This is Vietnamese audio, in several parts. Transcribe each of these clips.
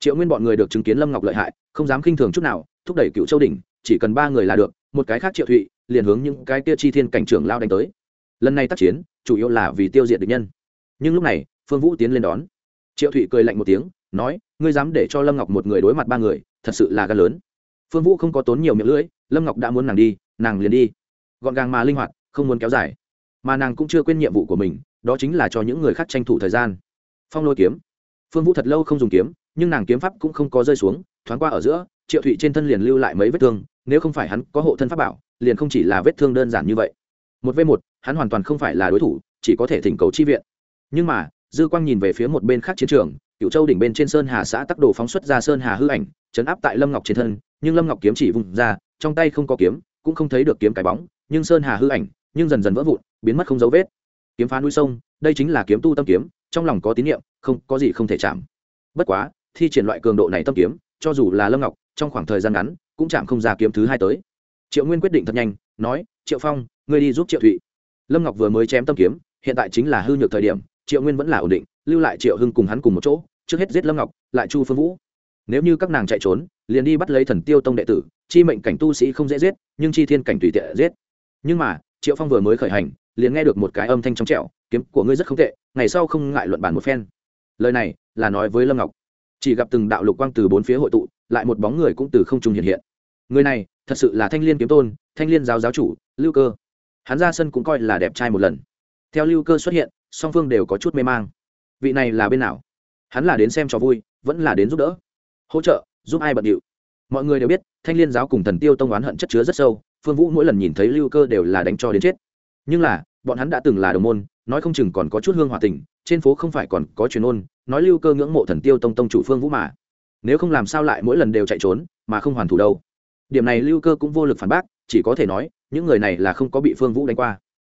triệu nguyên bọn người được chứng kiến lâm ngọc lợi hại, không dám khinh thường chút nào, thúc đẩy cựu châu đỉnh, chỉ cần ba người là được, một cái khác triệu thụy, liền hướng những cái kia chi thiên cảnh trưởng lao đánh tới. Lần này tác chiến, chủ yếu là vì tiêu diệt địch nhân. Nhưng lúc này, phương vũ tiến lên đón. Triệu thụy cười lạnh một tiếng, nói, ngươi dám để cho lâm ngọc một người đối mặt ba người, thật sự là gan lớn. Phương vũ không có tốn nhiều miệng lưỡi, lâm ngọc đã muốn nàng đi, nàng liền đi. Gọn gàng mà linh hoạt, không muốn kéo dài. Mà nàng cũng chưa quên nhiệm vụ của mình, đó chính là cho những người khác tranh thủ thời gian. Phong lôi kiếm. Phương vũ thật lâu không dùng kiếm nhưng nàng kiếm pháp cũng không có rơi xuống thoáng qua ở giữa triệu thụy trên thân liền lưu lại mấy vết thương nếu không phải hắn có hộ thân pháp bảo liền không chỉ là vết thương đơn giản như vậy. Một v một hắn hoàn toàn không phải là đối thủ chỉ có thể thỉnh cầu chi viện. Nhưng mà dư quang nhìn về phía một bên khác chiến trường cựu châu đỉnh bên trên sơn hà xã tắc đồ phóng xuất ra sơn hà hư ảnh chấn áp tại lâm ngọc trên thân nhưng lâm ngọc kiếm chỉ vùng ra trong tay không có kiếm cũng không thấy được kiếm cái bóng nhưng sơn hà hư ảnh nhưng dần dần vỡ vụn biến mất không dấu vết. Kiếm phá núi sông đây chính là kiếm tu tâm kiếm trong lòng có tín niệm, không có gì không thể chạm. Bất quá thi triển loại cường độ này tâm kiếm, cho dù là lâm ngọc, trong khoảng thời gian ngắn, cũng chạm không ra kiếm thứ hai tới. Triệu nguyên quyết định thật nhanh, nói, triệu phong, ngươi đi giúp triệu thụy. Lâm ngọc vừa mới chém tâm kiếm, hiện tại chính là hư nhược thời điểm, triệu nguyên vẫn là ổn định, lưu lại triệu hưng cùng hắn cùng một chỗ, trước hết giết lâm ngọc, lại chu phương vũ. Nếu như các nàng chạy trốn, liền đi bắt lấy thần tiêu tông đệ tử, chi mệnh cảnh tu sĩ không dễ giết, nhưng chi thiên cảnh tùy tiện giết. Nhưng mà, triệu phong vừa mới khởi hành, liền nghe được một cái âm thanh trong trẻo, kiếm của ngươi rất không tệ, ngày sau không ngại luận bàn một phen. Lời này là nói với lâm ngọc chỉ gặp từng đạo lục quang từ bốn phía hội tụ, lại một bóng người cũng từ không trung hiện hiện. Người này, thật sự là thanh l i ê n kiếm tôn, thanh l i ê n giáo giáo chủ, lưu cơ. Hắn ra sân cũng coi là đẹp trai một lần. Theo lưu cơ xuất hiện, song phương đều có chút mê mang. Vị này là bên nào? Hắn là đến xem cho vui, vẫn là đến giúp đỡ. Hỗ trợ, giúp ai bận điệu? Mọi người đều biết, thanh l i ê n giáo cùng thần tiêu tông oán hận chất chứa rất sâu, phương vũ mỗi lần nhìn thấy lưu cơ đều là đánh cho đến chết. Nhưng là, bọn hắn đã từng là đồng môn, nói không chừng còn có chút hương hòa tình, trên phố không phải còn có truyền ôn nói lưu cơ ngưỡng mộ thần tiêu tông tông chủ phương vũ mà. Nếu không làm sao lại mỗi lần đều chạy trốn, mà không hoàn thủ đâu? Điểm này lưu cơ cũng vô lực phản bác, chỉ có thể nói, những người này là không có bị phương vũ đánh qua.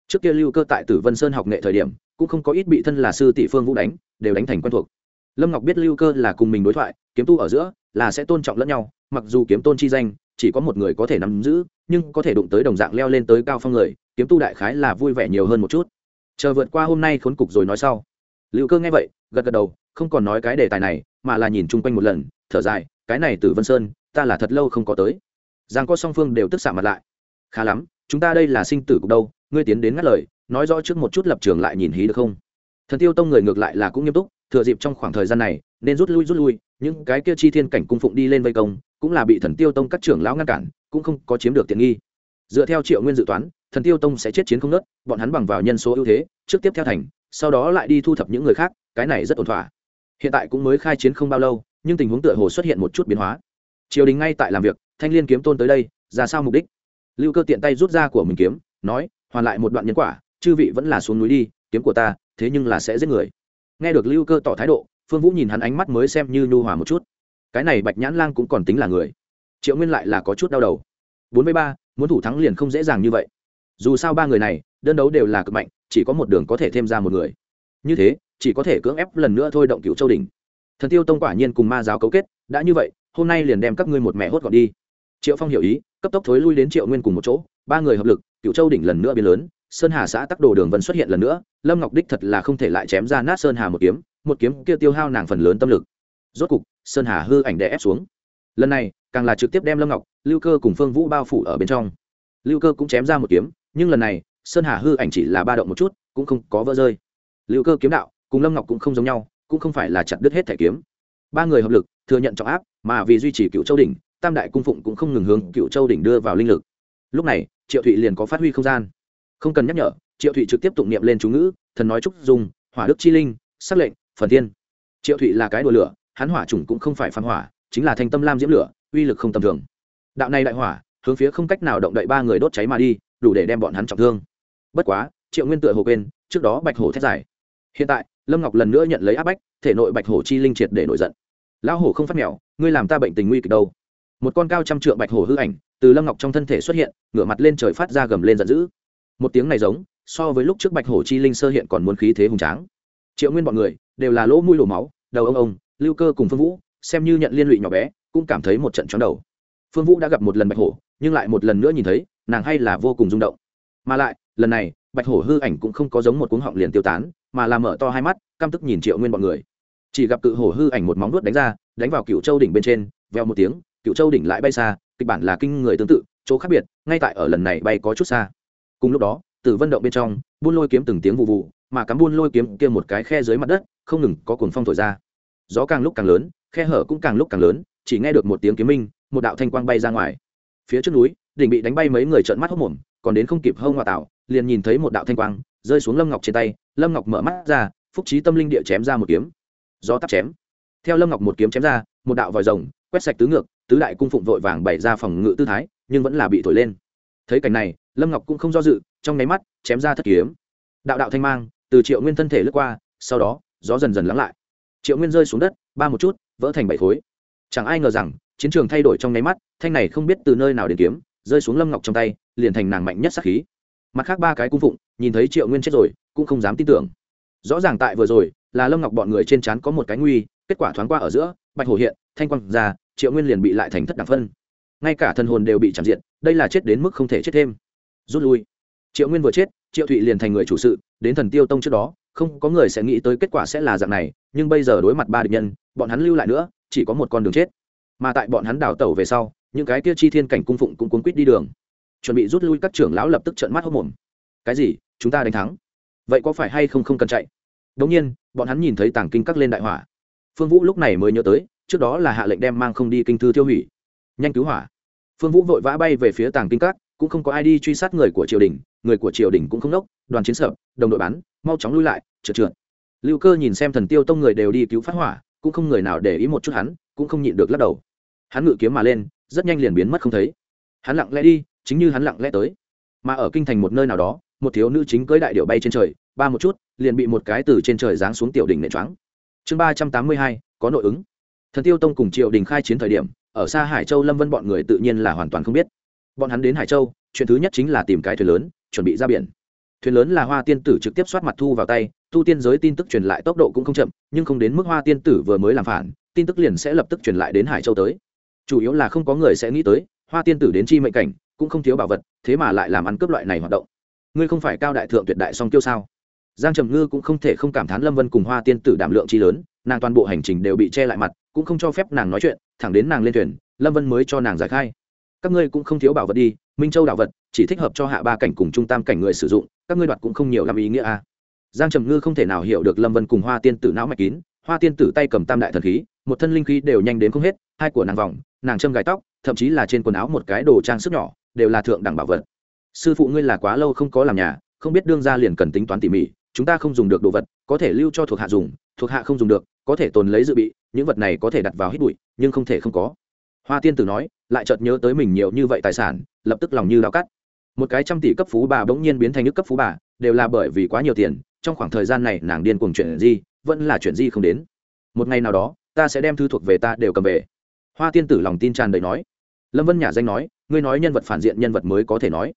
Trước kia lưu cơ tại tử vân sơn học nghệ thời điểm, cũng không có ít bị thân là sư tỷ phương vũ đánh, đều đánh thành quen thuộc. Lâm ngọc biết lưu cơ là cùng mình đối thoại, kiếm tu ở giữa là sẽ tôn trọng lẫn nhau, mặc dù kiếm tôn chi danh, chỉ có một người có thể nắm giữ, nhưng có thể đụng tới đồng dạng leo lên tới cao phong người, kiếm tu đại khái là vui vẻ nhiều hơn một chút. Chờ vượt qua hôm nay khốn cục rồi nói sau. Lưu cơ nghe vậy, gật gật đầu không còn nói cái đề tài này, mà là nhìn chung quanh một lần, thở dài, cái này từ vân sơn, ta là thật lâu không có tới. Giang có song phương đều tức xạ mặt lại. Khá lắm, chúng ta đây là sinh tử cục đâu, ngươi tiến đến ngắt lời, nói rõ trước một chút lập trường lại nhìn hí được không? Thần tiêu tông người ngược lại là cũng nghiêm túc, thừa dịp trong khoảng thời gian này, nên rút lui rút lui, những cái kia chi thiên cảnh cung phụng đi lên vây công, cũng là bị thần tiêu tông các trưởng lão ngăn cản, cũng không có chiếm được tiện nghi. Dựa theo triệu nguyên dự toán, thần tiêu tông sẽ chết chiến không nớt bọn hắn bằng vào nhân số ưu thế, trước tiếp theo thành, sau đó lại đi thu thập những người khác, cái này rất ổn thỏa hiện tại cũng mới khai chiến không bao lâu, nhưng tình huống tựa hồ xuất hiện một chút biến hóa. Triều đình ngay tại làm việc, thanh liên kiếm tôn tới đây, ra sao mục đích? Lưu cơ tiện tay rút ra của mình kiếm, nói, hoàn lại một đoạn nhân quả, chư vị vẫn là xuống núi đi, kiếm của ta, thế nhưng là sẽ giết người. Nghe được lưu cơ tỏ thái độ, phương vũ nhìn hắn ánh mắt mới xem như nhu hòa một chút. Cái này bạch nhãn lang cũng còn tính là người. Triệu nguyên lại là có chút đau đầu. Bốn mươi ba, muốn thủ thắng liền không dễ dàng như vậy. Dù sao ba người này, đơn đấu đều là cực mạnh, chỉ có một đường có thể thêm ra một người. Như thế chỉ có thể cưỡng ép lần nữa thôi động cựu châu đình. Thần tiêu tông quả nhiên cùng ma giáo cấu kết, đã như vậy, hôm nay liền đem các ngươi một mẹ hốt gọn đi. Triệu phong hiểu ý, cấp tốc thối lui đến triệu nguyên cùng một chỗ, ba người hợp lực, cựu châu đỉnh lần nữa biến lớn, sơn hà xã tắc đồ đường vân xuất hiện lần nữa, lâm ngọc đích thật là không thể lại chém ra nát sơn hà một kiếm một kiếm kia tiêu hao nàng phần lớn tâm lực. Rốt cục, sơn hà hư ảnh đè ép xuống. Lần này, càng là trực tiếp đem lâm ngọc, lưu cơ cùng phương vũ bao phủ ở bên trong. Lưu cơ cũng chém ra một kiếm, nhưng lần này, sơn hà hư ảnh chỉ là ba động một chút, cũng không có vỡ rơi. Lưu cơ kiếm đạo cùng lâm ngọc cũng không giống nhau, cũng không phải là chặt đứt hết thẻ kiếm. Ba người hợp lực, thừa nhận trọng áp, mà vì duy trì cựu châu đỉnh, tam đại cung phụng cũng không ngừng hướng cựu châu đỉnh đưa vào linh lực. Lúc này, triệu thụy liền có phát huy không gian. Không cần nhắc nhở, triệu thụy trực tiếp tụng niệm lên chú ngữ, thần nói trúc dùng hỏa đức chi linh, sắc lệnh, phần thiên. Triệu thụy là cái đùa lửa, hắn hỏa chủng cũng không phải phan hỏa, chính là thanh tâm lam diễm lửa, uy lực không tầm thường. Đạo này đại hỏa, hướng phía không cách nào động đậy ba người đốt cháy mà đi, đủ để đem bọn hắn trọng thương. Bất quá, triệu nguyên tựa hồ quên, trước đó bạch hổ thét dài hiện tại lâm ngọc lần nữa nhận lấy áp bách, thể nội bạch hổ chi linh triệt để nổi giận. Lão hổ không phát mèo, ngươi làm ta bệnh tình nguy kịch đâu? Một con cao trăm trượng bạch hổ hư ảnh, từ lâm ngọc trong thân thể xuất hiện, ngửa mặt lên trời phát ra gầm lên giận dữ. Một tiếng này giống, so với lúc trước bạch hổ chi linh sơ hiện còn muốn khí thế hùng tráng. Triệu nguyên bọn người, đều là lỗ mũi đổ máu, đầu ông ông, lưu cơ cùng phương vũ, xem như nhận liên lụy nhỏ bé, cũng cảm thấy một trận chóng đầu. Phương vũ đã gặp một lần bạch hổ, nhưng lại một lần nữa nhìn thấy, nàng hay là vô cùng rung động. Mà lại, lần này bạch hổ hư ảnh cũng không có giống một cuống họng liền tiêu tán, mà là mở to hai mắt, căm tức nhìn triệu nguyên bọn người. Chỉ gặp cự hổ hư ảnh một móng nuốt đánh ra, đánh vào cựu châu đỉnh bên trên, veo một tiếng cựu châu đỉnh lại bay xa, kịch bản là kinh người tương tự, chỗ khác biệt, ngay tại ở lần này bay có chút xa. Cùng lúc đó từ vân động bên trong, buôn lôi kiếm từng tiếng vụ vụ, mà cắm buôn lôi kiếm kia một cái khe dưới mặt đất, không ngừng có cuồng phong thổi ra. Gió càng lúc càng lớn, khe hở cũng càng lúc càng lớn, chỉ nghe được một tiếng kiếm minh, một đạo thanh quang bay ra ngoài. Phía trước núi, đỉnh bị đánh bay mấy người trợn mắt hốc mồm còn đến không kịp hông ngoại tạo, liền nhìn thấy một đạo thanh quang, rơi xuống lâm ngọc trên tay, lâm ngọc mở mắt ra, phúc trí tâm linh địa chém ra một kiếm. Gió tắt chém. Theo lâm ngọc một kiếm chém ra, một đạo vòi rồng, quét sạch tứ ngược, tứ đại cung phụng vội vàng bày ra phòng ngự tư thái, nhưng vẫn là bị thổi lên. Thấy cảnh này, lâm ngọc cũng không do dự, trong nháy mắt, chém ra thất kiếm. Đạo đạo thanh mang, từ triệu nguyên thân thể lướt qua, sau đó, gió dần dần lắng lại. Triệu nguyên rơi xuống đất, ba một chút, vỡ thành bảy khối. Chẳng ai ngờ rằng, chiến trường thay đổi trong nháy mắt, thanh này không biết từ nơi nào đến kiếm rơi xuống lâm ngọc trong tay, liền thành nàng mạnh nhất sắc khí. Mặt khác ba cái cung phụng, nhìn thấy triệu nguyên chết rồi, cũng không dám tin tưởng. Rõ ràng tại vừa rồi, là lâm ngọc bọn người trên trán có một cái nguy, kết quả thoáng qua ở giữa, bạch hồ hiện, thanh quang ra, triệu nguyên liền bị lại thành thất đặc phân. Ngay cả thần hồn đều bị chạm diện, đây là chết đến mức không thể chết thêm. Rút lui. Triệu nguyên vừa chết, triệu thụy liền thành người chủ sự, đến thần tiêu tông trước đó, không có người sẽ nghĩ tới kết quả sẽ là dạng này, nhưng bây giờ đối mặt ba địch nhân, bọn hắn lưu lại nữa, chỉ có một con đường chết. Mà tại bọn hắn đào tẩu về sau những cái kia chi thiên cảnh cung phụng cũng cuốn quýt đi đường. Chuẩn bị rút lui các trưởng lão lập tức trợn mắt hốc mồm cái gì? Chúng ta đánh thắng. Vậy có phải hay không không cần chạy? Đống nhiên, bọn hắn nhìn thấy tàng kinh các lên đại hỏa. Phương vũ lúc này mới nhớ tới, trước đó là hạ lệnh đem mang không đi kinh thư tiêu hủy. Nhanh cứu hỏa. Phương vũ vội vã bay về phía tàng kinh các, cũng không có ai đi truy sát người của triều đình, người của triều đình cũng không nốc, đoàn chiến sở đồng đội bắn, mau chóng lui lại, trượt trượt. Lưu cơ nhìn xem thần tiêu tông người đều đi cứu phát hỏa, cũng không người nào để ý một chút hắn, cũng không nhịn được lắc đầu. Hắn ngự kiếm mà lên rất nhanh liền biến mất không thấy. Hắn lặng lẽ đi, chính như hắn lặng lẽ tới. Mà ở kinh thành một nơi nào đó, một thiếu nữ chính cưới đại điệu bay trên trời, ba một chút, liền bị một cái từ trên trời giáng xuống tiểu đỉnh nệ choáng. Chương ba trăm tám mươi hai, có nội ứng. Thần tiêu tông cùng triệu đình khai chiến thời điểm, ở xa hải châu lâm vân bọn người tự nhiên là hoàn toàn không biết. Bọn hắn đến hải châu, chuyện thứ nhất chính là tìm cái thuyền lớn, chuẩn bị ra biển. Thuyền lớn là hoa tiên tử trực tiếp soát mặt thu vào tay, tu tiên giới tin tức truyền lại tốc độ cũng không chậm, nhưng không đến mức hoa tiên tử vừa mới làm phản, tin tức liền sẽ lập tức truyền lại đến hải châu tới chủ yếu là không có người sẽ nghĩ tới, hoa tiên tử đến chi mệnh cảnh, cũng không thiếu bảo vật, thế mà lại làm ăn cướp loại này hoạt động. Ngươi không phải cao đại thượng tuyệt đại song tiêu sao? Giang trầm ngư cũng không thể không cảm thán lâm vân cùng hoa tiên tử đảm lượng chi lớn, nàng toàn bộ hành trình đều bị che lại mặt, cũng không cho phép nàng nói chuyện, thẳng đến nàng lên thuyền, lâm vân mới cho nàng giải khai. Các ngươi cũng không thiếu bảo vật đi, minh châu đạo vật, chỉ thích hợp cho hạ ba cảnh cùng trung tam cảnh người sử dụng, các ngươi đoạt cũng không nhiều làm ý nghĩa a à. giang trầm ngư không thể nào hiểu được lâm vân cùng hoa tiên tử não mạch kín, hoa tiên tử tay cầm tam đại thần khí một thân linh khí đều nhanh đến không hết, hai của nàng vòng, nàng châm gài tóc, thậm chí là trên quần áo một cái đồ trang sức nhỏ, đều là thượng đẳng bảo vật. Sư phụ ngươi là quá lâu không có làm nhà, không biết đương ra liền cần tính toán tỉ mỉ, chúng ta không dùng được đồ vật, có thể lưu cho thuộc hạ dùng, thuộc hạ không dùng được, có thể tồn lấy dự bị, những vật này có thể đặt vào hít bụi, nhưng không thể không có. Hoa tiên tử nói, lại chợt nhớ tới mình nhiều như vậy tài sản, lập tức lòng như lao cắt. Một cái trăm tỷ cấp phú bà bỗng nhiên biến thành nước cấp phú bà, đều là bởi vì quá nhiều tiền, trong khoảng thời gian này nàng điên cuồng chuyện gì, vẫn là chuyện gì không đến. Một ngày nào đó ta sẽ đem thư thuộc về ta đều cầm về. Hoa tiên tử lòng tin tràn đầy nói. Lâm vân nhả danh nói, ngươi nói nhân vật phản diện nhân vật mới có thể nói.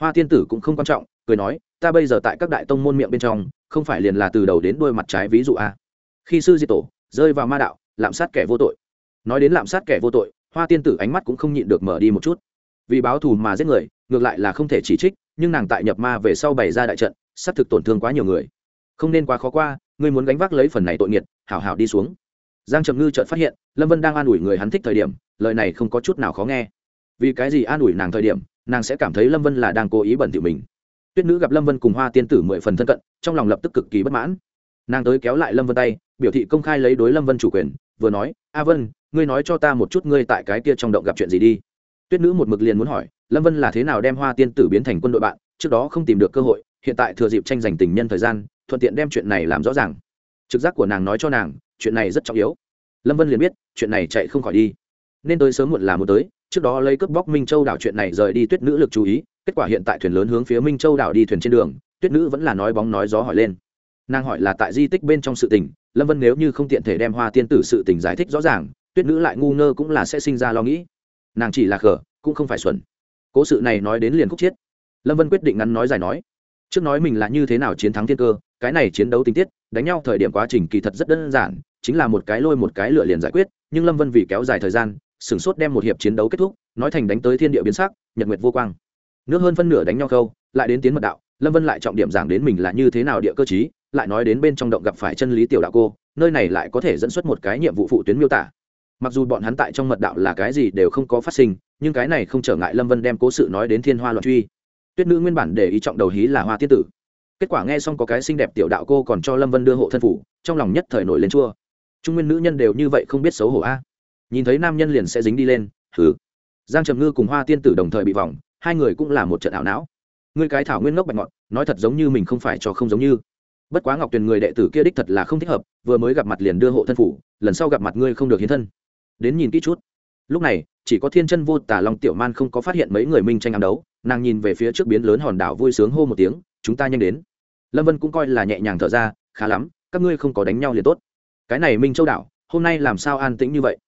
Hoa tiên tử cũng không quan trọng, cười nói, ta bây giờ tại các đại tông môn miệng bên trong, không phải liền là từ đầu đến đôi mặt trái ví dụ a. Khi sư diệt tổ, rơi vào ma đạo, lạm sát kẻ vô tội. Nói đến lạm sát kẻ vô tội, hoa tiên tử ánh mắt cũng không nhịn được mở đi một chút. Vì báo thù mà giết người, ngược lại là không thể chỉ trích, nhưng nàng tại nhập ma về sau bày ra đại trận sắp thực tổn thương quá nhiều người. Không nên quá khó qua, ngươi muốn gánh vác lấy phần này tội nghiệt, hảo hảo đi xuống giang trầm ngư chợt phát hiện, lâm vân đang an ủi người hắn thích thời điểm, lời này không có chút nào khó nghe. Vì cái gì an ủi nàng thời điểm, nàng sẽ cảm thấy lâm vân là đang cố ý bẩn thỉu mình. Tuyết nữ gặp lâm vân cùng hoa tiên tử mười phần thân cận, trong lòng lập tức cực kỳ bất mãn. Nàng tới kéo lại lâm vân tay, biểu thị công khai lấy đối lâm vân chủ quyền, vừa nói, a vân, ngươi nói cho ta một chút ngươi tại cái kia trong động gặp chuyện gì đi. Tuyết nữ một mực liền muốn hỏi, lâm vân là thế nào đem hoa tiên tử biến thành quân đội bạn, trước đó không tìm được cơ hội, hiện tại thừa dịp tranh giành tình nhân thời gian, thuận tiện đem chuyện này làm rõ ràng. Trực giác của nàng nói cho nàng chuyện này rất trọng yếu. Lâm vân liền biết, chuyện này chạy không khỏi đi. Nên tới sớm muộn là muốn tới, trước đó lấy cướp bóc minh châu đảo chuyện này rời đi tuyết nữ lực chú ý, kết quả hiện tại thuyền lớn hướng phía minh châu đảo đi thuyền trên đường, tuyết nữ vẫn là nói bóng nói gió hỏi lên. Nàng hỏi là tại di tích bên trong sự tình, lâm vân nếu như không tiện thể đem hoa tiên tử sự tình giải thích rõ ràng, tuyết nữ lại ngu ngơ cũng là sẽ sinh ra lo nghĩ. Nàng chỉ là khờ, cũng không phải xuẩn. Cố sự này nói đến liền khúc chiết. Lâm vân quyết định ngắn nói dài nói, trước nói mình là như thế nào chiến thắng thiên cơ cái này chiến đấu tình tiết, đánh nhau thời điểm quá trình kỳ thật rất đơn giản, chính là một cái lôi một cái lửa liền giải quyết, nhưng lâm vân vì kéo dài thời gian, sửng sốt đem một hiệp chiến đấu kết thúc, nói thành đánh tới thiên địa biến sắc, nhật nguyệt vô quang. Nước hơn phân nửa đánh nhau khâu, lại đến tiến mật đạo, lâm vân lại trọng điểm giảng đến mình là như thế nào địa cơ chí lại nói đến bên trong động gặp phải chân lý tiểu đạo cô, nơi này lại có thể dẫn xuất một cái nhiệm vụ phụ tuyến miêu tả. Mặc dù bọn hắn tại trong mật đạo là cái gì đều không có phát sinh, nhưng cái này không trở ngại lâm vân đem cố sự nói đến thiên hoa loạn truy. Tuyết nữ nguyên bản để ý trọng đầu hí là hoa tiết tử kết quả nghe xong có cái xinh đẹp tiểu đạo cô còn cho lâm vân đưa hộ thân phủ, trong lòng nhất thời nổi lên chua. Trung nguyên nữ nhân đều như vậy không biết xấu hổ a. Nhìn thấy nam nhân liền sẽ dính đi lên thử giang trầm ngư cùng hoa tiên tử đồng thời bị vòng, hai người cũng là một trận ảo não. Người cái thảo nguyên ngốc bạch ngọt nói thật giống như mình không phải cho không giống như. Bất quá ngọc tuyền người đệ tử kia đích thật là không thích hợp, vừa mới gặp mặt liền đưa hộ thân phủ, lần sau gặp mặt ngươi không được hiến thân. Đến nhìn kỹ chút. Lúc này, chỉ có thiên chân vô tả long tiểu man không có phát hiện mấy người minh tranh ám đấu, nàng nhìn về phía trước biến lớn hòn đảo vui sướng hô một tiếng chúng ta nhanh đến. Lâm vân cũng coi là nhẹ nhàng thở ra, khá lắm, các ngươi không có đánh nhau liền tốt. Cái này minh châu đảo, hôm nay làm sao an tĩnh như vậy?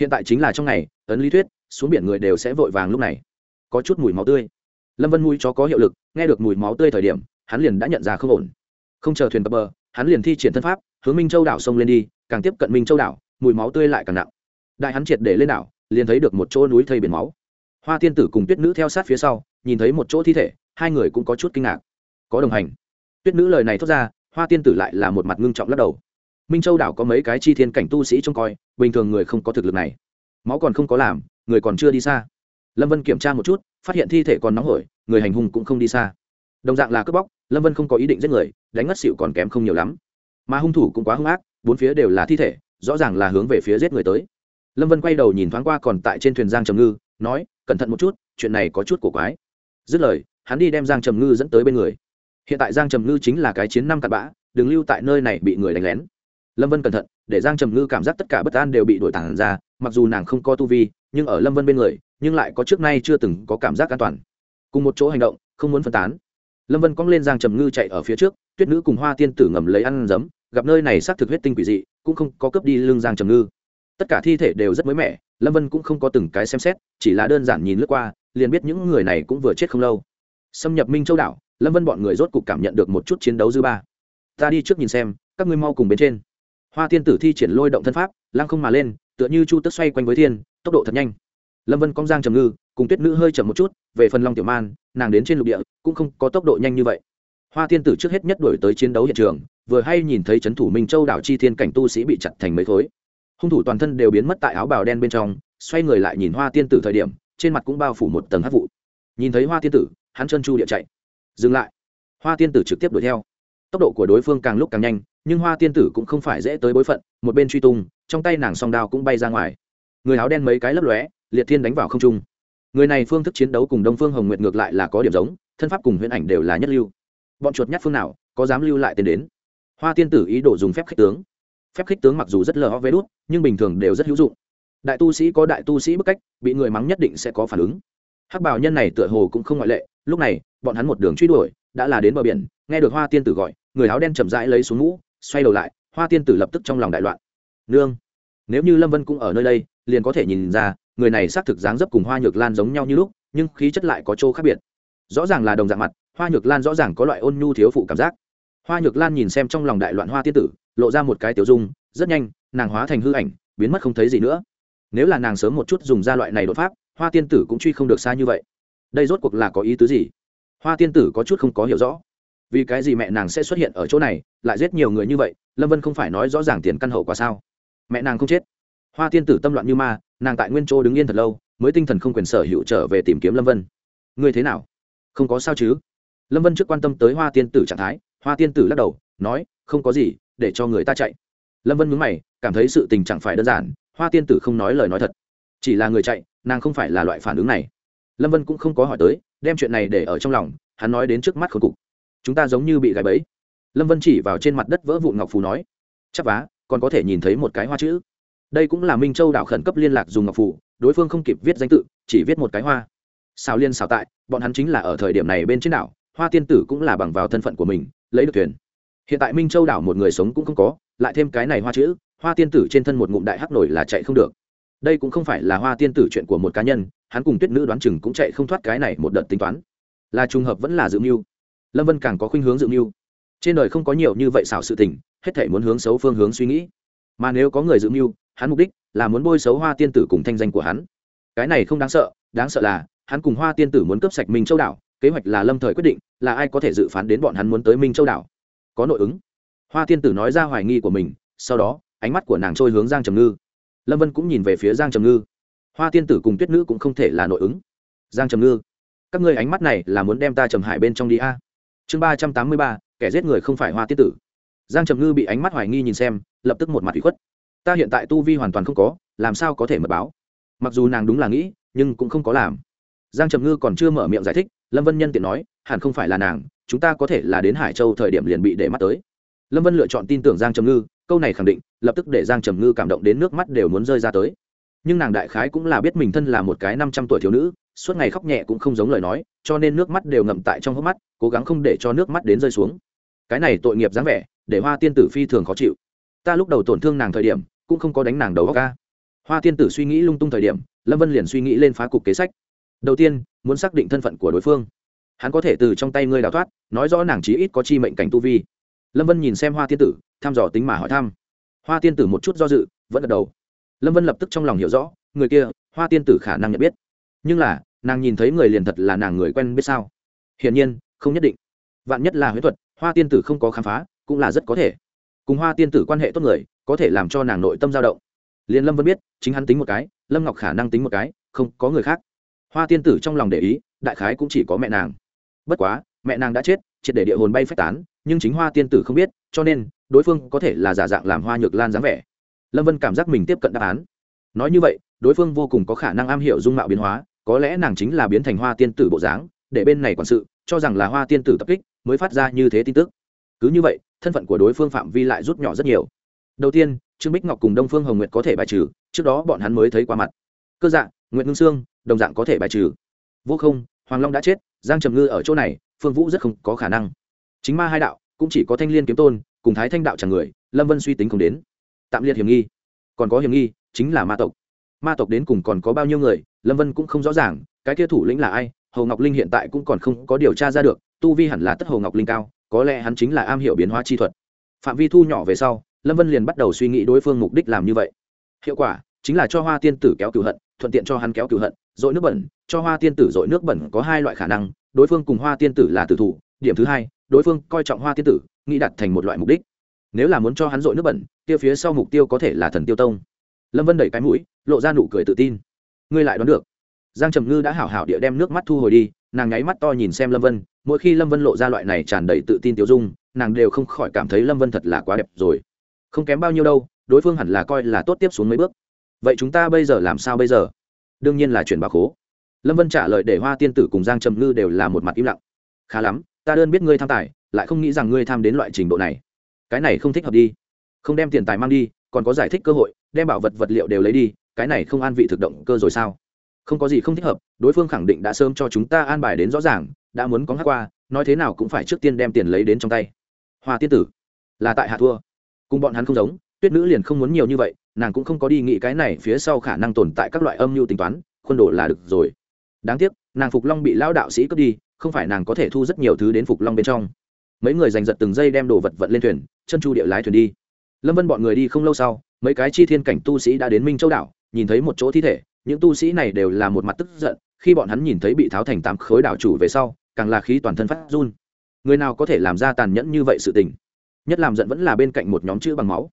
Hiện tại chính là trong ngày, ấn lý thuyết, xuống biển người đều sẽ vội vàng lúc này. Có chút mùi máu tươi. Lâm vân mũi chó có hiệu lực, nghe được mùi máu tươi thời điểm, hắn liền đã nhận ra không ổn. Không chờ thuyền cập bờ, hắn liền thi triển thân pháp, hướng minh châu đảo sông lên đi, càng tiếp cận minh châu đảo, mùi máu tươi lại càng nặng. Đại hắn triệt để lên đảo, liền thấy được một chỗ núi thây biển máu. Hoa tiên tử cùng tuyết nữ theo sát phía sau, nhìn thấy một chỗ thi thể, hai người cũng có chút kinh ngạc có đồng hành. Tuyết nữ lời này thốt ra, hoa tiên tử lại là một mặt ngưng trọng lắc đầu. Minh châu đảo có mấy cái chi thiên cảnh tu sĩ trông coi, bình thường người không có thực lực này. Máu còn không có làm, người còn chưa đi xa. Lâm vân kiểm tra một chút, phát hiện thi thể còn nóng hổi, người hành hung cũng không đi xa. Đồng dạng là cướp bóc, lâm vân không có ý định giết người, đánh ngất xịu còn kém không nhiều lắm. Mà hung thủ cũng quá hung ác, bốn phía đều là thi thể, rõ ràng là hướng về phía giết người tới. Lâm vân quay đầu nhìn thoáng qua còn tại trên thuyền giang trầm ngư, nói, cẩn thận một chút, chuyện này có chút cổ quái. Dứt lời, hắn đi đem giang trầm ngư dẫn tới bên người hiện tại giang trầm ngư chính là cái chiến năm cặn bã, đừng lưu tại nơi này bị người đánh lén. Lâm vân cẩn thận, để giang trầm ngư cảm giác tất cả bất an đều bị đổi tản ra, mặc dù nàng không có tu vi, nhưng ở lâm vân bên người, nhưng lại có trước nay chưa từng có cảm giác an toàn. Cùng một chỗ hành động, không muốn phân tán. Lâm vân cong lên giang trầm ngư chạy ở phía trước, tuyết nữ cùng hoa tiên tử ngầm lấy ăn giấm, gặp nơi này xác thực huyết tinh quỷ dị, cũng không có cướp đi lưng giang trầm ngư. Tất cả thi thể đều rất mới mẻ, lâm vân cũng không có từng cái xem xét, chỉ là đơn giản nhìn lướt qua, liền biết những người này cũng vừa chết không lâu. Xâm nhập minh châu đảo lâm vân bọn người rốt cục cảm nhận được một chút chiến đấu dư ba ta đi trước nhìn xem các ngươi mau cùng bên trên hoa tiên tử thi triển lôi động thân pháp lăng không mà lên tựa như chu tức xoay quanh với thiên tốc độ thật nhanh lâm vân cong giang trầm ngư cùng tuyết nữ hơi chậm một chút về phần long tiểu man nàng đến trên lục địa cũng không có tốc độ nhanh như vậy hoa tiên tử trước hết nhất đổi tới chiến đấu hiện trường vừa hay nhìn thấy c h ấ n thủ minh châu đảo chi thiên cảnh tu sĩ bị chặt thành mấy khối hung thủ toàn thân đều biến mất tại áo bào đen bên trong xoay người lại nhìn hoa tiên tử thời điểm trên mặt cũng bao phủ một tầng hát vụ nhìn thấy hoa tiên tử hắn chân chu địa chạy dừng lại. Hoa tiên tử trực tiếp đuổi theo. Tốc độ của đối phương càng lúc càng nhanh, nhưng hoa tiên tử cũng không phải dễ tới bối phận, một bên truy tung, trong tay nàng song đao cũng bay ra ngoài. Người áo đen mấy cái lấp lóe, liệt thiên đánh vào không trung. Người này phương thức chiến đấu cùng đông phương hồng nguyệt ngược lại là có điểm giống, thân pháp cùng huyễn ảnh đều là nhất lưu. Bọn chuột nhát phương nào, có dám lưu lại tiền đến? Hoa tiên tử ý đồ dùng phép khích tướng. Phép khích tướng mặc dù rất lờ ho vé đốt nhưng bình thường đều rất hữu dụng. Đại tu sĩ có đại tu sĩ bức cách, bị người mắng nhất định sẽ có phản ứng. Hắc bảo nhân này tựa hồ cũng không ngoại lệ, lúc này bọn hắn một đường truy đuổi, đã là đến bờ biển, nghe được hoa tiên tử gọi, người áo đen chậm rãi lấy xuống mũ, xoay đầu lại, hoa tiên tử lập tức trong lòng đại loạn. Nương, nếu như lâm vân cũng ở nơi đây, liền có thể nhìn ra, người này xác thực dáng dấp cùng hoa nhược lan giống nhau như lúc, nhưng khí chất lại có chỗ khác biệt. Rõ ràng là đồng dạng mặt, hoa nhược lan rõ ràng có loại ôn nhu thiếu phụ cảm giác. Hoa nhược lan nhìn xem trong lòng đại loạn hoa tiên tử, lộ ra một cái tiểu dung, rất nhanh, nàng hóa thành hư ảnh, biến mất không thấy gì nữa. Nếu là nàng sớm một chút dùng ra loại này đột pháp, hoa tiên tử cũng truy không được xa như vậy. Đây rốt cuộc là có ý tứ gì? Hoa tiên tử có chút không có hiểu rõ. Vì cái gì mẹ nàng sẽ xuất hiện ở chỗ này, lại giết nhiều người như vậy, lâm vân không phải nói rõ ràng tiền căn hậu quả sao? Mẹ nàng không chết. Hoa tiên tử tâm loạn như ma, nàng tại nguyên chỗ đứng yên thật lâu, mới tinh thần không quyền sở hữu trở về tìm kiếm lâm vân. Ngươi thế nào? Không có sao chứ? Lâm vân trước quan tâm tới hoa tiên tử trạng thái, hoa tiên tử lắc đầu, nói, không có gì, để cho người ta chạy. Lâm vân mướn mày, cảm thấy sự tình chẳng phải đơn giản, hoa tiên tử không nói lời nói thật. Chỉ là người chạy, nàng không phải là loại phản ứng này. Lâm vân cũng không có hỏi tới đem chuyện này để ở trong lòng hắn nói đến trước mắt khốn cục. Chúng ta giống như bị gãy bẫy. Lâm vân chỉ vào trên mặt đất vỡ vụn ngọc phù nói chắc vá còn có thể nhìn thấy một cái hoa chữ. Đây cũng là minh châu đảo khẩn cấp liên lạc dùng ngọc phù, đối phương không kịp viết danh tự chỉ viết một cái hoa. Xào liên xào tại bọn hắn chính là ở thời điểm này bên trên đảo hoa tiên tử cũng là bằng vào thân phận của mình lấy được thuyền. Hiện tại minh châu đảo một người sống cũng không có lại thêm cái này hoa chữ hoa tiên tử trên thân một ngụm đại hắc nổi là chạy không được đây cũng không phải là hoa tiên tử chuyện của một cá nhân, hắn cùng tuyết nữ đoán chừng cũng chạy không thoát cái này một đợt tính toán. Là trùng hợp vẫn là dự mưu. Lâm vân càng có khuynh hướng dự mưu. Trên đời không có nhiều như vậy xảo sự tình, hết thể muốn hướng xấu phương hướng suy nghĩ. Mà nếu có người dự mưu, hắn mục đích là muốn bôi xấu hoa tiên tử cùng thanh danh của hắn. Cái này không đáng sợ đáng sợ là, hắn cùng hoa tiên tử muốn cướp sạch minh châu đảo, kế hoạch là lâm thời quyết định, là ai có thể dự phán đến bọn hắn muốn tới minh châu đảo. Có nội ứng. Hoa tiên tử nói ra hoài nghi của mình, sau đó, ánh mắt của nàng trôi hướng giang trầm ngư lâm vân cũng nhìn về phía giang trầm ngư. Hoa tiên tử cùng tuyết nữ cũng không thể là nội ứng. Giang trầm ngư, các ngươi ánh mắt này là muốn đem ta trầm hải bên trong đi a? Chương ba trăm tám mươi ba, kẻ giết người không phải hoa tiên tử. Giang trầm ngư bị ánh mắt hoài nghi nhìn xem, lập tức một mặt bị khuất. Ta hiện tại tu vi hoàn toàn không có, làm sao có thể mật báo? Mặc dù nàng đúng là nghĩ, nhưng cũng không có làm. Giang trầm ngư còn chưa mở miệng giải thích, lâm vân nhân tiện nói, hẳn không phải là nàng, chúng ta có thể là đến hải châu thời điểm liền bị để mắt tới. Lâm vân lựa chọn tin tưởng giang trầm ngư câu này khẳng định, lập tức để giang trầm ngư cảm động đến nước mắt đều muốn rơi ra tới. Nhưng nàng đại khái cũng là biết mình thân là một cái năm trăm tuổi thiếu nữ, suốt ngày khóc nhẹ cũng không giống lời nói, cho nên nước mắt đều ngậm tại trong hốc mắt, cố gắng không để cho nước mắt đến rơi xuống. Cái này tội nghiệp dáng vẻ, để hoa tiên tử phi thường khó chịu. Ta lúc đầu tổn thương nàng thời điểm, cũng không có đánh nàng đầu góc ca hoa tiên tử suy nghĩ lung tung thời điểm, lâm vân liền suy nghĩ lên phá cục kế sách. Đầu tiên, muốn xác định thân phận của đối phương. Hắn có thể từ trong tay ngươi đào thoát, nói rõ nàng chí ít có chi mệnh cảnh tu vi lâm vân nhìn xem hoa tiên tử, thăm dò tính mà hỏi thăm. Hoa tiên tử một chút do dự, vẫn gật đầu. Lâm vân lập tức trong lòng hiểu rõ, người kia, hoa tiên tử khả năng nhận biết. Nhưng là, nàng nhìn thấy người liền thật là nàng người quen biết sao? Hiển nhiên, không nhất định. Vạn nhất là huyết thuật, hoa tiên tử không có khám phá, cũng là rất có thể. Cùng hoa tiên tử quan hệ tốt người, có thể làm cho nàng nội tâm dao động. Liền lâm vân biết, chính hắn tính một cái, lâm ngọc khả năng tính một cái, không có người khác. Hoa tiên tử trong lòng để ý, đại khái cũng chỉ có mẹ nàng. Bất quá, mẹ nàng đã chết triệt để địa hồn bay phách tán, nhưng chính hoa tiên tử không biết, cho nên, đối phương có thể là giả dạng làm hoa nhược lan dáng vẻ. Lâm vân cảm giác mình tiếp cận đáp án. Nói như vậy, đối phương vô cùng có khả năng am hiểu dung mạo biến hóa, có lẽ nàng chính là biến thành hoa tiên tử bộ dáng, để bên này quản sự, cho rằng là hoa tiên tử tập kích, mới phát ra như thế tin tức. Cứ như vậy, thân phận của đối phương phạm vi lại rút nhỏ rất nhiều. Đầu tiên, trương bích ngọc cùng đông phương hồng nguyệt có thể bài trừ, trước đó bọn hắn mới thấy qua mặt. Cơ dạng nguyễn ngưng sương, đồng dạng có thể bài trừ. Vô không, hoàng long đã chết giang trầm ngư ở chỗ này, phương vũ rất không có khả năng. Chính ma hai đạo, cũng chỉ có thanh liên kiếm tôn, cùng thái thanh đạo chẳng người, lâm vân suy tính không đến. Tạm liệt hiểm nghi. Còn có hiểm nghi, chính là ma tộc. Ma tộc đến cùng còn có bao nhiêu người, lâm vân cũng không rõ ràng, cái kia thủ lĩnh là ai hầu ngọc linh hiện tại cũng còn không có điều tra ra được, tu vi hẳn là tất hầu ngọc linh cao, có lẽ hắn chính là am hiểu biến hóa chi thuật. Phạm vi thu nhỏ về sau, lâm vân liền bắt đầu suy nghĩ đối phương mục đích làm như vậy. Hiệu quả, chính là cho hoa tiên tử kéo cửu hận, thuận tiện cho hắn kéo cửu hận dội nước bẩn, cho hoa tiên tử dội nước bẩn có hai loại khả năng, đối phương cùng hoa tiên tử là tử thủ, điểm thứ hai, đối phương coi trọng hoa tiên tử, nghĩ đặt thành một loại mục đích. Nếu là muốn cho hắn dội nước bẩn tiêu phía sau mục tiêu có thể là thần tiêu tông. Lâm vân đẩy cái mũi, lộ ra nụ cười tự tin. Ngươi lại đoán được. Giang trầm ngư đã hảo hảo địa đem nước mắt thu hồi đi, nàng nháy mắt to nhìn xem lâm vân, mỗi khi lâm vân lộ ra loại này tràn đầy tự tin tiêu dung, nàng đều không khỏi cảm thấy lâm vân thật là quá đẹp rồi. Không kém bao nhiêu đâu, đối phương hẳn là coi là tốt tiếp xuống mấy bước. Vậy chúng ta bây giờ làm sao bây giờ? Đương nhiên là chuyển bà khố. Lâm vân trả lời để hoa tiên tử cùng giang trầm ngư đều là một mặt im lặng. Khá lắm, ta đơn biết ngươi tham tài, lại không nghĩ rằng ngươi tham đến loại trình độ này. Cái này không thích hợp đi. Không đem tiền tài mang đi, còn có giải thích cơ hội, đem bảo vật vật liệu đều lấy đi, cái này không an vị thực động cơ rồi sao? Không có gì không thích hợp, đối phương khẳng định đã sớm cho chúng ta an bài đến rõ ràng, đã muốn có hát qua, nói thế nào cũng phải trước tiên đem tiền lấy đến trong tay. Hoa tiên tử, là tại hạ thua. Cùng bọn hắn không giống tuyết nữ liền không muốn nhiều như vậy, nàng cũng không có đi nghĩ cái này phía sau khả năng tồn tại các loại âm mưu tính toán, khuôn đồ là được rồi. Đáng tiếc, nàng phục long bị lão đạo sĩ cướp đi, không phải nàng có thể thu rất nhiều thứ đến phục long bên trong. Mấy người giành giật từng giây đem đồ vật vận lên thuyền, chân chu địa lái thuyền đi. Lâm vân bọn người đi không lâu sau, mấy cái chi thiên cảnh tu sĩ đã đến minh châu đảo, nhìn thấy một chỗ thi thể, những tu sĩ này đều là một mặt tức giận, khi bọn hắn nhìn thấy bị tháo thành tám khối đảo chủ về sau, càng là khí toàn thân phát run. Người nào có thể làm ra tàn nhẫn như vậy sự tình? Nhất làm giận vẫn là bên cạnh một nhóm chữ bằng máu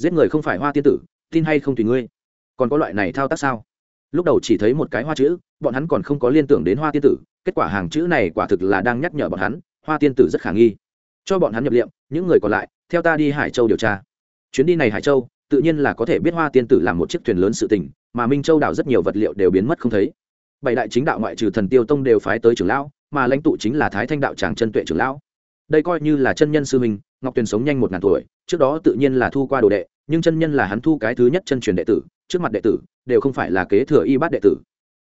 giết người không phải hoa tiên tử, tin hay không tùy ngươi. Còn có loại này thao tác sao? Lúc đầu chỉ thấy một cái hoa chữ, bọn hắn còn không có liên tưởng đến hoa tiên tử, kết quả hàng chữ này quả thực là đang nhắc nhở bọn hắn, hoa tiên tử rất khả nghi. Cho bọn hắn nhập liệm, những người còn lại, theo ta đi hải châu điều tra. Chuyến đi này hải châu, tự nhiên là có thể biết hoa tiên tử làm một chiếc thuyền lớn sự tình, mà minh châu đảo rất nhiều vật liệu đều biến mất không thấy. Bảy đại chính đạo ngoại trừ thần tiêu tông đều phái tới trưởng lão, mà lãnh tụ chính là thái thanh đạo tràng chân tuệ trưởng lão. Đây coi như là chân nhân sư minh ngọc tuyền sống nhanh một ngàn tuổi, trước đó tự nhiên là thu qua đồ đệ, nhưng chân nhân là hắn thu cái thứ nhất chân truyền đệ tử, trước mặt đệ tử đều không phải là kế thừa y bát đệ tử.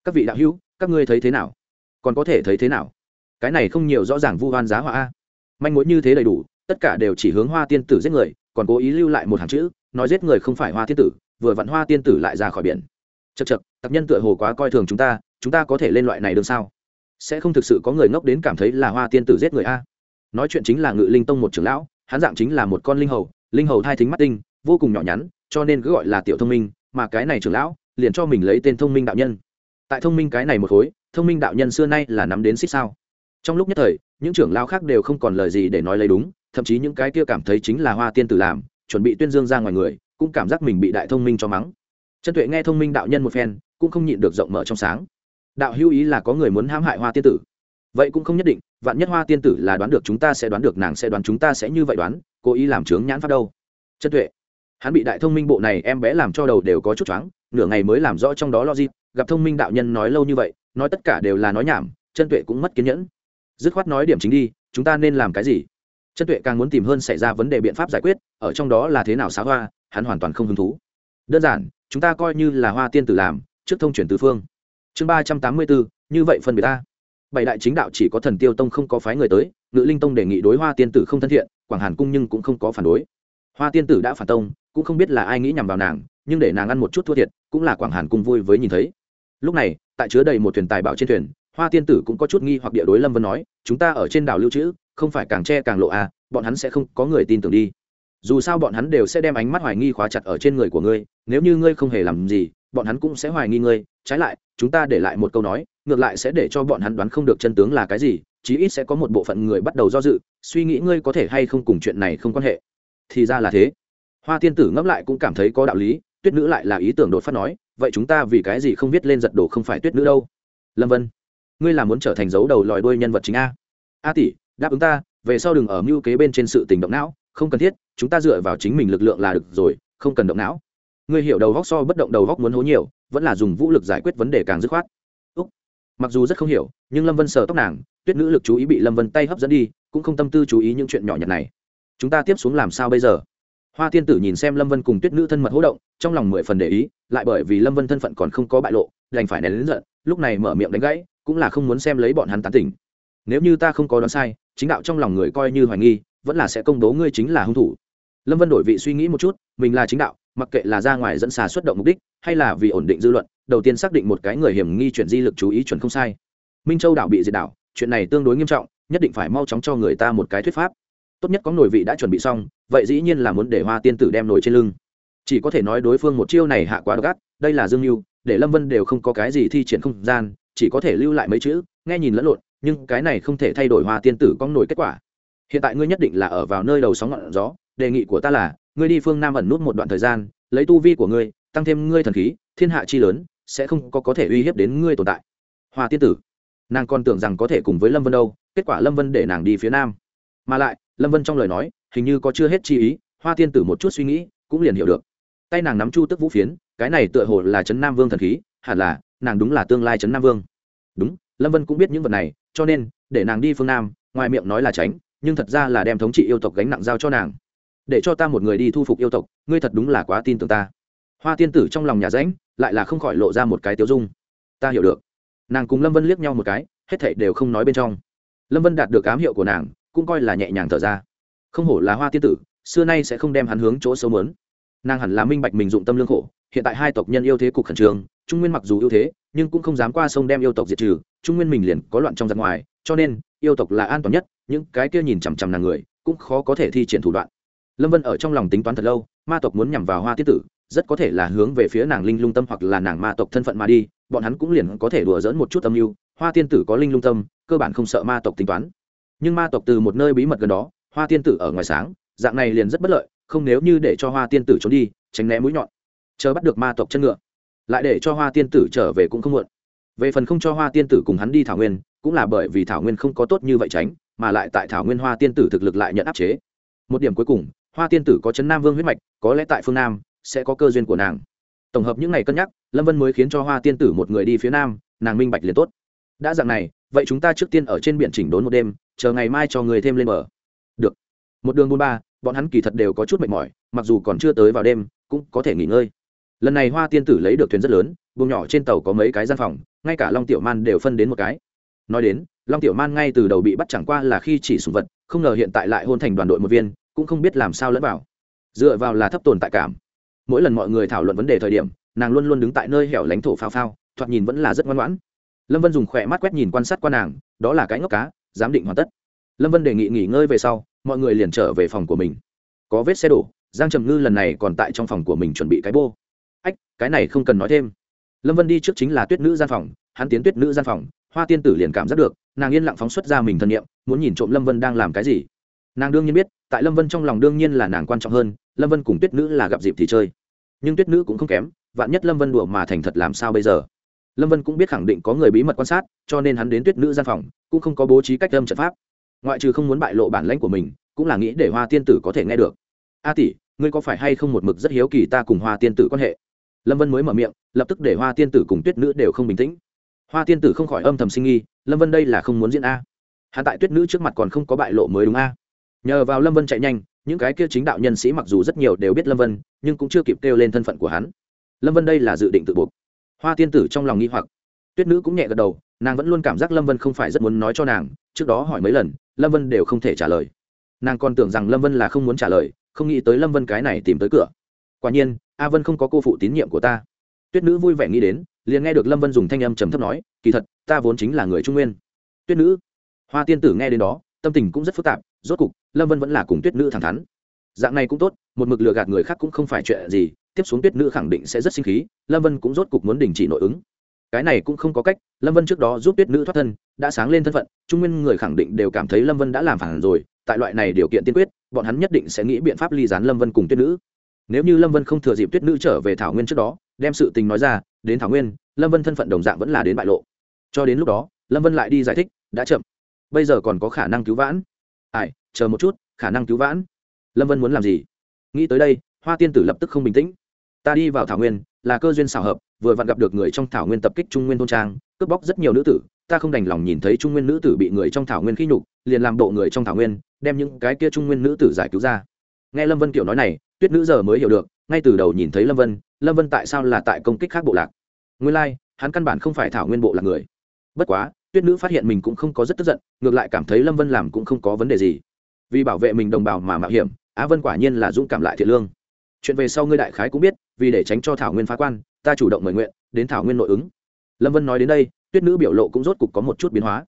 Các vị đạo hữu, các ngươi thấy thế nào? Còn có thể thấy thế nào? Cái này không nhiều rõ ràng vu hoan giá họa a. Manh mối như thế đầy đủ, tất cả đều chỉ hướng hoa tiên tử giết người, còn cố ý lưu lại một hàng chữ, nói giết người không phải hoa tiên tử, vừa vặn hoa tiên tử lại ra khỏi biển. Chật chật tập nhân tựa hồ quá coi thường chúng ta chúng ta có thể lên loại này được sao? Sẽ không thực sự có người ngốc đến cảm thấy là hoa tiên tử giết người a? Nói chuyện chính là ngự linh tông một trưởng lão hắn dạng chính là một con linh hầu linh hầu thai thính mắt tinh, vô cùng nhỏ nhắn, cho nên cứ gọi là tiểu thông minh, mà cái này trưởng lão liền cho mình lấy tên thông minh đạo nhân. Tại thông minh cái này một khối, thông minh đạo nhân xưa nay là nắm đến xích sao. Trong lúc nhất thời, những trưởng lão khác đều không còn lời gì để nói lấy đúng, thậm chí những cái kia cảm thấy chính là hoa tiên tử làm, chuẩn bị tuyên dương ra ngoài người, cũng cảm giác mình bị đại thông minh cho mắng. Chân tuệ nghe thông minh đạo nhân một phen, cũng không nhịn được rộng mở trong sáng. Đạo hữu ý là có người muốn hãm hại hoa tiên tử vậy cũng không nhất định, vạn nhất hoa tiên tử là đoán được chúng ta sẽ đoán được, nàng sẽ đoán chúng ta sẽ như vậy đoán cố ý làm trướng nhãn pháp đâu? Chân tuệ. Hắn bị đại thông minh bộ này em bé làm cho đầu đều có chút choáng, nửa ngày mới làm rõ trong đó logic, gặp thông minh đạo nhân nói lâu như vậy, nói tất cả đều là nói nhảm, chân tuệ cũng mất kiên nhẫn. Dứt khoát nói điểm chính đi, chúng ta nên làm cái gì? Chân tuệ càng muốn tìm hơn xảy ra vấn đề biện pháp giải quyết, ở trong đó là thế nào xá hoa, hắn hoàn toàn không hứng thú. Đơn giản, chúng ta coi như là hoa tiên tử làm, trước thông chuyển từ phương. Chương ba trăm tám mươi bốn như vậy phân biệt ta bảy đại chính đạo chỉ có thần tiêu tông không có phái người tới, ngự linh tông đề nghị đối hoa tiên tử không thân thiện, quảng hàn cung nhưng cũng không có phản đối. Hoa tiên tử đã phản tông, cũng không biết là ai nghĩ nhằm vào nàng, nhưng để nàng ăn một chút thua thiệt, cũng là quảng hàn cung vui với nhìn thấy. Lúc này, tại chứa đầy một thuyền tài bảo trên thuyền, hoa tiên tử cũng có chút nghi hoặc địa đối lâm vân nói, chúng ta ở trên đảo lưu trữ, không phải càng tre càng lộ à bọn hắn sẽ không có người tin tưởng đi. Dù sao bọn hắn đều sẽ đem ánh mắt hoài nghi khóa chặt ở trên người của ngươi, nếu như ngươi không hề làm gì, bọn hắn cũng sẽ hoài nghi ngươi. Trái lại, chúng ta để lại một câu nói ngược lại sẽ để cho bọn hắn đoán không được chân tướng là cái gì, chí ít sẽ có một bộ phận người bắt đầu do dự, suy nghĩ ngươi có thể hay không cùng chuyện này không quan hệ. Thì ra là thế. Hoa tiên tử ngẫm lại cũng cảm thấy có đạo lý, tuyết nữ lại là ý tưởng đột phát nói, vậy chúng ta vì cái gì không viết lên giật đồ không phải tuyết nữ đâu? Lâm vân, ngươi là muốn trở thành dấu đầu lòi đuôi nhân vật chính a. A tỷ, đáp ứng ta, về sau đừng ở mưu kế bên trên sự tình động não, không cần thiết, chúng ta dựa vào chính mình lực lượng là được rồi, không cần động não. Ngươi hiểu đầu góc so bất động đầu góc muốn hố nhiều, vẫn là dùng vũ lực giải quyết vấn đề càng dứt khoát mặc dù rất không hiểu, nhưng lâm vân sờ tóc nàng, tuyết nữ lực chú ý bị lâm vân tay hấp dẫn đi, cũng không tâm tư chú ý những chuyện nhỏ nhặt này. Chúng ta tiếp xuống làm sao bây giờ? Hoa tiên tử nhìn xem lâm vân cùng tuyết nữ thân mật hỗ động, trong lòng mười phần để ý, lại bởi vì lâm vân thân phận còn không có bại lộ, đành phải nén lớn giận, lúc này mở miệng đánh gãy, cũng là không muốn xem lấy bọn hắn tán tỉnh. Nếu như ta không có đoán sai, chính đạo trong lòng người coi như hoài nghi, vẫn là sẽ công bố ngươi chính là hung thủ. Lâm vân đổi vị suy nghĩ một chút, mình là chính đạo mặc kệ là ra ngoài dẫn xà xuất động mục đích, hay là vì ổn định dư luận, đầu tiên xác định một cái người hiểm nghi chuyển di lực chú ý chuẩn không sai. Minh châu đảo bị diệt đảo, chuyện này tương đối nghiêm trọng, nhất định phải mau chóng cho người ta một cái thuyết pháp. Tốt nhất có nổi vị đã chuẩn bị xong, vậy dĩ nhiên là muốn để hoa tiên tử đem nổi trên lưng. Chỉ có thể nói đối phương một chiêu này hạ quá gắt đây là dương mưu để lâm vân đều không có cái gì thi triển không gian, chỉ có thể lưu lại mấy chữ, nghe nhìn lẫn lộn, nhưng cái này không thể thay đổi hoa tiên tử con nổi kết quả. Hiện tại ngươi nhất định là ở vào nơi đầu sóng ngọn gió, đề nghị của ta là ngươi đi phương nam ẩn nút một đoạn thời gian, lấy tu vi của ngươi, tăng thêm ngươi thần khí, thiên hạ chi lớn, sẽ không có có thể uy hiếp đến ngươi tồn tại. Hoa tiên tử, nàng còn tưởng rằng có thể cùng với lâm vân đâu, kết quả lâm vân để nàng đi phía nam. Mà lại, lâm vân trong lời nói, hình như có chưa hết chi ý, hoa tiên tử một chút suy nghĩ, cũng liền hiểu được. Tay nàng nắm chu tức vũ phiến, cái này tựa hồ là trấn nam vương thần khí, hẳn là, nàng đúng là tương lai trấn nam vương. Đúng, lâm vân cũng biết những vật này, cho nên, để nàng đi phương nam, ngoài miệng nói là tránh, nhưng thật ra là đem thống trị yêu tộc gánh nặng giao cho nàng để cho ta một người đi thu phục yêu tộc, ngươi thật đúng là quá tin tưởng ta. Hoa tiên tử trong lòng nhà ránh lại là không khỏi lộ ra một cái tiêu dung. Ta hiểu được. Nàng cùng lâm vân liếc nhau một cái, hết thảy đều không nói bên trong. Lâm vân đạt được ám hiệu của nàng, cũng coi là nhẹ nhàng thở ra. Không hổ là hoa tiên tử, xưa nay sẽ không đem hắn hướng chỗ xấu mớn nàng hẳn là minh bạch mình dụng tâm lương khổ, hiện tại hai tộc nhân yêu thế cục khẩn trương, trung nguyên mặc dù ưu thế, nhưng cũng không dám qua sông đem yêu tộc diệt trừ, trung nguyên mình liền có loạn trong giặc ngoài, cho nên, yêu tộc là an toàn nhất, những cái kia nhìn chằm chằm nàng người, cũng khó có thể thi triển thủ đoạn lâm vân ở trong lòng tính toán thật lâu, ma tộc muốn nhằm vào hoa tiết tử, rất có thể là hướng về phía nàng linh lung tâm hoặc là nàng ma tộc thân phận mà đi, bọn hắn cũng liền có thể đùa dỡn một chút âm mưu, hoa tiên tử có linh lung tâm, cơ bản không sợ ma tộc tính toán. Nhưng ma tộc từ một nơi bí mật gần đó, hoa tiên tử ở ngoài sáng, dạng này liền rất bất lợi, không nếu như để cho hoa tiên tử trốn đi, tránh né mũi nhọn, chờ bắt được ma tộc chân ngựa. Lại để cho hoa tiên tử trở về cũng không muộn. Về phần không cho hoa tiên tử cùng hắn đi thảo nguyên, cũng là bởi vì thảo nguyên không có tốt như vậy tránh, mà lại tại thảo nguyên hoa tiên tử thực lực lại nhận áp chế. Một điểm cuối cùng hoa tiên tử có chấn nam vương huyết mạch, có lẽ tại phương nam, sẽ có cơ duyên của nàng. Tổng hợp những ngày cân nhắc, lâm vân mới khiến cho hoa tiên tử một người đi phía nam, nàng minh bạch liền tốt. Đã dạng này, vậy chúng ta trước tiên ở trên biển chỉnh đốn một đêm, chờ ngày mai cho người thêm lên bờ. Được. Một đường buôn ba, bọn hắn kỳ thật đều có chút mệt mỏi, mặc dù còn chưa tới vào đêm, cũng có thể nghỉ ngơi. Lần này hoa tiên tử lấy được thuyền rất lớn, buồng nhỏ trên tàu có mấy cái gian phòng, ngay cả long tiểu man đều phân đến một cái. Nói đến, long tiểu man ngay từ đầu bị bắt chẳng qua là khi chỉ sùng vật, không ngờ hiện tại lại hôn thành đoàn đội một viên cũng không biết làm sao lẫn vào. Dựa vào là thấp tồn tại cảm. Mỗi lần mọi người thảo luận vấn đề thời điểm, nàng luôn luôn đứng tại nơi hẻo lánh thổ phao phao, thoạt nhìn vẫn là rất ngoan ngoãn. Lâm vân dùng khỏe mắt quét nhìn quan sát qua nàng, đó là cái ngốc cá, giám định hoàn tất. Lâm vân đề nghị nghỉ ngơi về sau, mọi người liền trở về phòng của mình. Có vết xe đổ, giang trầm ngư lần này còn tại trong phòng của mình chuẩn bị cái bô. Ách, cái này không cần nói thêm. Lâm vân đi trước chính là tuyết nữ gian phòng, hắn tiến tuyết nữ gian phòng, hoa tiên tử liền cảm giác được, nàng yên lặng phóng xuất ra mình thân nhiệm, muốn nhìn trộm lâm vân đang làm cái gì nàng đương nhiên biết, tại lâm vân trong lòng đương nhiên là nàng quan trọng hơn, lâm vân cùng tuyết nữ là gặp dịp thì chơi. Nhưng tuyết nữ cũng không kém, vạn nhất lâm vân đùa mà thành thật làm sao bây giờ? Lâm vân cũng biết khẳng định có người bí mật quan sát, cho nên hắn đến tuyết nữ gian phòng, cũng không có bố trí cách âm trận pháp. Ngoại trừ không muốn bại lộ bản lãnh của mình, cũng là nghĩ để hoa tiên tử có thể nghe được. A tỷ, ngươi có phải hay không một mực rất hiếu kỳ ta cùng hoa tiên tử quan hệ? Lâm vân mới mở miệng, lập tức để hoa tiên tử cùng tuyết nữ đều không bình tĩnh. Hoa tiên tử không khỏi âm thầm sinh nghi lâm vân đây là không muốn diễn a. Hạ tại tuyết nữ trước mặt còn không có bại lộ mới đúng a nhờ vào lâm vân chạy nhanh, những cái kia chính đạo nhân sĩ mặc dù rất nhiều đều biết lâm vân, nhưng cũng chưa kịp kêu lên thân phận của hắn. Lâm vân đây là dự định tự buộc. Hoa tiên tử trong lòng nghi hoặc. Tuyết nữ cũng nhẹ gật đầu, nàng vẫn luôn cảm giác lâm vân không phải rất muốn nói cho nàng, trước đó hỏi mấy lần, lâm vân đều không thể trả lời. Nàng còn tưởng rằng lâm vân là không muốn trả lời, không nghĩ tới lâm vân cái này tìm tới cửa. Quả nhiên, a vân không có cô phụ tín nhiệm của ta. Tuyết nữ vui vẻ nghĩ đến, liền nghe được lâm vân dùng thanh âm trầm thấp nói, kỳ thật, ta vốn chính là người trung nguyên. Tuyết nữ? Hoa tiên tử nghe đến đó tâm tình cũng rất phức tạp, rốt cục, lâm vân vẫn là cùng tuyết nữ thẳng thắn. Dạng này cũng tốt, một mực lừa gạt người khác cũng không phải chuyện gì, tiếp xuống tuyết nữ khẳng định sẽ rất sinh khí, lâm vân cũng rốt cục muốn đình chỉ nội ứng. Cái này cũng không có cách, lâm vân trước đó giúp tuyết nữ thoát thân, đã sáng lên thân phận, trung nguyên người khẳng định đều cảm thấy lâm vân đã làm phản rồi, tại loại này điều kiện tiên quyết, bọn hắn nhất định sẽ nghĩ biện pháp ly gián lâm vân cùng tuyết nữ. Nếu như lâm vân không thừa dịp tuyết nữ trở về thảo nguyên trước đó, đem sự tình nói ra, đến thảo nguyên, lâm vân thân phận đồng dạng vẫn là đến bại lộ. Cho đến lúc đó, lâm vân lại đi giải thích, đã chậm bây giờ còn có khả năng cứu vãn. Ai chờ một chút khả năng cứu vãn. Lâm vân muốn làm gì? Nghĩ tới đây hoa tiên tử lập tức không bình tĩnh. Ta đi vào thảo nguyên là cơ duyên xảo hợp vừa vặn gặp được người trong thảo nguyên tập kích trung nguyên thôn trang cướp bóc rất nhiều nữ tử. Ta không đành lòng nhìn thấy trung nguyên nữ tử bị người trong thảo nguyên khi nhục liền làm bộ người trong thảo nguyên đem những cái kia trung nguyên nữ tử giải cứu ra. Nghe lâm vân kiểu nói này tuyết nữ giờ mới hiểu được ngay từ đầu nhìn thấy lâm vân lâm vân tại sao là tại công kích khác bộ lạc? Nguyên lai、like, hắn căn bản không phải thảo nguyên bộ lạc người. Bất quá tuyết nữ phát hiện mình cũng không có rất tức giận, ngược lại cảm thấy lâm vân làm cũng không có vấn đề gì. Vì bảo vệ mình đồng bào mà mạo hiểm, á vân quả nhiên là dũng cảm lại thiện lương. Chuyện về sau ngươi đại khái cũng biết, vì để tránh cho thảo nguyên phá quan, ta chủ động mời nguyện, đến thảo nguyên nội ứng. Lâm vân nói đến đây, tuyết nữ biểu lộ cũng rốt cục có một chút biến hóa.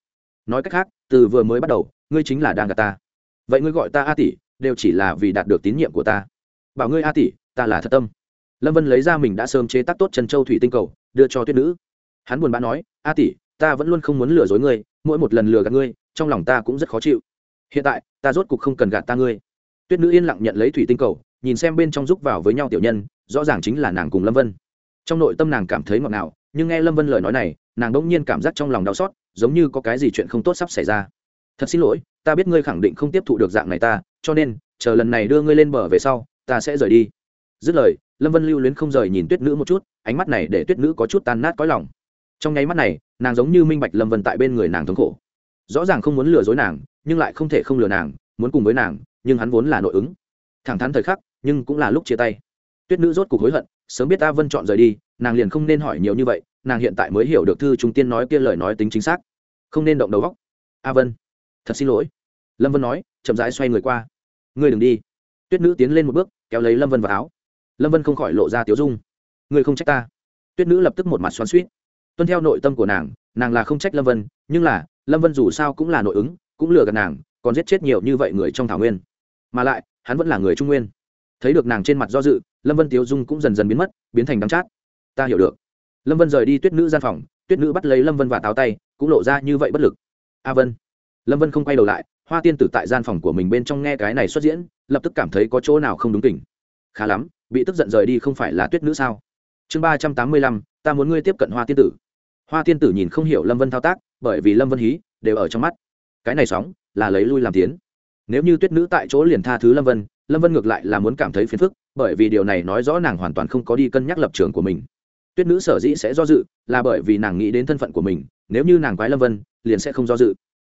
Nói cách khác, từ vừa mới bắt đầu, ngươi chính là đang gạt ta. Vậy ngươi gọi ta a tỷ, đều chỉ là vì đạt được tín nhiệm của ta. Bảo ngươi a tỷ, ta là thật tâm. Lâm vân lấy ra mình đã sớm chế tác tốt trần châu thủy tinh cầu, đưa cho tuyết nữ. Hắn buồn bã nói, a tỷ ta vẫn luôn không muốn lừa dối ngươi, mỗi một lần lừa gạt ngươi, trong lòng ta cũng rất khó chịu. Hiện tại, ta rốt cục không cần gạt ta ngươi. Tuyết nữ yên lặng nhận lấy thủy tinh cầu, nhìn xem bên trong rúc vào với nhau tiểu nhân, rõ ràng chính là nàng cùng lâm vân. Trong nội tâm nàng cảm thấy ngọt ngào, nhưng nghe lâm vân lời nói này, nàng đ ỗ n g nhiên cảm giác trong lòng đau xót, giống như có cái gì chuyện không tốt sắp xảy ra. Thật xin lỗi, ta biết ngươi khẳng định không tiếp thụ được dạng này ta, cho nên, chờ lần này đưa ngươi lên bờ về sau, ta sẽ rời đi. Dứt lời, lâm vân lưu luyến không rời nhìn tuyết nữ một chút, ánh mắt này để tuyết nữ có chút tan nát có lòng trong nháy mắt này, nàng giống như minh bạch lâm vân tại bên người nàng thống khổ. Rõ ràng không muốn lừa dối nàng, nhưng lại không thể không lừa nàng, muốn cùng với nàng, nhưng hắn vốn là nội ứng. Thẳng thắn thời khắc, nhưng cũng là lúc chia tay. Tuyết nữ rốt cuộc hối hận, sớm biết ta vân chọn rời đi, nàng liền không nên hỏi nhiều như vậy, nàng hiện tại mới hiểu được thư trung tiên nói kia lời nói tính chính xác. Không nên động đầu góc a vân, thật xin lỗi. Lâm vân nói, chậm rãi xoay người qua. Ngươi đừng đi. Tuyết nữ tiến lên một bước, kéo lấy lâm vân vào áo. Lâm vân không khỏi lộ ra tiếu dung. Ngươi không trách ta. Tuyết nữ lập tức một mặt xoắn suýt tuân theo nội tâm của nàng nàng là không trách lâm vân, nhưng là, lâm vân dù sao cũng là nội ứng, cũng lừa gạt nàng, còn giết chết nhiều như vậy người trong thảo nguyên. Mà lại, hắn vẫn là người trung nguyên. Thấy được nàng trên mặt do dự, lâm vân tiếu dung cũng dần dần biến mất, biến thành đắng chát. Ta hiểu được. Lâm vân rời đi tuyết nữ gian phòng, tuyết nữ bắt lấy lâm vân và táo tay, cũng lộ ra như vậy bất lực. A vân. Lâm vân không quay đầu lại, hoa tiên tử tại gian phòng của mình bên trong nghe cái này xuất diễn, lập tức cảm thấy có chỗ nào không đúng tình. khá lắm, bị tức giận rời đi không phải là tuyết nữ sao? Chương ba trăm tám mươi lăm, ta muốn ngươi tiếp cận hoa tiên tử hoa tiên tử nhìn không hiểu lâm vân thao tác, bởi vì lâm vân hí, đều ở trong mắt. Cái này sóng, là lấy lui làm tiến. Nếu như tuyết nữ tại chỗ liền tha thứ lâm vân lâm vân ngược lại là muốn cảm thấy phiền phức, bởi vì điều này nói rõ nàng hoàn toàn không có đi cân nhắc lập trường của mình. Tuyết nữ sở dĩ sẽ do dự, là bởi vì nàng nghĩ đến thân phận của mình, nếu như nàng quái lâm vân, liền sẽ không do dự.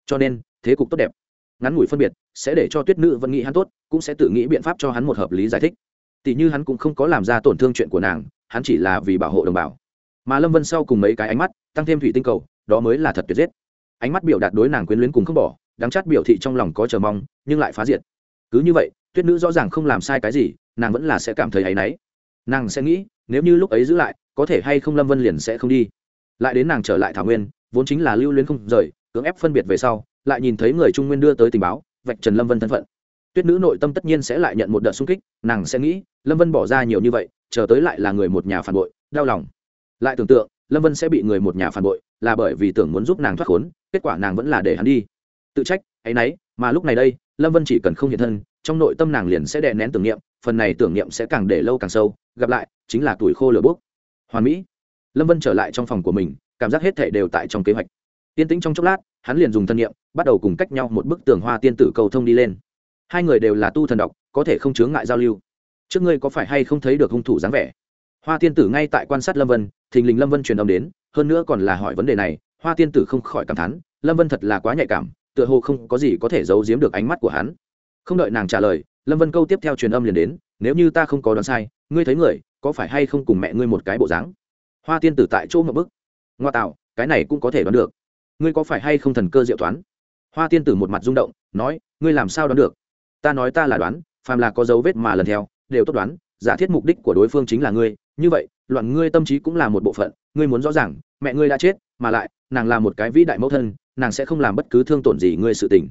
Cho nên, thế cục tốt đẹp. Ngắn ngủi phân biệt, sẽ để cho tuyết nữ vẫn nghĩ hắn tốt, cũng sẽ tự nghĩ biện pháp cho hắn một hợp lý giải thích. Tỷ như hắn cũng không có làm ra tổn thương chuyện của nàng, hắn chỉ là vì bảo hộ đồng bào mà lâm vân sau cùng mấy cái ánh mắt tăng thêm thủy tinh cầu đó mới là thật tuyệt giết ánh mắt biểu đạt đối nàng quyến luyến cùng không bỏ đáng chát biểu thị trong lòng có chờ mong nhưng lại phá diệt cứ như vậy tuyết nữ rõ ràng không làm sai cái gì nàng vẫn là sẽ cảm thấy áy náy nàng sẽ nghĩ nếu như lúc ấy giữ lại có thể hay không lâm vân liền sẽ không đi lại đến nàng trở lại thảo nguyên vốn chính là lưu luyến không rời cưỡng ép phân biệt về sau lại nhìn thấy người trung nguyên đưa tới tình báo vạch trần lâm vân thân phận tuyết nữ nội tâm tất nhiên sẽ lại nhận một đợt xung kích nàng sẽ nghĩ lâm vân bỏ ra nhiều như vậy chờ tới lại là người một nhà phản bội đau lòng lại tưởng tượng, lâm vân sẽ bị người một nhà phản bội, là bởi vì tưởng muốn giúp nàng thoát khốn, kết quả nàng vẫn là để hắn đi. Tự trách ấ y n ấ y mà lúc này đây, lâm vân chỉ cần không hiện thân, trong nội tâm nàng liền sẽ đè nén tưởng niệm, phần này tưởng niệm sẽ càng để lâu càng sâu, gặp lại, chính là tuổi khô lửa bốc. Hoàn mỹ. Lâm vân trở lại trong phòng của mình, cảm giác hết thể đều tại trong kế hoạch. Tiên tĩnh trong chốc lát, hắn liền dùng thân niệm, bắt đầu cùng cách nhau một bức tường hoa tiên tử cầu thông đi lên. Hai người đều là tu thần độc có thể không chướng ngại giao lưu. Trước ngươi có phải hay không thấy được hung thủ dáng vẻ? Hoa tiên tử ngay tại quan sát lâm vân thình lình lâm vân truyền âm đến, hơn nữa còn là hỏi vấn đề này, hoa tiên tử không khỏi cảm thán, lâm vân thật là quá nhạy cảm, tựa hồ không có gì có thể giấu giếm được ánh mắt của hắn. Không đợi nàng trả lời, lâm vân câu tiếp theo truyền âm liền đến, nếu như ta không có đoán sai, ngươi thấy người, có phải hay không cùng mẹ ngươi một cái bộ dáng? Hoa tiên tử tại chỗ một bức. Ngoa tạo, cái này cũng có thể đoán được. Ngươi có phải hay không thần cơ diệu toán? Hoa tiên tử một mặt rung động, nói, ngươi làm sao đoán được? Ta nói ta là đoán, phàm là có dấu vết mà lần theo, đều tốt đoán, giả thiết mục đích của đối phương chính là ngươi, như vậy loạn ngươi tâm trí cũng là một bộ phận, ngươi muốn rõ ràng, mẹ ngươi đã chết, mà lại, nàng là một cái vĩ đại mẫu thân, nàng sẽ không làm bất cứ thương tổn gì ngươi sự tình.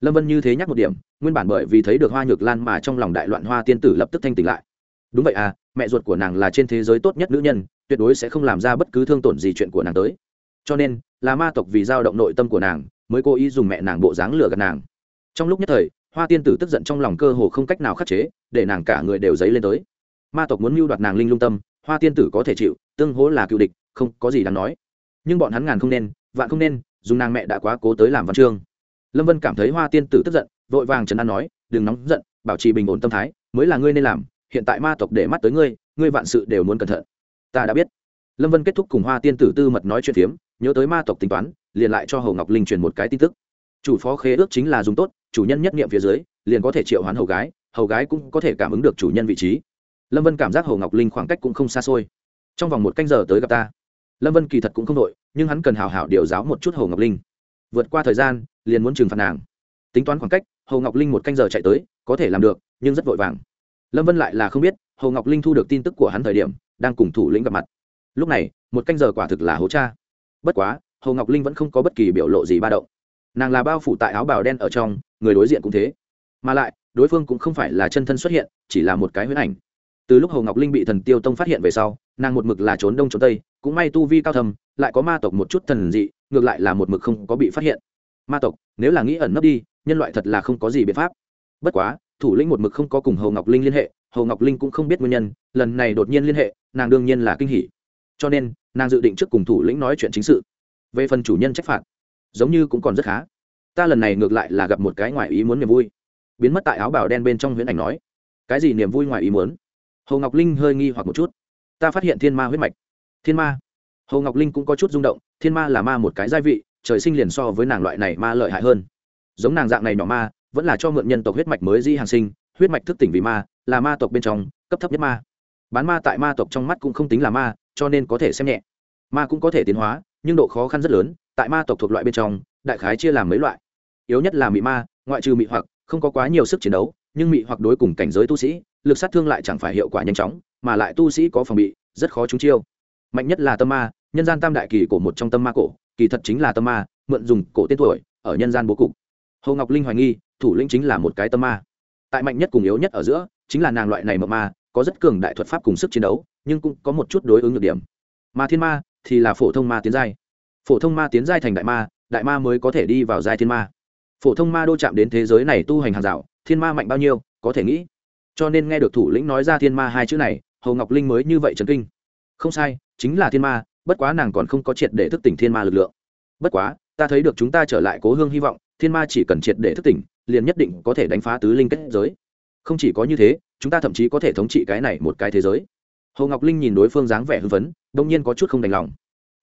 Lâm vân như thế nhắc một điểm, nguyên bản bởi vì thấy được hoa nhược lan mà trong lòng đại loạn hoa tiên tử lập tức thanh tỉnh lại. Đúng vậy à mẹ ruột của nàng là trên thế giới tốt nhất nữ nhân, tuyệt đối sẽ không làm ra bất cứ thương tổn gì chuyện của nàng tới. Cho nên, là ma tộc vì dao động nội tâm của nàng, mới cố ý dùng mẹ nàng bộ dáng lừa gạt nàng. Trong lúc nhất thời, hoa tiên tử tức giận trong lòng cơ hồ không cách nào khắc chế, để nàng cả người đều dấy lên tới. Ma tộc muốn mưu đoạt nàng linh lung tâm hoa tiên tử có thể chịu, tương hỗ là cựu địch, không có gì đáng nói. Nhưng bọn hắn ngàn không nên, vạn không nên, dùng nàng mẹ đã quá cố tới làm văn chương. Lâm vân cảm thấy hoa tiên tử tức giận, vội vàng trấn an nói, đừng nóng giận, bảo trì bình ổn tâm thái, mới là ngươi nên làm, hiện tại ma tộc để mắt tới ngươi ngươi vạn sự đều muốn cẩn thận. Ta đã biết. Lâm vân kết thúc cùng hoa tiên tử tư mật nói chuyện phiếm, nhớ tới ma tộc tính toán, liền lại cho hầu ngọc linh truyền một cái tin tức. Chủ phó khế ước chính là dùng tốt, chủ nhân nhất nghiệm phía dưới, liền có thể triệu hoán hầu gái hầu gái cũng có thể cảm ứng được chủ nhân vị trí lâm vân cảm giác Hồ ngọc linh khoảng cách cũng không xa xôi. Trong vòng một canh giờ tới gặp ta. Lâm vân kỳ thật cũng không đội, nhưng hắn cần hào hảo điều giáo một chút Hồ ngọc linh. Vượt qua thời gian, liền muốn trừng phạt nàng. Tính toán khoảng cách, Hồ ngọc linh một canh giờ chạy tới, có thể làm được, nhưng rất vội vàng. Lâm vân lại là không biết, Hồ ngọc linh thu được tin tức của hắn thời điểm, đang cùng thủ lĩnh gặp mặt. Lúc này, một canh giờ quả thực là hố cha. Bất quá, Hồ ngọc linh vẫn không có bất kỳ biểu lộ gì ba động. Nàng là bao phủ tại áo bào đen ở trong, người đối diện cũng thế. Mà lại, đối phương cũng không phải là chân thân xuất hiện, chỉ là một cái huyễn ảnh từ lúc Hồ ngọc linh bị thần tiêu tông phát hiện về sau, nàng một mực là trốn đông trốn tây, cũng may tu vi cao thầm lại có ma tộc một chút thần dị, ngược lại là một mực không có bị phát hiện. Ma tộc, nếu là nghĩ ẩn nấp đi, nhân loại thật là không có gì biện pháp. Bất quá, thủ lĩnh một mực không có cùng Hồ ngọc linh liên hệ, Hồ ngọc linh cũng không biết nguyên nhân, lần này đột nhiên liên hệ, nàng đương nhiên là kinh hỉ. Cho nên, nàng dự định trước cùng thủ lĩnh nói chuyện chính sự. Về phần chủ nhân trách phạt, giống như cũng còn rất khá. Ta lần này ngược lại là gặp một cái ngoài ý muốn niềm vui. Biến mất tại áo bào đen bên trong huyễn ảnh nói, cái gì niềm vui ngoài ý muốn? Hồ ngọc linh hơi nghi hoặc một chút. Ta phát hiện thiên ma huyết mạch. Thiên ma? Hồ ngọc linh cũng có chút rung động, thiên ma là ma một cái gia vị, trời sinh liền so với nàng loại này ma lợi hại hơn. Giống nàng dạng này nhỏ ma, vẫn là cho mượn nhân tộc huyết mạch mới di hàng sinh, huyết mạch thức tỉnh vì ma, là ma tộc bên trong cấp thấp nhất ma. Bán ma tại ma tộc trong mắt cũng không tính là ma, cho nên có thể xem nhẹ. Ma cũng có thể tiến hóa, nhưng độ khó khăn rất lớn, tại ma tộc thuộc loại bên trong, đại khái chia làm mấy loại. Yếu nhất là mị ma, ngoại trừ mị hoặc, không có quá nhiều sức chiến đấu, nhưng mị hoặc đối cùng cảnh giới tu sĩ lực sát thương lại chẳng phải hiệu quả nhanh chóng, mà lại tu sĩ có phòng bị, rất khó trúng chiêu. Mạnh nhất là tâm ma, nhân gian tam đại kỳ của một trong tâm ma cổ, kỳ thật chính là tâm ma, mượn dùng cổ tên tuổi, ở nhân gian bố cục. Hồ ngọc linh hoài nghi, thủ lĩnh chính là một cái tâm ma. Tại mạnh nhất cùng yếu nhất ở giữa, chính là nàng loại này mậm ma, có rất cường đại thuật pháp cùng sức chiến đấu, nhưng cũng có một chút đối ứng được điểm. Mà thiên ma thì là phổ thông ma tiến giai. Phổ thông ma tiến giai thành đại ma đại ma mới có thể đi vào giai thiên ma. Phổ thông ma đô chạm đến thế giới này tu hành hàng rào, thiên ma mạnh bao nhiêu, có thể nghĩ cho nên nghe được thủ lĩnh nói ra thiên ma hai chữ này, hồ ngọc linh mới như vậy trấn kinh. Không sai, chính là thiên ma, bất quá nàng còn không có triệt để thức tỉnh thiên ma lực lượng. Bất quá, ta thấy được chúng ta trở lại cố hương hy vọng, thiên ma chỉ cần triệt để thức tỉnh, liền nhất định có thể đánh phá tứ linh kết giới. Không chỉ có như thế, chúng ta thậm chí có thể thống trị cái này một cái thế giới. Hồ ngọc linh nhìn đối phương dáng vẻ hưng phấn, đông nhiên có chút không đành lòng.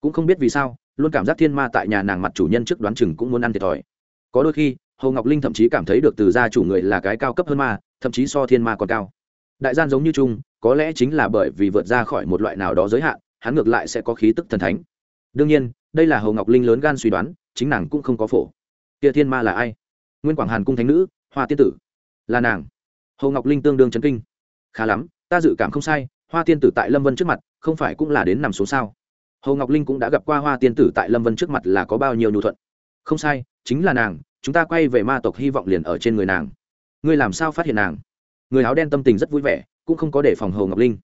Cũng không biết vì sao, luôn cảm giác thiên ma tại nhà nàng mặt chủ nhân trước đoán chừng cũng muốn ăn thiệt thòi. Có đôi khi hồ ngọc linh thậm chí cảm thấy được từ gia chủ người là cái cao cấp hơn ma, thậm chí so thiên ma còn cao. Đại gian giống như chung, có lẽ chính là bởi vì vượt ra khỏi một loại nào đó giới hạn, hắn ngược lại sẽ có khí tức thần thánh. Đương nhiên, đây là hồ ngọc linh lớn gan suy đoán, chính nàng cũng không có phổ. Kia thiên ma là ai? Nguyên quảng hàn cung thánh nữ, hoa tiên tử. Là nàng. Hồ ngọc linh tương đương chấn kinh. Khá lắm, ta dự cảm không sai, hoa tiên tử tại lâm vân trước mặt, không phải cũng là đến nằm số sao? Hồ ngọc linh cũng đã gặp qua hoa tiên tử tại lâm vân trước mặt là có bao nhiêu nhu thuận. Không sai, chính là nàng chúng ta quay về ma tộc hy vọng liền ở trên người nàng. Ngươi làm sao phát hiện nàng? Người áo đen tâm tình rất vui vẻ, cũng không có để phòng hồ ngọc linh.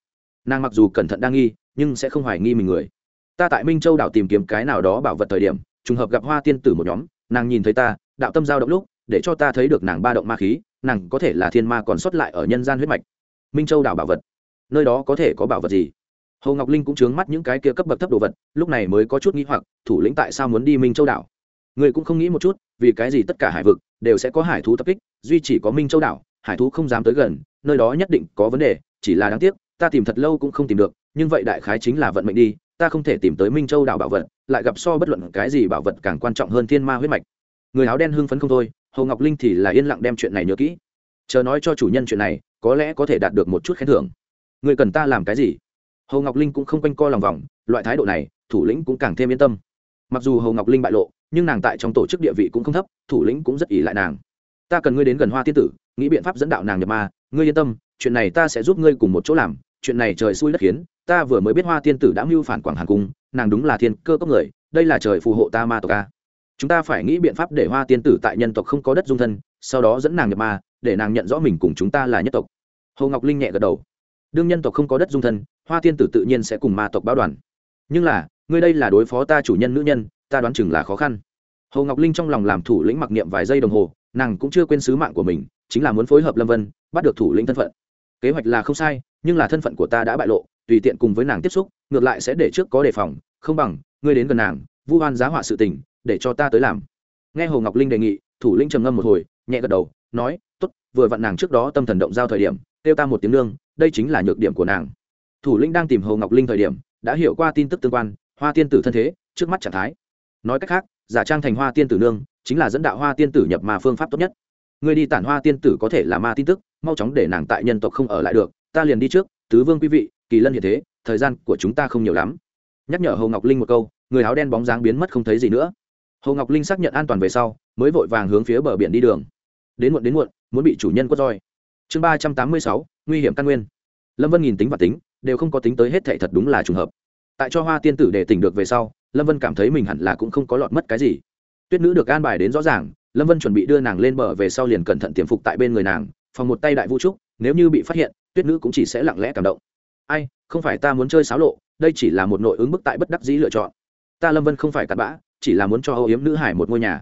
Nàng mặc dù cẩn thận đa nghi, nhưng sẽ không hoài nghi mình người. Ta tại minh châu đảo tìm kiếm cái nào đó bảo vật thời điểm, trùng hợp gặp hoa tiên tử một nhóm, nàng nhìn thấy ta, đạo tâm giao động lúc, để cho ta thấy được nàng ba động ma khí, nàng có thể là thiên ma còn sót lại ở nhân gian huyết mạch. Minh châu đảo bảo vật. Nơi đó có thể có bảo vật gì? Hồ ngọc linh cũng chướng mắt những cái kia cấp bậc thấp đồ vật, lúc này mới có chút nghĩ hoặc, thủ lĩnh tại sao muốn đi minh châu đảo? Người cũng không nghĩ một chút, vì cái gì tất cả hải vực đều sẽ có hải thú tập kích, duy chỉ có minh châu đảo, hải thú không dám tới gần, nơi đó nhất định có vấn đề, chỉ là đáng tiếc, ta tìm thật lâu cũng không tìm được, nhưng vậy đại khái chính là vận mệnh đi, ta không thể tìm tới minh châu đảo bảo vật, lại gặp so bất luận cái gì bảo vật càng quan trọng hơn thiên ma huyết mạch. Người áo đen hưng phấn không thôi, hồ ngọc linh thì là yên lặng đem chuyện này nhớ kỹ. Chờ nói cho chủ nhân chuyện này, có lẽ có thể đạt được một chút khen thưởng. Người cần ta làm cái gì? Hồ ngọc linh cũng không quanh co lòng vòng, loại thái độ này, thủ lĩnh cũng càng thêm yên tâm. Mặc dù hồ ngọc linh bại lộ nhưng nàng tại trong tổ chức địa vị cũng không thấp, thủ lĩnh cũng rất ỉ lại nàng. Ta cần ngươi đến gần hoa tiên tử, nghĩ biện pháp dẫn đạo nàng nhập ma. Ngươi yên tâm, chuyện này ta sẽ giúp ngươi cùng một chỗ làm. Chuyện này trời xui đất khiến, ta vừa mới biết hoa tiên tử đã mưu phản quảng hàn cung, nàng đúng là thiên cơ cốc người, đây là trời phù hộ ta ma tộc ca chúng ta phải nghĩ biện pháp để hoa tiên tử tại nhân tộc không có đất dung thân, sau đó dẫn nàng nhập ma, để nàng nhận rõ mình cùng chúng ta là nhất tộc. Hồ ngọc linh nhẹ gật đầu. Đương nhân tộc không có đất dung thân, hoa tiên tử tự nhiên sẽ cùng ma tộc báo đoàn. Nhưng là, ngươi đây là đối phó ta chủ nhân nữ nhân ta đoán chừng là khó khăn. Hồ ngọc linh trong lòng làm thủ lĩnh mặc niệm vài giây đồng hồ, nàng cũng chưa quên sứ mạng của mình, chính là muốn phối hợp lâm vân, bắt được thủ lĩnh thân phận. Kế hoạch là không sai, nhưng là thân phận của ta đã bại lộ, tùy tiện cùng với nàng tiếp xúc, ngược lại sẽ để trước có đề phòng, không bằng, ngươi đến gần nàng, vu hoan giá họa sự tình, để cho ta tới làm. Nghe hồ ngọc linh đề nghị, thủ lĩnh trầm ngâm một hồi, nhẹ gật đầu, nói t ố t vừa vặn nàng trước đó tâm thần động giao thời điểm, kêu ta một tiếng nương, đây chính là nhược điểm của nàng. Thủ lĩnh đang tìm hồ ngọc linh thời điểm, đã hiểu qua tin tức tương quan, hoa tiên tử thân thế, trước mắt trạng thái nói cách khác, giả trang thành hoa tiên tử nương, chính là dẫn đạo hoa tiên tử nhập ma phương pháp tốt nhất. Người đi tản hoa tiên tử có thể là ma tin tức, mau chóng để nàng tại nhân tộc không ở lại được, ta liền đi trước, tứ vương quý vị, kỳ lân hiện thế, thời gian của chúng ta không nhiều lắm. Nhắc nhở hồ ngọc linh một câu, người áo đen bóng dáng biến mất không thấy gì nữa. Hồ ngọc linh xác nhận an toàn về sau, mới vội vàng hướng phía bờ biển đi đường. Đến muộn đến muộn, muốn bị chủ nhân quất roi. Chương ba trăm tám mươi sáu, nguy hiểm căn nguyên. Lâm vân nhìn tính và tính, đều không có tính tới hết thệ thật đúng là trùng hợp tại cho hoa tiên tử để tỉnh được về sau, lâm vân cảm thấy mình hẳn là cũng không có lọt mất cái gì. Tuyết nữ được an bài đến rõ ràng, lâm vân chuẩn bị đưa nàng lên bờ về sau liền cẩn thận tiềm phục tại bên người nàng, phòng một tay đại vũ trúc, nếu như bị phát hiện, tuyết nữ cũng chỉ sẽ lặng lẽ cảm động. Ai, không phải ta muốn chơi xáo lộ, đây chỉ là một nội ứng bức tại bất đắc dĩ lựa chọn. Ta lâm vân không phải cặn bã, chỉ là muốn cho âu yếm nữ hải một ngôi nhà.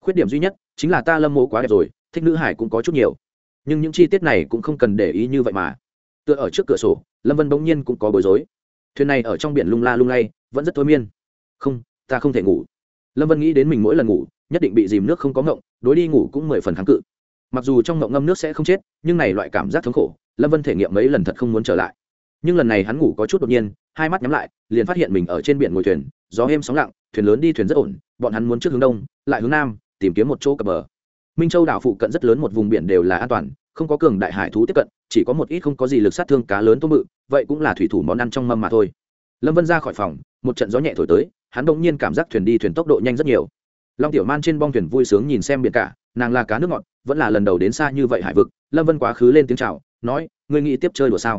Khuyết điểm duy nhất, chính là ta lâm mô quá đẹp rồi, thích nữ hải cũng có chút nhiều. Nhưng những chi tiết này cũng không cần để ý như vậy mà. Tựa ở trước cửa sổ, lâm vân bỗng nhiên cũng có bối rối thuyền này ở trong biển lung la lung lay, vẫn rất thôi miên. Không, ta không thể ngủ. Lâm vân nghĩ đến mình mỗi lần ngủ, nhất định bị dìm nước không có ngộng, đối đi ngủ cũng mười phần kháng cự. Mặc dù trong ngộng ngâm nước sẽ không chết, nhưng này loại cảm giác thống khổ, lâm vân thể nghiệm mấy lần thật không muốn trở lại. Nhưng lần này hắn ngủ có chút đột nhiên, hai mắt nhắm lại, liền phát hiện mình ở trên biển ngồi thuyền, gió êm sóng lặng, thuyền lớn đi thuyền rất ổn, bọn hắn muốn trước hướng đông, lại hướng nam, tìm kiếm một chỗ cập bờ. Minh châu đảo phụ cận rất lớn một vùng biển đều là an toàn không có cường đại hải thú tiếp cận, chỉ có một ít không có gì lực sát thương cá lớn tôm bự, vậy cũng là thủy thủ món ăn trong mâm mà thôi. Lâm vân ra khỏi phòng, một trận gió nhẹ thổi tới, hắn đ ỗ n g nhiên cảm giác thuyền đi thuyền tốc độ nhanh rất nhiều. Long tiểu man trên bong thuyền vui sướng nhìn xem biển cả, nàng là cá nước ngọt, vẫn là lần đầu đến xa như vậy hải vực, lâm vân quá khứ lên tiếng c h à o nói, ngươi nghĩ tiếp chơi đùa sao?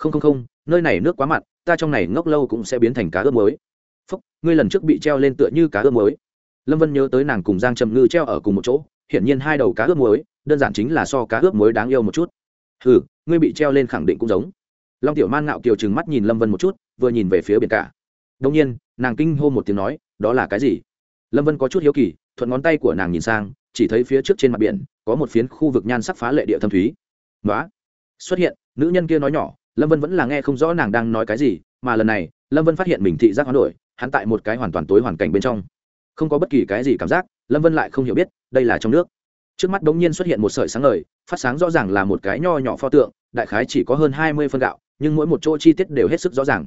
Không không không, nơi này nước quá mặn, ta trong này ngốc lâu cũng sẽ biến thành cá ướp mới phúc, ngươi lần trước bị treo lên tựa như cá ướp mới lâm vân nhớ tới nàng cùng giang trầm ngư treo ở cùng một chỗ hiển nhiên hai đầu cá ướp muối, đơn giản chính là so cá ướp muối đáng yêu một chút. Ừ ngươi bị treo lên khẳng định cũng giống. Long tiểu man ngạo kiều trừng mắt nhìn lâm vân một chút, vừa nhìn về phía biển cả. Đông nhiên, nàng kinh hô một tiếng nói, đó là cái gì? Lâm vân có chút hiếu kỳ, thuận ngón tay của nàng nhìn sang, chỉ thấy phía trước trên mặt biển, có một phiến khu vực nhan sắc phá lệ địa thâm thúy. Nói xuất hiện, nữ nhân kia nói nhỏ, lâm vân vẫn là nghe không rõ nàng đang nói cái gì, mà lần này, lâm vân phát hiện mình thị giác hoán đổi, hắn tại một cái hoàn toàn tối hoàn cảnh bên trong. Không có bất kỳ cái gì cảm giác lâm vân lại không hiểu biết, đây là trong nước. Trước mắt đ ố n g nhiên xuất hiện một sợi sáng ngời, phát sáng rõ ràng là một cái nho nhỏ pho tượng, đại khái chỉ có hơn hai mươi phân gạo, nhưng mỗi một chỗ chi tiết đều hết sức rõ ràng.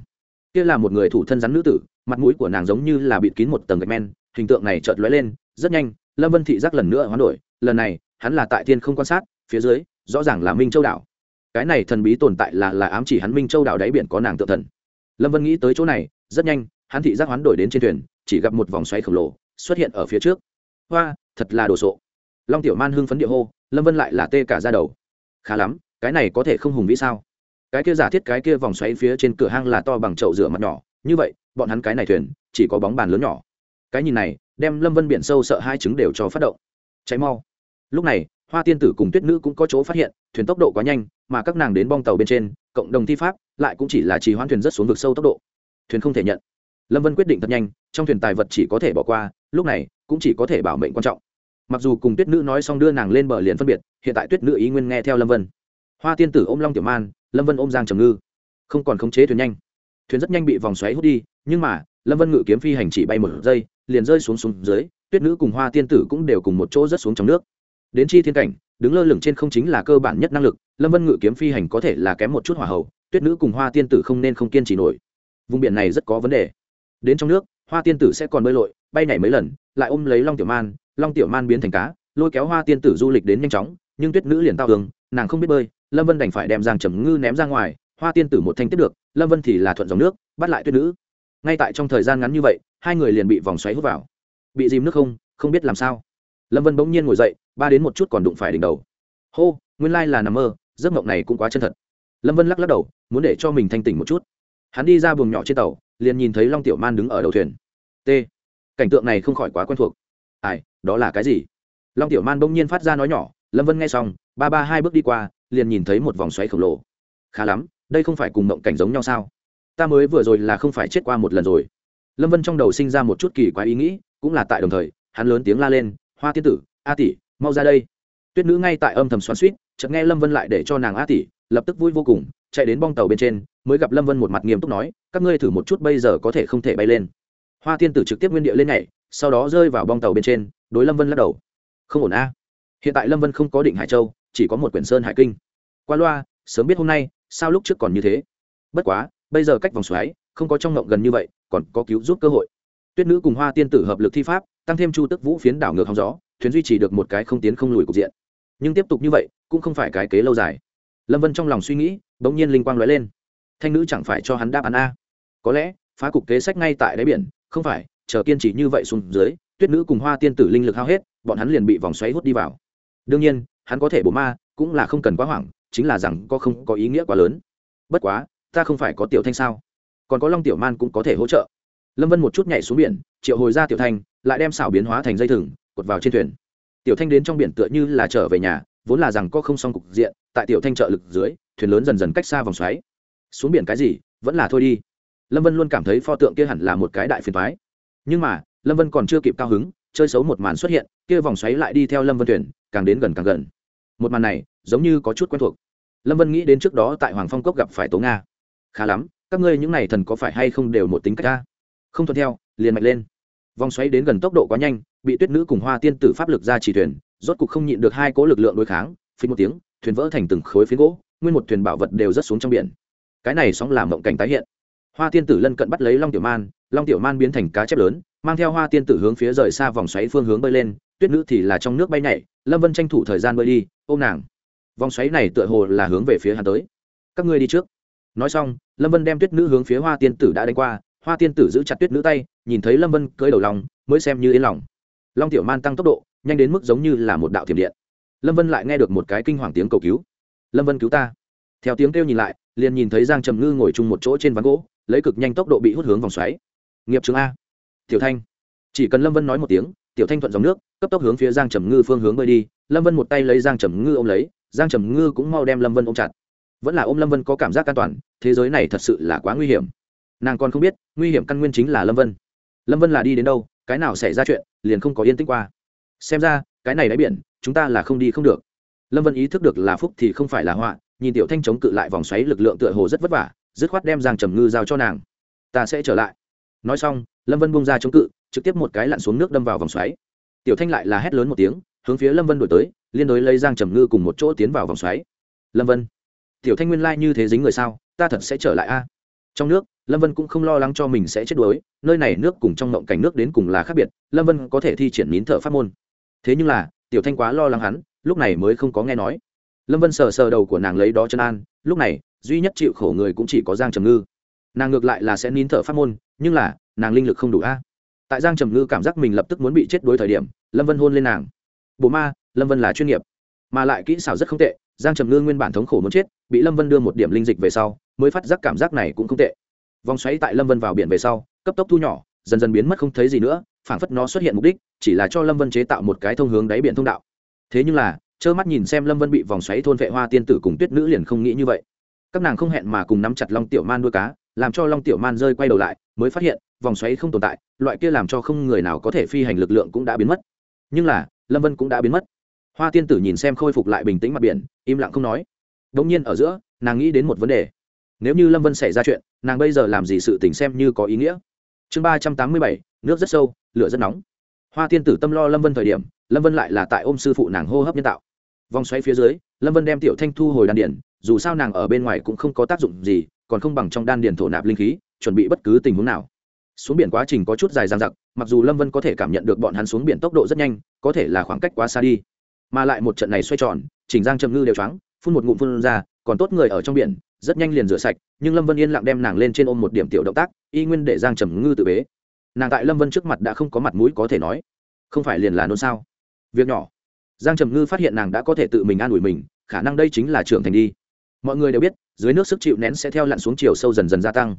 Kia là một người thủ thân rắn nữ tử, mặt mũi của nàng giống như là bịt kín một tầng gạch men, hình tượng này chợt lóe lên, rất nhanh, lâm vân thị giác lần nữa hoán đổi, lần này, hắn là tại thiên không quan sát, phía dưới, rõ ràng là minh châu đảo. Cái này thần bí tồn tại là là ám chỉ hắn minh châu đảo đáy biển có nàng tự thần lâm vân nghĩ tới chỗ này, rất nhanh, hắn thị giác hoán đổi đến trên thuyền, chỉ gặp một vòng xoáy khổng lồ xuất hiện ở phía trước hoa, thật là đồ sộ. Long tiểu man hưng phấn địa hô, lâm vân lại là tê cả ra đầu. Khá lắm, cái này có thể không hùng vĩ sao? Cái kia giả thiết cái kia vòng xoáy phía trên cửa hang là to bằng chậu rửa mặt nhỏ, như vậy, bọn hắn cái này thuyền, chỉ có bóng bàn lớn nhỏ. Cái nhìn này, đem lâm vân biển sâu sợ hai trứng đều cho phát động. Cháy mau. Lúc này, hoa tiên tử cùng tuyết nữ cũng có chỗ phát hiện, thuyền tốc độ quá nhanh, mà các nàng đến bong tàu bên trên, cộng đồng thi pháp, lại cũng chỉ là trì hoãn thuyền rất xuống vực sâu tốc độ. Thuyền không thể nhận lâm vân quyết định thật nhanh, trong thuyền tài vật chỉ có thể bỏ qua, lúc này, cũng chỉ có thể bảo mệnh quan trọng. Mặc dù cùng tuyết nữ nói xong đưa nàng lên bờ liền phân biệt, hiện tại tuyết nữ ý nguyên nghe theo lâm vân. Hoa tiên tử ôm long tiểu man, lâm vân ôm giang trầm ngư. Không còn khống chế thuyền nhanh. Thuyền rất nhanh bị vòng xoáy hút đi, nhưng mà, lâm vân ngự kiếm phi hành chỉ bay một giây, liền rơi xuống xuống dưới, tuyết nữ cùng hoa tiên tử cũng đều cùng một chỗ rất xuống trong nước. Đến chi thiên cảnh, đứng lơ lửng trên không chính là cơ bản nhất năng lực, lâm vân ngự kiếm phi hành có thể là kém một chút hỏa hậu, tuyết nữ cùng hoa tiên tử không nên không kiên trì nổi. Vùng biển này rất có vấn đề đến trong nước, hoa tiên tử sẽ còn bơi lội, bay nhảy mấy lần, lại ôm lấy long tiểu man, long tiểu man biến thành cá, lôi kéo hoa tiên tử du lịch đến nhanh chóng, nhưng tuyết nữ liền tao tường nàng không biết bơi, lâm vân đành phải đem giang trầm ngư ném ra ngoài, hoa tiên tử một thanh tiếp được, lâm vân thì là thuận dòng nước, bắt lại tuyết nữ. Ngay tại trong thời gian ngắn như vậy, hai người liền bị vòng xoáy hút vào. Bị dìm nước không không biết làm sao. Lâm vân bỗng nhiên ngồi dậy, ba đến một chút còn đụng phải đỉnh đầu. Hô, nguyên lai là nằm mơ, giấc mộng này cũng quá chân thật. Lâm vân lắc lắc đầu, muốn để cho mình thanh tỉnh một chút. Hắn đi ra buồng nhỏ trên tàu liền nhìn thấy long tiểu man đứng ở đầu thuyền. T. Cảnh tượng này không khỏi quá quen thuộc. Ai, đó là cái gì? Long tiểu man bỗng nhiên phát ra nói nhỏ, lâm vân nghe xong, ba ba hai bước đi qua, liền nhìn thấy một vòng xoáy khổng lồ. Khá lắm, đây không phải cùng mộng cảnh giống nhau sao? Ta mới vừa rồi là không phải chết qua một lần rồi. Lâm vân trong đầu sinh ra một chút kỳ quái ý nghĩ, cũng là tại đồng thời, hắn lớn tiếng la lên, hoa tiên tử, a tỷ, mau ra đây. Tuyết nữ ngay tại âm thầm xoắn suýt chợt nghe lâm vân lại để cho nàng a tỷ, lập tức vui vô cùng, chạy đến bong tàu bên trên mới gặp lâm vân một mặt nghiêm túc nói, các ngươi thử một chút bây giờ có thể không thể bay lên. Hoa tiên tử trực tiếp nguyên địa lên nhảy, sau đó rơi vào bong tàu bên trên, đối lâm vân lắc đầu. Không ổn a. Hiện tại lâm vân không có định hải châu, chỉ có một quyển sơn hải kinh. Qua loa, sớm biết hôm nay, sao lúc trước còn như thế? Bất quá, bây giờ cách vòng xoáy, không có trong ngộng gần như vậy, còn có cứu giúp cơ hội. Tuyết nữ cùng hoa tiên tử hợp lực thi pháp, tăng thêm chu tức vũ phiến đảo ngược hóng gió, thuyền duy trì được một cái không tiến không lùi cục diện. Nhưng tiếp tục như vậy, cũng không phải cái kế lâu dài. Lâm vân trong lòng suy nghĩ, bỗng nhiên linh quang lóe lên thanh nữ chẳng phải cho hắn đáp án a. Có lẽ, phá cục kế sách ngay tại đáy biển, không phải, chờ kiên trì như vậy xuống dưới, tuyết nữ cùng hoa tiên tử linh lực hao hết, bọn hắn liền bị vòng xoáy hút đi vào. Đương nhiên, hắn có thể bổ ma, cũng là không cần quá hoảng, chính là rằng có không có ý nghĩa quá lớn. Bất quá, ta không phải có tiểu thanh sao? Còn có long tiểu man cũng có thể hỗ trợ. Lâm vân một chút nhảy xuống biển, triệu hồi ra tiểu thanh, lại đem xảo biến hóa thành dây thừng, cột vào trên thuyền. Tiểu thanh đến trong biển tựa như là trở về nhà, vốn là rằng có không xong cục diện, tại tiểu thanh trợ lực dưới, thuyền lớn dần dần cách xa vòng xoáy xuống biển cái gì, vẫn là thôi đi. Lâm vân luôn cảm thấy pho tượng kia hẳn là một cái đại phiền thoái nhưng mà, lâm vân còn chưa kịp cao hứng, chơi xấu một màn xuất hiện, kia vòng xoáy lại đi theo lâm vân thuyền, càng đến gần càng gần. Một màn này, giống như có chút quen thuộc. Lâm vân nghĩ đến trước đó tại hoàng phong cốc gặp phải tố nga. Khá lắm, các ngươi những n à y thần có phải hay không đều một tính cách ta? Không thuận theo, liền mạnh lên. Vòng xoáy đến gần tốc độ quá nhanh, bị tuyết nữ cùng hoa tiên tử pháp lực ra chỉ thuyền, rốt cục không nhịn được hai cố lực lượng đối kháng phí một tiếng, thuyền vỡ thành từng khối phiến gỗ, nguyên một thuyền bảo vật đều rớt xuống trong biển cái này sóng làm mộng cảnh tái hiện. Hoa tiên tử lân cận bắt lấy long tiểu man, long tiểu man biến thành cá chép lớn, mang theo hoa tiên tử hướng phía rời xa vòng xoáy phương hướng bơi lên, tuyết nữ thì là trong nước bay nhảy, lâm vân tranh thủ thời gian bơi đi, ôm nàng. Vòng xoáy này tựa hồ là hướng về phía hắn tới. Các ngươi đi trước. Nói xong, lâm vân đem tuyết nữ hướng phía hoa tiên tử đã đánh qua, hoa tiên tử giữ chặt tuyết nữ tay, nhìn thấy lâm vân cưới đầu lòng, mới xem như yên lòng. Long tiểu man tăng tốc độ, nhanh đến mức giống như là một đạo thiểm điện. Lâm vân lại nghe được một cái kinh hoàng tiếng cầu cứu. Lâm vân cứu ta. Theo tiếng kêu nhìn lại liền nhìn thấy giang trầm ngư ngồi chung một chỗ trên ván gỗ, lấy cực nhanh tốc độ bị hút hướng vòng xoáy. Nghiệp trường a. Tiểu thanh. Chỉ cần lâm vân nói một tiếng, tiểu thanh thuận dòng nước, cấp tốc hướng phía giang trầm ngư phương hướng bơi đi. Lâm vân một tay lấy giang trầm ngư ôm lấy, giang trầm ngư cũng mau đem lâm vân ôm chặt. Vẫn là ôm lâm vân có cảm giác an toàn, thế giới này thật sự là quá nguy hiểm. Nàng còn không biết, nguy hiểm căn nguyên chính là lâm vân. Lâm vân là đi đến đâu, cái nào xảy ra chuyện, liền không có yên tĩnh qua. Xem ra, cái này đáy biển, chúng ta là không đi không được. Lâm vân ý thức được là phúc thì không phải là họa nhìn tiểu thanh chống cự lại vòng xoáy lực lượng tựa hồ rất vất vả, dứt khoát đem giang trầm ngư giao cho nàng. Ta sẽ trở lại. Nói xong, lâm vân bung ra chống cự, trực tiếp một cái lặn xuống nước đâm vào vòng xoáy. Tiểu thanh lại là hét lớn một tiếng, hướng phía lâm vân đổi tới, liên đối lấy giang trầm ngư cùng một chỗ tiến vào vòng xoáy. Lâm vân, tiểu thanh nguyên lai、like、như thế dính người sao, ta thật sẽ trở lại a. Trong nước, lâm vân cũng không lo lắng cho mình sẽ chết đuối, nơi này nước cùng trong ngộng cảnh nước đến cùng là khác biệt, lâm vân có thể thi triển nín thở pháp môn. Thế nhưng là, tiểu thanh quá lo lắng hắn, lúc này mới không có nghe nói lâm vân sờ sờ đầu của nàng lấy đó chân an, lúc này, duy nhất chịu khổ người cũng chỉ có giang trầm ngư. Nàng ngược lại là sẽ nín thở pháp môn, nhưng là, nàng linh lực không đủ a. Tại giang trầm ngư cảm giác mình lập tức muốn bị chết đối thời điểm, lâm vân hôn lên nàng. Bồ ma, lâm vân là chuyên nghiệp, mà lại kỹ xảo rất không tệ, giang trầm ngư nguyên bản thống khổ muốn chết, bị lâm vân đưa một điểm linh dịch về sau, mới phát giác cảm giác này cũng không tệ. Vòng xoáy tại lâm vân vào biển về sau, cấp tốc thu nhỏ, dần dần biến mất không thấy gì nữa, phảng phất nó xuất hiện mục đích, chỉ là cho lâm vân chế tạo một cái thông hướng đáy biển thông đạo. Thế nhưng là trơ mắt nhìn xem lâm vân bị vòng xoáy thôn vệ hoa tiên tử cùng tuyết nữ liền không nghĩ như vậy. Các nàng không hẹn mà cùng nắm chặt long tiểu man nuôi cá, làm cho long tiểu man rơi quay đầu lại, mới phát hiện, vòng xoáy không tồn tại, loại kia làm cho không người nào có thể phi hành lực lượng cũng đã biến mất. Nhưng là, lâm vân cũng đã biến mất. Hoa tiên tử nhìn xem khôi phục lại bình tĩnh mặt biển, im lặng không nói. Đ ỗ n g nhiên ở giữa, nàng nghĩ đến một vấn đề. Nếu như lâm vân xảy ra chuyện, nàng bây giờ làm gì sự tình xem như có ý nghĩa? Chương ba trăm tám mươi bảy, nước rất sâu, lửa rất nóng. Hoa tiên tử tâm lo lâm vân thời điểm, lâm vân lại là tại ôm sư phụ nàng hô hấp nhân tạo vòng xoay phía dưới, lâm vân đem tiểu thanh thu hồi đan điển dù sao nàng ở bên ngoài cũng không có tác dụng gì, còn không bằng trong đan điển thổ nạp linh khí, chuẩn bị bất cứ tình huống nào. Xuống biển quá trình có chút dài dang dặc, mặc dù lâm vân có thể cảm nhận được bọn hắn xuống biển tốc độ rất nhanh, có thể là khoảng cách quá xa đi. Mà lại một trận này xoay tròn, chỉnh giang trầm ngư đều trắng phun một ngụm phun ra, còn tốt người ở trong biển, rất nhanh liền rửa sạch, nhưng lâm vân yên lặng đem nàng lên trên ôm một điểm tiểu động tác, y nguyên để giang trầm ngư tự bế. Nàng tại lâm vân trước mặt đã không có mặt mũi có thể nói. Không phải liền là nôn sao? Việc nhỏ giang trầm ngư phát hiện nàng đã có thể tự mình an ủi mình, khả năng đây chính là trưởng thành đi. Mọi người đều biết, dưới nước sức chịu nén sẽ theo lặn xuống chiều sâu dần dần gia tăng.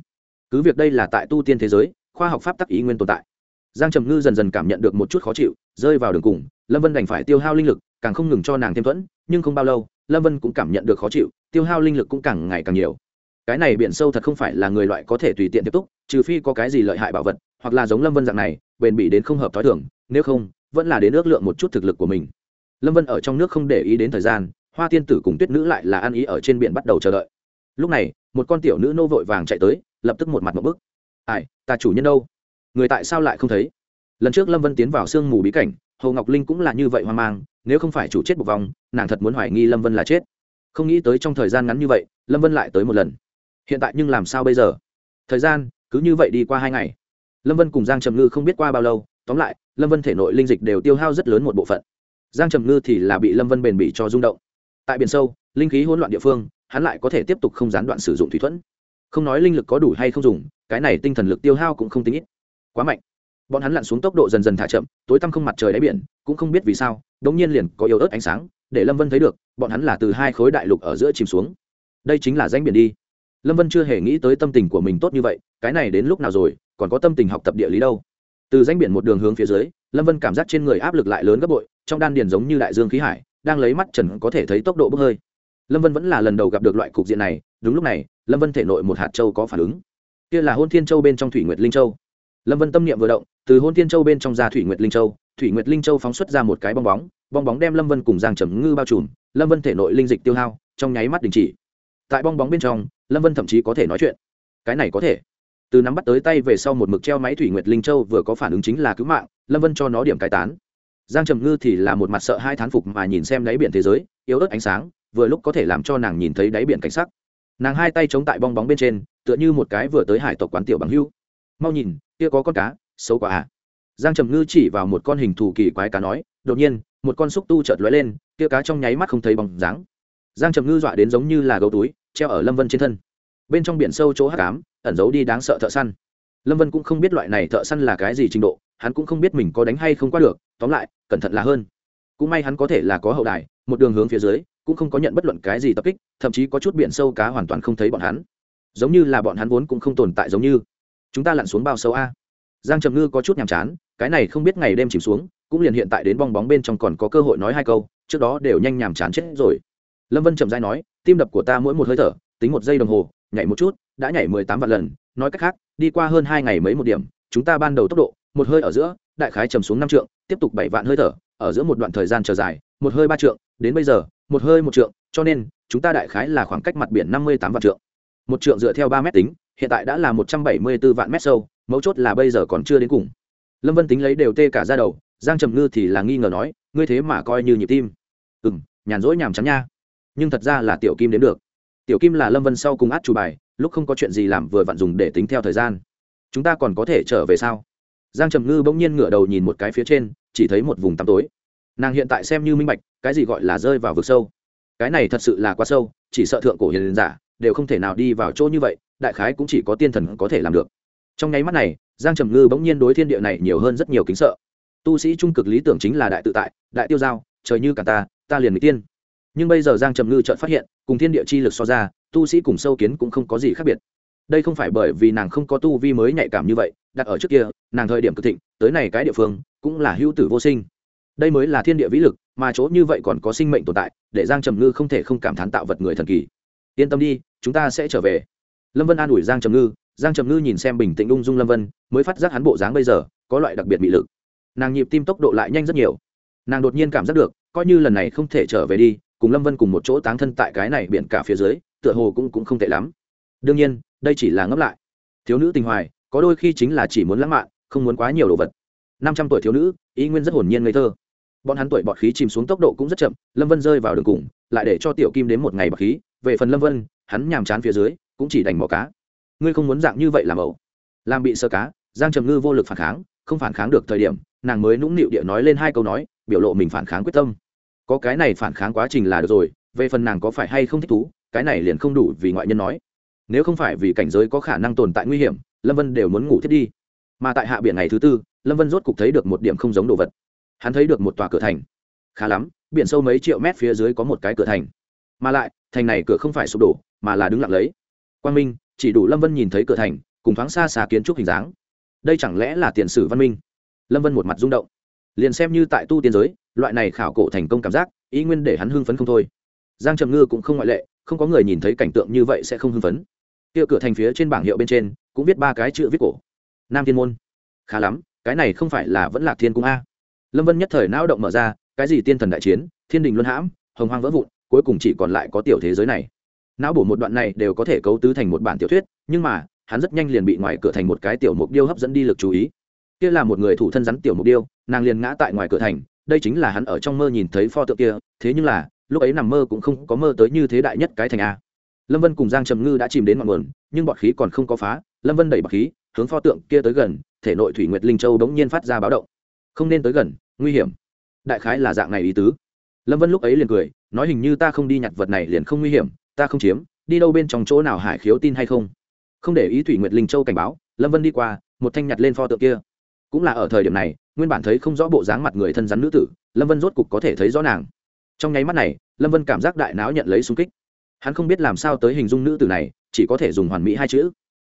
Cứ việc đây là tại tu tiên thế giới, khoa học pháp tắc ý nguyên tồn tại. Giang trầm ngư dần dần cảm nhận được một chút khó chịu, rơi vào đường cùng, lâm vân đành phải tiêu hao linh lực, càng không ngừng cho nàng thêm thuẫn, nhưng không bao lâu, lâm vân cũng cảm nhận được khó chịu, tiêu hao linh lực cũng càng ngày càng nhiều. Cái này biển sâu thật không phải là người loại có thể tùy tiện tiếp tục, trừ phi có cái gì lợi hại bảo vật, hoặc là giống lâm vân dạng này, bền bỉ đến không hợp t h ó i thường, nếu không, vẫn là đến ước lượng một chút thực lực của mình lâm vân ở trong nước không để ý đến thời gian, hoa tiên tử cùng tuyết nữ lại là ăn ý ở trên biển bắt đầu chờ đợi. Lúc này, một con tiểu nữ nô vội vàng chạy tới, lập tức một mặt một bức. Ai, ta chủ nhân đâu? Người tại sao lại không thấy? Lần trước lâm vân tiến vào sương mù bí cảnh, hồ ngọc linh cũng là như vậy hoang mang, nếu không phải chủ chết một vòng nàng thật muốn hoài nghi lâm vân là chết. Không nghĩ tới trong thời gian ngắn như vậy, lâm vân lại tới một lần. Hiện tại nhưng làm sao bây giờ? Thời gian, cứ như vậy đi qua hai ngày. Lâm vân cùng giang trầm ngư không biết qua bao lâu, tóm lại, lâm vân thể nội linh dịch đều tiêu hao rất lớn một bộ phận giang trầm ngư thì là bị lâm vân bền bỉ cho rung động. Tại biển sâu, linh khí hỗn loạn địa phương, hắn lại có thể tiếp tục không gián đoạn sử dụng thủy thuẫn. Không nói linh lực có đủ hay không dùng, cái này tinh thần lực tiêu hao cũng không tính ít. Quá mạnh. Bọn hắn lặn xuống tốc độ dần dần thả chậm, tối tăm không mặt trời đáy biển, cũng không biết vì sao đ ỗ n g nhiên liền có yếu ớt ánh sáng, để lâm vân thấy được, bọn hắn là từ hai khối đại lục ở giữa chìm xuống. Đây chính là danh biển đi. Lâm vân chưa hề nghĩ tới tâm tình của mình tốt như vậy, cái này đến lúc nào rồi, còn có tâm tình học tập địa lý đâu. Từ danh biển một đường hướng phía dưới, lâm vân cảm giác trên người áp lực lại lớn gấp bội trong đan điền giống như đại dương khí hải, đang lấy mắt trần có thể thấy tốc độ bốc hơi. Lâm vân vẫn là lần đầu gặp được loại cục diện này, đúng lúc này, lâm vân thể nội một hạt châu có phản ứng. Kia là hôn thiên châu bên trong thủy nguyệt linh châu. Lâm vân tâm niệm vừa động, từ hôn thiên châu bên trong ra thủy nguyệt linh châu, thủy nguyệt linh châu phóng xuất ra một cái bong bóng bong bóng đem lâm vân cùng giang trầm ngư bao trùm, lâm vân thể nội linh dịch tiêu hao, trong nháy mắt đình chỉ. Tại bong bóng bên trong, lâm vân thậm chí có thể nói chuyện. Cái này có thể. Từ nắm bắt tới tay về sau một mực treo máy thủy nguyệt linh châu vừa có phản ứng chính là cứu mạng, lâm vân cho nó điểm cai tán giang trầm ngư thì là một mặt sợ hai thán phục mà nhìn xem đáy biển thế giới, yếu ớt ánh sáng, vừa lúc có thể làm cho nàng nhìn thấy đáy biển cảnh sắc. Nàng hai tay chống tại bong bóng bên trên, tựa như một cái vừa tới hải tộc quán tiểu bằng hưu. Mau nhìn, kia có con cá, xấu quá à. Giang trầm ngư chỉ vào một con hình thù kỳ quái cá nói, đột nhiên, một con xúc tu chợt lóe lên, kia cá trong nháy mắt không thấy bóng dáng. Giang trầm ngư dọa đến giống như là gấu túi, treo ở lâm vân trên thân. Bên trong biển sâu chỗ hắc ám, ẩn giấu đi đáng sợ thợ săn lâm vân cũng không biết loại này thợ săn là cái gì trình độ, hắn cũng không biết mình có đánh hay không qua được, tóm lại, cẩn thận là hơn. Cũng may hắn có thể là có hậu đài, một đường hướng phía dưới, cũng không có nhận bất luận cái gì tập kích, thậm chí có chút biển sâu cá hoàn toàn không thấy bọn hắn. Giống như là bọn hắn vốn cũng không tồn tại giống như. Chúng ta lặn xuống bao sâu a. Giang trầm ngư có chút nhàm chán, cái này không biết ngày đêm chìm xuống, cũng liền hiện tại đến bong bóng bên trong còn có cơ hội nói hai câu, trước đó đều nhanh nhàm chán chết rồi. Lâm vân trầm dai nói, tim đập của ta mỗi một hơi thở, tính một giây đồng hồ nhảy một chút, đã nhảy mười tám vạn lần, nói cách khác, đi qua hơn hai ngày mấy một điểm, chúng ta ban đầu tốc độ, một hơi ở giữa, đại khái trầm xuống năm trượng, tiếp tục bảy vạn hơi thở, ở giữa một đoạn thời gian chờ dài, một hơi ba trượng, đến bây giờ, một hơi một trượng, cho nên, chúng ta đại khái là khoảng cách mặt biển năm mươi tám vạn trượng. Một trượng dựa theo ba mét tính, hiện tại đã là một trăm bảy mươi b ố vạn mét sâu, mấu chốt là bây giờ còn chưa đến cùng. Lâm vân tính lấy đều tê cả ra đầu, giang trầm ngư thì là nghi ngờ nói, ngươi thế mà coi như nhịp tim. Ừ m nhàn rỗi nhàm chán nha. Nhưng thật ra là tiểu kim đến được tiểu kim là lâm vân sau cùng át chủ bài, lúc không có chuyện gì làm vừa vặn dùng để tính theo thời gian. Chúng ta còn có thể trở về sao? Giang trầm ngư bỗng nhiên ngửa đầu nhìn một cái phía trên, chỉ thấy một vùng tăm tối. Nàng hiện tại xem như minh bạch, cái gì gọi là rơi vào vực sâu. Cái này thật sự là quá sâu, chỉ sợ thượng cổ hiền giả đều không thể nào đi vào chỗ như vậy, đại khái cũng chỉ có tiên thần có thể làm được. Trong nháy mắt này, giang trầm ngư bỗng nhiên đối thiên địa này nhiều hơn rất nhiều kính sợ. Tu sĩ trung cực lý tưởng chính là đại tự tại, đại tiêu giao, trời như cả ta ta liền mỹ tiên nhưng bây giờ giang trầm ngư chợt phát hiện, cùng thiên địa chi lực so ra, tu sĩ cùng sâu kiến cũng không có gì khác biệt. Đây không phải bởi vì nàng không có tu vi mới nhạy cảm như vậy, đặt ở trước kia, nàng thời điểm cực thịnh, tới này cái địa phương, cũng là hữu tử vô sinh. Đây mới là thiên địa vĩ lực, mà chỗ như vậy còn có sinh mệnh tồn tại, để giang trầm ngư không thể không cảm thán tạo vật người thần kỳ. Yên tâm đi, chúng ta sẽ trở về. Lâm vân an ủi giang trầm ngư, giang trầm ngư nhìn xem bình tĩnh ung dung lâm vân, mới phát giác hắn bộ dáng bây giờ, có loại đặc biệt bị lực. Nàng nhịp tim tốc độ lại nhanh rất nhiều. Nàng đột nhiên cảm giác được, coi như lần này không thể trở về đi cùng lâm vân cùng một chỗ táng thân tại cái này biển cả phía dưới, tựa hồ cũng cũng không tệ lắm. Đương nhiên, đây chỉ là ngấp lại. Thiếu nữ tình hoài, có đôi khi chính là chỉ muốn lãng mạn, không muốn quá nhiều đồ vật. Năm trăm tuổi thiếu nữ, ý nguyên rất hồn nhiên ngây thơ. Bọn hắn tuổi bọt khí chìm xuống tốc độ cũng rất chậm, lâm vân rơi vào đường cùng, lại để cho tiểu kim đến một ngày bọt khí. Về phần lâm vân, hắn nhàm chán phía dưới, cũng chỉ đành bỏ cá. Ngươi không muốn dạng như vậy làm ẩu. Làm bị sơ cá, giang trầm ngư vô lực phản kháng, không phản kháng được thời điểm, nàng mới nũng nịu địa nói lên hai câu nói, biểu lộ mình phản kháng quyết tâm có cái này phản kháng quá trình là được rồi, về phần nàng có phải hay không thích thú, cái này liền không đủ vì ngoại nhân nói. Nếu không phải vì cảnh giới có khả năng tồn tại nguy hiểm, lâm vân đều muốn ngủ thiết đi. Mà tại hạ biển ngày thứ tư, lâm vân rốt cục thấy được một điểm không giống đồ vật. Hắn thấy được một tòa cửa thành. Khá lắm, biển sâu mấy triệu mét phía dưới có một cái cửa thành. Mà lại, thành này cửa không phải sụp đổ, mà là đứng lặng lấy. Quang minh, chỉ đủ lâm vân nhìn thấy cửa thành, cùng thoáng xa xa kiến trúc hình dáng. Đây chẳng lẽ là tiền sử văn minh? Lâm vân một mặt rung động liền xem như tại tu tiên giới, loại này khảo cổ thành công cảm giác, ý nguyên để hắn hưng phấn không thôi. Giang trầm ngư cũng không ngoại lệ, không có người nhìn thấy cảnh tượng như vậy sẽ không hưng phấn. Kia cửa thành phía trên bảng hiệu bên trên, cũng viết ba cái chữ viết cổ. Nam thiên môn. Khá lắm, cái này không phải là vẫn là thiên cung a. Lâm vân nhất thời não động mở ra, cái gì tiên thần đại chiến, thiên đình luân hãm, hồng hoang vỡ vụn, cuối cùng chỉ còn lại có tiểu thế giới này. Não bổ một đoạn này đều có thể cấu tứ thành một bản tiểu thuyết, nhưng mà, hắn rất nhanh liền bị ngoài cửa thành một cái tiểu mục điêu hấp dẫn đi lực chú ý. Kia là một người thủ thân rắn tiểu mục điêu nàng liền ngã tại ngoài cửa thành, đây chính là hắn ở trong mơ nhìn thấy pho tượng kia, thế nhưng là, lúc ấy nằm mơ cũng không có mơ tới như thế đại nhất cái thành a. Lâm vân cùng giang trầm ngư đã chìm đến ngọn nguồn, nhưng bọt khí còn không có phá, lâm vân đẩy bọt khí, hướng pho tượng kia tới gần, thể nội thủy nguyệt linh châu bỗng nhiên phát ra báo động. Không nên tới gần, nguy hiểm. Đại khái là dạng này ý tứ. Lâm vân lúc ấy liền cười, nói hình như ta không đi nhặt vật này liền không nguy hiểm, ta không chiếm, đi đâu bên trong chỗ nào hải khiếu tin hay không? Không để ý thủy nguyệt linh châu cảnh báo, lâm vân đi qua, một thanh nhặt lên pho tượng kia cũng là ở thời điểm này, nguyên bản thấy không rõ bộ dáng mặt người thân rắn nữ tử, lâm vân rốt cục có thể thấy rõ nàng. Trong nháy mắt này, lâm vân cảm giác đại não nhận lấy xung kích. Hắn không biết làm sao tới hình dung nữ tử này, chỉ có thể dùng hoàn mỹ hai chữ.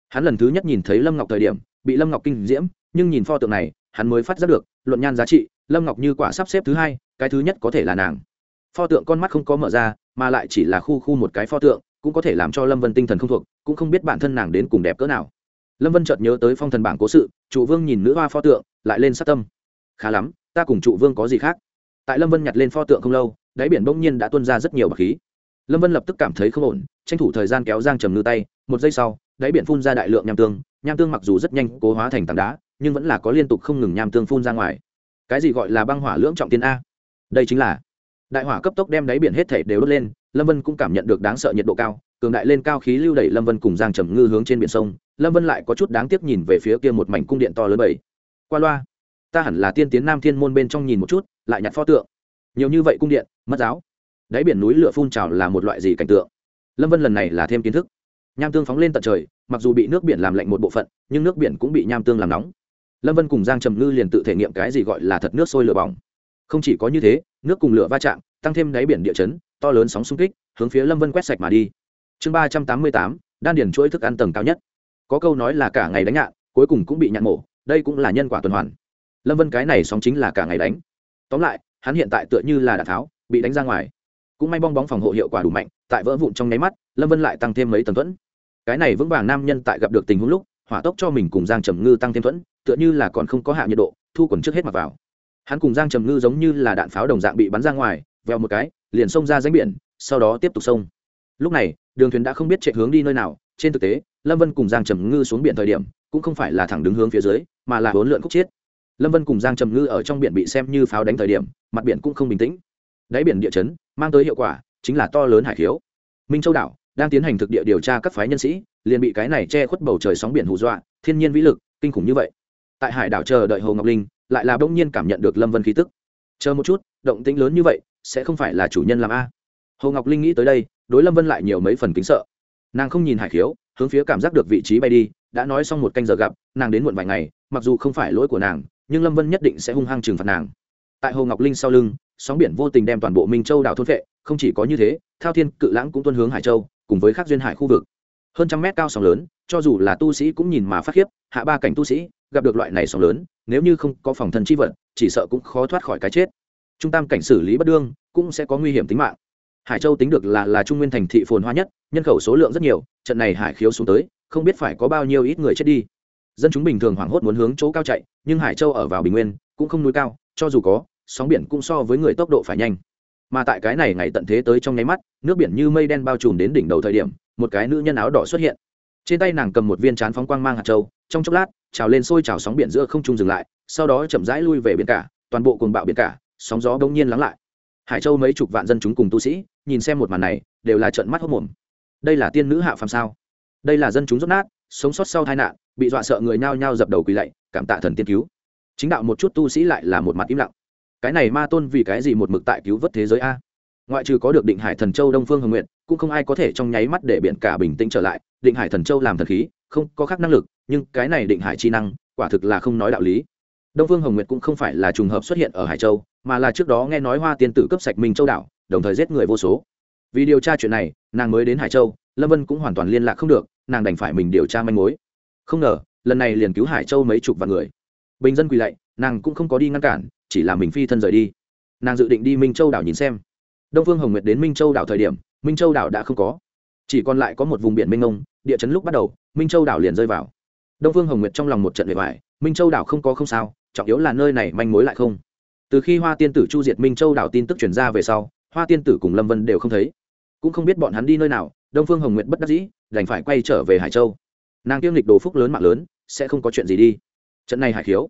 Hắn lần thứ nhất nhìn thấy lâm ngọc thời điểm, bị lâm ngọc kinh diễm, nhưng nhìn pho tượng này, hắn mới phát giác được, luận nhan giá trị, lâm ngọc như quả sắp xếp thứ hai, cái thứ nhất có thể là nàng. Pho tượng con mắt không có mở ra, mà lại chỉ là khu khu một cái pho tượng, cũng có thể làm cho lâm vân tinh thần không thuộc, cũng không biết bản thân nàng đến cùng đẹp cỡ nào lâm vân chợt nhớ tới phong thần bảng cố sự, trụ vương nhìn nữ hoa pho tượng, lại lên sát tâm. Khá lắm, ta cùng trụ vương có gì khác? Tại lâm vân nhặt lên pho tượng không lâu, đáy biển bỗng nhiên đã tuân ra rất nhiều bậc khí. Lâm vân lập tức cảm thấy không ổn, tranh thủ thời gian kéo giang trầm ngư tay, một giây sau, đáy biển phun ra đại lượng nham tương. Nham tương mặc dù rất nhanh cố hóa thành tảng đá, nhưng vẫn là có liên tục không ngừng nham tương phun ra ngoài. Cái gì gọi là băng hỏa lưỡng trọng tiên a? Đây chính là đại hỏa cấp tốc đem đáy biển hết thể đều đốt lên, lâm vân cũng cảm nhận được đáng sợ nhiệt độ cao, cường đại lên cao khí lưu đẩy lâm vân cùng giang trầm ngư hướng trên biển sông lâm vân lại có chút đáng tiếc nhìn về phía kia một mảnh cung điện to lớn bảy. Qua loa, ta hẳn là tiên tiến nam thiên môn bên trong nhìn một chút, lại nhặt pho tượng. Nhiều như vậy cung điện, mất giáo. Đáy biển núi lửa phun trào là một loại gì cảnh tượng? Lâm vân lần này là thêm kiến thức. Nham tương phóng lên tận trời, mặc dù bị nước biển làm lạnh một bộ phận, nhưng nước biển cũng bị nham tương làm nóng. Lâm vân cùng giang trầm ngư liền tự thể nghiệm cái gì gọi là thật nước sôi lửa bỏng. Không chỉ có như thế, nước cùng lửa va chạm, tăng thêm đáy biển địa chấn, to lớn sóng xung kích, hướng phía lâm vân quét sạch mà đi. Chương ba trăm tám mươi tám, đan điển chuỗi thức ăn tầng cao nhất có câu nói là cả ngày đánh nhạn cuối cùng cũng bị nhạn mổ, đây cũng là nhân quả tuần hoàn. Lâm vân cái này sóng chính là cả ngày đánh. Tóm lại, hắn hiện tại tựa như là đạn tháo, bị đánh ra ngoài. Cũng may bong bóng phòng hộ hiệu quả đủ mạnh, tại vỡ vụn trong nháy mắt, lâm vân lại tăng thêm mấy tầng thuẫn. Cái này vững vàng nam nhân tại gặp được tình huống lúc, hỏa tốc cho mình cùng giang trầm ngư tăng thêm thuẫn, tựa như là còn không có hạ nhiệt độ, thu quần trước hết mặc vào. Hắn cùng giang trầm ngư giống như là đạn pháo đồng dạng bị bắn ra ngoài veo một cái, liền xông ra ránh biển, sau đó tiếp tục xông. Lúc này, đường thuyền đã không biết chạy hướng đi nơi nào trên thực tế, lâm vân cùng giang trầm ngư xuống biển thời điểm, cũng không phải là thẳng đứng hướng phía dưới, mà là hỗn lượn khúc chiết. Lâm vân cùng giang trầm ngư ở trong biển bị xem như pháo đánh thời điểm, mặt biển cũng không bình tĩnh. Đáy biển địa chấn, mang tới hiệu quả, chính là to lớn hải khiếu. Minh châu đảo, đang tiến hành thực địa điều tra các phái nhân sĩ, liền bị cái này che khuất bầu trời sóng biển hù dọa, thiên nhiên vĩ lực, kinh khủng như vậy. Tại hải đảo chờ đợi hồ ngọc linh, lại là bỗng nhiên cảm nhận được lâm vân khí tức. Chờ một chút, động tĩnh lớn như vậy, sẽ không phải là chủ nhân làm a. Hồ ngọc linh nghĩ tới đây, đối lâm vân lại nhiều mấy phần kính sợ nàng không nhìn hải khiếu, hướng phía cảm giác được vị trí bay đi, đã nói xong một canh giờ gặp, nàng đến muộn vài ngày, mặc dù không phải lỗi của nàng, nhưng lâm vân nhất định sẽ hung hăng trừng phạt nàng. Tại hồ ngọc linh sau lưng, sóng biển vô tình đem toàn bộ minh châu đảo thôn vệ không chỉ có như thế, thao thiên cự lãng cũng tuân hướng hải châu, cùng với các duyên hải khu vực. Hơn trăm mét cao sóng lớn, cho dù là tu sĩ cũng nhìn mà phát khiếp, hạ ba cảnh tu sĩ, gặp được loại này sóng lớn, nếu như không có phòng thân chi vật, chỉ sợ cũng khó thoát khỏi cái chết. Trung tam cảnh xử lý bất đương, cũng sẽ có nguy hiểm tính mạng hải châu tính được là là trung nguyên thành thị phồn hoa nhất, nhân khẩu số lượng rất nhiều, trận này hải khiếu xuống tới, không biết phải có bao nhiêu ít người chết đi. Dân chúng bình thường hoảng hốt muốn hướng chỗ cao chạy, nhưng hải châu ở vào bình nguyên, cũng không núi cao, cho dù có, sóng biển cũng so với người tốc độ phải nhanh. Mà tại cái này ngày tận thế tới trong nháy mắt, nước biển như mây đen bao trùm đến đỉnh đầu thời điểm, một cái nữ nhân áo đỏ xuất hiện. Trên tay nàng cầm một viên chán phóng quang mang hạt châu, trong chốc lát, trào lên sôi trào sóng biển giữa không trung dừng lại, sau đó chậm rãi lui về biển cả, toàn bộ cuồng bạo biển cả, sóng gió đông nhiên lắng lại. Hải châu mấy chục vạn dân chúng cùng tu sĩ nhìn xem một màn này, đều là trận mắt hốc mồm. Đây là tiên nữ hạ phàm sao? Đây là dân chúng rốt nát, sống sót sau tai nạn, bị dọa sợ người nhao nhao dập đầu quỳ lạy, cảm tạ thần tiên cứu. Chính đạo một chút tu sĩ lại là một mặt im lặng. Cái này ma tôn vì cái gì một mực tại cứu vớt thế giới a? Ngoại trừ có được định hải thần châu đông phương hồng nguyện cũng không ai có thể trong nháy mắt để biển cả bình tĩnh trở lại. Định hải thần châu làm thần khí, không có khác năng lực, nhưng cái này định hải chi năng, quả thực là không nói đạo lý. Đông phương hồng nguyệt cũng không phải là trùng hợp xuất hiện ở hải châu, mà là trước đó nghe nói hoa tiên tử cấp sạch minh châu đảo đồng thời giết người vô số. Vì điều tra chuyện này, nàng mới đến hải châu, lâm vân cũng hoàn toàn liên lạc không được, nàng đành phải mình điều tra manh mối. Không ngờ, lần này liền cứu hải châu mấy chục vạn người. Bình dân quỳ lạy, nàng cũng không có đi ngăn cản, chỉ là mình phi thân rời đi. Nàng dự định đi minh châu đảo nhìn xem. Đông phương hồng nguyệt đến minh châu đảo thời điểm, minh châu đảo đã không có. Chỉ còn lại có một vùng biển mênh mông, địa chấn lúc bắt đầu, minh châu đảo liền rơi vào. Đông phương hồng nguyệt trong lòng một trận bề vải, minh châu đảo không có không sao, trọng yếu là nơi này manh mối lại không. Từ khi hoa tiên tử chu diệt minh châu đảo tin tức chuyển ra về sau hoa tiên tử cùng lâm vân đều không thấy cũng không biết bọn hắn đi nơi nào đông phương hồng nguyệt bất đắc dĩ đành phải quay trở về hải châu nàng kiêm lịch đồ phúc lớn mạng lớn sẽ không có chuyện gì đi trận này hải khiếu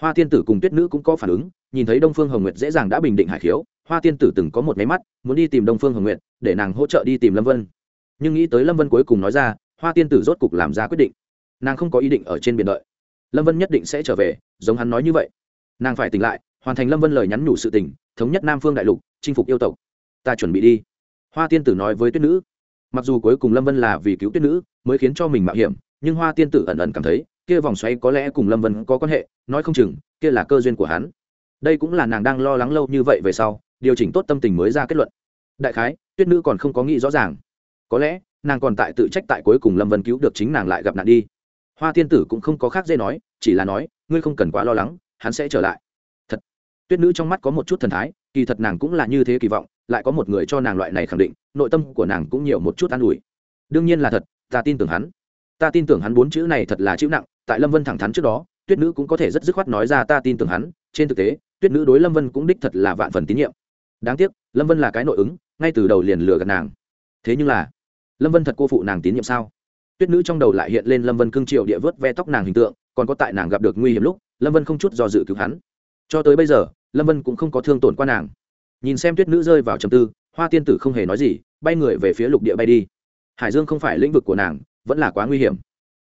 hoa tiên tử cùng tuyết nữ cũng có phản ứng nhìn thấy đông phương hồng nguyệt dễ dàng đã bình định hải khiếu hoa tiên tử từng có một máy mắt muốn đi tìm đông phương hồng nguyệt để nàng hỗ trợ đi tìm lâm vân nhưng nghĩ tới lâm vân cuối cùng nói ra hoa tiên tử rốt cục làm ra quyết định nàng không có ý định ở trên biển đợi lâm vân nhất định sẽ trở về giống hắn nói như vậy nàng phải tỉnh lại hoàn thành lâm vân lời nhắn nhủ sự tỉnh thống nhất nam phương đại lục chinh phục yêu tộc. Ta chuẩn bị đi. Hoa tiên tử nói với tuyết nữ. Mặc dù cuối cùng lâm vân là vì cứu tuyết nữ mới khiến cho mình mạo hiểm, nhưng hoa tiên tử ẩn ẩn cảm thấy, kia vòng xoay có lẽ cùng lâm vân có quan hệ, nói không chừng, kia là cơ duyên của hắn. Đây cũng là nàng đang lo lắng lâu như vậy về sau, điều chỉnh tốt tâm tình mới ra kết luận. Đại khái, tuyết nữ còn không có nghĩ rõ ràng. Có lẽ, nàng còn tại tự trách tại cuối cùng lâm vân cứu được chính nàng lại gặp nạn đi. Hoa tiên tử cũng không có khác dễ nói, chỉ là nói, ngươi không cần quá lo lắng, hắn sẽ trở lại. Thật. Tuyết nữ trong mắt có một chút thần thái kỳ thật nàng cũng là như thế kỳ vọng, lại có một người cho nàng loại này khẳng định, nội tâm của nàng cũng nhiều một chút an ủi. Đương nhiên là thật, ta tin tưởng hắn. Ta tin tưởng hắn bốn chữ này thật là chữ nặng, tại lâm vân thẳng thắn trước đó, tuyết nữ cũng có thể rất dứt khoát nói ra ta tin tưởng hắn, trên thực tế, tuyết nữ đối lâm vân cũng đích thật là vạn phần tín nhiệm. Đáng tiếc, lâm vân là cái nội ứng, ngay từ đầu liền lừa gạt nàng. Thế nhưng là, lâm vân thật cô phụ nàng tín nhiệm sao? Tuyết nữ trong đầu lại hiện lên lâm vân cương triệu địa vớt ve tóc nàng hình tượng, còn có tại nàng gặp được nguy hiểm lúc, lâm vân không chút do dự cứu hắn. Cho tới bây giờ lâm vân cũng không có thương tổn qua nàng. Nhìn xem tuyết nữ rơi vào trầm tư, hoa tiên tử không hề nói gì, bay người về phía lục địa bay đi. Hải dương không phải lĩnh vực của nàng, vẫn là quá nguy hiểm.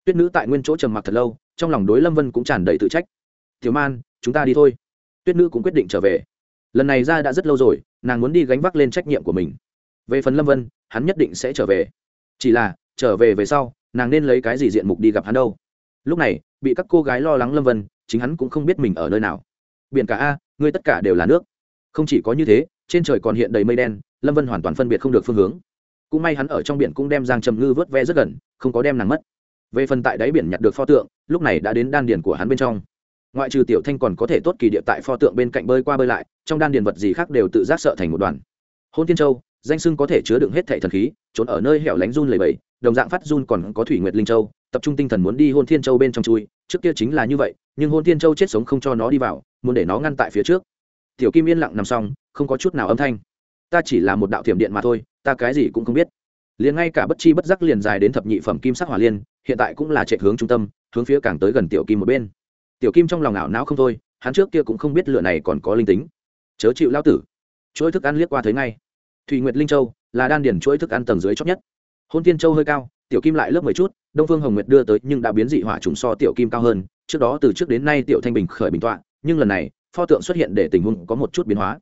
Tuyết nữ tại nguyên chỗ trầm mặc thật lâu, trong lòng đối lâm vân cũng tràn đầy tự trách. Thiếu man, chúng ta đi thôi. Tuyết nữ cũng quyết định trở về. Lần này ra đã rất lâu rồi, nàng muốn đi gánh vác lên trách nhiệm của mình. Về phần lâm vân, hắn nhất định sẽ trở về. Chỉ là, trở về về sau, nàng nên lấy cái gì diện mục đi gặp hắn đâu? Lúc này, bị các cô gái lo lắng lâm vân, chính hắn cũng không biết mình ở nơi nào. Biển cả a ngươi tất cả đều là nước. Không chỉ có như thế, trên trời còn hiện đầy mây đen, lâm vân hoàn toàn phân biệt không được phương hướng. Cũng may hắn ở trong biển cũng đem giang trầm ngư vớt ve rất gần, không có đem nàng mất. Về phần tại đáy biển nhặt được pho tượng, lúc này đã đến đan điền của hắn bên trong. Ngoại trừ tiểu thanh còn có thể tốt kỳ địa tại pho tượng bên cạnh bơi qua bơi lại, trong đan điền vật gì khác đều tự giác sợ thành một đoàn. Hôn tiên châu, danh sưng có thể chứa đựng hết thệ thần khí, trốn ở nơi hẻo lánh run lầy bầy, đồng dạng phát run còn có thủy nguyệt linh châu, tập trung tinh thần muốn đi hôn thiên châu bên trong chui, trước kia chính là như vậy, nhưng hôn thiên châu chết sống không cho nó đi vào muốn để nó ngăn tại phía trước. Tiểu kim yên lặng nằm xong, không có chút nào âm thanh. Ta chỉ là một đạo thiểm điện mà thôi, ta cái gì cũng không biết. Liền ngay cả bất chi bất giác liền dài đến thập nhị phẩm kim sắc hỏa liên, hiện tại cũng là chạy hướng trung tâm, hướng phía càng tới gần tiểu kim một bên. Tiểu kim trong lòng ảo não không thôi, hắn trước kia cũng không biết lửa này còn có linh tính. Chớ chịu lao tử. Chuỗi thức ăn liếc qua thấy ngay. Thùy nguyệt linh châu là đan điển chuỗi thức ăn tầng dưới chót nhất. Hôn tiên châu hơi cao, tiểu kim lại lớp mười chút, đông phương hồng nguyệt đưa tới nhưng đã biến dị hỏa trùng so tiểu kim cao hơn, trước đó từ trước đến nay tiểu thanh bình khởi bình tọa nhưng lần này, pho tượng xuất hiện để tình huống có một chút biến hóa.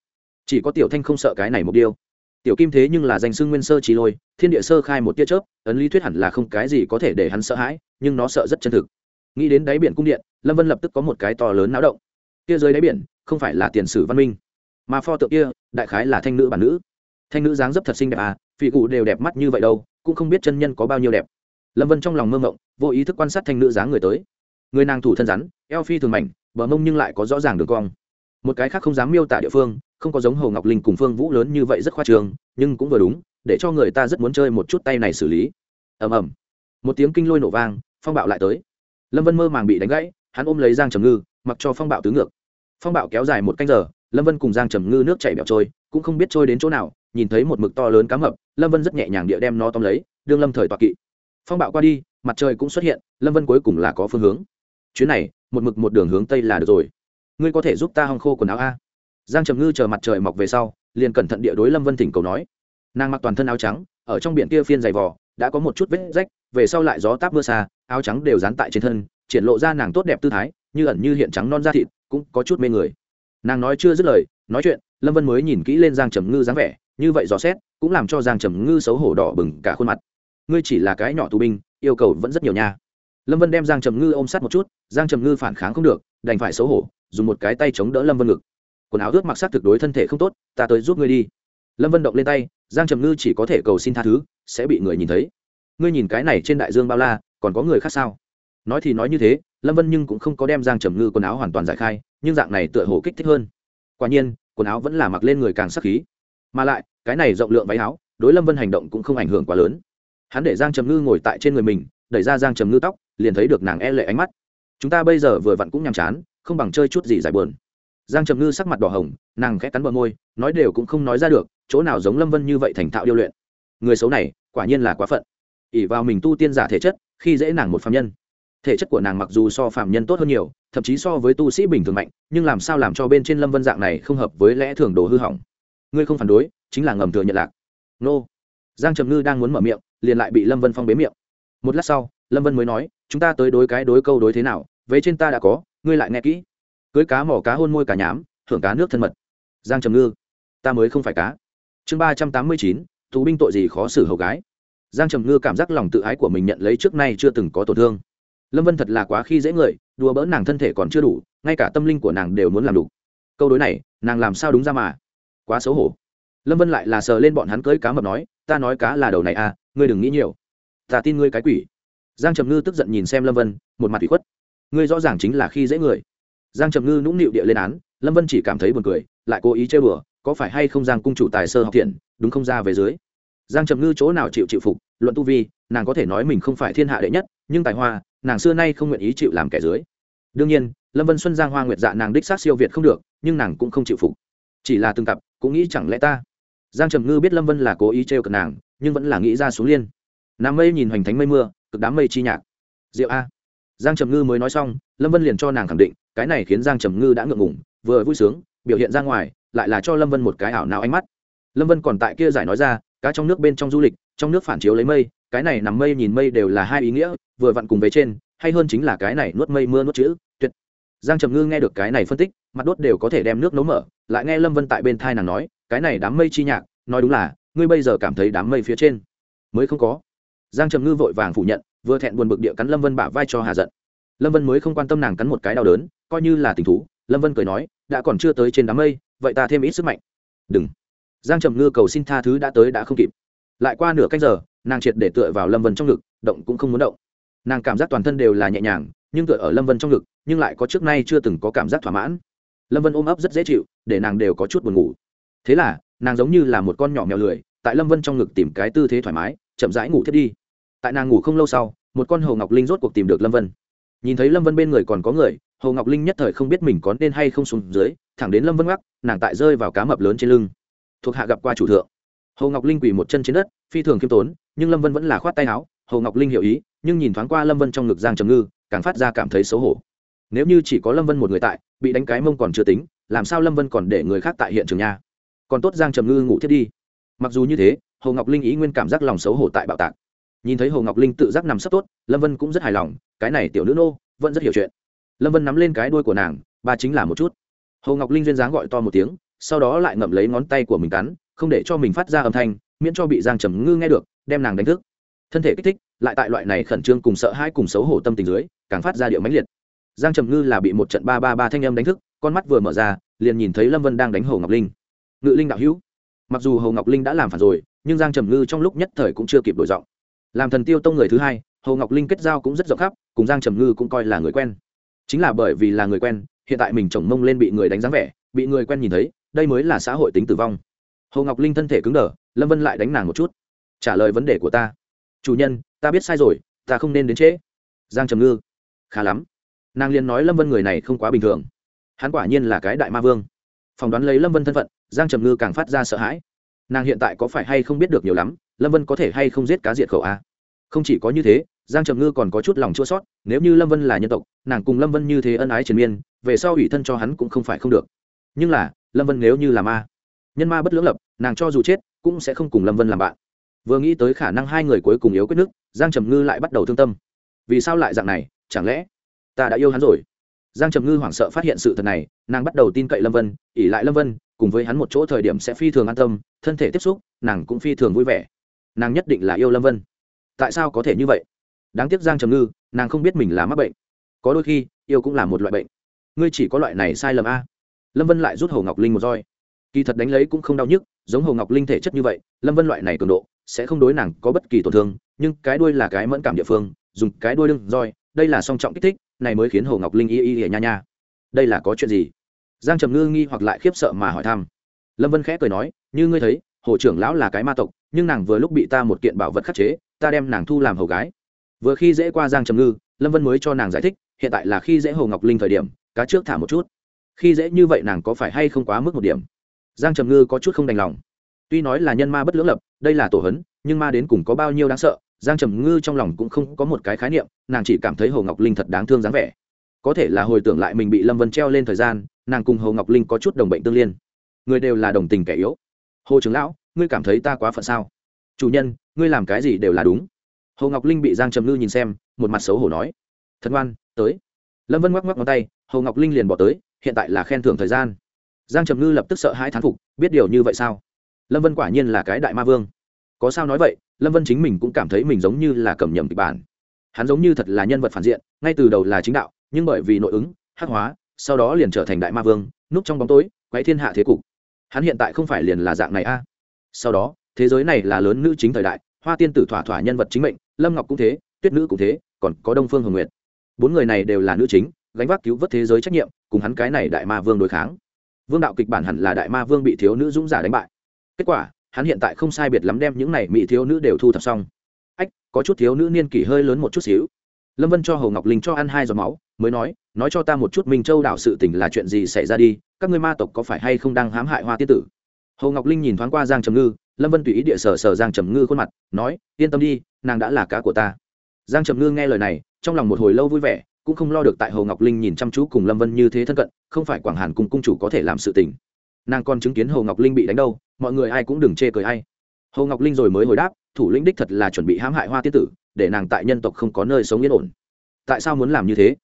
Chỉ có tiểu thanh không sợ cái này mục tiêu tiểu kim thế nhưng là danh xưng nguyên sơ trí lôi, thiên địa sơ khai một tia chớp, ấn lý thuyết hẳn là không cái gì có thể để hắn sợ hãi, nhưng nó sợ rất chân thực. Nghĩ đến đáy biển cung điện, lâm vân lập tức có một cái to lớn náo động. Kia dưới đáy biển, không phải là tiền sử văn minh, mà pho tượng kia, đại khái là thanh nữ bản nữ. Thanh nữ dáng dấp thật xinh đẹp à phỉ cụ đều đẹp mắt như vậy đâu, cũng không biết chân nhân có bao nhiêu đẹp. Lâm vân trong lòng mơ mộng, vô ý thức quan sát thanh nữ dáng người tới. Người nàng thủ thân rắn, eo phi thường mảnh bờ mông nhưng lại có rõ ràng đường cong. Một cái khác không dám miêu tả địa phương, không có giống hồ ngọc linh cùng phương vũ lớn như vậy rất khoa trường nhưng cũng vừa đúng, để cho người ta rất muốn chơi một chút tay này xử lý. Ầm ầm. Một tiếng kinh lôi nổ vang, phong bạo lại tới. Lâm vân mơ màng bị đánh gãy, hắn ôm lấy giang trầm ngư, mặc cho phong bạo tứ ngược. Phong bạo kéo dài một canh giờ, lâm vân cùng giang trầm ngư nước chảy bẹo trôi, cũng không biết trôi đến chỗ nào, nhìn thấy một mực to lớn cá mập lâm vân rất nhẹ nhàng địa đem nó tóm lấy, đương lâm thời tọa kỵ. Phong bạo qua đi, mặt trời cũng xuất hiện, lâm vân cuối cùng là có phương hướng chuyến này, một mực một đường hướng tây là được rồi. Ngươi có thể giúp ta hong khô quần áo a? Giang trầm ngư chờ mặt trời mọc về sau, liền cẩn thận địa đối lâm vân thỉnh cầu nói. Nàng mặc toàn thân áo trắng, ở trong biển kia phiên dày vò, đã có một chút vết rách, về sau lại gió táp mưa xa, áo trắng đều dán tại trên thân, triển lộ ra nàng tốt đẹp tư thái, như ẩn như hiện trắng non da thịt, cũng có chút mê người. Nàng nói chưa dứt lời, nói chuyện, lâm vân mới nhìn kỹ lên giang trầm ngư dáng vẻ, như vậy dò xét, cũng làm cho giang trầm ngư xấu hổ đỏ bừng cả khuôn mặt. Ngươi chỉ là cái nhỏ tù binh, yêu cầu vẫn rất nhiều nha lâm vân đem giang trầm ngư ôm sát một chút, giang trầm ngư phản kháng không được, đành phải xấu hổ, dùng một cái tay chống đỡ lâm vân ngực. Quần áo ướt mặc sát thực đối thân thể không tốt, ta tới giúp ngươi đi. Lâm vân động lên tay, giang trầm ngư chỉ có thể cầu xin tha thứ, sẽ bị người nhìn thấy. Ngươi nhìn cái này trên đại dương bao la, còn có người khác sao? Nói thì nói như thế, lâm vân nhưng cũng không có đem giang trầm ngư quần áo hoàn toàn giải khai, nhưng dạng này tựa hồ kích thích hơn. Quả nhiên, quần áo vẫn là mặc lên người càng sắc khí. Mà lại, cái này rộng lượng váy áo, đối lâm vân hành động cũng không ảnh hưởng quá lớn. Hắn để giang trầm ngư ngồi tại trên người mình, đẩy ra giang trầm ngư tóc liền thấy được nàng e lệ ánh mắt. Chúng ta bây giờ vừa vặn cũng nhàm chán, không bằng chơi chút gì giải bờn giang trầm ngư sắc mặt đỏ hồng, nàng khẽ cắn bờ môi, nói đều cũng không nói ra được, chỗ nào giống lâm vân như vậy thành thạo điêu luyện. Người xấu này, quả nhiên là quá phận. Ỉ vào mình tu tiên giả thể chất, khi dễ nàng một phạm nhân. Thể chất của nàng mặc dù so phạm nhân tốt hơn nhiều, thậm chí so với tu sĩ bình thường mạnh, nhưng làm sao làm cho bên trên lâm vân dạng này không hợp với lẽ thường đồ hư hỏng? Ngươi không phản đối, chính là ngầm thừa nhận lạc. Nô. Giang trầm ngư đang muốn mở miệng, liền lại bị lâm vân phong bế miệng. Một lát sau lâm vân mới nói, chúng ta tới đối cái đối câu đối thế nào? Vế trên ta đã có, ngươi lại nghe kỹ. Cưới cá mỏ cá hôn môi cả nhám, thưởng cá nước thân mật. Giang trầm ngư, ta mới không phải cá. Chương ba trăm tám mươi chín, tù binh tội gì khó xử hầu gái. Giang trầm ngư cảm giác lòng tự ái của mình nhận lấy trước nay chưa từng có tổn thương. Lâm vân thật là quá khi dễ người, đùa bỡn nàng thân thể còn chưa đủ, ngay cả tâm linh của nàng đều muốn làm đủ. Câu đối này, nàng làm sao đúng ra mà? Quá xấu hổ. Lâm vân lại là sờ lên bọn hắn cưới cá mập nói, ta nói cá là đầu này à ngươi đừng nghĩ nhiều. Ta tin ngươi cái quỷ giang trầm ngư tức giận nhìn xem lâm vân, một mặt ủy khuất. Ngươi rõ ràng chính là khi dễ người. Giang trầm ngư nũng nịu địa lên án, lâm vân chỉ cảm thấy buồn cười, lại cố ý chơi bừa, có phải hay không giang cung chủ tài sơ học thiện, đúng không ra về dưới. Giang trầm ngư chỗ nào chịu chịu phục, luận tu vi, nàng có thể nói mình không phải thiên hạ đệ nhất, nhưng tài hoa, nàng xưa nay không nguyện ý chịu làm kẻ dưới. Đương nhiên, lâm vân xuân giang hoa nguyệt dạ nàng đích xác siêu việt không được, nhưng nàng cũng không chịu phục. Chỉ là từng cặp, cũng nghĩ chẳng lẽ ta. Giang trầm ngư biết lâm vân là cố ý trêu cận nàng, nhưng vẫn là nghĩ ra xuống liên. Nam mây nhìn hoành thánh mây mưa cực đám mây chi nhạc. Diệu a. Giang trầm ngư mới nói xong, lâm vân liền cho nàng khẳng định, cái này khiến giang trầm ngư đã ngượng ngủng vừa vui sướng, biểu hiện ra ngoài, lại là cho lâm vân một cái ảo nào ánh mắt. Lâm vân còn tại kia giải nói ra, cá trong nước bên trong du lịch, trong nước phản chiếu lấy mây, cái này nằm mây nhìn mây đều là hai ý nghĩa, vừa vặn cùng với trên, hay hơn chính là cái này nuốt mây mưa nuốt chữ, tuyệt. Giang trầm ngư nghe được cái này phân tích, mặt đốt đều có thể đem nước nấu mở, lại nghe lâm vân tại bên thai nàng nói, cái này đám mây chi nhạc, nói đúng là, ngươi bây giờ cảm thấy đám mây phía trên mới không có giang trầm ngư vội vàng phủ nhận, vừa thẹn buồn bực địa cắn lâm vân bả vai cho hà giận. Lâm vân mới không quan tâm nàng cắn một cái đau đớn, coi như là tình thú, lâm vân cười nói, đã còn chưa tới trên đám mây, vậy ta thêm ít sức mạnh. Đừng. Giang trầm ngư cầu xin tha thứ đã tới đã không kịp. Lại qua nửa cách giờ, nàng triệt để tựa vào lâm vân trong ngực, động cũng không muốn động. Nàng cảm giác toàn thân đều là nhẹ nhàng, nhưng tựa ở lâm vân trong ngực, nhưng lại có trước nay chưa từng có cảm giác thỏa mãn. Lâm vân ôm ấp rất dễ chịu, để nàng đều có chút buồn ngủ. Thế là, nàng giống như là một con nhỏ mèo lười, tại lâm vân trong ngực tìm cái tư thế thoải mái, chậm rãi ngủ thiết đi tại nàng ngủ không lâu sau, một con hồ ngọc linh rốt cuộc tìm được lâm vân. Nhìn thấy lâm vân bên người còn có người, hồ ngọc linh nhất thời không biết mình có nên hay không xuống dưới, thẳng đến lâm vân gác nàng tại rơi vào cá mập lớn trên lưng. Thuộc hạ gặp qua chủ thượng. Hồ ngọc linh quỳ một chân trên đất, phi thường khiêm tốn, nhưng lâm vân vẫn là khoát tay áo. Hồ ngọc linh hiểu ý, nhưng nhìn thoáng qua lâm vân trong ngực giang trầm ngư, càng phát ra cảm thấy xấu hổ. Nếu như chỉ có lâm vân một người tại, bị đánh cái mông còn chưa tính, làm sao lâm vân còn để người khác tại hiện trường nhà còn tốt giang trầm ngư ngủ thiết đi. Mặc dù như thế, hồ ngọc linh ý nguyên cảm giác lòng xấu hổ tại bạo tạc nhìn thấy hồ ngọc linh tự giác nằm sấp tốt, lâm vân cũng rất hài lòng, cái này tiểu nữ nô, vẫn rất hiểu chuyện. Lâm vân nắm lên cái đuôi của nàng, ba chính là một chút. Hồ ngọc linh duyên dáng gọi to một tiếng, sau đó lại ngậm lấy ngón tay của mình cắn, không để cho mình phát ra âm thanh, miễn cho bị giang trầm ngư nghe được, đem nàng đánh thức. Thân thể kích thích, lại tại loại này khẩn trương cùng sợ hãi cùng xấu hổ tâm tình dưới, càng phát ra điệu mãnh liệt. Giang trầm ngư là bị một trận ba ba ba thanh âm đánh thức, con mắt vừa mở ra, liền nhìn thấy lâm vân đang đánh hồ ngọc linh. Ngự linh đạo hữu, mặc dù hồ ngọc linh đã làm phản rồi, nhưng giang trầm ngư trong lúc nhất thời cũng chưa kịp đổi giọng làm thần tiêu tông người thứ hai, hồ ngọc linh kết giao cũng rất rộng khắp, cùng giang trầm ngư cũng coi là người quen. Chính là bởi vì là người quen, hiện tại mình chồng mông lên bị người đánh giá vẻ, bị người quen nhìn thấy, đây mới là xã hội tính tử vong. Hồ ngọc linh thân thể cứng đờ, lâm vân lại đánh nàng một chút. Trả lời vấn đề của ta. Chủ nhân, ta biết sai rồi, ta không nên đến trễ. Giang trầm ngư. Khá lắm. Nàng liền nói lâm vân người này không quá bình thường. Hắn quả nhiên là cái đại ma vương. Phỏng đoán lấy lâm vân thân phận, giang trầm ngư càng phát ra sợ hãi. Nàng hiện tại có phải hay không biết được nhiều lắm lâm vân có thể hay không giết cá diệt khẩu a? Không chỉ có như thế, giang trầm ngư còn có chút lòng chua sót, nếu như lâm vân là nhân tộc, nàng cùng lâm vân như thế ân ái triền miên, về sau ủy thân cho hắn cũng không phải không được. Nhưng là, lâm vân nếu như là ma, nhân ma bất lưỡng lập, nàng cho dù chết, cũng sẽ không cùng lâm vân làm bạn. Vừa nghĩ tới khả năng hai người cuối cùng yếu quyết nước, giang trầm ngư lại bắt đầu thương tâm. Vì sao lại dạng này, chẳng lẽ ta đã yêu hắn rồi? Giang trầm ngư hoảng sợ phát hiện sự thật này, nàng bắt đầu tin cậy lâm vân ỉ lại lâm vân, cùng với hắn một chỗ thời điểm sẽ phi thường an tâm, thân thể tiếp xúc, nàng cũng phi thường vui vẻ nàng nhất định là yêu lâm vân tại sao có thể như vậy đáng tiếc giang trầm ngư nàng không biết mình là mắc bệnh có đôi khi yêu cũng là một loại bệnh ngươi chỉ có loại này sai lầm a lâm vân lại rút hồ ngọc linh một roi kỳ thật đánh lấy cũng không đau nhức giống hồ ngọc linh thể chất như vậy lâm vân loại này cường độ sẽ không đối nàng có bất kỳ tổn thương nhưng cái đuôi là cái mẫn cảm địa phương dùng cái đuôi lưng roi đây là song trọng kích thích này mới khiến hồ ngọc linh y y hề nha nha đây là có chuyện gì giang trầm ngư nghi hoặc lại khiếp sợ mà hỏi thăm lâm vân khẽ cười nói như ngươi thấy hồ trưởng lão là cái ma tộc nhưng nàng vừa lúc bị ta một kiện bảo vật khắc chế, ta đem nàng thu làm hầu gái. Vừa khi dễ qua giang trầm ngư, lâm vân mới cho nàng giải thích, hiện tại là khi dễ hồ ngọc linh thời điểm, cá trước thả một chút. Khi dễ như vậy nàng có phải hay không quá mức một điểm? Giang trầm ngư có chút không đành lòng. Tuy nói là nhân ma bất lưỡng lập, đây là tổ hấn, nhưng ma đến cùng có bao nhiêu đáng sợ, giang trầm ngư trong lòng cũng không có một cái khái niệm, nàng chỉ cảm thấy hồ ngọc linh thật đáng thương dáng vẻ. Có thể là hồi tưởng lại mình bị lâm vân treo lên thời gian, nàng cùng hồ ngọc linh có chút đồng bệnh tương liên. Người đều là đồng tình kẻ yếu. Hồ trưởng lão ngươi cảm thấy ta quá phận sao? Chủ nhân, ngươi làm cái gì đều là đúng. Hồ ngọc linh bị giang trầm ngư nhìn xem, một mặt xấu hổ nói. Thật ngoan, tới. Lâm vân ngoắc ngoắc ngón tay, hồ ngọc linh liền bỏ tới, hiện tại là khen thưởng thời gian. Giang trầm ngư lập tức sợ hai thán phục, biết điều như vậy sao? Lâm vân quả nhiên là cái đại ma vương. Có sao nói vậy, lâm vân chính mình cũng cảm thấy mình giống như là cầm nhầm kịch bản. Hắn giống như thật là nhân vật phản diện, ngay từ đầu là chính đạo, nhưng bởi vì nội ứng, hắc hóa, sau đó liền trở thành đại ma vương, núp trong bóng tối, quấy thiên hạ thế cục. Hắn hiện tại không phải liền là dạng này a sau đó, thế giới này là lớn nữ chính thời đại, hoa tiên tử thỏa thỏa nhân vật chính mệnh, lâm ngọc cũng thế, tuyết nữ cũng thế, còn có đông phương hồng nguyệt. Bốn người này đều là nữ chính, gánh vác cứu vớt thế giới trách nhiệm, cùng hắn cái này đại ma vương đối kháng. Vương đạo kịch bản hẳn là đại ma vương bị thiếu nữ dũng giả đánh bại. Kết quả, hắn hiện tại không sai biệt lắm đem những này mỹ thiếu nữ đều thu thập xong. Ách, có chút thiếu nữ niên kỷ hơi lớn một chút xíu. Lâm vân cho hầu ngọc linh cho ăn hai giọt máu, mới nói nói cho ta một chút minh châu đảo sự tình là chuyện gì xảy ra đi, các ngươi ma tộc có phải hay không đang hãm hại hoa tiên tử? Hồ ngọc linh nhìn thoáng qua giang trầm ngư lâm vân tùy ý địa sở sở giang trầm ngư khuôn mặt nói yên tâm đi nàng đã là cá của ta giang trầm ngư nghe lời này trong lòng một hồi lâu vui vẻ cũng không lo được tại hồ ngọc linh nhìn chăm chú cùng lâm vân như thế thân cận không phải quảng hàn cùng cung chủ có thể làm sự tình nàng còn chứng kiến hồ ngọc linh bị đánh đâu mọi người ai cũng đừng chê cười ai hồ ngọc linh rồi mới hồi đáp thủ lĩnh đích thật là chuẩn bị hãm hại hoa tiết tử để nàng tại nhân tộc không có nơi sống yên ổn tại sao muốn làm như thế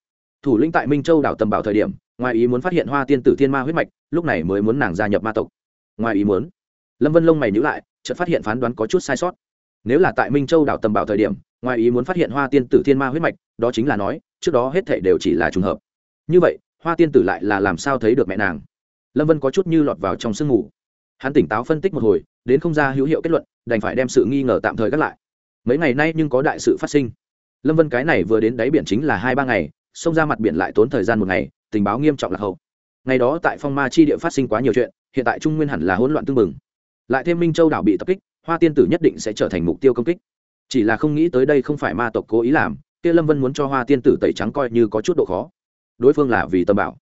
thủ lĩnh tại minh châu đảo tầm bảo thời điểm ngoài ý muốn phát hiện hoa tiên tử thiên ma huyết mạch lúc này mới muốn nàng gia nhập ma tộc ngoài ý muốn. Lâm vân lông mày nhữ lại, chợt phát hiện phán đoán có chút sai sót. Nếu là tại minh châu đảo tầm bảo thời điểm, ngoài ý muốn phát hiện hoa tiên tử thiên ma huyết mạch, đó chính là nói, trước đó hết thể đều chỉ là trùng hợp. Như vậy, hoa tiên tử lại là làm sao thấy được mẹ nàng? Lâm vân có chút như lọt vào trong sương ngủ hắn tỉnh táo phân tích một hồi, đến không ra hữu hiệu kết luận, đành phải đem sự nghi ngờ tạm thời gác lại. Mấy ngày nay nhưng có đại sự phát sinh. Lâm vân cái này vừa đến đáy biển chính là hai ba ngày, xông ra mặt biển lại tốn thời gian một ngày, tình báo nghiêm trọng là hậu ngày đó tại phong ma chi địa phát sinh quá nhiều chuyện, hiện tại trung nguyên hẳn là hỗn loạn tương mừng lại thêm minh châu đảo bị tập kích, hoa tiên tử nhất định sẽ trở thành mục tiêu công kích. Chỉ là không nghĩ tới đây không phải ma tộc cố ý làm, kia lâm vân muốn cho hoa tiên tử tẩy trắng coi như có chút độ khó. Đối phương là vì tâm bảo.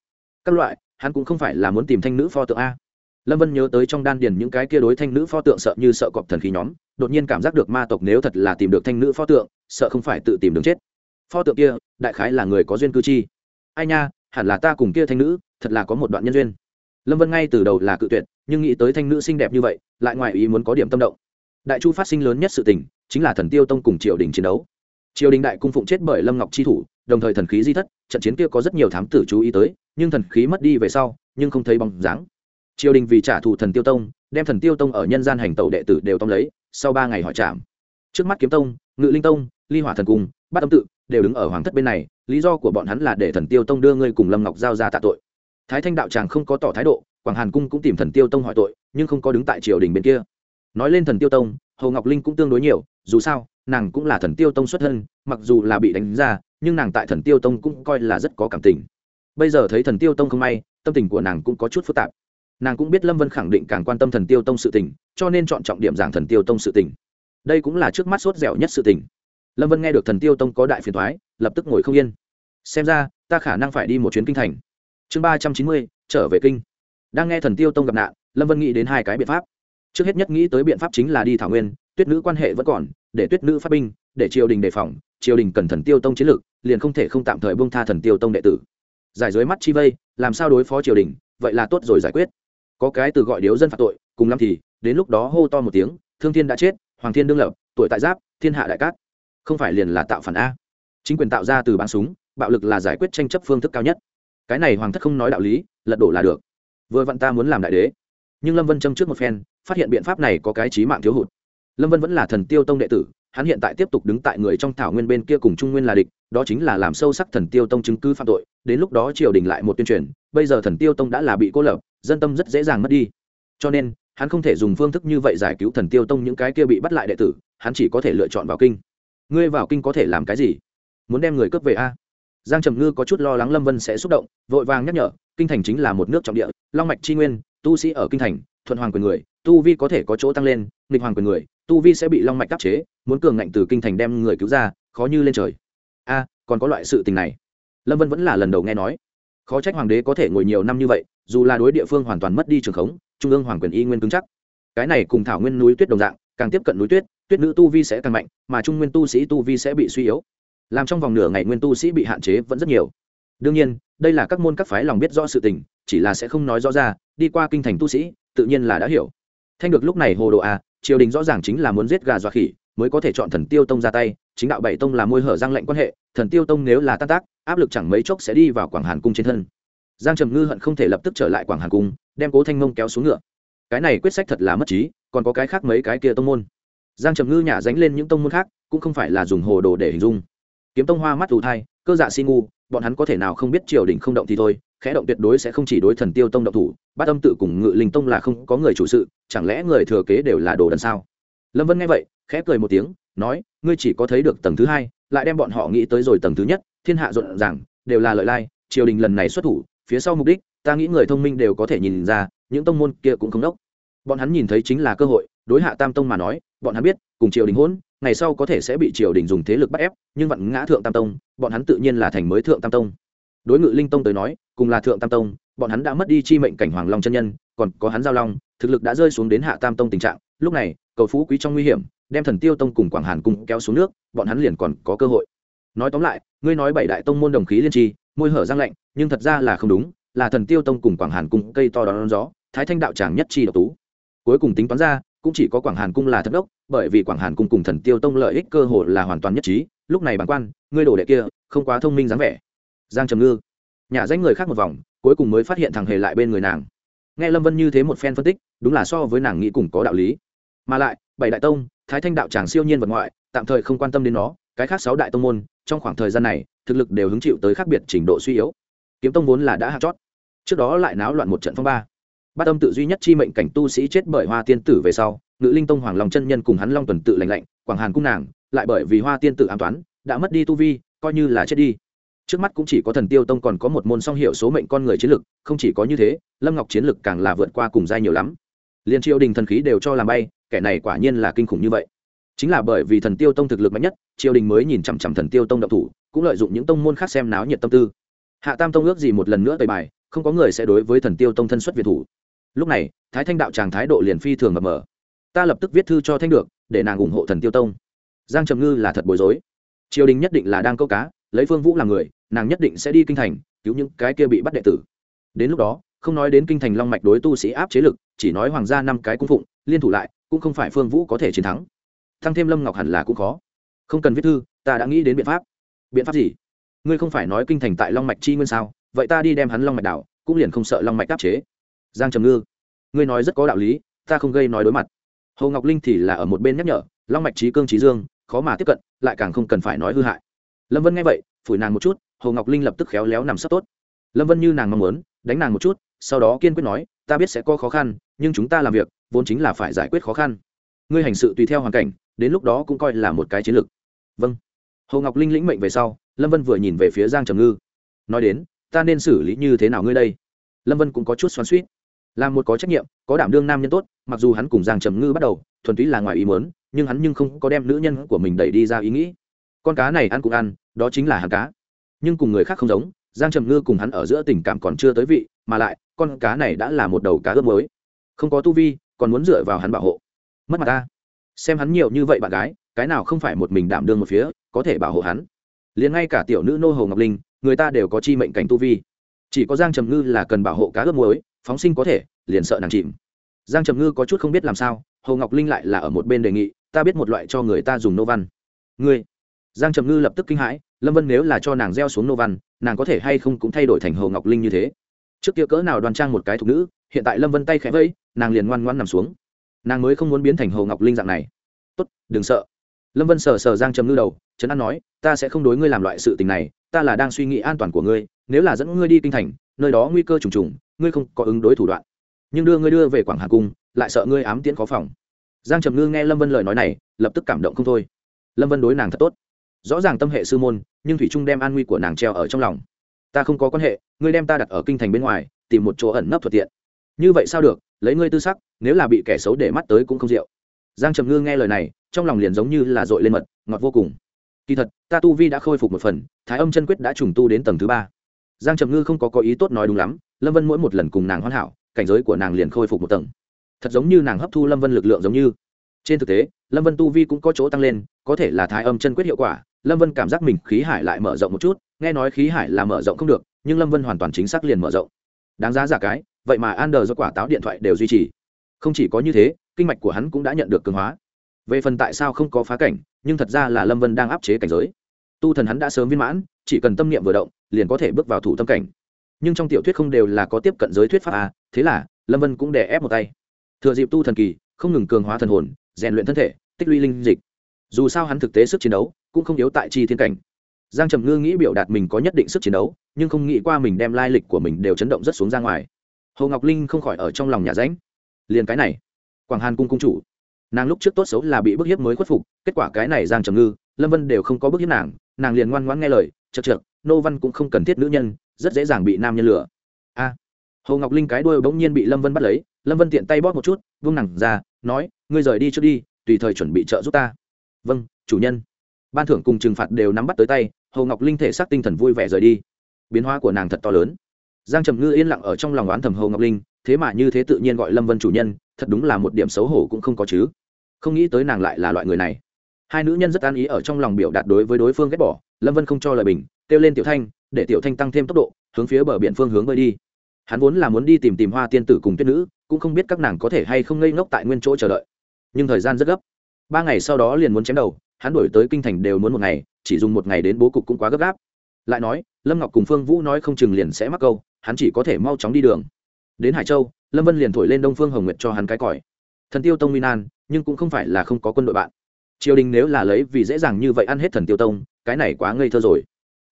Các loại, hắn cũng không phải là muốn tìm thanh nữ pho tượng a. Lâm vân nhớ tới trong đan điền những cái kia đối thanh nữ pho tượng sợ như sợ cọp thần khí nhóm, đột nhiên cảm giác được ma tộc nếu thật là tìm được thanh nữ pho tượng, sợ không phải tự tìm đường chết. Pho tượng kia, đại khái là người có duyên cư chi. Ai nha, hẳn là ta cùng kia thanh nữ thật là có một đoạn nhân duyên. Lâm vân ngay từ đầu là cự tuyệt, nhưng nghĩ tới thanh nữ xinh đẹp như vậy, lại ngoài ý muốn có điểm tâm động. Đại chu phát sinh lớn nhất sự tình, chính là thần tiêu tông cùng triều đình chiến đấu. Triều đình đại cung phụng chết bởi lâm ngọc chi thủ, đồng thời thần khí di thất, trận chiến kia có rất nhiều thám tử chú ý tới, nhưng thần khí mất đi về sau, nhưng không thấy bóng dáng. Triều đình vì trả thù thần tiêu tông, đem thần tiêu tông ở nhân gian hành tẩu đệ tử đều tông lấy, sau ba ngày hỏi trạm trước mắt kiếm tông, ngự linh tông, ly hỏa thần cung, bát âm tự, đều đứng ở hoàng thất bên này, lý do của bọn hắn là để thần tiêu tông đưa ngươi cùng lâm ngọc giao ra tạ tội thái thanh đạo tràng không có tỏ thái độ, quảng hàn cung cũng tìm thần tiêu tông hỏi tội, nhưng không có đứng tại triều đình bên kia. Nói lên thần tiêu tông, hồ ngọc linh cũng tương đối nhiều, dù sao, nàng cũng là thần tiêu tông xuất thân, mặc dù là bị đánh ra, nhưng nàng tại thần tiêu tông cũng coi là rất có cảm tình. Bây giờ thấy thần tiêu tông không may, tâm tình của nàng cũng có chút phức tạp. Nàng cũng biết lâm vân khẳng định càng quan tâm thần tiêu tông sự tình, cho nên chọn trọng điểm giảng thần tiêu tông sự tình. Đây cũng là trước mắt sốt dẻo nhất sự tình. Lâm vân nghe được thần tiêu tông có đại phiền thoái lập tức ngồi không yên. Xem ra, ta khả năng phải đi một chuyến kinh thành chương ba trăm chín mươi, trở về kinh. Đang nghe thần tiêu tông gặp nạn, lâm vân nghĩ đến hai cái biện pháp. Trước hết nhất nghĩ tới biện pháp chính là đi thảo nguyên, tuyết nữ quan hệ vẫn còn, để tuyết nữ phát binh, để triều đình đề phòng, triều đình cần thần tiêu tông chiến lược liền không thể không tạm thời buông tha thần tiêu tông đệ tử. Giải dưới mắt chi vây, làm sao đối phó triều đình, vậy là tốt rồi giải quyết. Có cái từ gọi điếu dân phạt tội, cùng lắm thì, đến lúc đó hô to một tiếng, thương thiên đã chết, hoàng thiên đương lập, tuổi tại giáp, thiên hạ đại cát. Không phải liền là tạo phản a. Chính quyền tạo ra từ bắn súng, bạo lực là giải quyết tranh chấp phương thức cao nhất cái này hoàng thất không nói đạo lý, lật đổ là được. Vừa vặn ta muốn làm đại đế. Nhưng lâm vân châm trước một phen, phát hiện biện pháp này có cái trí mạng thiếu hụt. Lâm vân vẫn là thần tiêu tông đệ tử, hắn hiện tại tiếp tục đứng tại người trong thảo nguyên bên kia cùng trung nguyên là địch, đó chính là làm sâu sắc thần tiêu tông chứng cứ phạm tội, đến lúc đó triều đình lại một tuyên truyền, bây giờ thần tiêu tông đã là bị cô lập, dân tâm rất dễ dàng mất đi. Cho nên, hắn không thể dùng phương thức như vậy giải cứu thần tiêu tông những cái kia bị bắt lại đệ tử, hắn chỉ có thể lựa chọn vào kinh. Ngươi vào kinh có thể làm cái gì? Muốn đem người cướp về a? Giang trầm ngư có chút lo lắng lâm vân sẽ xúc động, vội vàng nhắc nhở, kinh thành chính là một nước trọng địa, long mạch tri nguyên, tu sĩ ở kinh thành, thuận hoàng quyền người, tu vi có thể có chỗ tăng lên, nghịch hoàng quyền người, tu vi sẽ bị long mạch đáp chế, muốn cường ngạnh từ kinh thành đem người cứu ra, khó như lên trời. A, còn có loại sự tình này. Lâm vân vẫn là lần đầu nghe nói. Khó trách hoàng đế có thể ngồi nhiều năm như vậy, dù là đối địa phương hoàn toàn mất đi trường khống, trung ương hoàng quyền y nguyên cứng chắc. Cái này cùng thảo nguyên núi tuyết đồng dạng, càng tiếp cận núi tuyết tuyết nữ tu vi sẽ càng mạnh, mà trung nguyên tu sĩ tu vi sẽ bị suy yếu làm trong vòng nửa ngày nguyên tu sĩ bị hạn chế vẫn rất nhiều. Đương nhiên đây là các môn các phái lòng biết rõ sự tình chỉ là sẽ không nói rõ ra đi qua kinh thành tu sĩ tự nhiên là đã hiểu. Thanh được lúc này hồ đồ à, triều đình rõ ràng chính là muốn giết gà dọa khỉ mới có thể chọn thần tiêu tông ra tay chính đạo bảy tông là môi hở giang lệnh quan hệ thần tiêu tông nếu là tan tác áp lực chẳng mấy chốc sẽ đi vào quảng hàn cung trên thân. Giang trầm ngư hận không thể lập tức trở lại quảng hàn cung đem cố thanh mông kéo xuống ngựa. Cái này quyết sách thật là mất trí còn có cái khác mấy cái kia tông môn. Giang trầm ngư nhả dánh lên những tông môn khác cũng không phải là dùng hồ đồ để hình dung kiếm tông hoa mắt ù thai, cơ dạ si ngu, bọn hắn có thể nào không biết triều đình không động thì thôi, khẽ động tuyệt đối sẽ không chỉ đối thần tiêu tông động thủ, bát âm tự cùng ngự linh tông là không có người chủ sự, chẳng lẽ người thừa kế đều là đồ đần sao? Lâm vân nghe vậy, khẽ cười một tiếng, nói, ngươi chỉ có thấy được tầng thứ hai, lại đem bọn họ nghĩ tới rồi tầng thứ nhất, thiên hạ rộn ràng, đều là lợi lai, triều đình lần này xuất thủ, phía sau mục đích, ta nghĩ người thông minh đều có thể nhìn ra, những tông môn kia cũng không đốc. Bọn hắn nhìn thấy chính là cơ hội, đối hạ tam tông mà nói, bọn hắn biết, cùng triều đình hỗn ngày sau có thể sẽ bị triều đình dùng thế lực bắt ép, nhưng vặn ngã thượng tam tông, bọn hắn tự nhiên là thành mới thượng tam tông. Đối ngự linh tông tới nói, cùng là thượng tam tông, bọn hắn đã mất đi chi mệnh cảnh hoàng long chân nhân, còn có hắn giao long, thực lực đã rơi xuống đến hạ tam tông tình trạng. Lúc này, cầu phú quý trong nguy hiểm, đem thần tiêu tông cùng quảng hàn cung kéo xuống nước, bọn hắn liền còn có cơ hội. Nói tóm lại, ngươi nói bảy đại tông môn đồng khí liên tri, môi hở giang lạnh, nhưng thật ra là không đúng, là thần tiêu tông cùng quảng hàn cung cây to đón gió, thái thanh đạo tràng nhất chi độc tú. Cuối cùng tính toán ra cũng chỉ có quảng hàn cung là thất đốc, bởi vì quảng hàn cung cùng thần tiêu tông lợi ích cơ hội là hoàn toàn nhất trí. Lúc này bản quan, ngươi đổ đệ kia, không quá thông minh dáng vẻ. Giang trầm ngư. Nhà danh người khác một vòng, cuối cùng mới phát hiện thằng hề lại bên người nàng. Nghe lâm vân như thế một phen phân tích, đúng là so với nàng nghĩ cùng có đạo lý. Mà lại, bảy đại tông, thái thanh đạo tràng siêu nhiên vật ngoại, tạm thời không quan tâm đến nó, cái khác sáu đại tông môn, trong khoảng thời gian này, thực lực đều hứng chịu tới khác biệt trình độ suy yếu. Kiếm tông vốn là đã hạt chót, trước đó lại náo loạn một trận phong ba bát tâm tự duy nhất chi mệnh cảnh tu sĩ chết bởi hoa tiên tử về sau, ngự linh tông hoàng long chân nhân cùng hắn long tuần tự lành lạnh, quảng hàn cung nàng, lại bởi vì hoa tiên tử an toán, đã mất đi tu vi, coi như là chết đi. Trước mắt cũng chỉ có thần tiêu tông còn có một môn song hiệu số mệnh con người chiến lực, không chỉ có như thế, lâm ngọc chiến lực càng là vượt qua cùng giai nhiều lắm. Liên triều đình thần khí đều cho làm bay, kẻ này quả nhiên là kinh khủng như vậy. Chính là bởi vì thần tiêu tông thực lực mạnh nhất, triều đình mới nhìn chằm chằm thần tiêu tông độc thủ, cũng lợi dụng những tông môn khác xem náo nhiệt tâm tư. Hạ tam tông ước gì một lần nữa tời bài, không có người sẽ đối với thần tiêu tông thân xuất việt thủ lúc này, thái thanh đạo tràng thái độ liền phi thường mập mờ. Ta lập tức viết thư cho thanh được, để nàng ủng hộ thần tiêu tông. Giang trầm ngư là thật bối rối. Triều đình nhất định là đang câu cá, lấy phương vũ làm người, nàng nhất định sẽ đi kinh thành, cứu những cái kia bị bắt đệ tử. Đến lúc đó, không nói đến kinh thành long mạch đối tu sĩ áp chế lực, chỉ nói hoàng gia năm cái cung phụng, liên thủ lại, cũng không phải phương vũ có thể chiến thắng. Thăng thêm lâm ngọc hẳn là cũng khó. Không cần viết thư, ta đã nghĩ đến biện pháp. Biện pháp gì? Ngươi không phải nói kinh thành tại long mạch chi nguyên sao? Vậy ta đi đem hắn long mạch đảo, cũng liền không sợ long mạch áp chế giang trầm ngư, ngươi nói rất có đạo lý, ta không gây nói đối mặt. Hồ ngọc linh thì là ở một bên nhắc nhở, long mạch trí cương trí dương, khó mà tiếp cận, lại càng không cần phải nói hư hại. Lâm vân nghe vậy, phủi nàng một chút, hồ ngọc linh lập tức khéo léo nằm sấp tốt. Lâm vân như nàng mong muốn, đánh nàng một chút, sau đó kiên quyết nói, ta biết sẽ có khó khăn, nhưng chúng ta làm việc, vốn chính là phải giải quyết khó khăn. Ngươi hành sự tùy theo hoàn cảnh, đến lúc đó cũng coi là một cái chiến lược. Vâng. Hồ ngọc linh lĩnh mệnh về sau, lâm vân vừa nhìn về phía giang trầm ngư. Nói đến, ta nên xử lý như thế nào ngươi đây? Lâm vân cũng có chút xoắn suýt là một có trách nhiệm, có đảm đương nam nhân tốt, mặc dù hắn cùng giang trầm ngư bắt đầu, thuần túy là ngoài ý muốn, nhưng hắn nhưng không có đem nữ nhân của mình đẩy đi ra ý nghĩ. Con cá này ăn cũng ăn, đó chính là hàng cá. Nhưng cùng người khác không giống, giang trầm ngư cùng hắn ở giữa tình cảm còn chưa tới vị, mà lại, con cá này đã là một đầu cá ướp mới không có tu vi, còn muốn dựa vào hắn bảo hộ. Mất mặt ta. Xem hắn nhiều như vậy bạn gái, cái nào không phải một mình đảm đương một phía, có thể bảo hộ hắn. Liền ngay cả tiểu nữ nô hồ ngọc linh, người ta đều có chi mệnh cảnh tu vi. Chỉ có giang trầm ngư là cần bảo hộ cá ướp muối phóng sinh có thể, liền sợ nàng chìm. Giang trầm ngư có chút không biết làm sao, hồ ngọc linh lại là ở một bên đề nghị, ta biết một loại cho người ta dùng nô văn. Ngươi? Giang trầm ngư lập tức kinh hãi, lâm vân nếu là cho nàng gieo xuống nô văn, nàng có thể hay không cũng thay đổi thành hồ ngọc linh như thế? Trước kia cỡ nào đoan trang một cái thục nữ, hiện tại lâm vân tay khẽ vẫy, nàng liền ngoan ngoan nằm xuống. Nàng mới không muốn biến thành hồ ngọc linh dạng này. Tốt, đừng sợ. Lâm vân sờ sờ giang trầm ngư đầu, trấn an nói, ta sẽ không đối ngươi làm loại sự tình này, ta là đang suy nghĩ an toàn của ngươi, nếu là dẫn ngươi đi kinh thành, nơi đó nguy cơ trùng trùng ngươi không có ứng đối thủ đoạn. Nhưng đưa ngươi đưa về quảng hà cung, lại sợ ngươi ám tiễn khó phòng. Giang trầm ngư nghe lâm vân lời nói này, lập tức cảm động không thôi. Lâm vân đối nàng thật tốt. Rõ ràng tâm hệ sư môn, nhưng thủy trung đem an nguy của nàng treo ở trong lòng. Ta không có quan hệ, ngươi đem ta đặt ở kinh thành bên ngoài, tìm một chỗ ẩn nấp thuận tiện. Như vậy sao được, lấy ngươi tư sắc, nếu là bị kẻ xấu để mắt tới cũng không rượu. Giang trầm ngư nghe lời này, trong lòng liền giống như là dội lên mật, ngọt vô cùng. Kỳ thật, ta tu vi đã khôi phục một phần, thái âm chân quyết đã trùng tu đến tầng thứ ba. Giang trầm ngư không có có ý tốt nói đúng lắm lâm vân mỗi một lần cùng nàng hoàn hảo, cảnh giới của nàng liền khôi phục một tầng. Thật giống như nàng hấp thu lâm vân lực lượng giống như. Trên thực tế, lâm vân tu vi cũng có chỗ tăng lên, có thể là thái âm chân quyết hiệu quả. Lâm vân cảm giác mình khí hải lại mở rộng một chút, nghe nói khí hải là mở rộng không được, nhưng lâm vân hoàn toàn chính xác liền mở rộng. Đáng giá giả cái, vậy mà an đờ do quả táo điện thoại đều duy trì. Không chỉ có như thế, kinh mạch của hắn cũng đã nhận được cường hóa. Về phần tại sao không có phá cảnh, nhưng thật ra là lâm vân đang áp chế cảnh giới. Tu thần hắn đã sớm viên mãn, chỉ cần tâm niệm vừa động, liền có thể bước vào thủ tâm cảnh nhưng trong tiểu thuyết không đều là có tiếp cận giới thuyết pháp à, thế là lâm vân cũng đè ép một tay. Thừa dịp tu thần kỳ không ngừng cường hóa thần hồn rèn luyện thân thể tích lũy linh dịch. Dù sao hắn thực tế sức chiến đấu cũng không yếu tại chi thiên cảnh. Giang trầm ngư nghĩ biểu đạt mình có nhất định sức chiến đấu nhưng không nghĩ qua mình đem lai lịch của mình đều chấn động rất xuống ra ngoài. Hồ ngọc linh không khỏi ở trong lòng nhà ránh. Liền cái này quảng hàn cung cung chủ. Nàng lúc trước tốt xấu là bị bức hiếp mới khuất phục kết quả cái này giang trầm ngư lâm vân đều không có bức hiếp nàng nàng liền ngoan ngoãn nghe lời chật chược nô văn cũng không cần thiết nữ nhân rất dễ dàng bị nam nhân lừa. A, hồ ngọc linh cái đuôi bỗng nhiên bị lâm vân bắt lấy, lâm vân tiện tay bóp một chút, vung nặng ra, nói, ngươi rời đi trước đi, tùy thời chuẩn bị trợ giúp ta. Vâng chủ nhân. Ban thưởng cùng trừng phạt đều nắm bắt tới tay, hồ ngọc linh thể xác tinh thần vui vẻ rời đi. Biến hóa của nàng thật to lớn. Giang trầm ngư yên lặng ở trong lòng oán thầm hồ ngọc linh, thế mà như thế tự nhiên gọi lâm vân chủ nhân, thật đúng là một điểm xấu hổ cũng không có chứ. Không nghĩ tới nàng lại là loại người này. Hai nữ nhân rất an ý ở trong lòng biểu đạt đối với đối phương ghét bỏ, lâm vân không cho lời bình, kêu lên tiểu thanh để tiểu thanh tăng thêm tốc độ, hướng phía bờ biển phương hướng bơi đi. Hắn vốn là muốn đi tìm tìm hoa tiên tử cùng tuyết nữ, cũng không biết các nàng có thể hay không ngây ngốc tại nguyên chỗ chờ đợi. Nhưng thời gian rất gấp. Ba ngày sau đó liền muốn chém đầu, hắn đổi tới kinh thành đều muốn một ngày, chỉ dùng một ngày đến bố cục cũng quá gấp gáp. Lại nói, lâm ngọc cùng phương vũ nói không chừng liền sẽ mắc câu, hắn chỉ có thể mau chóng đi đường. Đến hải châu, lâm vân liền thổi lên đông phương hồng nguyệt cho hắn cái còi. Thần tiêu tông minan nhưng cũng không phải là không có quân đội bạn. Triều đình nếu là lấy vì dễ dàng như vậy ăn hết thần tiêu tông, cái này quá ngây thơ rồi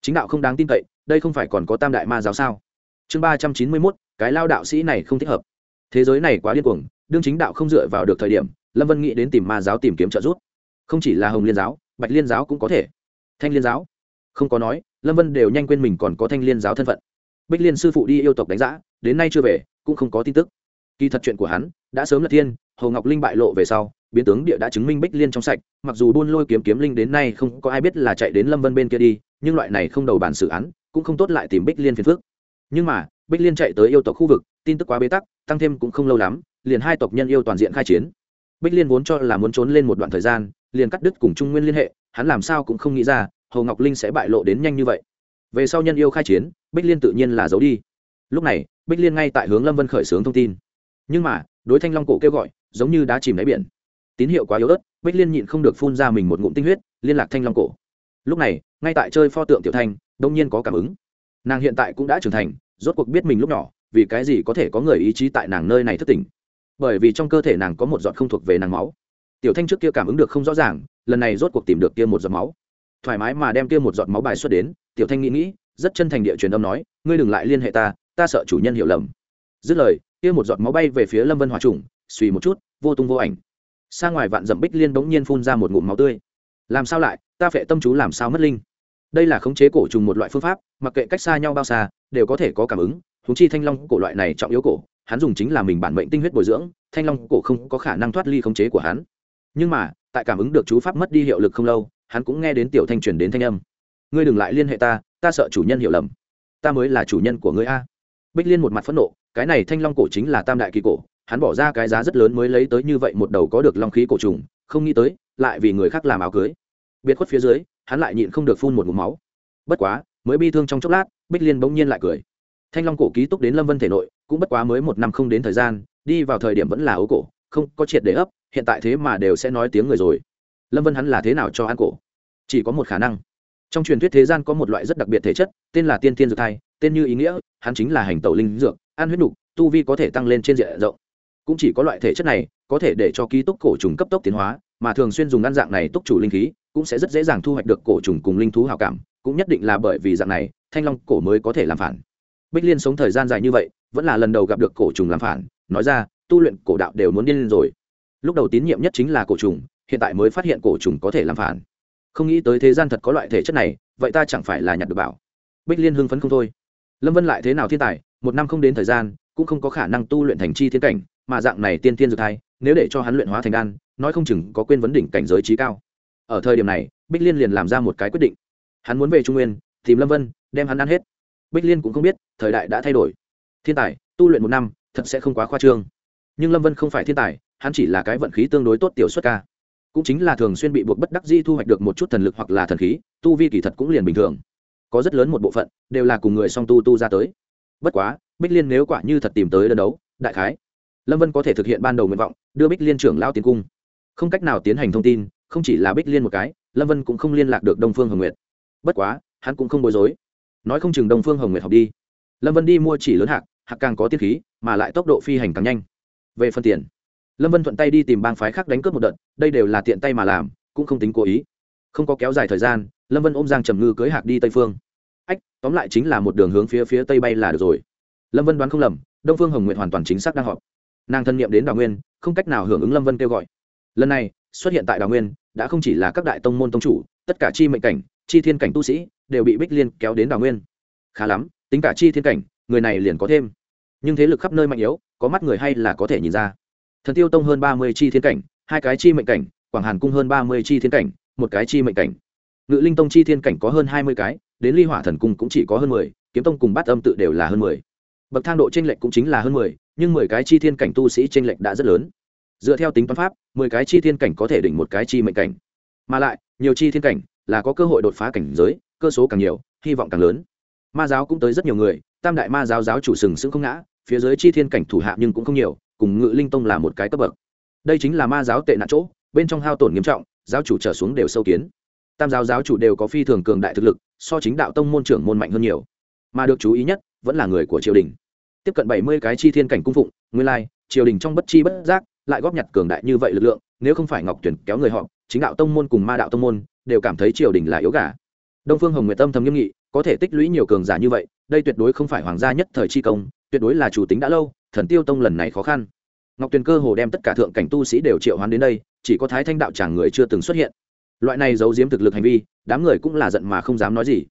chính đạo không đáng tin cậy, đây không phải còn có tam đại ma giáo sao? Chương ba trăm chín mươi mốt, cái lao đạo sĩ này không thích hợp. Thế giới này quá điên cuồng, đương chính đạo không dựa vào được thời điểm, lâm vân nghĩ đến tìm ma giáo tìm kiếm trợ giúp. Không chỉ là hồng liên giáo, bạch liên giáo cũng có thể. Thanh liên giáo? Không có nói, lâm vân đều nhanh quên mình còn có thanh liên giáo thân phận. Bích liên sư phụ đi yêu tộc đánh giã, đến nay chưa về, cũng không có tin tức. Kỳ thật chuyện của hắn, đã sớm lật thiên, hồ ngọc linh bại lộ về sau, biến tướng địa đã chứng minh bích liên trong sạch, mặc dù buôn lôi kiếm kiếm linh đến nay không có ai biết là chạy đến lâm vân bên kia đi nhưng loại này không đầu bản xử án cũng không tốt lại tìm bích liên phiền phước nhưng mà, bích liên chạy tới yêu tộc khu vực, tin tức quá bế tắc, tăng thêm cũng không lâu lắm, liền hai tộc nhân yêu toàn diện khai chiến. Bích liên vốn cho là muốn trốn lên một đoạn thời gian, liền cắt đứt cùng trung nguyên liên hệ, hắn làm sao cũng không nghĩ ra, hồ ngọc linh sẽ bại lộ đến nhanh như vậy. Về sau nhân yêu khai chiến, bích liên tự nhiên là giấu đi. Lúc này, bích liên ngay tại hướng lâm vân khởi xướng thông tin. Nhưng mà, đối thanh long cổ kêu gọi, giống như đã chìm đáy biển. Tín hiệu quá yếu ớt, bích liên nhịn không được phun ra mình một ngụm tinh huyết, liên lạc thanh long cổ lúc này, ngay tại chơi pho tượng tiểu thanh, đông nhiên có cảm ứng. Nàng hiện tại cũng đã trưởng thành, rốt cuộc biết mình lúc nhỏ, vì cái gì có thể có người ý chí tại nàng nơi này thất tình bởi vì trong cơ thể nàng có một giọt không thuộc về nàng máu. Tiểu thanh trước kia cảm ứng được không rõ ràng, lần này rốt cuộc tìm được kia một giọt máu. Thoải mái mà đem kia một giọt máu bài xuất đến, tiểu thanh nghĩ nghĩ, rất chân thành địa truyền âm nói, ngươi đừng lại liên hệ ta ta sợ chủ nhân hiểu lầm. Dứt lời, kia một giọt máu bay về phía lâm vân hòa trùng, suy một chút, vô tung vô ảnh. Xa ngoài vạn dậm bích liên bỗng nhiên phun ra một ngụm máu tươi làm sao lại, ta phệ tâm chú làm sao mất linh? Đây là khống chế cổ trùng một loại phương pháp, mặc kệ cách xa nhau bao xa, đều có thể có cảm ứng. Húng chi thanh long cổ loại này trọng yếu cổ, hắn dùng chính là mình bản mệnh tinh huyết bồi dưỡng, thanh long cổ không có khả năng thoát ly khống chế của hắn. Nhưng mà, tại cảm ứng được chú pháp mất đi hiệu lực không lâu, hắn cũng nghe đến tiểu thanh truyền đến thanh âm. Ngươi đừng lại liên hệ ta ta sợ chủ nhân hiểu lầm. Ta mới là chủ nhân của ngươi a. Bích liên một mặt phẫn nộ, cái này thanh long cổ chính là tam đại kỳ cổ, hắn bỏ ra cái giá rất lớn mới lấy tới như vậy một đầu có được long khí cổ trùng, không nghĩ tới lại vì người khác làm áo cưới. Biệt khuất phía dưới, hắn lại nhịn không được phun một ngụm máu. Bất quá, mới bi thương trong chốc lát, bích liên bỗng nhiên lại cười. Thanh long cổ ký túc đến lâm vân thể nội, cũng bất quá mới một năm không đến thời gian, đi vào thời điểm vẫn là ấu cổ, không có triệt để ấp, hiện tại thế mà đều sẽ nói tiếng người rồi. Lâm vân hắn là thế nào cho ăn cổ? Chỉ có một khả năng. Trong truyền thuyết thế gian có một loại rất đặc biệt thể chất, tên là tiên tiên dược thai, tên như ý nghĩa, hắn chính là hành tẩu linh dược, ăn huyết nục, tu vi có thể tăng lên trên diện rộng. Cũng chỉ có loại thể chất này, có thể để cho ký túc cổ trùng cấp tốc tiến hóa mà thường xuyên dùng ăn dạng này túc chủ linh khí, cũng sẽ rất dễ dàng thu hoạch được cổ trùng cùng linh thú hào cảm, cũng nhất định là bởi vì dạng này, thanh long cổ mới có thể làm phản. Bích liên sống thời gian dài như vậy, vẫn là lần đầu gặp được cổ trùng làm phản, nói ra, tu luyện cổ đạo đều muốn điên lên rồi. Lúc đầu tín nhiệm nhất chính là cổ trùng, hiện tại mới phát hiện cổ trùng có thể làm phản. Không nghĩ tới thế gian thật có loại thể chất này, vậy ta chẳng phải là nhặt được bảo. Bích liên hưng phấn không thôi. Lâm vân lại thế nào thiên tài, một năm không đến thời gian, cũng không có khả năng tu luyện thành chi thiên cảnh mà dạng này tiên tiên dược thai, nếu để cho hắn luyện hóa thành đan, nói không chừng có quên vấn đỉnh cảnh giới trí cao. Ở thời điểm này, bích liên liền làm ra một cái quyết định. Hắn muốn về trung nguyên, tìm lâm vân, đem hắn ăn hết. Bích liên cũng không biết, thời đại đã thay đổi. Thiên tài, tu luyện một năm, thật sẽ không quá khoa trương. Nhưng lâm vân không phải thiên tài, hắn chỉ là cái vận khí tương đối tốt tiểu xuất ca. Cũng chính là thường xuyên bị buộc bất đắc di thu hoạch được một chút thần lực hoặc là thần khí, tu vi kỳ thật cũng liền bình thường. Có rất lớn một bộ phận, đều là cùng người song tu tu ra tới. Bất quá, bích liên nếu quả như thật tìm tới đơn đấu, đại khái lâm vân có thể thực hiện ban đầu nguyện vọng, đưa bích liên trưởng lao tiến cung. Không cách nào tiến hành thông tin, không chỉ là bích liên một cái, lâm vân cũng không liên lạc được đông phương hồng nguyệt. Bất quá, hắn cũng không bối rối. Nói không chừng đông phương hồng nguyệt học đi. Lâm vân đi mua chỉ lớn hạc hạc càng có tiên khí, mà lại tốc độ phi hành càng nhanh. Về phần tiền, lâm vân thuận tay đi tìm bang phái khác đánh cướp một đợt, đây đều là tiện tay mà làm, cũng không tính cố ý. Không có kéo dài thời gian, lâm vân ôm giang trầm ngư cưới hạc đi tây phương. Ách, tóm lại chính là một đường hướng phía phía tây bay là được rồi. Lâm vân đoán không lầm, đông phương hồng nguyện hoàn toàn chính xác đang họp nàng thân nhiệm đến đào nguyên, không cách nào hưởng ứng lâm vân kêu gọi. Lần này, xuất hiện tại đào nguyên, đã không chỉ là các đại tông môn tông chủ, tất cả chi mệnh cảnh, chi thiên cảnh tu sĩ, đều bị bích liên kéo đến đào nguyên. Khá lắm, tính cả chi thiên cảnh, người này liền có thêm. Nhưng thế lực khắp nơi mạnh yếu, có mắt người hay là có thể nhìn ra. Thần tiêu tông hơn ba mươi chi thiên cảnh, hai cái chi mệnh cảnh, quảng hàn cung hơn ba mươi chi thiên cảnh, một cái chi mệnh cảnh. Ngự linh tông chi thiên cảnh có hơn hai mươi cái, đến ly hỏa thần cung cũng chỉ có hơn mười, kiếm tông cùng bát âm tự đều là hơn mười bậc thang độ t r ê n lệch cũng chính là hơn mười, nhưng mười cái chi thiên cảnh tu sĩ t r ê n lệch đã rất lớn. Dựa theo tính toán pháp, mười cái chi thiên cảnh có thể đỉnh một cái chi mệnh cảnh. Mà lại, nhiều chi thiên cảnh là có cơ hội đột phá cảnh giới, cơ số càng nhiều, hy vọng càng lớn. Ma giáo cũng tới rất nhiều người, tam đại ma giáo giáo chủ sừng sững không ngã, phía dưới chi thiên cảnh thủ hạ nhưng cũng không nhiều, cùng ngự linh tông là một cái cấp bậc. Đây chính là ma giáo tệ nạn chỗ, bên trong hao tổn nghiêm trọng, giáo chủ trở xuống đều sâu kiến. Tam giáo giáo chủ đều có phi thường cường đại thực lực, so chính đạo tông môn trưởng môn mạnh hơn nhiều. Mà được chú ý nhất vẫn là người của triều đình. Tiếp cận bảy mươi cái chi thiên cảnh cung phụng, nguyên lai, triều đình trong bất chi bất giác lại góp nhặt cường đại như vậy lực lượng, nếu không phải ngọc tuyển kéo người họ, chính đạo tông môn cùng ma đạo tông môn đều cảm thấy triều đình là yếu gà. Đông phương hồng nguyệt tâm thầm nghiêm nghị, có thể tích lũy nhiều cường giả như vậy, đây tuyệt đối không phải hoàng gia nhất thời chi công, tuyệt đối là chủ tính đã lâu, thần tiêu tông lần này khó khăn. Ngọc tuyền cơ hồ đem tất cả thượng cảnh tu sĩ đều triệu hoán đến đây, chỉ có thái thanh đạo chàng người chưa từng xuất hiện. Loại này giấu giếm thực lực hành vi, đám người cũng là giận mà không dám nói gì.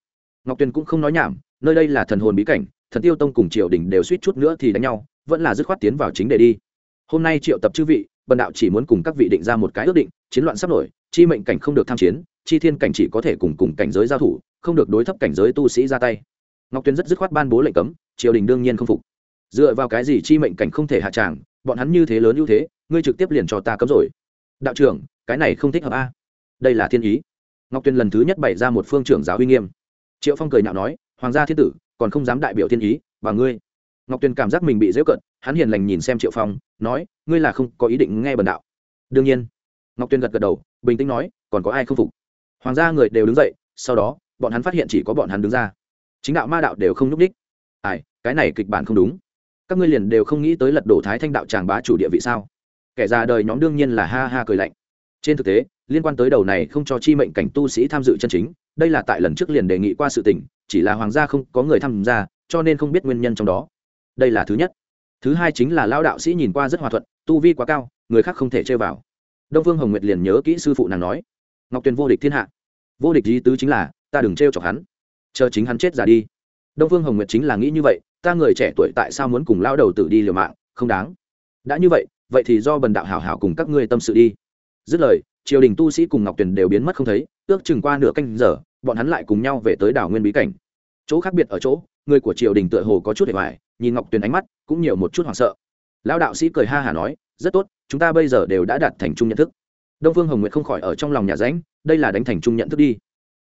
Ngọc tuyền cũng không nói nhảm, nơi đây là thần hồn bí cảnh thần tiêu tông cùng triều đình đều suýt chút nữa thì đánh nhau, vẫn là dứt khoát tiến vào chính đề đi. Hôm nay triệu tập chư vị, bần đạo chỉ muốn cùng các vị định ra một cái ước định, chiến loạn sắp nổi, chi mệnh cảnh không được tham chiến, chi thiên cảnh chỉ có thể cùng cùng cảnh giới giao thủ, không được đối thấp cảnh giới tu sĩ ra tay. Ngọc tuyên rất dứt khoát ban bố lệnh cấm, triều đình đương nhiên không phục. Dựa vào cái gì chi mệnh cảnh không thể hạ tràng, bọn hắn như thế lớn ưu thế, ngươi trực tiếp liền cho ta cấm rồi. Đạo trưởng, cái này không thích hợp a. Đây là thiên ý. Ngọc tuyên lần thứ nhất bày ra một phương trưởng giáo uy nghiêm. Triệu phong cười nhạo nói, hoàng gia thiên tử còn không dám đại biểu thiên ý, và ngươi. Ngọc tuyền cảm giác mình bị dễ cận, hắn hiền lành nhìn xem triệu phong, nói, ngươi là không có ý định nghe bần đạo. Đương nhiên. Ngọc tuyền gật gật đầu, bình tĩnh nói, còn có ai không phục? Hoàng gia người đều đứng dậy, sau đó, bọn hắn phát hiện chỉ có bọn hắn đứng ra. Chính đạo ma đạo đều không nhúc ních ai, cái này kịch bản không đúng. Các ngươi liền đều không nghĩ tới lật đổ thái thanh đạo tràng bá chủ địa vị sao? Kẻ già đời nhóm đương nhiên là ha ha cười lạnh. Trên thực tế, liên quan tới đầu này không cho chi mệnh cảnh tu sĩ tham dự chân chính, đây là tại lần trước liền đề nghị qua sự tình chỉ là hoàng gia không có người tham gia, cho nên không biết nguyên nhân trong đó. Đây là thứ nhất. Thứ hai chính là lao đạo sĩ nhìn qua rất hòa thuận, tu vi quá cao, người khác không thể chơi vào. Đông phương hồng nguyệt liền nhớ kỹ sư phụ nàng nói, ngọc tuyền vô địch thiên hạ. Vô địch di tứ chính là, ta đừng trêu chọc hắn. Chờ chính hắn chết ra đi. Đông phương hồng nguyệt chính là nghĩ như vậy, ta người trẻ tuổi tại sao muốn cùng lao đầu tử đi liều mạng? Không đáng. Đã như vậy vậy thì do bần đạo hảo hảo cùng các ngươi tâm sự đi. Dứt lời triều đình tu sĩ cùng ngọc tuyền đều biến mất không thấy, ước chừng qua nửa canh giờ, bọn hắn lại cùng nhau về tới đảo nguyên bí cảnh. Chỗ khác biệt ở chỗ, người của triều đình tựa hồ có chút để hoài, nhìn ngọc tuyền ánh mắt cũng nhiều một chút hoảng sợ. Lão đạo sĩ cười ha hả nói, rất tốt, chúng ta bây giờ đều đã đạt thành chung nhận thức. Đông phương hồng nguyệt không khỏi ở trong lòng nhà ránh, đây là đánh thành trung nhận thức đi.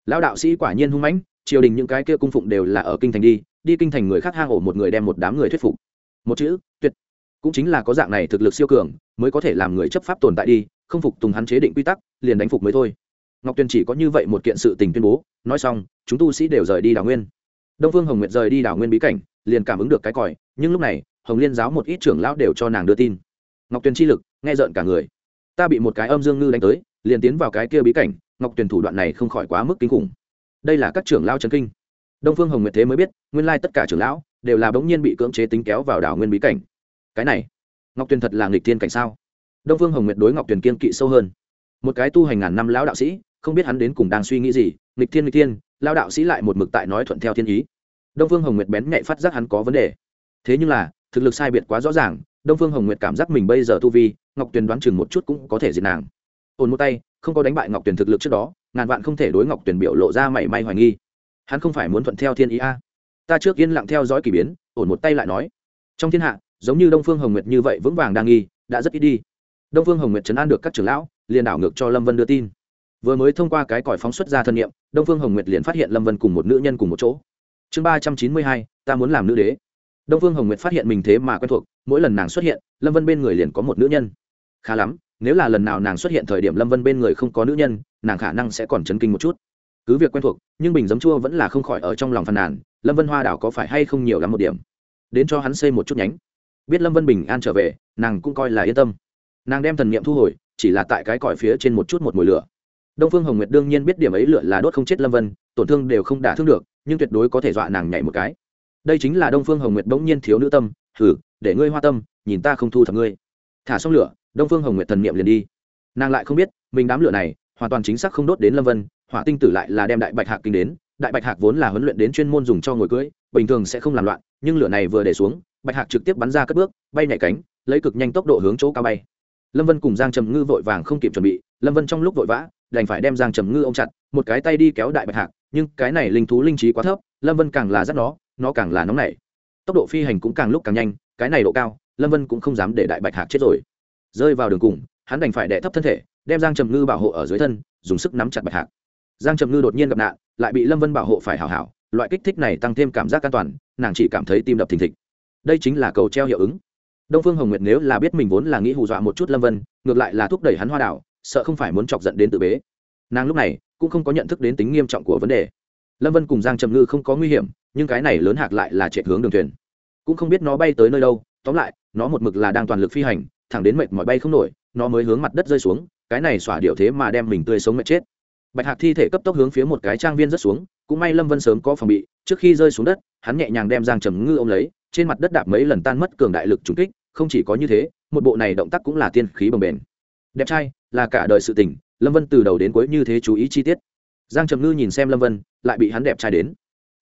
Lão đạo sĩ quả nhiên hung mãnh, triều đình những cái kia cung phụng đều là ở kinh thành đi đi kinh thành người khác hang ổ một người đem một đám người thuyết phục. Một chữ, tuyệt. Cũng chính là có dạng này thực lực siêu cường, mới có thể làm người chấp pháp tồn tại đi không phục tùng hắn chế định quy tắc, liền đánh phục mới thôi. Ngọc tuyền chỉ có như vậy một kiện sự tình tuyên bố, nói xong, chúng tu sĩ đều rời đi đảo nguyên. Đông phương hồng nguyệt rời đi đảo nguyên bí cảnh, liền cảm ứng được cái còi, nhưng lúc này, hồng liên giáo một ít trưởng lão đều cho nàng đưa tin. Ngọc tuyền chi lực, nghe rợn cả người. Ta bị một cái âm dương ngư đánh tới, liền tiến vào cái kia bí cảnh, ngọc tuyền thủ đoạn này không khỏi quá mức kinh khủng. Đây là các trưởng lão trấn kinh. Đông phương hồng nguyệt thế mới biết, nguyên lai tất cả trưởng lão đều là bỗng nhiên bị cưỡng chế tính kéo vào đảo nguyên bí cảnh. Cái này, ngọc tuyền thật là nghịch thiên cảnh sao? Đông phương hồng nguyệt đối ngọc tuyền kiên kỵ sâu hơn. Một cái tu hành ngàn năm lão đạo sĩ, không biết hắn đến cùng đang suy nghĩ gì, nghịch thiên nghịch thiên lao đạo sĩ lại một mực tại nói thuận theo thiên ý. Đông phương hồng nguyệt bén nhạy phát giác hắn có vấn đề. Thế nhưng là, thực lực sai biệt quá rõ ràng, đông phương hồng nguyệt cảm giác mình bây giờ tu vi, ngọc tuyền đoán chừng một chút cũng có thể diệt nàng. Ồn một tay, không có đánh bại ngọc tuyền thực lực trước đó, ngàn vạn không thể đối ngọc tuyền biểu lộ ra mảy may hoài nghi. Hắn không phải muốn thuận theo thiên ý a? Ta trước yên lặng theo dõi k ỳ biến ổn một tay lại nói. Trong thiên hạ, giống như đông phương hồng nguyệt như vậy vững vàng đang nghi, đã rất ít đi đông phương hồng nguyệt chấn an được các trưởng lão, liền đảo ngược cho lâm vân đưa tin. Vừa mới thông qua cái còi phóng xuất ra thân nhiệm đông phương hồng nguyệt liền phát hiện lâm vân cùng một nữ nhân cùng một chỗ. Chương ba trăm chín mươi hai, ta muốn làm nữ đế. Đông phương hồng nguyệt phát hiện mình thế mà quen thuộc, mỗi lần nàng xuất hiện, lâm vân bên người liền có một nữ nhân. Khá lắm, nếu là lần nào nàng xuất hiện thời điểm lâm vân bên người không có nữ nhân, nàng khả năng sẽ còn chấn kinh một chút. Cứ việc quen thuộc, nhưng bình giấm chua vẫn là không khỏi ở trong lòng phàn nàn, lâm vân hoa đảo có phải hay không nhiều lắm một điểm. Đến cho hắn xây một chút nhánh. Biết lâm vân bình an trở về, nàng cũng coi là yên tâm nàng đem thần niệm thu hồi, chỉ là tại cái cõi phía trên một chút một mùi lửa. Đông phương hồng nguyệt đương nhiên biết điểm ấy lửa là đốt không chết lâm vân, tổn thương đều không đả thương được, nhưng tuyệt đối có thể dọa nàng nhảy một cái. Đây chính là đông phương hồng nguyệt bỗng nhiên thiếu nữ tâm thử để ngươi hoa tâm, nhìn ta không thu thập ngươi. Thả xong lửa, đông phương hồng nguyệt thần niệm liền đi. Nàng lại không biết, mình đám lửa này, hoàn toàn chính xác không đốt đến lâm vân, hỏa tinh tử lại là đem đại bạch hạc kinh đến, đại bạch hạc vốn là huấn luyện đến chuyên môn dùng cho ngồi cưỡi, bình thường sẽ không làm loạn, nhưng lửa này vừa để xuống, bạch hạc trực tiếp bắn ra cất bước, bay nhảy cánh, lấy cực nhanh tốc độ hướng chỗ cao bay lâm vân cùng giang trầm ngư vội vàng không kịp chuẩn bị, lâm vân trong lúc vội vã, đành phải đem giang trầm ngư ô m chặt, một cái tay đi kéo đại bạch hạc, nhưng cái này linh thú linh trí quá thấp, lâm vân càng là dắt nó nó càng là nóng nảy. Tốc độ phi hành cũng càng lúc càng nhanh, cái này độ cao, lâm vân cũng không dám để đại bạch hạc chết rồi. Rơi vào đường cùng, hắn đành phải đẻ thấp thân thể, đem giang trầm ngư bảo hộ ở dưới thân, dùng sức nắm chặt bạch hạc. Giang trầm ngư đột nhiên gặp nạn, lại bị lâm vân bảo hộ phải hảo hảo, loại kích thích này tăng thêm cảm giác an toàn, nàng chỉ cảm thấy tim đập thình thịch. Đây chính là cầu treo hiệu ứng đông phương hồng nguyệt nếu là biết mình vốn là nghĩ hù dọa một chút lâm vân, ngược lại là thúc đẩy hắn hoa đảo, sợ không phải muốn chọc giận đến tự bế. Nàng lúc này cũng không có nhận thức đến tính nghiêm trọng của vấn đề. Lâm vân cùng giang trầm ngư không có nguy hiểm, nhưng cái này lớn hạc lại là chạy hướng đường thuyền. Cũng không biết nó bay tới nơi đâu, tóm lại, nó một mực là đang toàn lực phi hành, thẳng đến mệt mỏi bay không nổi, nó mới hướng mặt đất rơi xuống, cái này xỏa điệu thế mà đem mình tươi sống mệt chết. Bạch hạc thi thể cấp tốc hướng phía một cái trang viên rất xuống, cũng may lâm vân sớm có phòng bị, trước khi rơi xuống đất, hắn nhẹ nhàng đem giang trầm ngư ôm lấy, trên mặt đất đạp mấy lần tan mất cường đại lực trùng kích không chỉ có như thế, một bộ này động tác cũng là tiên khí bồng bền đẹp trai, là cả đời sự tình, lâm vân từ đầu đến cuối như thế chú ý chi tiết. Giang trầm ngư nhìn xem lâm vân, lại bị hắn đẹp trai đến.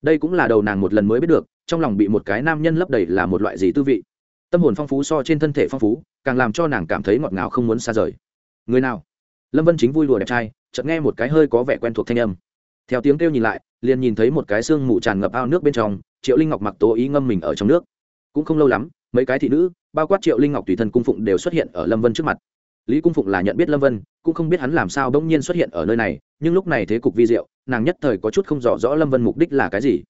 Đây cũng là đầu nàng một lần mới biết được, trong lòng bị một cái nam nhân lấp đầy là một loại gì tư vị. Tâm hồn phong phú so trên thân thể phong phú, càng làm cho nàng cảm thấy ngọt ngào không muốn xa rời. Người nào? Lâm vân chính vui đùa đẹp trai, chợt nghe một cái hơi có vẻ quen thuộc thanh âm. Theo tiếng kêu nhìn lại, liền nhìn thấy một cái xương mù tràn ngập ao nước bên trong, triệu linh ngọc mặc tố ý ngâm mình ở trong nước. Cũng không lâu lắm mấy cái thị nữ, bao quát triệu linh ngọc tùy thân cung phụng đều xuất hiện ở lâm vân trước mặt. Lý cung phụng là nhận biết lâm vân, cũng không biết hắn làm sao bỗng nhiên xuất hiện ở nơi này, nhưng lúc này thế cục vi diệu, nàng nhất thời có chút không rõ rõ lâm vân mục đích là cái gì.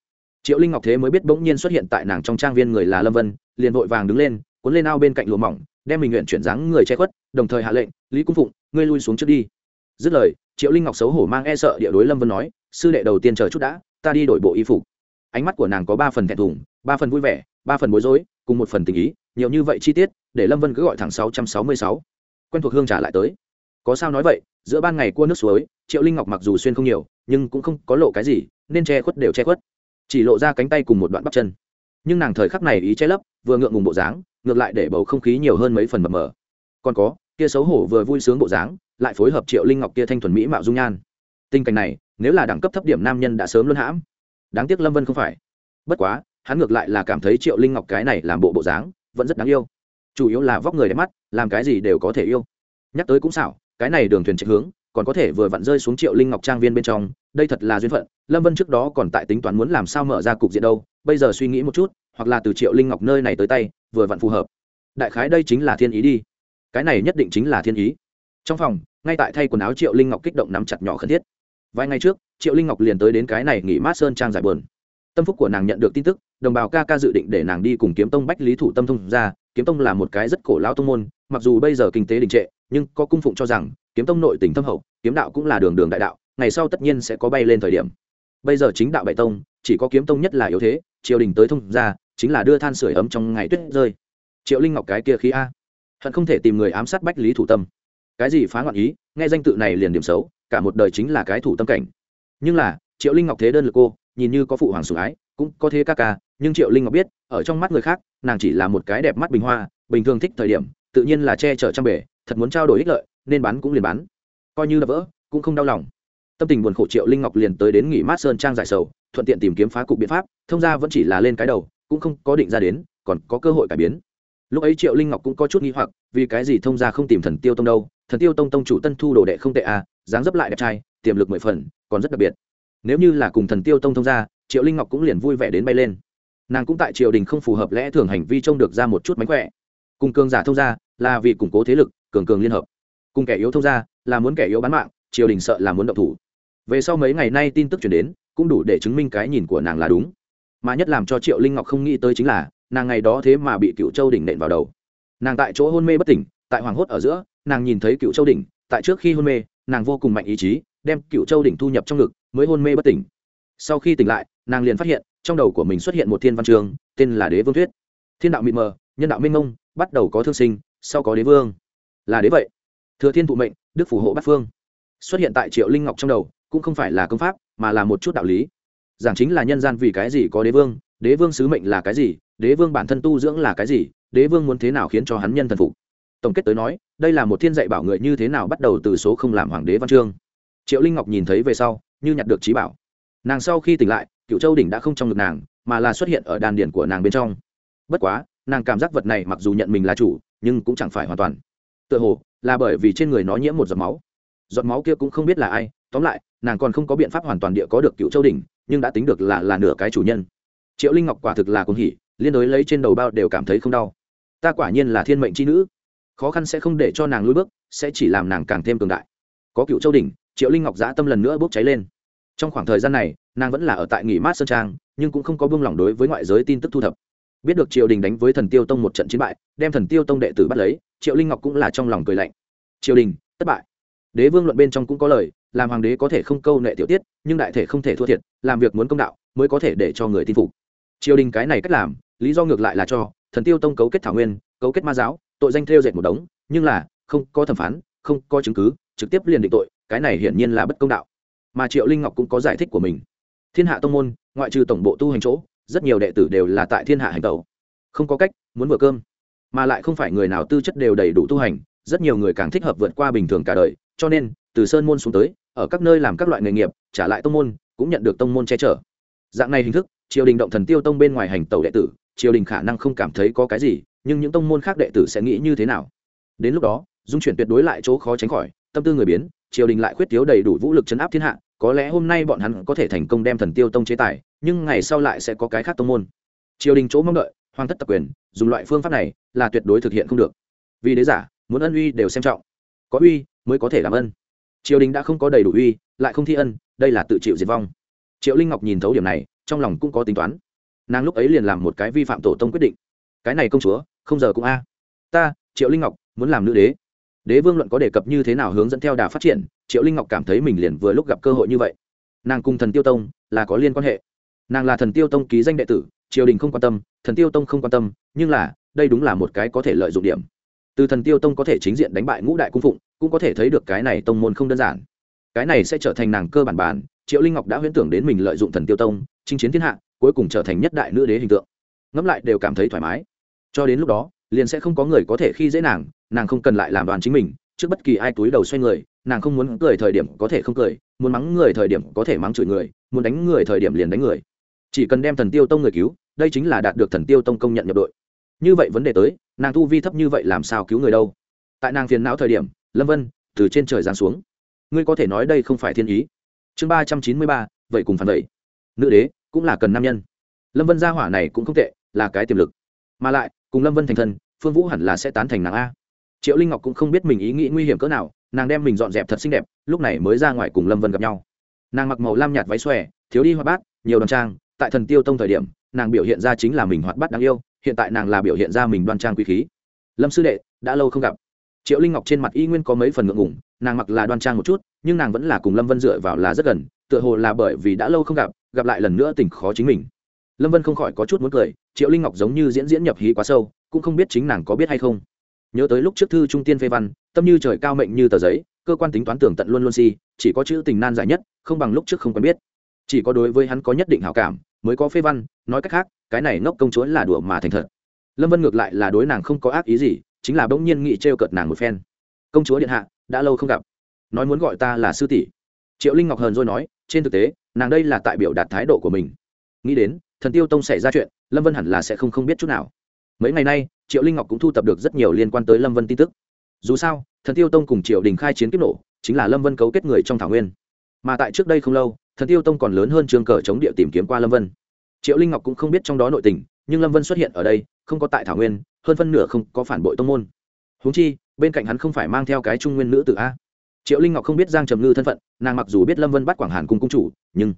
Triệu linh ngọc thế mới biết bỗng nhiên xuất hiện tại nàng trong trang viên người là lâm vân, liền vội vàng đứng lên, cuốn lên ao bên cạnh lùa mỏng, đem mình nguyện chuyển dáng người che khuất, đồng thời hạ lệnh, lý cung phụng, ngươi lui xuống trước đi. Dứt lời, triệu linh ngọc xấu hổ mang e sợ địa đối lâm vân nói, sư đệ đầu tiên chờ chút đã, ta đi đổi bộ y phục. Ánh mắt của nàng có ba phần thẹn thùng, ba phần vui vẻ, ba phần bối rối cùng một phần tình ý, nhiều như vậy chi tiết, để lâm vân cứ gọi thẳng sáu trăm sáu mươi sáu. Quen thuộc hương trả lại tới. Có sao nói vậy, giữa ban ngày cua nước suối, triệu linh ngọc mặc dù xuyên không nhiều, nhưng cũng không có lộ cái gì, nên che khuất đều che khuất. Chỉ lộ ra cánh tay cùng một đoạn bắp chân. Nhưng nàng thời khắc này ý che lấp, vừa ngượng ngùng bộ dáng, ngược lại để bầu không khí nhiều hơn mấy phần mập mờ. Còn có, kia xấu hổ vừa vui sướng bộ dáng, lại phối hợp triệu linh ngọc kia thanh thuần mỹ mạo dung nhan. Tình cảnh này, nếu là đẳng cấp thấp điểm nam nhân đã sớm luân hãm. Đáng tiếc lâm vân không phải. Bất quá hắn ngược lại là cảm thấy triệu linh ngọc cái này làm bộ bộ dáng vẫn rất đáng yêu. Chủ yếu là vóc người đẹp mắt, làm cái gì đều có thể yêu. Nhắc tới cũng xảo, cái này đường thuyền chạy hướng, còn có thể vừa vặn rơi xuống triệu linh ngọc trang viên bên trong, đây thật là duyên phận. Lâm vân trước đó còn tại tính toán muốn làm sao mở ra cục diện đâu, bây giờ suy nghĩ một chút, hoặc là từ triệu linh ngọc nơi này tới tay, vừa vặn phù hợp. Đại khái đây chính là thiên ý đi. Cái này nhất định chính là thiên ý. Trong phòng, ngay tại thay quần áo triệu linh ngọc kích động nắm chặt nhỏ khẩn thiết. Vài ngày trước, triệu linh ngọc liền tới đến cái này nghỉ mát sơn trang giải bờn tâm phúc của nàng nhận được tin tức đồng bào ca ca dự định để nàng đi cùng kiếm tông bách lý thủ tâm thông ra, kiếm tông là một cái rất cổ lao tông môn, mặc dù bây giờ kinh tế đình trệ, nhưng có cung phụng cho rằng, kiếm tông nội tỉnh thâm hậu, kiếm đạo cũng là đường đường đại đạo, ngày sau tất nhiên sẽ có bay lên thời điểm. Bây giờ chính đạo bại tông, chỉ có kiếm tông nhất là yếu thế, triều đình tới thông ra, chính là đưa than sửa ấm trong ngày tuyết rơi. Triệu linh ngọc cái kia khí a. Hận không thể tìm người ám sát bách lý thủ tâm. Cái gì phá ngoạn ý, nghe danh tự này liền điểm xấu, cả một đời chính là cái thủ tâm cảnh. Nhưng là, triệu linh ngọc thế đơn lực cô, nhìn như có phụ hoàng sủng ái, cũng có thế ca ca nhưng triệu linh ngọc biết, ở trong mắt người khác, nàng chỉ là một cái đẹp mắt bình hoa, bình thường thích thời điểm, tự nhiên là che chở trăm bể, thật muốn trao đổi ích lợi, nên bán cũng liền bán. Coi như là vỡ, cũng không đau lòng. Tâm tình buồn khổ triệu linh ngọc liền tới đến nghỉ mát sơn trang giải sầu, thuận tiện tìm kiếm phá cục biện pháp, thông ra vẫn chỉ là lên cái đầu, cũng không có định ra đến, còn có cơ hội cải biến. Lúc ấy triệu linh ngọc cũng có chút nghi hoặc, vì cái gì thông ra không tìm thần tiêu tông đâu, thần tiêu tông tông chủ tân thu đồ đệ không tệ à dáng dấp lại đẹp trai, tiềm lực mười phần, còn rất đặc biệt. Nếu như là cùng thần tiêu tông thông ra, triệu linh ngọc cũng liền vui vẻ đến bay lên nàng cũng tại triều đình không phù hợp lẽ thường hành vi trông được ra một chút mánh khỏe. Cùng cường giả thông gia là vì củng cố thế lực, cường cường liên hợp. Cùng kẻ yếu thông gia là muốn kẻ yếu bán mạng, triều đình sợ là muốn động thủ. Về sau mấy ngày nay tin tức chuyển đến, cũng đủ để chứng minh cái nhìn của nàng là đúng. Mà nhất làm cho triệu linh ngọc không nghĩ tới chính là, nàng ngày đó thế mà bị cựu châu đỉnh nện vào đầu. Nàng tại chỗ hôn mê bất tỉnh, tại hoàng hốt ở giữa, nàng nhìn thấy cựu châu đỉnh, tại trước khi hôn mê, nàng vô cùng mạnh ý chí, đem cựu châu đỉnh thu nhập trong ngực, mới hôn mê bất tỉnh. Sau khi tỉnh lại, nàng liền phát hiện trong đầu của mình xuất hiện một thiên văn trường, tên là đế vương thuyết. Thiên đạo mịt mờ, nhân đạo minh ngông bắt đầu có thương sinh, sau có đế vương. Là đế vậy. Thừa thiên thụ mệnh, đức phù hộ bát phương. Xuất hiện tại triệu linh ngọc trong đầu, cũng không phải là công pháp, mà là một chút đạo lý. Giảng chính là nhân gian vì cái gì có đế vương đế vương sứ mệnh là cái gì, đế vương bản thân tu dưỡng là cái gì, đế vương muốn thế nào khiến cho hắn nhân thần phục. Tổng kết tới nói, đây là một thiên dạy bảo người như thế nào bắt đầu từ số không làm hoàng đế văn chương. Triệu linh ngọc nhìn thấy về sau, như nhặt được trí bảo. Nàng sau khi tỉnh lại cựu châu đỉnh đã không trong ngực nàng, mà là xuất hiện ở đàn điển của nàng bên trong. Bất quá, nàng cảm giác vật này mặc dù nhận mình là chủ, nhưng cũng chẳng phải hoàn toàn. Tựa hồ, là bởi vì trên người nó nhiễm một giọt máu. Giọt máu kia cũng không biết là ai, tóm lại, nàng còn không có biện pháp hoàn toàn địa có được cựu châu đỉnh, nhưng đã tính được là là nửa cái chủ nhân. Triệu linh ngọc quả thực là cuồng hỉ, liên đối lấy trên đầu bao đều cảm thấy không đau. Ta quả nhiên là thiên mệnh c h i nữ. Khó khăn sẽ không để cho nàng lùi bước, sẽ chỉ làm nàng càng thêm cường đại. Có cựu châu đỉnh, triệu linh ngọc giã tâm lần nữa bốc cháy lên. Trong khoảng thời gian này nàng vẫn là ở tại nghỉ mát sơn trang, nhưng cũng không có buông lỏng đối với ngoại giới tin tức thu thập. Biết được triều đình đánh với thần tiêu tông một trận chiến bại, đem thần tiêu tông đệ tử bắt lấy, triệu linh ngọc cũng là trong lòng cười lạnh. Triều đình, thất bại. Đế vương luận bên trong cũng có lời, làm hoàng đế có thể không câu nệ tiểu tiết, nhưng đại thể không thể thua thiệt, làm việc muốn công đạo, mới có thể để cho người tin phục. Triều đình cái này cách làm, lý do ngược lại là cho, thần tiêu tông cấu kết thảo nguyên, cấu kết ma giáo, tội danh theo dệt một đống, nhưng là, không có thẩm phán, không có chứng cứ, trực tiếp liền định tội, cái này hiển nhiên là bất công đạo. Mà triệu linh ngọc cũng có giải thích của mình thiên hạ tông môn, ngoại trừ tổng bộ tu hành chỗ, rất nhiều đệ tử đều là tại thiên hạ hành tẩu. Không có cách, muốn vừa cơm. Mà lại không phải người nào tư chất đều đầy đủ tu hành, rất nhiều người càng thích hợp vượt qua bình thường cả đời. Cho nên, từ sơn môn xuống tới, ở các nơi làm các loại nghề nghiệp, trả lại tông môn, cũng nhận được tông môn che chở. Dạng này hình thức, triều đình động thần tiêu tông bên ngoài hành tẩu đệ tử, triều đình khả năng không cảm thấy có cái gì, nhưng những tông môn khác đệ tử sẽ nghĩ như thế nào? Đến lúc đó, dung chuyển tuyệt đối lại chỗ khó tránh khỏi, tâm tư người biến, triều đình lại khuyết thiếu đầy đủ vũ lực chấn áp thiên hạ có lẽ hôm nay bọn hắn có thể thành công đem thần tiêu tông chế tài, nhưng ngày sau lại sẽ có cái khác tông môn. Triều đình chỗ mong đợi, hoàng thất tập quyền, dùng loại phương pháp này là tuyệt đối thực hiện không được. Vì đế giả, muốn ân uy đều xem trọng. Có uy mới có thể làm ân. Triều đình đã không có đầy đủ uy, lại không thi ân, đây là tự chịu diệt vong. Triệu linh ngọc nhìn thấu điểm này, trong lòng cũng có tính toán. Nàng lúc ấy liền làm một cái vi phạm tổ tông quyết định. Cái này công chúa, không giờ cũng a. Ta, triệu linh ngọc, muốn làm nữ đế. Đế vương luận có đề cập như thế nào hướng dẫn theo đà phát triển triệu linh ngọc cảm thấy mình liền vừa lúc gặp cơ hội như vậy. Nàng cùng thần tiêu tông là có liên quan hệ. Nàng là thần tiêu tông ký danh đệ tử, triều đình không quan tâm, thần tiêu tông không quan tâm, nhưng là, đây đúng là một cái có thể lợi dụng điểm. Từ thần tiêu tông có thể chính diện đánh bại ngũ đại cung phụng, cũng có thể thấy được cái này tông môn không đơn giản. Cái này sẽ trở thành nàng cơ bản bản, triệu linh ngọc đã huyễn tưởng đến mình lợi dụng thần tiêu tông, chinh chiến thiên hạ, cuối cùng trở thành nhất đại nữ đế hình tượng. Ngẫm lại đều cảm thấy thoải mái. Cho đến lúc đó, liền sẽ không có người có thể khi dễ nàng nàng không cần lại làm đoàn chính mình trước bất kỳ ai túi đầu xoay người, nàng không muốn cười thời điểm có thể không cười, muốn mắng người thời điểm có thể mắng chửi người, muốn đánh người thời điểm liền đánh người. Chỉ cần đem thần tiêu tông người cứu, đây chính là đạt được thần tiêu tông công nhận nhập đội. Như vậy vấn đề tới, nàng tu vi thấp như vậy làm sao cứu người đâu? Tại nàng phiền não thời điểm, lâm vân từ trên trời giáng xuống. Ngươi có thể nói đây không phải thiên ý. Chương ba trăm chín mươi ba, vậy cùng phản vậy. Nữ đế, cũng là cần nam nhân. Lâm vân gia hỏa này cũng không tệ, là cái tiềm lực. Mà lại, cùng lâm vân thành thân, phương vũ hẳn là sẽ tán thành nàng a triệu linh ngọc cũng không biết mình ý nghĩ nguy hiểm cỡ nào, nàng đem mình dọn dẹp thật xinh đẹp, lúc này mới ra ngoài cùng lâm vân gặp nhau. Nàng mặc màu lam nhạt váy xòe, thiếu đi hoạt bát, nhiều đ trang, tại thần tiêu tông thời điểm, nàng biểu hiện ra chính là mình hoạt bát đáng yêu, hiện tại nàng là biểu hiện ra mình đoan trang quý khí. Lâm sư đệ, đã lâu không gặp. Triệu linh ngọc trên mặt y nguyên có mấy phần ngượng ngủng nàng mặc là đoan trang một chút, nhưng nàng vẫn là cùng lâm vân dựa vào là rất gần, tựa hồ là bởi vì đã lâu không gặp gặp lại lần nữa tình khó chính mình. Lâm vân không khỏi có chút muốn cười, triệu linh ngọc giống như diễn diễn nhập hí quá sâu, cũng không biết chính nàng có biết hay không nhớ tới lúc trước thư trung tiên phê văn, tâm như trời cao mệnh như tờ giấy, cơ quan tính toán tưởng tận luôn luôn si, chỉ có chữ tình nan giải nhất, không bằng lúc trước không quen biết. Chỉ có đối với hắn có nhất định hảo cảm, mới có phê văn, nói cách khác, cái này ngốc công chúa là đùa mà thành thật. Lâm vân ngược lại là đối nàng không có ác ý gì, chính là bỗng nhiên nghị t cợt nàng một phen. Công chúa điện hạ, đã lâu không gặp. Nói muốn gọi ta là sư tỷ. Triệu linh ngọc hờn rồi nói, trên thực tế, nàng đây là tại biểu đạt thái độ của mình. Nghĩ đến, thần tiêu tông xảy ra chuyện, lâm vân hẳn là sẽ không không biết chút nào. Mấy ngày nay triệu linh ngọc cũng thu tập được rất nhiều liên quan tới lâm vân tin tức dù sao thần tiêu tông cùng triệu đình khai chiến kiếp nổ chính là lâm vân cấu kết người trong thảo nguyên mà tại trước đây không lâu thần tiêu tông còn lớn hơn trường cờ chống địa tìm kiếm qua lâm vân triệu linh ngọc cũng không biết trong đó nội tình nhưng lâm vân xuất hiện ở đây không có tại thảo nguyên hơn phân nửa không có phản bội tông môn húng chi bên cạnh hắn không phải mang theo cái trung nguyên nữ tử a triệu linh ngọc không biết giang trầm ngư thân phận nàng mặc dù biết lâm vân bắt quảng hàn cung cung chủ nhưng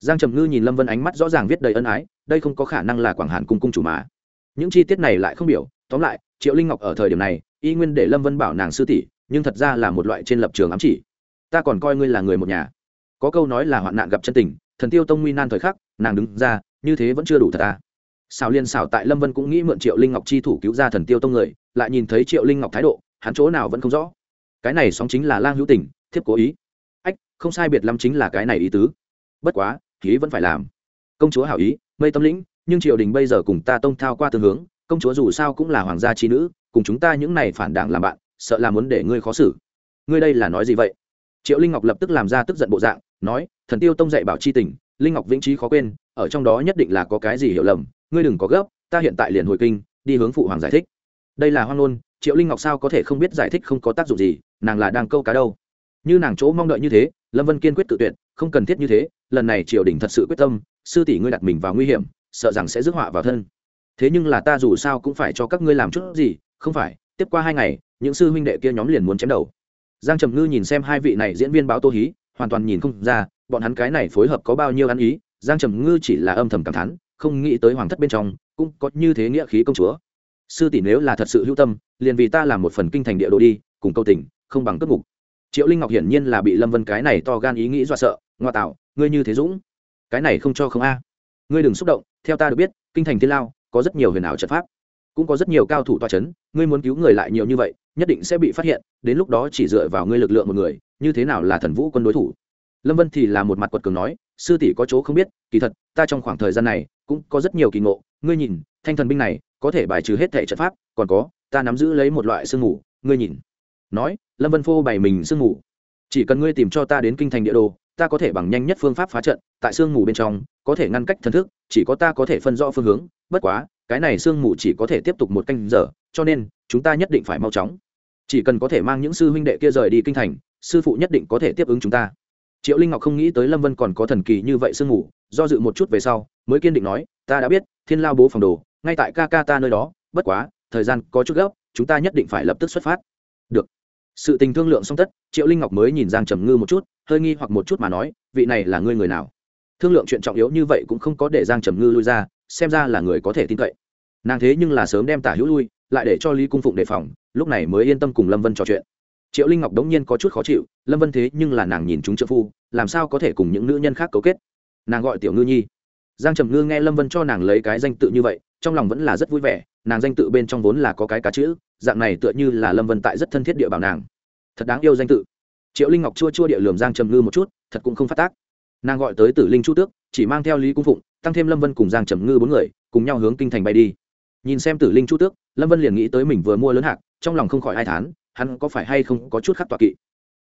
giang trầm ngư nhìn lâm vân ánh mắt rõ ràng viết đầy ân ái đây không có khả năng là quảng hàn cung cung chủ mà những chi tiết này lại không biểu. Tóm lại, triệu linh ngọc ở thời điểm này, y nguyên để lâm vân bảo nàng sư tỷ, nhưng thật ra là một loại trên lập trường ám chỉ. Ta còn coi ngươi là người một nhà. Có câu nói là hoạn nạn gặp chân tình, thần tiêu tông nguy nan thời khắc, nàng đứng ra, như thế vẫn chưa đủ thật ta. Xào liên xào tại lâm vân cũng nghĩ mượn triệu linh ngọc chi thủ cứu ra thần tiêu tông người, lại nhìn thấy triệu linh ngọc thái độ, hắn chỗ nào vẫn không rõ. Cái này sóng chính là lang hữu tình, thiếp cố ý. Ách, không sai biệt lâm chính là cái này ý tứ. Bất quá khí vẫn phải làm. Công chúa hảo ý, mây tâm lĩnh nhưng triều đình bây giờ cùng ta tông thao qua tương hướng, công chúa dù sao cũng là hoàng gia trí nữ, cùng chúng ta những này phản đảng làm bạn, sợ là muốn để ngươi khó xử. Ngươi đây là nói gì vậy? Triệu linh ngọc lập tức làm ra tức giận bộ dạng, nói, thần tiêu tông dạy bảo c h i tình, linh ngọc vĩnh trí khó quên, ở trong đó nhất định là có cái gì hiểu lầm, ngươi đừng có gấp, ta hiện tại liền hồi kinh, đi hướng phụ hoàng giải thích. Đây là hoan ngôn, triệu linh ngọc sao có thể không biết giải thích không có tác dụng gì, nàng là đang câu cá đâu. Như nàng chỗ mong đợi như thế, lâm vân kiên quyết tự tuyệt, không cần thiết như thế, lần này triều đình thật sự quyết tâm, sư tỷ ngươi đặt mình vào nguy hiểm sợ rằng sẽ rước họa vào thân. Thế nhưng là ta dù sao cũng phải cho các ngươi làm chút gì, không phải, tiếp qua hai ngày, những sư huynh đệ kia nhóm liền muốn chém đầu. Giang trầm ngư nhìn xem hai vị này diễn viên báo tô hí, hoàn toàn nhìn không ra, bọn hắn cái này phối hợp có bao nhiêu ăn ý, giang trầm ngư chỉ là âm thầm cảm thán, không nghĩ tới hoàng thất bên trong, cũng có như thế nghĩa khí công chúa. Sư tỷ nếu là thật sự hữu tâm, liền vì ta làm một phần kinh thành địa đồ đi, cùng câu tình, không bằng cất ngục. triệu linh ngọc hiển nhiên là bị lâm vân cái này to gan ý nghĩ dọa sợ, ngoa tạo, ngươi như thế dũng. Cái này không cho không a. Ngươi đừng xúc động theo ta được biết, kinh thành thiên lao có rất nhiều huyền ảo trận pháp, cũng có rất nhiều cao thủ toa c h ấ n ngươi muốn cứu người lại nhiều như vậy, nhất định sẽ bị phát hiện, đến lúc đó chỉ dựa vào ngươi lực lượng một người, như thế nào là thần vũ quân đối thủ? Lâm vân thì là một mặt quật cường nói, sư tỷ có chỗ không biết, kỳ thật, ta trong khoảng thời gian này cũng có rất nhiều kỳ ngộ, ngươi nhìn, thanh thần binh này, có thể bài trừ hết thẻ trận pháp, còn có, ta nắm giữ lấy một loại sương mù, ngươi nhìn. Nói, lâm vân phô bày mình sương mù. Chỉ cần ngươi tìm cho ta đến kinh thành địa đồ, ta có thể bằng nhanh nhất phương pháp phá trận, tại sương mù bên trong có thể ngăn cách thần thức, chỉ có ta có thể phân rõ phương hướng, bất quá, cái này sương mù chỉ có thể tiếp tục một canh giờ, cho nên, chúng ta nhất định phải mau chóng. Chỉ cần có thể mang những sư huynh đệ kia rời đi kinh thành, sư phụ nhất định có thể tiếp ứng chúng ta. Triệu linh ngọc không nghĩ tới lâm vân còn có thần kỳ như vậy sương mù, do dự một chút về sau, mới kiên định nói, ta đã biết, thiên lao bố phòng đồ, ngay tại ca ca ta nơi đó, bất quá, thời gian có chút gấp, chúng ta nhất định phải lập tức xuất phát. Được. Sự tình thương lượng song tất, triệu linh ngọc mới nhìn giang trầm ngư một chút, hơi nghi hoặc một chút mà nói, vị này là ngươi người nào? Thương lượng chuyện trọng yếu như vậy cũng không có để giang trầm ngư lui ra, xem ra là người có thể tin cậy. Nàng thế nhưng là sớm đem tả hữu lui, lại để cho lý cung phụng đề phòng, lúc này mới yên tâm cùng lâm vân trò chuyện. Triệu linh ngọc đống nhiên có chút khó chịu, lâm vân thế nhưng là nàng nhìn chúng trợ phu, làm sao có thể cùng những nữ nhân khác cấu kết? Nàng gọi tiểu ngư nhi. Giang trầm ngư nghe lâm vân cho nàng lấy cái danh tự như vậy, trong lòng vẫn là rất vui vẻ, nàng danh tự bên trong vốn là có cái cá chữ, dạng này tựa như là lâm vân tại rất thân thiết địa bảo nàng. Thật đáng yêu danh tự. Triệu linh ngọc chua chua địa lường giang trầm ngư một chút, thật cũng không phát tác nàng gọi tới tử linh chu tước, chỉ mang theo lý cung phụng, tăng thêm lâm vân cùng giang trầm ngư bốn người, cùng nhau hướng kinh thành bay đi. Nhìn xem tử linh chu tước, lâm vân liền nghĩ tới mình vừa mua lớn hạc, trong lòng không khỏi hai thán, hắn có phải hay không có chút khắc tọa kỵ.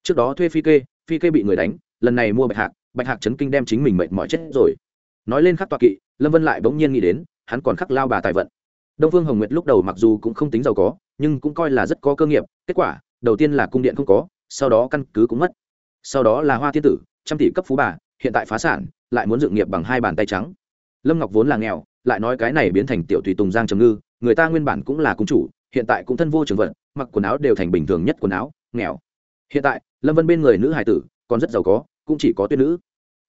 Trước đó thuê phi kê phi kê bị người đánh, lần này mua bạch hạc bạch hạc chấn kinh đem chính mình mệt mỏi chết rồi. Nói lên khắc tọa kỵ, lâm vân lại bỗng nhiên nghĩ đến, hắn còn khắc lao bà tài vận. Đông phương hồng nguyệt lúc đầu mặc dù cũng không tính giàu có, nhưng cũng coi là rất có cơ nghiệp, kết quả, đầu tiên là cung điện không có, sau đó căn cứ cũng mất. Sau đó là hoa tiên tử, trăm tỷ cấp phú bà hiện tại phá sản, lại muốn dựng nghiệp bằng hai bàn tay trắng. Lâm ngọc vốn là nghèo, lại nói cái này biến thành tiểu tùy tùng giang trầm ngư, người ta nguyên bản cũng là cung chủ, hiện tại cũng thân vô trường vận mặc quần áo đều thành bình thường nhất quần áo, nghèo. Hiện tại, lâm vân bên người nữ hải tử, còn rất giàu có, cũng chỉ có tuyết nữ.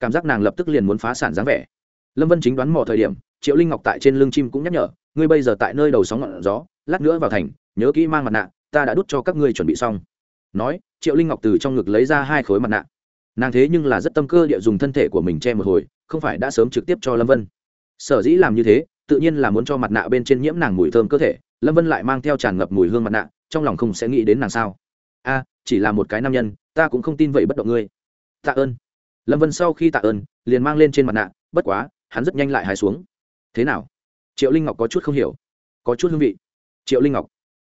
Cảm giác nàng lập tức liền muốn phá sản dáng vẻ. Lâm vân chính đoán mò thời điểm, triệu linh ngọc tại trên lưng chim cũng nhắc nhở, ngươi bây giờ tại nơi đầu sóng ngọn gió, lát nữa vào thành, nhớ kỹ mang mặt nạ, ta đã đút cho các ngươi chuẩn bị xong. Nói, triệu linh ngọc từ trong ngực lấy ra hai khối mặt nạ nàng thế nhưng là rất tâm cơ địa dùng thân thể của mình che một hồi, không phải đã sớm trực tiếp cho lâm vân. Sở dĩ làm như thế, tự nhiên là muốn cho mặt nạ bên trên nhiễm nàng mùi thơm cơ thể, lâm vân lại mang theo tràn ngập mùi hương mặt nạ, trong lòng không sẽ nghĩ đến nàng sao. A, chỉ là một cái nam nhân, ta cũng không tin vậy bất động ngươi. Tạ ơn. Lâm vân sau khi tạ ơn, liền mang lên trên mặt nạ, bất quá, hắn rất nhanh lại hài xuống. Thế nào? Triệu linh ngọc có chút không hiểu. Có chút hương vị. Triệu linh ngọc.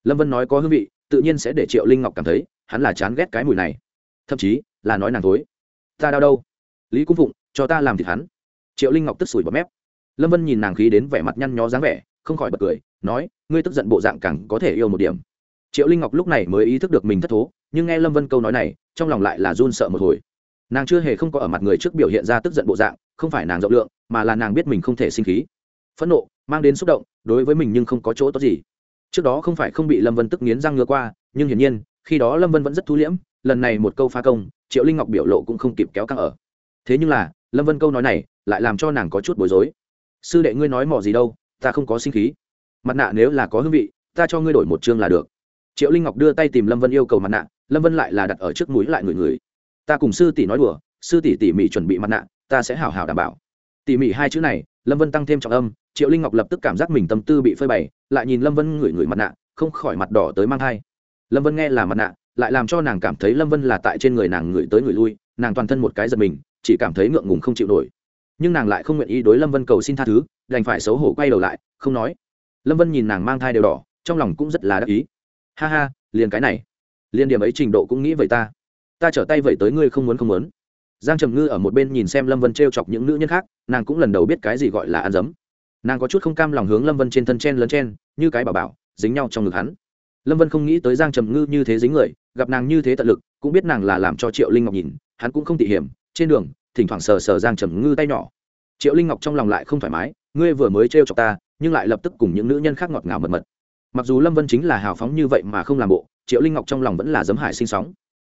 Lâm vân nói có hương vị, tự nhiên sẽ để triệu linh ngọc cảm thấy, hắn là chán ghét cái mùi này. Thậm chí, là nói nàng thối ta đau đâu? Lý cung phụng, cho ta làm thịt hắn. Triệu linh ngọc tức sủi bọt mép. Lâm vân nhìn nàng khí đến vẻ mặt nhăn nhó dáng vẻ, không khỏi bật cười, nói, ngươi tức giận bộ dạng càng có thể yêu một điểm. Triệu linh ngọc lúc này mới ý thức được mình thất thố, nhưng nghe lâm vân câu nói này, trong lòng lại là run sợ một hồi. Nàng chưa hề không có ở mặt người trước biểu hiện ra tức giận bộ dạng, không phải nàng rộng lượng, mà là nàng biết mình không thể sinh khí. Phẫn nộ, mang đến xúc động, đối với mình nhưng không có chỗ tốt gì. Trước đó không phải không bị lâm vân tức nghiến răng ngứa qua, nhưng hiển nhiên, khi đó lâm vân vẫn rất thu liễm lần này một câu phá công, triệu linh ngọc biểu lộ cũng không kịp kéo căng ở. Thế nhưng là, lâm vân câu nói này lại làm cho nàng có chút bối rối. Sư đệ ngươi nói mỏ gì đâu, ta không có sinh khí. Mặt nạ nếu là có hương vị, ta cho ngươi đổi một chương là được. Triệu linh ngọc đưa tay tìm lâm vân yêu cầu mặt nạ, lâm vân lại là đặt ở trước mũi lại người người. Ta cùng sư tỷ nói đùa, sư tỷ tỉ mỉ chuẩn bị mặt nạ, ta sẽ hào hào đảm bảo. Tỉ mỉ hai chữ này, lâm vân tăng thêm trọng âm, triệu linh ngọc lập tức cảm giác mình tâm tư bị phơi bày, lại nhìn lâm vân ngửi ngửi mặt nạ, không khỏi mặt đỏ tới mang thai. Lâm vân nghe là mặt nạ lại làm cho nàng cảm thấy lâm vân là tại trên người nàng ngửi tới người lui, nàng toàn thân một cái giật mình, chỉ cảm thấy ngượng ngùng không chịu nổi. Nhưng nàng lại không nguyện ý đối lâm vân cầu xin tha thứ, đành phải xấu hổ quay đầu lại, không nói. Lâm vân nhìn nàng mang thai đều đỏ, trong lòng cũng rất là đắc ý. Ha ha, liền cái này. Liền điểm ấy trình độ cũng nghĩ vậy ta. Ta trở tay vậy tới ngươi không muốn không muốn. Giang trầm ngư ở một bên nhìn xem lâm vân t r e o chọc những nữ nhân khác, nàng cũng lần đầu biết cái gì gọi là ăn dấm. Nàng có chút không cam lòng hướng lâm vân trên thân chen lấn chen, như cái bảo bảo, dính nhau trong ngực hắn lâm vân không nghĩ tới giang trầm ngư như thế dính người, gặp nàng như thế tận lực, cũng biết nàng là làm cho triệu linh ngọc nhìn, hắn cũng không tỉ hiểm, trên đường, thỉnh thoảng sờ sờ giang trầm ngư tay nhỏ. Triệu linh ngọc trong lòng lại không thoải mái, ngươi vừa mới trêu chọc ta, nhưng lại lập tức cùng những nữ nhân khác ngọt ngào mật mật. Mặc dù lâm vân chính là hào phóng như vậy mà không làm bộ, triệu linh ngọc trong lòng vẫn là giấm hải sinh sóng.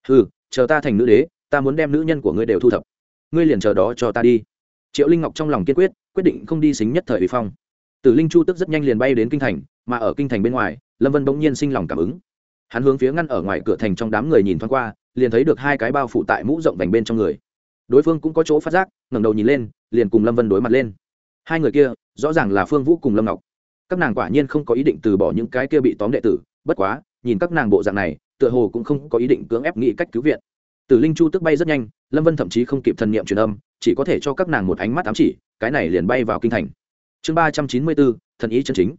Ừ chờ ta thành nữ đế, ta muốn đem nữ nhân của ngươi đều thu thập. Ngươi liền chờ đó cho ta đi. Triệu linh ngọc trong lòng kiên quyết quyết định không đi xính nhất thời ủy phong. Tử linh chu tức rất nhanh liền bay đến kinh thành, mà ở kinh thành bên ngoài lâm vân bỗng nhiên sinh lòng cảm ứng. Hắn hướng phía ngăn ở ngoài cửa thành trong đám người nhìn thoáng qua, liền thấy được hai cái bao phủ tại mũ rộng vành bên trong người. Đối phương cũng có chỗ phát giác, ngẩng đầu nhìn lên, liền cùng lâm vân đối mặt lên. Hai người kia, rõ ràng là phương vũ cùng lâm ngọc. Các nàng quả nhiên không có ý định từ bỏ những cái kia bị tóm đệ tử, bất quá, nhìn các nàng bộ dạng này, tựa hồ cũng không có ý định cưỡng ép nghĩ cách cứu viện. Tử linh chu tức bay rất nhanh, lâm vân thậm chí không kịp thần niệm truyền âm, chỉ có thể cho các nàng một ánh mắt ám chỉ, cái này liền bay vào kinh thành. Chương ba trăm chín mươi bốn, thần ý chân chính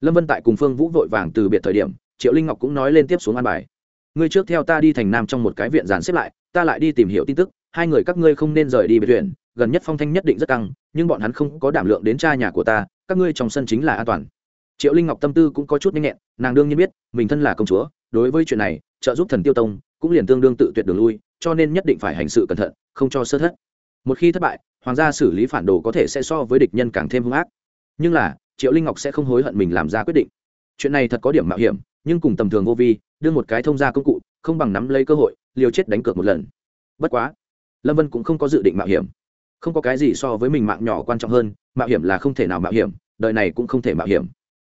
lâm vân tại cùng phương vũ vội vàng từ biệt thời điểm, triệu linh ngọc cũng nói lên tiếp xuống an bài. Ngươi trước theo ta đi thành nam trong một cái viện dàn xếp lại, ta lại đi tìm hiểu tin tức, hai người các ngươi không nên rời đi biệt viện, gần nhất phong thanh nhất định rất căng, nhưng bọn hắn không có đảm lượng đến cha nhà của ta, các ngươi trong sân chính là an toàn. Triệu linh ngọc tâm tư cũng có chút nhanh nhẹn, nàng đương nhiên biết, mình thân là công chúa, đối với chuyện này, trợ giúp thần tiêu tông, cũng liền tương đương tự tuyệt đường lui, cho nên nhất định phải hành sự cẩn thận, không cho sơ thất. Một khi thất bại, hoàng gia xử lý phản đồ có thể sẽ so với địch nhân càng thêm hung ác. Nhưng là triệu linh ngọc sẽ không hối hận mình làm ra quyết định. Chuyện này thật có điểm mạo hiểm, nhưng cùng tầm thường vô vi, đưa một cái thông gia công cụ, không bằng nắm lấy cơ hội, liều chết đánh cược một lần. Bất quá, lâm vân cũng không có dự định mạo hiểm. Không có cái gì so với mình mạng nhỏ quan trọng hơn, mạo hiểm là không thể nào mạo hiểm, đời này cũng không thể mạo hiểm.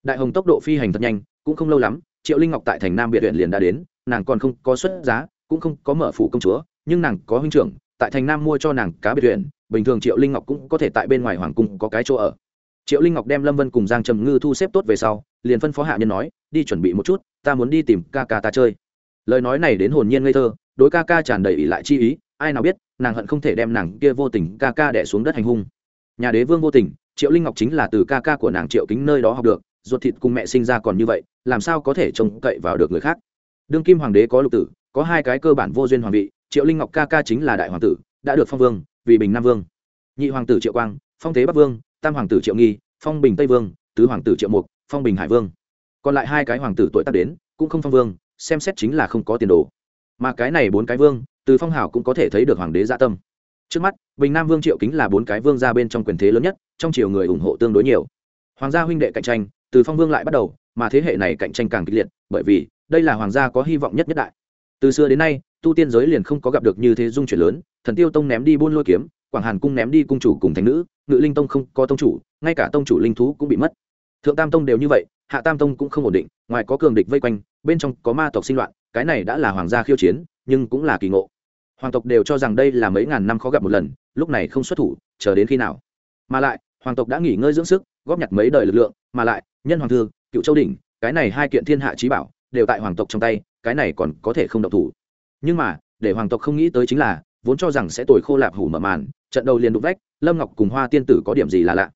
Đại hồng tốc độ phi hành thật nhanh, cũng không lâu lắm, triệu linh ngọc tại thành nam biệt huyện liền đã đến, nàng còn không có xuất giá, cũng không có mở phủ công chúa, nhưng nàng có huynh trưởng, tại thành nam mua cho nàng cá biệt huyện, bình thường triệu linh ngọc cũng có thể tại bên ngoài hoàng cung có cái chỗ ở triệu linh ngọc đem lâm vân cùng giang trầm ngư thu xếp tốt về sau, liền phân phó hạ nhân nói, đi chuẩn bị một chút, ta muốn đi tìm ca ca ta chơi. Lời nói này đến hồn nhiên ngây thơ, đối ca ca tràn đầy ỷ lại chi ý, ai nào biết, nàng hận không thể đem nàng kia vô tình ca ca đẻ xuống đất hành hung. Nhà đế vương vô tình, triệu linh ngọc chính là từ ca ca của nàng triệu kính nơi đó học được, ruột thịt cùng mẹ sinh ra còn như vậy, làm sao có thể trông cậy vào được người khác? Đương kim hoàng đế có lục tử, có hai cái cơ bản vô duyên hoàng vị, triệu linh ngọc ca ca chính là đại hoàng tử, đã được phong vương, vì bình nam vương. Nhị hoàng tử triệu quang, phong thế bắc vương tam hoàng tử triệu nghi, phong bình tây vương, tứ hoàng tử triệu mục, phong bình hải vương. Còn lại hai cái hoàng tử tuổi tác đến, cũng không phong vương, xem xét chính là không có tiền đồ. Mà cái này bốn cái vương, từ phong hào cũng có thể thấy được hoàng đế dạ tâm. Trước mắt, bình nam vương triệu kính là bốn cái vương ra bên trong quyền thế lớn nhất, trong chiều người ủng hộ tương đối nhiều. Hoàng gia huynh đệ cạnh tranh, từ phong vương lại bắt đầu, mà thế hệ này cạnh tranh càng kịch liệt, bởi vì, đây là hoàng gia có hy vọng nhất nhất đại. Từ xưa đến nay, tu tiên giới liền không có gặp được như thế dung chuyển lớn, thần tiêu tông ném đi buôn lôi kiếm quảng hàn cung ném đi cung chủ cùng thành nữ, ngự linh tông không có tông chủ, ngay cả tông chủ linh thú cũng bị mất. Thượng tam tông đều như vậy, hạ tam tông cũng không ổn định, ngoài có cường địch vây quanh, bên trong có ma tộc sinh loạn, cái này đã là hoàng gia khiêu chiến, nhưng cũng là kỳ ngộ. Hoàng tộc đều cho rằng đây là mấy ngàn năm khó gặp một lần, lúc này không xuất thủ, chờ đến khi nào? Mà lại, hoàng tộc đã nghỉ ngơi dưỡng sức, góp nhặt mấy đời lực lượng, mà lại, nhân hoàng thư, cựu châu đỉnh, cái này hai kiện thiên hạ trí bảo, đều tại hoàng tộc trong tay, cái này còn có thể không động thủ. Nhưng mà, để hoàng tộc không nghĩ tới chính là vốn cho rằng sẽ tồi khô lạp hủ mở màn, trận đầu liền đục vách, lâm ngọc cùng hoa tiên tử có điểm gì là lạ.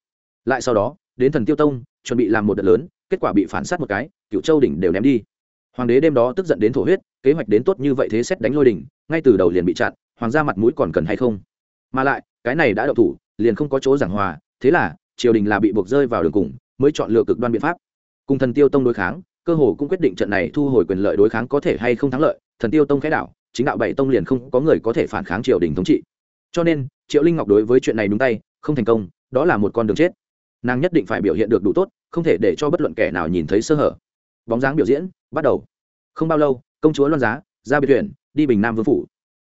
Lại sau đó, đến thần tiêu tông, chuẩn bị làm một đợt lớn, kết quả bị phản s á t một cái cựu châu đỉnh đều ném đi. Hoàng đế đêm đó tức giận đến thổ huyết, kế hoạch đến tốt như vậy thế xét đánh lôi đỉnh, ngay từ đầu liền bị chặn, hoàng gia mặt mũi còn cần hay không? Mà lại, cái này đã đậu thủ, liền không có chỗ giảng hòa, thế là, triều đình là bị buộc rơi vào đường cùng, mới chọn lựa cực đoan biện pháp. Cùng thần tiêu tông đối kháng, cơ hồ cũng quyết định trận này thu hồi quyền lợi đối kháng có thể hay không thắng lợi, thần tiêu tông khẽ đảo chính đạo bảy tông liền không có người có thể phản kháng triều đình thống trị. Cho nên, triệu linh ngọc đối với chuyện này đúng tay, không thành công, đó là một con đường chết. Nàng nhất định phải biểu hiện được đủ tốt, không thể để cho bất luận kẻ nào nhìn thấy sơ hở. Bóng dáng biểu diễn, bắt đầu. Không bao lâu, công chúa loan giá, ra biệt tuyển đi bình nam vương phủ.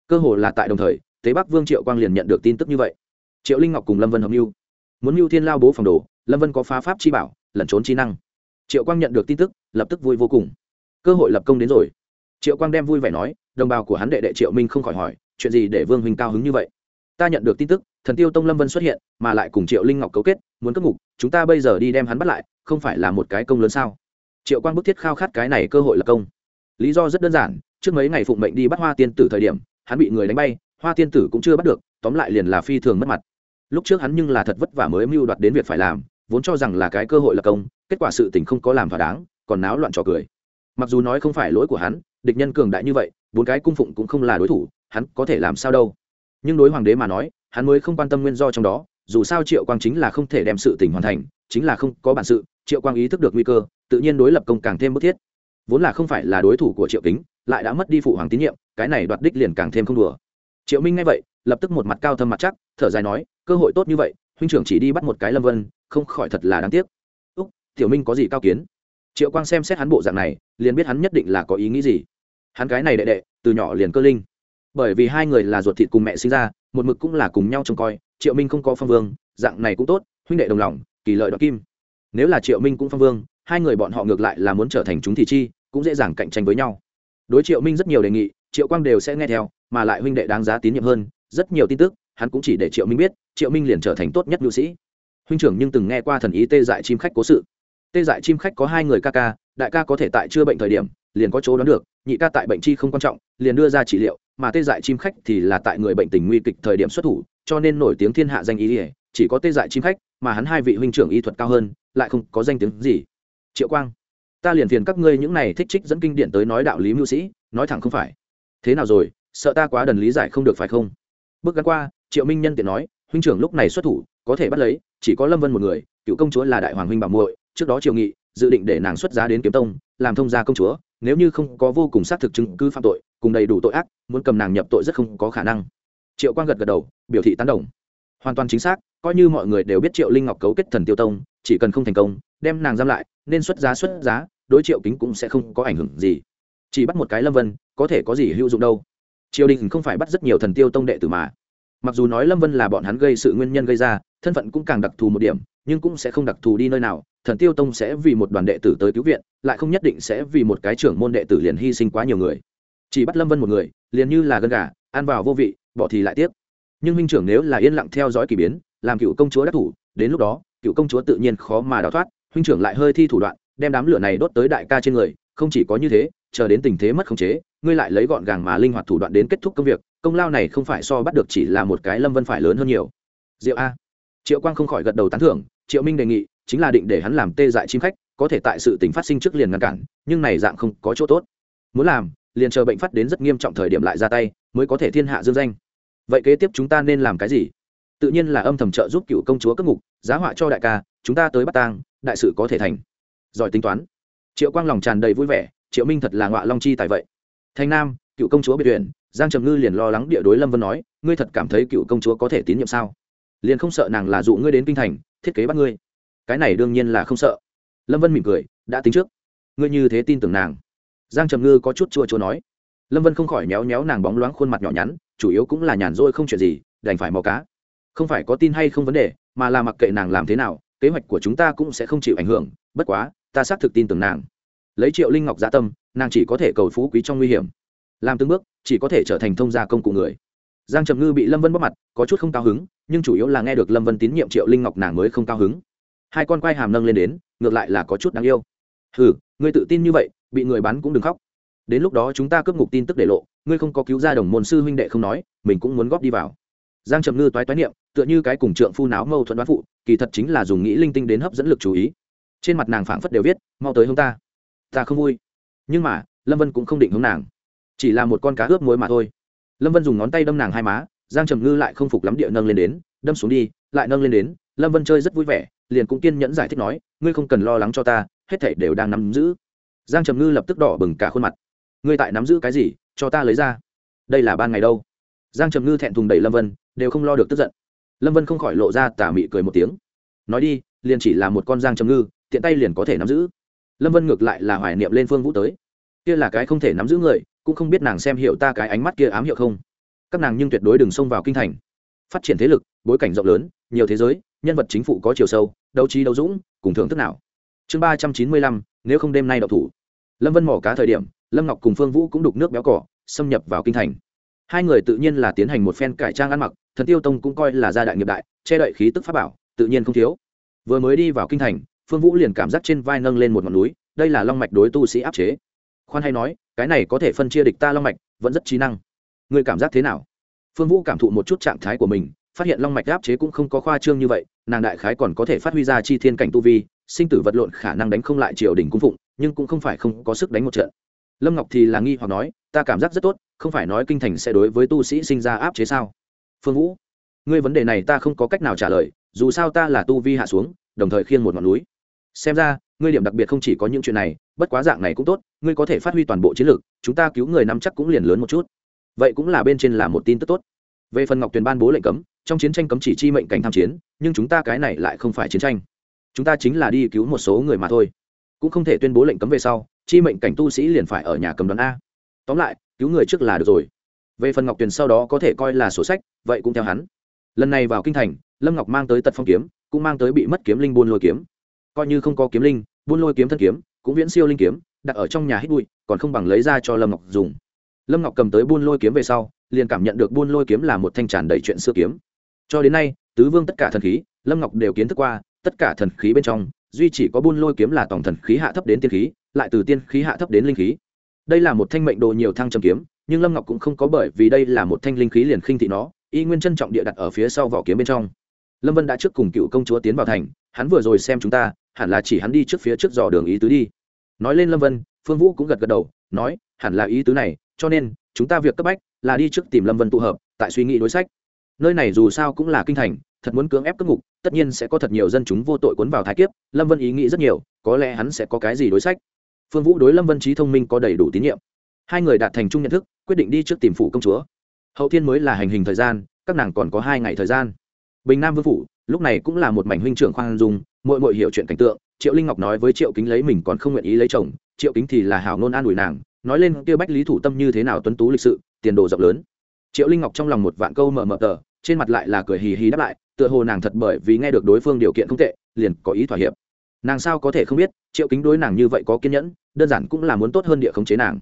Cơ hồ là tại đồng thời, tế bắc vương triệu quang liền nhận được tin tức như vậy. Triệu linh ngọc cùng lâm vân hợp mưu. Muốn mưu thiên lao bố phòng đồ, lâm vân có phá pháp chi bảo, lẩn trốn chi năng. Triệu quang nhận được tin tức, lập tức vui vô cùng. Cơ hội lập công đến rồi triệu quang đem vui vẻ nói, đồng bào của hắn đệ đệ triệu minh không khỏi hỏi, chuyện gì để vương huynh cao hứng như vậy? Ta nhận được tin tức, thần tiêu tông lâm vân xuất hiện, mà lại cùng triệu linh ngọc cấu kết, muốn cất ngục, chúng ta bây giờ đi đem hắn bắt lại, không phải là một cái công lớn sao? Triệu quang bức thiết khao khát cái này cơ hội là công. Lý do rất đơn giản, trước mấy ngày phụng mệnh đi bắt hoa tiên tử thời điểm, hắn bị người đánh bay, hoa tiên tử cũng chưa bắt được, tóm lại liền là phi thường mất mặt. Lúc trước hắn nhưng là thật vất vả mới mưu đoạt đến việc phải làm, vốn cho rằng là cái cơ hội là công, kết quả sự tình không có làm thỏa đáng, còn náo loạn trò cười mặc dù nói không phải lỗi của hắn, địch nhân cường đại như vậy, bốn cái cung phụng cũng không là đối thủ, hắn có thể làm sao đâu. Nhưng đối hoàng đế mà nói, hắn mới không quan tâm nguyên do trong đó, dù sao triệu quang chính là không thể đem sự tình hoàn thành, chính là không có bản sự, triệu quang ý thức được nguy cơ, tự nhiên đối lập công càng thêm bức thiết. Vốn là không phải là đối thủ của triệu kính, lại đã mất đi phụ hoàng tín nhiệm, cái này đoạt đích liền càng thêm không đùa. Triệu minh nghe vậy, lập tức một mặt cao thâm mặt chắc, thở dài nói, cơ hội tốt như vậy, huynh trưởng chỉ đi bắt một cái lâm vân, không khỏi thật là đáng tiếc. Úc, tiểu minh có gì cao kiến? Triệu quang xem xét hắn bộ dạng này, liền biết hắn nhất định là có ý nghĩ gì. Hắn cái này đệ đệ, từ nhỏ liền cơ linh. Bởi vì hai người là ruột thịt cùng mẹ sinh ra, một mực cũng là cùng nhau trông coi, triệu minh không có phong vương, dạng này cũng tốt, huynh đệ đồng lòng, kỳ lợi đoạt kim. Nếu là triệu minh cũng phong vương, hai người bọn họ ngược lại là muốn trở thành chúng thị chi, cũng dễ dàng cạnh tranh với nhau. Đối triệu minh rất nhiều đề nghị, triệu quang đều sẽ nghe theo, mà lại huynh đệ đáng giá tín nhiệm hơn, rất nhiều tin tức, hắn cũng chỉ để triệu minh biết, triệu minh liền trở thành tốt nhất nhu sĩ. Huynh trưởng nhưng từng nghe qua thần ý tê dại chim khách cố sự tê dại chim khách có hai người ca ca, đại ca có thể tại chưa bệnh thời điểm, liền có chỗ đoán được, nhị ca tại bệnh chi không quan trọng, liền đưa ra trị liệu, mà tê dại chim khách thì là tại người bệnh tình nguy kịch thời điểm xuất thủ, cho nên nổi tiếng thiên hạ danh ý ỉa chỉ có tê dại chim khách, mà hắn hai vị huynh trưởng y thuật cao hơn, lại không có danh tiếng gì. Triệu quang, ta liền phiền các ngươi những này thích trích dẫn kinh điển tới nói đạo lý mưu sĩ, nói thẳng không phải. Thế nào rồi, sợ ta quá đần lý giải không được phải không? Bước gắn qua, triệu minh nhân tiện nói, huynh trưởng lúc này xuất thủ, có thể bắt lấy, chỉ có lâm vân một người, cựu công chúa là đại hoàng huynh bảo muội trước đó triều nghị dự định để nàng xuất giá đến kiếm tông, làm thông gia công chúa, nếu như không có vô cùng xác thực chứng cứ phạm tội, cùng đầy đủ tội ác, muốn cầm nàng nhập tội rất không có khả năng. Triệu quang gật gật đầu, biểu thị tán đồng. Hoàn toàn chính xác, coi như mọi người đều biết triệu linh ngọc cấu kết thần tiêu tông, chỉ cần không thành công, đem nàng giam lại, nên xuất giá xuất giá, đối triệu kính cũng sẽ không có ảnh hưởng gì. Chỉ bắt một cái lâm vân, có thể có gì hữu dụng đâu. Triều đình không phải bắt rất nhiều thần tiêu tông đệ tử mà. Mặc dù nói lâm vân là bọn hắn gây sự nguyên nhân gây ra, thân phận cũng càng đặc thù một điểm nhưng cũng sẽ không đặc thù đi nơi nào, thần tiêu tông sẽ vì một đoàn đệ tử tới cứu viện, lại không nhất định sẽ vì một cái trưởng môn đệ tử liền hy sinh quá nhiều người. Chỉ bắt lâm vân một người, liền như là gân gà, ăn vào vô vị, bỏ thì lại tiếc. Nhưng minh trưởng nếu là yên lặng theo dõi k ỳ biến, làm cựu công chúa đắc thủ, đến lúc đó, cựu công chúa tự nhiên khó mà đào thoát, huynh trưởng lại hơi thi thủ đoạn, đem đám lửa này đốt tới đại ca trên người, không chỉ có như thế, chờ đến tình thế mất khống chế, ngươi lại lấy gọn gàng mà linh hoạt thủ đoạn đến kết thúc công việc, công lao này không phải so bắt được chỉ là một cái lâm vân phải lớn hơn nhiều. Diệu a. Triệu quang không khỏi gật đầu tán thưởng triệu minh đề nghị, chính là định để hắn làm tê dại chim khách, có thể tại sự tình phát sinh trước liền ngăn cản, nhưng này dạng không có chỗ tốt. Muốn làm, liền chờ bệnh phát đến rất nghiêm trọng thời điểm lại ra tay, mới có thể thiên hạ dương danh. Vậy kế tiếp chúng ta nên làm cái gì? Tự nhiên là âm thầm trợ giúp cựu công chúa cất ngục, giá họa cho đại ca, chúng ta tới bắt tang, đại sự có thể thành. Giỏi tính toán. Triệu quang lòng tràn đầy vui vẻ, triệu minh thật là ngọa long chi tại vậy. Thành nam, cựu công chúa biệt tuyển giang trầm ngư liền lo lắng địa đối lâm vân nói, ngươi thật cảm thấy cựu công chúa có thể tín nhiệm sao? Liền không sợ nàng là dụ ngươi đến kinh thành, thiết kế bắt ngươi. Cái này đương nhiên là không sợ. Lâm vân mỉm cười, đã tính trước. Ngươi như thế tin tưởng nàng. Giang trầm ngư có chút chua chua nói. Lâm vân không khỏi méo méo nàng bóng loáng khuôn mặt nhỏ nhắn, chủ yếu cũng là nhàn rỗi không chuyện gì, đành phải mò cá. Không phải có tin hay không vấn đề, mà là mặc kệ nàng làm thế nào, kế hoạch của chúng ta cũng sẽ không chịu ảnh hưởng, bất quá, ta xác thực tin tưởng nàng. Lấy triệu linh ngọc gia tâm, nàng chỉ có thể cầu phú quý trong nguy hiểm. Làm từng bước, chỉ có thể trở thành thông gia công cụ người giang trầm ngư bị lâm vân bóp mặt có chút không cao hứng nhưng chủ yếu là nghe được lâm vân tín nhiệm triệu linh ngọc nàng mới không cao hứng. Hai con quai hàm nâng lên đến ngược lại là có chút đáng yêu. Hừ, ngươi tự tin như vậy bị người bắn cũng đừng khóc. Đến lúc đó chúng ta cướp ngục tin tức để lộ ngươi không có cứu ra đồng môn sư huynh đệ không nói mình cũng muốn góp đi vào. Giang trầm ngư toái toái niệm tựa như cái cùng trượng phu náo mâu thuẫn đoán phụ kỳ thật chính là dùng nghĩ linh tinh đến hấp dẫn lực chú ý. Trên mặt nàng phảng phất đều viết mau tới hông ta. Ta không vui. Nhưng mà lâm vân cũng không định hướng nàng. Chỉ là một con cá ướp muối mà thôi lâm vân dùng ngón tay đâm nàng hai má, giang trầm ngư lại không phục lắm địa nâng lên đến, đâm xuống đi, lại nâng lên đến. Lâm vân chơi rất vui vẻ, liền cũng kiên nhẫn giải thích nói, ngươi không cần lo lắng cho ta, hết thảy đều đang nắm giữ. Giang trầm ngư lập tức đỏ bừng cả khuôn mặt. Ngươi tại nắm giữ cái gì? Cho ta lấy ra. Đây là ban ngày đâu? Giang trầm ngư thẹn thùng đẩy lâm vân, đều không lo được tức giận. Lâm vân không khỏi lộ ra tà mị cười một tiếng. Nói đi, liền chỉ là một con giang trầm ngư, tiện tay liền có thể nắm giữ. Lâm vân ngược lại là hoài niệm lên phương vũ tới. Kia là cái không thể nắm giữ người cũng không biết nàng xem hiệu ta cái ánh mắt kia ám hiệu không. Các nàng nhưng tuyệt đối đừng xông vào kinh thành. Phát triển thế lực, bối cảnh rộng lớn, nhiều thế giới, nhân vật chính phủ có chiều sâu, đấu trí đấu dũng, cùng thưởng thức nào. Chương ba trăm chín mươi lăm, nếu không đêm nay đậu thủ. Lâm vân mỏ cá thời điểm, lâm ngọc cùng phương vũ cũng đục nước béo cỏ, xâm nhập vào kinh thành. Hai người tự nhiên là tiến hành một phen cải trang ăn mặc, thần tiêu tông cũng coi là gia đại nghiệp đại, che đậy khí tức pháp bảo, tự nhiên không thiếu. Vừa mới đi vào kinh thành, phương vũ liền cảm giác trên vai nâng lên một ngọn núi, đây là long mạch đối tu sĩ áp chế. Khoan hay nói cái này có thể phân chia địch ta long mạch, vẫn rất trí năng. Người cảm giác thế nào? Phương vũ cảm thụ một chút trạng thái của mình, phát hiện long mạch áp chế cũng không có khoa trương như vậy, nàng đại khái còn có thể phát huy ra chi thiên cảnh tu vi, sinh tử vật lộn khả năng đánh không lại triều đình cung phụng, nhưng cũng không phải không có sức đánh một trận. Lâm ngọc thì là nghi hoặc nói, ta cảm giác rất tốt, không phải nói kinh thành sẽ đối với tu sĩ sinh ra áp chế sao? Phương vũ, ngươi vấn đề này ta không có cách nào trả lời, dù sao ta là tu vi hạ xuống, đồng thời khiêng một ngọn núi. Xem ra, ngươi điểm đặc biệt không chỉ có những chuyện này bất quá dạng này cũng tốt, ngươi có thể phát huy toàn bộ chiến lược, chúng ta cứu người nắm chắc cũng liền lớn một chút. Vậy cũng là bên trên là một tin tức tốt. Về phần ngọc tuyền ban bố lệnh cấm, trong chiến tranh cấm chỉ chi mệnh cảnh tham chiến, nhưng chúng ta cái này lại không phải chiến tranh. Chúng ta chính là đi cứu một số người mà thôi. Cũng không thể tuyên bố lệnh cấm về sau, chi mệnh cảnh tu sĩ liền phải ở nhà cầm đoán a. Tóm lại, cứu người trước là được rồi. Về phần ngọc tuyền sau đó có thể coi là sổ sách, vậy cũng theo hắn. Lần này vào kinh thành, lâm ngọc mang tới tật phong kiếm, cũng mang tới bị mất kiếm linh buôn lôi kiếm. Coi như không có kiếm linh, buôn lôi kiếm thân kiếm cũng viễn siêu linh kiếm, đặt ở trong nhà hít bụi, còn không bằng lấy ra cho lâm ngọc dùng. Lâm ngọc cầm tới buôn lôi kiếm về sau, liền cảm nhận được buôn lôi kiếm là một thanh tràn đầy chuyện xưa kiếm. Cho đến nay, tứ vương tất cả thần khí, lâm ngọc đều kiến thức qua, tất cả thần khí bên trong, duy chỉ có buôn lôi kiếm là tổng thần khí hạ thấp đến tiên khí, lại từ tiên khí hạ thấp đến linh khí. Đây là một thanh mệnh đồ nhiều thăng trầm kiếm, nhưng lâm ngọc cũng không có bởi vì đây là một thanh linh khí liền khinh thị nó, y nguyên trân trọng địa đặt ở phía sau vỏ kiếm bên trong. Lâm vân đã trước cùng cựu công chúa tiến vào thành, hắn vừa rồi xem chúng ta hẳn là chỉ hắn đi trước phía trước dò đường ý tứ đi. Nói lên lâm vân, phương vũ cũng gật gật đầu, nói, hẳn là ý tứ này, cho nên, chúng ta việc cấp bách là đi trước tìm lâm vân tụ hợp, tại suy nghĩ đối sách. Nơi này dù sao cũng là kinh thành, thật muốn cưỡng ép cất ngục, tất nhiên sẽ có thật nhiều dân chúng vô tội cuốn vào thái kiếp, lâm vân ý nghĩ rất nhiều, có lẽ hắn sẽ có cái gì đối sách. Phương vũ đối lâm vân trí thông minh có đầy đủ tín nhiệm. Hai người đạt thành chung nhận thức, quyết định đi trước tìm phủ công chúa. Hậu thiên mới là hành hình thời gian, các nàng còn có hai ngày thời gian. Bình nam vương phủ, lúc này cũng là một mảnh huynh trưởng khoan dung mội mội hiểu chuyện cảnh tượng, triệu linh ngọc nói với triệu kính lấy mình còn không nguyện ý lấy chồng, triệu kính thì là hảo nôn an ủi nàng, nói lên kia bách lý thủ tâm như thế nào tuấn tú lịch sự, tiền đồ rộng lớn. Triệu linh ngọc trong lòng một vạn câu mờ mờ tờ, trên mặt lại là cười hì hì đáp lại, tựa hồ nàng thật bởi vì nghe được đối phương điều kiện không tệ, liền có ý thỏa hiệp. Nàng sao có thể không biết, triệu kính đối nàng như vậy có kiên nhẫn, đơn giản cũng là muốn tốt hơn địa khống chế nàng.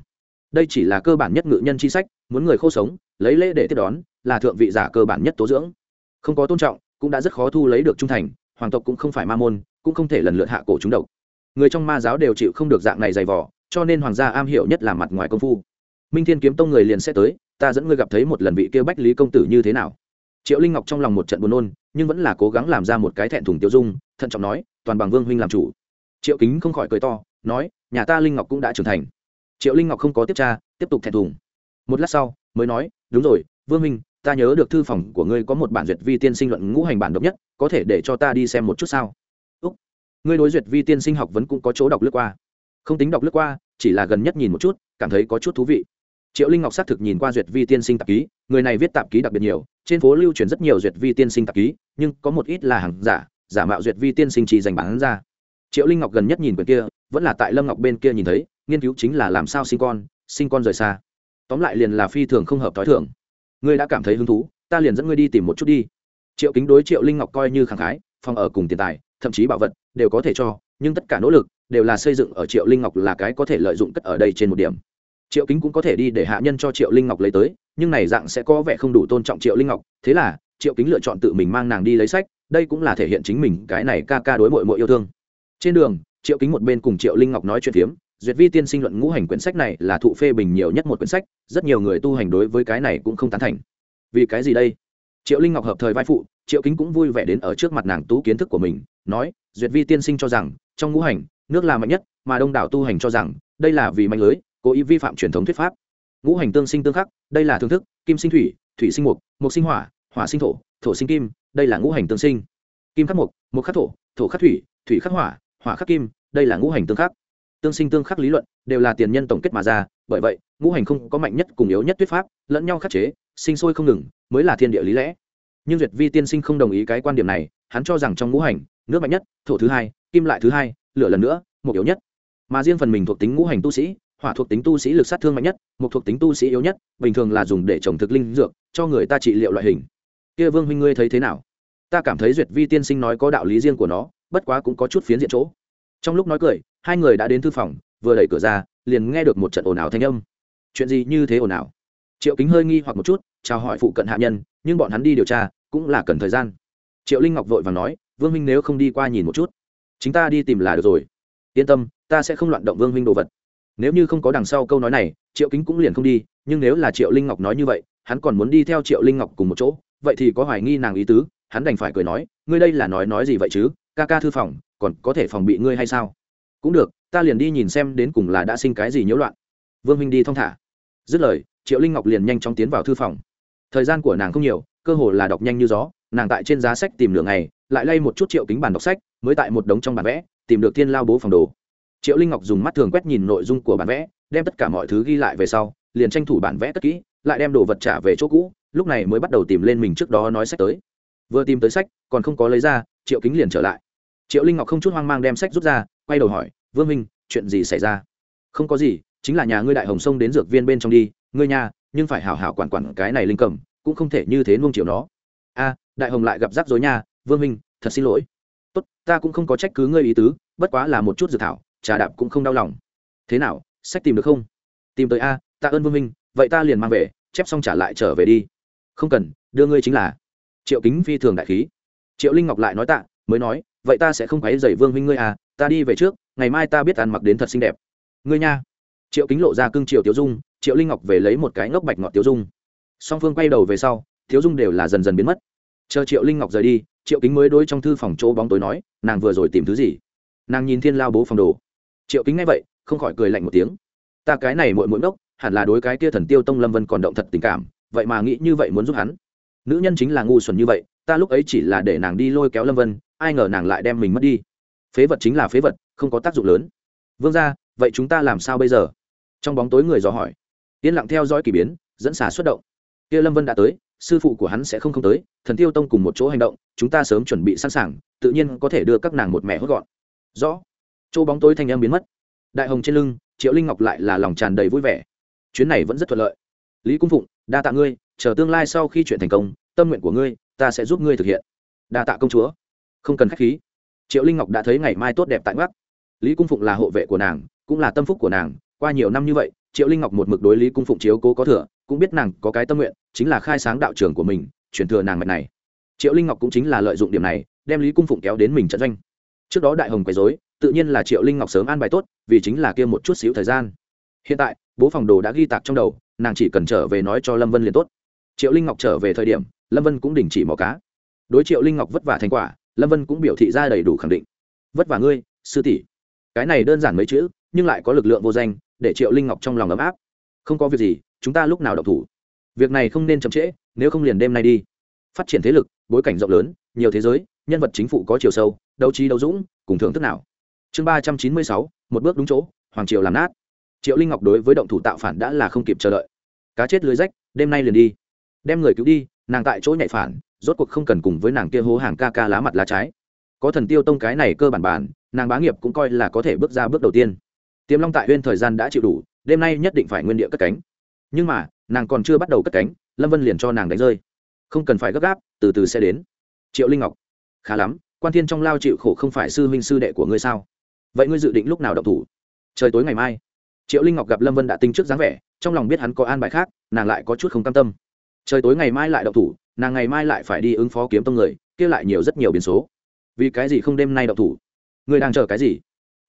Đây chỉ là cơ bản nhất ngự nhân chi sách, muốn người khô sống, lấy lễ để tiếp đón, là thượng vị giả cơ bản nhất tố dưỡng. Không có tôn trọng, cũng đã rất khó thu lấy được trung thành hoàng tộc cũng không phải ma môn, cũng không thể lần lượt hạ cổ chúng độc. Người trong ma giáo đều chịu không được dạng này dày vỏ cho nên hoàng gia am hiểu nhất là mặt ngoài công phu. Minh thiên kiếm tông người liền sẽ tới, ta dẫn ngươi gặp thấy một lần vị kêu bách lý công tử như thế nào. Triệu linh ngọc trong lòng một trận buồn nôn, nhưng vẫn là cố gắng làm ra một cái thẹn thùng tiêu dung, thận trọng nói, toàn bằng vương huynh làm chủ. Triệu kính không khỏi cười to, nói, nhà ta linh ngọc cũng đã trưởng thành. Triệu linh ngọc không có tiếp tra, tiếp tục thẹn thùng. Một lát sau, mới nói, đúng rồi, vương minh ta nhớ được thư phòng của ngươi có một bản duyệt vi tiên sinh luận ngũ hành bản độc nhất, có thể để cho ta đi xem một chút sao? Úc, ngươi đối duyệt vi tiên sinh học vẫn cũng có chỗ đọc lướt qua. Không tính đọc lướt qua, chỉ là gần nhất nhìn một chút, cảm thấy có chút thú vị. Triệu linh ngọc xác thực nhìn qua duyệt vi tiên sinh tạp ký, người này viết tạp ký đặc biệt nhiều, trên phố lưu truyền rất nhiều duyệt vi tiên sinh tạp ký, nhưng có một ít là hàng giả giả mạo duyệt vi tiên sinh chỉ dành bán ra. Triệu linh ngọc gần nhất nhìn quyển kia, vẫn là tại lâm ngọc bên kia nhìn thấy, nghiên cứu chính là làm sao sinh con sinh con rời xa. Tóm lại liền là phi thường không hợp t h ó i thường ngươi đã cảm thấy hứng thú, ta liền dẫn ngươi đi tìm một chút đi. Triệu kính đối triệu linh ngọc coi như khẳng khái, phòng ở cùng tiền tài, thậm chí bảo vật, đều có thể cho, nhưng tất cả nỗ lực, đều là xây dựng ở triệu linh ngọc là cái có thể lợi dụng cất ở đây trên một điểm. Triệu kính cũng có thể đi để hạ nhân cho triệu linh ngọc lấy tới, nhưng này dạng sẽ có vẻ không đủ tôn trọng triệu linh ngọc. Thế là, triệu kính lựa chọn tự mình mang nàng đi lấy sách, đây cũng là thể hiện chính mình cái này ca ca đối mội mội yêu thương. Trên đường, triệu kính một bên cùng triệu linh ngọc nói chuyện phiếm duyệt vi tiên sinh luận ngũ hành quyển sách này là thụ phê bình nhiều nhất một quyển sách, rất nhiều người tu hành đối với cái này cũng không tán thành. Vì cái gì đây? Triệu linh ngọc hợp thời vai phụ, triệu kính cũng vui vẻ đến ở trước mặt nàng tú kiến thức của mình, nói, duyệt vi tiên sinh cho rằng, trong ngũ hành, nước là mạnh nhất, mà đông đảo tu hành cho rằng, đây là vì mạnh lưới, cố ý vi phạm truyền thống thuyết pháp. Ngũ hành tương sinh tương khắc, đây là thương thức, kim sinh thủy thủy sinh mục mục sinh hỏa hỏa sinh thổ thổ sinh kim, đây là ngũ hành tương sinh. Kim khắc mục mục khắc thổ thổ khắc thủy thủy khắc hỏa hỏa khắc kim, đây là ngũ hành tương khắc tương sinh tương khắc lý luận, đều là tiền nhân tổng kết mà ra, bởi vậy, ngũ hành không có mạnh nhất cùng yếu nhất thuyết pháp, lẫn nhau khắc chế, sinh sôi không ngừng, mới là thiên địa lý lẽ. Nhưng duyệt vi tiên sinh không đồng ý cái quan điểm này, hắn cho rằng trong ngũ hành, nước mạnh nhất, thổ thứ hai, kim lại thứ hai, lửa lần nữa, một yếu nhất. Mà riêng phần mình thuộc tính ngũ hành tu sĩ, hỏa thuộc tính tu sĩ lực sát thương mạnh nhất, một thuộc tính tu sĩ yếu nhất, bình thường là dùng để trồng thực linh dược, cho người ta trị liệu loại hình. Kia vương huynh ngươi thấy thế nào? Ta cảm thấy duyệt vi tiên sinh nói có đạo lý riêng của nó, bất quá cũng có chút phiến diện chỗ trong lúc nói cười, hai người đã đến thư phòng, vừa đẩy cửa ra, liền nghe được một trận ồn ào thanh âm. Chuyện gì như thế ồn ào? Triệu kính hơi nghi hoặc một chút, chào hỏi phụ cận hạ nhân, nhưng bọn hắn đi điều tra, cũng là cần thời gian. Triệu linh ngọc vội và nói, vương minh nếu không đi qua nhìn một chút chúng ta đi tìm là được rồi. Yên tâm, ta sẽ không loạn động vương minh đồ vật. Nếu như không có đằng sau câu nói này, triệu kính cũng liền không đi, nhưng nếu là triệu linh ngọc nói như vậy, hắn còn muốn đi theo triệu linh ngọc cùng một chỗ, vậy thì có hoài nghi nàng ý tứ, hắn đành phải cười nói, ngươi đây là nói nói gì vậy chứ? Ca ca thư phòng, còn có thể phòng bị ngươi hay sao? Cũng được, ta liền đi nhìn xem đến cùng là đã sinh cái gì nhiễu loạn. Vương minh đi thong thả. Dứt lời, triệu linh ngọc liền nhanh chóng tiến vào thư phòng. Thời gian của nàng không nhiều, cơ hồ là đọc nhanh như gió, nàng tại trên giá sách tìm lửa này lại lay một chút triệu kính bản đọc sách, mới tại một đống trong bản vẽ, tìm được thiên lao bố phòng đồ. Triệu linh ngọc dùng mắt thường quét nhìn nội dung của bản vẽ, đem tất cả mọi thứ ghi lại về sau, liền tranh thủ bản vẽ cất kỹ, lại đem đồ vật trả về chỗ cũ, lúc này mới bắt đầu tìm lên mình trước đó nói sách tới. Vừa tìm tới sách, còn không có lấy ra triệu kính liền trở lại. Triệu linh ngọc không chút hoang mang đem sách rút ra, quay đầu hỏi, vương minh chuyện gì xảy ra? Không có gì, chính là nhà ngươi đại hồng sông đến dược viên bên trong đi, ngươi nhà nhưng phải hảo hảo quản quản cái này linh cầm, cũng không thể như thế nuông chiều nó. A, đại hồng lại gặp rắc rối nha, vương minh thật xin lỗi. Tốt, ta cũng không có trách cứ ngươi ý tứ, bất quá là một chút dự thảo, trà đạp cũng không đau lòng. Thế nào, sách tìm được không? Tìm tới a, ta ơn vương minh vậy ta liền mang về, chép xong trả lại trở về đi. Không cần, đưa ngươi chính là. Triệu kính phi thường đại khí triệu linh ngọc lại nói tạ, mới nói, vậy ta sẽ không quấy dày vương huynh ngươi à ta đi về trước, ngày mai ta biết ăn mặc đến thật xinh đẹp. Ngươi nha. Triệu kính lộ ra cưng triệu tiêu dung, triệu linh ngọc về lấy một cái ngốc bạch ngọt tiêu dung. Song phương quay đầu về sau thiếu dung đều là dần dần biến mất. Chờ triệu linh ngọc rời đi, triệu kính mới đối trong thư phòng chỗ bóng tối nói, nàng vừa rồi tìm thứ gì? Nàng nhìn thiên lao bố phòng đồ. Triệu kính nghe vậy, không khỏi cười lạnh một tiếng. Ta cái này muội muội ngốc, hẳn là đối cái kia thần tiêu tông lâm vân còn động thật tình cảm, vậy mà nghĩ như vậy muốn giúp hắn. Nữ nhân chính là ngu xuẩn như vậy ta lúc ấy chỉ là để nàng đi lôi kéo lâm vân, ai ngờ nàng lại đem mình mất đi. Phế vật chính là phế vật, không có tác dụng lớn. Vương ra vậy chúng ta làm sao bây giờ? Trong bóng tối người dò hỏi. Yên lặng theo dõi k ỳ biến, dẫn xả xuất động. Kia lâm vân đã tới, sư phụ của hắn sẽ không không tới, thần tiêu tông cùng một chỗ hành động, chúng ta sớm chuẩn bị sẵn sàng, tự nhiên có thể đưa các nàng một mẹ hốt gọn. Rõ. Chỗ bóng tối thanh em biến mất. Đại hồng trên lưng, triệu linh ngọc lại là lòng tràn đầy vui vẻ. Chuyến này vẫn rất thuận lợi. Lý cung phụng, đa tạ ngươi, chờ tương lai sau khi chuyện thành công, tâm nguyện của ngươi ta sẽ giúp ngươi thực hiện. Đa tạ công chúa. Không cần k h á c h khí. Triệu linh ngọc đã thấy ngày mai tốt đẹp tại ngắc lý cung phụng là hộ vệ của nàng, cũng là tâm phúc của nàng. Qua nhiều năm như vậy, triệu linh ngọc một mực đối lý cung phụng chiếu cố có thừa, cũng biết nàng có cái tâm nguyện, chính là khai sáng đạo trường của mình chuyển thừa nàng mạch này. Triệu linh ngọc cũng chính là lợi dụng điểm này, đem lý cung phụng kéo đến mình trận doanh. Trước đó đại hồng quấy dối tự nhiên là triệu linh ngọc sớm an bài tốt, vì chính là kia một chút xíu thời gian. Hiện tại, bố phòng đồ đã ghi tạc trong đầu, nàng chỉ cần trở về nói cho lâm vân liền tốt triệu linh ngọc trở về thời điểm, lâm vân cũng đình chỉ mò cá. Đối triệu linh ngọc vất vả thành quả, lâm vân cũng biểu thị ra đầy đủ khẳng định. Vất vả ngươi, sư tỷ. Cái này đơn giản mấy chữ, nhưng lại có lực lượng vô danh, để triệu linh ngọc trong lòng ấm áp. Không có việc gì, chúng ta lúc nào đọc thủ? Việc này không nên chậm trễ, nếu không liền đêm nay đi. Phát triển thế lực, bối cảnh rộng lớn, nhiều thế giới, nhân vật chính phủ có chiều sâu, đấu trí đấu dũng, cùng thưởng thức nào. Chương ba trăm chín mươi sáu, một bước đúng chỗ, hoàng triều làm nát. Triệu linh ngọc đối với động thủ tạo phản đã là không kịp chờ đợi. Cá chết lưới rách, đêm nay liền đi đem người cứu đi, nàng tại chỗ nhạy phản, rốt cuộc không cần cùng với nàng kia hố hàng ca ca lá mặt lá trái. Có thần tiêu tông cái này cơ bản bản, nàng bá nghiệp cũng coi là có thể bước ra bước đầu tiên. Tiềm long tại huyên thời gian đã chịu đủ, đêm nay nhất định phải nguyên địa cất cánh. Nhưng mà, nàng còn chưa bắt đầu cất cánh, lâm vân liền cho nàng đánh rơi. Không cần phải gấp gáp, từ từ sẽ đến. Triệu linh ngọc, khá lắm, quan thiên trong lao chịu khổ không phải sư huynh sư đệ của ngươi sao? Vậy ngươi dự định lúc nào động thủ? Trời tối ngày mai. Triệu linh ngọc gặp lâm vân đã tinh trước dáng vẻ, trong lòng biết hắn có an bài khác, nàng lại có chút không cam tâm trời tối ngày mai lại động thủ, nàng ngày mai lại phải đi ứng phó kiếm tông người, kia lại nhiều rất nhiều biến số. Vì cái gì không đêm nay động thủ? Người đang chờ cái gì?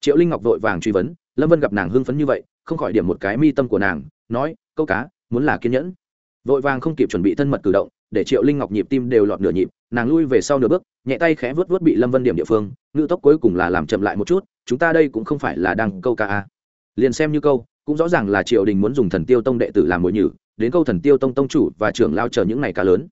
Triệu linh ngọc vội vàng truy vấn, lâm vân gặp nàng hưng phấn như vậy, không khỏi điểm một cái mi tâm của nàng, nói, câu cá, muốn là kiên nhẫn. Vội vàng không kịp chuẩn bị thân mật cử động, để triệu linh ngọc nhịp tim đều lọt nửa nhịp, nàng lui về sau nửa bước, nhẹ tay khẽ vớt vớt bị lâm vân điểm địa phương ngự tốc cuối cùng là làm chậm lại một chút, chúng ta đây cũng không phải là đang câu ca a à. liền xem như câu, cũng rõ ràng là triệu đình muốn dùng thần tiêu tông đệ tử làm mồi nhử đến câu thần tiêu tông tông chủ và trưởng lao chờ những này cá lớn.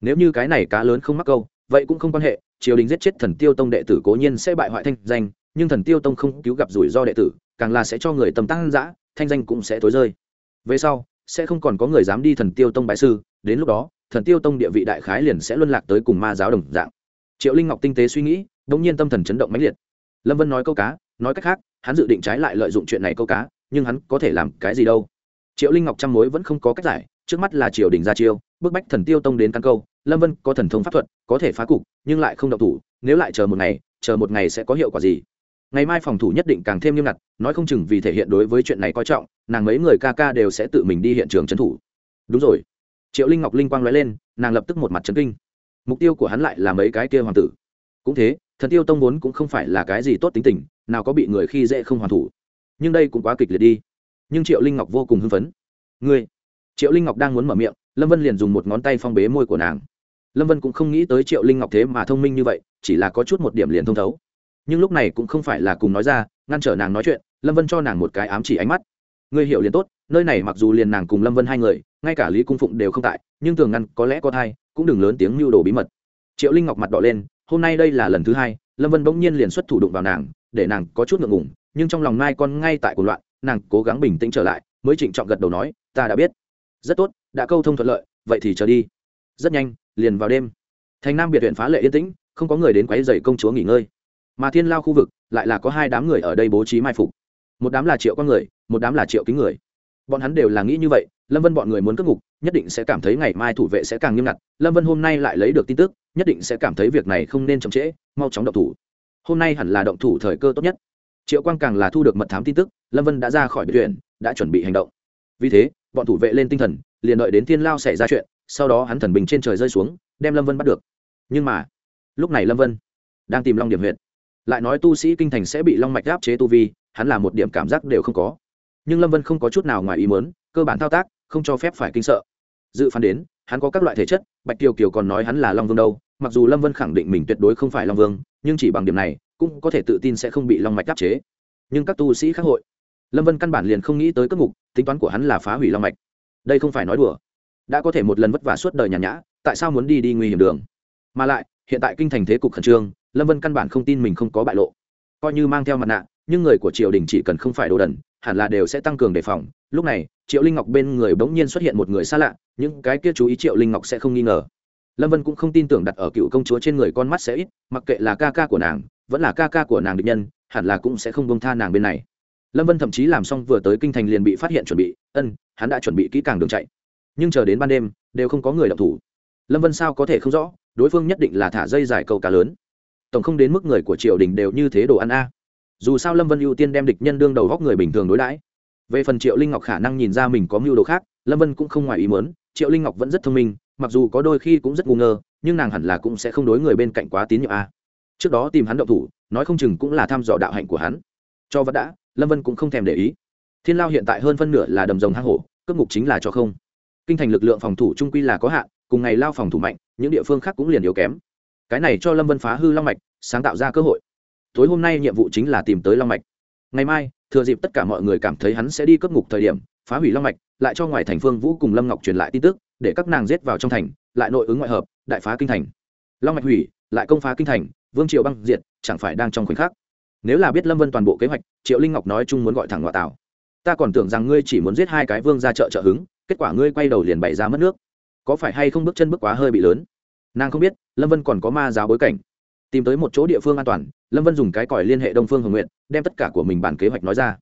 Nếu như cái này cá lớn không mắc câu, vậy cũng không quan hệ, triều đình giết chết thần tiêu tông đệ tử cố nhiên sẽ bại hoại thanh danh, nhưng thần tiêu tông không cứu gặp rủi ro đệ tử, càng là sẽ cho người tầm tăng giã thanh danh cũng sẽ tối rơi. Về sau, sẽ không còn có người dám đi thần tiêu tông bái sư, đến lúc đó, thần tiêu tông địa vị đại khái liền sẽ luân lạc tới cùng ma giáo đồng dạng. Triệu linh ngọc tinh tế suy nghĩ đ ỗ n g nhiên tâm thần chấn động mãnh liệt. Lâm vân nói câu cá, nói cách khác, hắn dự định trái lại lợi dụng chuyện này câu cá, nhưng hắn có thể làm cái gì đâu? Triệu linh ngọc trăm mối vẫn không có cách giải, trước mắt là triều đình ra chiêu, bức bách thần tiêu tông đến căn câu, lâm vân có thần thông pháp thuật, có thể phá cục, nhưng lại không độc thủ, nếu lại chờ một ngày, chờ một ngày sẽ có hiệu quả gì? Ngày mai phòng thủ nhất định càng thêm nghiêm ngặt, nói không chừng vì thể hiện đối với chuyện này coi trọng, nàng mấy người ca ca đều sẽ tự mình đi hiện trường trấn thủ. Đúng rồi. Triệu linh ngọc linh quang nói lên, nàng lập tức một mặt trấn kinh. Mục tiêu của hắn lại là mấy cái kia hoàng tử. Cũng thế, thần tiêu tông vốn cũng không phải là cái gì tốt tính tình, nào có bị người khi dễ không hoàn thủ. Nhưng đây cũng quá kịch liệt đi nhưng triệu linh ngọc vô cùng hưng phấn. Ngươi, triệu linh ngọc đang muốn mở miệng, lâm vân liền dùng một ngón tay phong bế môi của nàng. Lâm vân cũng không nghĩ tới triệu linh ngọc thế mà thông minh như vậy, chỉ là có chút một điểm liền thông thấu. Nhưng lúc này cũng không phải là cùng nói ra, ngăn trở nàng nói chuyện, lâm vân cho nàng một cái ám chỉ ánh mắt. Ngươi hiểu liền tốt, nơi này mặc dù liền nàng cùng lâm vân hai người, ngay cả lý cung phụng đều không tại, nhưng tường ngăn có lẽ có thai, cũng đừng lớn tiếng mưu đồ bí mật. Triệu linh ngọc mặt đỏ lên, hôm nay đây là lần thứ hai, lâm vân bỗng nhiên liền xuất thủ đụng vào nàng, để nàng có chút ngượng ngùng, nhưng trong lòng mai con ngay tại cuộc loạn nàng cố gắng bình tĩnh trở lại, mới trịnh trọng gật đầu nói, ta đã biết. Rất tốt, đã câu thông thuận lợi, vậy thì chờ đi. Rất nhanh, liền vào đêm. Thành nam biệt huyện phá lệ yên tĩnh, không có người đến quấy dày công chúa nghỉ ngơi. Mà thiên lao khu vực, lại là có hai đám người ở đây bố trí mai phục. Một đám là triệu con người, một đám là triệu kính người. Bọn hắn đều là nghĩ như vậy, lâm vân bọn người muốn cất ngục, nhất định sẽ cảm thấy ngày mai thủ vệ sẽ càng nghiêm ngặt. Lâm vân hôm nay lại lấy được tin tức, nhất định sẽ cảm thấy việc này không nên chậm trễ, mau chóng động thủ. Hôm nay hẳn là động thủ thời cơ tốt nhất triệu quang càng là thu được mật thám tin tức, lâm vân đã ra khỏi biệt tuyển đã chuẩn bị hành động. Vì thế, bọn thủ vệ lên tinh thần, liền đợi đến thiên lao xảy ra chuyện, sau đó hắn thần bình trên trời rơi xuống, đem lâm vân bắt được. Nhưng mà, lúc này lâm vân đang tìm long điểm huyện lại nói tu sĩ kinh thành sẽ bị long mạch áp chế tu vi, hắn là một điểm cảm giác đều không có. Nhưng lâm vân không có chút nào ngoài ý mớn cơ bản thao tác, không cho phép phải kinh sợ. Dự phán đến, hắn có các loại thể chất, bạch kiều kiều còn nói hắn là long vương đâu, mặc dù lâm vân khẳng định mình tuyệt đối không phải long vương, nhưng chỉ bằng điểm này cũng có thể tự tin sẽ không bị long mạch áp chế. Nhưng các tu sĩ khác hội, lâm vân căn bản liền không nghĩ tới cất mục tính toán của hắn là phá hủy long mạch. Đây không phải nói đùa. Đã có thể một lần vất vả suốt đời nhàn nhã, tại sao muốn đi đi nguy hiểm đường? Mà lại, hiện tại kinh thành thế cục khẩn trương, lâm vân căn bản không tin mình không có bại lộ. Coi như mang theo mặt nạ, nhưng người của triều đình chỉ cần không phải đồ đần, hẳn là đều sẽ tăng cường đề phòng. Lúc này, triệu linh ngọc bên người bỗng nhiên xuất hiện một người xa lạ, những cái kia chú ý triệu linh ngọc sẽ không nghi ngờ. Lâm vân cũng không tin tưởng đặt ở cựu công chúa trên người con mắt sẽ ít, mặc kệ là ca ca của nàng vẫn là ca ca của nàng định nhân, hẳn là cũng sẽ không bông tha nàng bên này. Lâm vân thậm chí làm xong vừa tới kinh thành liền bị phát hiện chuẩn bị, ân, hắn đã chuẩn bị kỹ càng đường chạy. Nhưng chờ đến ban đêm, đều không có người đọc thủ. Lâm vân sao có thể không rõ, đối phương nhất định là thả dây dài câu cá lớn. Tổng không đến mức người của triều đình đều như thế đồ ăn a. Dù sao lâm vân ưu tiên đem địch nhân đương đầu góc người bình thường đối đãi. Về phần triệu linh ngọc khả năng nhìn ra mình có mưu đồ khác, lâm vân cũng không ngoài ý muốn, triệu linh ngọc vẫn rất thông minh, mặc dù có đôi khi cũng rất ngu ngơ, nhưng nàng hẳn là cũng sẽ không đối người bên cạnh quá tín nhiệm a trước đó tìm hắn động thủ, nói không chừng cũng là thăm dò đạo hạnh của hắn. Cho vẫn đã, lâm vân cũng không thèm để ý. Thiên lao hiện tại hơn phân nửa là đầm rồng hang hổ, cướp ngục chính là cho không. Kinh thành lực lượng phòng thủ trung quy là có hạn, cùng ngày lao phòng thủ mạnh, những địa phương khác cũng liền yếu kém. Cái này cho lâm vân phá hư long mạch, sáng tạo ra cơ hội. Tối hôm nay nhiệm vụ chính là tìm tới long mạch. Ngày mai, thừa dịp tất cả mọi người cảm thấy hắn sẽ đi cướp ngục thời điểm, phá hủy long mạch, lại cho ngoài thành phương vũ cùng lâm ngọc truyền lại tin tức, để các nàng giết vào trong thành, lại nội ứng ngoại hợp, đại phá kinh thành. Long mạch hủy, lại công phá kinh thành vương triệu băng diệt, chẳng phải đang trong khoảnh khắc. Nếu là biết lâm vân toàn bộ kế hoạch, triệu linh ngọc nói chung muốn gọi thẳng ngoại tảo. Ta còn tưởng rằng ngươi chỉ muốn giết hai cái vương ra chợ trợ hứng, kết quả ngươi quay đầu liền bày ra mất nước. Có phải hay không bước chân bước quá hơi bị lớn? Nàng không biết, lâm vân còn có ma giáo bối cảnh. Tìm tới một chỗ địa phương an toàn, lâm vân dùng cái còi liên hệ đông phương hồng nguyện đem tất cả của mình bản kế hoạch nói ra.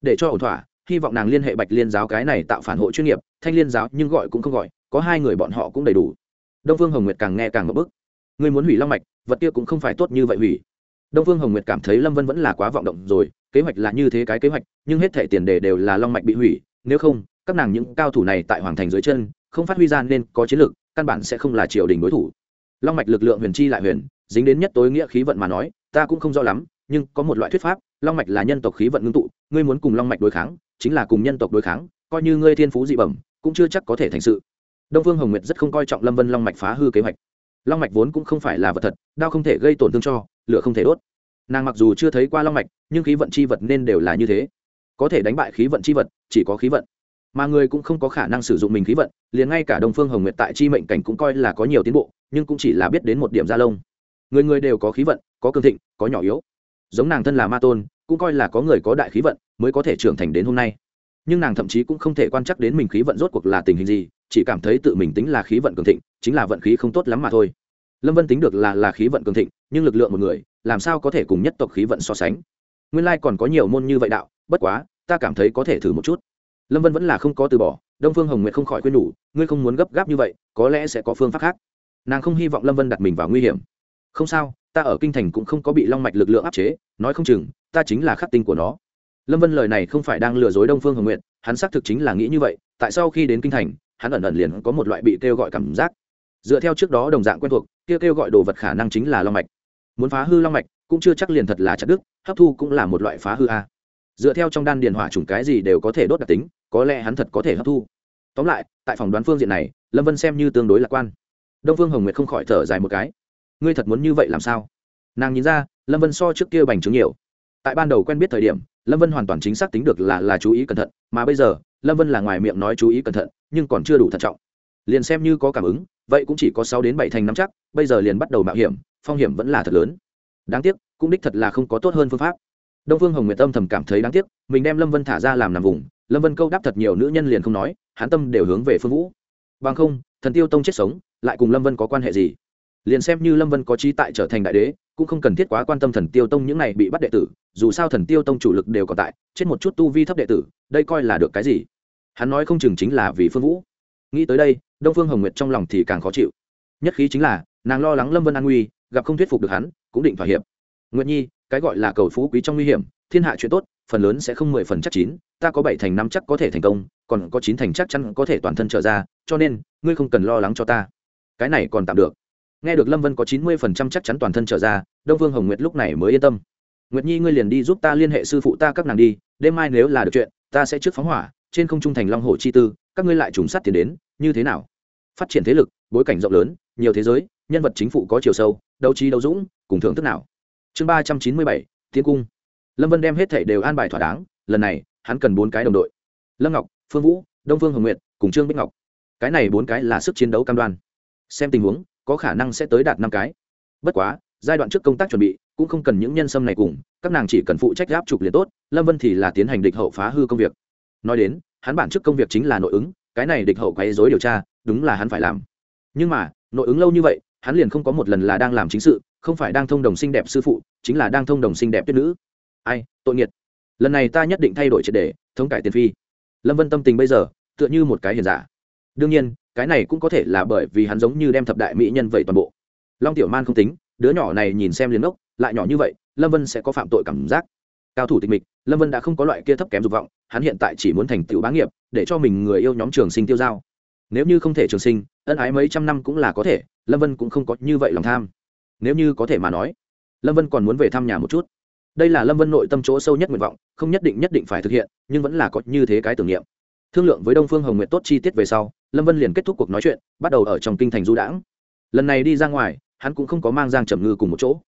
Để cho ổn thỏa, hy vọng nàng liên hệ bạch liên giáo cái này tạo phản hộ chuyên nghiệp, thanh liên giáo nhưng gọi cũng không gọi, có hai người bọn họ cũng đầy đủ. Đông phương hồng nguyệt càng nghe càng ngập bức ngươi muốn hủy long mạch, vật kia cũng không phải tốt như vậy hủy. Đông phương hồng nguyệt cảm thấy lâm vân vẫn là quá vọng động rồi, kế hoạch là như thế cái kế hoạch, nhưng hết thẻ tiền đề đều là long mạch bị hủy, nếu không, các nàng những cao thủ này tại hoàng thành dưới chân, không phát huy ra nên có chiến lược, căn bản sẽ không là triều đình đối thủ. Long mạch lực lượng huyền chi lại huyền, dính đến nhất tối nghĩa khí vận mà nói, ta cũng không rõ lắm, nhưng có một loại thuyết pháp, long mạch là nhân tộc khí vận ngưng tụ, ngươi muốn cùng long mạch đối kháng, chính là cùng nhân tộc đối kháng, coi như ngươi thiên phú dị bẩm, cũng chưa chắc có thể thành sự. Đông phương hồng nguyệt rất không coi trọng lâm vân long mạch phá hư kế hoạch long mạch vốn cũng không phải là vật thật, đao không thể gây tổn thương cho, lửa không thể đốt. Nàng mặc dù chưa thấy qua long mạch, nhưng khí vận c h i vật nên đều là như thế. Có thể đánh bại khí vận c h i vật, chỉ có khí vận. Mà người cũng không có khả năng sử dụng mình khí vận, liền ngay cả đồng phương hồng nguyệt tại chi mệnh cảnh cũng coi là có nhiều tiến bộ, nhưng cũng chỉ là biết đến một điểm gia lông. Người người đều có khí vận, có cường thịnh, có nhỏ yếu. Giống nàng thân là ma tôn, cũng coi là có người có đại khí vận, mới có thể trưởng thành đến hôm nay nhưng nàng thậm chí cũng không thể quan chắc đến mình khí vận rốt cuộc là tình hình gì, chỉ cảm thấy tự mình tính là khí vận cường thịnh, chính là vận khí không tốt lắm mà thôi. Lâm vân tính được là là khí vận cường thịnh, nhưng lực lượng một người, làm sao có thể cùng nhất tộc khí vận so sánh? Nguyên lai còn có nhiều môn như vậy đạo, bất quá, ta cảm thấy có thể thử một chút. Lâm vân vẫn là không có từ bỏ, đông phương hồng nguyệt không khỏi khuyên nhủ, ngươi không muốn gấp gáp như vậy, có lẽ sẽ có phương pháp khác. Nàng không hy vọng lâm vân đặt mình vào nguy hiểm. Không sao, ta ở kinh thành cũng không có bị long mạch lực lượng áp chế, nói không chừng, ta chính là khắc tinh của nó lâm vân lời này không phải đang lừa dối đông phương hồng nguyện hắn xác thực chính là nghĩ như vậy, tại sau khi đến kinh thành, hắn ẩn ẩn liền có một loại bị kêu gọi cảm giác. Dựa theo trước đó đồng dạng quen thuộc, kia kêu gọi đồ vật khả năng chính là long mạch. Muốn phá hư long mạch, cũng chưa chắc liền thật là chặt đức hấp thu cũng là một loại phá hư a. Dựa theo trong đan điền hỏa chủng cái gì đều có thể đốt đặc tính, có lẽ hắn thật có thể hấp thu. Tóm lại, tại phòng đoán phương diện này, lâm vân xem như tương đối lạc quan. Đông phương hồng nguyệt không khỏi thở dài một cái. Ngươi thật muốn như vậy làm sao? Nàng nhìn ra, lâm vân so trước kia bành trướng nhiều tại ban đầu quen biết thời điểm, lâm vân hoàn toàn chính xác tính được là là chú ý cẩn thận, mà bây giờ, lâm vân là ngoài miệng nói chú ý cẩn thận, nhưng còn chưa đủ thận trọng. Liền xem như có cảm ứng, vậy cũng chỉ có sáu đến bảy thành năm chắc, bây giờ liền bắt đầu mạo hiểm, phong hiểm vẫn là thật lớn. Đáng tiếc, cũng đích thật là không có tốt hơn phương pháp. Đông phương hồng nguyệt tâm thầm cảm thấy đáng tiếc, mình đem lâm vân thả ra làm nằm vùng, lâm vân câu đáp thật nhiều nữ nhân liền không nói hán tâm đều hướng về phương vũ. Bằng không, thần tiêu tông chết sống, lại cùng lâm vân có quan hệ gì? Liền xem như lâm vân có trí tại trở thành đại đế, cũng không cần thiết quá quan tâm thần tiêu tông những này bị bắt đệ tử, dù sao thần tiêu tông chủ lực đều còn tại trên một chút tu vi thấp đệ tử, đây coi là được cái gì? Hắn nói không chừng chính là vì phương vũ. Nghĩ tới đây, đông phương hồng nguyệt trong lòng thì càng khó chịu. Nhất khí chính là, nàng lo lắng lâm vân an nguy, gặp không thuyết phục được hắn, cũng định thỏa hiệp. Nguyệt nhi, cái gọi là cầu phú quý trong nguy hiểm, thiên hạ chuyện tốt, phần lớn sẽ không mười phần chắc chín, ta có bảy thành năm chắc có thể thành công, còn có chín thành chắc chắn có thể toàn thân trở ra, cho nên, ngươi không cần lo lắng cho ta. Cái này còn tạm được nghe được lâm vân có chín mươi phần trăm chắc chắn toàn thân trở ra, đông vương hồng nguyệt lúc này mới yên tâm. Nguyệt nhi ngươi liền đi giúp ta liên hệ sư phụ ta các nàng đi, đêm mai nếu là được chuyện, ta sẽ trước phóng hỏa, trên không trung thành long hồ chi tư, các ngươi lại trùng sát tiền đến, như thế nào? Phát triển thế lực, bối cảnh rộng lớn, nhiều thế giới, nhân vật chính phủ có chiều sâu, đấu trí đấu dũng, cùng thưởng thức nào? Chương ba trăm chín mươi bảy tiến cung. Lâm vân đem hết thể đều an bài thỏa đáng, lần này, hắn cần bốn cái đồng đội. Lâm ngọc, phương vũ, đông phương hồng nguyệt, cùng trương bích ngọc. Cái này bốn cái là sức chiến đấu cam đoan. Xem tình huống có khả năng sẽ tới đạt năm cái. Bất quá, giai đoạn trước công tác chuẩn bị, cũng không cần những nhân sâm này cùng, các nàng chỉ cần phụ trách gáp trục liền tốt, lâm vân thì là tiến hành địch hậu phá hư công việc. Nói đến, hắn bản chức công việc chính là nội ứng, cái này địch hậu quấy dối điều tra, đúng là hắn phải làm. Nhưng mà, nội ứng lâu như vậy, hắn liền không có một lần là đang làm chính sự, không phải đang thông đồng xinh đẹp sư phụ, chính là đang thông đồng xinh đẹp tuyết nữ. Ai, tội nghiệt. Lần này ta nhất định thay đổi triệt đề thống cải tiền phi. Lâm vân tâm tình bây giờ, tựa như một cái hiền giả. Đương nhiên cái này cũng có thể là bởi vì hắn giống như đem thập đại mỹ nhân vậy toàn bộ. Long tiểu man không tính, đứa nhỏ này nhìn xem liền ngốc, lại nhỏ như vậy, lâm vân sẽ có phạm tội cảm giác. Cao thủ tịch mịch, lâm vân đã không có loại kia thấp kém dục vọng, hắn hiện tại chỉ muốn thành tựu bá nghiệp, để cho mình người yêu nhóm trường sinh tiêu giao nếu như không thể trường sinh, ân ái mấy trăm năm cũng là có thể, lâm vân cũng không có như vậy lòng tham. Nếu như có thể mà nói, lâm vân còn muốn về thăm nhà một chút. Đây là lâm vân nội tâm chỗ sâu nhất nguyện vọng, không nhất định nhất định phải thực hiện, nhưng vẫn là có như thế cái tưởng niệm thương lượng với đông phương hồng nguyện tốt chi tiết về sau, lâm vân liền kết thúc cuộc nói chuyện, bắt đầu ở trong kinh thành du đãng. Lần này đi ra ngoài, hắn cũng không có mang giang trầm ngư cùng một chỗ.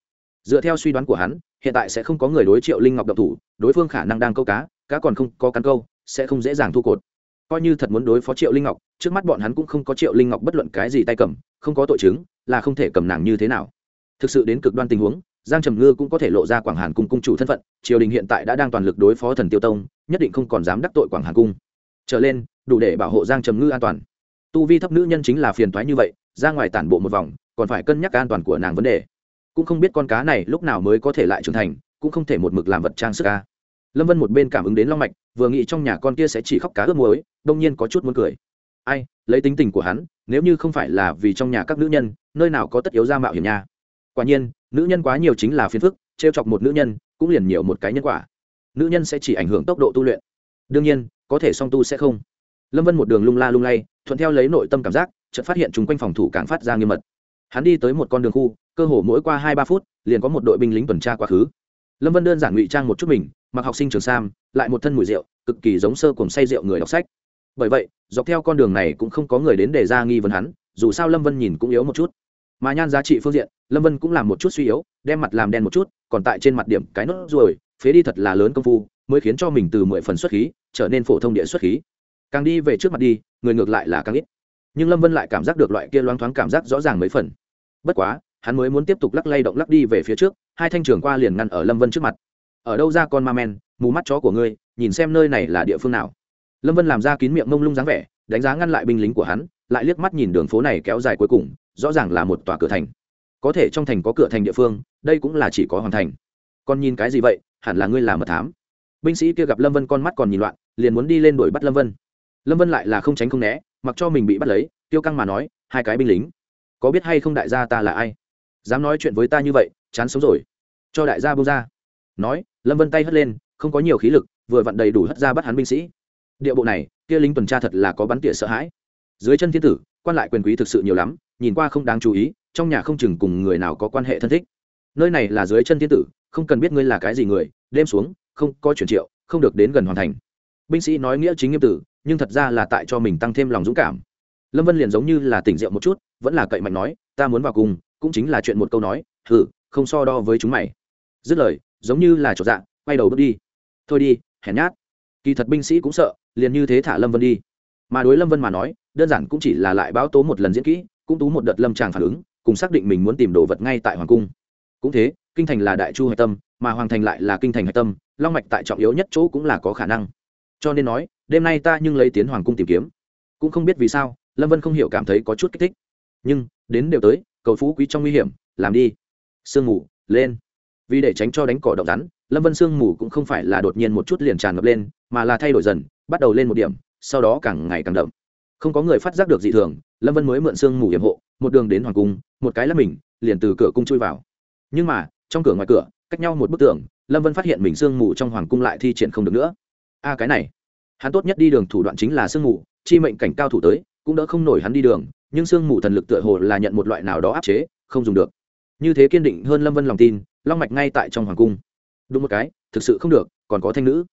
Dựa theo suy đoán của hắn, hiện tại sẽ không có người đối triệu linh ngọc độc thủ, đối phương khả năng đang câu cá cá còn không có cắn câu, sẽ không dễ dàng thu cột. Coi như thật muốn đối phó triệu linh ngọc, trước mắt bọn hắn cũng không có triệu linh ngọc bất luận cái gì tay cầm, không có tội chứng, là không thể cầm nàng như thế nào. Thực sự đến cực đoan tình huống, giang trầm ngư cũng có thể lộ ra quảng hàn cung cung chủ thân phận, triều đình hiện tại đã đang toàn lực đối phó thần tiêu tông, nhất định không còn dám đắc tội quảng hàn cung trở lên, đủ để bảo hộ giang trầm ngư an toàn. Tu vi thấp nữ nhân chính là phiền toái như vậy, ra ngoài tản bộ một vòng, còn phải cân nhắc an toàn của nàng vấn đề. Cũng không biết con cá này lúc nào mới có thể lại trưởng thành, cũng không thể một mực làm vật trang sức ca lâm vân một bên cảm ứng đến long mạch, vừa nghĩ trong nhà con kia sẽ chỉ khóc cá ướp muối, đông nhiên có chút muốn cười. Ai, lấy tính tình của hắn, nếu như không phải là vì trong nhà các nữ nhân, nơi nào có tất yếu ra mạo hiểm nha. Quả nhiên, nữ nhân quá nhiều chính là phiền phức t r e o chọc một nữ nhân, cũng liền nhiều một cái nhân quả. Nữ nhân sẽ chỉ ảnh hưởng tốc độ tu luyện. Đương nhiên có thể song tu sẽ không. Lâm vân một đường lung la lung lay, thuận theo lấy nội tâm cảm giác, chợt phát hiện chung quanh phòng thủ càng phát ra nghiêm mật. Hắn đi tới một con đường khu, cơ hồ mỗi qua hai ba phút, liền có một đội binh lính tuần tra quá khứ. Lâm vân đơn giản ngụy trang một chút mình, mặc học sinh trường sam, lại một thân mùi rượu, cực kỳ giống sơ cùng say rượu người đọc sách. Bởi vậy, dọc theo con đường này cũng không có người đến để ra nghi vấn hắn, dù sao lâm vân nhìn cũng yếu một chút. Mà nhan giá trị phương diện, lâm vân cũng làm một chút suy yếu, đem mặt làm đen một chút, còn tại trên mặt điểm cái nốt ruồi, phế đi thật là lớn công phu mới khiến cho mình từ mười phần xuất khí trở nên phổ thông địa xuất khí. Càng đi về trước mặt đi, người ngược lại là càng ít. Nhưng lâm vân lại cảm giác được loại kia loáng thoáng cảm giác rõ ràng mấy phần. Bất quá, hắn mới muốn tiếp tục lắc lay động lắc đi về phía trước, hai thanh trường qua liền ngăn ở lâm vân trước mặt. Ở đâu ra con ma men, mù mắt chó của ngươi, nhìn xem nơi này là địa phương nào. Lâm vân làm ra kín miệng mông lung dáng vẻ, đánh giá ngăn lại binh lính của hắn, lại liếc mắt nhìn đường phố này kéo dài cuối cùng, rõ ràng là một tòa cửa thành. Có thể trong thành có cửa thành địa phương, đây cũng là chỉ có hoàn thành. Còn nhìn cái gì vậy, hẳn là ngươi là mật thám binh sĩ kia gặp lâm vân con mắt còn nhìn loạn, liền muốn đi lên đuổi bắt lâm vân. Lâm vân lại là không tránh không né, mặc cho mình bị bắt lấy, tiêu căng mà nói, hai cái binh lính, có biết hay không đại gia ta là ai? Dám nói chuyện với ta như vậy, chán sống rồi. Cho đại gia bông ra. Nói, lâm vân tay hất lên, không có nhiều khí lực, vừa vặn đầy đủ hất ra bắt hắn binh sĩ. Địa bộ này, kia lính tuần tra thật là có bắn tỉa sợ hãi. Dưới chân thiên tử, quan lại quyền quý thực sự nhiều lắm, nhìn qua không đáng chú ý, trong nhà không chừng cùng người nào có quan hệ thân thích. Nơi này là dưới chân thiên tử, không cần biết ngươi là cái gì người, đêm xuống không có chuyển triệu không được đến gần hoàn thành. Binh sĩ nói nghĩa chính nghiêm tử nhưng thật ra là tại cho mình tăng thêm lòng dũng cảm. Lâm vân liền giống như là tỉnh rượu một chút vẫn là cậy mạnh nói ta muốn vào cùng cũng chính là chuyện một câu nói thử, không so đo với chúng mày. Dứt lời giống như là trọt dạng quay đầu bước đi. Thôi đi hèn nhát. Kỳ thật binh sĩ cũng sợ liền như thế thả lâm vân đi. Mà đối lâm vân mà nói đơn giản cũng chỉ là lại báo tố một lần diễn kỹ cũng tú một đợt lâm tràng phản ứng cùng xác định mình muốn tìm đồ vật ngay tại hoàng cung. Cũng thế kinh thành là đại chu hạch tâm mà hoàng thành lại là kinh thành hạch tâm, long mạch tại trọng yếu nhất chỗ cũng là có khả năng. Cho nên nói, đêm nay ta nhưng lấy tiến hoàng cung tìm kiếm. Cũng không biết vì sao, lâm vân không hiểu cảm thấy có chút kích thích. Nhưng, đến đều tới, cầu phú quý trong nguy hiểm, làm đi. Sương mù, lên. Vì để tránh cho đánh cỏ động rắn, lâm vân sương mù cũng không phải là đột nhiên một chút liền tràn ngập lên, mà là thay đổi dần, bắt đầu lên một điểm, sau đó càng ngày càng đậm. Không có người phát giác được dị thường, lâm vân mới mượn sương mù hiểm hộ, một đường đến hoàng cung, một cái là mình, liền từ cửa cung chui vào. Nhưng mà, trong cửa ngoài cửa cách nhau một bức tường, lâm vân phát hiện mình sương mù trong hoàng cung lại thi triển không được nữa. A, cái này, hắn tốt nhất đi đường thủ đoạn chính là sương mù, chi mệnh cảnh cao thủ tới, cũng đỡ không nổi hắn đi đường, nhưng sương mù thần lực tựa hồ là nhận một loại nào đó áp chế, không dùng được. Như thế kiên định hơn lâm vân lòng tin, long mạch ngay tại trong hoàng cung. Đúng một cái, thực sự không được, còn có thanh nữ.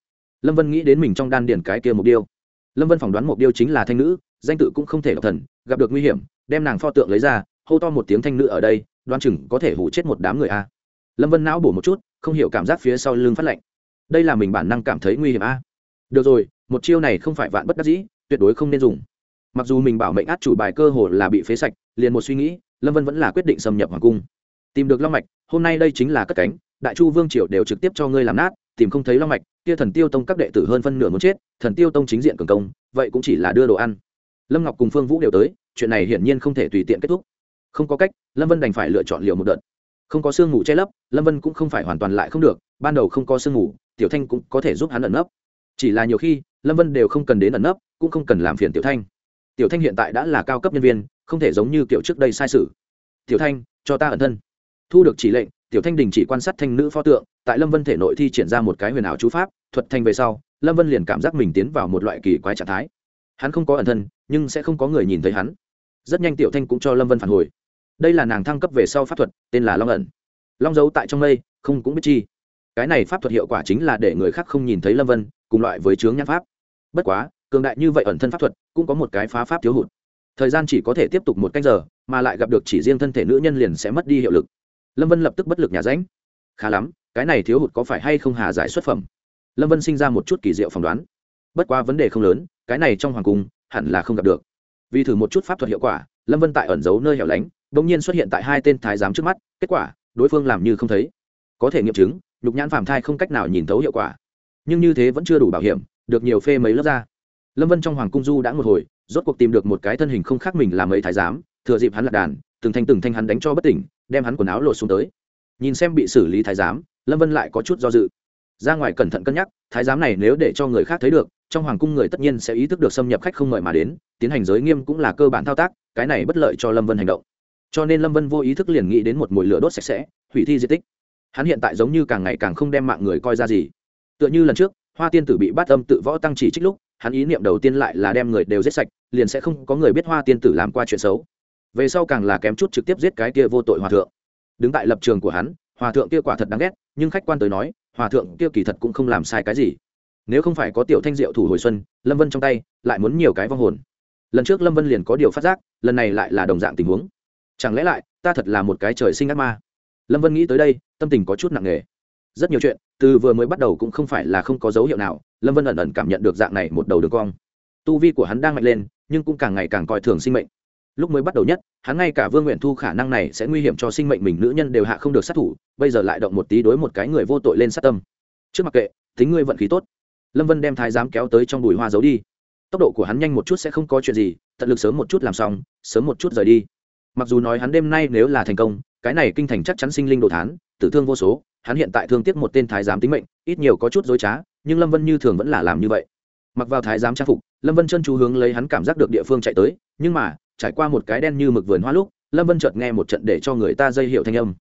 Lâm vân nghĩ đến mình trong đan điển cái kia mục điêu. Lâm vân phỏng đoán mục điêu chính là thanh nữ, danh tự cũng không thể độc thần, gặp được nguy hiểm, đem nàng pho tượng lấy ra, hô to một tiếng thanh nữ ở đây đoan chừng có thể hủ chết một đám người a lâm vân não bổ một chút, không hiểu cảm giác phía sau lưng phát lạnh. Đây là mình bản năng cảm thấy nguy hiểm a. Được rồi, một chiêu này không phải vạn bất đắc dĩ, tuyệt đối không nên dùng. Mặc dù mình bảo mệnh át chủ bài cơ hồ là bị phế sạch, liền một suy nghĩ, lâm vân vẫn là quyết định xâm nhập hoàng cung. Tìm được long mạch, hôm nay đây chính là cất cánh, đại chu vương triều đều trực tiếp cho ngươi làm nát, tìm không thấy long mạch, kia thần tiêu tông các đệ tử hơn phân nửa muốn chết, thần tiêu tông chính diện cường công, vậy cũng chỉ là đưa đồ ăn. Lâm ngọc cùng phương vũ đều tới, chuyện này hiển nhiên không thể tùy tiện kết thúc. Không có cách, lâm vân đành phải lựa chọn liều một đợt không có sương ngủ che lấp, lâm vân cũng không phải hoàn toàn lại không được, ban đầu không có sương ngủ tiểu thanh cũng có thể giúp hắn ẩn nấp. Chỉ là nhiều khi, lâm vân đều không cần đến ẩn nấp, cũng không cần làm phiền tiểu thanh. Tiểu thanh hiện tại đã là cao cấp nhân viên, không thể giống như kiểu trước đây sai sự. Tiểu thanh, cho ta ẩn thân. Thu được chỉ lệnh, tiểu thanh đình chỉ quan sát thanh nữ pho tượng, tại lâm vân thể nội thi triển ra một cái huyền ảo chú pháp, thuật thanh về sau, lâm vân liền cảm giác mình tiến vào một loại kỳ quái trạng thái. Hắn không có ẩn thân, nhưng sẽ không có người nhìn thấy hắn. Rất nhanh tiểu thanh cũng cho lâm vân phản hồi đây là nàng thăng cấp về sau pháp thuật, tên là long ẩn. Long giấu tại trong mây, không cũng biết chi. Cái này pháp thuật hiệu quả chính là để người khác không nhìn thấy lâm vân, cùng loại với chướng nhãn pháp. Bất quá, cường đại như vậy ẩn thân pháp thuật, cũng có một cái phá pháp thiếu hụt. Thời gian chỉ có thể tiếp tục một canh giờ, mà lại gặp được chỉ riêng thân thể nữ nhân liền sẽ mất đi hiệu lực. Lâm vân lập tức bất lực nhà ránh. Khá lắm, cái này thiếu hụt có phải hay không hà giải xuất phẩm? Lâm vân sinh ra một chút kỳ diệu phỏng đoán. Bất quá vấn đề không lớn, cái này trong hoàng cung, hẳn là không gặp được. Vì thử một chút pháp thuật hiệu quả, lâm vân tại ẩn giấu nơi hẻo lánh bỗng nhiên xuất hiện tại hai tên thái giám trước mắt, kết quả, đối phương làm như không thấy. Có thể nghiệm chứng, nhục nhãn phàm thai không cách nào nhìn thấu hiệu quả. Nhưng như thế vẫn chưa đủ bảo hiểm, được nhiều phê mấy lớp ra. Lâm vân trong hoàng cung du đã một hồi, rốt cuộc tìm được một cái thân hình không khác mình làm ấy thái giám, thừa dịp hắn lạc đàn, từng thanh từng thanh hắn đánh cho bất tỉnh, đem hắn quần áo lột xuống tới. Nhìn xem bị xử lý thái giám, lâm vân lại có chút do dự. Ra ngoài cẩn thận cân nhắc, thái giám này nếu để cho người khác thấy được, trong hoàng cung người tất nhiên sẽ ý thức được xâm nhập khách không mời mà đến, tiến hành giới nghiêm cũng là cơ bản thao tác, cái này bất lợi cho lâm vân hành động cho nên lâm vân vô ý thức liền nghĩ đến một mồi lửa đốt sạch sẽ, hủy thi di tích. Hắn hiện tại giống như càng ngày càng không đem mạng người coi ra gì. Tựa như lần trước, hoa tiên tử bị bắt âm tự võ tăng chỉ trích lúc, hắn ý niệm đầu tiên lại là đem người đều giết sạch, liền sẽ không có người biết hoa tiên tử làm qua chuyện xấu. Về sau càng là kém chút trực tiếp giết cái kia vô tội hòa thượng. Đứng tại lập trường của hắn, hòa thượng kia quả thật đáng ghét, nhưng khách quan tới nói, hòa thượng kia kỳ thật cũng không làm sai cái gì. Nếu không phải có tiểu thanh diệu thủ hồi xuân, lâm vân trong tay lại muốn nhiều cái vong hồn. Lần trước lâm vân liền có điều phát giác, lần này lại là đồng dạng tình huống chẳng lẽ lại, ta thật là một cái trời sinh ác ma? Lâm vân nghĩ tới đây, tâm tình có chút nặng nề. Rất nhiều chuyện, từ vừa mới bắt đầu cũng không phải là không có dấu hiệu nào, lâm vân ẩn ẩn cảm nhận được dạng này một đầu đường cong. Tu vi của hắn đang mạnh lên, nhưng cũng càng ngày càng coi thường sinh mệnh. Lúc mới bắt đầu nhất, hắn ngay cả vương nguyện thu khả năng này sẽ nguy hiểm cho sinh mệnh mình, nữ nhân đều hạ không được sát thủ, bây giờ lại động một tí đối một cái người vô tội lên sát tâm. Trước mặc kệ, tính ngươi vận khí tốt. Lâm vân đem thái giám kéo tới trong đùi hoa giấu đi. Tốc độ của hắn nhanh một chút sẽ không có chuyện gì, tận lực sớm một chút làm xong, sớm một chút rời đi mặc dù nói hắn đêm nay nếu là thành công, cái này kinh thành chắc chắn sinh linh đồ thán, tử thương vô số, hắn hiện tại thương tiếc một tên thái giám tính mệnh, ít nhiều có chút dối trá, nhưng lâm vân như thường vẫn là làm như vậy. Mặc vào thái giám trang phục, lâm vân chân chú hướng lấy hắn cảm giác được địa phương chạy tới, nhưng mà, trải qua một cái đen như mực vườn hoa lúc, lâm vân chợt nghe một trận để cho người ta dây hiệu thanh âm.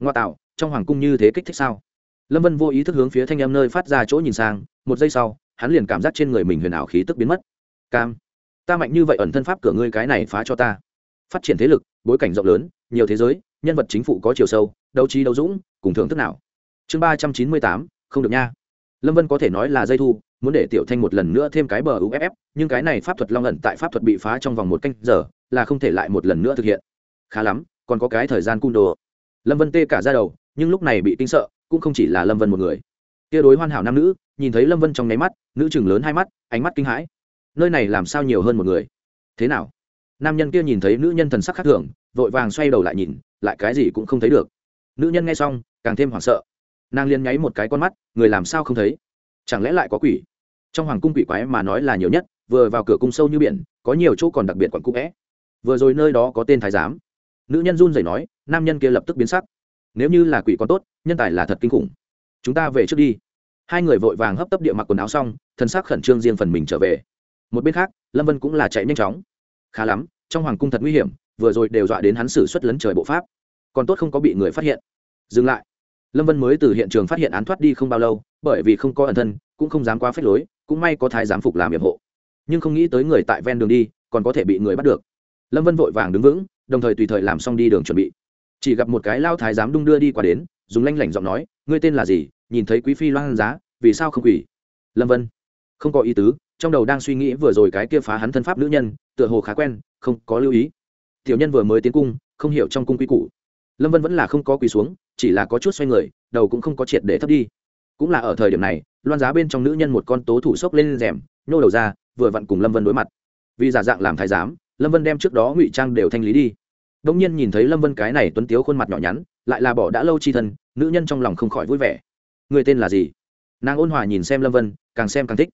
Ngoa tạo, trong hoàng cung như thế kích thích sao? Lâm vân vô ý thức hướng phía thanh âm nơi phát ra chỗ nhìn sang, một giây sau, hắn liền cảm giác trên người mình huyền ảo khí tức biến mất. Cam, ta mạnh như vậy ẩn thân pháp cửa ngươi cái này phá cho ta. Phát triển thế lực bối cảnh rộng lớn, nhiều thế giới, nhân vật chính phủ có chiều sâu, đấu trí đấu dũng, cùng thưởng thức nào. Chương ba trăm chín mươi tám, không được nha. Lâm vân có thể nói là dây thu, muốn để tiểu thanh một lần nữa thêm cái bờ uff nhưng cái này pháp thuật long ẩn tại pháp thuật bị phá trong vòng một canh giờ, là không thể lại một lần nữa thực hiện. Khá lắm, còn có cái thời gian cung đồ. Lâm vân tê cả ra đầu, nhưng lúc này bị kinh sợ, cũng không chỉ là lâm vân một người. Tia đối hoàn hảo nam nữ, nhìn thấy lâm vân trong nháy mắt, nữ chừng lớn hai mắt, ánh mắt kinh hãi. Nơi này làm sao nhiều hơn một người? Thế nào? Nam nhân kia nhìn thấy nữ nhân thần sắc khác thường, vội vàng xoay đầu lại nhìn, lại cái gì cũng không thấy được. Nữ nhân nghe xong, càng thêm hoảng sợ. Nàng liên nháy một cái con mắt, người làm sao không thấy? Chẳng lẽ lại có quỷ? Trong hoàng cung quỷ quái mà nói là nhiều nhất, vừa vào cửa cung sâu như biển, có nhiều chỗ còn đặc biệt quặn cung vẽ. Vừa rồi nơi đó có tên thái giám. Nữ nhân run rẩy nói, nam nhân kia lập tức biến sắc. Nếu như là quỷ còn tốt, nhân tài là thật kinh khủng. Chúng ta về trước đi. Hai người vội vàng hấp tấp địa mặc quần áo xong thân xác khẩn trương riêng phần mình trở về. Một bên khác, lâm vân cũng là chạy nhanh chóng khá lắm, trong hoàng cung thật nguy hiểm, vừa rồi đều dọa đến hắn xử suất lấn trời bộ pháp. Còn tốt không có bị người phát hiện. Dừng lại. Lâm vân mới từ hiện trường phát hiện án thoát đi không bao lâu, bởi vì không có ẩn thân, cũng không dám quá phép lối, cũng may có thái giám phục làm nhiệm hộ nhưng không nghĩ tới người tại ven đường đi, còn có thể bị người bắt được. Lâm vân vội vàng đứng vững, đồng thời tùy thời làm xong đi đường chuẩn bị. Chỉ gặp một cái lao thái giám đung đưa đi qua đến, dùng lanh lảnh giọng nói, ngươi tên là gì? Nhìn thấy quý phi loan giá, vì sao không quỷ lâm vân, không có ý tứ trong đầu đang suy nghĩ vừa rồi cái kia phá hắn thân pháp nữ nhân, tựa hồ khá quen, không có lưu ý. Tiểu nhân vừa mới tiến cung, không hiểu trong cung quy củ. Lâm vân vẫn là không có quỳ xuống, chỉ là có chút xoay người, đầu cũng không có triệt để thấp đi. Cũng là ở thời điểm này, loan giá bên trong nữ nhân một con tố thủ sốc lên rèm, nhô đầu ra, vừa vặn cùng lâm vân đối mặt. Vì giả dạng làm thái giám, lâm vân đem trước đó ngụy trang đều thanh lý đi. Đông nhiên nhìn thấy lâm vân cái này tuấn tiếu khuôn mặt nhỏ nhắn, lại là bỏ đã lâu chi thân, nữ nhân trong lòng không khỏi vui vẻ. Người tên là gì? Nàng ôn hòa nhìn xem lâm vân, càng xem càng thích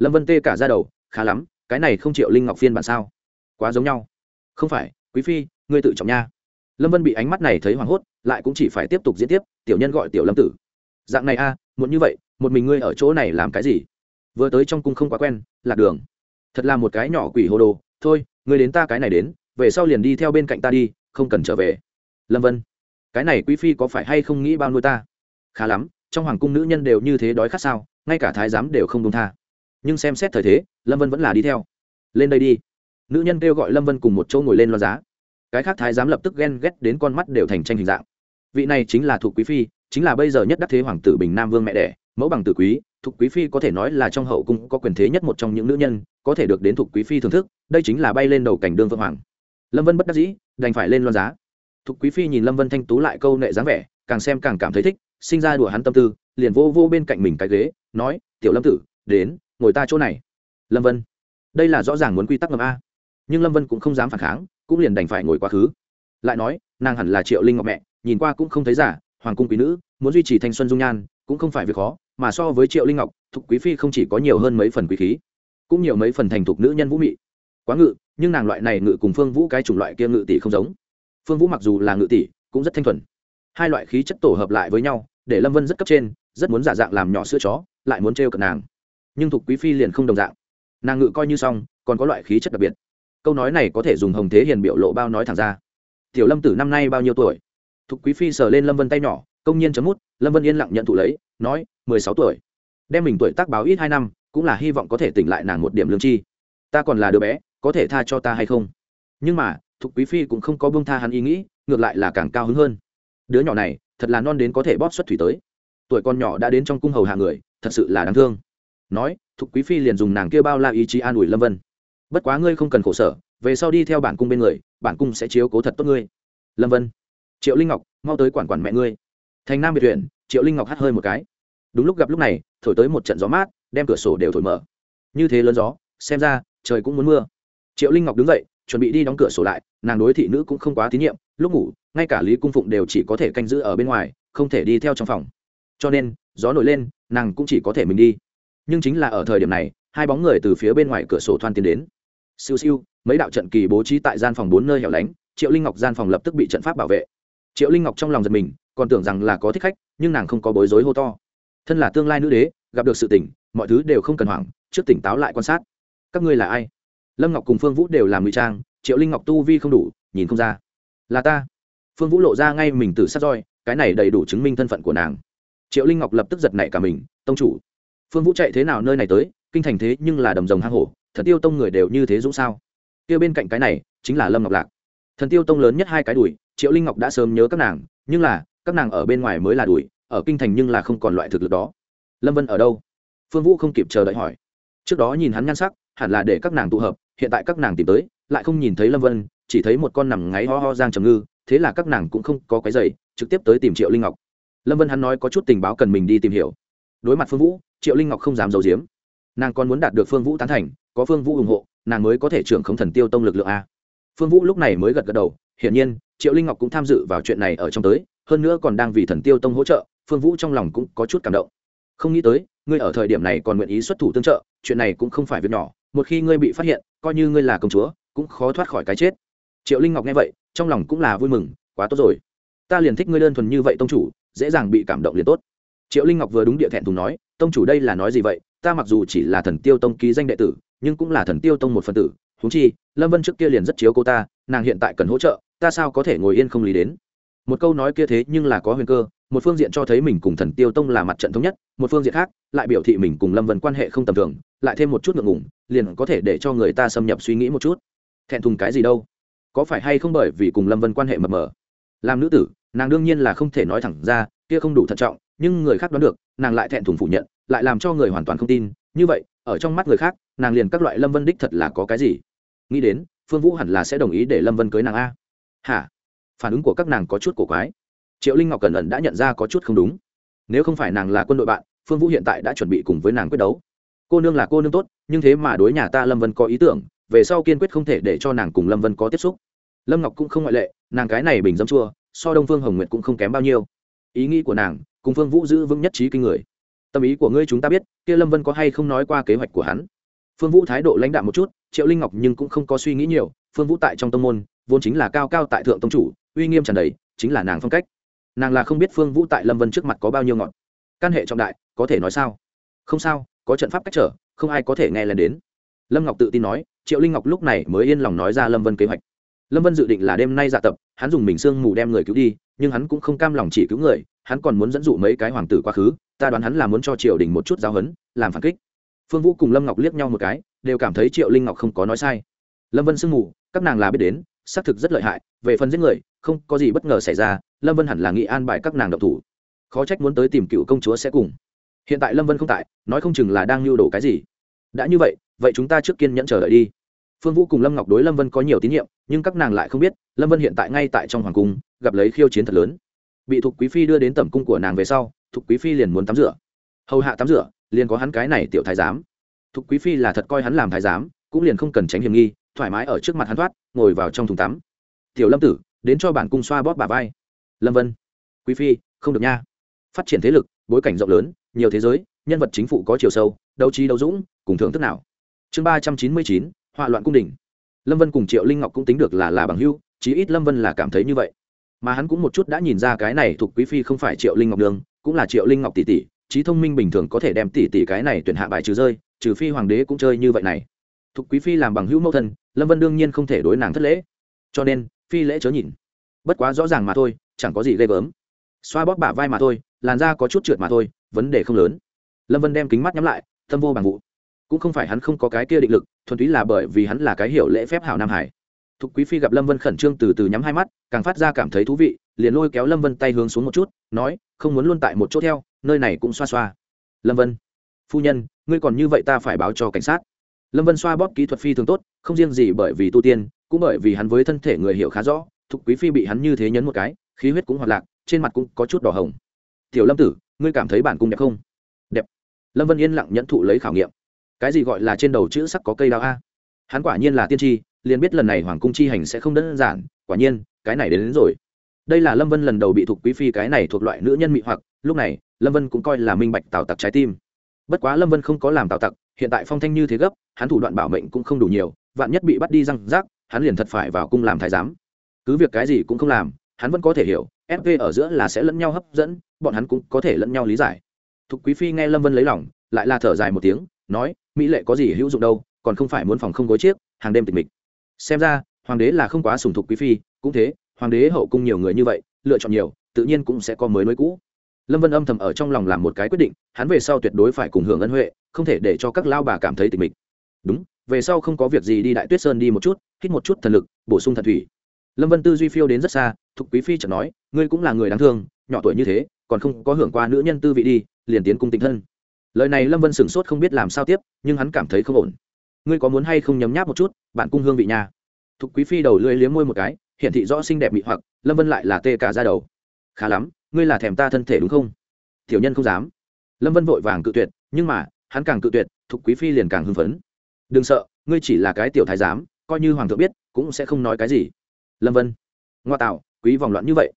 lâm vân tê cả ra đầu khá lắm cái này không chịu linh ngọc phiên bản sao? Quá giống nhau. Không phải quý phi ngươi tự trọng nha. Lâm vân bị ánh mắt này thấy hoảng hốt lại cũng chỉ phải tiếp tục diễn tiếp tiểu nhân gọi tiểu lâm tử. Dạng này a à, muốn như vậy một mình ngươi ở chỗ này làm cái gì? Vừa tới trong cung không quá quen lạc đường. Thật là một cái nhỏ quỷ hồ đồ thôi ngươi đến ta cái này đến về sau liền đi theo bên cạnh ta đi không cần trở về. Lâm vân cái này quý phi có phải hay không nghĩ bao nuôi ta? Khá lắm trong hoàng cung nữ nhân đều như thế đói khát sao ngay cả thái giám đều không đông tha nhưng xem xét thời thế, lâm vân vẫn là đi theo. Lên đây đi. Nữ nhân kêu gọi lâm vân cùng một chỗ ngồi lên lo giá. Cái khác thái giám lập tức ghen ghét đến con mắt đều thành tranh hình dạng. Vị này chính là thuộc quý phi, chính là bây giờ nhất đắc thế hoàng tử bình nam vương mẹ đẻ, mẫu bằng tử quý, thuộc quý phi có thể nói là trong hậu cung có quyền thế nhất một trong những nữ nhân, có thể được đến thuộc quý phi thưởng thức, đây chính là bay lên đầu cảnh đương vương hoàng. Lâm vân bất đắc dĩ, đành phải lên loan giá. Thuộc quý phi nhìn lâm vân thanh tú lại câu nệ dáng vẻ, càng xem càng cảm thấy thích, sinh ra đùa hắn tâm tư, liền vô vô bên cạnh mình cái ghế, nói, tiểu lâm tử, đến ngồi ta chỗ này. Lâm vân, đây là rõ ràng muốn quy tắc ngầm a. Nhưng lâm vân cũng không dám phản kháng, cũng liền đành phải ngồi quá khứ. Lại nói, nàng hẳn là triệu linh ngọc mẹ, nhìn qua cũng không thấy giả, hoàng cung quý nữ, muốn duy trì thanh xuân dung nhan, cũng không phải việc khó, mà so với triệu linh ngọc, thục quý phi không chỉ có nhiều hơn mấy phần quý khí, cũng nhiều mấy phần thành thục nữ nhân vũ mị. Quá ngự, nhưng nàng loại này ngự cùng phương vũ cái chủng loại kia ngự tỷ không giống. Phương vũ mặc dù là ngự tỷ, cũng rất thanh thuần. Hai loại khí chất tổ hợp lại với nhau, để lâm vân rất cấp trên, rất muốn giả dạng làm nhỏ sữa chó, lại muốn trêu cận nàng nhưng thục quý phi liền không đồng dạng. Nàng ngự coi như xong, còn có loại khí chất đặc biệt. Câu nói này có thể dùng hồng thế hiền biểu lộ bao nói thẳng ra. Tiểu lâm tử năm nay bao nhiêu tuổi? Thục quý phi sờ lên lâm vân tay nhỏ, công nhiên chấm mút, lâm vân yên lặng nhận thụ lấy, nói, mười sáu tuổi. Đem mình tuổi tác báo ít hai năm, cũng là hy vọng có thể tỉnh lại nàng một điểm lương chi. Ta còn là đứa bé, có thể tha cho ta hay không? Nhưng mà, thục quý phi cũng không có bông tha hắn ý nghĩ, ngược lại là càng cao hứng hơn. Đứa nhỏ này, thật là non đến có thể bóp xuất thủy tới. Tuổi con nhỏ đã đến trong cung hầu hạ người, thật sự là đáng thương nói, thục quý phi liền dùng nàng kia bao la ý chí an ủi lâm vân. Bất quá ngươi không cần khổ sở, về sau đi theo bản cung bên người, bản cung sẽ chiếu cố thật tốt ngươi. Lâm vân, triệu linh ngọc, mau tới quản quản mẹ ngươi. Thành nam biệt huyện, triệu linh ngọc hắt hơi một cái. Đúng lúc gặp lúc này, thổi tới một trận gió mát, đem cửa sổ đều thổi mở. Như thế lớn gió, xem ra, trời cũng muốn mưa. Triệu linh ngọc đứng dậy, chuẩn bị đi đóng cửa sổ lại, nàng đối thị nữ cũng không quá tín nhiệm, lúc ngủ, ngay cả lý cung phụng đều chỉ có thể canh giữ ở bên ngoài, không thể đi theo trong phòng. Cho nên, gió nổi lên, nàng cũng chỉ có thể mình đi nhưng chính là ở thời điểm này, hai bóng người từ phía bên ngoài cửa sổ thoan tiến đến. Siêu siêu, mấy đạo trận kỳ bố trí tại gian phòng bốn nơi hẻo lánh, triệu linh ngọc gian phòng lập tức bị trận pháp bảo vệ. Triệu linh ngọc trong lòng giật mình, còn tưởng rằng là có thích khách, nhưng nàng không có bối rối hô to. Thân là tương lai nữ đế, gặp được sự tỉnh mọi thứ đều không cần hoảng, trước tỉnh táo lại quan sát. Các ngươi là ai? Lâm ngọc cùng phương vũ đều làm ngụy trang, triệu linh ngọc tu vi không đủ, nhìn không ra. Là ta. Phương vũ lộ ra ngay mình từ sát roi, cái này đầy đủ chứng minh thân phận của nàng. Triệu linh ngọc lập tức giật nảy cả mình, tông chủ phương vũ chạy thế nào nơi này tới, kinh thành thế nhưng là đầm rồng hang hổ, thần tiêu tông người đều như thế dũng sao? Kia bên cạnh cái này, chính là lâm ngọc lạc. Thần tiêu tông lớn nhất hai cái đùi, triệu linh ngọc đã sớm nhớ các nàng, nhưng là, các nàng ở bên ngoài mới là đùi, ở kinh thành nhưng là không còn loại thực lực đó. Lâm vân ở đâu? Phương vũ không kịp chờ đợi hỏi. Trước đó nhìn hắn nhan sắc, hẳn là để các nàng tụ hợp, hiện tại các nàng tìm tới, lại không nhìn thấy lâm vân, chỉ thấy một con nằm ngáy ho ho giang trầm ngư, thế là các nàng cũng không có cái giày trực tiếp tới tìm triệu linh ngọc. Lâm vân hắn nói có chút tình báo cần mình đi tìm hiểu. Đối mặt phương vũ triệu linh ngọc không dám giấu giếm. Nàng còn muốn đạt được phương vũ tán thành, có phương vũ ủng hộ, nàng mới có thể trưởng không thần tiêu tông lực lượng a. Phương vũ lúc này mới gật gật đầu, hiển nhiên, triệu linh ngọc cũng tham dự vào chuyện này ở trong tới, hơn nữa còn đang vì thần tiêu tông hỗ trợ, phương vũ trong lòng cũng có chút cảm động. Không nghĩ tới, ngươi ở thời điểm này còn nguyện ý xuất thủ tương trợ, chuyện này cũng không phải việc nhỏ, một khi ngươi bị phát hiện, coi như ngươi là công chúa, cũng khó thoát khỏi cái chết. Triệu linh ngọc nghe vậy, trong lòng cũng là vui mừng, quá tốt rồi. Ta liền thích ngươi đơn thuần như vậy tông chủ, dễ dàng bị cảm động liền tốt triệu linh ngọc vừa đúng địa thẹn thùng nói, tông chủ đây là nói gì vậy? Ta mặc dù chỉ là thần tiêu tông ký danh đệ tử, nhưng cũng là thần tiêu tông một phần tử. Húng chi, lâm vân trước kia liền rất chiếu cô ta, nàng hiện tại cần hỗ trợ, ta sao có thể ngồi yên không lý đến? Một câu nói kia thế nhưng là có huyền cơ, một phương diện cho thấy mình cùng thần tiêu tông là mặt trận thống nhất, một phương diện khác, lại biểu thị mình cùng lâm vân quan hệ không tầm thường, lại thêm một chút ngượng ngùng, liền có thể để cho người ta xâm nhập suy nghĩ một chút. Thẹn thùng cái gì đâu? Có phải hay không bởi vì cùng lâm vân quan hệ mập mờ? Làm nữ tử, nàng đương nhiên là không thể nói thẳng ra, kia không đủ thận trọng nhưng người khác đoán được, nàng lại thẹn thùng phủ nhận, lại làm cho người hoàn toàn không tin. Như vậy, ở trong mắt người khác, nàng liền các loại lâm vân đích thật là có cái gì? Nghĩ đến, phương vũ hẳn là sẽ đồng ý để lâm vân cưới nàng a. Hả? Phản ứng của các nàng có chút cổ quái. Triệu linh ngọc cẩn ẩn đã nhận ra có chút không đúng. Nếu không phải nàng là quân đội bạn, phương vũ hiện tại đã chuẩn bị cùng với nàng quyết đấu. Cô nương là cô nương tốt, nhưng thế mà đối nhà ta lâm vân có ý tưởng, về sau kiên quyết không thể để cho nàng cùng lâm vân có tiếp xúc. Lâm ngọc cũng không ngoại lệ, nàng cái này bình dâm chua, so đông phương hồng nguyệt cũng không kém bao nhiêu. Ý nghĩ của nàng cùng phương vũ giữ vững nhất trí kinh người. Tâm ý của ngươi chúng ta biết, kia lâm vân có hay không nói qua kế hoạch của hắn? Phương vũ thái độ lãnh đạm một chút, triệu linh ngọc nhưng cũng không có suy nghĩ nhiều, phương vũ tại trong tâm môn, vốn chính là cao cao tại thượng tông chủ, uy nghiêm tràn đầy, chính là nàng phong cách. Nàng là không biết phương vũ tại lâm vân trước mặt có bao nhiêu ngọn. Căn hệ trọng đại, có thể nói sao? Không sao, có trận pháp cách trở, không ai có thể nghe lần đến. Lâm ngọc tự tin nói, triệu linh ngọc lúc này mới yên lòng nói ra lâm vân kế hoạch. Lâm vân dự định là đêm nay dạ tập, hắn dùng mình sương mù đem người cứu đi, nhưng hắn cũng không cam lòng chỉ cứu người hắn còn muốn dẫn dụ mấy cái hoàng tử quá khứ, ta đoán hắn là muốn cho triều đình một chút giáo hấn, làm phản kích. Phương vũ cùng lâm ngọc liếc nhau một cái, đều cảm thấy triệu linh ngọc không có nói sai. Lâm vân sương mù, các nàng là biết đến, xác thực rất lợi hại, về phần giết người, không có gì bất ngờ xảy ra, lâm vân hẳn là nghị an bài các nàng độc thủ. Khó trách muốn tới tìm cựu công chúa sẽ cùng. Hiện tại lâm vân không tại, nói không chừng là đang lưu đồ cái gì. Đã như vậy vậy chúng ta trước kiên nhẫn chờ đợi đi. Phương vũ cùng lâm ngọc đối lâm vân có nhiều tín nhiệm, nhưng các nàng lại không biết, lâm vân hiện tại ngay tại trong hoàng cung, gặp lấy khiêu chiến thật lớn bị thục quý phi đưa đến tẩm cung của nàng về sau, thục quý phi liền muốn tắm rửa. Hầu hạ tắm rửa, liền có hắn cái này tiểu thái giám. Thục quý phi là thật coi hắn làm thái giám, cũng liền không cần tránh hiểm nghi, thoải mái ở trước mặt hắn thoát, ngồi vào trong thùng tắm. Tiểu lâm tử, đến cho bản cung xoa bóp bà vai. Lâm vân. Quý phi, không được nha. Phát triển thế lực, bối cảnh rộng lớn, nhiều thế giới, nhân vật chính phủ có chiều sâu, đấu trí đấu dũng, cùng thưởng thức nào. Chương ba trăm chín mươi chín hoạ loạn cung đình. Lâm vân cùng triệu linh ngọc cũng tính được là là bằng hưu chí ít lâm vân là cảm thấy như vậy mà hắn cũng một chút đã nhìn ra cái này thuộc quý phi không phải triệu linh ngọc đường, cũng là triệu linh ngọc tỷ tỷ, trí thông minh bình thường có thể đem tỷ tỷ cái này tuyển hạ bài trừ rơi, trừ phi hoàng đế cũng chơi như vậy này. Thuộc quý phi làm bằng hữu mẫu thân, lâm vân đương nhiên không thể đối nàng thất lễ. Cho nên, phi lễ chớ nhìn bất quá rõ ràng mà thôi, chẳng có gì ghê gớm. Xoa bóp bả vai mà thôi, làn da có chút trượt mà thôi, vấn đề không lớn. Lâm vân đem kính mắt nhắm lại tâm vô bằng vụ. Cũng không phải hắn không có cái kia định lực, thuần túy là bởi vì hắn là cái hiểu lễ phép hảo nam hải thục quý phi gặp lâm vân khẩn trương từ từ nhắm hai mắt, càng phát ra cảm thấy thú vị, liền lôi kéo lâm vân tay hướng xuống một chút, nói, không muốn luôn tại một chỗ theo, nơi này cũng xoa xoa. Lâm vân, phu nhân, ngươi còn như vậy ta phải báo cho cảnh sát. Lâm vân xoa bóp kỹ thuật phi thường tốt, không riêng gì bởi vì tu tiên, cũng bởi vì hắn với thân thể người hiểu khá rõ, thục quý phi bị hắn như thế nhấn một cái, khí huyết cũng hoạt lạc, trên mặt cũng có chút đỏ hồng. Tiểu lâm tử, ngươi cảm thấy bản cung đẹp không? Đẹp. Lâm vân yên lặng nhẫn thụ lấy khảo nghiệm. Cái gì gọi là trên đầu chữ sắc có cây đao a? Hắn quả nhiên là tiên tri liền biết lần này hoàng cung chi hành sẽ không đơn giản quả nhiên cái này đến, đến rồi. Đây là lâm vân lần đầu bị thuộc quý phi cái này thuộc loại nữ nhân mị hoặc lúc này lâm vân cũng coi là minh bạch tào tặc trái tim. Bất quá lâm vân không có làm tào tặc hiện tại phong thanh như thế gấp hắn thủ đoạn bảo mệnh cũng không đủ nhiều vạn nhất bị bắt đi răng rác hắn liền thật phải vào cung làm thái giám. Cứ việc cái gì cũng không làm hắn vẫn có thể hiểu fv ở giữa là sẽ lẫn nhau hấp dẫn bọn hắn cũng có thể lẫn nhau lý giải. Thục quý phi nghe lâm vân lấy lòng lại là thở dài một tiếng nói mỹ lệ có gì hữu dụng đâu còn không phải muốn phòng không gối chiếc hàng đêm tịch mịch xem ra, hoàng đế là không quá sùng thục quý phi, cũng thế, hoàng đế hậu cung nhiều người như vậy, lựa chọn nhiều, tự nhiên cũng sẽ có mới nối cũ. Lâm vân âm thầm ở trong lòng làm một cái quyết định, hắn về sau tuyệt đối phải cùng hưởng ân huệ, không thể để cho các lao bà cảm thấy tịch mình đúng, về sau không có việc gì đi đại tuyết sơn đi một chút, hít một chút thần lực, bổ sung thần thủy. Lâm vân tư duy phiêu đến rất xa, thục quý phi chợt nói, ngươi cũng là người đáng thương, nhỏ tuổi như thế, còn không có hưởng qua nữ nhân tư vị đi, liền tiến cung tình thân. Lời này lâm vân sửng sốt không biết làm sao tiếp, nhưng hắn cảm thấy không ổn ngươi có muốn hay không nhấm nháp một chút, bạn cung hương vị nhà thục quý phi đầu lưỡi liếm môi một cái hiện thị rõ xinh đẹp mị hoặc, lâm vân lại là tê cả ra đầu. Khá lắm, ngươi là thèm ta thân thể đúng không? Tiểu nhân không dám. Lâm vân vội vàng cự tuyệt, nhưng mà, hắn càng cự tuyệt, thục quý phi liền càng hưng phấn. Đừng sợ, ngươi chỉ là cái tiểu thái giám, coi như hoàng thượng biết, cũng sẽ không nói cái gì. Lâm vân. Ngoa tạo, quý vòng loạn như vậy.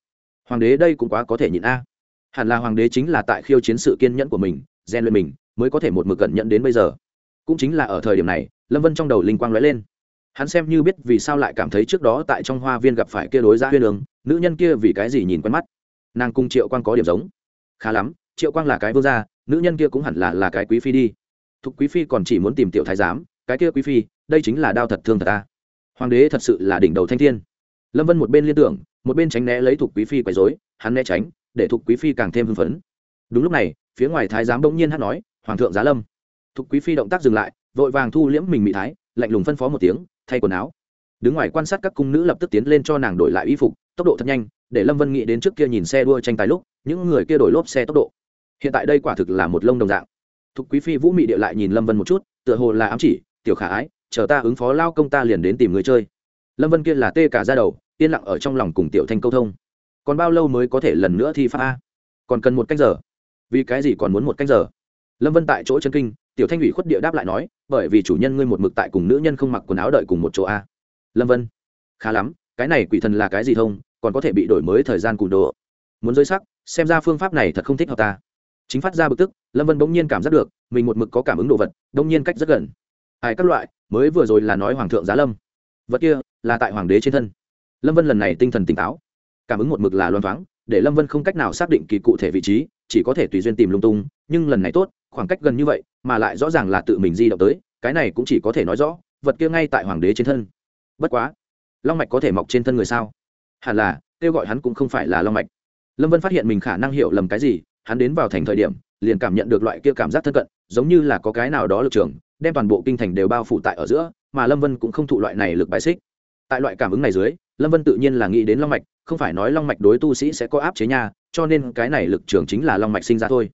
Hoàng đế đây cũng quá có thể nhịn a. Hẳn là hoàng đế chính là tại khiêu chiến sự kiên nhẫn của mình gian luyện mình, mới có thể một mực cẩn nhận đến bây giờ cũng chính là ở thời điểm này, lâm vân trong đầu linh quang lóe lên. Hắn xem như biết vì sao lại cảm thấy trước đó tại trong hoa viên gặp phải kia đối ra huyên đường nữ nhân kia vì cái gì nhìn quen mắt. Nàng cùng triệu quang có điểm giống. Khá lắm, triệu quang là cái vương gia, nữ nhân kia cũng hẳn là là cái quý phi đi. Thục quý phi còn chỉ muốn tìm tiểu thái giám, cái kia quý phi, đây chính là đao thật thương thật ta hoàng đế thật sự là đỉnh đầu thanh thiên. Lâm vân một bên liên tưởng, một bên tránh né lấy thục quý phi quấy dối hắn né tránh, để thục quý phi càng thêm hưng phấn. Đúng lúc này, phía ngoài thái giám bỗng nhiên hát nói, hoàng thượng giá lâm thục quý phi động tác dừng lại, vội vàng thu liễm mình mỹ thái, lạnh lùng phân phó một tiếng, thay quần áo. Đứng ngoài quan sát các cung nữ lập tức tiến lên cho nàng đổi lại y phục, tốc độ thật nhanh, để lâm vân nghĩ đến trước kia nhìn xe đua tranh tài lúc, những người kia đổi lốp xe tốc độ. Hiện tại đây quả thực là một lông đồng dạng. Thục quý phi vũ mị địa lại nhìn lâm vân một chút, tựa hồ là ám chỉ, tiểu khả ái, chờ ta ứng phó lao công ta liền đến tìm người chơi. Lâm vân kia là tê cả ra đầu, yên lặng ở trong lòng cùng tiểu thanh câu thông. Còn bao lâu mới có thể lần nữa thi pháp a? Còn cần một canh giờ. Vì cái gì còn muốn một canh giờ? Lâm vân tại chỗ chân kinh tiểu thanh ủy khuất địa đáp lại nói, bởi vì chủ nhân ngươi một mực tại cùng nữ nhân không mặc quần áo đợi cùng một chỗ a. Lâm vân, khá lắm, cái này quỷ thần là cái gì thông, còn có thể bị đổi mới thời gian cùn độ. Muốn giới sắc, xem ra phương pháp này thật không thích hợp ta. Chính phát ra bực tức, lâm vân bỗng nhiên cảm giác được, mình một mực có cảm ứng đồ vật đông nhiên cách rất gần. Ai các loại, mới vừa rồi là nói hoàng thượng giá lâm. Vật kia, là tại hoàng đế trên thân. Lâm vân lần này tinh thần tỉnh táo. Cảm ứng một mực là loan thoáng, để lâm vân không cách nào xác định kỳ cụ thể vị trí, chỉ có thể tùy duyên tìm lung tung, nhưng lần này tốt, khoảng cách gần như vậy mà lại rõ ràng là tự mình di động tới, cái này cũng chỉ có thể nói rõ, vật kia ngay tại hoàng đế trên thân. Bất quá, long mạch có thể mọc trên thân người sao? Hẳn là, kêu gọi hắn cũng không phải là long mạch. Lâm vân phát hiện mình khả năng hiểu lầm cái gì, hắn đến vào thành thời điểm, liền cảm nhận được loại kia cảm giác thân cận, giống như là có cái nào đó lực trường, đem toàn bộ kinh thành đều bao phủ tại ở giữa, mà lâm vân cũng không thụ loại này lực bài xích. Tại loại cảm ứng này dưới, lâm vân tự nhiên là nghĩ đến long mạch, không phải nói long mạch đối tu sĩ sẽ có áp chế nha, cho nên cái này lực trường chính là long mạch sinh ra thôi.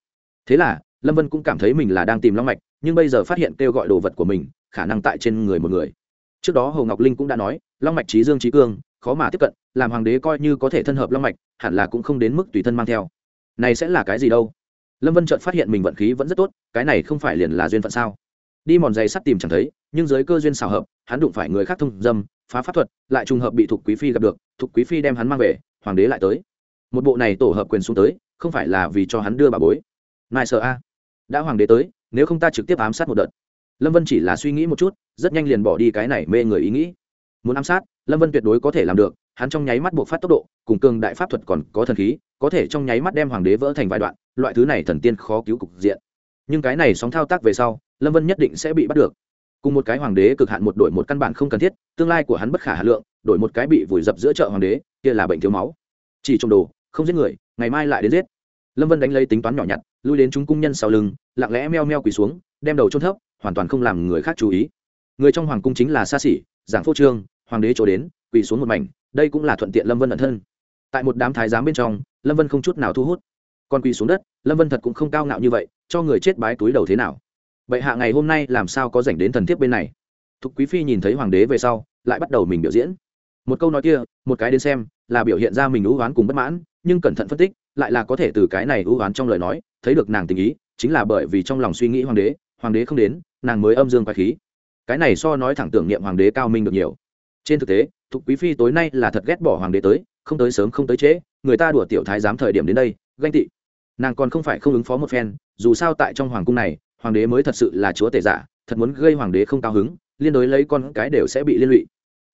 Thế là lâm vân cũng cảm thấy mình là đang tìm long mạch, nhưng bây giờ phát hiện kêu gọi đồ vật của mình, khả năng tại trên người một người. Trước đó hồ ngọc linh cũng đã nói, long mạch trí dương trí cương, khó mà tiếp cận, làm hoàng đế coi như có thể thân hợp long mạch, hẳn là cũng không đến mức tùy thân mang theo. Này sẽ là cái gì đâu? Lâm vân chợt phát hiện mình vận khí vẫn rất tốt, cái này không phải liền là duyên phận sao? Đi mòn giày sắt tìm chẳng thấy, nhưng dưới cơ duyên xào hợp, hắn đụng phải người khác thông dâm, phá pháp thuật, lại trùng hợp bị thục quý phi gặp được, thục quý phi đem hắn mang về, hoàng đế lại tới. Một bộ này tổ hợp quyền xuống tới, không phải là vì cho hắn đưa bà bối. Nại sợ a? Đã hoàng đế tới, nếu không ta trực tiếp ám sát một đợt. Lâm vân chỉ là suy nghĩ một chút, rất nhanh liền bỏ đi cái này mê người ý nghĩ. Muốn ám sát, lâm vân tuyệt đối có thể làm được, hắn trong nháy mắt buộc phát tốc độ, cùng cường đại pháp thuật còn có thần khí, có thể trong nháy mắt đem hoàng đế vỡ thành vài đoạn, loại thứ này thần tiên khó cứu cục diện. Nhưng cái này sóng thao tác về sau, lâm vân nhất định sẽ bị bắt được. Cùng một cái hoàng đế cực hạn một đổi một căn bản không cần thiết, tương lai của hắn bất khả hà lượng, đổi một cái bị vùi dập giữa chợ hoàng đế, kia là bệnh thiếu máu. Chỉ trong đồ, không giết người, ngày mai lại đến giết lâm vân đánh lấy tính toán nhỏ nhặt, lui đến chúng cung nhân sau lưng, lặng lẽ meo meo quỳ xuống, đem đầu trôn thấp, hoàn toàn không làm người khác chú ý. Người trong hoàng cung chính là xa xỉ giảng phô trương, hoàng đế chỗ đến, quỳ xuống một mảnh, đây cũng là thuận tiện lâm vân ẩn thân. Tại một đám thái giám bên trong, lâm vân không chút nào thu hút. Còn quỳ xuống đất, lâm vân thật cũng không cao ngạo như vậy, cho người chết bái túi đầu thế nào? Bệ hạ ngày hôm nay làm sao có dành đến thần thiếp bên này? Thục quý phi nhìn thấy hoàng đế về sau, lại bắt đầu mình biểu diễn. Một câu nói kia, một cái đến xem, là biểu hiện ra mình lũ oán cùng bất mãn, nhưng cẩn thận phân tích lại là có thể từ cái này ưu oán trong lời nói, thấy được nàng tình ý, chính là bởi vì trong lòng suy nghĩ hoàng đế hoàng đế không đến, nàng mới âm dương quái khí. Cái này so nói thẳng tưởng niệm hoàng đế cao minh được nhiều. Trên thực tế, thục quý phi tối nay là thật ghét bỏ hoàng đế tới, không tới sớm không tới trễ, người ta đùa tiểu thái giám thời điểm đến đây, ganh tị. Nàng còn không phải không ứng phó một phen, dù sao tại trong hoàng cung này, hoàng đế mới thật sự là chúa tể giả, thật muốn gây hoàng đế không cao hứng, liên đối lấy con cái đều sẽ bị liên lụy.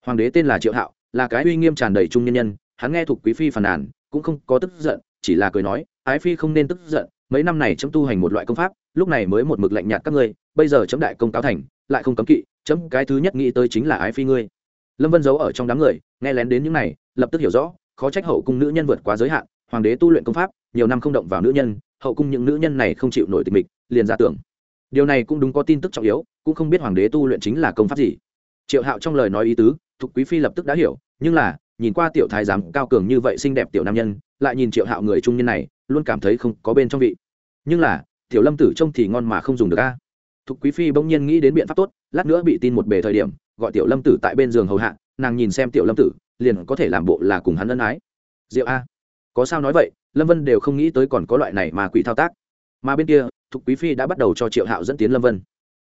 Hoàng đế tên là triệu hạo, là cái uy nghiêm tràn đầy trung nhân nhân, hắn nghe thục quý phi phàn nàn cũng không có tức giận, chỉ là cười nói, ái phi không nên tức giận, mấy năm này chấm tu hành một loại công pháp, lúc này mới một mực lạnh nhạt các ngươi, bây giờ chấm đại công cáo thành, lại không cấm kỵ, chấm cái thứ nhất nghĩ tới chính là ái phi ngươi. Lâm vân giấu ở trong đám người, nghe lén đến những này, lập tức hiểu rõ, khó trách hậu cung nữ nhân vượt quá giới hạn, hoàng đế tu luyện công pháp, nhiều năm không động vào nữ nhân, hậu cung những nữ nhân này không chịu nổi tình mịch, liền ra tưởng. Điều này cũng đúng có tin tức trọng yếu, cũng không biết hoàng đế tu luyện chính là công pháp gì. Triệu hạo trong lời nói ý tứ, thục quý phi lập tức đã hiểu, nhưng là nhìn qua tiểu thái giám cao cường như vậy xinh đẹp tiểu nam nhân, lại nhìn triệu hạo người trung nhân này, luôn cảm thấy không có bên trong vị. Nhưng là, tiểu lâm tử trông thì ngon mà không dùng được a. Thục quý phi bỗng nhiên nghĩ đến biện pháp tốt, lát nữa bị tin một bề thời điểm, gọi tiểu lâm tử tại bên giường hầu hạ, nàng nhìn xem tiểu lâm tử, liền có thể làm bộ là cùng hắn ân ái. Diệu a. Có sao nói vậy, lâm vân đều không nghĩ tới còn có loại này mà quỷ thao tác. Mà bên kia, thục quý phi đã bắt đầu cho triệu hạo dẫn tiến lâm vân.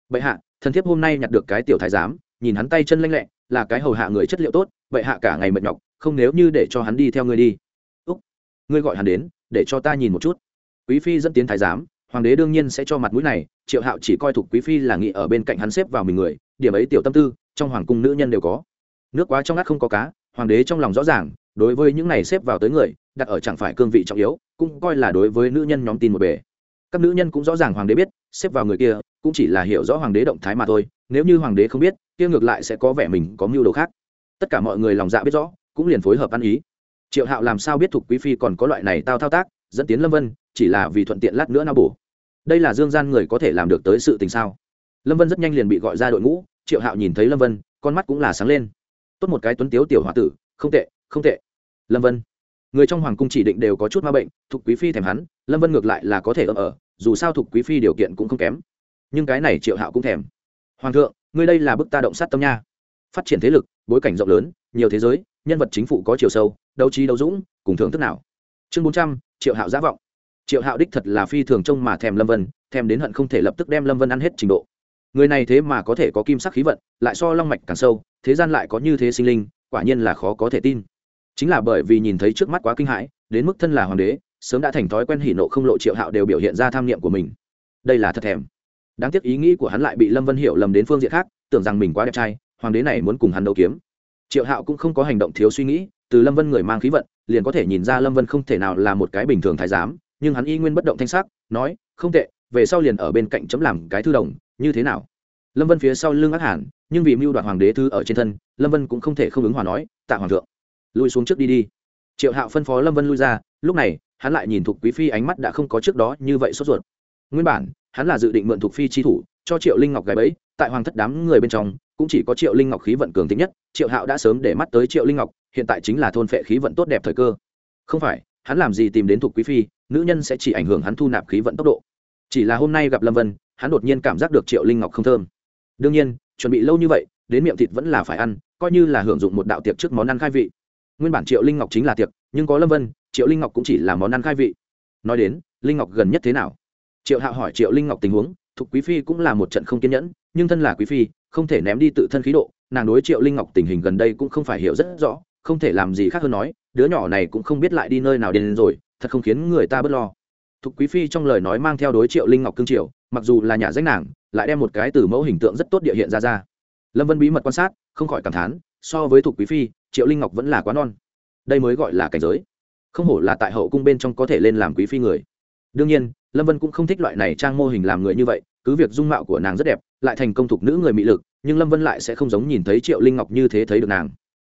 Bệ hạ, thần thiếp hôm nay nhặt được cái tiểu thái giám, nhìn hắn tay chân lanh lẹ là cái hầu hạ người chất liệu tốt, vậy hạ cả ngày mệt nhọc, không nếu như để cho hắn đi theo ngươi đi. Úc, ngươi gọi hắn đến, để cho ta nhìn một chút. Quý phi dẫn tiến thái giám, hoàng đế đương nhiên sẽ cho mặt mũi này, triệu hạo chỉ coi thục quý phi là nghị ở bên cạnh hắn xếp vào mình người, điểm ấy tiểu tâm tư, trong hoàng cung nữ nhân đều có. Nước quá trong ngắt không có cá, hoàng đế trong lòng rõ ràng, đối với những này xếp vào tới người, đặt ở chẳng phải cương vị trọng yếu, cũng coi là đối với nữ nhân nhóm tin một bề các nữ nhân cũng rõ ràng hoàng đế biết, xếp vào người kia, cũng chỉ là hiểu rõ hoàng đế động thái mà thôi, nếu như hoàng đế không biết, kia ngược lại sẽ có vẻ mình có mưu đồ khác. Tất cả mọi người lòng dạ biết rõ, cũng liền phối hợp ăn ý. Triệu hạo làm sao biết thuộc quý phi còn có loại này tao thao tác, dẫn tiến lâm vân, chỉ là vì thuận tiện lát nữa nao bổ. Đây là dương gian người có thể làm được tới sự tình sao? Lâm vân rất nhanh liền bị gọi ra đội ngũ, triệu hạo nhìn thấy lâm vân, con mắt cũng là sáng lên. Tốt một cái tuấn tiếu tiểu h o a tử, không tệ không tệ. Lâm vân người trong hoàng cung chỉ định đều có chút ma bệnh, thục quý phi thèm hắn, lâm vân ngược lại là có thể ấm ở, dù sao thục quý phi điều kiện cũng không kém. Nhưng cái này triệu hạo cũng thèm. Hoàng thượng, ngươi đây là bức ta động sát tâm nha. Phát triển thế lực, bối cảnh rộng lớn, nhiều thế giới, nhân vật chính phủ có chiều sâu, đấu trí đấu dũng, cùng thưởng thức nào. Chương bốn trăm, triệu hạo giả vọng. Triệu hạo đích thật là phi thường trông mà thèm lâm vân, thèm đến hận không thể lập tức đem lâm vân ăn hết trình độ. Người này thế mà có thể có kim sắc khí vận, lại so long mạch càng sâu, thế gian lại có như thế sinh linh, quả nhiên là khó có thể tin chính là bởi vì nhìn thấy trước mắt quá kinh hãi, đến mức thân là hoàng đế, sớm đã thành thói quen hỉ nộ không lộ triệu hạo đều biểu hiện ra tham niệm của mình. Đây là thật thèm. Đáng tiếc ý nghĩ của hắn lại bị lâm vân hiểu lầm đến phương diện khác, tưởng rằng mình quá đẹp trai, hoàng đế này muốn cùng hắn đấu kiếm. Triệu hạo cũng không có hành động thiếu suy nghĩ, từ lâm vân người mang khí vận, liền có thể nhìn ra lâm vân không thể nào là một cái bình thường thái giám, nhưng hắn y nguyên bất động thanh sắc, nói, không tệ, về sau liền ở bên cạnh chấm làm cái thư đồng, như thế nào? Lâm vân phía sau lưng ác hẳn, nhưng vì mưu đoạt hoàng đế thư ở trên thân, lâm vân cũng không thể không ứng hòa nói, tạ hoàng thượng lui xuống trước đi đi. Triệu hạo phân phó lâm vân lui ra, lúc này, hắn lại nhìn thục quý phi ánh mắt đã không có trước đó như vậy sốt ruột. Nguyên bản, hắn là dự định mượn thục phi chi thủ, cho triệu linh ngọc gái bẫy, tại hoàng thất đám người bên trong, cũng chỉ có triệu linh ngọc khí vận cường tính nhất, triệu hạo đã sớm để mắt tới triệu linh ngọc, hiện tại chính là thôn phệ khí vận tốt đẹp thời cơ. Không phải, hắn làm gì tìm đến thục quý phi, nữ nhân sẽ chỉ ảnh hưởng hắn thu nạp khí vận tốc độ. Chỉ là hôm nay gặp lâm vân, hắn đột nhiên cảm giác được triệu linh ngọc không thơm. Đương nhiên, chuẩn bị lâu như vậy, đến miệng thịt vẫn là phải ăn, coi như là hưởng dụng một đạo tiệc trước món ăn khai vị nguyên bản triệu linh ngọc chính là tiệc, nhưng có lâm vân, triệu linh ngọc cũng chỉ là món ăn khai vị. Nói đến, linh ngọc gần nhất thế nào? Triệu hạo hỏi triệu linh ngọc tình huống thục quý phi cũng là một trận không kiên nhẫn, nhưng thân là quý phi, không thể ném đi tự thân khí độ, nàng đối triệu linh ngọc tình hình gần đây cũng không phải hiểu rất rõ, không thể làm gì khác hơn nói, đứa nhỏ này cũng không biết lại đi nơi nào đến rồi, thật không khiến người ta bớt lo. Thục quý phi trong lời nói mang theo đối triệu linh ngọc cương triệu mặc dù là nhà danh nàng, lại đem một cái từ mẫu hình tượng rất tốt địa hiện ra ra. Lâm vân bí mật quan sát, không khỏi cảm thán, so với thục quý phi triệu linh ngọc vẫn là quá non. Đây mới gọi là cảnh giới. Không hổ là tại hậu cung bên trong có thể lên làm quý phi người. Đương nhiên, lâm vân cũng không thích loại này trang mô hình làm người như vậy, cứ việc dung mạo của nàng rất đẹp, lại thành công thục nữ người mị lực, nhưng lâm vân lại sẽ không giống nhìn thấy triệu linh ngọc như thế thấy được nàng.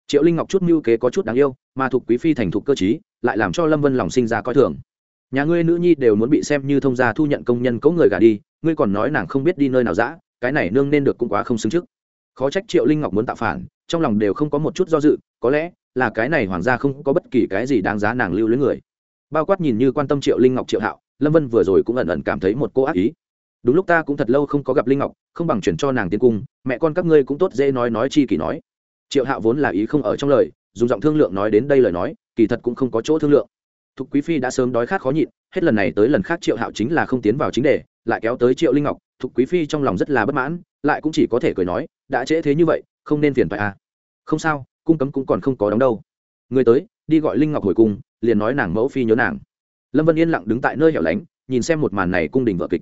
Triệu linh ngọc chút mưu kế có chút đáng yêu, mà thục quý phi thành thục cơ t lại làm cho lâm vân lòng sinh ra coi thường. Nhà ngươi nữ nhi đều muốn bị xem như thông gia thu nhận công nhân cấu người gà đi, ngươi còn nói nàng không biết đi nơi nào dã, cái này nương nên được cũng quá không xứng trước khó trách triệu linh ngọc muốn tạo phản, trong lòng đều không có một chút do dự, có lẽ là cái này hoàng gia không có bất kỳ cái gì đáng giá nàng lưu lưới người. Bao quát nhìn như quan tâm triệu linh ngọc triệu hạo, lâm vân vừa rồi cũng ẩn ẩn cảm thấy một cô ác ý. Đúng lúc ta cũng thật lâu không có gặp linh ngọc, không bằng chuyển cho nàng tiến cung, mẹ con các ngươi cũng tốt dễ nói nói chi kỳ nói. Triệu hạo vốn là ý không ở trong lời, dùng giọng thương lượng nói đến đây lời nói, kỳ thật cũng không có chỗ thương lượng. Thục quý phi đã sớm đói khát khó nhịn, hết lần này tới lần khác triệu hạo chính là không tiến vào chính đề lại kéo tới triệu linh ngọc, thục quý phi trong lòng rất là bất mãn, lại cũng chỉ có thể cười nói, đã trễ thế như vậy, không nên phiền phải à. Không sao, cung cấm cũng còn không có đóng đâu. Người tới, đi gọi linh ngọc hồi cung, liền nói nàng mẫu phi nhớ nàng. Lâm vân yên lặng đứng tại nơi hẻo lánh, nhìn xem một màn này cung đình vợ kịch.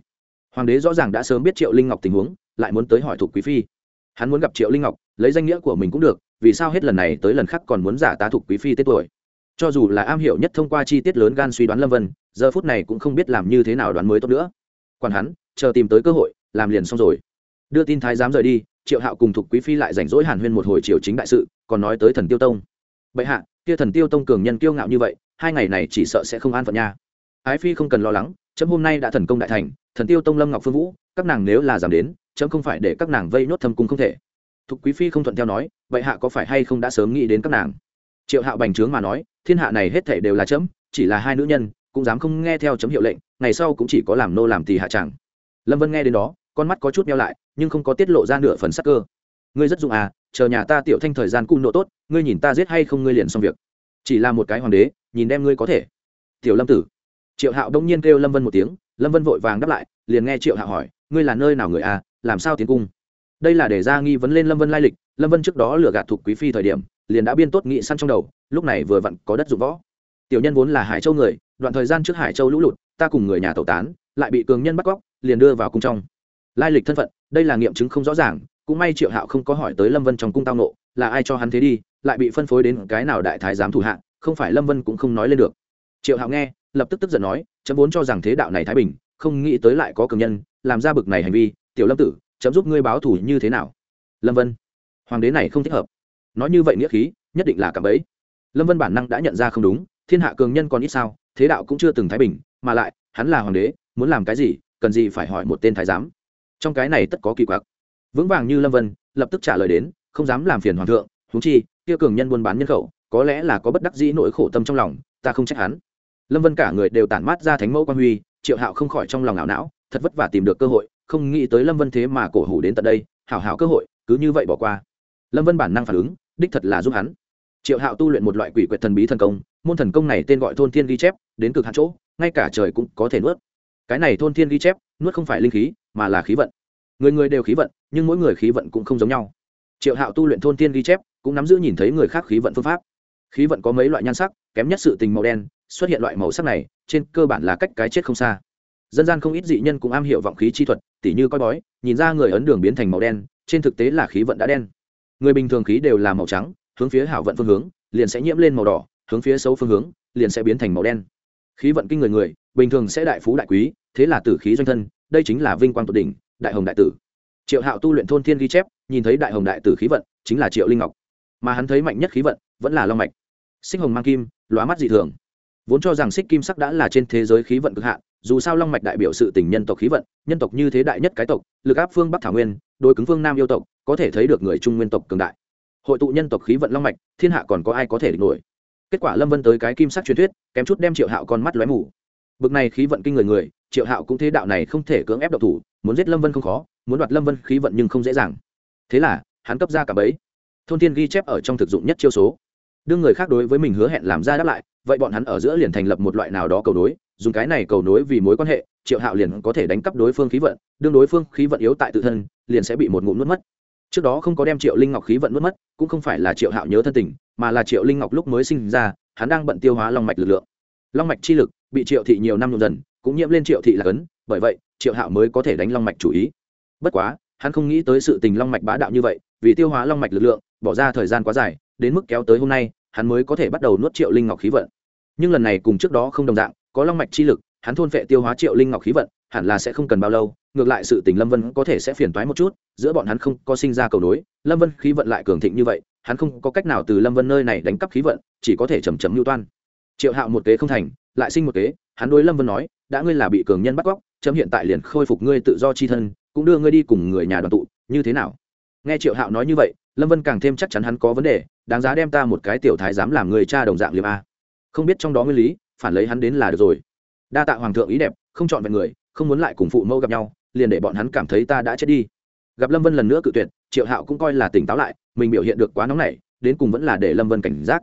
Hoàng đế rõ ràng đã sớm biết triệu linh ngọc tình huống, lại muốn tới hỏi thục quý phi. Hắn muốn gặp triệu linh ngọc, lấy danh nghĩa của mình cũng được, vì sao hết lần này tới lần khác còn muốn giả tá thục quý phi tết tuổi? Cho dù là am hiểu nhất thông qua chi tiết lớn gan suy đoán lâm vân, giờ phút này cũng không biết làm như thế nào đoán mới tốt nữa còn hắn, chờ tìm tới cơ hội, làm liền xong rồi. Đưa tin thái giám rời đi, triệu hạo cùng thục quý phi lại rảnh rỗi hàn huyên một hồi triều chính đại sự, còn nói tới thần tiêu tông. Bệ hạ, kia thần tiêu tông cường nhân kiêu ngạo như vậy, hai ngày này chỉ sợ sẽ không an phận nha. Ái phi không cần lo lắng, chấm hôm nay đã thần công đại thành, thần tiêu tông lâm ngọc phương vũ, các nàng nếu là giảm đến, chấm không phải để các nàng vây nốt thâm cung không thể. Thục quý phi không thuận theo nói, bệ hạ có phải hay không đã sớm nghĩ đến các nàng? Triệu hạo bành trướng mà nói, thiên hạ này hết thể đều là chấm, chỉ là hai nữ nhân cũng dám không nghe theo chấm hiệu lệnh, ngày sau cũng chỉ có làm nô làm tỳ hạ chẳng. Lâm vân nghe đến đó, con mắt có chút meo lại, nhưng không có tiết lộ ra nửa phần sắc cơ. Ngươi rất dụng à chờ nhà ta tiểu thanh thời gian cung nộ tốt, ngươi nhìn ta giết hay không ngươi liền xong việc. Chỉ là một cái hoàng đế, nhìn đem ngươi có thể. Tiểu lâm tử. Triệu hạo đông nhiên kêu lâm vân một tiếng, lâm vân vội vàng đáp lại, liền nghe triệu hạo hỏi, ngươi là nơi nào người à làm sao tiến cung? Đây là để ra nghi vấn lên lâm vân lai lịch, lâm vân trước đó lừa gạt thuộc quý phi thời điểm, liền đã biên tốt nghị săn trong đầu, lúc này vừa vặn có đất dụng võ tiểu nhân vốn là hải châu người, đoạn thời gian trước hải châu lũ lụt, ta cùng người nhà tẩu tán, lại bị cường nhân bắt cóc, liền đưa vào cung trong. Lai lịch thân phận, đây là nghiệm chứng không rõ ràng, cũng may triệu hạo không có hỏi tới lâm vân trong cung tao nộ là ai cho hắn thế đi, lại bị phân phối đến cái nào đại thái giám thủ hạ, không phải lâm vân cũng không nói lên được. Triệu hạo nghe, lập tức tức giận nói, chấm vốn cho rằng thế đạo này thái bình, không nghĩ tới lại có cường nhân, làm ra bực này hành vi, tiểu lâm tử, chấm giúp ngươi báo thủ như thế nào? Lâm vân, hoàng đế này không thích hợp. Nói như vậy nghĩa khí, nhất định là cảm ấy lâm vân bản năng đã nhận ra không đúng thiên hạ cường nhân còn ít sao, thế đạo cũng chưa từng thái bình, mà lại, hắn là hoàng đế, muốn làm cái gì, cần gì phải hỏi một tên thái giám. Trong cái này tất có kỳ quặc. Vững vàng như lâm vân, lập tức trả lời đến, không dám làm phiền hoàng thượng thú chi, kia cường nhân buôn bán nhân khẩu, có lẽ là có bất đắc dĩ nỗi khổ tâm trong lòng, ta không trách hắn. Lâm vân cả người đều tản mát ra thánh mẫu quan huy, triệu hạo không khỏi trong lòng ảo não, thật vất vả tìm được cơ hội, không nghĩ tới lâm vân thế mà cổ hủ đến tận đây, hảo hảo cơ hội, cứ như vậy bỏ qua. Lâm vân bản năng phản ứng, đích thật là giúp hắn triệu hạo tu luyện một loại quỷ quyệt thần bí thần công, môn thần công này tên gọi thôn thiên ghi chép, đến cực hạn chỗ, ngay cả trời cũng có thể nuốt. Cái này thôn thiên ghi chép, nuốt không phải linh khí, mà là khí vận. Người người đều khí vận, nhưng mỗi người khí vận cũng không giống nhau. Triệu hạo tu luyện thôn thiên ghi chép, cũng nắm giữ nhìn thấy người khác khí vận phương pháp. Khí vận có mấy loại nhan sắc, kém nhất sự tình màu đen, xuất hiện loại màu sắc này, trên cơ bản là cách cái chết không xa. Dân gian không ít dị nhân cũng am hiểu vọng khí chi thuật, tỉ như coi bói, nhìn ra người ấn đường biến thành màu đen, trên thực tế là khí vận đã đen. Người bình thường khí đều là màu trắng hướng phía hảo vận phương hướng, liền sẽ nhiễm lên màu đỏ, hướng phía xấu phương hướng, liền sẽ biến thành màu đen. Khí vận kinh người người, bình thường sẽ đại phú đại quý, thế là tử khí doanh thân, đây chính là vinh quang tột đỉnh, đại hồng đại tử. Triệu hạo tu luyện thôn thiên ghi chép, nhìn thấy đại hồng đại tử khí vận, chính là triệu linh ngọc. Mà hắn thấy mạnh nhất khí vận, vẫn là long mạch. Sinh hồng mang kim, lóa mắt dị thường. Vốn cho rằng xích kim sắc đã là trên thế giới khí vận cực hạn, dù sao long mạch đại biểu sự tình nhân tộc khí vận, nhân tộc như thế đại nhất cái tộc, lực áp phương bắc thảo nguyên đôi cứng phương nam yêu tộc, có thể thấy được người trung nguyên tộc cường đại hội tụ nhân tộc khí vận long mạch, thiên hạ còn có ai có thể địch nổi? Kết quả lâm vân tới cái kim sắc truyền thuyết, kém chút đem triệu hạo con mắt lóe mù. Bực này khí vận kinh người người, triệu hạo cũng thế đạo này không thể cưỡng ép độc thủ, muốn giết lâm vân không khó, muốn đoạt lâm vân khí vận nhưng không dễ dàng. Thế là, hắn cấp ra cả bấy thôn thiên ghi chép ở trong thực dụng nhất chiêu số. Đương người khác đối với mình hứa hẹn làm ra đáp lại, vậy bọn hắn ở giữa liền thành lập một loại nào đó cầu nối, dùng cái này cầu nối vì mối quan hệ, triệu hạo liền có thể đánh cắp đối phương khí vận, đương đối phương khí vận yếu tại tự thân, liền sẽ bị một ngụm nuốt mất trước đó không có đem triệu linh ngọc khí vận nuốt mất, cũng không phải là triệu hạo nhớ thân tình, mà là triệu linh ngọc lúc mới sinh ra, hắn đang bận tiêu hóa long mạch lực lượng. Long mạch chi lực bị triệu thị nhiều năm nhộn dần, cũng nhiễm lên triệu thị là cấn, bởi vậy, triệu hạo mới có thể đánh long mạch chủ ý. Bất quá, hắn không nghĩ tới sự tình long mạch bá đạo như vậy, vì tiêu hóa long mạch lực lượng, bỏ ra thời gian quá dài, đến mức kéo tới hôm nay, hắn mới có thể bắt đầu nuốt triệu linh ngọc khí vận. Nhưng lần này cùng trước đó không đồng dạng, có long mạch chi lực, hắn thôn phệ tiêu hóa triệu linh ngọc khí vận hẳn là sẽ không cần bao lâu, ngược lại sự tình lâm vân có thể sẽ phiền toái một chút, giữa bọn hắn không có sinh ra cầu nối, lâm vân khí vận lại cường thịnh như vậy, hắn không có cách nào từ lâm vân nơi này đánh cắp khí vận, chỉ có thể chầm chấm mưu toan. Triệu hạo một kế không thành, lại sinh một kế, hắn đối lâm vân nói, đã ngươi là bị cường nhân bắt cóc, chấm hiện tại liền khôi phục ngươi tự do chi thân, cũng đưa ngươi đi cùng người nhà đoàn tụ, như thế nào? Nghe triệu hạo nói như vậy, lâm vân càng thêm chắc chắn hắn có vấn đề, đáng giá đem ta một cái tiểu thái dám làm người cha đồng dạng liêm a. Không biết trong đó nguyên lý, phản lấy hắn đến là được rồi. Đa tạ hoàng thượng ý đẹp, không chọn vẹn người không muốn lại cùng phụ mẫu gặp nhau, liền để bọn hắn cảm thấy ta đã chết đi. Gặp lâm vân lần nữa cự tuyệt, triệu hạo cũng coi là tỉnh táo lại, mình biểu hiện được quá nóng nảy, đến cùng vẫn là để lâm vân cảnh giác.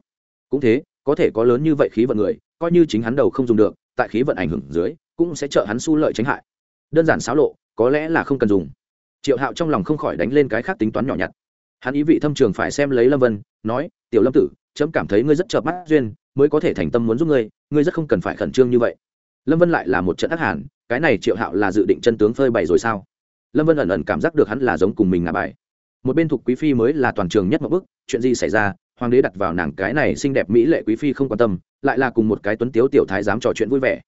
Cũng thế, có thể có lớn như vậy khí vận người, coi như chính hắn đầu không dùng được, tại khí vận ảnh hưởng dưới, cũng sẽ trợ hắn su lợi tránh hại. Đơn giản xáo lộ, có lẽ là không cần dùng. Triệu hạo trong lòng không khỏi đánh lên cái khác tính toán nhỏ nhặt. Hắn ý vị thâm trường phải xem lấy lâm vân, nói, tiểu lâm tử, chấm cảm thấy ngươi rất chợp mắt duyên, mới có thể thành tâm muốn giúp ngươi ngươi rất không cần phải khẩn trương như vậy lâm vân lại là một trận ác hàn, cái này triệu hạo là dự định chân tướng phơi bày rồi sao? Lâm vân ẩn ẩn cảm giác được hắn là giống cùng mình ngà bài. Một bên thuộc quý phi mới là toàn trường nhất một bức chuyện gì xảy ra, hoàng đế đặt vào nàng cái này xinh đẹp mỹ lệ quý phi không quan tâm, lại là cùng một cái tuấn tiếu tiểu thái dám trò chuyện vui vẻ.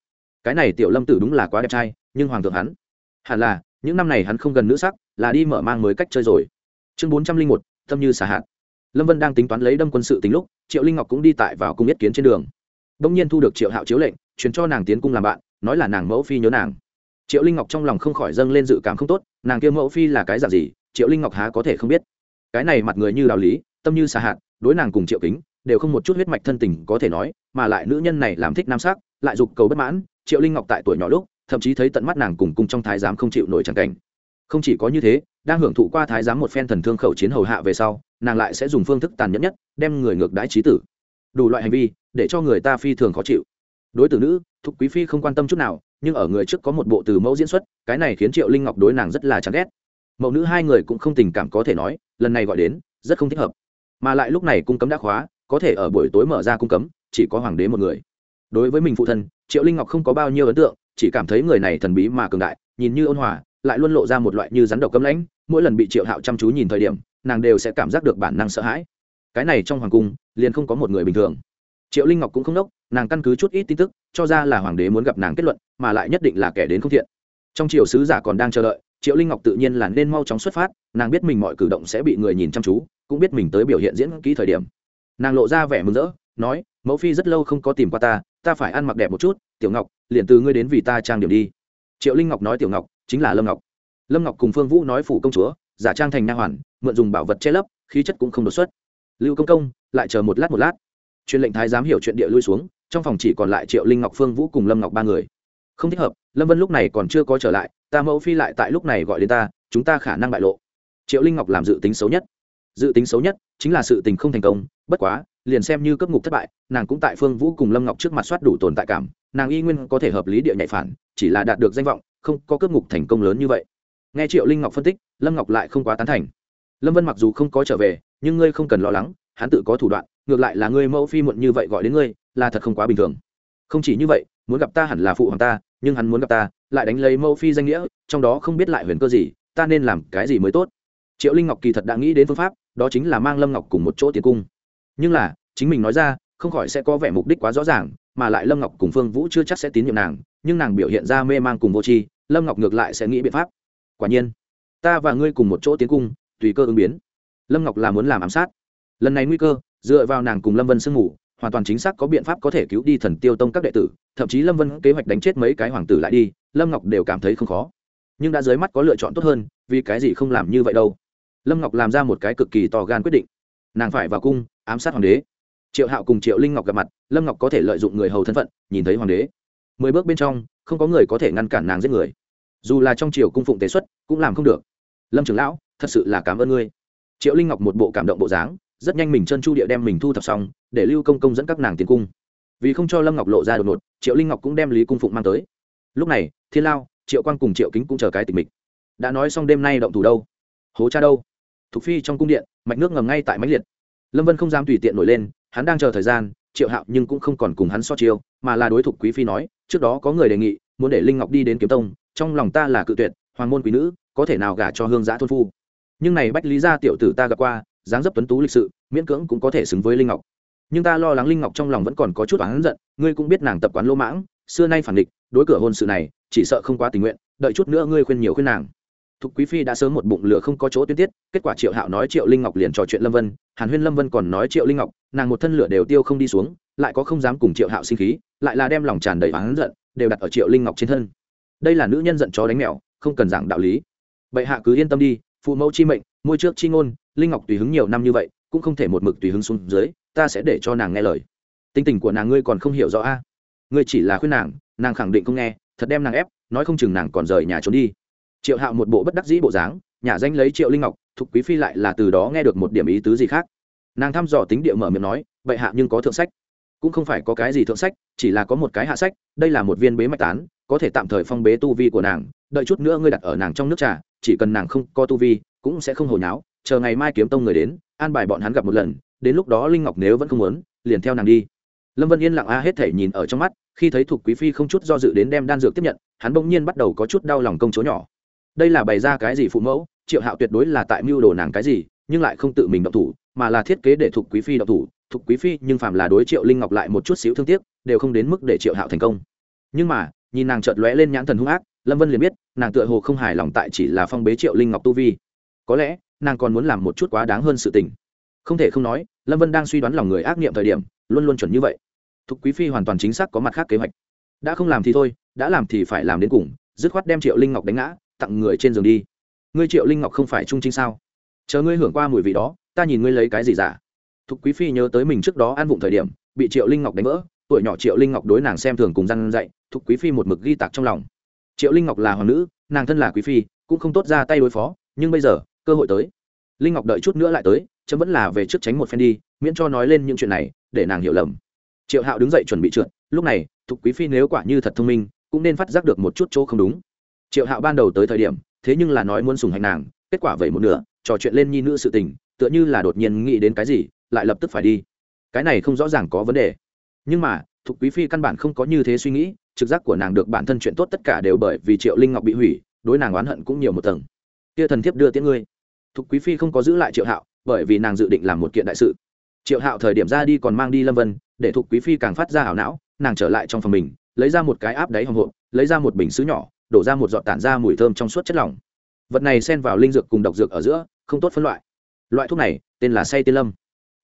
Cái này tiểu lâm tử đúng là quá đẹp trai, nhưng hoàng thượng hắn, hẳn là, những năm này hắn không gần nữ sắc, là đi mở mang mới cách chơi rồi. Chương bốn trăm linh một, tâm như xả hạn lâm vân đang tính toán lấy đâm quân sự tính lúc, triệu linh ngọc cũng đi tại vào cung yết kiến trên đường. Đ ỗ n g nhiên thu được triệu hạo chiếu lệnh truyền cho nàng tiến cung làm bạn, nói là nàng mẫu phi nhớ nàng. Triệu linh ngọc trong lòng không khỏi dâng lên dự cảm không tốt, nàng kia mẫu phi là cái dạng gì, triệu linh ngọc há có thể không biết. Cái này mặt người như đạo lý, tâm như xà hạn đối nàng cùng triệu kính, đều không một chút huyết mạch thân tình có thể nói, mà lại nữ nhân này làm thích nam sắc, lại dục cầu bất mãn, triệu linh ngọc tại tuổi nhỏ lúc, thậm chí thấy tận mắt nàng cùng cung trong thái giám không chịu nổi tràng cảnh. Không chỉ có như thế, đang hưởng thụ qua thái giám một phen thần thương khẩu chiến hầu hạ về sau, nàng lại sẽ dùng phương thức tàn nhẫn nhất, đem người ngược đãi trí tử. Đủ loại hành vi, để cho người ta phi thường khó chịu đối tử nữ, thục quý phi không quan tâm chút nào, nhưng ở người trước có một bộ từ mẫu diễn xuất, cái này khiến triệu linh ngọc đối nàng rất là chán ghét. Mẫu nữ hai người cũng không tình cảm có thể nói, lần này gọi đến, rất không thích hợp. Mà lại lúc này cung cấm đã khóa, có thể ở buổi tối mở ra cung cấm, chỉ có hoàng đế một người. Đối với mình phụ thân, triệu linh ngọc không có bao nhiêu ấn tượng, chỉ cảm thấy người này thần bí mà cường đại, nhìn như ôn hòa, lại luôn lộ ra một loại như rắn độc cấm lãnh, mỗi lần bị triệu hạo chăm chú nhìn thời điểm, nàng đều sẽ cảm giác được bản năng sợ hãi. Cái này trong hoàng cung, liền không có một người bình thường. Triệu linh ngọc cũng không đốc nàng căn cứ chút ít tin tức, cho ra là hoàng đế muốn gặp nàng kết luận, mà lại nhất định là kẻ đến không thiện. Trong triều sứ giả còn đang chờ đợi, triệu linh ngọc tự nhiên là nên mau chóng xuất phát, nàng biết mình mọi cử động sẽ bị người nhìn chăm chú, cũng biết mình tới biểu hiện diễn kỹ thời điểm. Nàng lộ ra vẻ mừng rỡ, nói, mẫu phi rất lâu không có tìm qua ta ta phải ăn mặc đẹp một chút, tiểu ngọc, liền từ ngươi đến vì ta trang điểm đi. Triệu linh ngọc nói tiểu ngọc, chính là lâm ngọc. Lâm ngọc cùng phương vũ nói phủ công chúa, giả trang thành nha hoàn, mượn dùng bảo vật che lấp, khí chất cũng không đột xuất. Lưu công công, lại chờ một lát một lát. Truyền lệnh thái giám hiểu chuyện địa lui xuống trong phòng chỉ còn lại triệu linh ngọc phương vũ cùng lâm ngọc ba người không thích hợp lâm vân lúc này còn chưa có trở lại ta mẫu phi lại tại lúc này gọi đến ta chúng ta khả năng bại lộ triệu linh ngọc làm dự tính xấu nhất dự tính xấu nhất chính là sự tình không thành công bất quá liền xem như cấp ngục thất bại nàng cũng tại phương vũ cùng lâm ngọc trước mặt soát đủ tồn tại cảm nàng y nguyên có thể hợp lý địa nhạy phản chỉ là đạt được danh vọng không có cấp ngục thành công lớn như vậy nghe triệu linh ngọc phân tích lâm ngọc lại không quá tán thành lâm vân mặc dù không có trở về nhưng ngươi không cần lo lắng hắn tự có thủ đoạn ngược lại là ngươi mẫu phi muộn như vậy gọi đến ngươi, là thật không quá bình thường. Không chỉ như vậy, muốn gặp ta hẳn là phụ hoàng ta, nhưng hắn muốn gặp ta, lại đánh lấy mẫu phi danh nghĩa, trong đó không biết lại huyền cơ gì, ta nên làm cái gì mới tốt? Triệu linh ngọc kỳ thật đã nghĩ đến phương pháp, đó chính là mang lâm ngọc cùng một chỗ tiến cung. Nhưng là, chính mình nói ra, không khỏi sẽ có vẻ mục đích quá rõ ràng, mà lại lâm ngọc cùng phương vũ chưa chắc sẽ tín nhiệm nàng, nhưng nàng biểu hiện ra mê mang cùng vô tri, lâm ngọc ngược lại sẽ nghĩ biện pháp. Quả nhiên, ta và ngươi cùng một chỗ tiến cung, tùy cơ ứng biến. Lâm ngọc là muốn làm ám sát. Lần này nguy cơ dựa vào nàng cùng lâm vân sương ngủ, hoàn toàn chính xác có biện pháp có thể cứu đi thần tiêu tông các đệ tử, thậm chí lâm vân kế hoạch đánh chết mấy cái hoàng tử lại đi, lâm ngọc đều cảm thấy không khó. Nhưng đã dưới mắt có lựa chọn tốt hơn, vì cái gì không làm như vậy đâu? Lâm ngọc làm ra một cái cực kỳ to gan quyết định. Nàng phải vào cung, ám sát hoàng đế. Triệu hạo cùng triệu linh ngọc gặp mặt, lâm ngọc có thể lợi dụng người hầu thân phận, nhìn thấy hoàng đế. Mười bước bên trong, không có người có thể ngăn cản nàng giết người. Dù là trong triều cung phụng tế xuất, cũng làm không được. Lâm trưởng lão, thật sự là cảm ơn ngươi. Triệu linh ngọc một bộ cảm động bộ dáng rất nhanh mình chân chu địa đem mình thu thập xong, để lưu công công dẫn các nàng tiến cung. Vì không cho lâm ngọc lộ ra đột ngột, triệu linh ngọc cũng đem lý cung phụng mang tới. Lúc này, thiên lao, triệu quang cùng triệu kính cũng chờ cái tình mình đã nói xong đêm nay động thủ đâu? Hố cha đâu? Thục phi trong cung điện, mạch nước ngầm ngay tại máy liệt. Lâm vân không dám tùy tiện nổi lên, hắn đang chờ thời gian, triệu hạo nhưng cũng không còn cùng hắn so chiêu, mà là đối thủ quý phi nói, trước đó có người đề nghị, muốn để linh ngọc đi đến kiếm tông, trong lòng ta là cự tuyệt, hoàng môn quý nữ, có thể nào gả cho hương giã thôn phu. Nhưng này bách lý gia tiểu tử ta gặp qua dáng dấp tuấn tú lịch sự, miễn cưỡng cũng có thể xứng với linh ngọc. Nhưng ta lo lắng linh ngọc trong lòng vẫn còn có chút oán giận, ngươi cũng biết nàng tập quán lỗ mãng, xưa nay phản địch, đối cửa hôn sự này, chỉ sợ không quá tình nguyện, đợi chút nữa ngươi khuyên nhiều khuyên nàng. Thục quý phi đã sớm một bụng lửa không có chỗ tuyên tiết, kết quả triệu hạo nói triệu linh ngọc liền trò chuyện lâm vân, hàn huyên lâm vân còn nói triệu linh ngọc, nàng một thân lửa đều tiêu không đi xuống, lại có không dám cùng triệu hạo sinh khí, lại là đem lòng tràn đầy oán giận, đều đặt ở triệu linh ngọc trên thân. Đây là nữ nhân giận chó đánh mèo, không cần giảng đạo lý. Bệ hạ cứ yên tâm đi, phụ mẫu chi mệnh, môi trước chi ngôn linh ngọc tùy hứng nhiều năm như vậy, cũng không thể một mực tùy hứng xuống dưới, ta sẽ để cho nàng nghe lời. Tính tình của nàng ngươi còn không hiểu rõ a? À? Ngươi chỉ là khuyên nàng nàng khẳng định không nghe, thật đem nàng ép, nói không chừng nàng còn rời nhà trốn đi. Triệu hạo một bộ bất đắc dĩ bộ dáng, nhà danh lấy triệu linh ngọc, thục quý phi lại là từ đó nghe được một điểm ý tứ gì khác. Nàng thăm dò tính địa mở miệng nói, bệ hạ nhưng có thượng sách. Cũng không phải có cái gì thượng sách, chỉ là có một cái hạ sách, đây là một viên bế mạch tán, có thể tạm thời phong bế tu vi của nàng, đợi chút nữa ngươi đặt ở nàng trong nước trà, chỉ cần nàng không có tu vi, cũng sẽ không hồi nháo chờ ngày mai kiếm tông người đến, an bài bọn hắn gặp một lần, đến lúc đó linh ngọc nếu vẫn không muốn, liền theo nàng đi. Lâm vân yên lặng a hết thể nhìn ở trong mắt, khi thấy thuộc quý phi không chút do dự đến đem đan dược tiếp nhận, hắn bỗng nhiên bắt đầu có chút đau lòng công chúa nhỏ. Đây là bày ra cái gì phụ mẫu, triệu hạo tuyệt đối là tại mưu đồ nàng cái gì, nhưng lại không tự mình động thủ, mà là thiết kế để thuộc quý phi động thủ. Thuộc quý phi nhưng phàm là đối triệu linh ngọc lại một chút xíu thương tiếc, đều không đến mức để triệu hạo thành công. Nhưng mà, nhìn nàng chợt lóe lên nhãn thần hung ác, lâm vân liền biết, nàng tựa hồ không hài lòng tại chỉ là phong bế triệu linh ngọc tu vi. Có lẽ nàng còn muốn làm một chút quá đáng hơn sự tình. Không thể không nói, lâm vân đang suy đoán lòng người ác niệm thời điểm, luôn luôn chuẩn như vậy. Thục quý phi hoàn toàn chính xác có mặt khác kế hoạch. Đã không làm thì thôi, đã làm thì phải làm đến cùng, dứt khoát đem triệu linh ngọc đánh ngã, tặng người trên giường đi. Ngươi triệu linh ngọc không phải trung trinh sao? Chờ ngươi hưởng qua mùi vị đó, ta nhìn ngươi lấy cái gì giả? Thục quý phi nhớ tới mình trước đó ăn vụng thời điểm, bị triệu linh ngọc đánh vỡ, tuổi nhỏ triệu linh ngọc đối nàng xem thường cùng răn dạy, thục quý phi một mực ghi tạc trong lòng. Triệu linh ngọc là hoàng nữ, nàng thân là quý phi, cũng không tốt ra tay đối phó, nhưng bây giờ cơ hội tới. Linh ngọc đợi chút nữa lại tới, chấm vẫn là về trước tránh một phen đi, miễn cho nói lên những chuyện này, để nàng hiểu lầm. Triệu hạo đứng dậy chuẩn bị trượt, lúc này, thục quý phi nếu quả như thật thông minh, cũng nên phát giác được một chút chỗ không đúng. Triệu hạo ban đầu tới thời điểm, thế nhưng là nói muốn sùng hành nàng, kết quả vậy một nửa, trò chuyện lên nhi nữ sự tình, tựa như là đột nhiên nghĩ đến cái gì, lại lập tức phải đi. Cái này không rõ ràng có vấn đề. Nhưng mà, thục quý phi căn bản không có như thế suy nghĩ, trực giác của nàng được bản thân chuyện tốt tất cả đều bởi vì triệu linh ngọc bị hủy, đối nàng oán hận cũng nhiều một tầng. Kia thần thiếp đưa tiễn ngươi thục quý phi không có giữ lại triệu hạo, bởi vì nàng dự định làm một kiện đại sự. Triệu hạo thời điểm ra đi còn mang đi lâm vân, để thục quý phi càng phát ra ảo não, nàng trở lại trong phòng mình, lấy ra một cái áp đáy hồng hộp, lấy ra một bình xứ nhỏ, đổ ra một giọt tản ra mùi thơm trong suốt chất lỏng. Vật này xen vào linh dược cùng độc dược ở giữa, không tốt phân loại. Loại thuốc này, tên là say tiên lâm.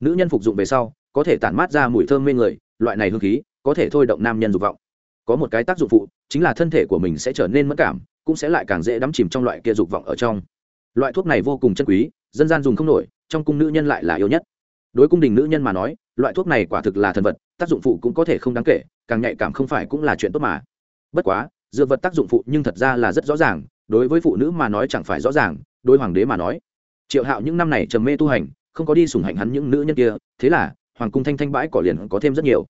Nữ nhân phục dụng về sau, có thể tản mát ra mùi thơm mê người, loại này hương khí, có thể thôi động nam nhân dục vọng. Có một cái tác dụng phụ, chính là thân thể của mình sẽ trở nên mất cảm, cũng sẽ lại càng dễ đắm chìm trong loại kia dục vọng ở trong loại thuốc này vô cùng chân quý, dân gian dùng không nổi, trong cung nữ nhân lại là yêu nhất. Đối cung đình nữ nhân mà nói, loại thuốc này quả thực là thần vật, tác dụng phụ cũng có thể không đáng kể, càng nhạy cảm không phải cũng là chuyện tốt mà. Bất quá, dược vật tác dụng phụ nhưng thật ra là rất rõ ràng, đối với phụ nữ mà nói chẳng phải rõ ràng, đối hoàng đế mà nói. Triệu hạo những năm này trầm mê tu hành, không có đi sủng hạnh hắn những nữ nhân kia, thế là, hoàng cung thanh thanh bãi cỏ liền có thêm rất nhiều.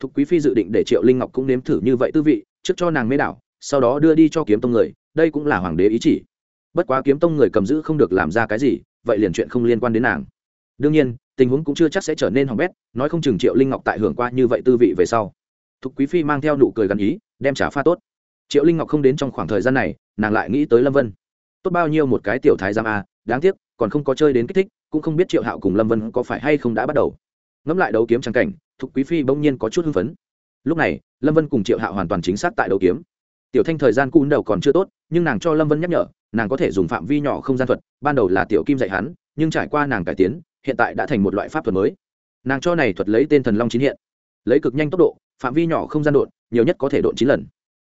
Thục quý phi dự định để triệu linh ngọc cũng nếm thử như vậy tư vị, trước cho nàng mê đảo, sau đó đưa đi cho kiếm tông người, đây cũng là hoàng đế ý chỉ bất quá kiếm tông người cầm giữ không được làm ra cái gì, vậy liền chuyện không liên quan đến nàng. Đương nhiên, tình huống cũng chưa chắc sẽ trở nên hỏng bét, nói không chừng triệu linh ngọc tại hưởng qua như vậy tư vị về sau. Thục quý phi mang theo nụ cười gần ý, đem trả pha tốt. Triệu linh ngọc không đến trong khoảng thời gian này, nàng lại nghĩ tới lâm vân. Tốt bao nhiêu một cái tiểu thái giam a, đáng tiếc, còn không có chơi đến kích thích, cũng không biết triệu hạo cùng lâm vân có phải hay không đã bắt đầu. Ngẫm lại đấu kiếm trang cảnh, thục quý phi bỗng nhiên có chút hưng phấn. Lúc này, lâm vân cùng triệu hạo hoàn toàn chính xác tại đấu kiếm. Tiểu thanh thời gian cún đầu còn chưa tốt, nhưng nàng cho lâm vân nhắc nhở nàng có thể dùng phạm vi nhỏ không gian thuật, ban đầu là tiểu kim dạy hắn, nhưng trải qua nàng cải tiến, hiện tại đã thành một loại pháp thuật mới. Nàng cho này thuật lấy tên thần long chín hiện. Lấy cực nhanh tốc độ, phạm vi nhỏ không gian đột, nhiều nhất có thể đột chín lần.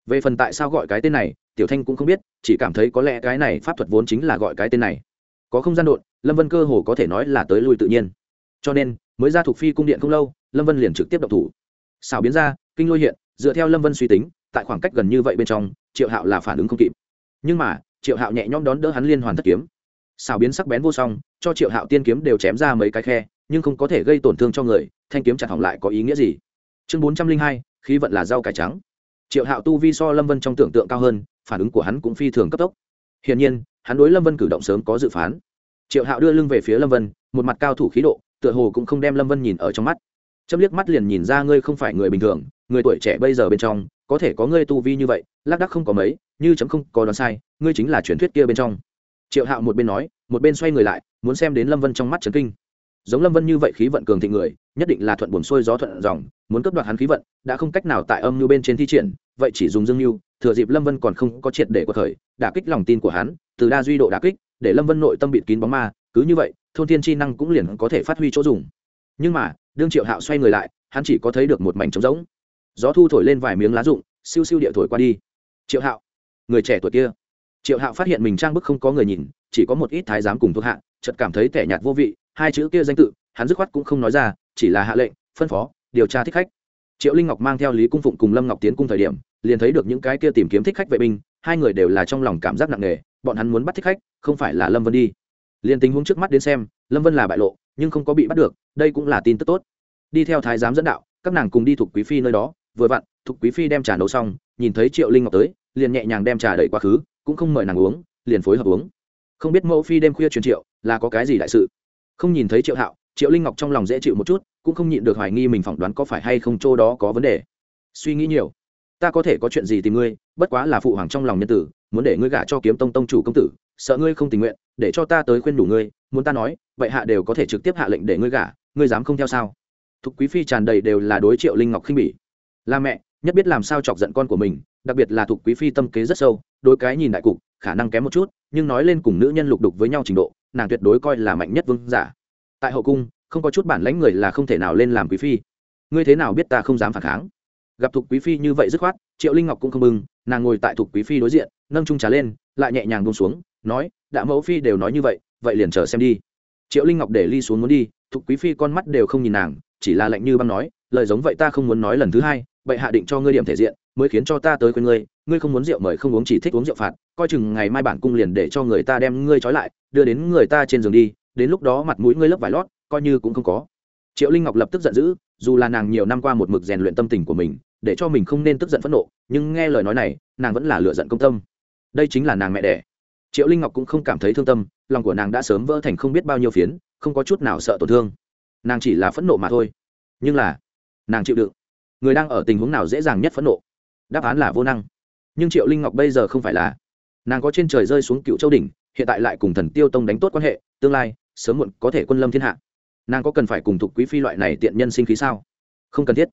Về phần tại sao gọi cái tên này, tiểu thanh cũng không biết, chỉ cảm thấy có lẽ cái này pháp thuật vốn chính là gọi cái tên này. Có không gian đột, lâm vân cơ hồ có thể nói là tới lui tự nhiên. Cho nên, mới ra thuộc phi cung điện không lâu, lâm vân liền trực tiếp độc thủ. Xào biến ra, kinh lôi hiện, dựa theo lâm vân suy tính, tại khoảng cách gần như vậy bên trong, triệu hạo là phản ứng không kịp. Nhưng mà triệu hạo nhẹ nhõm đón đỡ hắn liên hoàn thất kiếm. Xào biến sắc bén vô song, cho triệu hạo tiên kiếm đều chém ra mấy cái khe, nhưng không có thể gây tổn thương cho người, thanh kiếm chặt hỏng lại có ý nghĩa gì? Chương bốn trăm linh hai, khí vận là rau cải trắng. Triệu hạo tu vi so lâm vân trong tưởng tượng cao hơn, phản ứng của hắn cũng phi thường cấp tốc. Hiển nhiên, hắn đối lâm vân cử động sớm có dự phán. Triệu hạo đưa lưng về phía lâm vân, một mặt cao thủ khí độ, tựa hồ cũng không đem lâm vân nhìn ở trong mắt. Chấm liếc mắt liền nhìn ra ngươi không phải người bình thường người tuổi trẻ bây giờ bên trong, có thể có ngươi tu vi như vậy, lác đắc không có mấy, như chấm không có đoán sai, ngươi chính là truyền thuyết kia bên trong. Triệu hạo một bên nói, một bên xoay người lại, muốn xem đến lâm vân trong mắt trấn kinh. Giống lâm vân như vậy khí vận cường thịnh người, nhất định là thuận buồn xuôi gió thuận dòng, muốn cấp đoạt hắn khí vận, đã không cách nào tại âm như bên trên thi triển, vậy chỉ dùng dương mưu thừa dịp lâm vân còn không có triệt để cuộc khởi, đả kích lòng tin của hắn, từ đa duy độ đả kích, để lâm vân nội tâm bịt kín bóng ma, cứ như vậy, thôn thiên chi năng cũng liền có thể phát huy chỗ dùng. Nhưng mà, đương triệu hạo xoay người lại, hắn chỉ có thấy được một mảnh trống rỗng gió thu thổi lên vài miếng lá rụng, siêu siêu địa thổi qua đi. Triệu hạo, người trẻ tuổi kia. Triệu hạo phát hiện mình trang bức không có người nhìn, chỉ có một ít thái giám cùng thuộc hạ, chợt cảm thấy tẻ nhạt vô vị, hai chữ kia danh tự, hắn dứt khoát cũng không nói ra, chỉ là hạ lệnh, phân phó, điều tra thích khách. Triệu linh ngọc mang theo lý cung phụng cùng lâm ngọc tiến cung thời điểm, liền thấy được những cái kia tìm kiếm thích khách vệ binh, hai người đều là trong lòng cảm giác nặng nề, bọn hắn muốn bắt thích khách, không phải là lâm vân đi. Liền tình huống trước mắt đến xem, lâm vân là bại lộ, nhưng không có bị bắt được, đây cũng là tin tức tốt. Đi theo thái giám dẫn đạo, các nàng cùng đi thuộc quý phi nơi đó vừa vặn, thục quý phi đem trà nấu xong, nhìn thấy triệu linh ngọc tới, liền nhẹ nhàng đem trà đẩy quá khứ, cũng không mời nàng uống, liền phối hợp uống. Không biết mẫu phi đêm khuya truyền triệu là có cái gì đại sự? Không nhìn thấy triệu hạo, triệu linh ngọc trong lòng dễ chịu một chút, cũng không nhịn được hoài nghi mình phỏng đoán có phải hay không chỗ đó có vấn đề. Suy nghĩ nhiều. Ta có thể có chuyện gì tìm ngươi, bất quá là phụ hoàng trong lòng nhân tử, muốn để ngươi gả cho kiếm tông tông chủ công tử, sợ ngươi không tình nguyện, để cho ta tới khuyên đủ ngươi, muốn ta nói, vậy hạ đều có thể trực tiếp hạ lệnh để ngươi gả, ngươi dám không theo sao? Thục quý phi tràn đầy đều là đối triệu linh ngọc khinh bỉ là mẹ, nhất biết làm sao chọc giận con của mình, đặc biệt là thuộc quý phi tâm kế rất sâu đối cái nhìn đại cục, khả năng kém một chút, nhưng nói lên cùng nữ nhân lục đục với nhau trình độ, nàng tuyệt đối coi là mạnh nhất vương giả. Tại hậu cung, không có chút bản lãnh người là không thể nào lên làm quý phi. Ngươi thế nào biết ta không dám phản kháng? Gặp thuộc quý phi như vậy dứt khoát, triệu linh ngọc cũng không mừng, nàng ngồi tại thuộc quý phi đối diện, nâng trung trà lên, lại nhẹ nhàng bông xuống, nói, đã mẫu phi đều nói như vậy vậy liền chờ xem đi. Triệu linh ngọc để ly xuống muốn đi, thuộc quý phi con mắt đều không nhìn nàng, chỉ là lạnh như băng nói lời giống vậy ta không muốn nói lần thứ hai, bệ hạ định cho ngươi điểm thể diện, mới khiến cho ta tới quên ngươi ngươi không muốn rượu mời không uống chỉ thích uống rượu phạt, coi chừng ngày mai bản cung liền để cho người ta đem ngươi trói lại, đưa đến người ta trên giường đi, đến lúc đó mặt mũi ngươi lấp vải lót, coi như cũng không có. Triệu linh ngọc lập tức giận dữ, dù là nàng nhiều năm qua một mực rèn luyện tâm tình của mình, để cho mình không nên tức giận phẫn nộ, nhưng nghe lời nói này, nàng vẫn là lựa giận công tâm. Đây chính là nàng mẹ đẻ. Triệu linh ngọc cũng không cảm thấy thương tâm, lòng của nàng đã sớm vỡ thành không biết bao nhiêu phiến, không có chút nào sợ tổn thương. Nàng chỉ là phẫn nộ mà thôi. Nhưng là nàng chịu đựng. Người đang ở tình huống nào dễ dàng nhất phẫn nộ? Đáp án là vô năng. Nhưng triệu linh ngọc bây giờ không phải là. Nàng có trên trời rơi xuống cựu châu đỉnh, hiện tại lại cùng thần tiêu tông đánh tốt quan hệ, tương lai, sớm muộn có thể quân lâm thiên hạ. Nàng có cần phải cùng thục quý phi loại này tiện nhân sinh khí sao? Không cần thiết.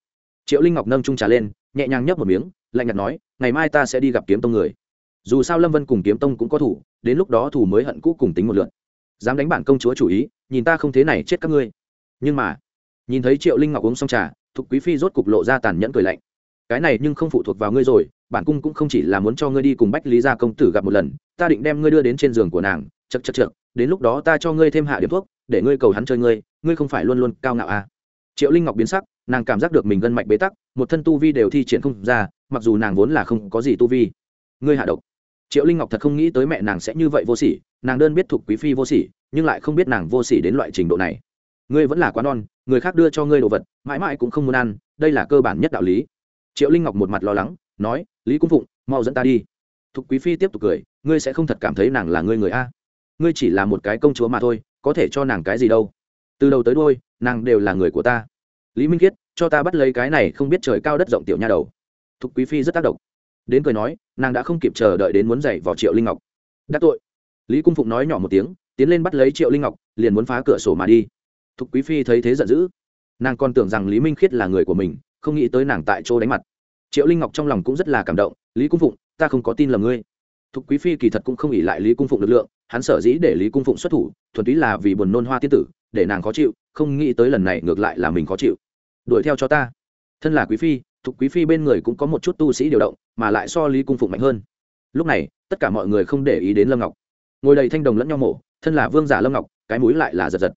Triệu linh ngọc nâng trung trà lên, nhẹ nhàng nhấp một miếng, lạnh nhạt nói, ngày mai ta sẽ đi gặp kiếm tông người. Dù sao lâm vân cùng kiếm tông cũng có thủ, đến lúc đó thủ mới hận cũ cùng tính một lượn. Dám đánh bản công chúa chủ ý, nhìn ta không thế này chết các ngươi. Nhưng mà, nhìn thấy triệu linh ngọc uống xong trà thục quý phi rốt cục lộ ra tàn nhẫn cười lạnh. Cái này nhưng không phụ thuộc vào ngươi rồi, bản cung cũng không chỉ là muốn cho ngươi đi cùng bách lý gia công tử gặp một lần, ta định đem ngươi đưa đến trên giường của nàng chật chật chật đến lúc đó ta cho ngươi thêm hạ điểm thuốc, để ngươi cầu hắn chơi ngươi ngươi không phải luôn luôn cao ngạo à. triệu linh ngọc biến sắc, nàng cảm giác được mình gân mạch bế tắc, một thân tu vi đều thi triển không ra, mặc dù nàng vốn là không có gì tu vi. Ngươi hạ độc. Triệu linh ngọc thật không nghĩ tới mẹ nàng sẽ như vậy vô sỉ, nàng đơn biết thuộc quý phi vô sỉ, nhưng lại không biết nàng vô sỉ đến loại trình độ này. Ngươi vẫn là quá non người khác đưa cho ngươi đồ vật, mãi mãi cũng không muốn ăn, đây là cơ bản nhất đạo lý. Triệu linh ngọc một mặt lo lắng, nói, lý cung phụng, mau dẫn ta đi. Thục quý phi tiếp tục cười, ngươi sẽ không thật cảm thấy nàng là ngươi người a. Ngươi chỉ là một cái công chúa mà thôi, có thể cho nàng cái gì đâu. Từ đầu tới đôi nàng đều là người của ta. Lý minh khiết, cho ta bắt lấy cái này không biết trời cao đất rộng tiểu nha đầu. Thục quý phi rất tác động. Đến cười nói, nàng đã không kịp chờ đợi đến muốn giày vào triệu linh ngọc. Đắc tội. Lý cung phụng nói nhỏ một tiếng, tiến lên bắt lấy triệu linh ngọc, liền muốn phá cửa sổ mà đi thục quý phi thấy thế giận dữ. Nàng còn tưởng rằng lý minh khiết là người của mình, không nghĩ tới nàng tại chỗ đánh mặt. Triệu linh ngọc trong lòng cũng rất là cảm động, lý cung phụng, ta không có tin lầm ngươi. Thục quý phi kỳ thật cũng không ỉ lại lý cung phụng lực lượng, hắn sở dĩ để lý cung phụng xuất thủ, thuần túy là vì buồn nôn hoa tiên tử, để nàng khó chịu, không nghĩ tới lần này ngược lại là mình khó chịu. Đuổi theo cho ta. Thân là quý phi, thục quý phi bên người cũng có một chút tu sĩ điều động, mà lại so lý cung phụng mạnh hơn. Lúc này, tất cả mọi người không để ý đến lâm ngọc. Ngồi đầy thanh đồng lẫn nhau mổ, thân là vương giả lâm ngọc, cái mũi lại là giật giật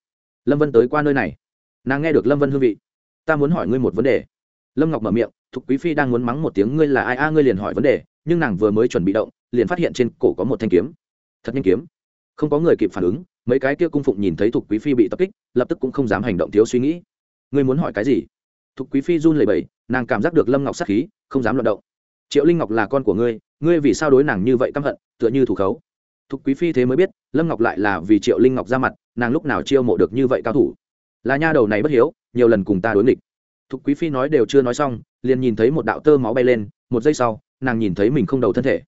lâm vân tới qua nơi này. Nàng nghe được lâm vân hương vị. Ta muốn hỏi ngươi một vấn đề. Lâm ngọc mở miệng, thục quý phi đang muốn mắng một tiếng ngươi là ai? A, ngươi liền hỏi vấn đề, nhưng nàng vừa mới chuẩn bị động, liền phát hiện trên cổ có một thanh kiếm. Thật nhanh kiếm. Không có người kịp phản ứng, mấy cái kia cung phụng nhìn thấy thục quý phi bị tập kích, lập tức cũng không dám hành động thiếu suy nghĩ. Ngươi muốn hỏi cái gì? Thục quý phi run lẩy bẩy, nàng cảm giác được lâm ngọc sát khí, không dám luận động. Triệu linh ngọc là con của ngươi ngươi vì sao đối nàng như vậy căm hận, tựa như thủ khấu? Thục quý phi thế mới biết, lâm ngọc lại là vì triệu linh ngọc ra mặt nàng lúc nào chiêu mộ được như vậy cao thủ? Là nha đầu này bất hiếu, nhiều lần cùng ta đối nghịch. Thục quý phi nói đều chưa nói xong, liền nhìn thấy một đạo tơ máu bay lên, một giây sau, nàng nhìn thấy mình không đầu thân thể.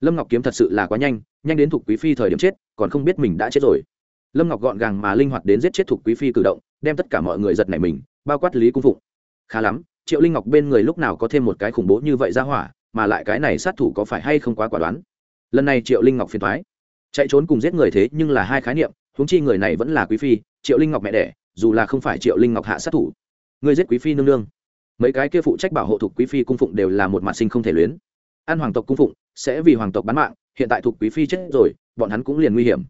Lâm ngọc kiếm thật sự là quá nhanh nhanh đến thục quý phi thời điểm chết, còn không biết mình đã chết rồi. Lâm ngọc gọn gàng mà linh hoạt đến giết chết thục quý phi cử động, đem tất cả mọi người giật nảy mình, bao quát lý cung phụng. Khá lắm, triệu linh ngọc bên người lúc nào có thêm một cái khủng bố như vậy ra hỏa, mà lại cái này sát thủ có phải hay không quá quả đoán. Lần này triệu linh ngọc phiền thoái chạy trốn cùng giết người thế nhưng là hai khái niệm huống chi người này vẫn là quý phi, triệu linh ngọc mẹ đẻ, dù là không phải triệu linh ngọc hạ sát thủ, người giết quý phi nương nương. Mấy cái kia phụ trách bảo hộ thuộc quý phi cung phụng đều là một mặt sinh không thể luyến. An hoàng tộc cung phụng sẽ vì hoàng tộc bán mạng, hiện tại thuộc quý phi chết rồi, bọn hắn cũng liền nguy hiểm.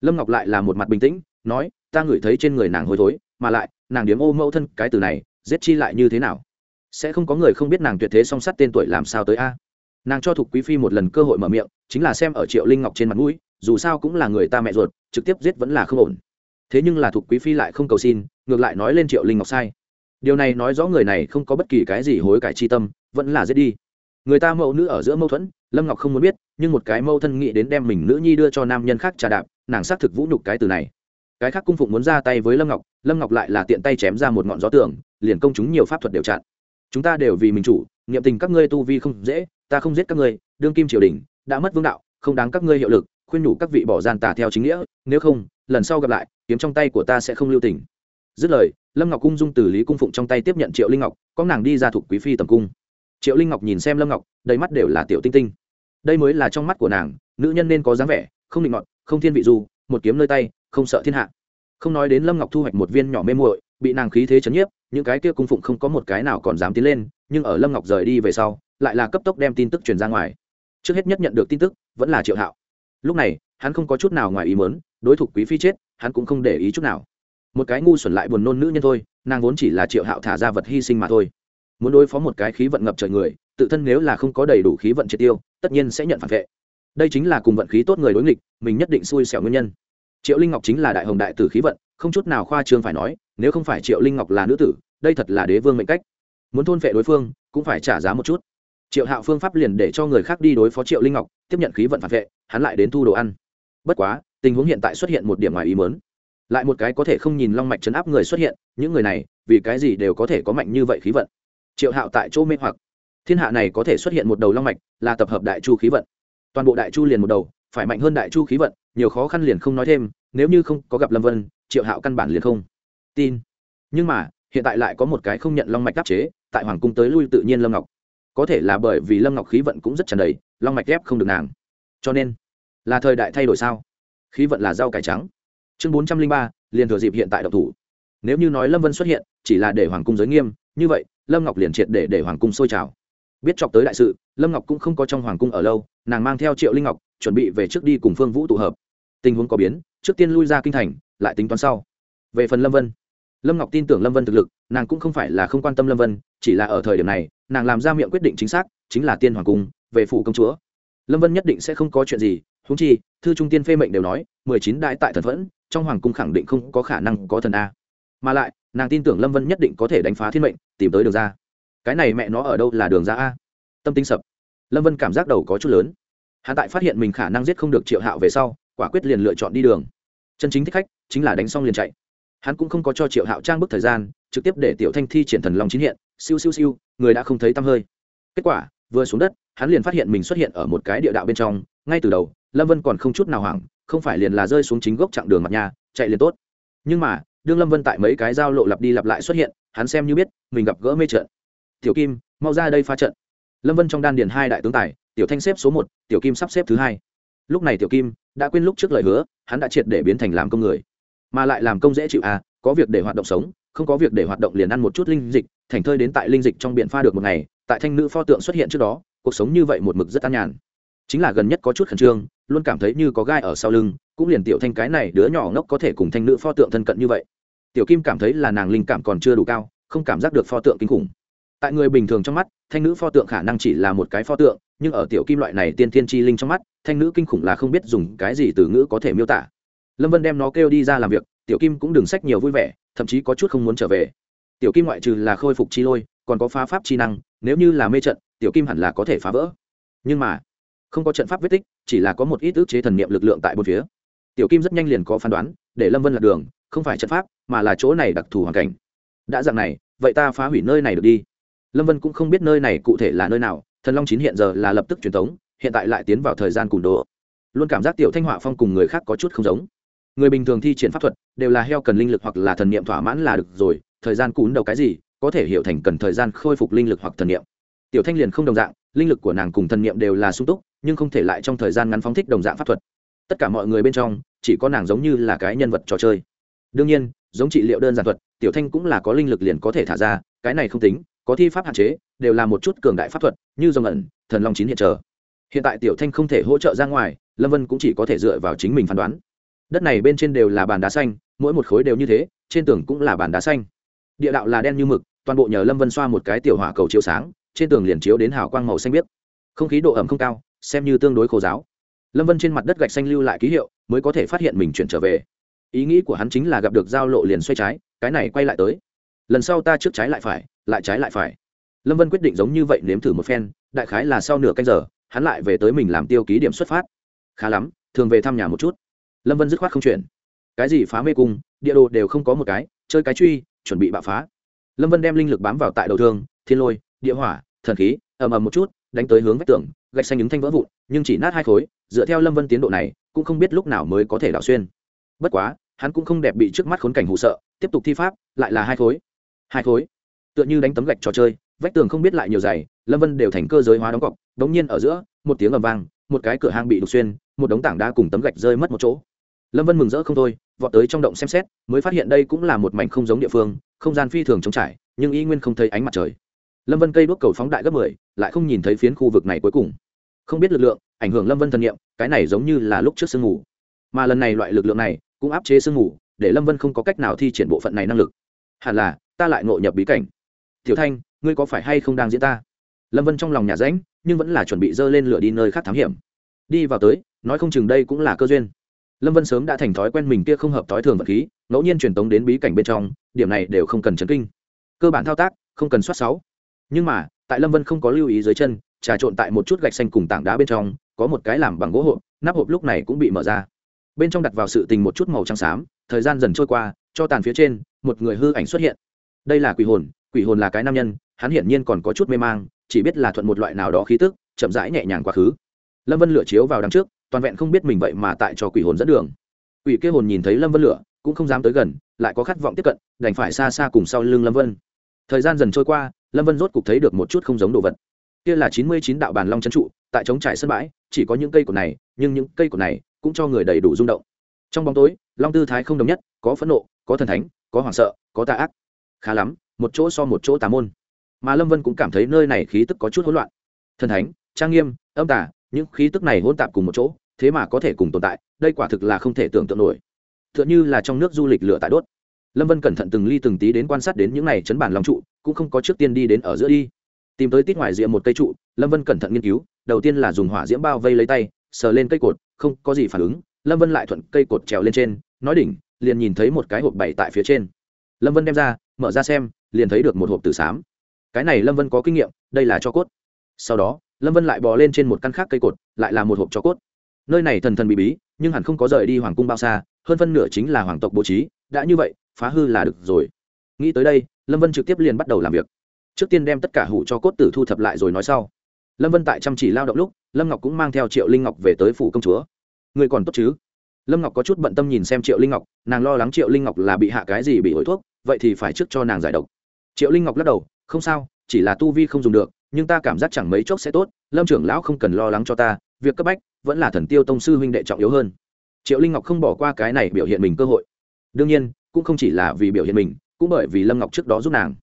Lâm ngọc lại là một mặt bình tĩnh, nói, ta ngửi thấy trên người nàng hôi thối, mà lại, nàng điếm ô mẫu thân, cái từ này, giết chi lại như thế nào? Sẽ không có người không biết nàng tuyệt thế song sắt tên tuổi làm sao tới a? Nàng cho thuộc quý phi một lần cơ hội mở miệng, chính là xem ở triệu linh ngọc trên mặt mũi dù sao cũng là người ta mẹ ruột, trực tiếp giết vẫn là không ổn. Thế nhưng là thục quý phi lại không cầu xin, ngược lại nói lên triệu linh ngọc sai. Điều này nói rõ người này không có bất kỳ cái gì hối cải chi tâm, vẫn là giết đi. Người ta mẫu nữ ở giữa mâu thuẫn, lâm ngọc không muốn biết, nhưng một cái mâu thân nghĩ đến đem mình nữ nhi đưa cho nam nhân khác trà đạp, nàng xác thực vũ nhục cái từ này. Cái khác cung phụng muốn ra tay với lâm ngọc lâm ngọc lại là tiện tay chém ra một ngọn gió tường, liền công chúng nhiều pháp thuật đều chặn. Chúng ta đều vì mình chủ, nghiệm tình các ngươi tu vi không dễ, ta không giết các ngươi, đương kim triều đình, đã mất vương đạo, không đáng các ngươi hiệu lực khuyên nhủ các vị bỏ gian tà theo chính nghĩa, nếu không, lần sau gặp lại, kiếm trong tay của ta sẽ không lưu tình. Dứt lời, lâm ngọc cung dung từ lý cung phụng trong tay tiếp nhận triệu linh ngọc, có nàng đi ra thuộc quý phi tầm cung. Triệu linh ngọc nhìn xem lâm ngọc, đầy mắt đều là tiểu tinh tinh. Đây mới là trong mắt của nàng, nữ nhân nên có dáng vẻ, không định ngọt không thiên vị du một kiếm nơi tay, không sợ thiên hạ. Không nói đến lâm ngọc thu hoạch một viên nhỏ mê muội, bị nàng khí thế chấn nhiếp, những cái kia cung phụng không có một cái nào còn dám tiến lên, nhưng ở lâm ngọc rời đi về sau, lại là cấp tốc đem tin tức truyền ra ngoài. Trước hết nhất nhận được tin tức, vẫn là triệu hạo lúc này, hắn không có chút nào ngoài ý mớn đối thủ quý phi chết, hắn cũng không để ý chút nào. Một cái ngu xuẩn lại buồn nôn nữ nhân thôi, nàng vốn chỉ là triệu hạo thả ra vật hy sinh mà thôi. Muốn đối phó một cái khí vận ngập trời người, tự thân nếu là không có đầy đủ khí vận triệt tiêu, tất nhiên sẽ nhận phản vệ. Đây chính là cùng vận khí tốt người đối nghịch, mình nhất định xui xẻo nguyên nhân. Triệu linh ngọc chính là đại hồng đại tử khí vận, không chút nào khoa trương phải nói, nếu không phải triệu linh ngọc là nữ tử, đây thật là đế vương mệnh cách. Muốn thôn vệ đối phương, cũng phải trả giá một chút. Triệu hạo phương pháp liền để cho người khác đi đối phó triệu linh ngọc, tiếp nhận khí vận phản vệ hắn lại đến thu đồ ăn. Bất quá, tình huống hiện tại xuất hiện một điểm ngoài ý mớn lại một cái có thể không nhìn long mạch chấn áp người xuất hiện, những người này, vì cái gì đều có thể có mạnh như vậy khí vận? Triệu hạo tại chỗ mê hoặc. Thiên hạ này có thể xuất hiện một đầu long mạch, là tập hợp đại chu khí vận. Toàn bộ đại chu liền một đầu, phải mạnh hơn đại chu khí vận, nhiều khó khăn liền không nói thêm, nếu như không có gặp lâm vân, triệu hạo căn bản liền không tin. Nhưng mà, hiện tại lại có một cái không nhận long mạch đáp chế, tại hoàng cung tới lui tự nhiên lâm ngọc. Có thể là bởi vì lâm ngọc khí vận cũng rất tràn đầy, long mạch ghép không được nàng cho nên, là thời đại thay đổi sao? Khí vận là rau cải trắng. Chương bốn trăm linh ba, liền thừa dịp hiện tại độc thủ. Nếu như nói lâm vân xuất hiện, chỉ là để hoàng cung giới nghiêm, như vậy, lâm ngọc liền triệt để để hoàng cung sôi trào. Biết chọc tới đại sự, lâm ngọc cũng không có trong hoàng cung ở lâu, nàng mang theo triệu linh ngọc, chuẩn bị về trước đi cùng phương vũ tụ hợp. Tình huống có biến, trước tiên lui ra kinh thành, lại tính toán sau. Về phần lâm vân, lâm ngọc tin tưởng lâm vân thực lực, nàng cũng không phải là không quan tâm lâm vân, chỉ là ở thời điểm này, nàng làm ra miệng quyết định chính xác, chính là tiên hoàng cung, về phủ công chúa lâm vân nhất định sẽ không có chuyện gì húng chi, thư trung tiên phê mệnh đều nói, mười chín đại tại thần phẫn trong hoàng cung khẳng định không có khả năng có thần a. Mà lại, nàng tin tưởng lâm vân nhất định có thể đánh phá thiên mệnh, tìm tới đường ra. Cái này mẹ nó ở đâu là đường ra a? Tâm tính sập. Lâm vân cảm giác đầu có chút lớn. Hạ tại phát hiện mình khả năng giết không được triệu hạo về sau, quả quyết liền lựa chọn đi đường. Chân chính thích khách chính là đánh xong liền chạy. Hắn cũng không có cho triệu hạo trang bức thời gian, trực tiếp để tiểu thanh thi triển thần long chín hiện, siêu siêu siêu, người đã không thấy tăm hơi. Kết quả, vừa xuống đất hắn liền phát hiện mình xuất hiện ở một cái địa đạo bên trong, ngay từ đầu, lâm vân còn không chút nào hoảng, không phải liền là rơi xuống chính gốc chặng đường mặt nhà, chạy liền tốt. Nhưng mà, đương lâm vân tại mấy cái giao lộ lặp đi lặp lại xuất hiện, hắn xem như biết, mình gặp gỡ mê trận. Tiểu kim, mau ra đây phá trận. Lâm vân trong đan điền hai đại tướng tài, tiểu thanh xếp số một, tiểu kim sắp xếp thứ hai. Lúc này tiểu kim đã quên lúc trước lời hứa, hắn đã triệt để biến thành làm công người, mà lại làm công dễ chịu à có việc để hoạt động sống, không có việc để hoạt động liền ăn một chút linh dịch, thành thơi đến tại linh dịch trong biển pha được một ngày, tại thanh nữ pho tượng xuất hiện trước đó cuộc sống như vậy một mực rất an nhàn. Chính là gần nhất có chút khẩn trương, luôn cảm thấy như có gai ở sau lưng, cũng liền tiểu thanh cái này đứa nhỏ ngốc có thể cùng thanh nữ pho tượng thân cận như vậy. Tiểu kim cảm thấy là nàng linh cảm còn chưa đủ cao, không cảm giác được pho tượng kinh khủng. Tại người bình thường trong mắt, thanh nữ pho tượng khả năng chỉ là một cái pho tượng, nhưng ở tiểu kim loại này tiên thiên chi linh trong mắt, thanh nữ kinh khủng là không biết dùng cái gì từ ngữ có thể miêu tả. Lâm vân đem nó kêu đi ra làm việc, tiểu kim cũng đừng sách nhiều vui vẻ, thậm chí có chút không muốn trở về. Tiểu kim ngoại trừ là khôi phục chi lôi, còn có phá pháp chi năng nếu như là mê trận, tiểu kim hẳn là có thể phá vỡ. Nhưng mà, không có trận pháp vết tích, chỉ là có một ít ước chế thần niệm lực lượng tại một phía. Tiểu kim rất nhanh liền có phán đoán, để lâm vân lạc đường, không phải trận pháp, mà là chỗ này đặc thù hoàn cảnh. Đã dạng này, vậy ta phá hủy nơi này được đi. Lâm vân cũng không biết nơi này cụ thể là nơi nào, thần long chín hiện giờ là lập tức truyền thống hiện tại lại tiến vào thời gian cùn đồ luôn cảm giác tiểu thanh họa phong cùng người khác có chút không giống. Người bình thường thi triển pháp thuật, đều là heo cần linh lực hoặc là thần niệm thỏa mãn là được rồi, thời gian cún đầu cái gì có thể hiểu thành cần thời gian khôi phục linh lực hoặc thần niệm. Tiểu thanh liền không đồng dạng, linh lực của nàng cùng thần niệm đều là sung túc, nhưng không thể lại trong thời gian ngắn phóng thích đồng dạng pháp thuật. Tất cả mọi người bên trong, chỉ có nàng giống như là cái nhân vật trò chơi. Đương nhiên, giống trị liệu đơn giản thuật, tiểu thanh cũng là có linh lực liền có thể thả ra, cái này không tính, có thi pháp hạn chế, đều là một chút cường đại pháp thuật, như dòng ẩn, thần long chín hiện trở. Hiện tại tiểu thanh không thể hỗ trợ ra ngoài, lâm vân cũng chỉ có thể dựa vào chính mình phán đoán. Đất này bên trên đều là bàn đá xanh, mỗi một khối đều như thế, trên tường cũng là bàn đá xanh. Địa đạo là đen như mực toàn bộ nhờ lâm vân xoa một cái tiểu hỏa cầu chiếu sáng, trên tường liền chiếu đến hào quang màu xanh biếc. Không khí độ ẩm không cao, xem như tương đối khô giáo. Lâm vân trên mặt đất gạch xanh lưu lại ký hiệu, mới có thể phát hiện mình chuyển trở về. Ý nghĩ của hắn chính là gặp được giao lộ liền xoay trái, cái này quay lại tới. Lần sau ta trước trái lại phải, lại trái lại phải. Lâm vân quyết định giống như vậy nếm thử một phen, đại khái là sau nửa canh giờ, hắn lại về tới mình làm tiêu ký điểm xuất phát. Khá lắm, thường về thăm nhà một chút. Lâm vân dứt khoát không chuyển. Cái gì phá mê cung, địa đồ đều không có một cái, chơi cái truy, chuẩn bị bạo phá lâm vân đem linh lực bám vào tại đầu thương, thiên lôi, địa hỏa, thần khí, ầm ầm một chút, đánh tới hướng vách tường, gạch xanh ứng thanh vỡ vụn, nhưng chỉ nát hai khối, dựa theo lâm vân tiến độ này, cũng không biết lúc nào mới có thể đảo xuyên. Bất quá, hắn cũng không đẹp bị trước mắt khốn cảnh hụ sợ, tiếp tục thi pháp, lại là hai khối. Hai khối. Tựa như đánh tấm gạch trò chơi, vách tường không biết lại nhiều dày, lâm vân đều thành cơ giới hóa đóng cọc đống nhiên ở giữa, một tiếng ầm vang, một cái cửa hang bị đục xuyên, một đống tảng đá cùng tấm gạch rơi mất một chỗ. Lâm vân mừng rỡ không thôi, vọt tới trong động xem xét, mới phát hiện đây cũng là một mảnh không giống địa phương không gian phi thường trống trải, nhưng y nguyên không thấy ánh mặt trời. Lâm vân cây đuốc cầu phóng đại gấp mười, lại không nhìn thấy phiến khu vực này cuối cùng. Không biết lực lượng ảnh hưởng lâm vân thần nhiệm cái này giống như là lúc trước sương ngủ mà lần này loại lực lượng này cũng áp chế sương ngủ để lâm vân không có cách nào thi triển bộ phận này năng lực. Hẳn là, ta lại ngộ nhập bí cảnh. Tiểu thanh, ngươi có phải hay không đang diễn ta? Lâm vân trong lòng nhà ránh, nhưng vẫn là chuẩn bị dơ lên lửa đi nơi khác thám hiểm. Đi vào tới, nói không chừng đây cũng là cơ duyên. Lâm vân sớm đã thành thói quen mình kia không hợp thói thường vật khí, ngẫu nhiên truyền tống đến bí cảnh bên trong điểm này đều không cần chấn kinh. Cơ bản thao tác, không cần soát sáu. Nhưng mà, tại lâm vân không có lưu ý dưới chân, trà trộn tại một chút gạch xanh cùng tảng đá bên trong, có một cái làm bằng gỗ hộp, nắp hộp lúc này cũng bị mở ra. Bên trong đặt vào sự tình một chút màu trắng xám, thời gian dần trôi qua, cho tàn phía trên, một người hư ảnh xuất hiện. Đây là quỷ hồn quỷ hồn là cái nam nhân, hắn hiển nhiên còn có chút mê mang, chỉ biết là thuận một loại nào đó khí tức, chậm rãi nhẹ nhàng quá khứ. Lâm vân lửa chiếu vào đằng trước, toàn vẹn không biết mình vậy mà tại cho quỷ hồn dẫn đường. Quỷ kia hồn nhìn thấy lâm vân lửa cũng không dám tới gần, lại có khát vọng tiếp cận, đành phải xa xa cùng sau lưng lâm vân. Thời gian dần trôi qua, lâm vân rốt cục thấy được một chút không giống đồ vật. Kia là chín mươi chín đạo bàn long trấn trụ, tại trống trải sân bãi, chỉ có những cây cột này, nhưng những cây cột này cũng cho người đầy đủ rung động. Trong bóng tối, long tư thái không đồng nhất, có phẫn nộ, có thần thánh, có hoảng sợ, có tà ác. Khá lắm, một chỗ so một chỗ tà môn. Mà lâm vân cũng cảm thấy nơi này khí tức có chút hỗn loạn. Thần thánh, trang nghiêm, âm tà, những khí tức này hỗn tạp cùng một chỗ, thế mà có thể cùng tồn tại, đây quả thực là không thể tưởng tượng nổi t h ư ợ n là trong nước du lịch lửa tại đốt. Lâm vân cẩn thận từng ly từng tí đến quan sát đến những n à y chấn bản lòng trụ, cũng không có trước tiên đi đến ở giữa đi. Tìm tới tít ngoài rìa một cây trụ, lâm vân cẩn thận nghiên cứu, đầu tiên là dùng hỏa diễm bao vây lấy tay, sờ lên cây cột, không có gì phản ứng. Lâm vân lại thuận cây cột trèo lên trên, nói đỉnh, liền nhìn thấy một cái hộp bày tại phía trên. Lâm vân đem ra, mở ra xem, liền thấy được một hộp từ xám cái này lâm vân có kinh nghiệm, đây là cho cốt. Sau đó, lâm vân lại bò lên trên một căn khác cây cột, lại là một hộp cho cốt nơi này thần thần bị bí, nhưng hẳn không có rời đi hoàng cung bao xa, hơn phân nửa chính là hoàng tộc bố trí, đã như vậy, phá hư là được rồi. Nghĩ tới đây, lâm vân trực tiếp liền bắt đầu làm việc. Trước tiên đem tất cả hủ cho cốt tử thu thập lại rồi nói sau. Lâm vân tại chăm chỉ lao động lúc, lâm ngọc cũng mang theo triệu linh ngọc về tới phủ công chúa. Người còn tốt chứ? Lâm ngọc có chút bận tâm nhìn xem triệu linh ngọc, nàng lo lắng triệu linh ngọc là bị hạ cái gì bị ổi thuốc, vậy thì phải trước cho nàng giải độc. Triệu linh ngọc lắc đầu, không sao, chỉ là tu vi không dùng được, nhưng ta cảm giác chẳng mấy chốc sẽ tốt, lâm trưởng lão không cần lo lắng cho ta, việc cấp bách vẫn là thần tiêu tông sư huynh đệ trọng yếu hơn. Triệu linh ngọc không bỏ qua cái này biểu hiện mình cơ hội. Đương nhiên, cũng không chỉ là vì biểu hiện mình, cũng bởi vì lâm ngọc trước đó giúp nàng.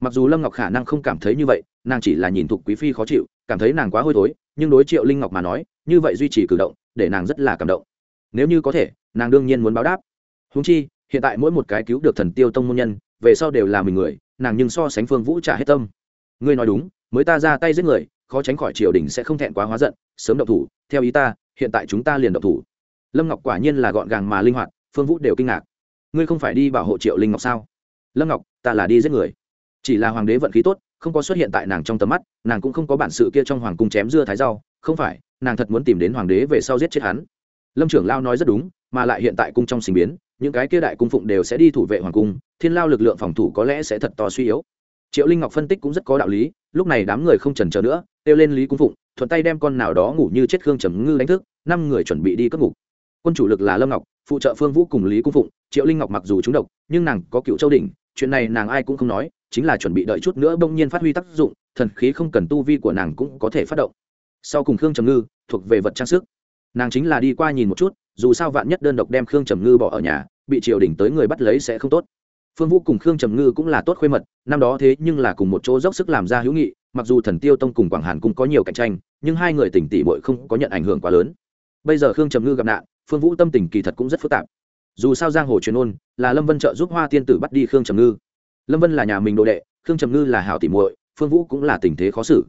Mặc dù lâm ngọc khả năng không cảm thấy như vậy, nàng chỉ là nhìn thục quý phi khó chịu, cảm thấy nàng quá hôi thối, nhưng đối triệu linh ngọc mà nói, như vậy duy trì cử động, để nàng rất là cảm động. Nếu như có thể, nàng đương nhiên muốn báo đáp. Húng chi, hiện tại mỗi một cái cứu được thần tiêu tông môn nhân, về sau đều là mình người, nàng nhưng so sánh phương vũ trả hết tâm. Ngươi nói đúng, mới ta ra tay giết người khó tránh khỏi triều đình sẽ không thẹn quá hóa giận, sớm động thủ, theo ý ta, hiện tại chúng ta liền động thủ. Lâm ngọc quả nhiên là gọn gàng mà linh hoạt, phương vũ đều kinh ngạc. Ngươi không phải đi bảo hộ triệu linh ngọc sao? Lâm ngọc, ta là đi giết người. Chỉ là hoàng đế vận khí tốt, không có xuất hiện tại nàng trong tầm mắt, nàng cũng không có bản sự kia trong hoàng cung chém dưa thái rau. Không phải, nàng thật muốn tìm đến hoàng đế về sau giết chết hắn. Lâm trưởng lao nói rất đúng, mà lại hiện tại cung trong sinh biến, những cái kia đại cung phụng đều sẽ đi thủ vệ hoàng cung, thiên lao lực lượng phòng thủ có lẽ sẽ thật to suy yếu triệu linh ngọc phân tích cũng rất có đạo lý, lúc này đám người không trần chờ nữa, kêu lên lý cung phụng, thuận tay đem con nào đó ngủ như chết khương trầm ngư đánh thức, năm người chuẩn bị đi cất ngục. Quân chủ lực là lâm ngọc, phụ trợ phương vũ cùng lý cung phụng, triệu linh ngọc mặc dù trúng độc, nhưng nàng có cựu châu đỉnh, chuyện này nàng ai cũng không nói, chính là chuẩn bị đợi chút nữa bỗng nhiên phát huy tác dụng, thần khí không cần tu vi của nàng cũng có thể phát động. Sau cùng khương trầm ngư, thuộc về vật trang sức. Nàng chính là đi qua nhìn một chút, dù sao vạn nhất đơn độc đem khương trầm ngư bỏ ở nhà, bị triều đình tới người bắt lấy sẽ không tốt phương vũ cùng khương trầm ngư cũng là tốt khuê mật, năm đó thế nhưng là cùng một chỗ dốc sức làm ra hữu nghị, mặc dù thần tiêu tông cùng quảng hàn cũng có nhiều cạnh tranh, nhưng hai người tỉnh tỉ bội không có nhận ảnh hưởng quá lớn. Bây giờ khương trầm ngư gặp nạn, phương vũ tâm tình kỳ thật cũng rất phức tạp. Dù sao giang hồ truyền ôn, là lâm vân trợ giúp hoa tiên tử bắt đi khương trầm ngư. Lâm vân là nhà mình đồ đệ, khương trầm ngư là hảo tỉ muội, phương vũ cũng là tình thế khó xử.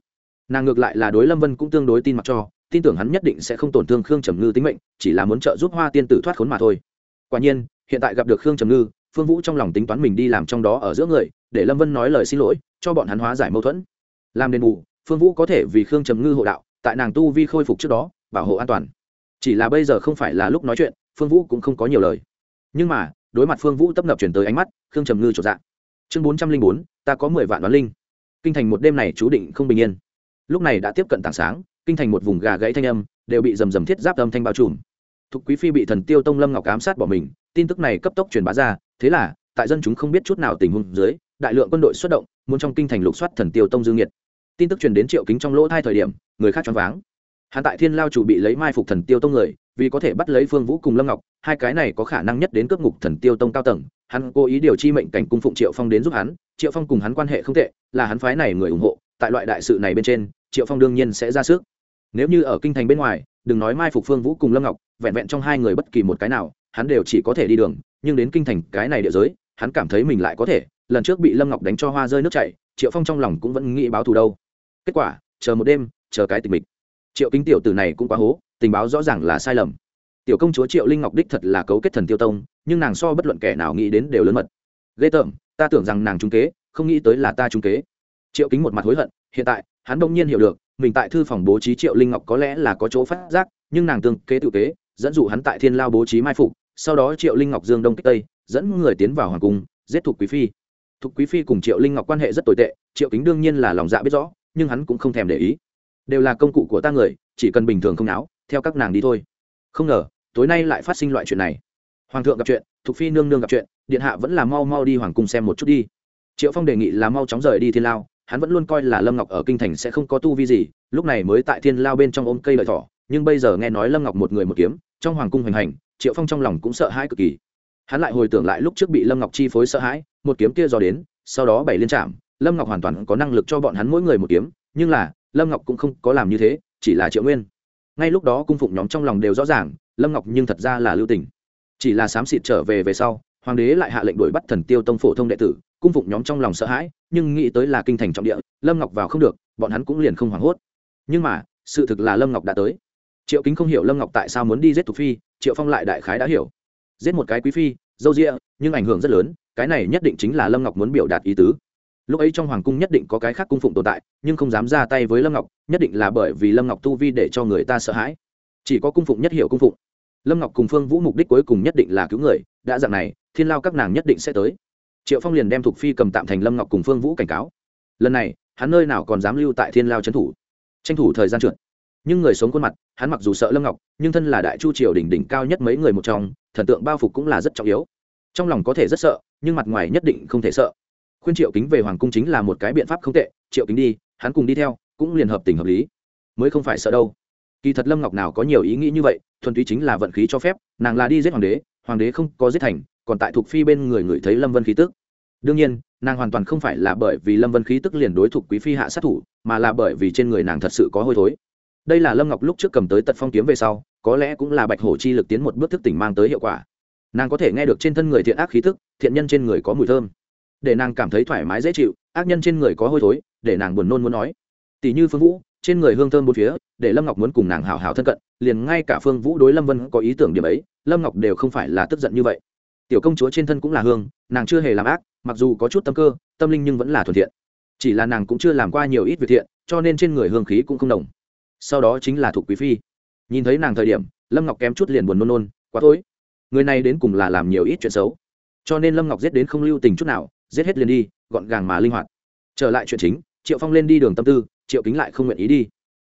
Nàng ngược lại là đối lâm vân cũng tương đối tin mặc cho, tin tưởng hắn nhất định sẽ không tổn thương khương trầm ngư tính mệnh, chỉ là muốn trợ giúp hoa tiên tử thoát khốn mà thôi. Quả nhiên, hiện tại gặp được khương trầm ngư phương vũ trong lòng tính toán mình đi làm trong đó ở giữa người, để lâm vân nói lời xin lỗi, cho bọn hắn hóa giải mâu thuẫn. Làm đền bù, phương vũ có thể vì khương trầm ngư hộ đạo, tại nàng tu vi khôi phục trước đó, bảo hộ an toàn. Chỉ là bây giờ không phải là lúc nói chuyện, phương vũ cũng không có nhiều lời. Nhưng mà, đối mặt phương vũ tấp nập chuyển tới ánh mắt, khương trầm ngư trột dạ. Chương bốn trăm linh bốn, ta có mười vạn đoán linh. Kinh thành một đêm này chú định không bình yên. Lúc này đã tiếp cận tảng sáng, kinh thành một vùng gà gãy thanh âm, đều bị rầm rầm thiết giáp âm thanh bao trùm. Thục quý phi bị thần tiêu tông lâm ngọc ám sát bỏ mình, tin tức này cấp tốc truyền bá ra thế là, tại dân chúng không biết chút nào tình huống dưới, đại lượng quân đội xuất động, muốn trong kinh thành lục soát thần tiêu tông dương nhiệt. Tin tức truyền đến triệu kính trong lỗ hai thời điểm, người khác choáng váng. Hắn tại thiên lao chủ bị lấy mai phục thần tiêu tông người, vì có thể bắt lấy phương vũ cùng lâm ngọc, hai cái này có khả năng nhất đến cướp ngục thần tiêu tông cao tầng, hắn cố ý điều chi mệnh cảnh cung phụng triệu phong đến giúp hắn, triệu phong cùng hắn quan hệ không tệ, là hắn phái này người ủng hộ, tại loại đại sự này bên trên, triệu phong đương nhiên sẽ ra sức. Nếu như ở kinh thành bên ngoài, đừng nói mai phục phương vũ cùng lâm ngọc, vẹn vẹn trong hai người bất kỳ một cái nào hắn đều chỉ có thể đi đường nhưng đến kinh thành cái này địa giới hắn cảm thấy mình lại có thể. Lần trước bị lâm ngọc đánh cho hoa rơi nước chảy triệu phong trong lòng cũng vẫn nghĩ báo thù đâu. Kết quả chờ một đêm chờ cái tình mình, triệu kính tiểu từ này cũng quá hố tình báo rõ ràng là sai lầm. Tiểu công chúa triệu linh ngọc đích thật là cấu kết thần tiêu tông nhưng nàng so bất luận kẻ nào nghĩ đến đều lớn mật. Ghê tởm ta tưởng rằng nàng trung kế không nghĩ tới là ta trung kế. Triệu kính một mặt hối hận hiện tại hắn đông nhiên hiểu được mình tại thư phòng bố trí triệu linh ngọc có lẽ là có chỗ phát giác nhưng nàng tương kế tự kế dẫn dụ hắn tại thiên lao bố trí mai phục sau đó triệu linh ngọc dương đông kích tây, dẫn người tiến vào hoàng cung, giết thục quý phi. Thục quý phi cùng triệu linh ngọc quan hệ rất tồi tệ, triệu kính đương nhiên là lòng dạ biết rõ, nhưng hắn cũng không thèm để ý. Đều là công cụ của ta người, chỉ cần bình thường không náo, theo các nàng đi thôi. Không ngờ, tối nay lại phát sinh loại chuyện này. Hoàng thượng gặp chuyện, thục phi nương nương gặp chuyện, điện hạ vẫn là mau mau đi hoàng cung xem một chút đi. Triệu phong đề nghị là mau chóng rời đi thiên lao, hắn vẫn luôn coi là lâm ngọc ở kinh thành sẽ không có tu vi gì, lúc này mới tại thiên lao bên trong ôm cây lợi thỏ, nhưng bây giờ nghe nói lâm ngọc một người một kiếm, trong hoàng cung hoành hành triệu phong trong lòng cũng sợ hãi cực kỳ hắn lại hồi tưởng lại lúc trước bị lâm ngọc chi phối sợ hãi một kiếm kia do đến sau đó bảy liên trạm lâm ngọc hoàn toàn có năng lực cho bọn hắn mỗi người một kiếm nhưng là lâm ngọc cũng không có làm như thế chỉ là triệu nguyên ngay lúc đó cung phụng nhóm trong lòng đều rõ ràng lâm ngọc nhưng thật ra là lưu tình chỉ là xám xịt trở về về sau hoàng đế lại hạ lệnh đuổi bắt thần tiêu tông phổ thông đệ tử cung phụng nhóm trong lòng sợ hãi nhưng nghĩ tới là kinh thành trọng địa lâm ngọc vào không được bọn hắn cũng liền không hoảng hốt nhưng mà sự thực là lâm ngọc đã tới triệu kính không hiểu lâm ngọc tại sao muốn đi giết thục phi triệu phong lại đại khái đã hiểu giết một cái quý phi dâu rịa nhưng ảnh hưởng rất lớn cái này nhất định chính là lâm ngọc muốn biểu đạt ý tứ lúc ấy trong hoàng cung nhất định có cái khác cung phụng tồn tại nhưng không dám ra tay với lâm ngọc nhất định là bởi vì lâm ngọc tu vi để cho người ta sợ hãi chỉ có cung phụng nhất hiểu cung phụng lâm ngọc cùng phương vũ mục đích cuối cùng nhất định là cứu người đã dạng này thiên lao các nàng nhất định sẽ tới triệu phong liền đem thục phi cầm tạm thành lâm ngọc cùng phương vũ cảnh cáo lần này hắn nơi nào còn dám lưu tại thiên lao trấn thủ tranh thủ thời gian trượt nhưng người sống khuôn mặt, hắn mặc dù sợ lâm ngọc, nhưng thân là đại chu triều đỉnh đỉnh cao nhất mấy người một trong, thần tượng bao phục cũng là rất trọng yếu. Trong lòng có thể rất sợ, nhưng mặt ngoài nhất định không thể sợ. Khuyên triệu kính về hoàng cung chính là một cái biện pháp không tệ, triệu kính đi, hắn cùng đi theo, cũng liền hợp tình hợp lý. Mới không phải sợ đâu. Kỳ thật lâm ngọc nào có nhiều ý nghĩ như vậy, thuần túy chính là vận khí cho phép, nàng là đi giết hoàng đế hoàng đế không có giết thành, còn tại thuộc phi bên người người thấy lâm vân khí tức. Đương nhiên, nàng hoàn toàn không phải là bởi vì lâm vân khí tức liền đối thuộc quý phi hạ sát thủ, mà là bởi vì trên người nàng thật sự có hôi thối đây là lâm ngọc lúc trước cầm tới tật phong kiếm về sau, có lẽ cũng là bạch hổ chi lực tiến một bước thức tỉnh mang tới hiệu quả. Nàng có thể nghe được trên thân người thiện ác khí tức, thiện nhân trên người có mùi thơm. Để nàng cảm thấy thoải mái dễ chịu, ác nhân trên người có hôi thối, để nàng buồn nôn muốn nói. Tỷ như phương vũ, trên người hương thơm bốn phía, để lâm ngọc muốn cùng nàng hào hào thân cận, liền ngay cả phương vũ đối lâm vân có ý tưởng điểm ấy, lâm ngọc đều không phải là tức giận như vậy. Tiểu công chúa trên thân cũng là hương, nàng chưa hề làm ác, mặc dù có chút tâm cơ, tâm linh nhưng vẫn là thuận thiện. Chỉ là nàng cũng chưa làm qua nhiều ít việc thiện, cho nên trên người hương khí cũng không đồng sau đó chính là thuộc quý phi. Nhìn thấy nàng thời điểm, lâm ngọc kém chút liền buồn nôn nôn, quá thối người này đến cùng là làm nhiều ít chuyện xấu. Cho nên lâm ngọc giết đến không lưu tình chút nào, giết hết liền đi, gọn gàng mà linh hoạt. Trở lại chuyện chính, triệu phong lên đi đường tâm tư, triệu kính lại không nguyện ý đi.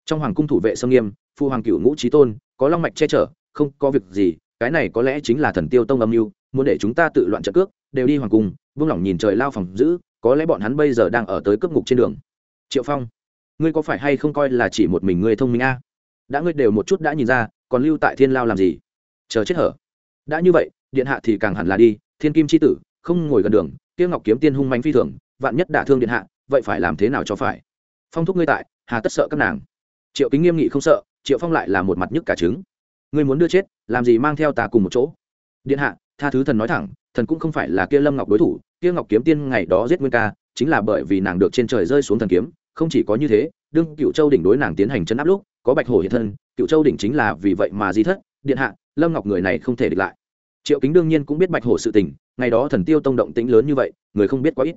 Trong hoàng cung thủ vệ sông nghiêm, phu hoàng cựu ngũ trí tôn, có long mạch che chở, không có việc gì, cái này có lẽ chính là thần tiêu tông âm mưu, muốn để chúng ta tự loạn trận cước, đều đi hoàng cung vung lỏng nhìn trời lao phòng giữ, có lẽ bọn hắn bây giờ đang ở tới cướp ngục trên đường. Triệu phong ngươi có phải hay không coi là chỉ một mình ngươi thông minh a? Đã ngươi đều một chút đã nhìn ra, còn lưu tại thiên lao làm gì? Chờ chết hở. Đã như vậy, điện hạ thì càng hẳn là đi, thiên kim c h i tử, không ngồi gần đường tiêu ngọc kiếm tiên hung manh phi thường, vạn nhất đả thương điện hạ, vậy phải làm thế nào cho phải? Phong thúc ngươi tại, hà tất sợ các nàng. Triệu kính nghiêm nghị không sợ, triệu phong lại là một mặt nhức cả trứng. Ngươi muốn đưa chết, làm gì mang theo ta cùng một chỗ? Điện hạ, tha thứ thần nói thẳng, thần cũng không phải là kia lâm ngọc đối thủ, kia ngọc kiếm tiên ngày đó giết nguyên ca, chính là bởi vì nàng được trên trời rơi xuống thần kiếm không chỉ có như thế, đương cựu châu đỉnh đối nàng tiến hành chấn áp lúc, có bạch hổ hiện thân, cựu châu đỉnh chính là vì vậy mà di thất, điện hạ, lâm ngọc người này không thể địch lại. Triệu kính đương nhiên cũng biết bạch hổ sự tình, ngày đó thần tiêu tông động tĩnh lớn như vậy, người không biết quá ít.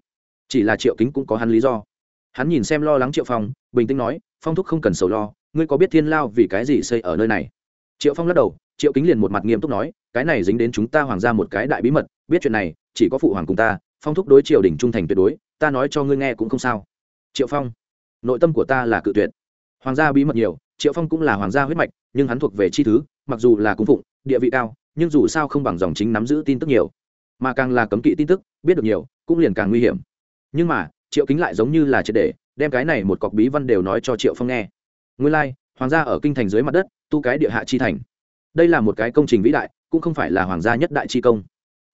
Chỉ là triệu kính cũng có hắn lý do. Hắn nhìn xem lo lắng triệu phong, bình tĩnh nói, phong thúc không cần sầu lo, ngươi có biết thiên lao vì cái gì xây ở nơi này? Triệu phong lắc đầu, triệu kính liền một mặt nghiêm túc nói, cái này dính đến chúng ta hoàng gia một cái đại bí mật, biết chuyện này, chỉ có phụ hoàng cùng ta, phong thúc đối triều đình trung thành tuyệt đối, ta nói cho ngươi nghe cũng không sao. Triệu phong nội tâm của ta là cự tuyệt. Hoàng gia bí mật nhiều triệu phong cũng là hoàng gia huyết mạch nhưng hắn thuộc về chi thứ mặc dù là cung phụng địa vị cao nhưng dù sao không bằng dòng chính nắm giữ tin tức nhiều. Mà càng là cấm kỵ tin tức biết được nhiều cũng liền càng nguy hiểm. Nhưng mà triệu kính lại giống như là triệt để đem cái này một cọc bí văn đều nói cho triệu phong nghe. Nguyên lai、like, hoàng gia ở kinh thành dưới mặt đất tu cái địa hạ chi thành. Đây là một cái công trình vĩ đại cũng không phải là hoàng gia nhất đại chi công.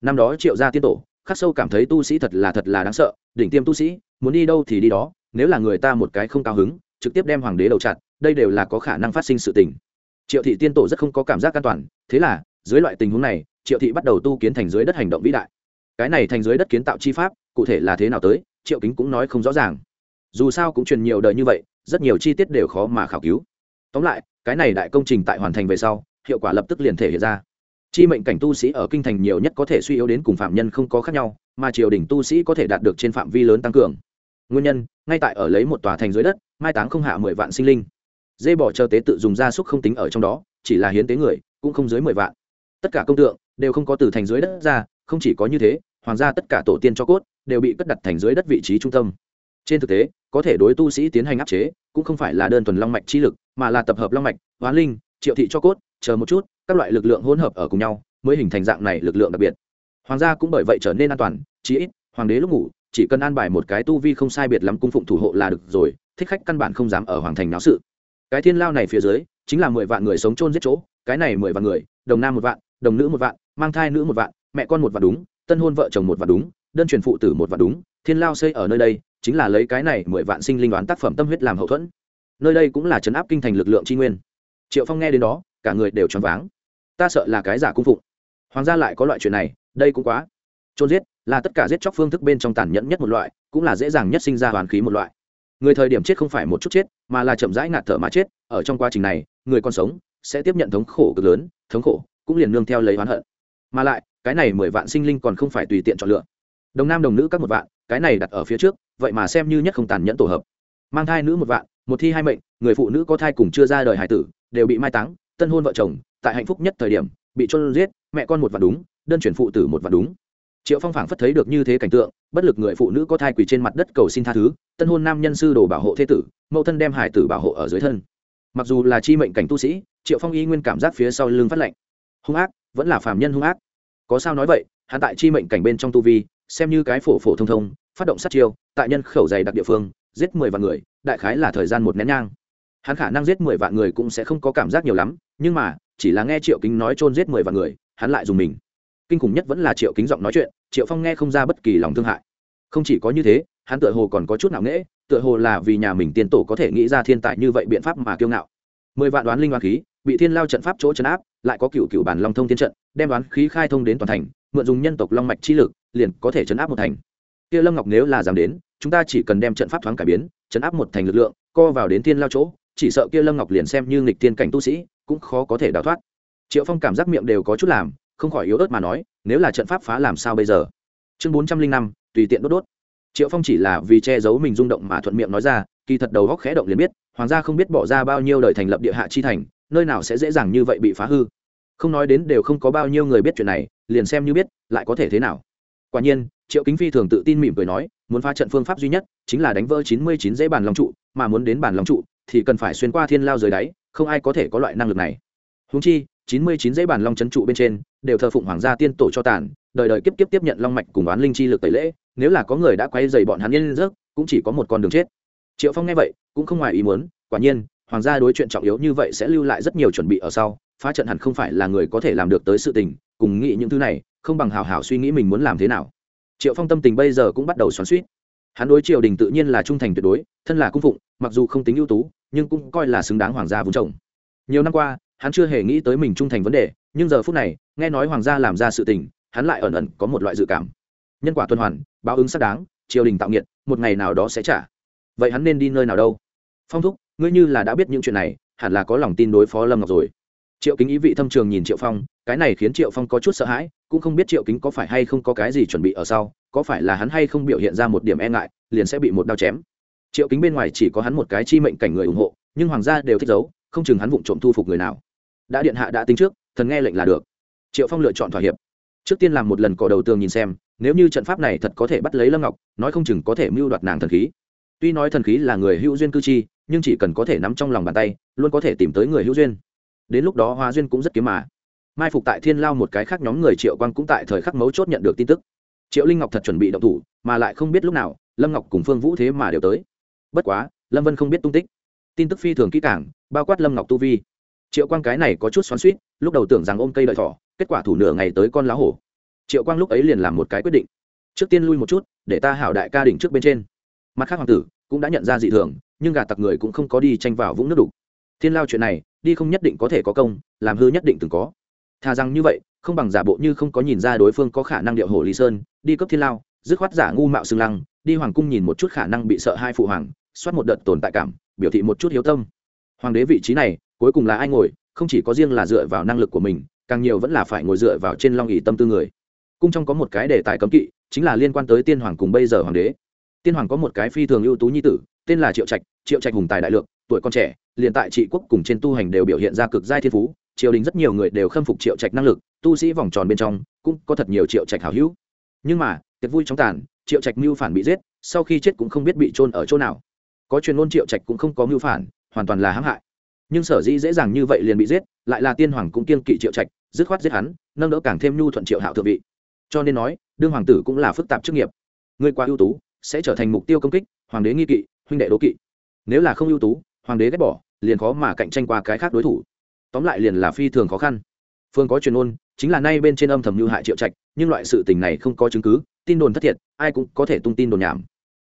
Năm đó triệu gia tiên tổ khắc sâu cảm thấy tu sĩ thật là thật là đáng sợ đỉnh tiêm tu sĩ muốn đi đâu thì đi đó nếu là người ta một cái không cao hứng, trực tiếp đem hoàng đế đầu chặt, đây đều là có khả năng phát sinh sự tình. Triệu thị tiên tổ rất không có cảm giác an toàn, thế là, dưới loại tình huống này, triệu thị bắt đầu tu kiến thành dưới đất hành động vĩ đại. Cái này thành dưới đất kiến tạo chi pháp, cụ thể là thế nào tới, triệu kính cũng nói không rõ ràng. Dù sao cũng truyền nhiều đời như vậy, rất nhiều chi tiết đều khó mà khảo cứu. Tóm lại, cái này đại công trình tại hoàn thành về sau, hiệu quả lập tức liền thể hiện ra. Chi mệnh cảnh tu sĩ ở kinh thành nhiều nhất có thể suy yếu đến cùng phạm nhân không có khác nhau, mà triều đình tu sĩ có thể đạt được trên phạm vi lớn tăng cường nguyên nhân, ngay tại ở lấy một tòa thành dưới đất, mai táng không hạ mười vạn sinh linh. Dê bỏ chờ tế tự dùng gia súc không tính ở trong đó, chỉ là hiến tế người, cũng không dưới mười vạn. Tất cả công tượng đều không có từ thành dưới đất ra, không chỉ có như thế, hoàng gia tất cả tổ tiên cho cốt đều bị cất đặt thành dưới đất vị trí trung tâm. Trên thực tế, có thể đối tu sĩ tiến hành áp chế, cũng không phải là đơn thuần long mạch chi lực, mà là tập hợp long mạch hoán linh, triệu thị cho cốt, chờ một chút, các loại lực lượng hỗn hợp ở cùng nhau, mới hình thành dạng này lực lượng đặc biệt. Hoàng gia cũng bởi vậy trở nên an toàn, chí ít, hoàng đế lúc ngủ chỉ cần an bài một cái tu vi không sai biệt lắm cung phụng thủ hộ là được rồi, thích khách căn bản không dám ở hoàng thành náo sự. Cái thiên lao này phía dưới, chính là mười vạn người sống chôn giết chỗ, cái này mười vạn người, đồng nam một vạn, đồng nữ một vạn, mang thai nữ một vạn, mẹ con một vạn đúng, tân hôn vợ chồng một vạn đúng, đơn truyền phụ tử một vạn đúng, thiên lao xây ở nơi đây, chính là lấy cái này mười vạn sinh linh đoán tác phẩm tâm huyết làm hậu thuẫn. Nơi đây cũng là chấn áp kinh thành lực lượng tri nguyên. Triệu phong nghe đến đó, cả người đều choáng váng. Ta sợ là cái giả cung phụng. Hoàng gia lại có loại chuyện này, đây cũng quá. Trôn giết là tất cả giết chóc phương thức bên trong tàn nhẫn nhất một loại, cũng là dễ dàng nhất sinh ra hoàn khí một loại. Người thời điểm chết không phải một chút chết, mà là chậm rãi ngạt thở mà chết, ở trong quá trình này, người còn sống sẽ tiếp nhận thống khổ cực lớn, thống khổ cũng liền nương theo lấy oán hận. Mà lại, cái này mười vạn sinh linh còn không phải tùy tiện chọn lựa. Đồng nam đồng nữ các một vạn, cái này đặt ở phía trước, vậy mà xem như nhất không tàn nhẫn tổ hợp. Mang thai nữ một vạn, một thi hai mệnh, người phụ nữ có thai cùng chưa ra đời hải tử, đều bị mai táng, tân hôn vợ chồng, tại hạnh phúc nhất thời điểm, bị trôn giết, mẹ con một vạn đúng, đơn chuyển phụ tử một vạn đúng triệu phong phảng phất thấy được như thế cảnh tượng bất lực người phụ nữ có thai quỳ trên mặt đất cầu xin tha thứ tân hôn nam nhân sư đồ bảo hộ thế tử mẫu thân đem hải tử bảo hộ ở dưới thân mặc dù là chi mệnh cảnh tu sĩ triệu phong y nguyên cảm giác phía sau lưng phát lạnh hung ác vẫn là phàm nhân hung ác có sao nói vậy hắn tại chi mệnh cảnh bên trong tu vi xem như cái phổ phổ thông thông phát động sát chiêu tại nhân khẩu dày đặc địa phương giết mười vạn người đại khái là thời gian một nén nhang hắn khả năng giết mười vạn người cũng sẽ không có cảm giác nhiều lắm nhưng mà chỉ là nghe triệu kính nói chôn giết mười vạn người hắn lại dùng mình kinh khủng nhất vẫn là triệu kính giọng nói chuyện, triệu phong nghe không ra bất kỳ lòng thương hại. Không chỉ có như thế, hắn tựa hồ còn có chút nào nghễ, tựa hồ là vì nhà mình tiên tổ có thể nghĩ ra thiên tài như vậy biện pháp mà kiêu ngạo. Mười vạn đoán linh đoán khí, bị thiên lao trận pháp chỗ chấn áp, lại có cựu cựu bản long thông thiên trận, đem đoán khí khai thông đến toàn thành, mượn dùng nhân tộc long mạch chi lực, liền có thể chấn áp một thành. Kia lâm ngọc nếu là dám đến, chúng ta chỉ cần đem trận pháp thoáng cải biến, chấn áp một thành lực lượng, co vào đến thiên lao chỗ, chỉ sợ kia lâm ngọc liền xem như nghịch thiên cảnh tu sĩ, cũng khó có thể đào thoát. Triệu phong cảm giác miệng đều có chút làm không khỏi yếu ớt mà nói, nếu là trận pháp phá làm sao bây giờ? Chương bốn trăm linh năm, tùy tiện đốt đốt. Triệu phong chỉ là vì che giấu mình rung động mà thuận miệng nói ra, kỳ thật đầu góc khẽ động liền biết, hoàng gia không biết bỏ ra bao nhiêu đời thành lập địa hạ chi thành, nơi nào sẽ dễ dàng như vậy bị phá hư. Không nói đến đều không có bao nhiêu người biết chuyện này, liền xem như biết, lại có thể thế nào. Quả nhiên, triệu kính phi thường tự tin mỉm cười nói, muốn phá trận phương pháp duy nhất, chính là đánh vỡ chín mươi chín dãy bàn lòng trụ, mà muốn đến bàn lòng trụ, thì cần phải xuyên qua thiên lao rời đáy, không ai có thể có loại năng lực này. Húng chi chín mươi chín dãy bàn long trấn trụ bên trên, đều thờ phụng hoàng gia tiên tổ cho tàn, đời đời kiếp kiếp tiếp nhận long mạch cùng oán linh chi lực tẩy lễ, nếu là có người đã quay dày bọn hắn yên giấc, cũng chỉ có một con đường chết. Triệu phong nghe vậy, cũng không ngoài ý muốn, quả nhiên, hoàng gia đối chuyện trọng yếu như vậy sẽ lưu lại rất nhiều chuẩn bị ở sau, phá trận hẳn không phải là người có thể làm được tới sự tình, cùng nghĩ những thứ này, không bằng hào hào suy nghĩ mình muốn làm thế nào. Triệu phong tâm tình bây giờ cũng bắt đầu xoắn suýt hắn đối triều đình tự nhiên là trung thành tuyệt đối, thân là cung phụng, mặc dù không tính ưu tú, nhưng cũng coi là xứng đáng hoàng gia vốn chồng nhiều năm qua hắn chưa hề nghĩ tới mình trung thành vấn đề, nhưng giờ phút này, nghe nói hoàng gia làm ra sự tình, hắn lại ẩn ẩn có một loại dự cảm. Nhân quả tuần hoàn, báo ứng xác đáng, triều đình tạo nghiệt, một ngày nào đó sẽ trả. Vậy hắn nên đi nơi nào đâu? Phong thúc, ngươi như là đã biết những chuyện này, hẳn là có lòng tin đối phó lâm ngọc rồi. Triệu kính ý vị thâm trường nhìn triệu phong, cái này khiến triệu phong có chút sợ hãi, cũng không biết triệu kính có phải hay không có cái gì chuẩn bị ở sau, có phải là hắn hay không biểu hiện ra một điểm e ngại, liền sẽ bị một đao chém. Triệu kính bên ngoài chỉ có hắn một cái chi mệnh cảnh người ủng hộ, nhưng hoàng gia đều thích giấu, không chừng hắn vụng trộm thu phục người nào đã điện hạ đã tính trước, thần nghe lệnh là được. Triệu phong lựa chọn thỏa hiệp. Trước tiên làm một lần cỏ đầu tường nhìn xem, nếu như trận pháp này thật có thể bắt lấy lâm ngọc, nói không chừng có thể mưu đoạt nàng thần khí. Tuy nói thần khí là người hữu duyên cư chi, nhưng chỉ cần có thể nắm trong lòng bàn tay, luôn có thể tìm tới người hữu duyên. Đến lúc đó hoa duyên cũng rất kiếm mà. Mai phục tại thiên lao một cái khác nhóm người triệu quang cũng tại thời khắc mấu chốt nhận được tin tức. Triệu linh ngọc thật chuẩn bị động thủ, mà lại không biết lúc nào, lâm ngọc cùng phương vũ thế mà đều tới. Bất quá, lâm vân không biết tung tích. Tin tức phi thường kỹ cảng bao quát lâm ngọc tu vi triệu quang cái này có chút xoắn suýt, lúc đầu tưởng rằng ôm cây đợi thỏ, kết quả thủ nửa ngày tới con lá hổ. Triệu quang lúc ấy liền làm một cái quyết định. Trước tiên lui một chút, để ta hảo đại ca đỉnh trước bên trên. Mặt khác hoàng tử cũng đã nhận ra dị thường, nhưng gà tặc người cũng không có đi tranh vào vũng nước đục. Thiên lao chuyện này, đi không nhất định có thể có công, làm hư nhất định từng có. Thà rằng như vậy, không bằng giả bộ như không có nhìn ra đối phương có khả năng điệu hồ lý sơn, đi cấp thiên lao, dứt khoát giả ngu mạo xương lăng, đi hoàng cung nhìn một chút khả năng bị sợ hai phụ hoàng soát một đợt tồn tại cảm, biểu thị một chút hiếu tâm. Hoàng đế vị trí này cuối cùng là ai ngồi, không chỉ có riêng là dựa vào năng lực của mình, càng nhiều vẫn là phải ngồi dựa vào trên long ỷ tâm tư người. Cung trong có một cái đề tài cấm kỵ, chính là liên quan tới tiên hoàng cùng bây giờ hoàng đế. Tiên hoàng có một cái phi thường ưu tú nhi tử, tên là triệu trạch triệu trạch hùng tài đại lượng, tuổi con trẻ, liền tại trị quốc cùng trên tu hành đều biểu hiện ra cực giai thiên phú, triều đình rất nhiều người đều khâm phục triệu trạch năng lực, tu sĩ vòng tròn bên trong cũng có thật nhiều triệu trạch hảo hữu. Nhưng mà, tiệc vui trong tàn, triệu trạch mưu phản bị giết, sau khi chết cũng không biết bị trôn ở chỗ nào. Có truyền ngôn triệu trạch cũng không có mưu phản, hoàn toàn là hãm hại nhưng sở dĩ dễ dàng như vậy liền bị giết, lại là tiên hoàng cũng kiên kỵ triệu trạch, dứt khoát giết hắn, nâng đỡ càng thêm nhu thuận triệu hạo thượng vị. Cho nên nói, đương hoàng tử cũng là phức tạp chức nghiệp. Người quá ưu tú, sẽ trở thành mục tiêu công kích, hoàng đế nghi kỵ, huynh đệ đố kỵ. Nếu là không ưu tú, hoàng đế ghét bỏ, liền khó mà cạnh tranh qua cái khác đối thủ. Tóm lại liền là phi thường khó khăn. Phương có truyền ôn chính là nay bên trên âm thầm lưu hại triệu trạch, nhưng loại sự tình này không có chứng cứ, tin đồn thất thiệt, ai cũng có thể tung tin đồn nhảm.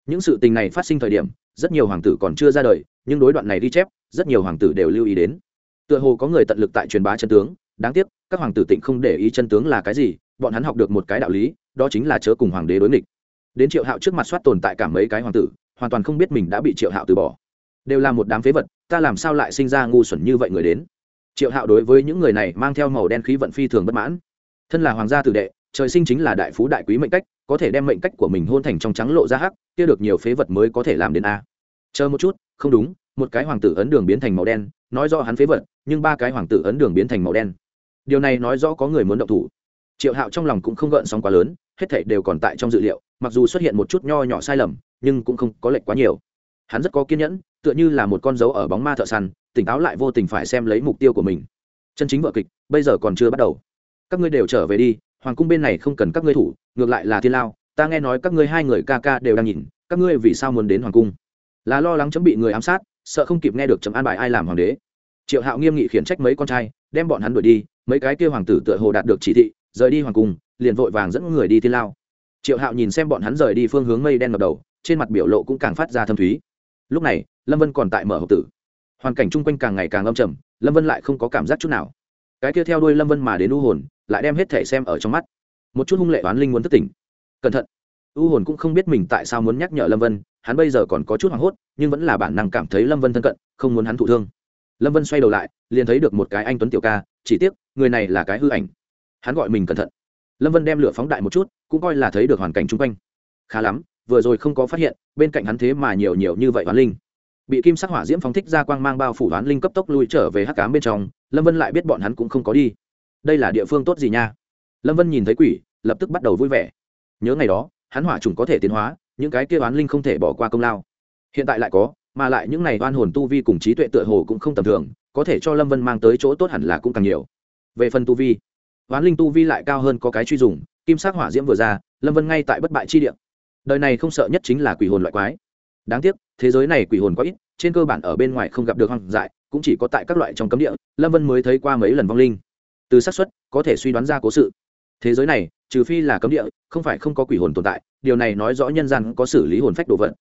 Những sự tình này phát sinh thời điểm, rất nhiều hoàng tử còn chưa ra đời, nhưng đối đoạn này ghi chép rất nhiều hoàng tử đều lưu ý đến. Tựa hồ có người tận lực tại truyền bá chân tướng, đáng tiếc, các hoàng tử tịnh không để ý chân tướng là cái gì, bọn hắn học được một cái đạo lý, đó chính là chớ cùng hoàng đế đối nghịch. Đến triệu hạo trước mặt soát tồn tại cả mấy cái hoàng tử, hoàn toàn không biết mình đã bị triệu hạo từ bỏ. Đều là một đám phế vật, ta làm sao lại sinh ra ngu xuẩn như vậy người đến? Triệu hạo đối với những người này mang theo màu đen khí vận phi thường bất mãn. Thân là hoàng gia tử đệ, trời sinh chính là đại phú đại quý mệnh cách, có thể đem mệnh cách của mình hôn thành trong trắng lộ ra hắc, kia được nhiều phế vật mới có thể làm đến a. Chờ một chút, không đúng một cái hoàng tử ấn đường biến thành màu đen, nói rõ hắn phế vật, nhưng ba cái hoàng tử ấn đường biến thành màu đen. Điều này nói rõ có người muốn động thủ. Triệu hạo trong lòng cũng không gợn sóng quá lớn, hết thảy đều còn tại trong dự liệu, mặc dù xuất hiện một chút nho nhỏ sai lầm, nhưng cũng không có lệch quá nhiều. Hắn rất có kiên nhẫn, tựa như là một con dấu ở bóng ma thợ săn, tỉnh táo lại vô tình phải xem lấy mục tiêu của mình. Chân chính vợ kịch, bây giờ còn chưa bắt đầu. Các ngươi đều trở về đi, hoàng cung bên này không cần các ngươi thủ, ngược lại là thiên lao, ta nghe nói các ngươi hai người ca ca đều đang nhìn, các ngươi vì sao muốn đến hoàng cung? Là lo lắng chấm bị người ám sát sợ không kịp nghe được chấm an bài ai làm hoàng đế. Triệu hạo nghiêm nghị khiển trách mấy con trai, đem bọn hắn đuổi đi, mấy cái kia hoàng tử tựa hồ đạt được chỉ thị, rời đi hoàng cung, liền vội vàng dẫn người đi thiên lao. Triệu hạo nhìn xem bọn hắn rời đi phương hướng mây đen ngập đầu, trên mặt biểu lộ cũng càng phát ra thâm thúy. Lúc này, lâm vân còn tại mở hộp tử. Hoàn cảnh chung quanh càng ngày càng âm trầm, lâm vân lại không có cảm giác chút nào. Cái kia theo đuôi lâm vân mà đến u hồn, lại đem hết thể xem ở trong mắt. Một chút hung lệ oán linh muốn thất tỉnh. Cẩn thận u hồn cũng không biết mình tại sao muốn nhắc nhở lâm vân, hắn bây giờ còn có chút hoảng hốt, nhưng vẫn là bản năng cảm thấy lâm vân thân cận, không muốn hắn thụ thương. Lâm vân xoay đầu lại, liền thấy được một cái anh tuấn tiểu ca, chỉ tiếc, người này là cái hư ảnh. Hắn gọi mình cẩn thận. Lâm vân đem lửa phóng đại một chút, cũng coi là thấy được hoàn cảnh chung quanh. Khá lắm, vừa rồi không có phát hiện, bên cạnh hắn thế mà nhiều nhiều như vậy hoán linh. Bị kim sắc hỏa diễm phóng thích ra quang mang bao phủ hoán linh cấp tốc lui trở về hắc cám bên trong, lâm vân lại biết bọn hắn cũng không có đi. Đây là địa phương tốt gì nha? Lâm vân nhìn thấy quỷ, lập tức bắt đầu vui vẻ. Nhớ ngày đó hắn hỏa trùng có thể tiến hóa, những cái kia oán linh không thể bỏ qua công lao. Hiện tại lại có, mà lại những này oan hồn tu vi cùng trí tuệ tựa hồ cũng không tầm thường, có thể cho lâm vân mang tới chỗ tốt hẳn là cũng càng nhiều. Về phần tu vi, oán linh tu vi lại cao hơn có cái truy dùng, kim sắc hỏa diễm vừa ra, lâm vân ngay tại bất bại chi địa. Đời này không sợ nhất chính là quỷ hồn loại quái. Đáng tiếc, thế giới này quỷ hồn quá ít, trên cơ bản ở bên ngoài không gặp được hoang dại, cũng chỉ có tại các loại trong cấm địa, lâm vân mới thấy qua mấy lần vong linh. Từ xác suất, có thể suy đoán ra cố sự thế giới này, trừ phi là cấm địa, không phải không có quỷ hồn tồn tại, điều này nói rõ nhân gian có xử lý hồn phách đồ vật.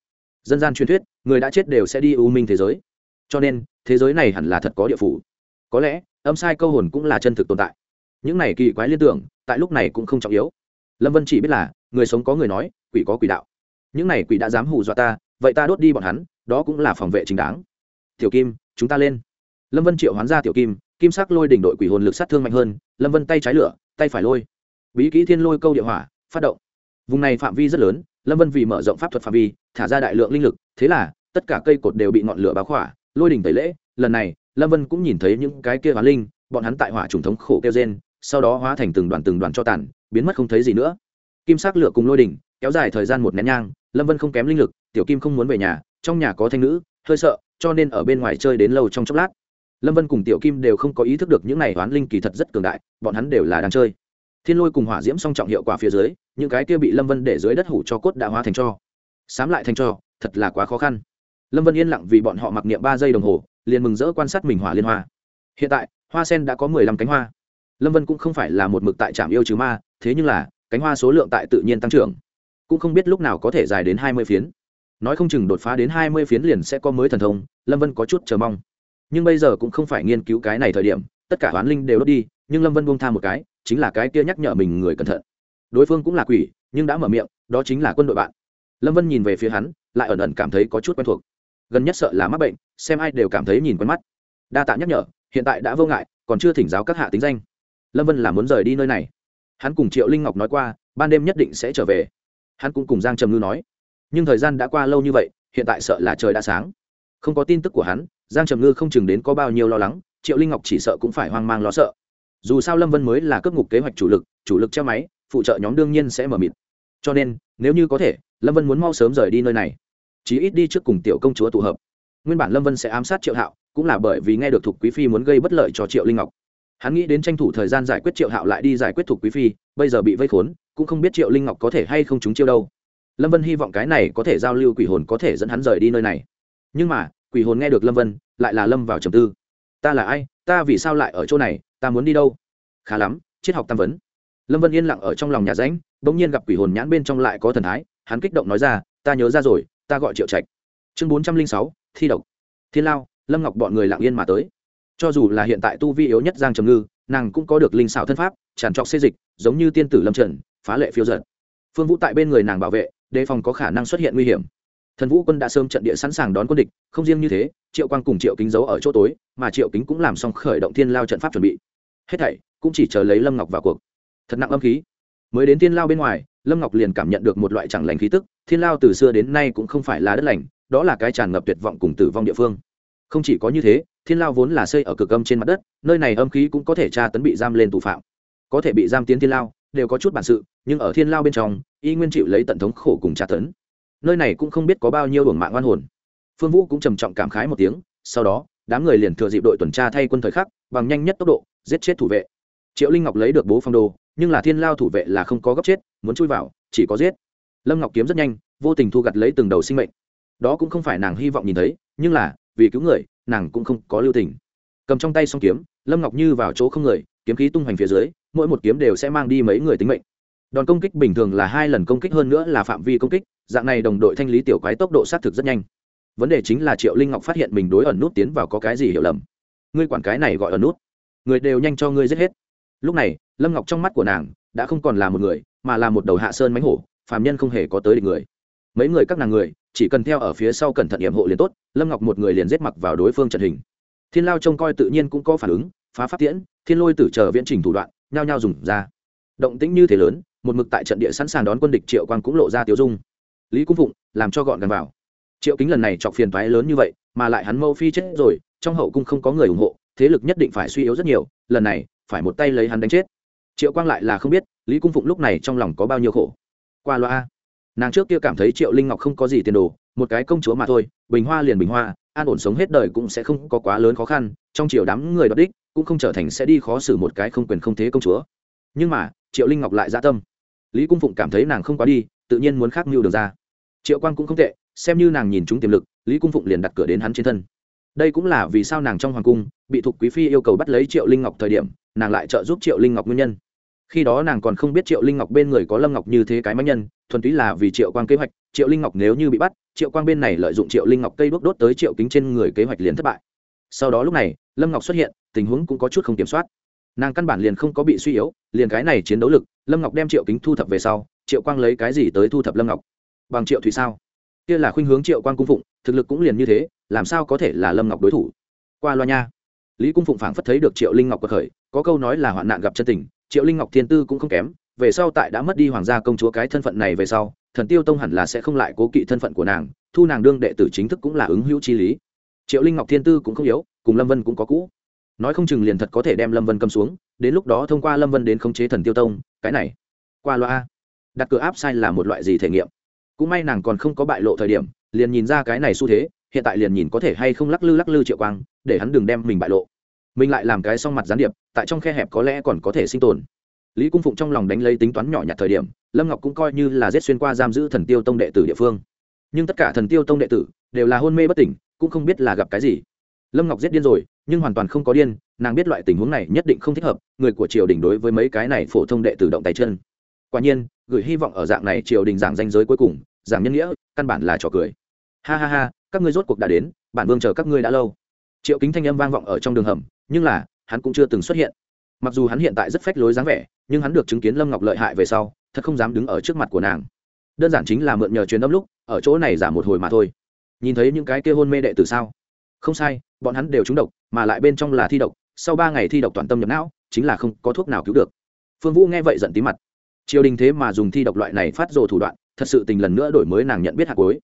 Dân gian truyền thuyết, người đã chết đều sẽ đi u minh thế giới. Cho nên, thế giới này hẳn là thật có địa phủ. Có lẽ, âm sai câu hồn cũng là chân thực tồn tại. Những này kỳ quái liên tưởng, tại lúc này cũng không trọng yếu. Lâm vân chỉ biết là, người sống có người nói, quỷ có quỷ đạo. Những này quỷ đã dám hù dọa ta, vậy ta đốt đi bọn hắn, đó cũng là phòng vệ chính đáng. Tiểu kim, chúng ta lên. Lâm vân triệu hoán ra tiểu kim kim sắc lôi đỉnh đội quỷ hồn lực sát thương mạnh hơn, lâm vân tay trái lửa, tay phải lôi bí kỹ thiên lôi câu địa hỏa, phát động. Vùng này phạm vi rất lớn, lâm vân vì mở rộng pháp thuật phạm vi, thả ra đại lượng linh lực, thế là, tất cả cây cột đều bị ngọn lửa báo khỏa, lôi đỉnh tẩy lễ. Lần này, lâm vân cũng nhìn thấy những cái kia hóa linh, bọn hắn tại hỏa trùng thống khổ kêu gen sau đó hóa thành từng đoàn từng đoàn cho tàn, biến mất không thấy gì nữa. Kim sắc lửa cùng lôi đỉnh, kéo dài thời gian một nén nhang, lâm vân không kém linh lực, tiểu kim không muốn về nhà, trong nhà có thanh nữ, hơi sợ, cho nên ở bên ngoài chơi đến lâu trong chốc lát. Lâm vân cùng tiểu kim đều không có ý thức được những này toán linh kỳ thật rất cường đại, bọn hắn đều là đang chơi thiên lôi cùng hỏa diễm song trọng hiệu quả phía dưới, những cái kia bị lâm vân để dưới đất hủ cho cốt đã hóa thành cho. Sám lại thành cho, thật là quá khó khăn. Lâm vân yên lặng vì bọn họ mặc niệm ba giây đồng hồ, liền mừng rỡ quan sát mình hỏa liên hoa. Hiện tại, hoa sen đã có mười lăm cánh hoa. Lâm vân cũng không phải là một mực tại trạm yêu trừ ma, thế nhưng là, cánh hoa số lượng tại tự nhiên tăng trưởng. Cũng không biết lúc nào có thể dài đến hai mươi phiến. Nói không chừng đột phá đến hai mươi phiến liền sẽ có mới thần thông, lâm vân có chút chờ mong. Nhưng bây giờ cũng không phải nghiên cứu cái này thời điểm, tất cả hoán linh đều đốt đi nhưng lâm vân buông tha một cái, chính là cái kia nhắc nhở mình người cẩn thận. Đối phương cũng là quỷ, nhưng đã mở miệng, đó chính là quân đội bạn. Lâm vân nhìn về phía hắn, lại ẩn ẩn cảm thấy có chút quen thuộc. Gần nhất sợ là mắc bệnh, xem ai đều cảm thấy nhìn quen mắt. Đa tạ nhắc nhở, hiện tại đã vô ngại, còn chưa thỉnh giáo các hạ tính danh. Lâm vân là muốn rời đi nơi này. Hắn cùng triệu linh ngọc nói qua, ban đêm nhất định sẽ trở về. Hắn cũng cùng giang trầm ngư nói. Nhưng thời gian đã qua lâu như vậy, hiện tại sợ là trời đã sáng. Không có tin tức của hắn, giang trầm ngư không chừng đến có bao nhiêu lo lắng, triệu linh ngọc chỉ sợ cũng phải hoang mang lo sợ dù sao lâm vân mới là cấp ngục kế hoạch chủ lực chủ lực treo máy phụ trợ nhóm đương nhiên sẽ mở mịt cho nên nếu như có thể lâm vân muốn mau sớm rời đi nơi này chí ít đi trước cùng tiểu công chúa tụ hợp nguyên bản lâm vân sẽ ám sát triệu hạo cũng là bởi vì nghe được thục quý phi muốn gây bất lợi cho triệu linh ngọc hắn nghĩ đến tranh thủ thời gian giải quyết triệu hạo lại đi giải quyết thục quý phi bây giờ bị vây khốn cũng không biết triệu linh ngọc có thể hay không chúng chiêu đâu lâm vân hy vọng cái này có thể giao lưu quỷ hồn có thể dẫn hắn rời đi nơi này nhưng mà quỷ hồn nghe được lâm vân lại là lâm vào trầm tư ta là ai ta vì sao lại ở chỗ này ta muốn đi đâu? Khá lắm, triết học tam vấn. Lâm vân yên lặng ở trong lòng nhà ránh bỗng nhiên gặp quỷ hồn nhãn bên trong lại có thần thái, hắn kích động nói ra, ta nhớ ra rồi, ta gọi triệu trạch. Chương bốn trăm linh sáu, thi độc. Thiên lao, lâm ngọc bọn người lặng yên mà tới. Cho dù là hiện tại tu vi yếu nhất giang trầm ngư, nàng cũng có được linh xảo thân pháp, tràn trọc xê dịch, giống như tiên tử lâm trần, phá lệ phiêu giật phương vũ tại bên người nàng bảo vệ, đề phòng có khả năng xuất hiện nguy hiểm. Thần vũ quân đã sớm trận địa sẵn sàng đón quân địch, không riêng như thế, triệu quang cùng triệu kính giấu ở chỗ tối, mà triệu kính cũng làm xong khởi động thiên lao trận pháp chuẩn bị hết thảy, cũng chỉ chờ lấy lâm ngọc vào cuộc. Thật nặng âm khí. Mới đến thiên lao bên ngoài, lâm ngọc liền cảm nhận được một loại chẳng lành khí tức, thiên lao từ xưa đến nay cũng không phải là đất lành, đó là cái tràn ngập tuyệt vọng cùng tử vong địa phương. Không chỉ có như thế, thiên lao vốn là xây ở cực âm trên mặt đất, nơi này âm khí cũng có thể tra tấn bị giam lên tù phạm. Có thể bị giam tiến thiên lao, đều có chút bản sự, nhưng ở thiên lao bên trong, y nguyên chịu lấy tận thống khổ cùng tra tấn. Nơi này cũng không biết có bao nhiêu hưởng mạng oan hồn. Phương vũ cũng trầm trọng cảm khái một tiếng, sau đó, đám người liền thừa dịp đội tuần tra thay quân thời khắc, bằng nhanh nhất tốc độ giết chết thủ vệ. Triệu linh ngọc lấy được bố phong đồ, nhưng là thiên lao thủ vệ là không có gấp chết, muốn chui vào, chỉ có giết. Lâm ngọc kiếm rất nhanh, vô tình thu gặt lấy từng đầu sinh mệnh. Đó cũng không phải nàng hy vọng nhìn thấy, nhưng là, vì cứu người, nàng cũng không có lưu tình. Cầm trong tay song kiếm, lâm ngọc như vào chỗ không người, kiếm khí tung hoành phía dưới, mỗi một kiếm đều sẽ mang đi mấy người tính mệnh. Đòn công kích bình thường là hai lần công kích hơn nữa là phạm vi công kích, dạng này đồng đội thanh lý tiểu quái tốc độ xác thực rất nhanh. Vấn đề chính là triệu linh ngọc phát hiện mình đối ẩn nút tiến vào có cái gì hiểu lầm. Ngươi quản cái này gọi ẩn nút người đều nhanh cho ngươi giết hết. Lúc này, lâm ngọc trong mắt của nàng đã không còn là một người, mà là một đầu hạ sơn mánh hổ, phàm nhân không hề có tới địch người. Mấy người các nàng người, chỉ cần theo ở phía sau cẩn thận hiểm hộ liền tốt, lâm ngọc một người liền giết mặc vào đối phương trận hình. Thiên lao trông coi tự nhiên cũng có phản ứng, phá phát tiễn, thiên lôi tử chờ viễn trình thủ đoạn, nhao nhao dùng ra. Động tĩnh như thế lớn, một mực tại trận địa sẵn sàng đón quân địch triệu quang cũng lộ ra tiêu dung. Lý cung phụng, làm cho gọn gàng vào. Triệu kính lần này chọc phiền thoái lớn như vậy, mà lại hắn mâu phi chết rồi, trong hậu cung không có người ủng hộ thế lực nhất định phải suy yếu rất nhiều, lần này, phải một tay lấy hắn đánh chết. Triệu quang lại là không biết, lý cung phụng lúc này trong lòng có bao nhiêu khổ. Qua loa nàng trước kia cảm thấy triệu linh ngọc không có gì tiền đồ, một cái công chúa mà thôi, bình hoa liền bình hoa, an ổn sống hết đời cũng sẽ không có quá lớn khó khăn, trong triệu đám người đ đích, cũng không trở thành sẽ đi khó xử một cái không quyền không thế công chúa. Nhưng mà, triệu linh ngọc lại dã tâm. Lý cung phụng cảm thấy nàng không quá đi, tự nhiên muốn khác mưu được ra. Triệu quang cũng không tệ, xem như nàng nhìn chúng tiềm lực, lý cung phụng liền đặt cửa đến hắn trên thân đây cũng là vì sao nàng trong hoàng cung bị thục quý phi yêu cầu bắt lấy triệu linh ngọc thời điểm, nàng lại trợ giúp triệu linh ngọc nguyên nhân. Khi đó nàng còn không biết triệu linh ngọc bên người có lâm ngọc như thế cái máy nhân, thuần túy là vì triệu quang kế hoạch, triệu linh ngọc nếu như bị bắt, triệu quang bên này lợi dụng triệu linh ngọc cây đốt đốt tới triệu kính trên người kế hoạch liền thất bại. Sau đó lúc này, lâm ngọc xuất hiện, tình huống cũng có chút không kiểm soát. Nàng căn bản liền không có bị suy yếu, liền cái này chiến đấu lực, lâm ngọc đem triệu kính thu thập về sau, triệu quang lấy cái gì tới thu thập lâm ngọc? Bằng triệu thủy sao? Kia là khuynh hướng triệu quan cung phụng, thực lực cũng liền như thế, làm sao có thể là lâm ngọc đối thủ? Qua loa nha. Lý cung phụng phảng phất thấy được triệu linh ngọc bậc khởi, có câu nói là hoạn nạn gặp chân tình, triệu linh ngọc thiên tư cũng không kém, về sau tại đã mất đi hoàng gia công chúa cái thân phận này về sau, thần tiêu tông hẳn là sẽ không lại cố kỵ thân phận của nàng, thu nàng đương đệ tử chính thức cũng là ứng hữu chi lý. Triệu linh ngọc thiên tư cũng không yếu, cùng lâm vân cũng có cũ. Nói không chừng liền thật có thể đem lâm vân cầm xuống, đến lúc đó thông qua lâm vân đến khống chế thần tiêu tông, cái này. Qua loa đặt cửa áp sai là một loại gì thể nghiệm? Cũng may nàng còn không có bại lộ thời điểm, liền nhìn ra cái này xu thế, hiện tại liền nhìn có thể hay không lắc lư lắc lư triệu quang, để hắn đừng đem mình bại lộ. Mình lại làm cái song mặt gián điệp, tại trong khe hẹp có lẽ còn có thể sinh tồn. Lý cung phụng trong lòng đánh lấy tính toán nhỏ nhặt thời điểm, lâm ngọc cũng coi như là giết xuyên qua giam giữ thần tiêu tông đệ tử địa phương. Nhưng tất cả thần tiêu tông đệ tử đều là hôn mê bất tỉnh, cũng không biết là gặp cái gì. Lâm ngọc giết điên rồi, nhưng hoàn toàn không có điên, nàng biết loại tình huống này nhất định không thích hợp, người của triều đình đối với mấy cái này phổ thông đệ tử động tay chân. Quả nhiên, gửi hy vọng ở dạng này triều đình giảng danh giới cuối cùng giảm nhân nghĩa, căn bản là trò cười. Ha ha ha, các ngươi rốt cuộc đã đến, bản vương chờ các ngươi đã lâu. Triệu kính thanh âm vang vọng ở trong đường hầm, nhưng là, hắn cũng chưa từng xuất hiện. Mặc dù hắn hiện tại rất phách lối dáng vẻ, nhưng hắn được chứng kiến lâm ngọc lợi hại về sau, thật không dám đứng ở trước mặt của nàng. Đơn giản chính là mượn nhờ truyền âm lúc, ở chỗ này giả một hồi mà thôi. Nhìn thấy những cái kia hôn mê đệ từ sao? Không sai, bọn hắn đều trúng độc, mà lại bên trong là thi độc, sau ba ngày thi độc toàn tâm nhập não, chính là không có thuốc nào cứu được. Phương vũ nghe vậy giận tí mặt. Triều đình thế mà dùng thi độc loại này phát rồ thủ đoạn thật sự tình lần nữa đổi mới nàng nhận biết hạt cối.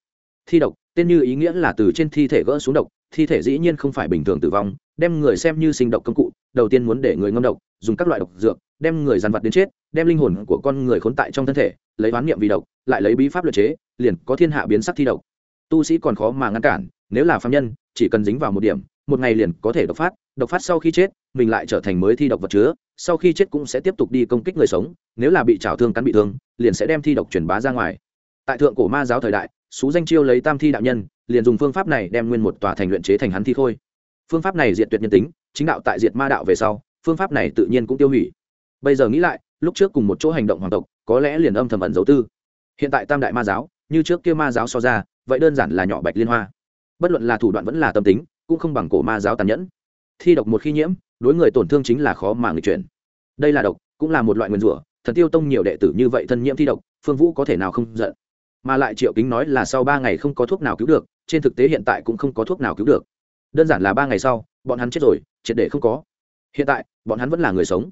Thi độc, tên như ý nghĩa là từ trên thi thể gỡ xuống độc, thi thể dĩ nhiên không phải bình thường tử vong, đem người xem như sinh độc công cụ, đầu tiên muốn để người ngâm độc, dùng các loại độc dược, đem người dàn vật đến chết, đem linh hồn của con người khốn tại trong thân thể, lấy oán niệm vì độc, lại lấy bí pháp luật chế, liền có thiên hạ biến sắc thi độc. Tu sĩ còn khó mà ngăn cản, nếu là phạm nhân, chỉ cần dính vào một điểm một ngày liền có thể độc phát độc phát sau khi chết, mình lại trở thành mới thi độc vật chứa, sau khi chết cũng sẽ tiếp tục đi công kích người sống, nếu là bị trào thương cắn bị thương, liền sẽ đem thi độc truyền bá ra ngoài. Tại thượng cổ ma giáo thời đại, xú danh chiêu lấy tam thi đạo nhân, liền dùng phương pháp này đem nguyên một tòa thành luyện chế thành hắn thi khôi. Phương pháp này diệt tuyệt nhân tính, chính đạo tại diệt ma đạo về sau, phương pháp này tự nhiên cũng tiêu hủy. Bây giờ nghĩ lại, lúc trước cùng một chỗ hành động hoàng tộc, có lẽ liền âm thầm ẩn dấu tư. Hiện tại tam đại ma giáo, như trước kia ma giáo so ra, vậy đơn giản là nhỏ bạch liên hoa. Bất luận là thủ đoạn vẫn là tâm tính cũng không bằng cổ ma giáo tàn nhẫn. Thi độc một khi nhiễm, đối người tổn thương chính là khó mà người chuyển. Đây là độc, cũng là một loại nguyên rủa. Thần tiêu tông nhiều đệ tử như vậy thân nhiễm thi độc, phương vũ có thể nào không giận? Mà lại triệu kính nói là sau ba ngày không có thuốc nào cứu được, trên thực tế hiện tại cũng không có thuốc nào cứu được. Đơn giản là ba ngày sau, bọn hắn chết rồi, triệt để không có. Hiện tại, bọn hắn vẫn là người sống.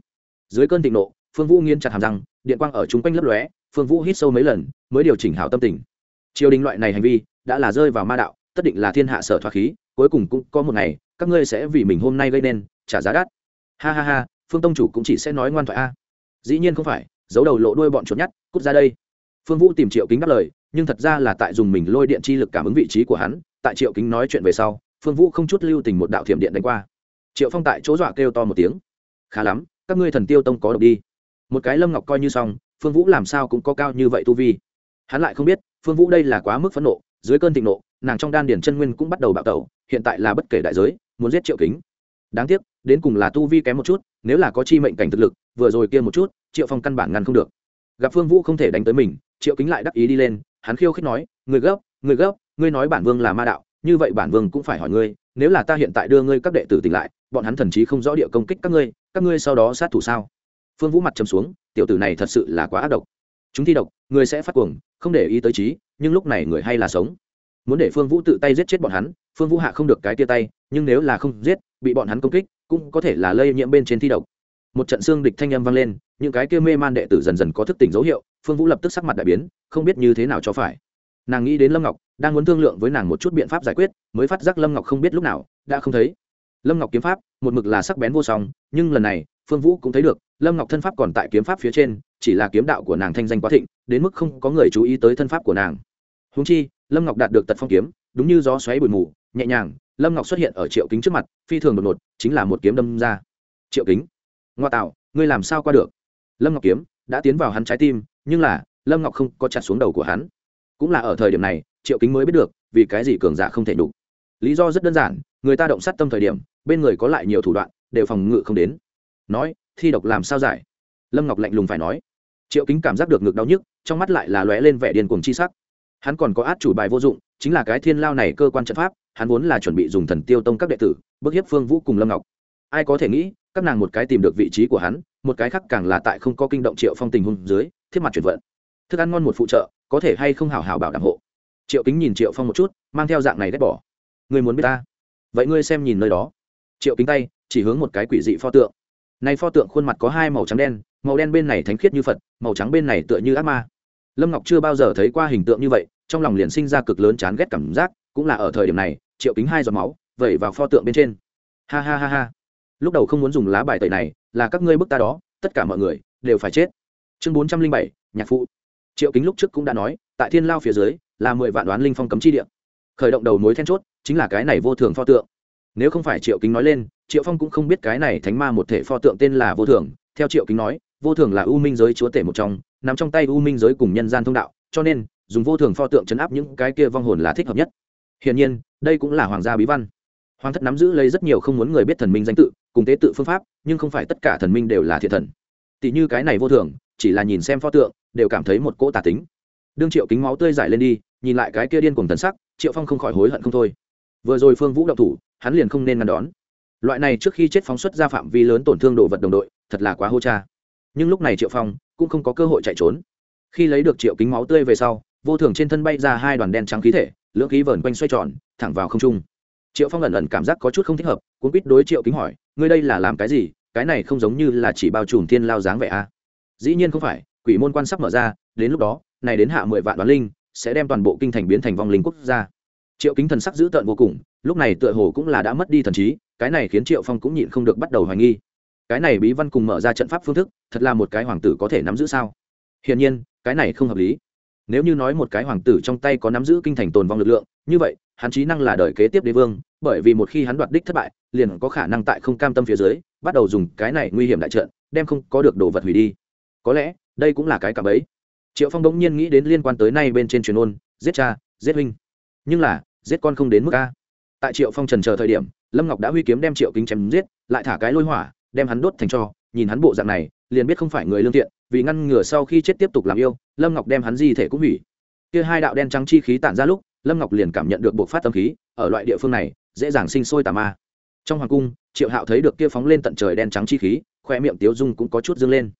Dưới cơn thịnh nộ, phương vũ nghiên chặt hàm răng, điện quang ở chung quanh lấp lóe, phương vũ hít sâu mấy lần, mới điều chỉnh hảo tâm tình. Triều đình loại này hành vi, đã là rơi vào ma đạo, tất định là thiên hạ sở thoát khí cuối cùng cũng có một ngày, các ngươi sẽ vì mình hôm nay gây nên trả giá đắt. Ha ha ha, phương tông chủ cũng chỉ sẽ nói ngoan thoại a. Dĩ nhiên không phải, giấu đầu lộ đuôi bọn chuột nhắt, cút ra đây. Phương vũ tìm triệu kính đáp lời, nhưng thật ra là tại dùng mình lôi điện chi lực cảm ứng vị trí của hắn, tại triệu kính nói chuyện về sau, phương vũ không chút lưu tình một đạo thiểm điện đánh qua. Triệu phong tại chỗ dọa kêu to một tiếng. Khá lắm, các ngươi thần tiêu tông có độc đi. Một cái lâm ngọc coi như xong, phương vũ làm sao cũng có cao như vậy tu vi. Hắn lại không biết, phương vũ đây là quá mức phẫn nộ dưới cơn thịnh nộ, nàng trong đan điển chân nguyên cũng bắt đầu bạo tẩu, hiện tại là bất kể đại giới, muốn giết triệu kính. Đáng tiếc, đến cùng là tu vi kém một chút, nếu là có chi mệnh cảnh thực lực, vừa rồi kia một chút, triệu phong căn bản ngăn không được. Gặp phương vũ không thể đánh tới mình, triệu kính lại đắc ý đi lên, hắn khiêu khích nói, người gấp người gấp, ngươi nói bản vương là ma đạo, như vậy bản vương cũng phải hỏi ngươi, nếu là ta hiện tại đưa ngươi các đệ tử tỉnh lại, bọn hắn thần chí không rõ địa công kích các ngươi các ngươi sau đó sát thủ sao? Phương vũ mặt trầm xuống, tiểu tử này thật sự là quá ác độc chúng thi độc, người sẽ phát cuồng, không để ý tới trí, nhưng lúc này người hay là sống. Muốn để phương vũ tự tay giết chết bọn hắn, phương vũ hạ không được cái tia tay, nhưng nếu là không giết, bị bọn hắn công kích, cũng có thể là lây nhiễm bên trên thi độc. Một trận xương địch thanh âm vang lên, những cái kia mê man đệ tử dần dần có thức tỉnh dấu hiệu, phương vũ lập tức sắc mặt đại biến, không biết như thế nào cho phải. Nàng nghĩ đến lâm ngọc, đang muốn thương lượng với nàng một chút biện pháp giải quyết, mới phát giác lâm ngọc không biết lúc nào, đã không thấy. Lâm ngọc kiếm pháp, một mực là sắc bén vô song, nhưng lần này, phương vũ cũng thấy được, lâm ngọc thân pháp còn tại kiếm pháp phía trên chỉ là kiếm đạo của nàng thanh danh quá thịnh, đến mức không có người chú ý tới thân pháp của nàng. Húng chi, lâm ngọc đạt được tật phong kiếm, đúng như gió xoáy bụi mù, nhẹ nhàng, lâm ngọc xuất hiện ở triệu kính trước mặt, phi thường đột ngột, chính là một kiếm đâm ra. Triệu kính, ngoa tạo, ngươi làm sao qua được? Lâm ngọc kiếm đã tiến vào hắn trái tim, nhưng là, lâm ngọc không có chặt xuống đầu của hắn. Cũng là ở thời điểm này, triệu kính mới biết được, vì cái gì cường giả không thể đủ lý do rất đơn giản, người ta động sát tâm thời điểm, bên người có lại nhiều thủ đoạn, đều phòng ngự không đến. Nói, thi độc làm sao giải? Lâm ngọc lạnh lùng phải nói triệu kính cảm giác được ngực đau nhức, trong mắt lại là lóe lên vẻ điên cuồng chi sắc. Hắn còn có át chủ bài vô dụng, chính là cái thiên lao này cơ quan trận pháp, hắn vốn là chuẩn bị dùng thần tiêu tông các đệ tử, bức hiếp phương vũ cùng lâm ngọc. Ai có thể nghĩ, các nàng một cái tìm được vị trí của hắn, một cái khác càng là tại không có kinh động triệu phong tình hôn dưới, thiết mặt chuyển vận. Thức ăn ngon một phụ trợ, có thể hay không hảo hảo bảo đảm hộ. Triệu kính nhìn triệu phong một chút, mang theo dạng này ghét bỏ. Người muốn biết ta? Vậy ngươi xem nhìn nơi đó. Triệu kính tay, chỉ hướng một cái quỷ dị pho tượng. Này pho tượng khuôn mặt có hai màu trắng đen màu đen bên này thánh khiết như phật, màu trắng bên này tựa như ác ma. Lâm ngọc chưa bao giờ thấy qua hình tượng như vậy, trong lòng liền sinh ra cực lớn chán ghét cảm giác, cũng là ở thời điểm này, triệu kính hai giọt máu, vẩy vào pho tượng bên trên. Ha ha ha ha. Lúc đầu không muốn dùng lá bài tẩy này, là các ngươi bức ta đó, tất cả mọi người, đều phải chết. Chương bốn trăm linh bảy, nhạc phụ. Triệu kính lúc trước cũng đã nói, tại thiên lao phía dưới, là mười vạn đoán linh phong cấm chi địa. Khởi động đầu mối then chốt, chính là cái này vô thường pho tượng. Nếu không phải triệu kính nói lên, triệu phong cũng không biết cái này thánh ma một thể pho tượng tên là vô thường theo triệu kính nói, vô thường là u minh giới chúa tể một trong, nằm trong tay u minh giới cùng nhân gian thông đạo, cho nên, dùng vô thường pho tượng chấn áp những cái kia vong hồn là thích hợp nhất. Hiển nhiên, đây cũng là hoàng gia bí văn. Hoàng thất nắm giữ lấy rất nhiều không muốn người biết thần minh danh tự, cùng tế tự phương pháp, nhưng không phải tất cả thần minh đều là thiện thần. Tỷ như cái này vô thường, chỉ là nhìn xem pho tượng, đều cảm thấy một cỗ tà tính. Đương triệu kính máu tươi giải lên đi, nhìn lại cái kia điên cùng thần sắc, triệu phong không khỏi hối hận không thôi. Vừa rồi phương vũ động thủ, hắn liền không nên ngăn đón. Loại này trước khi chết phóng xuất ra phạm vi lớn tổn thương đồ vật đồng đội thật là quá hô cha. Nhưng lúc này triệu phong cũng không có cơ hội chạy trốn. Khi lấy được triệu kính máu tươi về sau, vô thường trên thân bay ra hai đoàn đen trắng khí thể, lưỡng khí vờn quanh xoay tròn, thẳng vào không trung. Triệu phong ẩn ẩn cảm giác có chút không thích hợp, cuốn quýt đối triệu kính hỏi, ngươi đây là làm cái gì? Cái này không giống như là chỉ bao trùm thiên lao dáng vẻ à? dĩ nhiên không phải, quỷ môn quan sắp mở ra, đến lúc đó, này đến hạ mười vạn đoán linh, sẽ đem toàn bộ kinh thành biến thành vong linh quốc gia. Triệu kính thần sắc dữ tợn vô cùng, lúc này tựa hồ cũng là đã mất đi thần trí, cái này khiến triệu phong cũng nhịn không được bắt đầu hoài nghi cái này bí văn cùng mở ra trận pháp phương thức, thật là một cái hoàng tử có thể nắm giữ sao? Hiển nhiên, cái này không hợp lý. Nếu như nói một cái hoàng tử trong tay có nắm giữ kinh thành tồn vong lực lượng, như vậy, hắn trí năng là đời kế tiếp đế vương, bởi vì một khi hắn đoạt đích thất bại, liền có khả năng tại không cam tâm phía dưới, bắt đầu dùng cái này nguy hiểm đại trận, đem không có được đồ vật hủy đi. Có lẽ, đây cũng là cái cạm ấy. Triệu phong đống nhiên nghĩ đến liên quan tới nay bên trên truyền ôn, giết cha, giết huynh. Nhưng là, giết con không đến mức a. Tại triệu phong trần chờ thời điểm, lâm ngọc đã huy kiếm đem triệu kính chém giết, lại thả cái lôi hỏa đem hắn đốt thành cho, nhìn hắn bộ dạng này, liền biết không phải người lương thiện, vì ngăn ngừa sau khi chết tiếp tục làm yêu, lâm ngọc đem hắn di thể cũng hủy. Kia hai đạo đen trắng chi khí tản ra lúc, lâm ngọc liền cảm nhận được buộc phát tâm khí, ở loại địa phương này, dễ dàng sinh sôi tà ma. Trong hoàng cung, triệu hạo thấy được kia phóng lên tận trời đen trắng chi khí, khoe miệng tiếu dung cũng có chút dâng lên.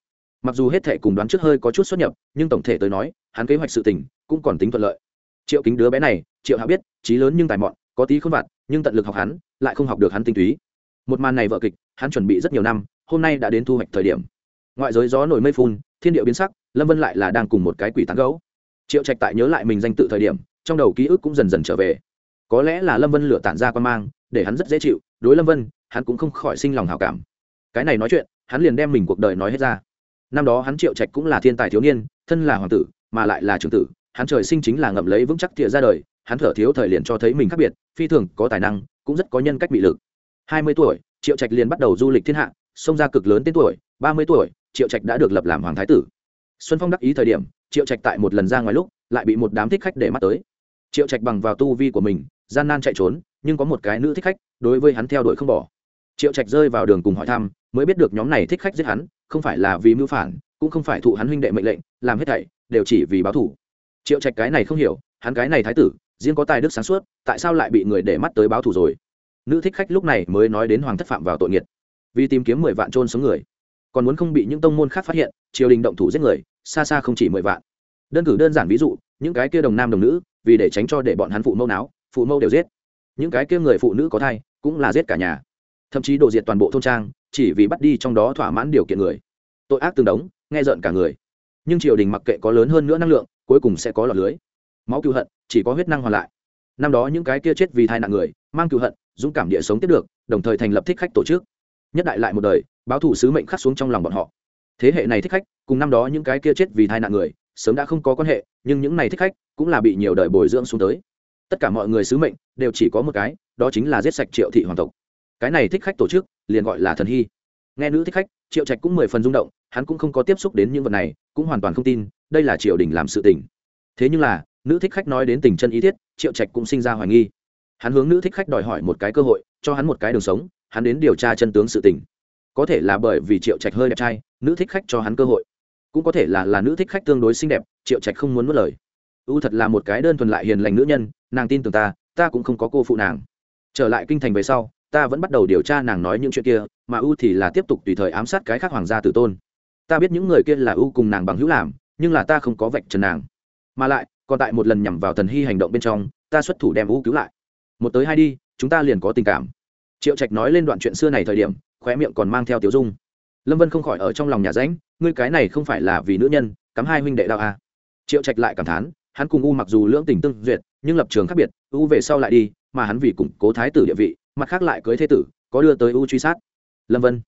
Mặc dù hết thể cùng đoán trước hơi có chút xuất nhập, nhưng tổng thể tới nói, hắn kế hoạch sự tình cũng còn tính thuận lợi. Triệu kính đứa bé này, triệu hạo biết, trí lớn nhưng tài mọn, có tí khôn vặt, nhưng tận lực học hắn, lại không học được hắn tinh túy một màn này vợ kịch, hắn chuẩn bị rất nhiều năm, hôm nay đã đến thu hoạch thời điểm. Ngoại giới gió nổi mây phun, thiên địa biến sắc, lâm vân lại là đang cùng một cái quỷ tán gấu triệu trạch tại nhớ lại mình danh tự thời điểm, trong đầu ký ức cũng dần dần trở về. Có lẽ là lâm vân lửa tản ra quan mang, để hắn rất dễ chịu, đối lâm vân, hắn cũng không khỏi sinh lòng hào cảm. Cái này nói chuyện, hắn liền đem mình cuộc đời nói hết ra. Năm đó hắn triệu trạch cũng là thiên tài thiếu niên, thân là hoàng tử, mà lại là trưởng tử, hắn trời sinh chính là ngậm lấy vững chắc tịa ra đời, hắn thở thiếu thời liền cho thấy mình khác biệt, phi thường có tài năng, cũng rất có nhân cách bị lực hai mươi tuổi, triệu trạch liền bắt đầu du lịch thiên hạ, xông ra cực lớn tên tuổi, ba mươi tuổi, triệu trạch đã được lập làm hoàng thái tử. Xuân phong đắc ý thời điểm, triệu trạch tại một lần ra ngoài lúc, lại bị một đám thích khách để mắt tới. Triệu trạch bằng vào tu vi của mình, gian nan chạy trốn, nhưng có một cái nữ thích khách, đối với hắn theo đuổi không bỏ. Triệu trạch rơi vào đường cùng hỏi thăm, mới biết được nhóm này thích khách giết hắn, không phải là vì mưu phản, cũng không phải thụ hắn huynh đệ mệnh lệnh, làm hết thảy, đều chỉ vì báo thủ triệu trạch cái này không hiểu, hắn cái này thái tử, riêng có tài đức sáng suốt, tại sao lại bị người để mắt tới báo thủ rồi? Nữ thích khách lúc này mới nói đến hoàng thất phạm vào tội nghiệt. Vì tìm kiếm mười vạn trôn sống người, còn muốn không bị những tông môn khác phát hiện, triều đình động thủ giết người, xa xa không chỉ mười vạn. Đơn cử đơn giản ví dụ, những cái kia đồng nam đồng nữ, vì để tránh cho để bọn hắn phụ mâu náo, phụ mâu đều giết. Những cái kia người phụ nữ có thai, cũng là giết cả nhà. Thậm chí đổ diệt toàn bộ thôn trang, chỉ vì bắt đi trong đó thỏa mãn điều kiện người. Tội ác tương đống, nghe rợn cả người. Nhưng triều đình mặc kệ có lớn hơn nữa năng lượng, cuối cùng sẽ có lọt lưới. Máu cựu hận, chỉ có huyết năng hoàn lại. Năm đó những cái kia chết vì thai nạn người, mang cựu hận dũng cảm địa sống tiếp được, đồng thời thành lập thích khách tổ chức. Nhất đại lại một đời, báo thủ sứ mệnh khắc xuống trong lòng bọn họ. Thế hệ này thích khách, cùng năm đó những cái kia chết vì tai nạn người, sớm đã không có quan hệ, nhưng những này thích khách cũng là bị nhiều đời bồi dưỡng xuống tới. Tất cả mọi người sứ mệnh đều chỉ có một cái, đó chính là giết sạch triệu thị hoàng tộc. Cái này thích khách tổ chức liền gọi là thần hy. Nghe nữ thích khách, triệu trạch cũng mười phần rung động, hắn cũng không có tiếp xúc đến những vật này, cũng hoàn toàn không tin, đây là triều đình làm sự tình. Thế nhưng là, nữ thích khách nói đến tình chân ý thiết triệu trạch cũng sinh ra hoài nghi hắn hướng nữ thích khách đòi hỏi một cái cơ hội, cho hắn một cái đường sống, hắn đến điều tra chân tướng sự tình. Có thể là bởi vì triệu trạch hơi đẹp trai, nữ thích khách cho hắn cơ hội. Cũng có thể là là nữ thích khách tương đối xinh đẹp, triệu trạch không muốn mất lời. U thật là một cái đơn thuần lại hiền lành nữ nhân, nàng tin tưởng ta ta cũng không có cô phụ nàng. Trở lại kinh thành về sau, ta vẫn bắt đầu điều tra nàng nói những chuyện kia, mà u thì là tiếp tục tùy thời ám sát cái khác hoàng gia tử tôn. Ta biết những người kia là u cùng nàng bằng hữu làm, nhưng là ta không có vạch trần nàng. Mà lại, còn tại một lần nhằm vào thần hy hành động bên trong, ta xuất thủ đem u cứu lại một tới hai đi, chúng ta liền có tình cảm. Triệu trạch nói lên đoạn chuyện xưa này thời điểm, khóe miệng còn mang theo tiểu dung. Lâm vân không khỏi ở trong lòng nhà ránh ngươi cái này không phải là vì nữ nhân, cắm hai huynh đệ đạo a à. triệu trạch lại cảm thán, hắn cùng u mặc dù lưỡng tình tương duyệt, nhưng lập trường khác biệt, u về sau lại đi, mà hắn vì củng cố thái tử địa vị, mặt khác lại cưới thế tử, có đưa tới u truy sát. Lâm vân,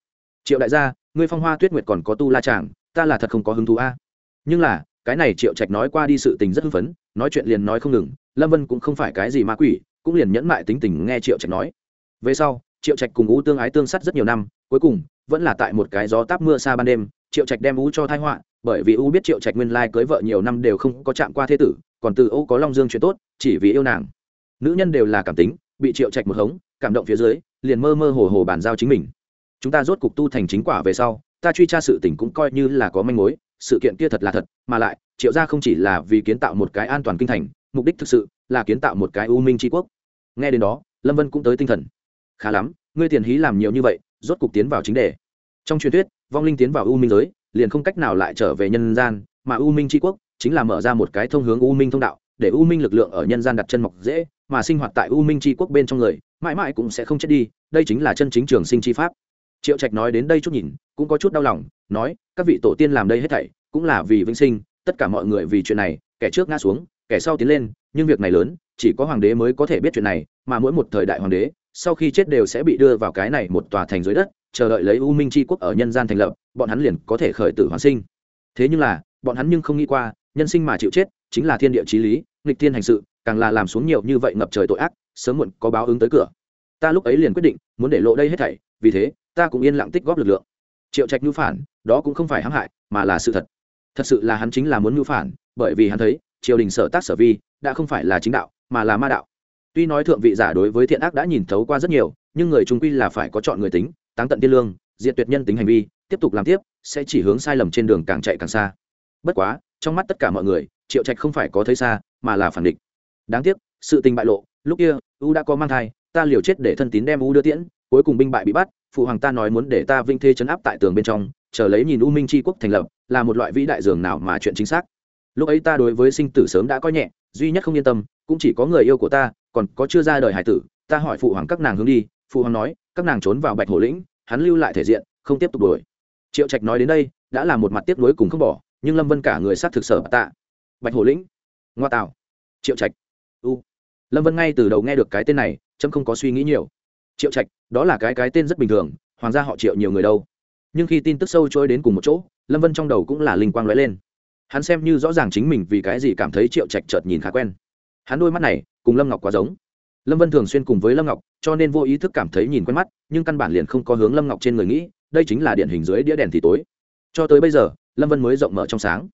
triệu đại gia, ngươi phong hoa tuyết nguyệt còn có tu la tràng, ta là thật không có hứng thú a nhưng là, cái này triệu trạch nói qua đi sự tình rất hưng phấn, nói chuyện liền nói không ngừng, lâm vân cũng không phải cái gì ma quỷ cũng liền nhẫn mại tính tình nghe triệu trạch nói. Về sau, triệu trạch cùng u tương ái tương sắt rất nhiều năm, cuối cùng, vẫn là tại một cái gió táp mưa xa ban đêm, triệu trạch đem u cho thai họa, bởi vì u biết triệu trạch nguyên lai cưới vợ nhiều năm đều không có chạm qua thế tử, còn từ u có long dương chuyện tốt, chỉ vì yêu nàng. Nữ nhân đều là cảm tính, bị triệu trạch một hống, cảm động phía dưới, liền mơ mơ hồ hồ bàn giao chính mình. Chúng ta rốt cục tu thành chính quả về sau, ta truy tra sự tình cũng coi như là có manh mối, sự kiện kia thật là thật, mà lại, triệu gia không chỉ là vì kiến tạo một cái an toàn kinh thành, mục đích thực sự là kiến tạo một cái u minh tri quốc nghe đến đó, lâm vân cũng tới tinh thần. Khá lắm, ngươi tiền hí làm nhiều như vậy, rốt cục tiến vào chính đề. Trong truyền thuyết, vong linh tiến vào u minh giới, liền không cách nào lại trở về nhân gian, mà u minh tri quốc chính là mở ra một cái thông hướng u minh thông đạo, để u minh lực lượng ở nhân gian đặt chân mọc dễ, mà sinh hoạt tại u minh tri quốc bên trong người, mãi mãi cũng sẽ không chết đi, đây chính là chân chính trường sinh chi pháp. Triệu trạch nói đến đây chút nhìn, cũng có chút đau lòng, nói, các vị tổ tiên làm đây hết thảy, cũng là vì vĩnh sinh, tất cả mọi người vì chuyện này, kẻ trước ngã xuống, kẻ sau tiến lên, nhưng việc này lớn chỉ có hoàng đế mới có thể biết chuyện này, mà mỗi một thời đại hoàng đế, sau khi chết đều sẽ bị đưa vào cái này một tòa thành dưới đất, chờ đợi lấy u minh c quốc ở nhân gian thành lập, bọn hắn liền có thể khởi tử hoàn sinh. Thế nhưng là, bọn hắn nhưng không nghĩ qua, nhân sinh mà chịu chết, chính là thiên địa chí lý, nghịch thiên hành sự, càng là làm xuống nhiều như vậy ngập trời tội ác, sớm muộn có báo ứng tới cửa. Ta lúc ấy liền quyết định, muốn để lộ đây hết thảy, vì thế, ta cũng yên lặng tích góp lực lượng. Triệu trạch nhu phản, đó cũng không phải hãm hại, mà là sự thật. Thật sự là hắn chính là muốn nhu phản, bởi vì hắn thấy, triều đình sở tác sở vi, đã không phải là chính đạo mà là ma đạo. Tuy nói thượng vị giả đối với thiện ác đã nhìn thấu qua rất nhiều, nhưng người trung quy là phải có chọn người tính, táng tận tiên lương diện tuyệt nhân tính hành vi, tiếp tục làm tiếp, sẽ chỉ hướng sai lầm trên đường càng chạy càng xa. Bất quá, trong mắt tất cả mọi người, triệu trạch không phải có thấy xa, mà là phản địch. Đáng tiếc, sự tình bại lộ, lúc kia, u đã có mang thai, ta liều chết để thân tín đem u đưa tiễn, cuối cùng binh bại bị bắt, phụ hoàng ta nói muốn để ta vinh thê chấn áp tại tường bên trong, chờ lấy nhìn u minh tri quốc thành lập, là một loại vĩ đại dường nào mà chuyện chính xác. Lúc ấy ta đối với sinh tử sớm đã coi nhẹ duy nhất không yên tâm, cũng chỉ có người yêu của ta, còn có chưa ra đời hải tử, ta hỏi phụ hoàng các nàng hướng đi, phụ hoàng nói, các nàng trốn vào bạch hổ lĩnh, hắn lưu lại thể diện, không tiếp tục đuổi. Triệu trạch nói đến đây, đã là một mặt tiếp nối cùng không bỏ, nhưng lâm vân cả người sát thực sở tạ. Bạch hổ lĩnh, ngoa tạo. Triệu trạch, u. Lâm vân ngay từ đầu nghe được cái tên này trâm không có suy nghĩ nhiều. Triệu trạch, đó là cái cái tên rất bình thường, hoàng gia họ triệu nhiều người đâu. Nhưng khi tin tức sâu trôi đến cùng một chỗ, lâm vân trong đầu cũng là linh quang lóe lên hắn xem như rõ ràng chính mình vì cái gì cảm thấy triệu trạch chợt nhìn khá quen. Hắn đôi mắt này cùng lâm ngọc quá giống. Lâm vân thường xuyên cùng với lâm ngọc, cho nên vô ý thức cảm thấy nhìn quen mắt, nhưng căn bản liền không có hướng lâm ngọc trên người nghĩ, đây chính là điển hình dưới đĩa đèn thì tối. Cho tới bây giờ, lâm vân mới rộng mở trong sáng.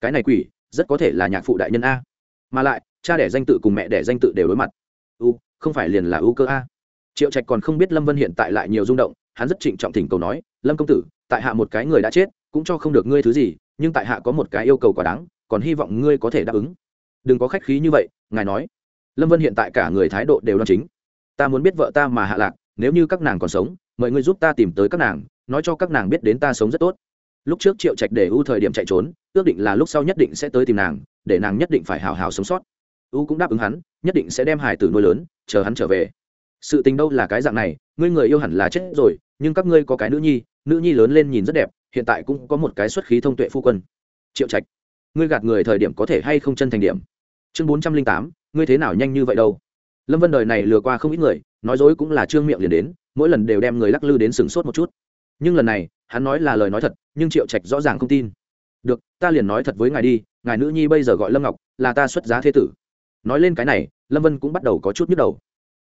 Cái này quỷ, rất có thể là nhạc phụ đại nhân a. Mà lại, cha đẻ danh tự cùng mẹ đẻ danh tự đều đối mặt. U, không phải liền là u cơ a. Triệu trạch còn không biết lâm vân hiện tại lại nhiều rung động, hắn rất trịnh trọng thỉnh cầu nói, lâm công tử, tại hạ một cái người đã chết cũng cho không được ngươi thứ gì, nhưng tại hạ có một cái yêu cầu quá đáng, còn hy vọng ngươi có thể đáp ứng. Đừng có khách khí như vậy, ngài nói. Lâm vân hiện tại cả người thái độ đều đ o chính. Ta muốn biết vợ ta mà hạ lạc, nếu như các nàng còn sống, mời ngươi giúp ta tìm tới các nàng, nói cho các nàng biết đến ta sống rất tốt. Lúc trước triệu trạch để u thời điểm chạy trốn, ước định là lúc sau nhất định sẽ tới tìm nàng, để nàng nhất định phải hào hào sống sót. U cũng đáp ứng hắn, nhất định sẽ đem hải tử nuôi lớn, chờ hắn trở về. Sự tình đâu là cái dạng này, ngươi người yêu hẳn là chết rồi, nhưng các ngươi có cái nữ nhi nữ nhi lớn lên nhìn rất đẹp hiện tại cũng có một cái xuất khí thông tuệ phu quân. Triệu trạch, ngươi gạt người thời điểm có thể hay không chân thành điểm? Chương bốn trăm linh tám, ngươi thế nào nhanh như vậy đâu? Lâm vân đời này lừa qua không ít người, nói dối cũng là trương miệng liền đến, mỗi lần đều đem người lắc lư đến sừng sốt một chút. Nhưng lần này, hắn nói là lời nói thật, nhưng triệu trạch rõ ràng không tin. Được, ta liền nói thật với ngài đi, ngài nữ nhi bây giờ gọi lâm ngọc, là ta xuất giá thế tử. Nói lên cái này, lâm vân cũng bắt đầu có chút nhức đầu.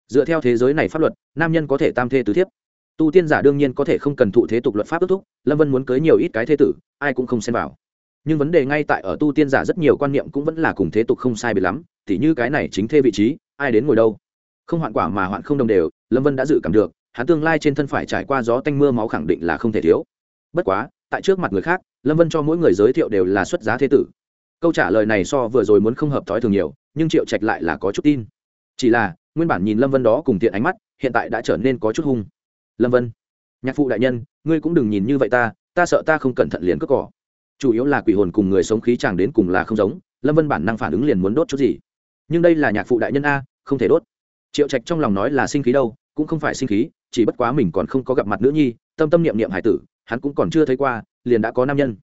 Dựa theo thế giới này pháp luật, nam nhân có thể tam thê tứ thiếp tu tiên giả đương nhiên có thể không cần thụ thế tục luật pháp ước thúc, lâm vân muốn cưới nhiều ít cái thế tử, ai cũng không xem vào. Nhưng vấn đề ngay tại ở tu tiên giả rất nhiều quan niệm cũng vẫn là cùng thế tục không sai biệt lắm t h như cái này chính thê vị trí, ai đến ngồi đâu. Không hoạn quả mà hoạn không đồng đều, lâm vân đã dự cảm được, hắn tương lai trên thân phải trải qua gió tanh mưa máu khẳng định là không thể thiếu. Bất quá, tại trước mặt người khác, lâm vân cho mỗi người giới thiệu đều là xuất giá thế tử. Câu trả lời này so vừa rồi muốn không hợp thói thường nhiều, nhưng triệu trạch lại là có chút tin. Chỉ là, nguyên bản nhìn lâm vân đó cùng tiện ánh mắt, hiện tại đã trở nên có chút hung lâm vân, nhạc phụ đại nhân, ngươi cũng đừng nhìn như vậy ta ta sợ ta không cẩn thận liền cất cỏ. Chủ yếu là quỷ hồn cùng người sống khí chàng đến cùng là không giống, lâm vân bản năng phản ứng liền muốn đốt chút gì. Nhưng đây là nhạc phụ đại nhân a, không thể đốt. Triệu trạch trong lòng nói là sinh khí đâu, cũng không phải sinh khí, chỉ bất quá mình còn không có gặp mặt nữ nhi, tâm tâm niệm niệm hải tử, hắn cũng còn chưa thấy qua, liền đã có nam nhân.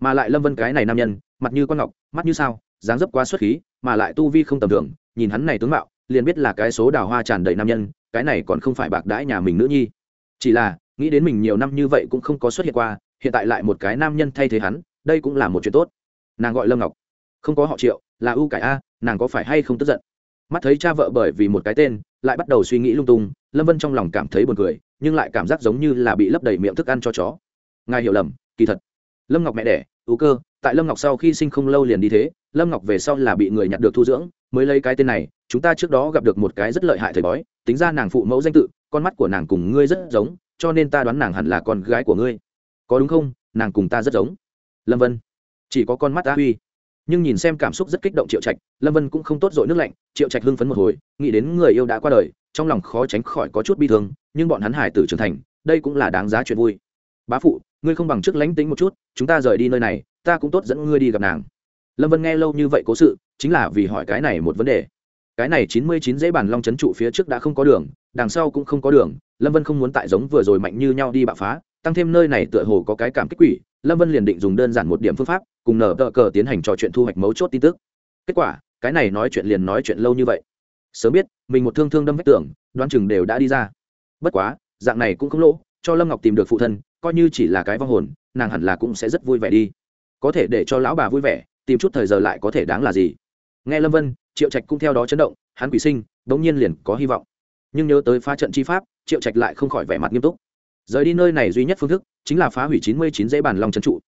Mà lại lâm vân cái này nam nhân, mặt như con ngọc, mắt như sao, dáng dấp quá xuất khí, mà lại tu vi không tầm thường, nhìn hắn này tướng mạo, liền biết là cái số đào hoa tràn đầy nam nhân, cái này còn không phải bạc đãi nhà mình nữ nhi chỉ là, nghĩ đến mình nhiều năm như vậy cũng không có xuất hiện qua, hiện tại lại một cái nam nhân thay thế hắn, đây cũng là một chuyện tốt. Nàng gọi lâm ngọc. Không có họ triệu, là ưu cải a, nàng có phải hay không tức giận? Mắt thấy cha vợ bởi vì một cái tên, lại bắt đầu suy nghĩ lung tung, lâm vân trong lòng cảm thấy buồn cười, nhưng lại cảm giác giống như là bị lấp đầy miệng thức ăn cho chó. Ngài hiểu lầm, kỳ thật. Lâm ngọc mẹ đẻ, ưu cơ, tại lâm ngọc sau khi sinh không lâu liền đi thế, lâm ngọc về sau là bị người nhặt được thu dưỡng, mới lấy cái tên này, chúng ta trước đó gặp được một cái rất lợi hại thầy bói, tính ra nàng phụ mẫu danh tự con mắt của nàng cùng ngươi rất giống, cho nên ta đoán nàng hẳn là con gái của ngươi. Có đúng không? Nàng cùng ta rất giống. Lâm vân. Chỉ có con mắt ta huy. nhưng nhìn xem cảm xúc rất kích động triệu trạch, lâm vân cũng không tốt dội nước lạnh, triệu trạch hưng phấn một hồi, nghĩ đến người yêu đã qua đời, trong lòng khó tránh khỏi có chút bi thương, nhưng bọn hắn hải tử trưởng thành, đây cũng là đáng giá chuyện vui. Bá phụ, ngươi không bằng trước lánh tính một chút, chúng ta rời đi nơi này, ta cũng tốt dẫn ngươi đi gặp nàng. Lâm vân nghe lâu như vậy cố sự, chính là vì hỏi cái này một vấn đề. Cái này chín mươi chín dễ bàn long c h ấ n trụ phía trước đã không có đường đằng sau cũng không có đường, lâm vân không muốn tại giống vừa rồi mạnh như nhau đi bạo phá, tăng thêm nơi này tựa hồ có cái cảm kích quỷ, lâm vân liền định dùng đơn giản một điểm phương pháp, cùng nở tờ cờ tiến hành trò chuyện thu hoạch mấu chốt tin tức. Kết quả, cái này nói chuyện liền nói chuyện lâu như vậy. Sớm biết, mình một thương thương đâm vách tưởng đoan chừng đều đã đi ra. Bất quá, dạng này cũng không lỗ, cho lâm ngọc tìm được phụ thân, coi như chỉ là cái vong hồn, nàng hẳn là cũng sẽ rất vui vẻ đi. Có thể để cho lão bà vui vẻ, tìm chút thời giờ lại có thể đáng là gì. Nghe lâm vân, triệu trạch cũng theo đó chấn động, hắn quỷ sinh đ ỗ n g nhiên liền có hy vọng nhưng nhớ tới phá trận chi pháp, triệu trạch lại không khỏi vẻ mặt nghiêm túc. Rời đi nơi này duy nhất phương thức chính là phá hủy chín mươi chín dãy bàn long trấn trụ.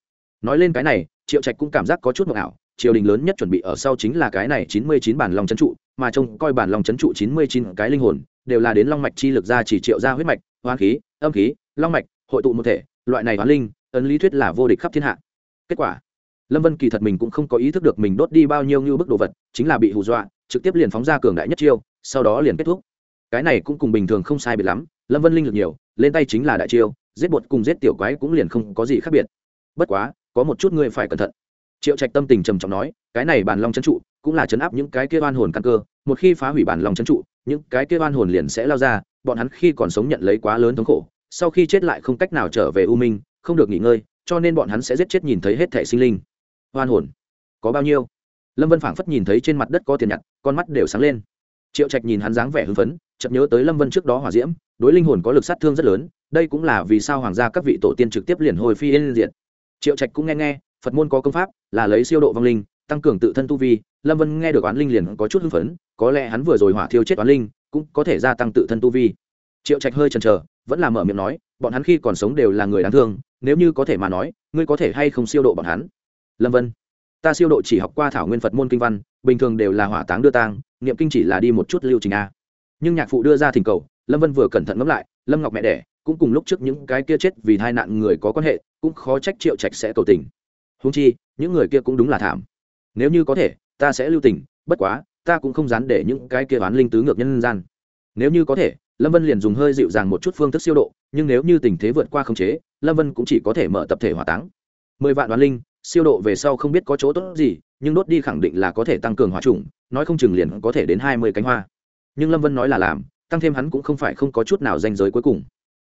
Nói lên cái này, triệu trạch cũng cảm giác có chút mộng ảo, triều đình lớn nhất chuẩn bị ở sau chính là cái này chín mươi chín bản long trấn trụ, mà trông coi bản long trấn trụ chín mươi chín cái linh hồn, đều là đến long mạch chi lực ra chỉ triệu ra huyết mạch hoa khí, âm khí, long mạch, hội tụ một thể, loại này hoán linh, ấn lý thuyết là vô địch khắp thiên hạ. Kết quả, lâm vân kỳ thật mình cũng không có ý thức được mình đốt đi bao nhiêu như bức đồ vật, chính là bị hù dọa, trực tiếp liền phóng ra cường đại nhất chiêu, sau đó liền kết thúc cái này cũng cùng bình thường không sai biệt lắm, lâm vân linh lực nhiều, lên tay chính là đại chiêu, giết bột cùng giết tiểu quái cũng liền không có gì khác biệt. Bất quá, có một chút ngươi phải cẩn thận. Triệu trạch tâm tình trầm trọng nói, cái này bàn long c trụ cũng là chấn áp những cái kia oan hồn căn cơ, một khi phá hủy bản lòng c trụ, những cái kia oan hồn liền sẽ lao ra, bọn hắn khi còn sống nhận lấy quá lớn thống khổ, sau khi chết lại không cách nào trở về u minh, không được nghỉ ngơi, cho nên bọn hắn sẽ giết chết nhìn thấy hết thẻ sinh linh. Oan hồn, có bao nhiêu? Lâm vân phảng phất nhìn thấy trên mặt đất có tiền nhặt, con mắt đều sáng lên. Triệu trạch nhìn hắn dáng vẻ hưng phấn chợt nhớ tới lâm vân trước đó hỏa diễm, đối linh hồn có lực sát thương rất lớn, đây cũng là vì sao hoàng gia các vị tổ tiên trực tiếp liền hồi phi yên diện triệu trạch cũng nghe nghe, phật môn có công pháp, là lấy siêu độ vong linh, tăng cường tự thân tu vi, lâm vân nghe được oán linh liền có chút hưng phấn, có lẽ hắn vừa rồi hỏa thiêu chết oán linh, cũng có thể gia tăng tự thân tu vi. Triệu trạch hơi chần chờ, vẫn là mở miệng nói, bọn hắn khi còn sống đều là người đáng thương, nếu như có thể mà nói, ngươi có thể hay không siêu độ bọn hắn? Lâm vân, ta siêu độ chỉ học qua thảo nguyên phật môn kinh văn, bình thường đều là hỏa táng đưa tang, niệm kinh chỉ là đi một chút lưu trình a nhưng nhạc phụ đưa ra thỉnh cầu, lâm vân vừa cẩn thận ngẫm lại, lâm ngọc mẹ đẻ, cũng cùng lúc trước những cái kia chết vì hai nạn người có quan hệ, cũng khó trách triệu trạch sẽ cầu tình. Húng chi, những người kia cũng đúng là thảm. Nếu như có thể, ta sẽ lưu tình, bất quá, ta cũng không dán để những cái kia oán linh tứ ngược nhân gian. Nếu như có thể, lâm vân liền dùng hơi dịu dàng một chút phương thức siêu độ, nhưng nếu như tình thế vượt qua khống chế, lâm vân cũng chỉ có thể mở tập thể hỏa táng. Mười vạn đoán linh, siêu độ về sau không biết có chỗ tốt gì, nhưng đốt đi khẳng định là có thể tăng cường hỏa trùng nói không chừng liền có thể đến hai mươi cánh hoa nhưng lâm vân nói là làm tăng thêm hắn cũng không phải không có chút nào danh giới cuối cùng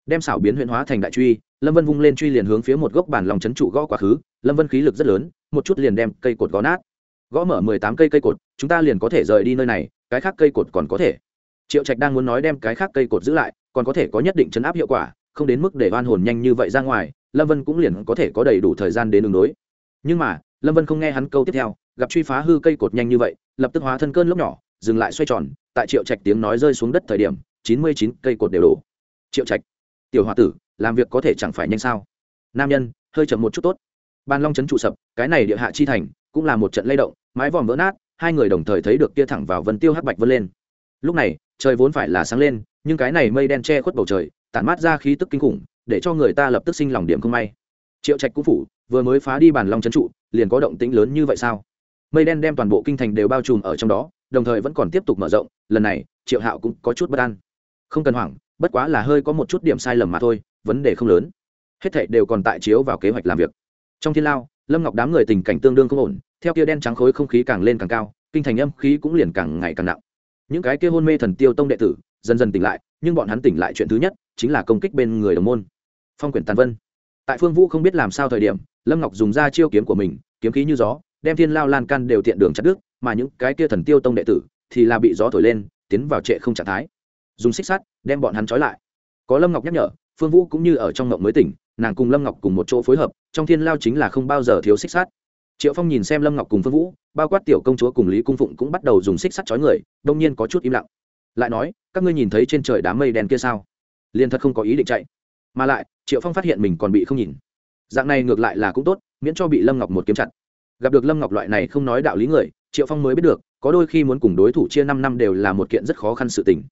đem xảo biến huyện hóa thành đại truy lâm vân vung lên truy liền hướng phía một gốc bản lòng c h ấ n trụ gõ quá khứ lâm vân khí lực rất lớn một chút liền đem cây cột gõ nát gõ mở mười tám cây cây cột chúng ta liền có thể rời đi nơi này cái khác cây cột còn có thể triệu trạch đang muốn nói đem cái khác cây cột giữ lại còn có thể có nhất định chấn áp hiệu quả không đến mức để oan hồn nhanh như vậy ra ngoài lâm vân cũng liền có thể có đầy đủ thời gian đến đường đối nhưng mà lâm vân không nghe hắn câu tiếp theo gặp truy phá hư cây cột nhanh như vậy lập tức hóa thân cơn lốc nhỏ dừng lại xoay tròn tại triệu trạch tiếng nói rơi xuống đất thời điểm, chín mươi chín cây cột đều đổ. Triệu trạch, tiểu h tử, làm việc có thể chẳng phải nhanh sao? Nam nhân, hơi chậm một chút tốt. Ban long trấn trụ sập, cái này địa hạ chi thành, cũng là một trận lay động, mái vòm vỡ nát, hai người đồng thời thấy được kia thẳng vào vân tiêu hắc bạch vân lên. Lúc này, trời vốn phải là sáng lên, nhưng cái này mây đen che khuất bầu trời, tản mát ra khí tức kinh khủng, để cho người ta lập tức sinh lòng điểm không may. Triệu trạch cũng phủ, vừa mới phá đi bàn long trấn trụ, liền có động tĩnh lớn như vậy sao? Mây đen đem toàn bộ kinh thành đều bao trùm ở trong đó đồng thời vẫn còn tiếp tục mở rộng, lần này, triệu hạo cũng có chút bất an. Không cần hoảng, bất quá là hơi có một chút điểm sai lầm mà thôi, vấn đề không lớn. Hết thảy đều còn tại chiếu vào kế hoạch làm việc. Trong thiên lao, lâm ngọc đám người tình cảnh tương đương không ổn, theo kia đen trắng khối không khí càng lên càng cao, kinh thành âm khí cũng liền càng ngày càng nặng. Những cái kia hôn mê thần tiêu tông đệ tử, dần dần tỉnh lại, nhưng bọn hắn tỉnh lại chuyện thứ nhất, chính là công kích bên người đồng môn. Phong quyển tàn vân. Tại phương vũ không biết làm sao thời điểm, lâm ngọc dùng ra chiêu kiếm của mình, kiếm khí như gió, đem thiên lao lan can đều tiện đường chặt đứt mà những cái kia thần tiêu tông đệ tử thì là bị gió thổi lên, tiến vào trệ không trạng thái. Dùng xích sắt đem bọn hắn trói lại. Có lâm ngọc nhắc nhở, phương vũ cũng như ở trong ngộng mới tỉnh, nàng cùng lâm ngọc cùng một chỗ phối hợp, trong thiên lao chính là không bao giờ thiếu xích sắt. Triệu phong nhìn xem lâm ngọc cùng phương vũ, bao quát tiểu công chúa cùng lý cung phụng cũng bắt đầu dùng xích sắt trói người, đông nhiên có chút im lặng. Lại nói, các ngươi nhìn thấy trên trời đám mây đen kia sao? Liền thật không có ý định chạy. Mà lại, triệu phong phát hiện mình còn bị không nhìn. Dạng này ngược lại là cũng tốt, miễn cho bị lâm ngọc một kiếm chặt. Gặp được lâm ngọc loại này không nói đạo lý người triệu phong mới biết được, có đôi khi muốn cùng đối thủ chia năm năm đều là một kiện rất khó khăn sự tình.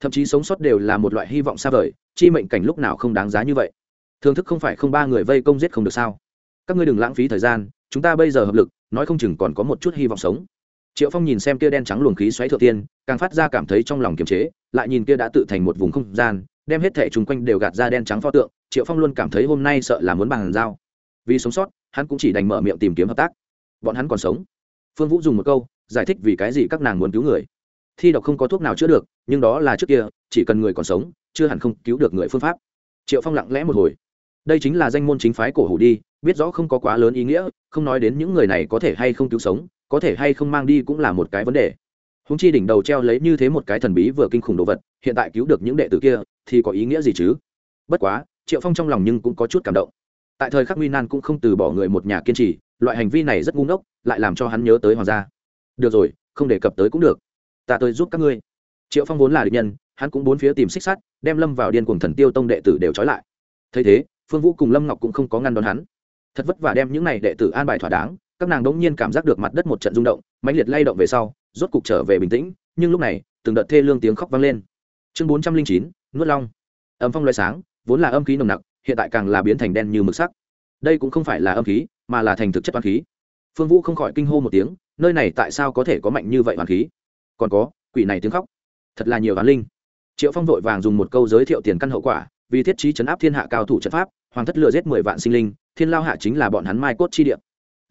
Thậm chí sống sót đều là một loại hy vọng xa vời, chi mệnh cảnh lúc nào không đáng giá như vậy. Thưởng thức không phải không ba người vây công giết không được sao? Các ngươi đừng lãng phí thời gian, chúng ta bây giờ hợp lực, nói không chừng còn có một chút hy vọng sống. Triệu phong nhìn xem kia đen trắng luồng khí xoáy thượng tiên, càng phát ra cảm thấy trong lòng kiềm chế, lại nhìn kia đã tự thành một vùng không gian, đem hết thẻ chung quanh đều gạt ra đen trắng pho tượng, triệu phong luôn cảm thấy hôm nay sợ là muốn bàn giao vì sống sót, hắn cũng chỉ đành mở miệng tìm kiếm hợp tác. Bọn hắn còn sống phương vũ dùng một câu, giải thích vì cái gì các nàng muốn cứu người. Thi độc không có thuốc nào chữa được, nhưng đó là trước kia, chỉ cần người còn sống, chưa hẳn không cứu được người phương pháp. Triệu phong lặng lẽ một hồi. Đây chính là danh môn chính phái cổ hủ đi, biết rõ không có quá lớn ý nghĩa, không nói đến những người này có thể hay không cứu sống, có thể hay không mang đi cũng là một cái vấn đề. Húng chi đỉnh đầu treo lấy như thế một cái thần bí vừa kinh khủng đồ vật, hiện tại cứu được những đệ tử kia, thì có ý nghĩa gì chứ? Bất quá, triệu phong trong lòng nhưng cũng có chút cảm động. Tại thời khắc nguy nan cũng không từ bỏ người một nhà kiên trì loại hành vi này rất ngu ngốc, lại làm cho hắn nhớ tới hoàng gia. Được rồi, không đề cập tới cũng được. Ta tới giúp các ngươi. Triệu phong vốn là địch nhân, hắn cũng bốn phía tìm xích sắt, đem lâm vào điên cuồng thần tiêu tông đệ tử đều trói lại. Thấy thế, phương vũ cùng lâm ngọc cũng không có ngăn đón hắn. Thật vất vả đem những này đệ tử an bài thỏa đáng, các nàng đống nhiên cảm giác được mặt đất một trận rung động, mãnh liệt lay động về sau, rốt cục trở về bình tĩnh, nhưng lúc này, từng đợt thê lương tiếng khóc vang lên. Chương bốn trăm linh chín, nuốt long. Âm phong loại sáng, vốn là âm khí nồng nặc, hiện tại càng là biến thành đen như mực sắc. Đây cũng không phải là âm khí mà là thành thực chất toán khí. Phương vũ không khỏi kinh hô một tiếng, nơi này tại sao có thể có mạnh như vậy hoàn khí? Còn có, quỷ này tiếng khóc. Thật là nhiều oán linh. Triệu phong vội vàng dùng một câu giới thiệu tiền căn hậu quả, vì thiết trí chấn áp thiên hạ cao thủ trận pháp, hoàng thất lựa giết mười vạn sinh linh, thiên lao hạ chính là bọn hắn mai cốt chi điện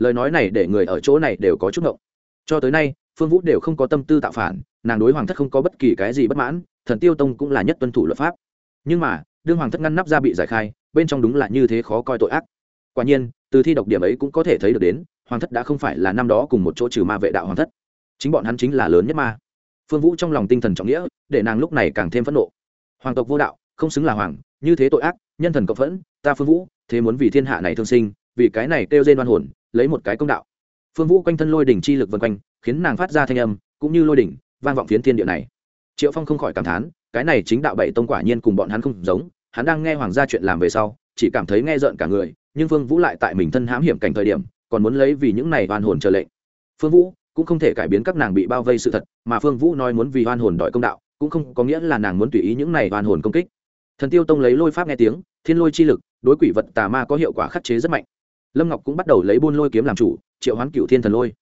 lời nói này để người ở chỗ này đều có chút ngộng. Cho tới nay, phương vũ đều không có tâm tư tạo phản, nàng đối hoàng thất không có bất kỳ cái gì bất mãn, thần tiêu tông cũng là nhất tuân thủ luật pháp. Nhưng mà, đương hoàng thất ngăn nắp ra bị giải khai, bên trong đúng là như thế khó coi tội ác. Quả nhiên từ thi độc điểm ấy cũng có thể thấy được đến, hoàng thất đã không phải là năm đó cùng một chỗ trừ ma vệ đạo hoàng thất. Chính bọn hắn chính là lớn nhất ma. Phương vũ trong lòng tinh thần trọng nghĩa, để nàng lúc này càng thêm phẫn nộ. Hoàng tộc vô đạo, không xứng là hoàng, như thế tội ác, nhân thần cộng phẫn, ta phương vũ, thế muốn vì thiên hạ này thương sinh, vì cái này kêu trên đoan hồn, lấy một cái công đạo. Phương vũ quanh thân lôi đỉnh chi lực vân quanh, khiến nàng phát ra thanh âm, cũng như lôi đỉnh, vang vọng phiến thiên địa này. Triệu phong không khỏi cảm thán, cái này chính đạo bảy tông quả nhiên cùng bọn hắn không giống, hắn đang nghe hoàng gia chuyện làm về sau, chỉ cảm thấy nghe rợn cả người nhưng phương vũ lại tại mình thân hãm hiểm cảnh thời điểm, còn muốn lấy vì những này oan hồn trở lệnh. Phương vũ cũng không thể cải biến các nàng bị bao vây sự thật, mà phương vũ nói muốn vì oan hồn đòi công đạo, cũng không có nghĩa là nàng muốn tùy ý những này oan hồn công kích. Thần tiêu tông lấy lôi pháp nghe tiếng, thiên lôi chi lực, đối quỷ vật tà ma có hiệu quả khắc chế rất mạnh. Lâm ngọc cũng bắt đầu lấy buôn lôi kiếm làm chủ, triệu hoán cựu thiên thần lôi.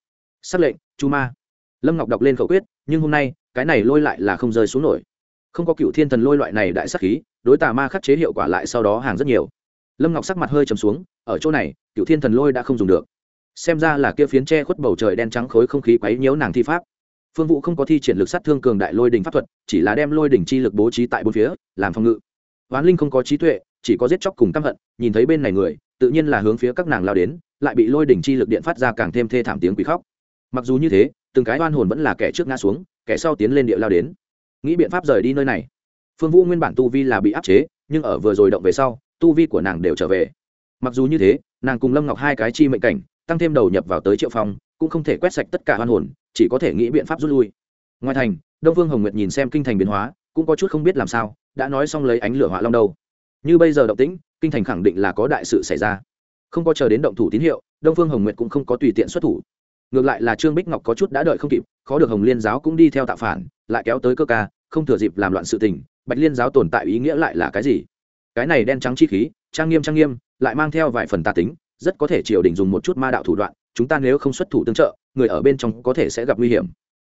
Xác lệnh, chu ma. Lâm ngọc đọc lên khẩu quyết, nhưng hôm nay, cái này lôi lại là không rơi xuống nổi. Không có cựu thiên thần lôi loại này đại sắc khí, đối tà ma khắc chế hiệu quả lại sau đó hàng rất nhiều lâm ngọc sắc mặt hơi trầm xuống, ở chỗ này cựu thiên thần lôi đã không dùng được. Xem ra là kia phiến tre khuất bầu trời đen trắng khối không khí quấy nhiễu nàng thi pháp. Phương vũ không có thi triển lực sát thương cường đại lôi đình pháp thuật, chỉ là đem lôi đỉnh chi lực bố trí tại bốn phía, làm phòng ngự. Oán linh không có trí tuệ, chỉ có giết chóc cùng căm hận, nhìn thấy bên này người, tự nhiên là hướng phía các nàng lao đến, lại bị lôi đỉnh chi lực điện phát ra càng thêm thê thảm tiếng quỷ khóc. Mặc dù như thế, từng cái oan hồn vẫn là kẻ trước ngã xuống, kẻ sau tiến lên địa lao đến. Nghĩ biện pháp rời đi nơi này. Phương vũ nguyên bản tu vi là bị áp chế, nhưng ở vừa rồi động về sau tu vi của nàng đều trở về. Mặc dù như thế, nàng cùng lâm ngọc hai cái chi mệnh cảnh, tăng thêm đầu nhập vào tới triệu phong, cũng không thể quét sạch tất cả hoan hồn, chỉ có thể nghĩ biện pháp rút lui. Ngoài thành, đông vương hồng nguyệt nhìn xem kinh thành biến hóa, cũng có chút không biết làm sao, đã nói xong lấy ánh lửa hỏa long đâu. Như bây giờ động tĩnh, kinh thành khẳng định là có đại sự xảy ra. Không có chờ đến động thủ tín hiệu, đông phương hồng nguyệt cũng không có tùy tiện xuất thủ. Ngược lại là trương bích ngọc có chút đã đợi không kịp, khó được hồng liên giáo cũng đi theo tạo phản, lại kéo tới cơ ca, không thừa dịp làm loạn sự tình, bạch liên giáo tồn tại ý nghĩa lại là cái gì? Cái này đen trắng chi khí, trang nghiêm trang nghiêm, lại mang theo vài phần tà tính, rất có thể triều đình dùng một chút ma đạo thủ đoạn, chúng ta nếu không xuất thủ tương trợ, người ở bên trong có thể sẽ gặp nguy hiểm.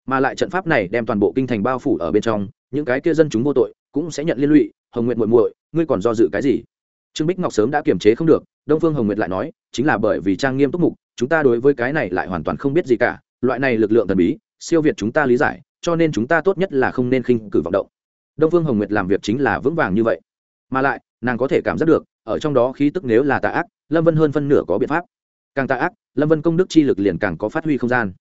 Mà lại trận pháp này đem toàn bộ kinh thành bao phủ ở bên trong, những cái kia dân chúng vô tội cũng sẽ nhận liên lụy. Hồng nguyện muội muội, ngươi còn do dự cái gì? Trương bích ngọc sớm đã kiềm chế không được, đông phương hồng nguyệt lại nói, chính là bởi vì trang nghiêm túc mục, chúng ta đối với cái này lại hoàn toàn không biết gì cả. Loại này lực lượng thần bí, siêu việt chúng ta lý giải, cho nên chúng ta tốt nhất là không nên khinh cử vọng động. Đông phương hồng nguyệt làm việc chính là vững vàng như vậy mà lại, nàng có thể cảm giác được, ở trong đó khí tức nếu là tà ác, lâm vân hơn phân nửa có biện pháp. Càng tà ác, lâm vân công đức chi lực liền càng có phát huy không gian.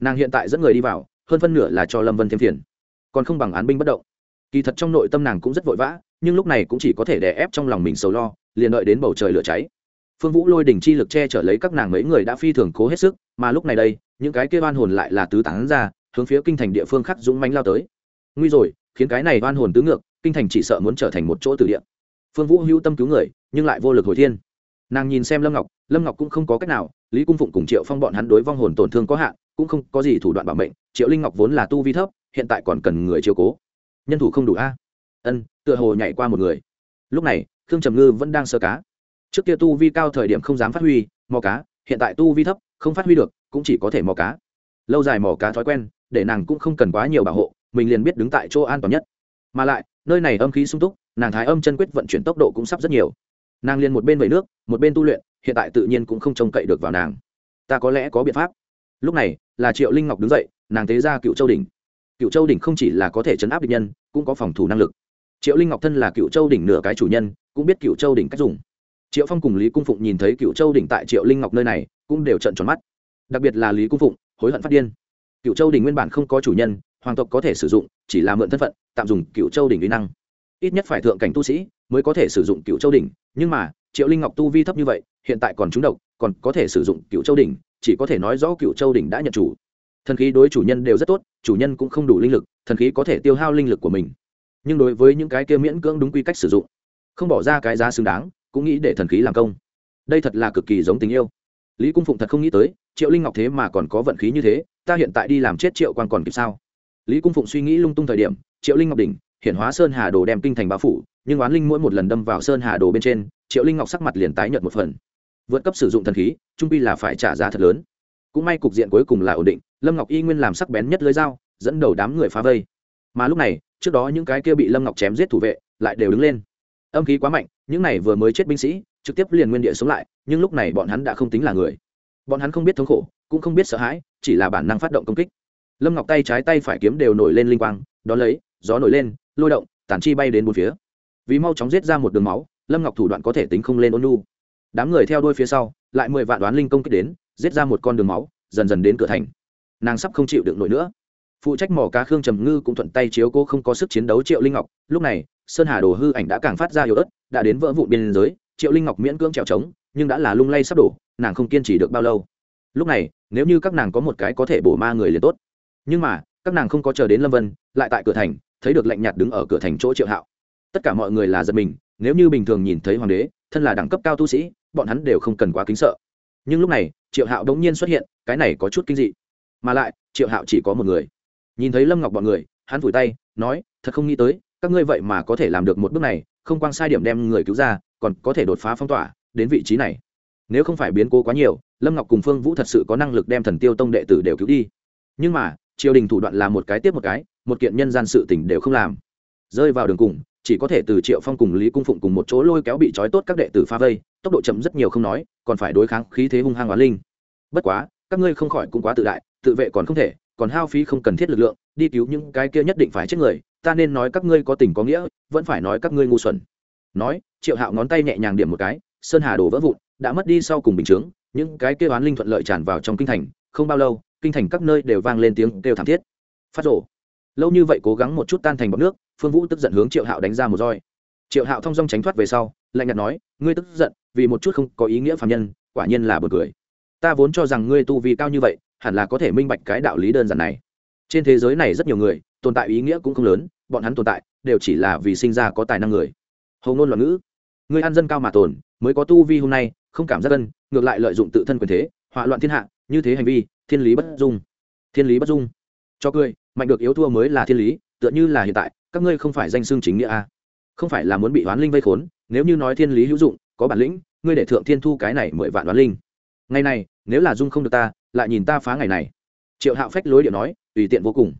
Nàng hiện tại dẫn người đi vào, hơn phân nửa là cho lâm vân thêm phiền. Còn không bằng án binh bất động. Kỳ thật trong nội tâm nàng cũng rất vội vã, nhưng lúc này cũng chỉ có thể đè ép trong lòng mình sầu lo, liền đợi đến bầu trời lửa cháy. Phương vũ lôi đỉnh chi lực che chở lấy các nàng mấy người đã phi thường cố hết sức, mà lúc này đây, những cái kia oan hồn lại là tứ tán ra, hướng phía kinh thành địa phương khác dũng manh lao tới. Nguy rồi, khiến cái này oan hồn tứ ngược kinh thành chỉ sợ muốn trở thành một chỗ tử địa. Phương vũ hữu tâm cứu người, nhưng lại vô lực hồi thiên. Nàng nhìn xem lâm ngọc lâm ngọc cũng không có cách nào, lý cung phụng cùng triệu phong bọn hắn đối vong hồn tổn thương có hạn, cũng không có gì thủ đoạn bảo mệnh, triệu linh ngọc vốn là tu vi thấp, hiện tại còn cần người chiều cố. Nhân thủ không đủ a. Ân, tựa hồ nhảy qua một người. Lúc này, khương trầm ngư vẫn đang sơ cá. Trước kia tu vi cao thời điểm không dám phát huy, mò cá, hiện tại tu vi thấp, không phát huy được, cũng chỉ có thể mò cá. Lâu dài mò cá thói quen, để nàng cũng không cần quá nhiều bảo hộ, mình liền biết đứng tại chỗ an toàn nhất. Mà lại nơi này âm khí sung túc, nàng thái âm chân quyết vận chuyển tốc độ cũng sắp rất nhiều. Nàng liền một bên vẩy nước, một bên tu luyện, hiện tại tự nhiên cũng không trông cậy được vào nàng. Ta có lẽ có biện pháp. Lúc này, là triệu linh ngọc đứng dậy, nàng tế ra cựu châu đỉnh. Cựu châu đỉnh không chỉ là có thể chấn áp địch nhân, cũng có phòng thủ năng lực. Triệu linh ngọc thân là cựu châu đỉnh nửa cái chủ nhân, cũng biết cựu châu đỉnh cách dùng. Triệu phong cùng lý cung phụng nhìn thấy cựu châu đỉnh tại triệu linh ngọc nơi này, cũng đều trận tròn mắt. Đặc biệt là lý cung phụng, hối hận phát điên. Cựu châu đỉnh nguyên bản không có chủ nhân hoàng tộc có thể sử dụng chỉ là mượn thân phận, tạm dùng cựu châu đỉnh uy năng. Ít nhất phải thượng cảnh tu sĩ mới có thể sử dụng cựu châu đỉnh, nhưng mà, triệu linh ngọc tu vi thấp như vậy, hiện tại còn trúng độc, còn có thể sử dụng cựu châu đỉnh, chỉ có thể nói rõ cựu châu đỉnh đã nhận chủ. Thần khí đối chủ nhân đều rất tốt, chủ nhân cũng không đủ linh lực, thần khí có thể tiêu hao linh lực của mình. Nhưng đối với những cái kia miễn cưỡng đúng quy cách sử dụng, không bỏ ra cái giá xứng đáng, cũng nghĩ để thần khí làm công. Đây thật là cực kỳ giống tình yêu. Lý cung phụng thật không nghĩ tới, triệu linh ngọc thế mà còn có vận khí như thế, ta hiện tại đi làm chết triệu quan còn kịp sao? Lý cung phụng suy nghĩ lung tung thời điểm, triệu linh ngọc đỉnh hiện hóa sơn hà đồ đem kinh thành bao phủ, nhưng oán linh mỗi một lần đâm vào sơn hà đồ bên trên, triệu linh ngọc sắc mặt liền tái nhợt một phần. Vượt cấp sử dụng thần khí, trung pi là phải trả giá thật lớn. Cũng may cục diện cuối cùng là ổn định, lâm ngọc y nguyên làm sắc bén nhất lưới dao, dẫn đầu đám người phá vây. Mà lúc này, trước đó những cái kia bị lâm ngọc chém giết thủ vệ, lại đều đứng lên. Âm khí quá mạnh, những này vừa mới chết binh sĩ, trực tiếp liền nguyên địa sống lại, nhưng lúc này bọn hắn đã không tính là người. Bọn hắn không biết thống khổ, cũng không biết sợ hãi, chỉ là bản năng phát động công kích lâm ngọc tay trái tay phải kiếm đều nổi lên linh quang đ ó lấy, gió nổi lên, lôi động, tản chi bay đến một phía. Vì mau chóng giết ra một đường máu, lâm ngọc thủ đoạn có thể tính không lên ôn lu đám người theo đôi phía sau, lại mười vạn đoán linh công kích đến, giết ra một con đường máu, dần dần đến cửa thành. Nàng sắp không chịu được nổi nữa. Phụ trách mỏ cá khương trầm ngư cũng thuận tay chiếu cô không có sức chiến đấu triệu linh ngọc. Lúc này, sơn hà đồ hư ảnh đã càng phát ra yếu ớt, đã đến vỡ vụn biên giới, triệu linh ngọc miễn cưỡng trèo trống, nhưng đã là lung lay sắp đổ, nàng không kiên trì được bao lâu. Lúc này, nếu như các nàng có một cái có thể bổ ma người liền tốt nhưng mà, các nàng không có chờ đến lâm vân, lại tại cửa thành, thấy được lạnh nhạt đứng ở cửa thành chỗ triệu hạo. Tất cả mọi người là giật mình, nếu như bình thường nhìn thấy hoàng đế, thân là đẳng cấp cao tu sĩ, bọn hắn đều không cần quá kính sợ. Nhưng lúc này, triệu hạo đống nhiên xuất hiện, cái này có chút kinh dị. Mà lại, triệu hạo chỉ có một người. Nhìn thấy lâm ngọc bọn người, hắn vùi tay, nói, thật không nghĩ tới, các ngươi vậy mà có thể làm được một bước này, không quang sai điểm đem người cứu ra, còn có thể đột phá phong tỏa, đến vị trí này. Nếu không phải biến cố quá nhiều, lâm ngọc cùng phương vũ thật sự có năng lực đem thần tiêu tông đệ tử đều cứu đi. Nhưng mà triều đình thủ đoạn là một cái tiếp một cái, một kiện nhân gian sự tỉnh đều không làm. Rơi vào đường cùng, chỉ có thể từ triệu phong cùng lý cung phụng cùng một chỗ lôi kéo bị trói tốt các đệ tử pha vây, tốc độ chậm rất nhiều không nói, còn phải đối kháng khí thế hung hăng oán linh. Bất quá, các ngươi không khỏi cũng quá tự đại, tự vệ còn không thể, còn hao phí không cần thiết lực lượng, đi cứu những cái kia nhất định phải chết người, ta nên nói các ngươi có tình có nghĩa, vẫn phải nói các ngươi ngu xuẩn. Nói, triệu hạo ngón tay nhẹ nhàng điểm một cái, sơn hà đổ vỡ vụn, đã mất đi sau cùng bình chướng, những cái kêu oán linh thuận lợi tràn vào trong kinh thành, không bao lâu kinh thành các nơi đều vang lên tiếng kêu thảm thiết. Phát rổ lâu như vậy cố gắng một chút tan thành bọc nước phương vũ tức giận hướng triệu hạo đánh ra một roi. Triệu hạo thông dong tránh thoát về sau lạnh nhạt nói ngươi tức giận vì một chút không có ý nghĩa phạm nhân quả nhiên là bật cười. Ta vốn cho rằng ngươi tu vi cao như vậy hẳn là có thể minh bạch cái đạo lý đơn giản này. Trên thế giới này rất nhiều người tồn tại ý nghĩa cũng không lớn bọn hắn tồn tại đều chỉ là vì sinh ra có tài năng người. Hầu ngôn loạn ngữ. Ngươi ăn dân cao mà tồn mới có tu vi hôm nay không cảm giác ân, ngược lại lợi dụng tự thân quyền thế hỏa loạn thiên hạ như thế hành vi thiên lý bất dung. Thiên lý bất dung. Cho cười, mạnh được yếu thua mới là thiên lý, tựa như là hiện tại, các ngươi không phải danh xương chính nghĩa a. À? không phải là muốn bị đoán linh vây khốn, nếu như nói thiên lý hữu dụng, có bản lĩnh, ngươi để thượng thiên thu cái này mười vạn đoán linh. Ngày này, nếu là dung không được ta, lại nhìn ta phá ngày này. Triệu hạo phách lối điệu nói, tùy tiện vô cùng.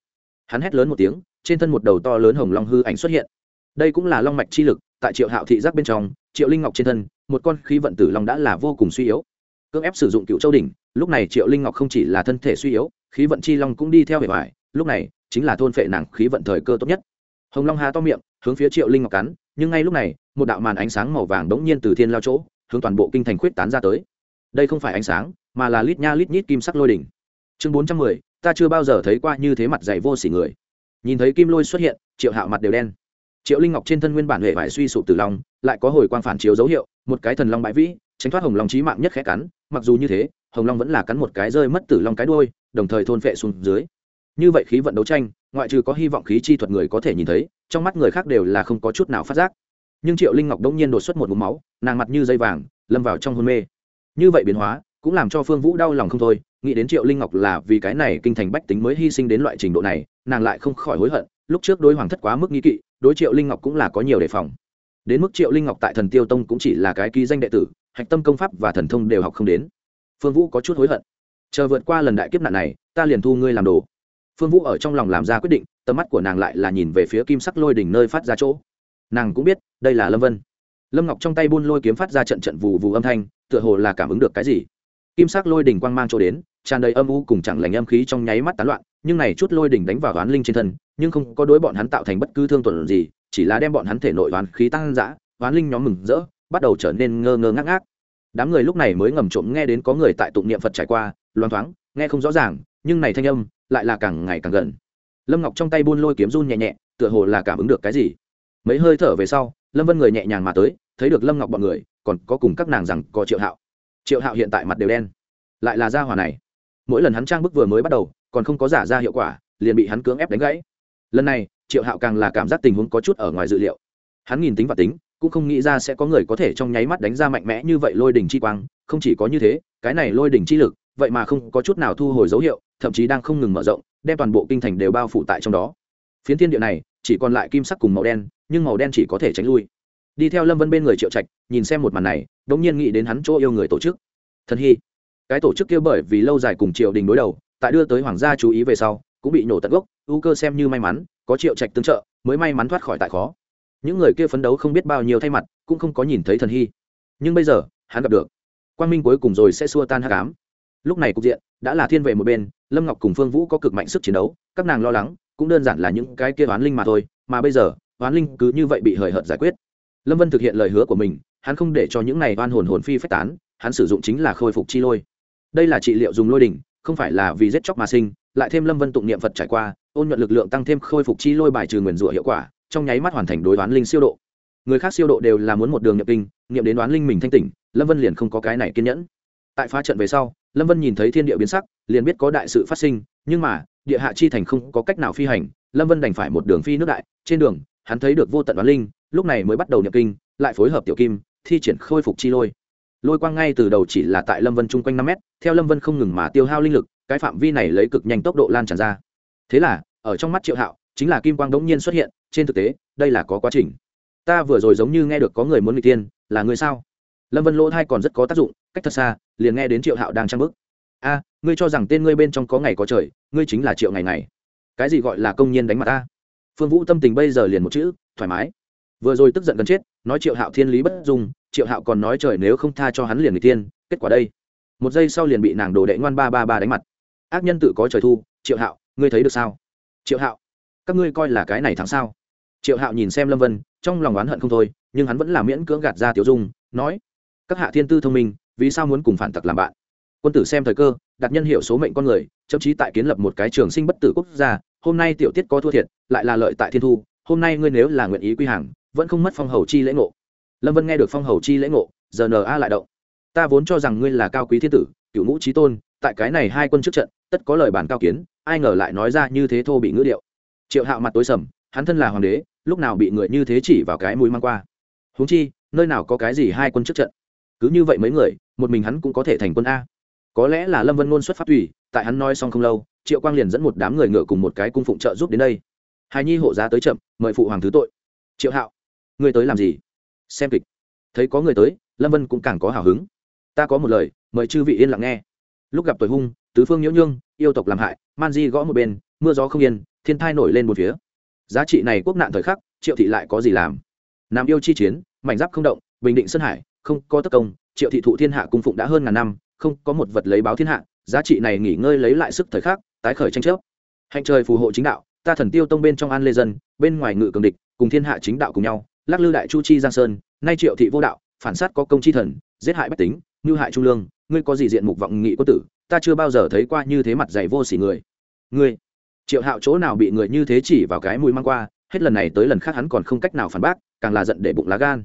Hắn hét lớn một tiếng, trên thân một đầu to lớn hồng long hư ảnh xuất hiện. Đây cũng là long mạch chi lực, tại triệu hạo thị giác bên trong, triệu linh ngọc trên thân, một con khí vận tử long đã là vô cùng suy yếu. Cưỡng ép sử dụng cựu châu đỉnh lúc này triệu linh ngọc không chỉ là thân thể suy yếu, khí vận chi long cũng đi theo hệ hoại lúc này chính là thôn phệ nàng khí vận thời cơ tốt nhất. Hồng long hà to miệng, hướng phía triệu linh ngọc cắn, nhưng ngay lúc này, một đạo màn ánh sáng màu vàng đống nhiên từ thiên lao chỗ, hướng toàn bộ kinh thành khuyết tán ra tới. Đây không phải ánh sáng, mà là lít nha lít nhít kim sắc lôi đỉnh. Chương bốn trăm mười, ta chưa bao giờ thấy qua như thế mặt dày vô s ỉ người. Nhìn thấy kim lôi xuất hiện, triệu hạo mặt đều đen. Triệu linh ngọc trên thân nguyên bản hệ vải suy sụp từ lòng lại có hồi quang phản chiếu dấu hiệu, một cái thần long bãi vĩ, tránh thoát hồng long trí mạng nhất khẽ cắn, mặc dù như thế hồng long vẫn là cắn một cái rơi mất tử long cái đuôi, đồng thời thôn phệ xuống dưới. Như vậy khí vận đấu tranh, ngoại trừ có hy vọng khí chi thuật người có thể nhìn thấy, trong mắt người khác đều là không có chút nào phát giác. Nhưng triệu linh ngọc đông nhiên đột xuất một mũ máu, nàng mặt như dây vàng, lâm vào trong hôn mê. Như vậy biến hóa, cũng làm cho phương vũ đau lòng không thôi, nghĩ đến triệu linh ngọc là vì cái này kinh thành bách tính mới hy sinh đến loại trình độ này, nàng lại không khỏi hối hận, lúc trước đối hoàng thất quá mức nghi kỵ, đối triệu linh ngọc cũng là có nhiều đề phòng. Đến mức triệu linh ngọc tại thần tiêu tông cũng chỉ là cái ký danh đệ tử, hạch tâm công pháp và thần thông đều học không đến phương vũ có chút hối hận. Chờ vượt qua lần đại kiếp nạn này, ta liền thu ngươi làm đồ. Phương vũ ở trong lòng làm ra quyết định, tầm mắt của nàng lại là nhìn về phía kim sắc lôi đỉnh nơi phát ra chỗ. Nàng cũng biết, đây là lâm vân. Lâm ngọc trong tay buôn lôi kiếm phát ra trận trận vù vù âm thanh, tựa hồ là cảm ứng được cái gì. Kim sắc lôi đỉnh quang mang chỗ đến, tràn đầy âm u cùng chẳng lành âm khí trong nháy mắt tán loạn, nhưng này chút lôi đỉnh đánh vào oán linh trên thân, nhưng không có đối bọn hắn tạo thành bất cứ thương tổn gì, chỉ là đem bọn hắn thể nội oán khí tăng dã oán linh nhóm mừng rỡ, bắt đầu trở nên ngơ ngơ ngác ngác đám người lúc này mới ngầm trộm nghe đến có người tại tụng niệm phật trải qua loan thoáng, nghe không rõ ràng, nhưng này thanh âm lại là càng ngày càng gần. Lâm ngọc trong tay buôn lôi kiếm run nhẹ nhẹ, tựa hồ là cảm ứng được cái gì. Mấy hơi thở về sau, lâm vân người nhẹ nhàng mà tới, thấy được lâm ngọc bọn người, còn có cùng các nàng rằng có triệu hạo. Triệu hạo hiện tại mặt đều đen, lại là gia hòa này. Mỗi lần hắn trang bức vừa mới bắt đầu, còn không có giả ra hiệu quả, liền bị hắn cưỡng ép đánh gãy. Lần này, triệu hạo càng là cảm giác tình huống có chút ở ngoài dự liệu. Hắn nhìn tính và tính cũng không nghĩ ra sẽ có người có thể trong nháy mắt đánh ra mạnh mẽ như vậy lôi đỉnh chi quang, không chỉ có như thế, cái này lôi đỉnh chi lực, vậy mà không có chút nào thu hồi dấu hiệu, thậm chí đang không ngừng mở rộng, đem toàn bộ kinh thành đều bao phủ tại trong đó. Phiến thiên địa này, chỉ còn lại kim sắc cùng màu đen, nhưng màu đen chỉ có thể tránh lui. Đi theo lâm vân bên người triệu trạch, nhìn xem một màn này đ ỗ n g nhiên nghĩ đến hắn chỗ yêu người tổ chức. Thần hy. Cái tổ chức kia bởi vì lâu dài cùng triều đình đối đầu, tại đưa tới hoàng gia chú ý về sau, cũng bị nổ tận gốc u cơ xem như may mắn, có triệu trạch tương trợ, mới may mắn thoát khỏi tại khó những người kia phấn đấu không biết bao nhiêu thay mặt, cũng không có nhìn thấy thần hy. Nhưng bây giờ, hắn gặp được. Quang minh cuối cùng rồi sẽ xua tan hát cám lúc này cục diện đã là thiên vệ một bên, lâm ngọc cùng phương vũ có cực mạnh sức chiến đấu, các nàng lo lắng, cũng đơn giản là những cái kia oán linh mà thôi, mà bây giờ, oán linh cứ như vậy bị hời hợt giải quyết. Lâm vân thực hiện lời hứa của mình, hắn không để cho những này oan hồn hồn phi phách tán, hắn sử dụng chính là khôi phục chi lôi. Đây là trị liệu dùng lôi đỉnh, không phải là vì giết chóc mà sinh, lại thêm lâm vân tụng niệm phật trải qua, ôn nhuận lực lượng tăng thêm khôi phục chi lôi bài trừ nguyền rủa hiệu quả trong nháy mắt hoàn thành đối đoán linh siêu độ. Người khác siêu độ đều là muốn một đường nhập kinh nghiệm đến đoán linh mình thanh tỉnh, lâm vân liền không có cái này kiên nhẫn. Tại phá trận về sau, lâm vân nhìn thấy thiên địa biến sắc, liền biết có đại sự phát sinh, nhưng mà, địa hạ chi thành không có cách nào phi hành, lâm vân đành phải một đường phi nước đại, trên đường, hắn thấy được vô tận đoán linh, lúc này mới bắt đầu nhập kinh, lại phối hợp tiểu kim, thi triển khôi phục chi lôi. Lôi quang ngay từ đầu chỉ là tại lâm vân chung quanh năm mét, theo lâm vân không ngừng mà tiêu hao linh lực, cái phạm vi này lấy cực nhanh tốc độ lan tràn ra. Thế là, ở trong mắt triệu hạo, chính là kim quang đống nhiên xuất hiện trên thực tế, đây là có quá trình. Ta vừa rồi giống như nghe được có người muốn người tiên là người sao? Lâm vân lỗ thai còn rất có tác dụng, cách thật xa, liền nghe đến triệu hạo đang trang bức a, ngươi cho rằng tên ngươi bên trong có ngày có trời, ngươi chính là triệu ngày này. cái gì gọi là công nhân đánh mặt ta? Phương vũ tâm tình bây giờ liền một chữ, thoải mái. Vừa rồi tức giận gần chết, nói triệu hạo thiên lý bất dung, triệu hạo còn nói trời nếu không tha cho hắn liền người tiên kết quả đây. Một giây sau liền bị nàng đồ đệ ngoan ba ba ba đánh mặt. Ác nhân tự có trời thu, triệu hạo, ngươi thấy được sao? Triệu hạo, các ngươi coi là cái này thắng sao? Triệu hạo nhìn xem lâm vân, trong lòng oán hận không thôi, nhưng hắn vẫn là miễn cưỡng gạt ra tiểu dung, nói, các hạ thiên tư thông minh, vì sao muốn cùng phản tặc làm bạn? Quân tử xem thời cơ, đặt nhân hiệu số mệnh con người, chậm chí tại kiến lập một cái trường sinh bất tử quốc gia, hôm nay tiểu tiết có thua thiệt, lại là lợi tại thiên thu, hôm nay ngươi nếu là nguyện ý quy hàng, vẫn không mất phong hầu chi lễ ngộ. Lâm vân nghe được phong hầu chi lễ ngộ giờ n a lại động, ta vốn cho rằng ngươi là cao quý thiên tử, cựu ngũ trí tôn, tại cái này hai quân trước trận, tất có lời bản cao kiến, ai ngờ lại nói ra như thế thô bị ngữ điệu. Triệu hạo mặt tối sầm, hắn thân là hoàng đế lúc nào bị người như thế chỉ vào cái mũi mang qua. Huống chi, nơi nào có cái gì hai quân trước trận? Cứ như vậy mấy người, một mình hắn cũng có thể thành quân a. Có lẽ là lâm vân ngôn xuất phát tùy, tại hắn nói xong không lâu, triệu quang liền dẫn một đám người ngựa cùng một cái cung phụng trợ giúp đến đây. Hài nhi hộ giá tới chậm, mời phụ hoàng thứ tội. Triệu hạo, người tới làm gì? Xem kịch. Thấy có người tới, lâm vân cũng càng có hào hứng. Ta có một lời, mời chư vị yên lặng nghe. Lúc gặp tuổi hung, tứ phương nhiễu nhương, yêu tộc làm hại, man di gõ một bên, mưa gió không yên, thiên thai nổi lên một phía giá trị này quốc nạn thời khắc, triệu thị lại có gì làm? Nam yêu chi chiến, mảnh giáp không động, bình định sơn hải, không có tất công, triệu thị thụ thiên hạ cung phụng đã hơn ngàn năm, không có một vật lấy báo thiên hạ, giá trị này nghỉ ngơi lấy lại sức thời khắc, tái khởi tranh chấp. Hạnh trời phù hộ chính đạo, ta thần tiêu tông bên trong an lê dân, bên ngoài ngự cường địch, cùng thiên hạ chính đạo cùng nhau, lắc lư đại chu chi giang sơn, nay triệu thị vô đạo, phản sát có công chi thần, giết hại bách tính ngư hại trung lương, ngươi có gì diện mục vọng nghị quân tử, ta chưa bao giờ thấy qua như thế mặt dày vô sỉ người. Ngươi triệu hạo chỗ nào bị người như thế chỉ vào cái mũi mang qua, hết lần này tới lần khác hắn còn không cách nào phản bác, càng là giận để bụng lá gan.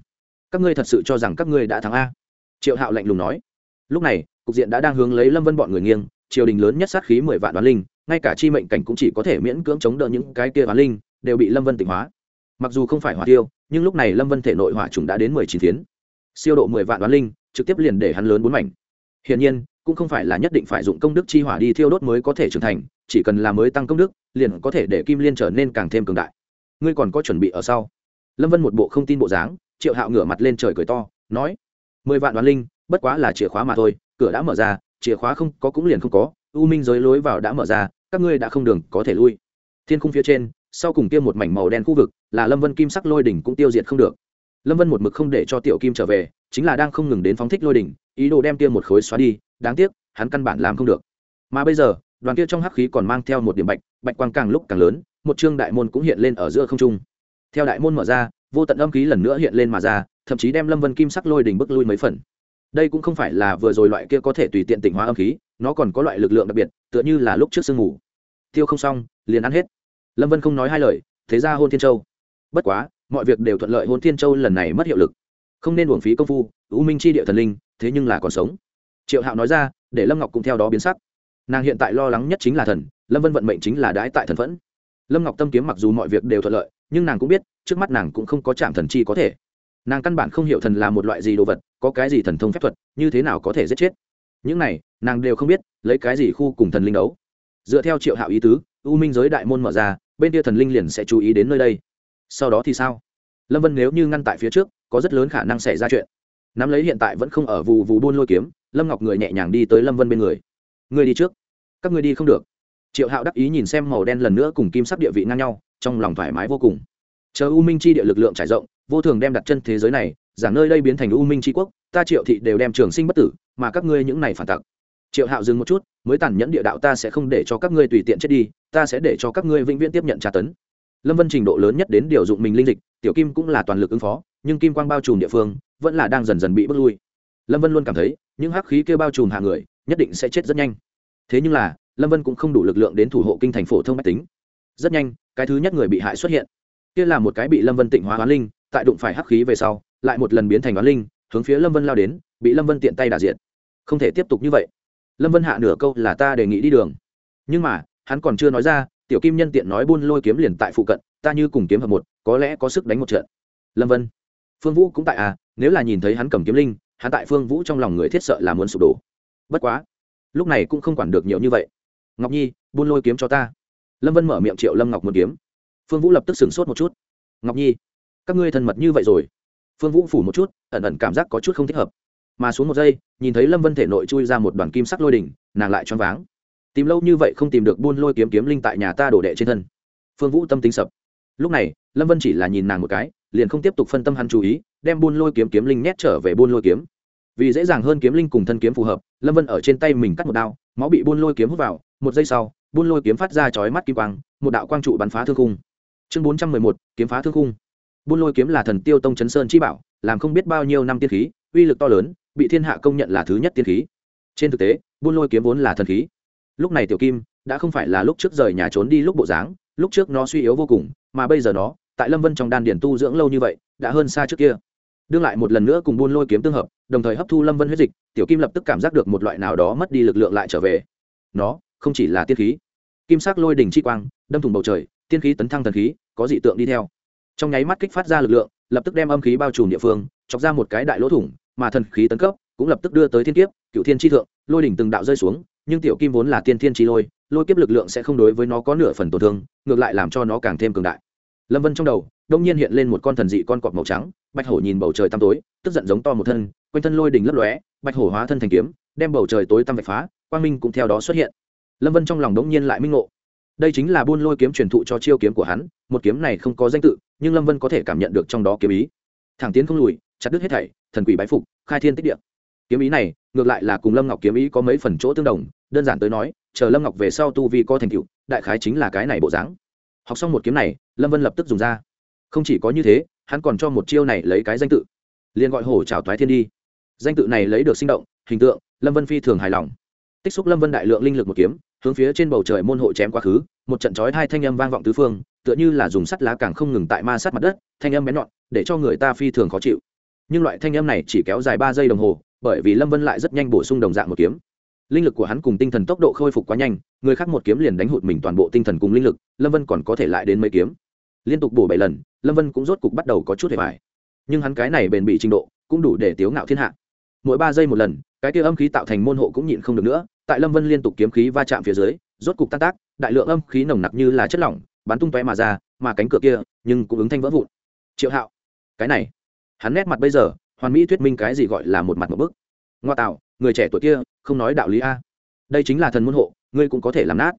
Các ngươi thật sự cho rằng các ngươi đã thắng a? Triệu hạo lạnh lùng nói. Lúc này, cục diện đã đang hướng lấy lâm vân bọn người nghiêng, triều đình lớn nhất sát khí mười vạn đoán linh, ngay cả chi mệnh cảnh cũng chỉ có thể miễn cưỡng chống đỡ những cái kia đoán linh, đều bị lâm vân tỉnh hóa. Mặc dù không phải hỏa tiêu, nhưng lúc này lâm vân thể nội hỏa trùng đã đến mười chín phiến. Siêu độ mười vạn đoán linh, trực tiếp liền để hắn lớn bốn mảnh. Hiển nhiên cũng không phải là nhất định phải dụng công đức chi hỏa đi thiêu đốt mới có thể trưởng thành, chỉ cần là mới tăng công đức, liền có thể để kim liên trở nên càng thêm cường đại. Ngươi còn có chuẩn bị ở sau? Lâm vân một bộ không tin bộ dáng, triệu hạo ngửa mặt lên trời cười to, nói, mười vạn đoán linh, bất quá là chìa khóa mà thôi, cửa đã mở ra, chìa khóa không có cũng liền không có, u minh giới lối vào đã mở ra, các ngươi đã không đường có thể lui. Thiên khung phía trên, sau cùng kia một mảnh màu đen khu vực, là lâm vân kim sắc lôi đỉnh cũng tiêu diệt không được. Lâm vân một mực không để cho tiểu kim trở về, chính là đang không ngừng đến phóng thích lôi đỉnh, ý đồ đem kia một khối xóa đi đáng tiếc, hắn căn bản làm không được. Mà bây giờ, đoàn kia trong hắc khí còn mang theo một điểm bạch bạch quang càng lúc càng lớn, một chương đại môn cũng hiện lên ở giữa không trung. Theo đại môn mở ra, vô tận âm khí lần nữa hiện lên mà ra, thậm chí đem lâm vân kim sắc lôi đỉnh bức lui mấy phần. Đây cũng không phải là vừa rồi loại kia có thể tùy tiện tỉnh hóa âm khí, nó còn có loại lực lượng đặc biệt, tựa như là lúc trước sương ngủ tiêu không xong, liền ăn hết. Lâm vân không nói hai lời, thế ra hôn thiên châu. Bất quá, mọi việc đều thuận lợi hôn thiên châu lần này mất hiệu lực. Không nên uổng phí công phu, u minh chi địa thần linh, thế nhưng là còn sống triệu hạo nói ra, để lâm ngọc cũng theo đó biến sắc. Nàng hiện tại lo lắng nhất chính là thần, lâm vân vận mệnh chính là đái tại thần phẫn. Lâm ngọc tâm kiếm mặc dù mọi việc đều thuận lợi, nhưng nàng cũng biết, trước mắt nàng cũng không có chạm thần chi có thể. Nàng căn bản không hiểu thần là một loại gì đồ vật, có cái gì thần thông phép thuật, như thế nào có thể giết chết. Những này, nàng đều không biết, lấy cái gì khu cùng thần linh đấu. Dựa theo triệu hạo ý tứ, u minh giới đại môn mở ra, bên kia thần linh liền sẽ chú ý đến nơi đây. Sau đó thì sao? Lâm vân nếu như ngăn tại phía trước, có rất lớn khả năng xảy ra chuyện. Nắm lấy hiện tại vẫn không ở vụ vụ buôn lôi kiếm lâm ngọc người nhẹ nhàng đi tới lâm vân bên người. Người đi trước. Các người đi không được. Triệu hạo đắc ý nhìn xem màu đen lần nữa cùng kim sắc địa vị ngang nhau, trong lòng thoải mái vô cùng. Chờ u minh chi địa lực lượng trải rộng, vô thường đem đặt chân thế giới này giảng nơi đây biến thành u minh chi quốc, ta triệu thị đều đem trường sinh bất tử, mà các ngươi những này phản tặc. Triệu hạo dừng một chút, mới tàn nhẫn địa đạo ta sẽ không để cho các ngươi tùy tiện chết đi, ta sẽ để cho các ngươi vĩnh viễn tiếp nhận tra tấn. Lâm vân trình độ lớn nhất đến điều dụng mình linh dịch, tiểu kim cũng là toàn lực ứng phó, nhưng kim quang bao trùm địa phương, vẫn là đang dần dần bị bước lui lâm vân luôn cảm thấy, những hắc khí kêu bao trùm hạ người, nhất định sẽ chết rất nhanh. Thế nhưng là, lâm vân cũng không đủ lực lượng đến thủ hộ kinh thành phổ thông mách tính. Rất nhanh, cái thứ nhất người bị hại xuất hiện. Kia là một cái bị lâm vân tịnh hóa hoán linh, tại đụng phải hắc khí về sau, lại một lần biến thành hoán linh, hướng phía lâm vân lao đến, bị lâm vân tiện tay đả diện không thể tiếp tục như vậy. Lâm vân hạ nửa câu là ta đề nghị đi đường. Nhưng mà, hắn còn chưa nói ra, tiểu kim nhân tiện nói buôn lôi kiếm liền tại phụ cận, ta như cùng kiếm hợp một, có lẽ có sức đánh một trận. Lâm vân. Phương vũ cũng tại à nếu là nhìn thấy hắn cầm kiếm linh hắn tại phương vũ trong lòng người thiết sợ là muốn sụp đổ. Bất quá, lúc này cũng không quản được nhiều như vậy. Ngọc nhi, buôn lôi kiếm cho ta. Lâm vân mở miệng triệu lâm ngọc muốn kiếm. Phương vũ lập tức sửng sốt một chút. Ngọc nhi, các ngươi thân mật như vậy rồi. Phương vũ phủ một chút, ẩn ẩn cảm giác có chút không thích hợp. Mà xuống một giây, nhìn thấy lâm vân thể nội chui ra một đoàn kim sắc lôi đỉnh, nàng lại choáng váng. Tìm lâu như vậy không tìm được buôn lôi kiếm kiếm linh tại nhà ta đổ đệ trên thân. Phương vũ tâm tính sập. Lúc này, lâm vân chỉ là nhìn nàng một cái, liền không tiếp tục phân tâm hắn chú ý, đem buôn lôi kiếm kiếm linh nhét trở về buôn lôi kiếm vì dễ dàng hơn kiếm linh cùng thân kiếm phù hợp, lâm vân ở trên tay mình cắt một đao, máu bị buôn lôi kiếm hút vào, một giây sau, buôn lôi kiếm phát ra chói mắt kim quang, một đạo quang trụ bắn phá thương khung. Chương bốn trăm mười một, kiếm phá thương khung. Buôn lôi kiếm là thần tiêu tông chấn sơn chi bảo, làm không biết bao nhiêu năm tiên khí, uy lực to lớn, bị thiên hạ công nhận là thứ nhất tiên khí. Trên thực tế, buôn lôi kiếm vốn là thần khí. Lúc này tiểu kim, đã không phải là lúc trước rời nhà trốn đi lúc bộ dáng, lúc trước nó suy yếu vô cùng, mà bây giờ nó, tại lâm vân trong đan điển tu dưỡng lâu như vậy, đã hơn xa trước kia đương lại một lần nữa cùng buôn lôi kiếm tương hợp, đồng thời hấp thu lâm vân huyết dịch, tiểu kim lập tức cảm giác được một loại nào đó mất đi lực lượng lại trở về. Nó, không chỉ là tiên khí. Kim sắc lôi đỉnh chi quang, đâm thủng bầu trời, tiên khí tấn thăng thần khí, có dị tượng đi theo. Trong nháy mắt kích phát ra lực lượng, lập tức đem âm khí bao trùm địa phương, chọc ra một cái đại lỗ thủng, mà thần khí tấn cấp, cũng lập tức đưa tới thiên kiếp cựu thiên tri thượng, lôi đỉnh từng đạo rơi xuống, nhưng tiểu kim vốn là tiên thiên tri lôi lôi kiếp lực lượng sẽ không đối với nó có nửa phần tổn thương, ngược lại làm cho nó càng thêm cường đại. Lâm vân trong đầu đông nhiên hiện lên một con thần dị con cọp màu trắng, bạch hổ nhìn bầu trời tăm tối, tức giận giống to một thân, quanh thân lôi đỉnh lấp lóe, bạch hổ hóa thân thành kiếm, đem bầu trời tối tăm vạch phá, quang minh cũng theo đó xuất hiện. Lâm vân trong lòng đông nhiên lại minh ngộ. Đây chính là buôn lôi kiếm truyền thụ cho chiêu kiếm của hắn, một kiếm này không có danh tự, nhưng lâm vân có thể cảm nhận được trong đó kiếm ý. Thẳng tiến không lùi, chặt đứt hết thảy, thần quỷ bái phục, khai thiên tích địa. Kiếm ý này, ngược lại là cùng lâm ngọc kiếm ý có mấy phần chỗ tương đồng, đơn giản tới nói, chờ lâm ngọc về sau tu vi có thành tựu, đại khái chính là cái này bộ dáng. Học xong một kiếm này, lâm vân lập tức dùng ra không chỉ có như thế, hắn còn cho một chiêu này lấy cái danh tự. Liền gọi hổ trào toái thiên đi. Danh tự này lấy được sinh động, hình tượng, lâm vân phi thường hài lòng. Tích xúc lâm vân đại lượng linh lực một kiếm, hướng phía trên bầu trời môn hộ chém quá khứ, một trận chói hai thanh âm vang vọng tứ phương, tựa như là dùng sắt lá càng không ngừng tại ma sát mặt đất, thanh âm bén nhọn, để cho người ta phi thường khó chịu. Nhưng loại thanh âm này chỉ kéo dài ba giây đồng hồ, bởi vì lâm vân lại rất nhanh bổ sung đồng dạng một kiếm. Linh lực của hắn cùng tinh thần tốc độ khôi phục quá nhanh, người khác một kiếm liền đánh hụt mình toàn bộ tinh thần cùng linh lực, lâm vân còn có thể lại đến mấy kiếm liên tục bổ bảy lần, lâm vân cũng rốt cục bắt đầu có chút hề vải nhưng hắn cái này bền bị trình độ, cũng đủ để tiếu ngạo thiên hạ. Mỗi ba giây một lần, cái kia âm khí tạo thành môn hộ cũng nhịn không được nữa, tại lâm vân liên tục kiếm khí va chạm phía dưới, rốt cục tan tác, đại lượng âm khí nồng nặc như là chất lỏng, bắn tung tóe mà ra, mà cánh cửa kia, nhưng cũng ứng thanh vỡ vụn. Triệu hạo, cái này, hắn nét mặt bây giờ, hoàn mỹ thuyết minh cái gì gọi là một mặt một bức. Ngoa tạo, người trẻ tuổi kia, không nói đạo lý a. Đây chính là thần môn hộ, ngươi cũng có thể làm nát.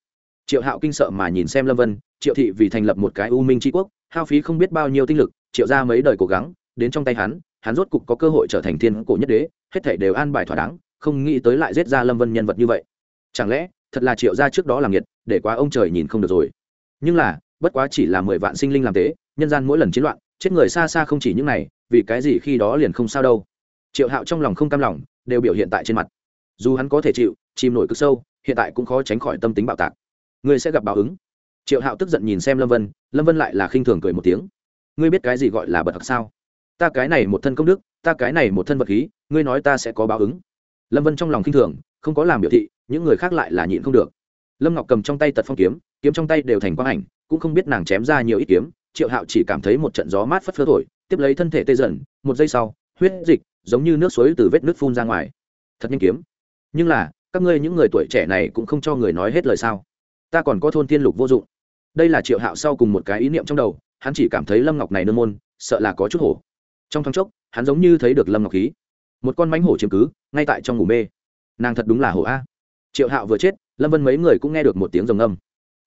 Triệu hạo kinh sợ mà nhìn xem lâm vân triệu thị vì thành lập một cái u minh tri quốc, hao phí không biết bao nhiêu tinh lực, triệu ra mấy đời cố gắng, đến trong tay hắn hắn rốt cục có cơ hội trở thành thiên cổ nhất đế, hết thể đều an bài thỏa đáng, không nghĩ tới lại giết ra lâm vân nhân vật như vậy. Chẳng lẽ, thật là triệu ra trước đó làm nhiệt để quá ông trời nhìn không được rồi. Nhưng là, bất quá chỉ là mười vạn sinh linh làm tế, nhân gian mỗi lần chiến loạn, chết người xa xa không chỉ những này, vì cái gì khi đó liền không sao đâu. Triệu hạo trong lòng không cam lòng, đều biểu hiện tại trên mặt. Dù hắn có thể chịu, chìm nổi cực sâu, hiện tại cũng khó tránh khỏi tâm tính bạo tạc. Người sẽ gặp báo ứng triệu hạo tức giận nhìn xem lâm vân lâm vân lại là khinh thường cười một tiếng. Ngươi biết cái gì gọi là bật hặc sao? Ta cái này một thân công đức, ta cái này một thân vật khí, ngươi nói ta sẽ có báo ứng. Lâm vân trong lòng khinh thường, không có làm biểu thị, những người khác lại là nhịn không được. Lâm ngọc cầm trong tay tật phong kiếm kiếm trong tay đều thành quang ảnh, cũng không biết nàng chém ra nhiều ít kiếm, triệu hạo chỉ cảm thấy một trận gió mát phất phơ thổi, tiếp lấy thân thể tê dần, một giây sau, huyết dịch giống như nước suối từ vết nước phun ra ngoài. Thật nhanh kiếm. Nhưng là, các ngươi những người tuổi trẻ này cũng không cho người nói hết lời sao? Ta còn có thôn tiên lục vô dụng đây là triệu hạo sau cùng một cái ý niệm trong đầu, hắn chỉ cảm thấy lâm ngọc này nương môn, sợ là có chút hổ. Trong thoáng chốc, hắn giống như thấy được lâm ngọc khí. Một con mánh hổ chiếm cứ, ngay tại trong ngủ mê. Nàng thật đúng là hổ a. Triệu hạo vừa chết, lâm vân mấy người cũng nghe được một tiếng rồng âm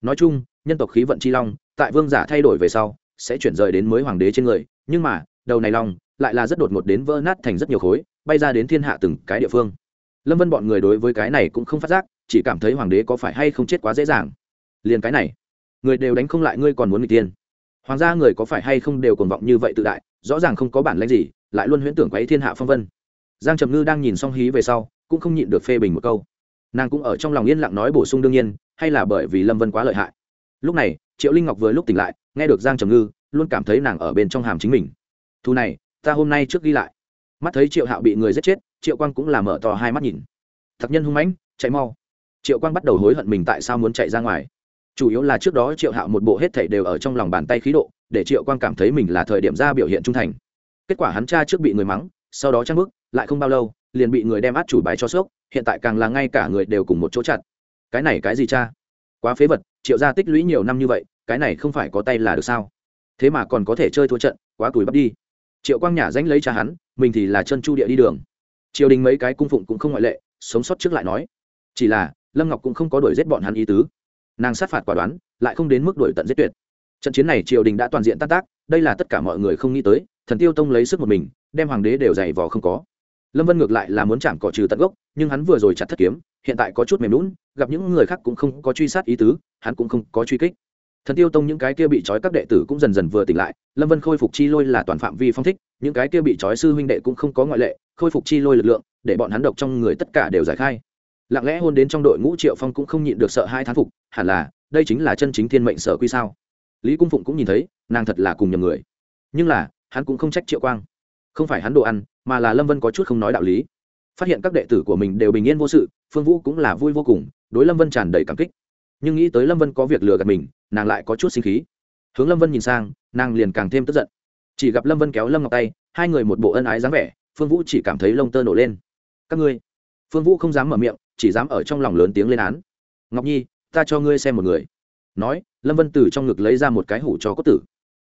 nói chung, nhân tộc khí vận chi long, tại vương giả thay đổi về sau, sẽ chuyển rời đến mới hoàng đế trên người, nhưng mà, đầu này long, lại là rất đột ngột đến vỡ nát thành rất nhiều khối, bay ra đến thiên hạ từng cái địa phương. Lâm vân bọn người đối với cái này cũng không phát giác, chỉ cảm thấy hoàng đế có phải hay không chết quá dễ dàng. Liền cái này người đều đánh không lại ngươi còn muốn người tiên. Hoàng gia người có phải hay không đều cuồng vọng như vậy tự đại, rõ ràng không có bản lãnh gì, lại luôn huyễn tưởng quấy thiên hạ phong vân. Giang trầm ngư đang nhìn xong hí về sau, cũng không nhịn được phê bình một câu. Nàng cũng ở trong lòng yên lặng nói bổ sung đương nhiên, hay là bởi vì lâm vân quá lợi hại. Lúc này, triệu linh ngọc vừa lúc tỉnh lại, nghe được giang trầm ngư, luôn cảm thấy nàng ở bên trong hàm chính mình. Thu này, ta hôm nay trước ghi lại. Mắt thấy triệu hạo bị người giết chết, triệu quang cũng làm mở to hai mắt nhìn. Thật nhân hung mãnh, chạy mau. Triệu quang bắt đầu hối hận mình tại sao muốn chạy ra ngoài chủ yếu là trước đó triệu hạo một bộ hết thảy đều ở trong lòng bàn tay khí độ, để triệu quang cảm thấy mình là thời điểm ra biểu hiện trung thành. Kết quả hắn cha trước bị người mắng, sau đó trang bức lại không bao lâu, liền bị người đem át chủ bài cho sốc, hiện tại càng là ngay cả người đều cùng một chỗ chặt cái này cái gì cha? Quá phế vật, triệu gia tích lũy nhiều năm như vậy, cái này không phải có tay là được sao? Thế mà còn có thể chơi thua trận, quá cùi bắp đi. Triệu quang nhả danh lấy cha hắn, mình thì là chân chu địa đi đường. Triều đình mấy cái cung phụng cũng không ngoại lệ, sống sót trước lại nói. Chỉ là, lâm ngọc cũng không có đuổi giết bọn hắn ý tứ nàng sát phạt quả đoán, lại không đến mức đuổi tận giết tuyệt. Trận chiến này triều đình đã toàn diện tác tác, đây là tất cả mọi người không nghĩ tới, thần tiêu tông lấy sức một mình, đem hoàng đế đều dày vò không có. Lâm vân ngược lại là muốn chạm cỏ trừ tận gốc, nhưng hắn vừa rồi chặt thất kiếm, hiện tại có chút mềm lún gặp những người khác cũng không có truy sát ý tứ, hắn cũng không có truy kích. Thần tiêu tông những cái kia bị trói các đệ tử cũng dần dần vừa tỉnh lại, lâm vân khôi phục chi lôi là toàn phạm vi phong thích, những cái kia bị trói sư huynh đệ cũng không có ngoại lệ, khôi phục chi lôi lực lượng, để bọn hắn độc trong người tất cả đều giải khai lặng lẽ hôn đến trong đội ngũ triệu phong cũng không nhịn được sợ hai thán phục, hẳn là, đây chính là chân chính thiên mệnh sở quy sao? Lý cung phụng cũng nhìn thấy, nàng thật là cùng nhầm người. Nhưng là, hắn cũng không trách triệu quang. Không phải hắn đồ ăn, mà là lâm vân có chút không nói đạo lý. Phát hiện các đệ tử của mình đều bình yên vô sự, phương vũ cũng là vui vô cùng, đối lâm vân tràn đầy cảm kích. Nhưng nghĩ tới lâm vân có việc lừa gạt mình, nàng lại có chút sinh khí. Hướng lâm vân nhìn sang, nàng liền càng thêm tức giận. Chỉ gặp lâm vân kéo lâm ngọc tay, hai người một bộ ân ái dáng vẻ, phương vũ chỉ cảm thấy lông tơ nổ lên. Các ngươi? Phương vũ không dám mở miệng chỉ dám ở trong lòng lớn tiếng lên án. Ngọc nhi, ta cho ngươi xem một người. Nói, lâm vân từ trong ngực lấy ra một cái hủ cho cốt tử.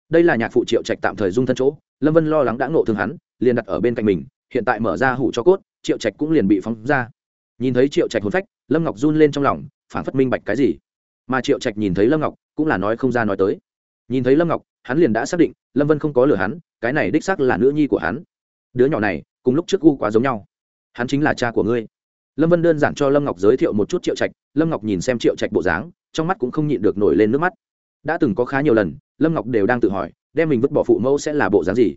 Đây là nhạc phụ triệu trạch tạm thời dung thân chỗ. Lâm vân lo lắng đã ngộ thương hắn, liền đặt ở bên cạnh mình, hiện tại mở ra hủ cho cốt, triệu trạch cũng liền bị phóng ra. Nhìn thấy triệu trạch hồn phách, lâm ngọc run lên trong lòng phản phất minh bạch cái gì. Mà triệu trạch nhìn thấy lâm ngọc, cũng là nói không ra nói tới. Nhìn thấy lâm ngọc, hắn liền đã xác định, lâm vân không có lừa hắn, cái này đích xác là nữ nhi của hắn. Đứa nhỏ này, cùng lúc trước u quá giống nhau. Hắn chính là cha của ngươi lâm vân đơn giản cho lâm ngọc giới thiệu một chút triệu trạch, lâm ngọc nhìn xem triệu trạch bộ dáng, trong mắt cũng không nhịn được nổi lên nước mắt. Đã từng có khá nhiều lần, lâm ngọc đều đang tự hỏi, đem mình vứt bỏ phụ mẫu sẽ là bộ dáng gì?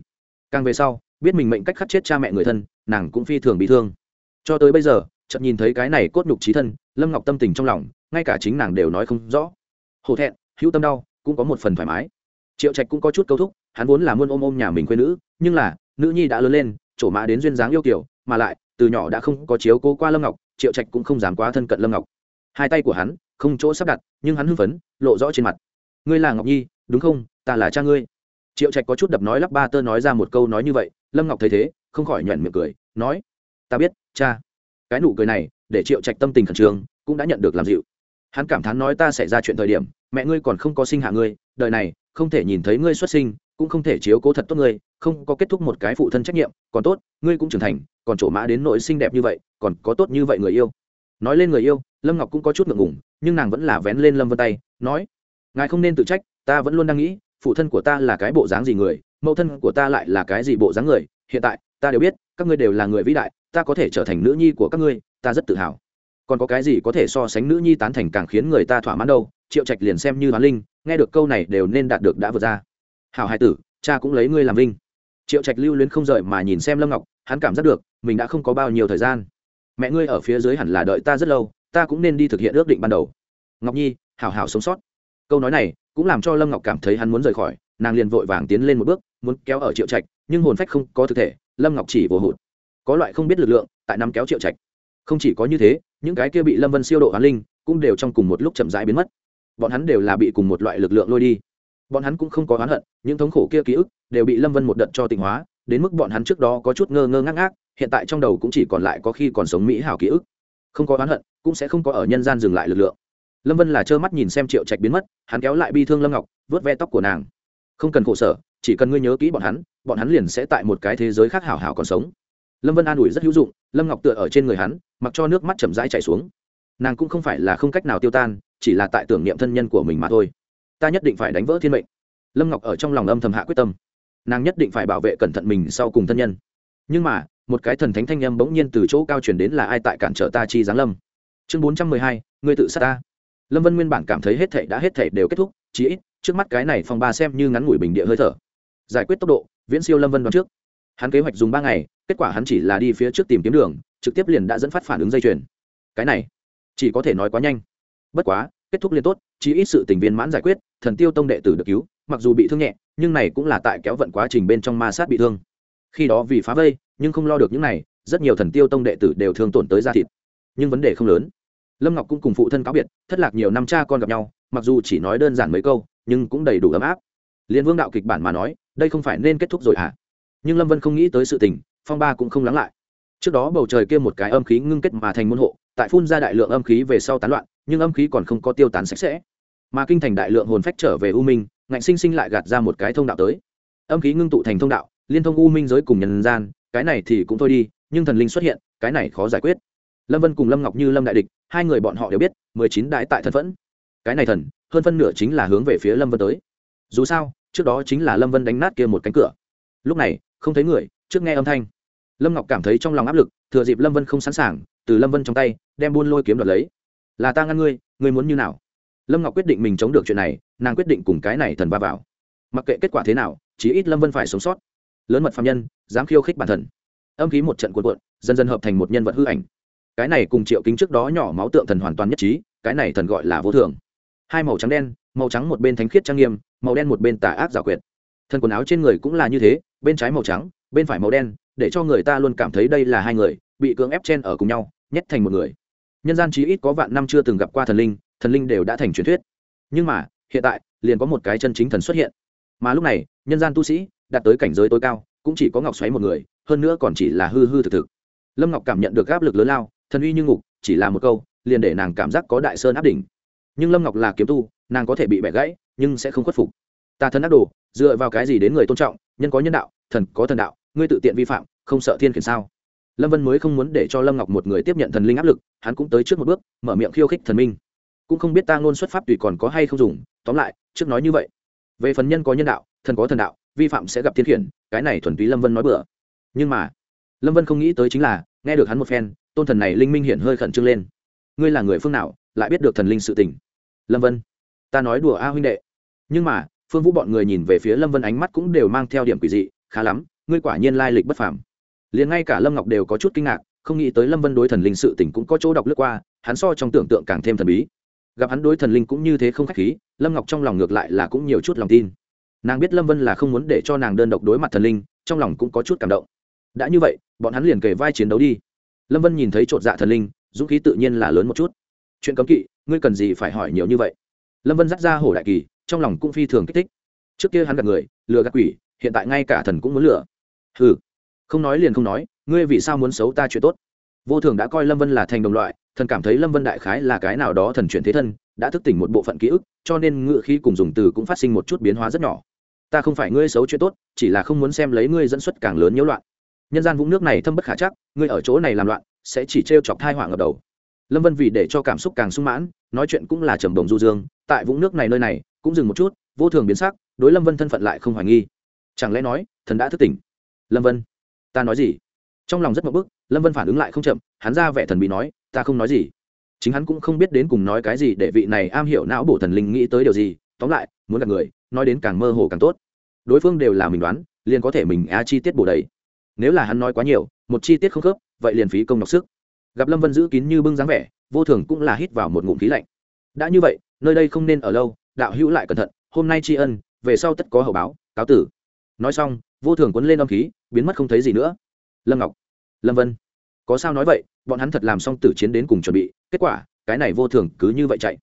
Càng về sau, biết mình mệnh cách khắc chết cha mẹ người thân, nàng cũng phi thường bị thương. Cho tới bây giờ, chợt nhìn thấy cái này cốt nhục trí thân, lâm ngọc tâm tình trong lòng, ngay cả chính nàng đều nói không rõ. Hổ thẹn, hữu tâm đau, cũng có một phần thoải mái. Triệu trạch cũng có chút câu thúc, hắn vốn là muôn ôm ôm nhà mình quê nữ, nhưng là, nữ nhi đã lớn lên trổ mã đến duyên dáng yêu kiểu mà lại từ nhỏ đã không có chiếu cố qua lâm ngọc, triệu trạch cũng không dám quá thân cận lâm ngọc. Hai tay của hắn, không chỗ sắp đặt, nhưng hắn hưng phấn, lộ rõ trên mặt. Ngươi là ngọc nhi, đúng không? Ta là cha ngươi. Triệu trạch có chút đập nói lắp ba tơ nói ra một câu nói như vậy, lâm ngọc thấy thế, không khỏi nhoẻn miệng cười, nói, ta biết, cha. Cái nụ cười này, để triệu trạch tâm tình khẩn trương, cũng đã nhận được làm dịu. Hắn cảm thán nói, ta xảy ra chuyện thời điểm, mẹ ngươi còn không có sinh hạ ngươi, đời này, không thể nhìn thấy ngươi xuất sinh, cũng không thể chiếu cố thật tốt ngươi không có kết thúc một cái phụ thân trách nhiệm, còn tốt, ngươi cũng trưởng thành, còn trổ mã đến nỗi xinh đẹp như vậy, còn có tốt như vậy người yêu. Nói lên người yêu, lâm ngọc cũng có chút ngượng ngùng, nhưng nàng vẫn là vén lên lâm vân tay, nói, ngài không nên tự trách, ta vẫn luôn đang nghĩ, phụ thân của ta là cái bộ dáng gì người, mẫu thân của ta lại là cái gì bộ dáng người, hiện tại, ta đều biết, các ngươi đều là người vĩ đại, ta có thể trở thành nữ nhi của các ngươi, ta rất tự hào. Còn có cái gì có thể so sánh nữ nhi tán thành càng khiến người ta thỏa mãn đâu, triệu trạch liền xem như hoán linh, nghe được câu này đều nên đạt được đã vượt ra. Hảo hai tử, cha cũng lấy ngươi làm linh triệu trạch lưu luyến không rời mà nhìn xem lâm ngọc, hắn cảm giác được, mình đã không có bao nhiêu thời gian. Mẹ ngươi ở phía dưới hẳn là đợi ta rất lâu, ta cũng nên đi thực hiện ước định ban đầu. Ngọc nhi, hảo hảo sống sót. Câu nói này cũng làm cho lâm ngọc cảm thấy hắn muốn rời khỏi, nàng liền vội vàng tiến lên một bước, muốn kéo ở triệu trạch, nhưng hồn phách không có thực thể, lâm ngọc chỉ vô hụt. Có loại không biết lực lượng, tại năm kéo triệu trạch. Không chỉ có như thế, những cái kia bị lâm vân siêu độ hoán linh cũng đều trong cùng một lúc chậm rãi biến mất. Bọn hắn đều là bị cùng một loại lực lượng lôi đi bọn hắn cũng không có oán hận, những thống khổ kia ký ức đều bị lâm vân một đợt cho tỉnh hóa, đến mức bọn hắn trước đó có chút ngơ ngơ ngác ngác, hiện tại trong đầu cũng chỉ còn lại có khi còn sống mỹ hảo ký ức. Không có oán hận, cũng sẽ không có ở nhân gian dừng lại lực lượng. Lâm vân là trơ mắt nhìn xem triệu trạch biến mất, hắn kéo lại bi thương lâm ngọc vớt ve tóc của nàng. Không cần khổ sở, chỉ cần ngươi nhớ kỹ bọn hắn bọn hắn liền sẽ tại một cái thế giới khác hảo hảo còn sống. Lâm vân an ủi rất hữu dụng, lâm ngọc tựa ở trên người hắn, mặc cho nước mắt chậm rãi chảy xuống. Nàng cũng không phải là không cách nào tiêu tan, chỉ là tại tưởng niệm thân nhân của mình mà thôi ta nhất định phải đánh vỡ thiên mệnh. Lâm ngọc ở trong lòng âm thầm hạ quyết tâm. Nàng nhất định phải bảo vệ cẩn thận mình sau cùng thân nhân. Nhưng mà, một cái thần thánh thanh â m bỗng nhiên từ chỗ cao chuyển đến là ai tại cản trở ta chi giáng lâm. Chương bốn trăm mười hai người tự sát ta. Lâm vân nguyên bản cảm thấy hết thảy đã hết thảy đều kết thúc chỉ ít, trước mắt cái này phòng ba xem như ngắn ngủi bình địa hơi thở. Giải quyết tốc độ, viễn siêu lâm vân đoán trước. Hắn kế hoạch dùng ba ngày, kết quả hắn chỉ là đi phía trước tìm kiếm đường, trực tiếp liền đã dẫn phát phản ứng dây chuyền. Cái này, chỉ có thể nói quá nhanh. Bất quá, kết thúc liền tốt chỉ ít sự tình viên mãn giải quyết thần tiêu tông đệ tử được cứu, mặc dù bị thương nhẹ, nhưng này cũng là tại kéo vận quá trình bên trong ma sát bị thương. Khi đó vì phá vây, nhưng không lo được những này, rất nhiều thần tiêu tông đệ tử đều thương tổn tới da thịt. Nhưng vấn đề không lớn. Lâm ngọc cũng cùng phụ thân cáo biệt, thất lạc nhiều năm cha con gặp nhau, mặc dù chỉ nói đơn giản mấy câu, nhưng cũng đầy đủ ấm áp. Liên vương đạo kịch bản mà nói, đây không phải nên kết thúc rồi hả? Nhưng lâm vân không nghĩ tới sự tình, phong ba cũng không lắng lại. Trước đó bầu trời kia một cái âm khí ngưng kết mà thành môn hộ, tại phun ra đại lượng âm khí về sau tán loạn, nhưng âm khí còn không có tiêu tán sạch sẽ mà kinh thành đại lượng hồn phách trở về u minh, ngạnh sinh sinh lại gạt ra một cái thông đạo tới. Âm khí ngưng tụ thành thông đạo, liên thông u minh giới cùng nhân gian, cái này thì cũng thôi đi, nhưng thần linh xuất hiện, cái này khó giải quyết. Lâm vân cùng lâm ngọc như, lâm đại địch, hai người bọn họ đều biết, mười chín đại tại thần phẫn cái này thần, hơn phân nửa chính là hướng về phía lâm vân tới. Dù sao, trước đó chính là lâm vân đánh nát kia một cánh cửa. Lúc này, không thấy người, trước nghe âm thanh. Lâm ngọc cảm thấy trong lòng áp lực, thừa dịp lâm vân không sẵn sàng, từ lâm vân trong tay, đem buôn lôi kiếm đoạt lấy. Là ta ngăn ngươi ngươi muốn như nào? Lâm ngọc quyết định mình chống được chuyện này, nàng quyết định cùng cái này thần va vào. Mặc kệ kết quả thế nào, chí ít lâm vân phải sống sót. Lớn mật phạm nhân, dám khiêu khích bản thần âm khí một trận cuộn cuộn, dần dần hợp thành một nhân vật hư ảnh. Cái này cùng triệu kính trước đó nhỏ máu tượng thần hoàn toàn nhất trí, cái này thần gọi là vô thường. Hai màu trắng đen, màu trắng một bên thánh khiết trang nghiêm, màu đen một bên tà ác giả quyệt. Thần quần áo trên người cũng là như thế, bên trái màu trắng, bên phải màu đen, để cho người ta luôn cảm thấy đây là hai người, bị cưỡng ép chen ở cùng nhau, nhét thành một người. Nhân gian chí ít có vạn năm chưa từng gặp qua thần linh thần linh đều đã thành truyền thuyết. Nhưng mà, hiện tại, liền có một cái chân chính thần xuất hiện. Mà lúc này, nhân gian tu sĩ, đạt tới cảnh giới tối cao, cũng chỉ có ngọc xoáy một người, hơn nữa còn chỉ là hư hư thực thực. Lâm ngọc cảm nhận được áp lực lớn lao, thần uy như ngục, chỉ là một câu, liền để nàng cảm giác có đại sơn áp đỉnh. Nhưng lâm ngọc là kiếm tu, nàng có thể bị bẻ gãy, nhưng sẽ không khuất phục. Ta thần ác đồ, dựa vào cái gì đến người tôn trọng, nhân có nhân đạo, thần có thần đạo, ngươi tự tiện vi phạm, không sợ thiên khiển sao? Lâm vân mới không muốn để cho lâm ngọc một người tiếp nhận thần linh áp lực, hắn cũng tới trước một bước, mở miệng khiêu khích thần minh cũng không biết ta ngôn xuất pháp tùy còn có hay không dùng, tóm lại, trước nói như vậy. Về phần nhân có nhân đạo, thần có thần đạo, vi phạm sẽ gặp thiên khiển, cái này thuần túy lâm vân nói bừa. Nhưng mà, lâm vân không nghĩ tới chính là, nghe được hắn một phen, tôn thần này linh minh hiện hơi khẩn trương lên. Ngươi là người phương nào, lại biết được thần linh sự tình? Lâm vân, ta nói đùa a huynh đệ. Nhưng mà, phương vũ bọn người nhìn về phía lâm vân ánh mắt cũng đều mang theo điểm quỷ dị, khá lắm, ngươi quả nhiên lai lịch bất phàm. Liền ngay cả lâm ngọc đều có chút kinh ngạc, không nghĩ tới lâm vân đối thần linh sự tình cũng có chỗ đọc lướt qua, hắn so trong tưởng tượng càng thêm thần bí gặp hắn đối thần linh cũng như thế không k h á c h khí, lâm ngọc trong lòng ngược lại là cũng nhiều chút lòng tin. Nàng biết lâm vân là không muốn để cho nàng đơn độc đối mặt thần linh, trong lòng cũng có chút cảm động. Đã như vậy, bọn hắn liền kề vai chiến đấu đi. Lâm vân nhìn thấy t r ộ t dạ thần linh, dũng khí tự nhiên là lớn một chút. Chuyện cấm kỵ, ngươi cần gì phải hỏi nhiều như vậy? Lâm vân dắt ra hổ đại kỳ, trong lòng cũng phi thường kích thích. Trước kia hắn gạt người, lừa gạt quỷ, hiện tại ngay cả thần cũng muốn lừa. Ừ không nói liền không nói, ngươi vì sao muốn xấu ta chuyện tốt? Vô thường đã coi lâm vân là thành đồng loại thần cảm thấy lâm vân đại khái là cái nào đó thần chuyển thế thân, đã thức tỉnh một bộ phận ký ức, cho nên ngự khi cùng dùng từ cũng phát sinh một chút biến hóa rất nhỏ. Ta không phải ngươi xấu chuyện tốt, chỉ là không muốn xem lấy ngươi dẫn xuất càng lớn nhiễu loạn. Nhân gian vũng nước này thâm bất khả chắc, ngươi ở chỗ này làm loạn, sẽ chỉ t chọc thai họa ở đầu. Lâm vân vì để cho cảm xúc càng sung mãn, nói chuyện cũng là trầm đồng du dương, tại vũng nước này nơi này, cũng dừng một chút, vô thường biến sắc, đối lâm vân thân phận lại không hoài nghi. Chẳng lẽ nói, thần đã thức tỉnh? Lâm vân, ta nói gì? Trong lòng rất mậu bức, lâm vân phản ứng lại không chậm, hắn ra vẻ thần bị nói ta không nói gì. Chính hắn cũng không biết đến cùng nói cái gì để vị này am hiểu não bổ thần linh nghĩ tới điều gì. Tóm lại, muốn gặp người, nói đến càng mơ hồ càng tốt. Đối phương đều là mình đoán, liền có thể mình a chi tiết bổ đầy. Nếu là hắn nói quá nhiều, một chi tiết không khớp, vậy liền phí công đọc sức. Gặp lâm vân giữ kín như bưng dáng vẻ, vô thường cũng là hít vào một ngụm khí lạnh. Đã như vậy, nơi đây không nên ở lâu, đạo hữu lại cẩn thận, hôm nay tri ân, về sau tất có hậu báo, cáo tử. Nói xong, vô thường quấn lên âm khí, biến mất không thấy gì nữa. Lâm ngọc, lâm vân, có sao nói vậy? Bọn hắn thật làm xong tử chiến đến cùng chuẩn bị, kết quả, cái này vô thường cứ như vậy chạy.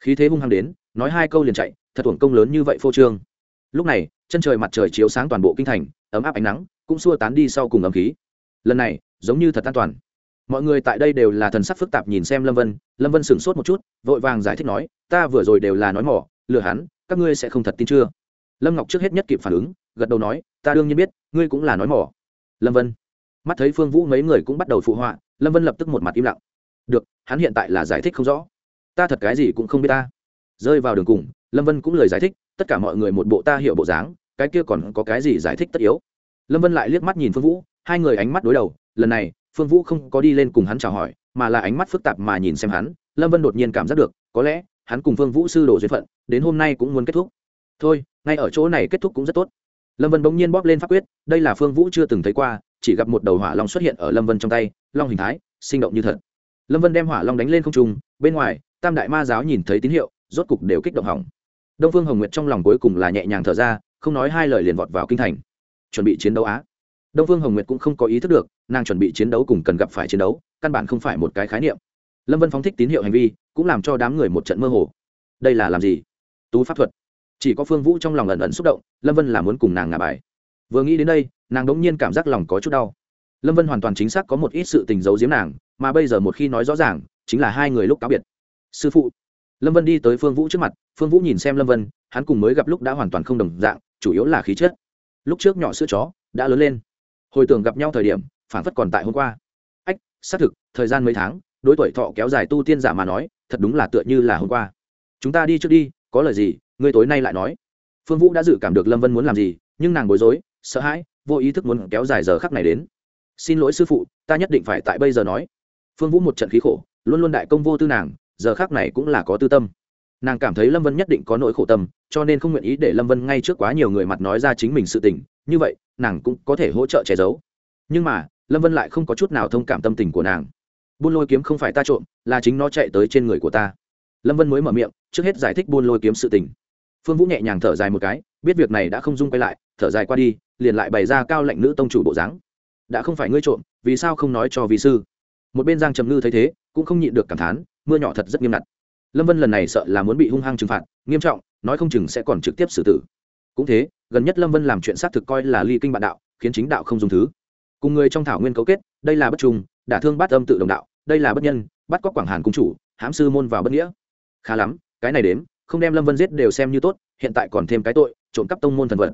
Khí thế hung hăng đến, nói hai câu liền chạy, thật uổng công lớn như vậy phô trương. Lúc này, chân trời mặt trời chiếu sáng toàn bộ kinh thành, ấm áp ánh nắng, cũng xua tán đi sau cùng ấm khí. Lần này, giống như thật an toàn. Mọi người tại đây đều là thần sắc phức tạp nhìn xem lâm vân lâm vân sửng sốt một chút, vội vàng giải thích nói, ta vừa rồi đều là nói mỏ, lừa hắn, các ngươi sẽ không thật tin chưa? Lâm ngọc trước hết nhất kịp phản ứng, gật đầu nói, ta đương nhiên biết, ngươi cũng là nói mỏ. Lâm vân mắt thấy phương vũ mấy người cũng bắt đầu phụ họa, lâm vân lập tức một mặt im lặng. Được, hắn hiện tại là giải thích không rõ. Ta thật cái gì cũng không biết ta. Rơi vào đường cùng, lâm vân cũng lời giải thích, tất cả mọi người một bộ ta hiểu bộ dáng, cái kia còn có cái gì giải thích tất yếu. Lâm vân lại liếc mắt nhìn phương vũ, hai người ánh mắt đối đầu, lần này, phương vũ không có đi lên cùng hắn chào hỏi, mà là ánh mắt phức tạp mà nhìn xem hắn, lâm vân đột nhiên cảm giác được, có lẽ, hắn cùng phương vũ sư đồ duyên phận, đến hôm nay cũng muốn kết thúc. Thôi, ngay ở chỗ này kết thúc cũng rất tốt. Lâm vân bỗng nhiên bóp lên pháp quyết, đây là phương vũ chưa từng thấy qua chỉ gặp một đầu hỏa long xuất hiện ở lâm vân trong tay, long hình thái, sinh động như thật. Lâm vân đem hỏa long đánh lên không trung, bên ngoài, tam đại ma giáo nhìn thấy tín hiệu, rốt cục đều kích động hỏng. Đông phương hồng nguyệt trong lòng cuối cùng là nhẹ nhàng thở ra, không nói hai lời liền vọt vào kinh thành. Chuẩn bị chiến đấu á. Đông phương hồng nguyệt cũng không có ý thức được, nàng chuẩn bị chiến đấu cùng cần gặp phải chiến đấu, căn bản không phải một cái khái niệm. Lâm vân phóng thích tín hiệu hành vi, cũng làm cho đám người một trận mơ hồ. Đây là làm gì? Tú pháp thuật. Chỉ có phương vũ trong lòng ẩn ẩn xúc động, lâm vân là muốn cùng nàng ngả bài. Vừa nghĩ đến đây nàng đ ỗ n g nhiên cảm giác lòng có chút đau. Lâm vân hoàn toàn chính xác có một ít sự tình giấu giếm nàng, mà bây giờ một khi nói rõ ràng, chính là hai người lúc cáo biệt. Sư phụ. Lâm vân đi tới phương vũ trước mặt, phương vũ nhìn xem lâm vân, hắn cùng mới gặp lúc đã hoàn toàn không đồng dạng, chủ yếu là khí chất. Lúc trước nhỏ sữa chó, đã lớn lên. Hồi tưởng gặp nhau thời điểm phản phất còn tại hôm qua. Ách, xác thực, thời gian mấy tháng, đối tuổi thọ kéo dài tu tiên giả mà nói, thật đúng là tựa như là hôm qua. Chúng ta đi trước đi, có lời gì, ngươi tối nay lại nói. Phương vũ đã dự cảm được lâm vân muốn làm gì, nhưng nàng bối rối, sợ hãi vô ý thức muốn kéo dài giờ khắc này đến. Xin lỗi sư phụ, ta nhất định phải tại bây giờ nói. Phương vũ một trận khí khổ, luôn luôn đại công vô tư nàng, giờ khác này cũng là có tư tâm. Nàng cảm thấy lâm vân nhất định có nỗi khổ tâm, cho nên không nguyện ý để lâm vân ngay trước quá nhiều người mặt nói ra chính mình sự tình, như vậy, nàng cũng có thể hỗ trợ che giấu. Nhưng mà, lâm vân lại không có chút nào thông cảm tâm tình của nàng. Buôn lôi kiếm không phải ta trộm, là chính nó chạy tới trên người của ta. Lâm vân mới mở miệng, trước hết giải thích buôn lôi kiếm sự tình. Phương vũ nhẹ nhàng thở dài một cái biết việc này đã không dung quay lại, thở dài qua đi, liền lại bày ra cao lệnh nữ tông chủ bộ dáng. Đã không phải ngươi trộm, vì sao không nói cho vị sư? Một bên giang trầm ngư thấy thế, cũng không nhịn được cảm thán, mưa nhỏ thật rất nghiêm ngặt. Lâm vân lần này sợ là muốn bị hung hăng trừng phạt, nghiêm trọng, nói không chừng sẽ còn trực tiếp xử tử. Cũng thế, gần nhất lâm vân làm chuyện xác thực coi là ly kinh bạn đạo, khiến chính đạo không dùng thứ. Cùng người trong thảo nguyên cấu kết, đây là bất trung, đả thương bát âm tự đồng đạo, đây là bất nhân, bắt cóc quảng hàn cung chủ, hãm sư môn vào bất nghĩa. Khá lắm, cái này đếm, không đem lâm vân giết đều xem như tốt hiện tại còn thêm cái tội, trộm cắp tông môn thần vật.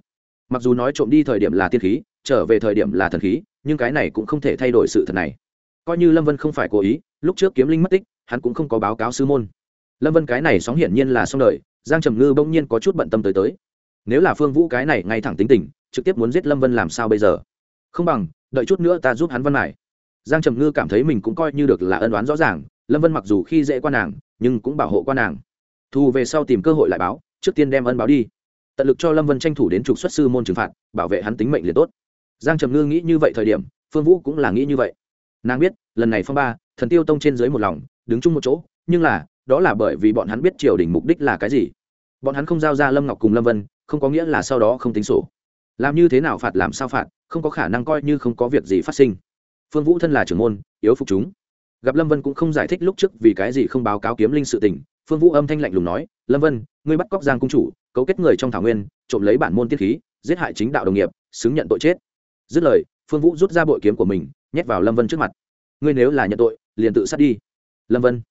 Mặc dù nói trộm đi thời điểm là tiên khí, trở về thời điểm là thần khí, nhưng cái này cũng không thể thay đổi sự thật này. Coi như lâm vân không phải cố ý, lúc trước kiếm linh mất tích, hắn cũng không có báo cáo sư môn. Lâm vân cái này sóng hiển nhiên là xong đời, giang trầm ngư bỗng nhiên có chút bận tâm tới tới. Nếu là phương vũ cái này ngay thẳng tính tình, trực tiếp muốn giết lâm vân làm sao bây giờ? Không bằng, đợi chút nữa ta giúp hắn văn này giang trầm ngư cảm thấy mình cũng coi như được là ân đoán rõ ràng, lâm vân mặc dù khi dễ qua nàng, nhưng cũng bảo hộ qua nàng. Thu về sau tìm cơ hội lại báo trước tiên đem ân báo đi. Tận lực cho lâm vân tranh thủ đến trục xuất sư môn trừng phạt, bảo vệ hắn tính mệnh liền tốt. Giang trầm ngư nghĩ như vậy thời điểm, phương vũ cũng là nghĩ như vậy. Nàng biết, lần này phong ba, thần tiêu tông trên dưới một lòng, đứng chung một chỗ, nhưng là, đó là bởi vì bọn hắn biết triều đình mục đích là cái gì. Bọn hắn không giao ra lâm ngọc cùng lâm vân, không có nghĩa là sau đó không tính sổ. Làm như thế nào phạt làm sao phạt, không có khả năng coi như không có việc gì phát sinh. Phương vũ thân là trưởng môn, yếu phục chúng. Gặp lâm vân cũng không giải thích lúc trước vì cái gì không báo cáo kiếm linh sự tình phương vũ âm thanh lạnh lùng nói, lâm vân, ngươi bắt cóc giang cung chủ, cấu kết người trong thảo nguyên, trộm lấy bản môn tiết khí, giết hại chính đạo đồng nghiệp, xứng nhận tội chết. Dứt lời, phương vũ rút ra bội kiếm của mình, nhét vào lâm vân trước mặt. Ngươi nếu là nhận tội, liền tự sát đi. Lâm vân,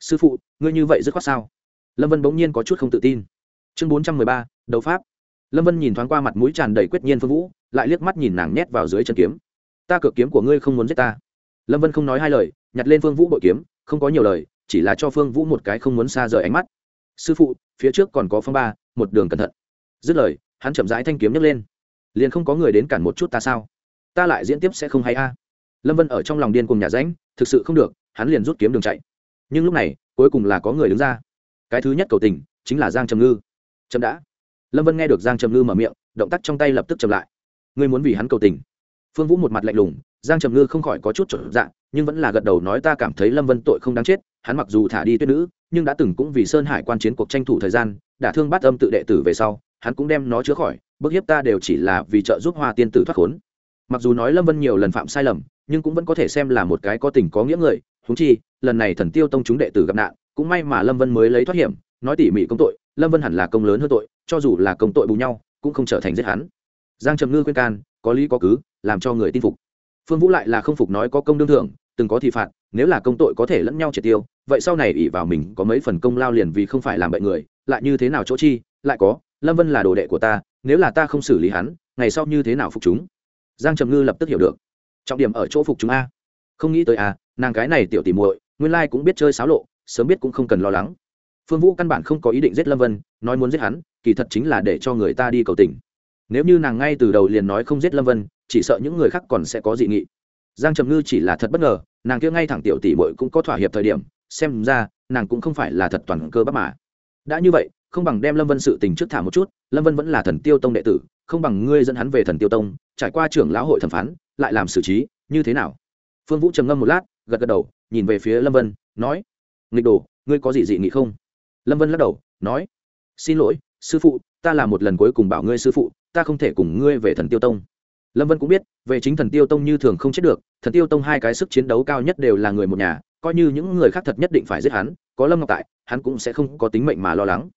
sư phụ, ngươi như vậy dứt khoát sao? Lâm vân bỗng nhiên có chút không tự tin. Chương bốn trăm mười ba, đấu pháp. Lâm vân nhìn thoáng qua mặt mũi tràn đầy quyết nhiên phương vũ, lại liếc mắt nhìn nàng nhét vào dưới chân kiếm. Ta cược kiếm của ngươi không muốn giết ta. Lâm vân không nói hai lời, nhặt lên phương vũ bội kiếm, không có nhiều lời chỉ là cho phương vũ một cái không muốn xa rời ánh mắt. Sư phụ, phía trước còn có phong ba, một đường cẩn thận. Dứt lời, hắn chậm rãi thanh kiếm nhấc lên. Liền không có người đến cản một chút ta sao? Ta lại diễn tiếp sẽ không hay a. Lâm vân ở trong lòng điên cùng nhà ránh thực sự không được, hắn liền rút kiếm đường chạy. Nhưng lúc này, cuối cùng là có người đứng ra. Cái thứ nhất cầu tình, chính là giang trầm ngư. Trầm đã. Lâm vân nghe được giang trầm ngư mở miệng, động tác trong tay lập tức chậm lại. Ngươi muốn vì hắn cầu tình? Phương vũ một mặt lạnh lùng, giang trầm ngư không khỏi có chút trở dạng nhưng vẫn là gật đầu nói ta cảm thấy lâm vân tội không đáng chết, hắn mặc dù thả đi tuyết nữ, nhưng đã từng cũng vì sơn hải quan chiến cuộc tranh thủ thời gian, đã thương bắt âm tự đệ tử về sau, hắn cũng đem nó chữa khỏi, bức hiếp ta đều chỉ là vì trợ giúp hoa tiên tử thoát khốn. Mặc dù nói lâm vân nhiều lần phạm sai lầm, nhưng cũng vẫn có thể xem là một cái có tình có nghĩa người húng chi, lần này thần tiêu tông chúng đệ tử gặp nạn, cũng may mà lâm vân mới lấy thoát hiểm, nói tỉ mỉ công tội, lâm vân hẳn là công lớn hơn tội, cho dù là công tội bù nhau, cũng không trở thành giết hắn. Giang trầm ngư khuyên can, có lý có cứ, làm cho người tin phục phương vũ lại là không phục nói có công đương thưởng, từng có thì phạt, nếu là công tội có thể lẫn nhau triệt tiêu, vậy sau này ỷ vào mình có mấy phần công lao liền vì không phải làm bệnh người, lại như thế nào chỗ chi, lại có, lâm vân là đồ đệ của ta, nếu là ta không xử lý hắn, ngày sau như thế nào phục chúng? Giang trầm ngư lập tức hiểu được. Trọng điểm ở chỗ phục chúng a. Không nghĩ tới a, nàng cái này tiểu tỉ muội, nguyên lai cũng biết chơi xáo lộ, sớm biết cũng không cần lo lắng. Phương vũ căn bản không có ý định giết lâm vân, nói muốn giết hắn, kỳ thật chính là để cho người ta đi cầu tình nếu như nàng ngay từ đầu liền nói không giết lâm vân, chỉ sợ những người khác còn sẽ có dị nghị. Giang trầm ngư chỉ là thật bất ngờ, nàng kia ngay thẳng tiểu tỷ bội cũng có thỏa hiệp thời điểm, xem ra, nàng cũng không phải là thật toàn cơ bắp mà. Đã như vậy, không bằng đem lâm vân sự tình trước thả một chút, lâm vân vẫn là thần tiêu tông đệ tử, không bằng ngươi dẫn hắn về thần tiêu tông, trải qua trưởng lão hội thẩm phán, lại làm xử trí, như thế nào? Phương vũ trầm ngâm một lát, gật gật đầu, nhìn về phía lâm vân, nói, nghịch đồ, ngươi có gì dị nghị không? Lâm vân lắc đầu, nói, xin lỗi sư phụ, ta là một lần cuối cùng bảo ngươi sư phụ, ta không thể cùng ngươi về thần tiêu tông. Lâm vân cũng biết, về chính thần tiêu tông như thường không chết được, thần tiêu tông hai cái sức chiến đấu cao nhất đều là người một nhà, coi như những người khác thật nhất định phải giết hắn, có lâm ngọc tại, hắn cũng sẽ không có tính mệnh mà lo lắng.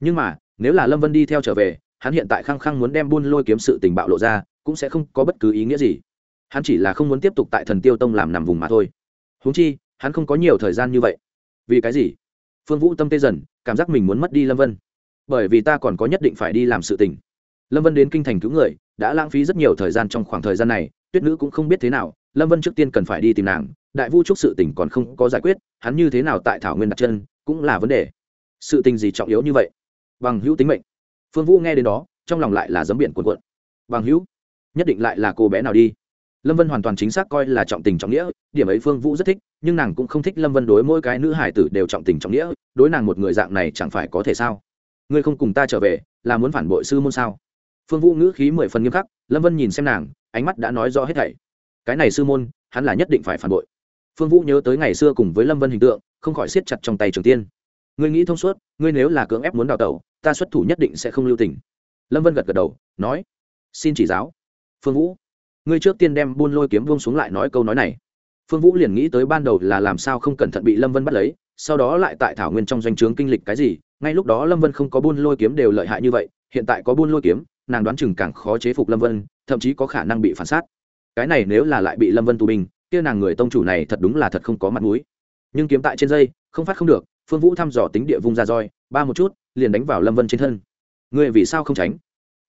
Nhưng mà, nếu là lâm vân đi theo trở về, hắn hiện tại khăng khăng muốn đem buôn lôi kiếm sự tình bạo lộ ra, cũng sẽ không có bất cứ ý nghĩa gì. Hắn chỉ là không muốn tiếp tục tại thần tiêu tông làm nằm vùng mà thôi. Húng chi, hắn không có nhiều thời gian như vậy. Vì cái gì? Phương vũ tâm tê dần, cảm giác mình muốn mất đi lâm vân bởi vì ta còn có nhất định phải đi làm sự tình. Lâm vân đến kinh thành cứu người, đã lãng phí rất nhiều thời gian trong khoảng thời gian này, tuyết nữ cũng không biết thế nào, lâm vân trước tiên cần phải đi tìm nàng, đại vu trúc sự tình còn không có giải quyết, hắn như thế nào tại thảo nguyên đặt chân, cũng là vấn đề. Sự tình gì trọng yếu như vậy? Bằng hữu tính mệnh. Phương vũ nghe đến đó, trong lòng lại là giấm biển cuộn cuộn. Bằng hữu, nhất định lại là cô bé nào đi? Lâm vân hoàn toàn chính xác coi là trọng tình trọng nghĩa, điểm ấy phương vũ rất thích, nhưng nàng cũng không thích lâm vân đối mỗi cái nữ hải tử đều trọng tình trọng nghĩa, đối nàng một người dạng này chẳng phải có thể sao? Ngươi không cùng ta trở về, là muốn phản bội sư môn sao? Phương vũ ngữ khí mười phần nghiêm khắc, lâm vân nhìn xem nàng, ánh mắt đã nói rõ hết thảy. Cái này sư môn, hắn là nhất định phải phản bội. Phương vũ nhớ tới ngày xưa cùng với lâm vân hình tượng, không khỏi siết chặt trong tay trường tiên. Ngươi nghĩ thông suốt, ngươi nếu là cưỡng ép muốn đào tẩu, ta xuất thủ nhất định sẽ không lưu tình. Lâm vân gật gật đầu, nói, xin chỉ giáo. Phương vũ, ngươi trước tiên đem buôn lôi kiếm vông xuống lại nói câu nói này. Phương vũ liền nghĩ tới ban đầu là làm sao không cẩn thận bị lâm vân bắt lấy, sau đó lại tại thảo nguyên trong doanh trướng kinh lịch cái gì ngay lúc đó lâm vân không có buôn lôi kiếm đều lợi hại như vậy, hiện tại có buôn lôi kiếm, nàng đoán chừng càng khó chế phục lâm vân, thậm chí có khả năng bị phản sát. Cái này nếu là lại bị lâm vân tù binh, kia nàng người tông chủ này thật đúng là thật không có mặt mũi. Nhưng kiếm tại trên dây, không phát không được, phương vũ thăm dò tính địa vung ra roi, ba một chút, liền đánh vào lâm vân trên thân. Người vì sao không tránh?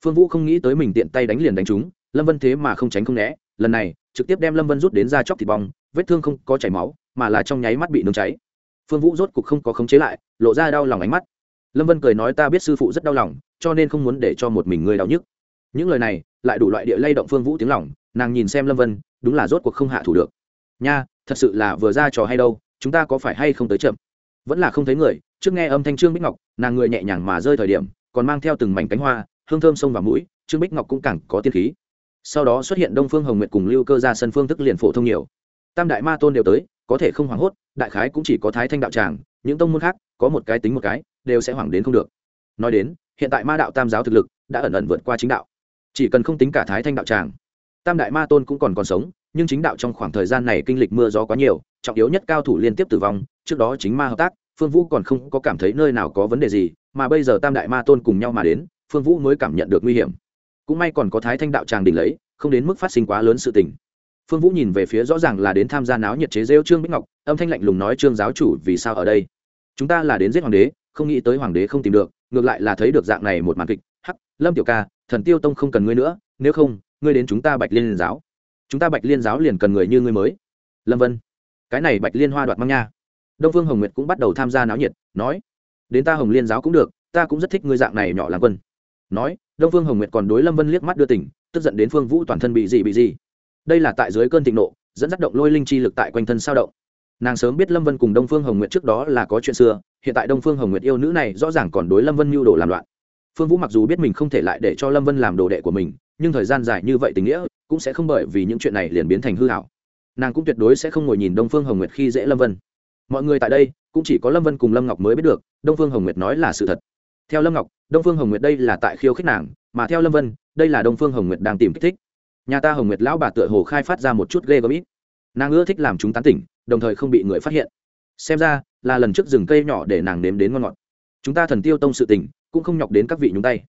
Phương vũ không nghĩ tới mình tiện tay đánh liền đánh trúng, lâm vân thế mà không tránh không né, lần này, trực tiếp đem lâm vân rút đến ra chóc thịt bong, vết thương không có chảy máu, mà là trong nháy mắt bị nướng cháy. Phương vũ rốt cục không có khống chế lại, lộ ra đau lòng ánh mắt lâm vân cười nói ta biết sư phụ rất đau lòng, cho nên không muốn để cho một mình ngươi đau nhức. Những lời này, lại đủ loại địa lay động phương vũ tiếng lòng, nàng nhìn xem lâm vân, đúng là rốt cuộc không hạ thủ được. Nha, thật sự là vừa ra trò hay đâu, chúng ta có phải hay không tới chậm? Vẫn là không thấy người, trước nghe âm thanh trương bích ngọc, nàng người nhẹ nhàng mà rơi thời điểm, còn mang theo từng mảnh cánh hoa, hương thơm sông vào mũi, trương bích ngọc cũng càng có tiên khí. Sau đó xuất hiện đông phương hồng nguyệt cùng lưu cơ ra sân phương thức liền phổ thông nhiều. Tam đại ma tôn đều tới, có thể không hoảng hốt, đại khái cũng chỉ có thái thanh đạo tràng những tông môn khác, có một cái tính một cái, đều sẽ hoảng đến không được. Nói đến, hiện tại ma đạo tam giáo thực lực đã ẩn ẩn vượt qua chính đạo. Chỉ cần không tính cả thái thanh đạo tràng, tam đại ma tôn cũng còn còn sống, nhưng chính đạo trong khoảng thời gian này kinh lịch mưa gió quá nhiều, trọng yếu nhất cao thủ liên tiếp tử vong, trước đó chính ma hợp tác, phương vũ còn không có cảm thấy nơi nào có vấn đề gì, mà bây giờ tam đại ma tôn cùng nhau mà đến, phương vũ mới cảm nhận được nguy hiểm. Cũng may còn có thái thanh đạo tràng đỉnh lấy, không đến mức phát sinh quá lớn sự tình phương vũ nhìn về phía rõ ràng là đến tham gia náo nhiệt chế rêu trương bích ngọc, âm thanh lạnh lùng nói, trương giáo chủ, vì sao ở đây? Chúng ta là đến giết hoàng đế, không nghĩ tới hoàng đế không tìm được, ngược lại là thấy được dạng này một màn kịch. Hắc, lâm tiểu ca, thần tiêu tông không cần ngươi nữa, nếu không, ngươi đến chúng ta bạch liên giáo. Chúng ta bạch liên giáo liền cần người như ngươi mới. Lâm vân, cái này bạch liên hoa đoạt mang nha. Đông phương hồng nguyệt cũng bắt đầu tham gia náo nhiệt, nói, đến ta hồng liên giáo cũng được, ta cũng rất thích ngươi dạng này nhỏ làm quân. Nói, đông phương hồng nguyệt còn đối lâm vân liếc mắt đưa tỉnh, tức giận đến phương vũ toàn thân bị gì bị gì đây là tại dưới cơn thịnh nộ, dẫn dắt động lôi linh chi lực tại quanh thân sao động. Nàng sớm biết lâm vân cùng đông phương hồng nguyệt trước đó là có chuyện xưa, hiện tại đông phương hồng nguyệt yêu nữ này rõ ràng còn đối lâm vân mưu đồ làm loạn. Phương vũ mặc dù biết mình không thể lại để cho lâm vân làm đồ đệ của mình, nhưng thời gian dài như vậy tình nghĩa cũng sẽ không bởi vì những chuyện này liền biến thành hư hảo. Nàng cũng tuyệt đối sẽ không ngồi nhìn đông phương hồng nguyệt khi dễ lâm vân. Mọi người tại đây, cũng chỉ có lâm vân cùng lâm ngọc mới biết được, đông phương hồng nguyệt nói là sự thật. Theo lâm ngọc, đông phương hồng nguyệt đây là tại khiêu khích nàng, mà theo lâm vân, đây là đông phương hồng nguyệt đang tìm kích thích nhà ta hồng nguyệt lão bà tựa hồ khai phát ra một chút ghê gớm ít. Nàng ưa thích làm chúng tán tỉnh, đồng thời không bị người phát hiện. Xem ra, là lần trước rừng cây nhỏ để nàng nếm đến ngon ngọt. Chúng ta thần tiêu tông sự tình, cũng không nhọc đến các vị nhúng tay.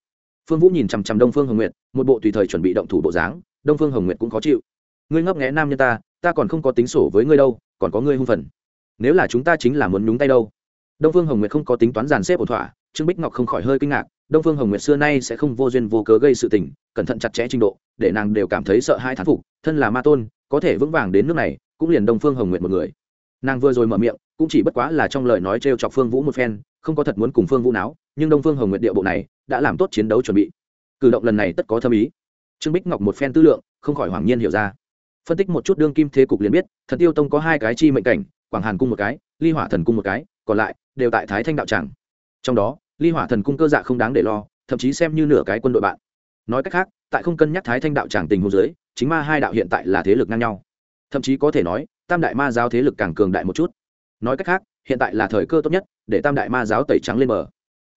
Phương vũ nhìn chằm chằm đông phương hồng nguyệt, một bộ tùy thời chuẩn bị động thủ bộ dáng, đông phương hồng nguyệt cũng khó chịu. Ngươi ngấp nghẽ nam nhân ta ta còn không có tính sổ với ngươi đâu, còn có ngươi hung phần. Nếu là chúng ta chính là muốn nhúng tay đâu. Đông phương hồng nguyệt không có tính toán giàn xếp ổn thỏa, trương bích ngọc không khỏi hơi kinh ngạc đông phương hồng nguyệt xưa nay sẽ không vô duyên vô cớ gây sự tình, cẩn thận chặt chẽ trình độ, để nàng đều cảm thấy sợ hai thán phục, thân là ma tôn, có thể vững vàng đến nước này, cũng liền đông phương hồng nguyệt một người. Nàng vừa rồi mở miệng, cũng chỉ bất quá là trong lời nói t r e o chọc phương vũ một phen, không có thật muốn cùng phương vũ náo, nhưng đông phương hồng nguyệt địa bộ này, đã làm tốt chiến đấu chuẩn bị. Cử động lần này tất có thâm ý. Trương bích ngọc một phen tư lượng, không khỏi hoàng nhiên hiểu ra. Phân tích một chút đương kim thế cục liền biết, thần tiêu tông có hai cái chi mệnh cảnh, quảng hàn cung một cái, ly hỏa thần cung một cái, còn lại đều tại thái thanh đạo tràng. Trong đó ly hỏa thần cung cơ dạ không đáng để lo, thậm chí xem như nửa cái quân đội bạn. Nói cách khác, tại không cân nhắc thái thanh đạo tràng tình hồ dưới, chính ma hai đạo hiện tại là thế lực ngang nhau. Thậm chí có thể nói, tam đại ma giáo thế lực càng cường đại một chút. Nói cách khác, hiện tại là thời cơ tốt nhất để tam đại ma giáo tẩy trắng lên bờ.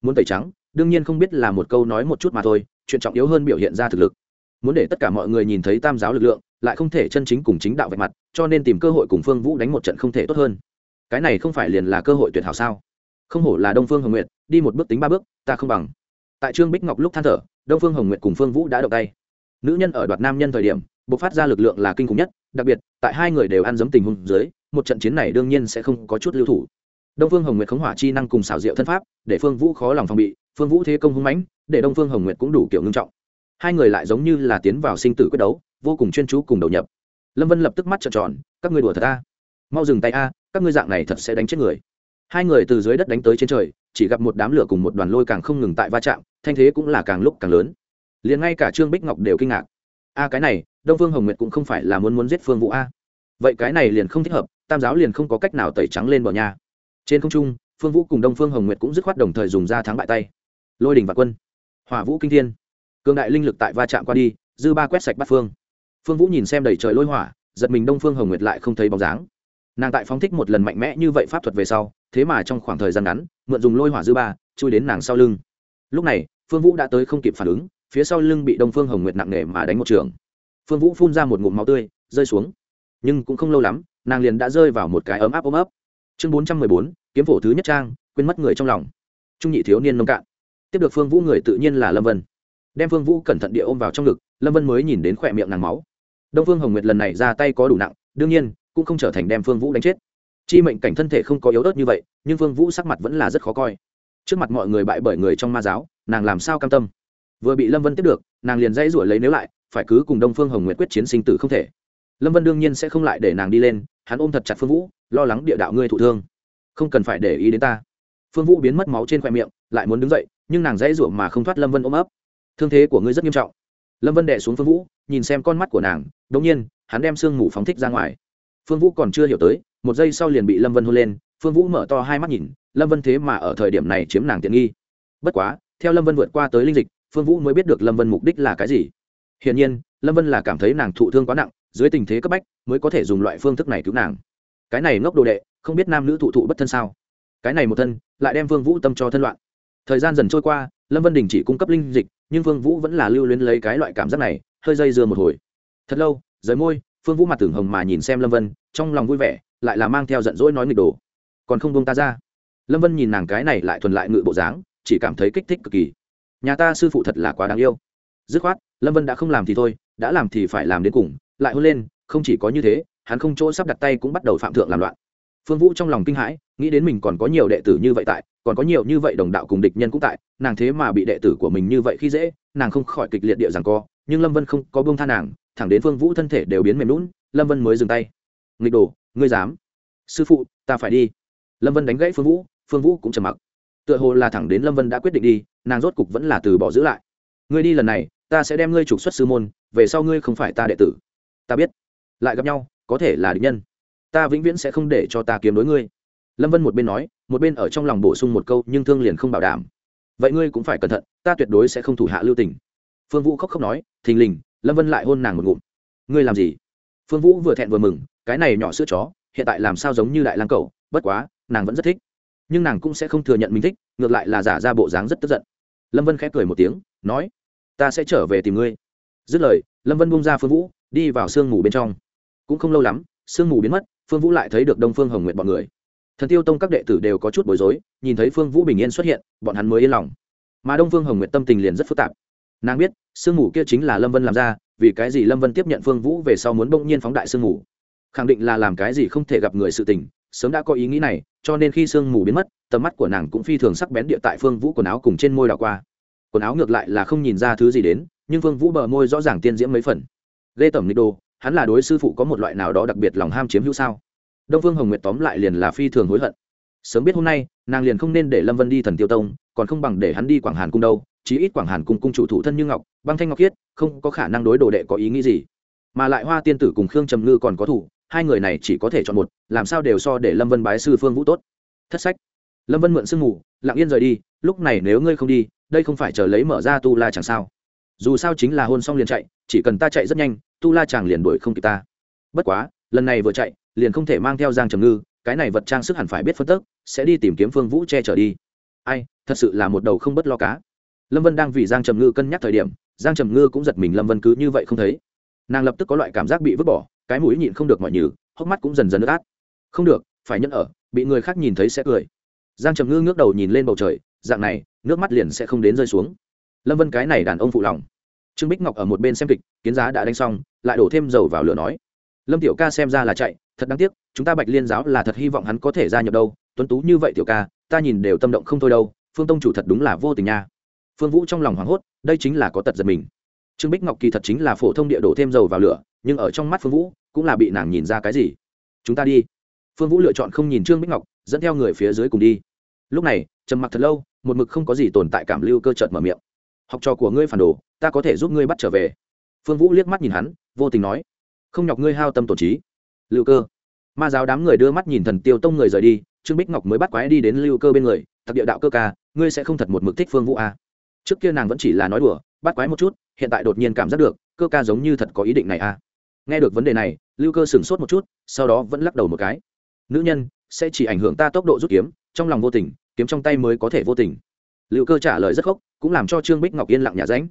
Muốn tẩy trắng, đương nhiên không biết là một câu nói một chút mà thôi, chuyện trọng yếu hơn biểu hiện ra thực lực. Muốn để tất cả mọi người nhìn thấy tam giáo lực lượng, lại không thể chân chính cùng chính đạo vạch mặt, cho nên tìm cơ hội cùng phương vũ đánh một trận không thể tốt hơn. Cái này không phải liền là cơ hội tuyệt hảo sao? Không hổ là đông phương hồng nguyệt, đi một bước tính ba bước, ta không bằng. Tại trương bích ngọc lúc than thở, đông phương hồng nguyệt cùng phương vũ đã động tay. Nữ nhân ở đoạt nam nhân thời điểm, bộc phát ra lực lượng là kinh khủng nhất, đặc biệt, tại hai người đều ăn giấm tình huống dưới, một trận chiến này đương nhiên sẽ không có chút lưu thủ. Đông phương hồng nguyệt khống hỏa chi năng cùng xảo diệu thân pháp, để phương vũ khó lòng phòng bị, phương vũ thế công hung mãnh, để đông phương hồng nguyệt cũng đủ kiểu ngưng trọng. Hai người lại giống như là tiến vào sinh tử quyết đấu, vô cùng chuyên chú cùng đầu nhập. Lâm vân lập tức mắt trợn tròn, các ngươi đùa thật a. Mau dừng tay a, các ngươi dạng này thật sẽ đánh chết người hai người từ dưới đất đánh tới trên trời, chỉ gặp một đám lửa cùng một đoàn lôi càng không ngừng tại va chạm, thanh thế cũng là càng lúc càng lớn. Liền ngay cả trương bích ngọc đều kinh ngạc. A, cái này, đông phương hồng nguyệt cũng không phải là muốn muốn giết phương vũ a. Vậy cái này liền không thích hợp, tam giáo liền không có cách nào tẩy trắng lên bờ nhà trên không trung, phương vũ cùng đông phương hồng nguyệt cũng dứt khoát đồng thời dùng ra thắng bại tay. Lôi đình và quân, hỏa vũ kinh thiên. Cường đại linh lực tại va chạm qua đi, dư ba quét sạch bắt phương. Phương vũ nhìn xem đầy trời lôi hỏa, giật mình đông phương hồng nguyệt lại không thấy bóng dáng. Nàng tại phóng thích một lần mạnh mẽ như vậy pháp thuật về sau thế mà trong khoảng thời gian ngắn, mượn dùng lôi hỏa dư ba, chui đến nàng sau lưng. Lúc này, phương vũ đã tới không kịp phản ứng, phía sau lưng bị đông phương hồng nguyệt nặng nề mà đánh một trường. Phương vũ phun ra một ngụm máu tươi, rơi xuống. Nhưng cũng không lâu lắm, nàng liền đã rơi vào một cái ấm áp ôm ấp. Chương bốn trăm mười bốn, kiếm phổ thứ nhất trang, quên mất người trong lòng. Trung nhị thiếu niên nông cạn. Tiếp được phương vũ người tự nhiên là lâm vân. Đem phương vũ cẩn thận địa ôm vào trong ngực, lâm vân mới nhìn đến khỏe miệng nàng máu. Đông phương hồng nguyệt lần này ra tay có đủ nặng, đương nhiên, cũng không trở thành đem phương vũ đánh chết chi mệnh cảnh thân thể không có yếu ớt như vậy, nhưng Vương vũ sắc mặt vẫn là rất khó coi. Trước mặt mọi người bại bởi người trong ma giáo, nàng làm sao cam tâm? Vừa bị lâm vân tiếp được, nàng liền dãy ruổi lấy nếu lại, phải cứ cùng đông phương hồng nguyện quyết chiến sinh tử không thể. Lâm vân đương nhiên sẽ không lại để nàng đi lên, hắn ôm thật chặt phương vũ, lo lắng địa đạo ngươi thụ thương. Không cần phải để ý đến ta. Phương vũ biến mất máu trên khoe miệng, lại muốn đứng dậy, nhưng nàng dãy ruộng mà không thoát lâm vân ôm ấp. Thương thế của ngươi rất nghiêm trọng. Lâm vân đẻ xuống phương vũ, nhìn xem con mắt của nàng đ ỗ n g nhiên, hắn đem sương mù phóng thích ra ngoài. Phương vũ còn chưa hiểu tới một giây sau liền bị lâm vân hôn lên, phương vũ mở to hai mắt nhìn, lâm vân thế mà ở thời điểm này chiếm nàng tiện nghi. Bất quá, theo lâm vân vượt qua tới linh dịch, phương vũ mới biết được lâm vân mục đích là cái gì. Hiển nhiên, lâm vân là cảm thấy nàng thụ thương quá nặng, dưới tình thế cấp bách, mới có thể dùng loại phương thức này cứu nàng. Cái này ngốc đồ đệ, không biết nam nữ thụ thụ bất thân sao? Cái này một thân, lại đem phương vũ tâm cho thân loạn. Thời gian dần trôi qua, lâm vân đình chỉ cung cấp linh dịch, nhưng phương vũ vẫn là lưu luyến lấy cái loại cảm giác này, hơi dây dưa một hồi. Thật lâu, rời môi, phương vũ mặt tưởng hồng mà nhìn xem lâm vân, trong lòng vui vẻ lại là mang theo giận dỗi nói nghịch đồ. Còn không buông ta ra. Lâm vân nhìn nàng cái này lại thuần lại ngự bộ dáng, chỉ cảm thấy kích thích cực kỳ. Nhà ta sư phụ thật là quá đáng yêu. Dứt khoát, lâm vân đã không làm thì thôi, đã làm thì phải làm đến cùng, lại hôn lên, không chỉ có như thế, hắn không chỗ sắp đặt tay cũng bắt đầu phạm thượng làm loạn. Phương vũ trong lòng kinh hãi, nghĩ đến mình còn có nhiều đệ tử như vậy tại, còn có nhiều như vậy đồng đạo cùng địch nhân cũng tại, nàng thế mà bị đệ tử của mình như vậy khi dễ, nàng không khỏi kịch liệt địa rằng co, nhưng lâm vân không có buông tha nàng, thẳng đến phương vũ thân thể đều biến mềm lún lâm vân mới dừng tay. Nghịch đồ ngươi dám. Sư phụ, ta phải đi. Lâm vân đánh gãy phương vũ phương vũ cũng trầm mặc. Tựa hồ là thẳng đến lâm vân đã quyết định đi, nàng rốt cục vẫn là từ bỏ giữ lại. Ngươi đi lần này, ta sẽ đem ngươi trục xuất sư môn, về sau ngươi không phải ta đệ tử. Ta biết. Lại gặp nhau, có thể là địch nhân. Ta vĩnh viễn sẽ không để cho ta kiếm đối ngươi. Lâm vân một bên nói, một bên ở trong lòng bổ sung một câu, nhưng thương liền không bảo đảm. Vậy ngươi cũng phải cẩn thận, ta tuyệt đối sẽ không thủ hạ lưu tình. Phương vũ khóc khóc nói, thình lình, lâm vân lại hôn nàng một ngụm. Ngươi làm gì? Phương vũ vừa thẹn vừa mừng cái này nhỏ sữa chó, hiện tại làm sao giống như đại lang cậu bất quá, nàng vẫn rất thích. Nhưng nàng cũng sẽ không thừa nhận mình thích, ngược lại là giả ra bộ dáng rất tức giận. Lâm vân khẽ cười một tiếng, nói, ta sẽ trở về tìm ngươi. Dứt lời, lâm vân bung ra phương vũ, đi vào sương mù bên trong. Cũng không lâu lắm, sương mù biến mất, phương vũ lại thấy được đông phương hồng nguyện bọn người. Thần tiêu tông các đệ tử đều có chút bối rối, nhìn thấy phương vũ bình yên xuất hiện, bọn hắn mới yên lòng. Mà đông phương hồng nguyện tâm tình liền rất phức tạp. Nàng biết, sương mù kia chính là lâm vân làm ra, vì cái gì lâm vân tiếp nhận phương vũ về sau muốn bỗng nhiên phóng đại sương mù? Khẳng định là làm cái gì không thể gặp người sự tình, sớm đã có ý nghĩ này, cho nên khi sương mù biến mất, tầm mắt của nàng cũng phi thường sắc bén địa tại phương vũ quần áo cùng trên môi đảo qua. Quần áo ngược lại là không nhìn ra thứ gì đến, nhưng phương vũ bờ môi rõ ràng tiên diễm mấy phần. Lê tẩm nịch đồ, hắn là đối sư phụ có một loại nào đó đặc biệt lòng ham chiếm hữu sao? Đông phương hồng nguyệt tóm lại liền là phi thường hối hận. Sớm biết hôm nay, nàng liền không nên để lâm vân đi thần tiêu tông, còn không bằng để hắn đi quảng hàn cung đâu, chí ít quảng hàn cung cung chủ thủ thân như ngọc, băng thanh ngọc khiết, không có khả năng đối đồ đệ có ý nghĩ gì. Mà lại hoa tiên tử cùng khương trầm ngư còn có thủ hai người này chỉ có thể chọn một làm sao đều so để lâm vân bái sư phương vũ tốt. Thất sách. Lâm vân mượn sương ngủ, lặng yên rời đi lúc này nếu ngươi không đi đây không phải chờ lấy mở ra tu la chẳng sao? Dù sao chính là hôn xong liền chạy chỉ cần ta chạy rất nhanh tu la chàng liền đuổi không kịp ta. Bất quá lần này vừa chạy liền không thể mang theo giang trầm ngư cái này vật trang sức hẳn phải biết phân tức sẽ đi tìm kiếm phương vũ che chở đi. Ai thật sự là một đầu không bất lo cá. Lâm vân đang vì giang trầm ngư cân nhắc thời điểm giang trầm ngư cũng giật mình lâm vân cứ như vậy không thấy. Nàng lập tức có loại cảm giác bị vứt bỏ cái mũi nhịn không được mọi nhừ hốc mắt cũng dần dần ướt át. Không được, phải nhẫn ở, bị người khác nhìn thấy sẽ cười. Giang trầm ngư ngước đầu nhìn lên bầu trời, dạng này, nước mắt liền sẽ không đến rơi xuống. Lâm vân cái này đàn ông phụ lòng. Trương bích ngọc ở một bên xem kịch, kiến giá đã đánh xong, lại đổ thêm dầu vào lửa nói. Lâm tiểu ca xem ra là chạy, thật đáng tiếc, chúng ta bạch liên giáo là thật hy vọng hắn có thể gia nhập đâu, tuấn tú như vậy tiểu ca, ta nhìn đều tâm động không thôi đâu, phương tông chủ thật đúng là vô tình nha. Phương vũ trong lòng hoảng hốt, đây chính là có tật giật mình. Trương bích ngọc kỳ thật chính là phổ thông địa đổ thêm dầu vào lửa, nhưng ở trong mắt phương vũ cũng là bị nàng nhìn ra cái gì. Chúng ta đi. Phương vũ lựa chọn không nhìn trương bích ngọc, dẫn theo người phía dưới cùng đi. Lúc này, trầm mặc thật lâu, một mực không có gì tồn tại cảm lưu cơ chợt mở miệng. Học trò của ngươi phản đồ, ta có thể giúp ngươi bắt trở về. Phương vũ liếc mắt nhìn hắn, vô tình nói. Không nhọc ngươi hao tâm tổn trí. Lưu cơ. Ma giáo đám người đưa mắt nhìn thần tiêu tông người rời đi, trương bích ngọc mới bắt quái đi đến lưu cơ bên người. Thật địa đạo cơ ca, ngươi sẽ không thật một mực thích phương vũ à. trước kia nàng vẫn chỉ là nói đùa, bắt quái một chút, hiện tại đột nhiên cảm giác được, cơ ca giống như thật có ý định này à nghe được vấn đề này, lưu cơ sửng sốt một chút, sau đó vẫn lắc đầu một cái. Nữ nhân, sẽ chỉ ảnh hưởng ta tốc độ rút kiếm, trong lòng vô tình, kiếm trong tay mới có thể vô tình. Lưu cơ trả lời rất khóc cũng làm cho trương bích ngọc yên lặng nhà ránh.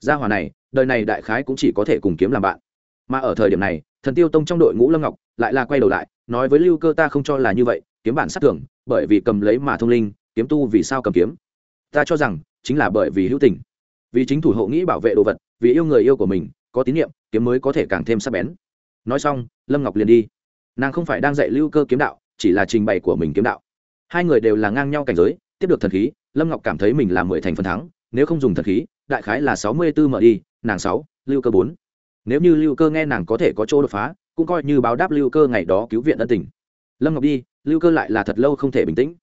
Gia hòa này, đời này đại khái cũng chỉ có thể cùng kiếm làm bạn. Mà ở thời điểm này, thần tiêu tông trong đội ngũ lâm ngọc lại là quay đầu lại, nói với lưu cơ ta không cho là như vậy, kiếm bản sát thường bởi vì cầm lấy mà thông linh, kiếm tu vì sao cầm kiếm? Ta cho rằng, chính là bởi vì hữu tình. Vì chính thủ hộ nghĩ bảo vệ đồ vật, vì yêu người yêu của mình, có tín nhiệm kiếm mới có thể càng thêm sắc bén. Nói xong, lâm ngọc liền đi. Nàng không phải đang dạy lưu cơ kiếm đạo, chỉ là trình bày của mình kiếm đạo. Hai người đều là ngang nhau cảnh giới, tiếp được thần khí, lâm ngọc cảm thấy mình là mười thành phần thắng, nếu không dùng thần khí, đại khái là sáu mươi b ố mở đi, nàng sáu, lưu cơ bốn. Nếu như lưu cơ nghe nàng có thể có chỗ đột phá, cũng coi như báo đáp lưu cơ ngày đó cứu viện ân tình. Lâm ngọc đi, lưu cơ lại là thật lâu không thể bình tĩnh.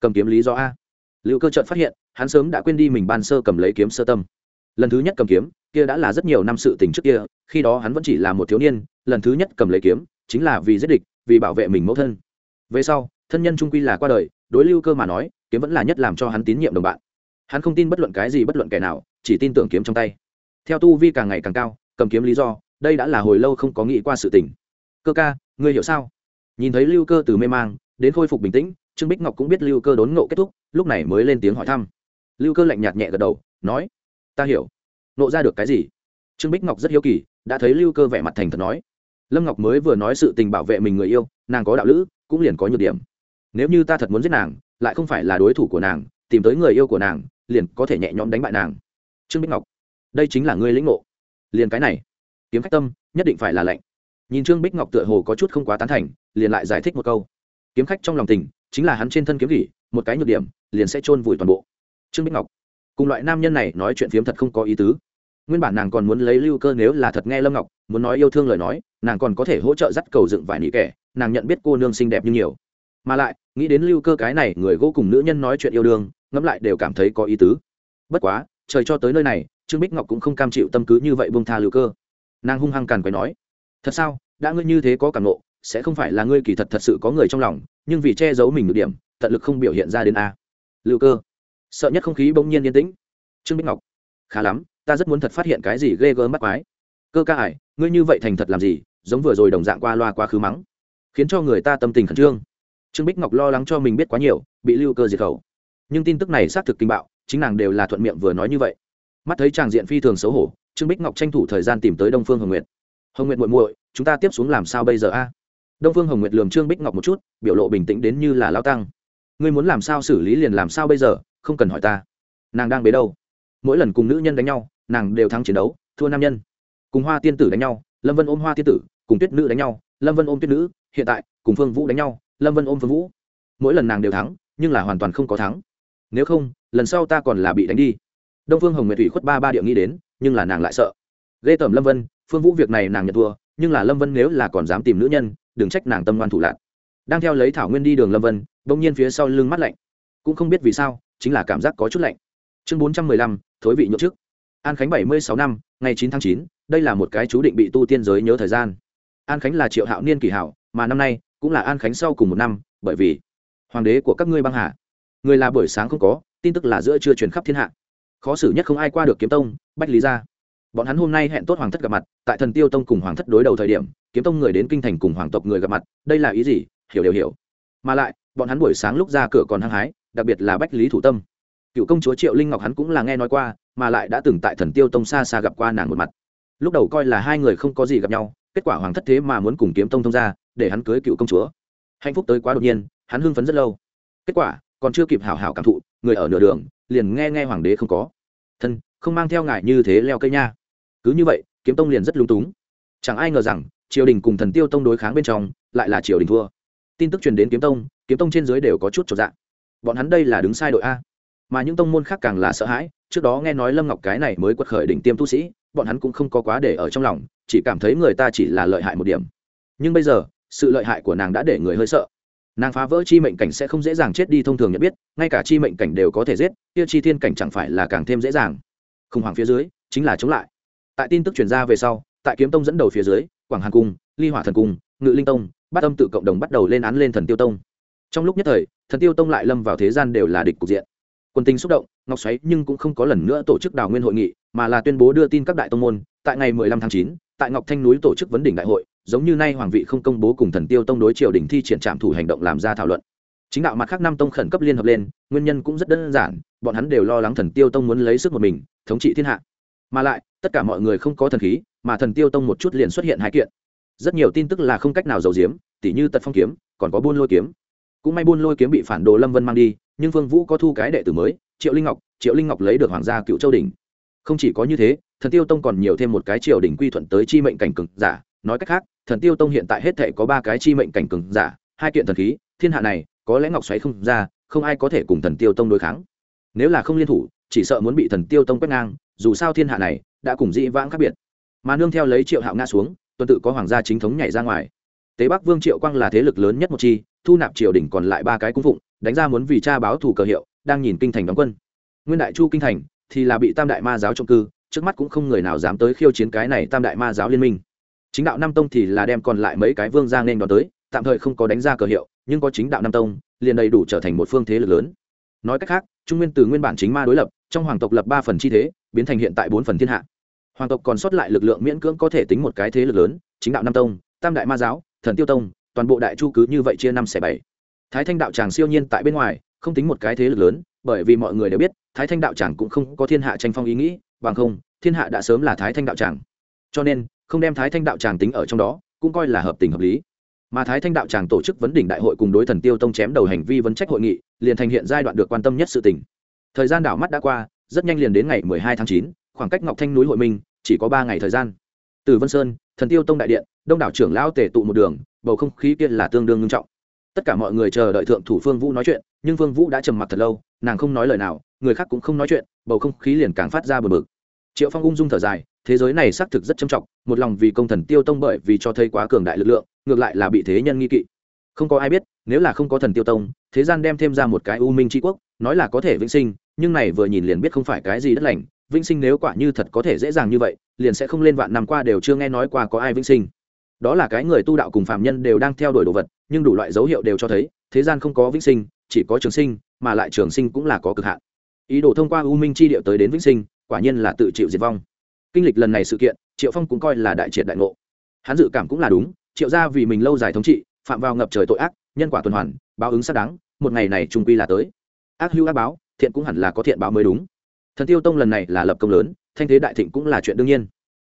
Cầm kiếm lý do a. Lưu cơ chợt phát hiện, hắn sớm đã quên đi mình ban sơ cầm lấy kiếm sơ tâm. Lần thứ nhất cầm kiếm kia đã là rất nhiều năm sự tình trước kia, khi đó hắn vẫn chỉ là một thiếu niên, lần thứ nhất cầm lấy kiếm, chính là vì giết địch, vì bảo vệ mình mẫu thân. Về sau, thân nhân trung quy là qua đời, đối lưu cơ mà nói, kiếm vẫn là nhất làm cho hắn tín nhiệm đồng bạn. Hắn không tin bất luận cái gì bất luận kẻ nào, chỉ tin tưởng kiếm trong tay. Theo tu vi càng ngày càng cao, cầm kiếm lý do, đây đã là hồi lâu không có nghĩ qua sự tình. Cơ ca, ngươi hiểu sao? Nhìn thấy lưu cơ từ mê mang, đến khôi phục bình tĩnh, trương bích ngọc cũng biết lưu cơ đốn ngộ kết thúc, lúc này mới lên tiếng hỏi thăm. Lưu cơ lạnh nhạt nhẹ gật đầu, nói, ta hiểu nộ ra được cái gì? Trương bích ngọc rất hiếu kỳ, đã thấy lưu cơ vẻ mặt thành thật nói. Lâm ngọc mới vừa nói sự tình bảo vệ mình người yêu, nàng có đạo lữ, cũng liền có nhược điểm. Nếu như ta thật muốn giết nàng, lại không phải là đối thủ của nàng, tìm tới người yêu của nàng, liền có thể nhẹ nhõm đánh bại nàng. Trương bích ngọc, đây chính là ngươi lĩnh ngộ. Liền cái này, kiếm khách tâm, nhất định phải là lạnh. Nhìn trương bích ngọc tựa hồ có chút không quá tán thành, liền lại giải thích một câu. Kiếm khách trong lòng tình, chính là hắn trên thân kiếm gỉ, một cái nhược điểm, liền sẽ chôn vùi toàn bộ. Trương bích ngọc, cùng loại nam nhân này nói chuyện phiếm thật không có ý tứ nguyên bản nàng còn muốn lấy lưu cơ nếu là thật nghe lâm ngọc, muốn nói yêu thương lời nói, nàng còn có thể hỗ trợ dắt cầu dựng vài nỉ kẻ, nàng nhận biết cô nương xinh đẹp như nhiều. Mà lại, nghĩ đến lưu cơ cái này người gỗ cùng nữ nhân nói chuyện yêu đương, ngẫm lại đều cảm thấy có ý tứ. Bất quá, trời cho tới nơi này, trương bích ngọc cũng không cam chịu tâm cứ như vậy bông tha lưu cơ. Nàng hung hăng càn quấy nói, thật sao? Đã ngươi như thế có cảm nộ, sẽ không phải là ngươi kỳ thật thật sự có người trong lòng, nhưng vì che giấu mình được điểm, tận lực không biểu hiện ra đến a. Lưu cơ, sợ nhất không khí bỗng nhiên yên tĩnh. Trương bích ngọc khá lắm, ta rất muốn thật phát hiện cái gì ghê gớm bắt quái. Cơ ca ải, ngươi như vậy thành thật làm gì, giống vừa rồi đồng dạng qua loa quá khứ mắng. Khiến cho người ta tâm tình khẩn trương. Trương bích ngọc lo lắng cho mình biết quá nhiều, bị lưu cơ diệt khẩu. Nhưng tin tức này xác thực kinh bạo, chính nàng đều là thuận miệng vừa nói như vậy. Mắt thấy tràng diện phi thường xấu hổ, trương bích ngọc tranh thủ thời gian tìm tới đông phương hồng nguyệt. Hồng nguyệt muội muội, chúng ta tiếp xuống làm sao bây giờ a? Đông phương hồng nguyệt lường trương bích ngọc một chút, biểu lộ bình tĩnh đến như là lao tăng. Ngươi muốn làm sao xử lý liền làm sao bây giờ, không cần hỏi ta. Nàng đang bế đâu? Mỗi lần cùng nữ nhân đánh nhau, nàng đều thắng chiến đấu, thua nam nhân. Cùng hoa tiên tử đánh nhau, lâm vân ôm hoa tiên tử, cùng tuyết nữ đánh nhau, lâm vân ôm tuyết nữ, hiện tại, cùng phương vũ đánh nhau, lâm vân ôm phương vũ. Mỗi lần nàng đều thắng, nhưng là hoàn toàn không có thắng. Nếu không, lần sau ta còn là bị đánh đi. Đông phương hồng nguyệt thủy khuất ba ba địa nghĩ đến, nhưng là nàng lại sợ. Ghê tởm lâm vân, phương vũ việc này nàng nhận thua, nhưng là lâm vân nếu là còn dám tìm nữ nhân, đừng trách nàng tâm ngoan thủ lạc đang theo lấy thảo nguyên đi đường lâm vân, bỗng nhiên phía sau lưng mắt lạnh. Cũng không biết vì sao, chính là cảm giác có chút lạnh chương bốn trăm mười lăm, thối vị nhậu trước an khánh bảy mươi sáu năm, ngày chín tháng chín, đây là một cái chú định bị tu tiên giới nhớ thời gian. An khánh là triệu hạo niên kỷ hảo, mà năm nay cũng là an khánh sau cùng một năm, bởi vì hoàng đế của các ngươi băng hà. Người là buổi sáng không có, tin tức là giữa chưa truyền khắp thiên hạ. Khó xử nhất không ai qua được kiếm tông, bách lý ra bọn hắn hôm nay hẹn tốt hoàng thất gặp mặt, tại thần tiêu tông cùng hoàng thất đối đầu thời điểm, kiếm tông người đến kinh thành cùng hoàng tộc người gặp mặt, đây là ý gì? Hiểu đều hiểu. Mà lại, bọn hắn buổi sáng lúc ra cửa còn hăng hái, đặc biệt là bách lý thủ tâm cựu công chúa triệu linh ngọc hắn cũng là nghe nói qua, mà lại đã từng tại thần tiêu tông xa xa gặp qua nàng một mặt. Lúc đầu coi là hai người không có gì gặp nhau, kết quả hoàng thất thế mà muốn cùng kiếm tông thông ra để hắn cưới cựu công chúa. Hạnh phúc tới quá đột nhiên, hắn hưng phấn rất lâu. Kết quả, còn chưa kịp hảo hảo cảm thụ, người ở nửa đường, liền nghe nghe hoàng đế không có. Thân, không mang theo ngài như thế leo cây nha. Cứ như vậy, kiếm tông liền rất lung túng. Chẳng ai ngờ rằng, triều đình cùng thần tiêu tông đối kháng bên trong, lại là triều đình thua. Tin tức truyền đến kiếm tông kiếm tông trên dưới đều có chút trọn dạng bọn hắn đây là đứng sai đội a mà những tông môn khác càng là sợ hãi. Trước đó nghe nói lâm ngọc cái này mới quật khởi đỉnh tiêm tu sĩ, bọn hắn cũng không có quá để ở trong lòng, chỉ cảm thấy người ta chỉ là lợi hại một điểm. Nhưng bây giờ, sự lợi hại của nàng đã để người hơi sợ. Nàng phá vỡ chi mệnh cảnh sẽ không dễ dàng chết đi, thông thường nhận biết, ngay cả chi mệnh cảnh đều có thể giết, kia chi thiên cảnh chẳng phải là càng thêm dễ dàng. Khủng hoảng phía dưới, chính là chống lại. Tại tin tức truyền ra về sau, tại kiếm tông dẫn đầu phía dưới, quảng hàn cung, ly hỏa thần cung, ngự linh tông, bát âm tự cộng đồng bắt đầu lên án lên thần tiêu tông. Trong lúc nhất thời, thần tiêu tông lại lâm vào thế gian đều là địch cục diện quân tình xúc động ngọc xoáy nhưng cũng không có lần nữa tổ chức đào nguyên hội nghị mà là tuyên bố đưa tin các đại tông môn. Tại ngày 15 tháng 9, tại ngọc thanh núi tổ chức vấn đỉnh đại hội giống như nay hoàng vị không công bố cùng thần tiêu tông đối triều đình thi triển trạm thủ hành động làm ra thảo luận. Chính đạo mặt khác năm tông khẩn cấp liên hợp lên nguyên nhân cũng rất đơn giản bọn hắn đều lo lắng thần tiêu tông muốn lấy sức một mình thống trị thiên hạ. Mà lại tất cả mọi người không có thần khí mà thần tiêu tông một chút liền xuất hiện hai kiện. Rất nhiều tin tức là không cách nào giấu giếm tỉ như tật phong kiếm còn có buôn lôi kiếm. Cũng may buôn lôi kiếm bị phản đồ lâm vân mang đi nhưng vương vũ có thu cái đệ tử mới, triệu linh ngọc, triệu linh ngọc lấy được hoàng gia cựu châu đình không chỉ có như thế, thần tiêu tông còn nhiều thêm một cái triều đình quy thuận tới chi mệnh cảnh cường giả. Nói cách khác, thần tiêu tông hiện tại hết thể có ba cái chi mệnh cảnh cường giả, hai kiện thần khí, thiên hạ này, có lẽ ngọc xoáy không ra, không ai có thể cùng thần tiêu tông đối kháng. Nếu là không liên thủ, chỉ sợ muốn bị thần tiêu tông quét ngang, dù sao thiên hạ này đã cùng dĩ vãng khác biệt. Mà nương theo lấy triệu hạo ngã xuống, tuần tự có hoàng gia chính thống nhảy ra ngoài. Tế bắc vương triệu quang là thế lực lớn nhất một chi, thu nạp triều đình còn lại ba cái cung phụng đánh ra muốn vì cha báo thủ cờ hiệu, đang nhìn kinh thành đóng quân. Nguyên đại chu kinh thành thì là bị tam đại ma giáo trọng cư, trước mắt cũng không người nào dám tới khiêu chiến cái này tam đại ma giáo liên minh. Chính đạo nam tông thì là đem còn lại mấy cái vương giang nên đón tới, tạm thời không có đánh ra cờ hiệu, nhưng có chính đạo nam tông, liền đầy đủ trở thành một phương thế lực lớn. Nói cách khác, trung nguyên từ nguyên bản chính ma đối lập, trong hoàng tộc lập ba phần chi thế, biến thành hiện tại bốn phần thiên hạ. Hoàng tộc còn sót lại lực lượng miễn cưỡng có thể tính một cái thế lực lớn, chính đạo nam tông, tam đại ma giáo, thần tiêu tông, toàn bộ đại chu cứ như vậy chia năm xẻ bảy thái thanh đạo tràng siêu nhiên tại bên ngoài, không tính một cái thế lực lớn, bởi vì mọi người đều biết, thái thanh đạo tràng cũng không có thiên hạ tranh phong ý nghĩ, bằng không, thiên hạ đã sớm là thái thanh đạo tràng. Cho nên, không đem thái thanh đạo tràng tính ở trong đó, cũng coi là hợp tình hợp lý. Mà thái thanh đạo tràng tổ chức vấn đỉnh đại hội cùng đối thần tiêu tông chém đầu hành vi vấn trách hội nghị, liền thành hiện giai đoạn được quan tâm nhất sự tỉnh thời gian đảo mắt đã qua, rất nhanh liền đến ngày mười hai tháng chín, khoảng cách ngọc thanh núi hội minh, chỉ có ba ngày thời gian. Từ vân sơn, thần tiêu tông đại điện, đông đảo trưởng lão tề tụ một đường, bầu không khí kia là tương đương nghiêm trọng tất cả mọi người chờ đợi thượng thủ phương vũ nói chuyện, nhưng phương vũ đã trầm mặc thật lâu, nàng không nói lời nào, người khác cũng không nói chuyện, bầu không khí liền càng phát ra bờ bực. Triệu phong ung dung thở dài, thế giới này xác thực rất trầm trọng, một lòng vì công thần tiêu tông bởi vì cho thấy quá cường đại lực lượng, ngược lại là bị thế nhân nghi kỵ. Không có ai biết, nếu là không có thần tiêu tông, thế gian đem thêm ra một cái u minh tri quốc, nói là có thể vĩnh sinh, nhưng này vừa nhìn liền biết không phải cái gì đất lành, vĩnh sinh nếu quả như thật có thể dễ dàng như vậy, liền sẽ không lên vạn năm qua đều chưa nghe nói qua có ai vĩnh sinh đó là cái người tu đạo cùng phạm nhân đều đang theo đuổi đồ vật, nhưng đủ loại dấu hiệu đều cho thấy, thế gian không có vĩnh sinh, chỉ có trường sinh, mà lại trường sinh cũng là có cực hạn. Ý đồ thông qua u minh chi điệu tới đến vĩnh sinh, quả nhiên là tự chịu diệt vong. Kinh lịch lần này sự kiện, triệu phong cũng coi là đại triệt đại ngộ. Hắn dự cảm cũng là đúng, triệu ra vì mình lâu dài thống trị, phạm vào ngập trời tội ác, nhân quả tuần hoàn, báo ứng xác đáng, một ngày này trung quy là tới. Ác hữu ác báo, thiện cũng hẳn là có thiện báo mới đúng. Thần tiêu tông lần này là lập công lớn, thanh thế đại thịnh cũng là chuyện đương nhiên.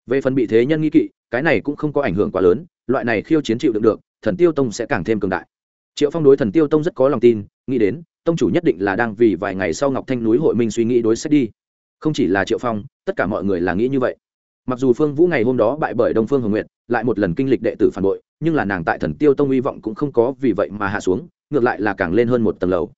Về phần bị thế nhân nghi kỵ cái này cũng không có ảnh hưởng quá lớn, loại này khiêu chiến chịu đựng được, thần tiêu tông sẽ càng thêm cường đại. Triệu phong đối thần tiêu tông rất có lòng tin, nghĩ đến, tông chủ nhất định là đang vì vài ngày sau ngọc thanh núi hội minh suy nghĩ đối sách đi. Không chỉ là triệu phong, tất cả mọi người là nghĩ như vậy. Mặc dù phương vũ ngày hôm đó bại bởi đông phương hồng nguyệt, lại một lần kinh lịch đệ tử phản bội, nhưng là nàng tại thần tiêu tông hy vọng cũng không có vì vậy mà hạ xuống, ngược lại là càng lên hơn một tầng lầu.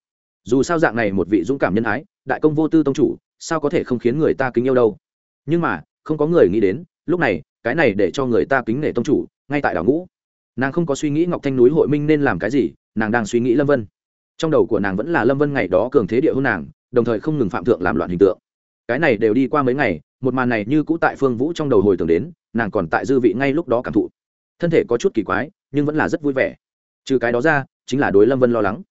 Dù sao dạng này một vị dũng cảm nhân ái, đại công vô tư tông chủ, sao có thể không khiến người ta kính yêu đâu? Nhưng mà, không có người nghĩ đến lúc này, cái này để cho người ta kính nể tông chủ, ngay tại đảo ngũ. Nàng không có suy nghĩ ngọc thanh núi hội minh nên làm cái gì, nàng đang suy nghĩ lâm vân. Trong đầu của nàng vẫn là lâm vân ngày đó cường thế địa hôn nàng, đồng thời không ngừng phạm thượng làm loạn hình tượng. Cái này đều đi qua mấy ngày, một màn này như cũ tại phương vũ trong đầu hồi tưởng đến, nàng còn tại dư vị ngay lúc đó cảm thụ. Thân thể có chút kỳ quái, nhưng vẫn là rất vui vẻ. Trừ cái đó ra, chính là đối lâm vân lo lắng.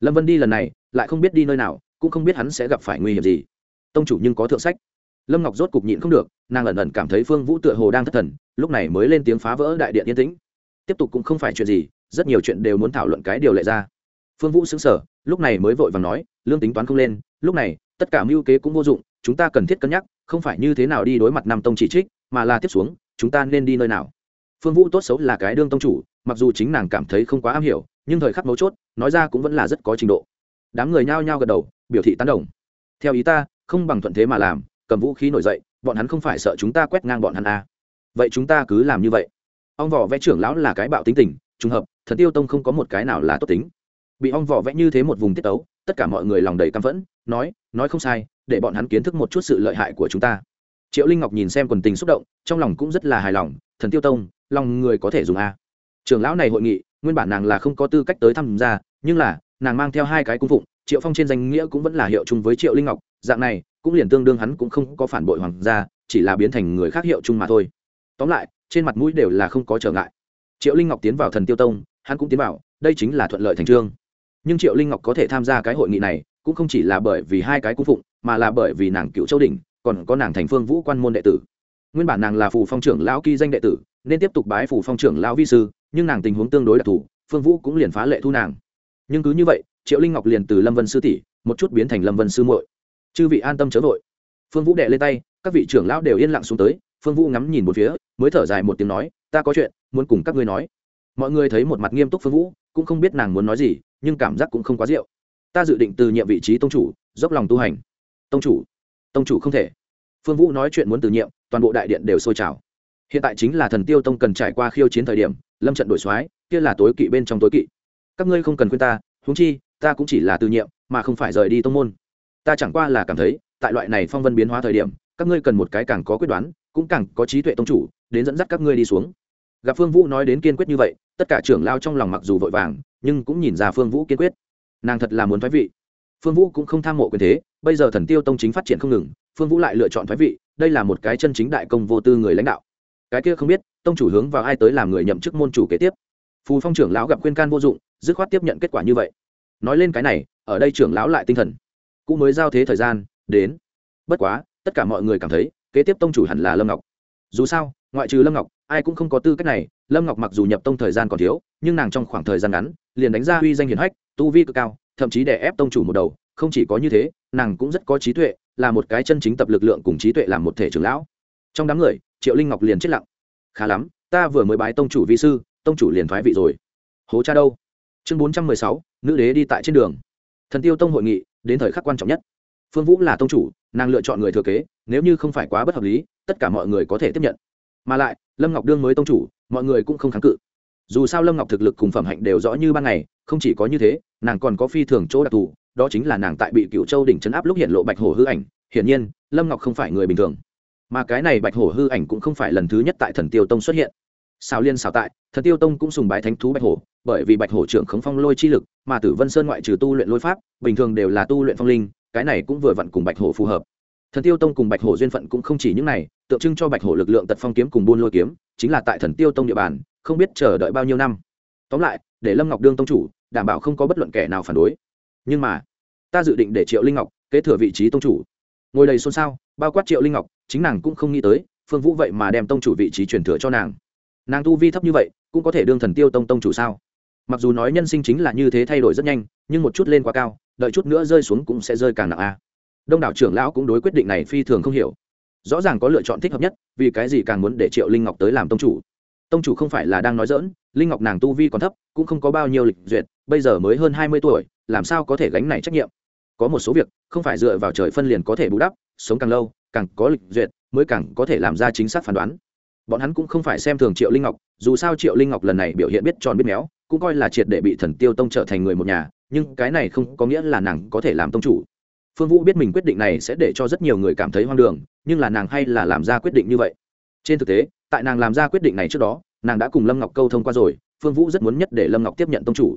Lâm vân đi lần này, lại không biết đi nơi nào, cũng không biết hắn sẽ gặp phải nguy hiểm gì. Tông chủ nhưng có thượng sách. Lâm ngọc rốt cục nhịn không được nàng ẩn ẩn cảm thấy phương vũ tựa hồ đang thất thần, lúc này mới lên tiếng phá vỡ đại điện yên tĩnh. Tiếp tục cũng không phải chuyện gì, rất nhiều chuyện đều muốn thảo luận cái điều lệ ra. Phương vũ xứng sở lúc này mới vội và nói, lương tính toán không lên, lúc này, tất cả mưu kế cũng vô dụng, chúng ta cần thiết cân nhắc, không phải như thế nào đi đối mặt Nam tông chỉ trích, mà là tiếp xuống, chúng ta nên đi nơi nào. Phương vũ tốt xấu là cái đương tông chủ, mặc dù chính nàng cảm thấy không quá am hiểu, nhưng thời khắc mấu chốt, nói ra cũng vẫn là rất có trình độ. Đám người nhao nhao gật đầu, biểu thị tán đồng. Theo ý ta, không bằng thuận thế mà làm, cầm vũ khí nổi dậy bọn hắn không phải sợ chúng ta quét ngang bọn hắn à. vậy chúng ta cứ làm như vậy. Ông vỏ vẽ trưởng lão là cái bạo tính tình, trùng hợp thần tiêu tông không có một cái nào là tốt tính. Bị ong vỏ vẽ như thế một vùng tiết tấu, tất cả mọi người lòng đầy căm phẫn, nói nói không sai, để bọn hắn kiến thức một chút sự lợi hại của chúng ta. Triệu linh ngọc nhìn xem quần tình xúc động, trong lòng cũng rất là hài lòng, thần tiêu tông, lòng người có thể dùng a. Trưởng lão này hội nghị, nguyên bản nàng là không có tư cách tới tham gia, nhưng là, nàng mang theo hai cái cung phụng, triệu phong trên danh nghĩa cũng vẫn là hiệu chung với triệu linh ngọc dạng này, cũng liền tương đương hắn cũng không có phản bội hoàng gia, chỉ là biến thành người khác hiệu chung mà thôi. Tóm lại, trên mặt mũi đều là không có trở ngại. Triệu linh ngọc tiến vào thần tiêu tông, hắn cũng tiến vào, đây chính là thuận lợi thành trương. Nhưng triệu linh ngọc có thể tham gia cái hội nghị này, cũng không chỉ là bởi vì hai cái cung phụng, mà là bởi vì nàng cựu châu đình còn có nàng thành phương vũ quan môn đệ tử. Nguyên bản nàng là phù phong trưởng lão kỳ danh đệ tử, nên tiếp tục bái phù phong trưởng lão vi sư, nhưng nàng tình huống tương đối đặc thù, phương vũ cũng liền phá lệ thu nàng. Nhưng cứ như vậy, triệu linh ngọc liền từ lâm vân sư tỷ, một chút biến thành lâm vân sư muội chư vị an tâm chớ vội. Phương vũ đệ lên tay, các vị trưởng lão đều yên lặng xuống tới. Phương vũ ngắm nhìn một phía, mới thở dài một tiếng nói, ta có chuyện muốn cùng các ngươi nói. Mọi người thấy một mặt nghiêm túc phương vũ, cũng không biết nàng muốn nói gì, nhưng cảm giác cũng không quá rượu. Ta dự định từ nhiệm vị trí tông chủ, dốc lòng tu hành. Tông chủ? Tông chủ không thể. Phương vũ nói chuyện muốn từ nhiệm, toàn bộ đại điện đều sôi trào. Hiện tại chính là thần tiêu tông cần trải qua khiêu chiến thời điểm, lâm trận đổi soái, kia là tối kỵ bên trong tối kỵ. Các ngươi không cần khuyên ta, huống chi, ta cũng chỉ là từ nhiệm, mà không phải rời đi tông môn ta chẳng qua là cảm thấy, tại loại này phong vân biến hóa thời điểm, các ngươi cần một cái càng có quyết đoán, cũng càng có trí tuệ tông chủ, đến dẫn dắt các ngươi đi xuống. Gặp phương vũ nói đến kiên quyết như vậy, tất cả trưởng lao trong lòng mặc dù vội vàng, nhưng cũng nhìn ra phương vũ kiên quyết. Nàng thật là muốn thoái vị. Phương vũ cũng không tham mộ quyền thế, bây giờ thần tiêu tông chính phát triển không ngừng, phương vũ lại lựa chọn thoái vị, đây là một cái chân chính đại công vô tư người lãnh đạo. Cái kia không biết, tông chủ hướng vào ai tới làm người nhậm chức môn chủ kế tiếp. Phù phong trưởng lão gặp khuyên can vô dụng, dứt khoát tiếp nhận kết quả như vậy. Nói lên cái này, ở đây trưởng lão lại tinh thần cũng mới giao thế thời gian, đến. Bất quá, tất cả mọi người cảm thấy, kế tiếp tông chủ hẳn là lâm ngọc. Dù sao, ngoại trừ lâm ngọc, ai cũng không có tư cách này. Lâm ngọc mặc dù nhập tông thời gian còn thiếu, nhưng nàng trong khoảng thời gian ngắn, liền đánh ra uy danh hiển hách, tu vi cực cao, thậm chí để ép tông chủ một đầu. Không chỉ có như thế, nàng cũng rất có trí tuệ, là một cái chân chính tập lực lượng cùng trí tuệ làm một thể trưởng lão. Trong đám người, triệu linh ngọc liền chết lặng. Khá lắm, ta vừa mới bái tông chủ vi sư, tông chủ liền thoái vị rồi. Hố cha đâu? Chương bốn trăm mười sáu, nữ đế đi tại trên đường. Thần tiêu tông hội nghị đến thời khắc quan trọng nhất. Phương vũ là tông chủ, nàng lựa chọn người thừa kế, nếu như không phải quá bất hợp lý, tất cả mọi người có thể tiếp nhận. Mà lại, lâm ngọc đương mới tông chủ, mọi người cũng không kháng cự. Dù sao lâm ngọc thực lực cùng phẩm hạnh đều rõ như ban ngày, không chỉ có như thế, nàng còn có phi thường chỗ đặc thù, đó chính là nàng tại bị cựu châu đỉnh chấn áp lúc hiện lộ bạch hổ hư ảnh, hiển nhiên, lâm ngọc không phải người bình thường. Mà cái này bạch hổ hư ảnh cũng không phải lần thứ nhất tại thần tiêu tông xuất hiện sao liên xào tại, thần tiêu tông cũng sùng bái thánh thú bạch hổ, bởi vì bạch hổ trưởng khống phong lôi chi lực, mà tử vân sơn ngoại trừ tu luyện lôi pháp, bình thường đều là tu luyện phong linh, cái này cũng vừa vặn cùng bạch hổ phù hợp. Thần tiêu tông cùng bạch hổ duyên phận cũng không chỉ những này, tượng trưng cho bạch hổ lực lượng tật phong kiếm cùng buôn lôi kiếm, chính là tại thần tiêu tông địa bàn, không biết chờ đợi bao nhiêu năm. Tóm lại, để lâm ngọc đương tông chủ, đảm bảo không có bất luận kẻ nào phản đối. Nhưng mà, ta dự định để triệu linh ngọc kế thừa vị trí tông chủ. Ngồi đầy xôn xao, bao quát triệu linh ngọc, chính nàng cũng không nghĩ tới, phương vũ vậy mà đem tông chủ vị trí truyền thừa cho nàng nàng tu vi thấp như vậy, cũng có thể đương thần tiêu tông tông chủ sao? Mặc dù nói nhân sinh chính là như thế thay đổi rất nhanh, nhưng một chút lên quá cao, đợi chút nữa rơi xuống cũng sẽ rơi càng nặng a. Đông đảo trưởng lão cũng đối quyết định này phi thường không hiểu. Rõ ràng có lựa chọn thích hợp nhất, vì cái gì càng muốn để triệu linh ngọc tới làm tông chủ? Tông chủ không phải là đang nói dỡn linh ngọc nàng tu vi còn thấp, cũng không có bao nhiêu lịch duyệt, bây giờ mới hơn hai mươi tuổi, làm sao có thể gánh này trách nhiệm? Có một số việc, không phải dựa vào trời phân liền có thể bù đắp, sống càng lâu, càng có lịch duyệt, mới càng có thể làm ra chính xác phán đoán bọn hắn cũng không phải xem thường triệu linh ngọc, dù sao triệu linh ngọc lần này biểu hiện biết tròn biết méo, cũng coi là triệt để bị thần tiêu tông trở thành người một nhà, nhưng cái này không có nghĩa là nàng có thể làm tông chủ. Phương vũ biết mình quyết định này sẽ để cho rất nhiều người cảm thấy hoang đường, nhưng là nàng hay là làm ra quyết định như vậy. Trên thực tế, tại nàng làm ra quyết định này trước đó, nàng đã cùng lâm ngọc câu thông qua rồi, phương vũ rất muốn nhất để lâm ngọc tiếp nhận tông chủ.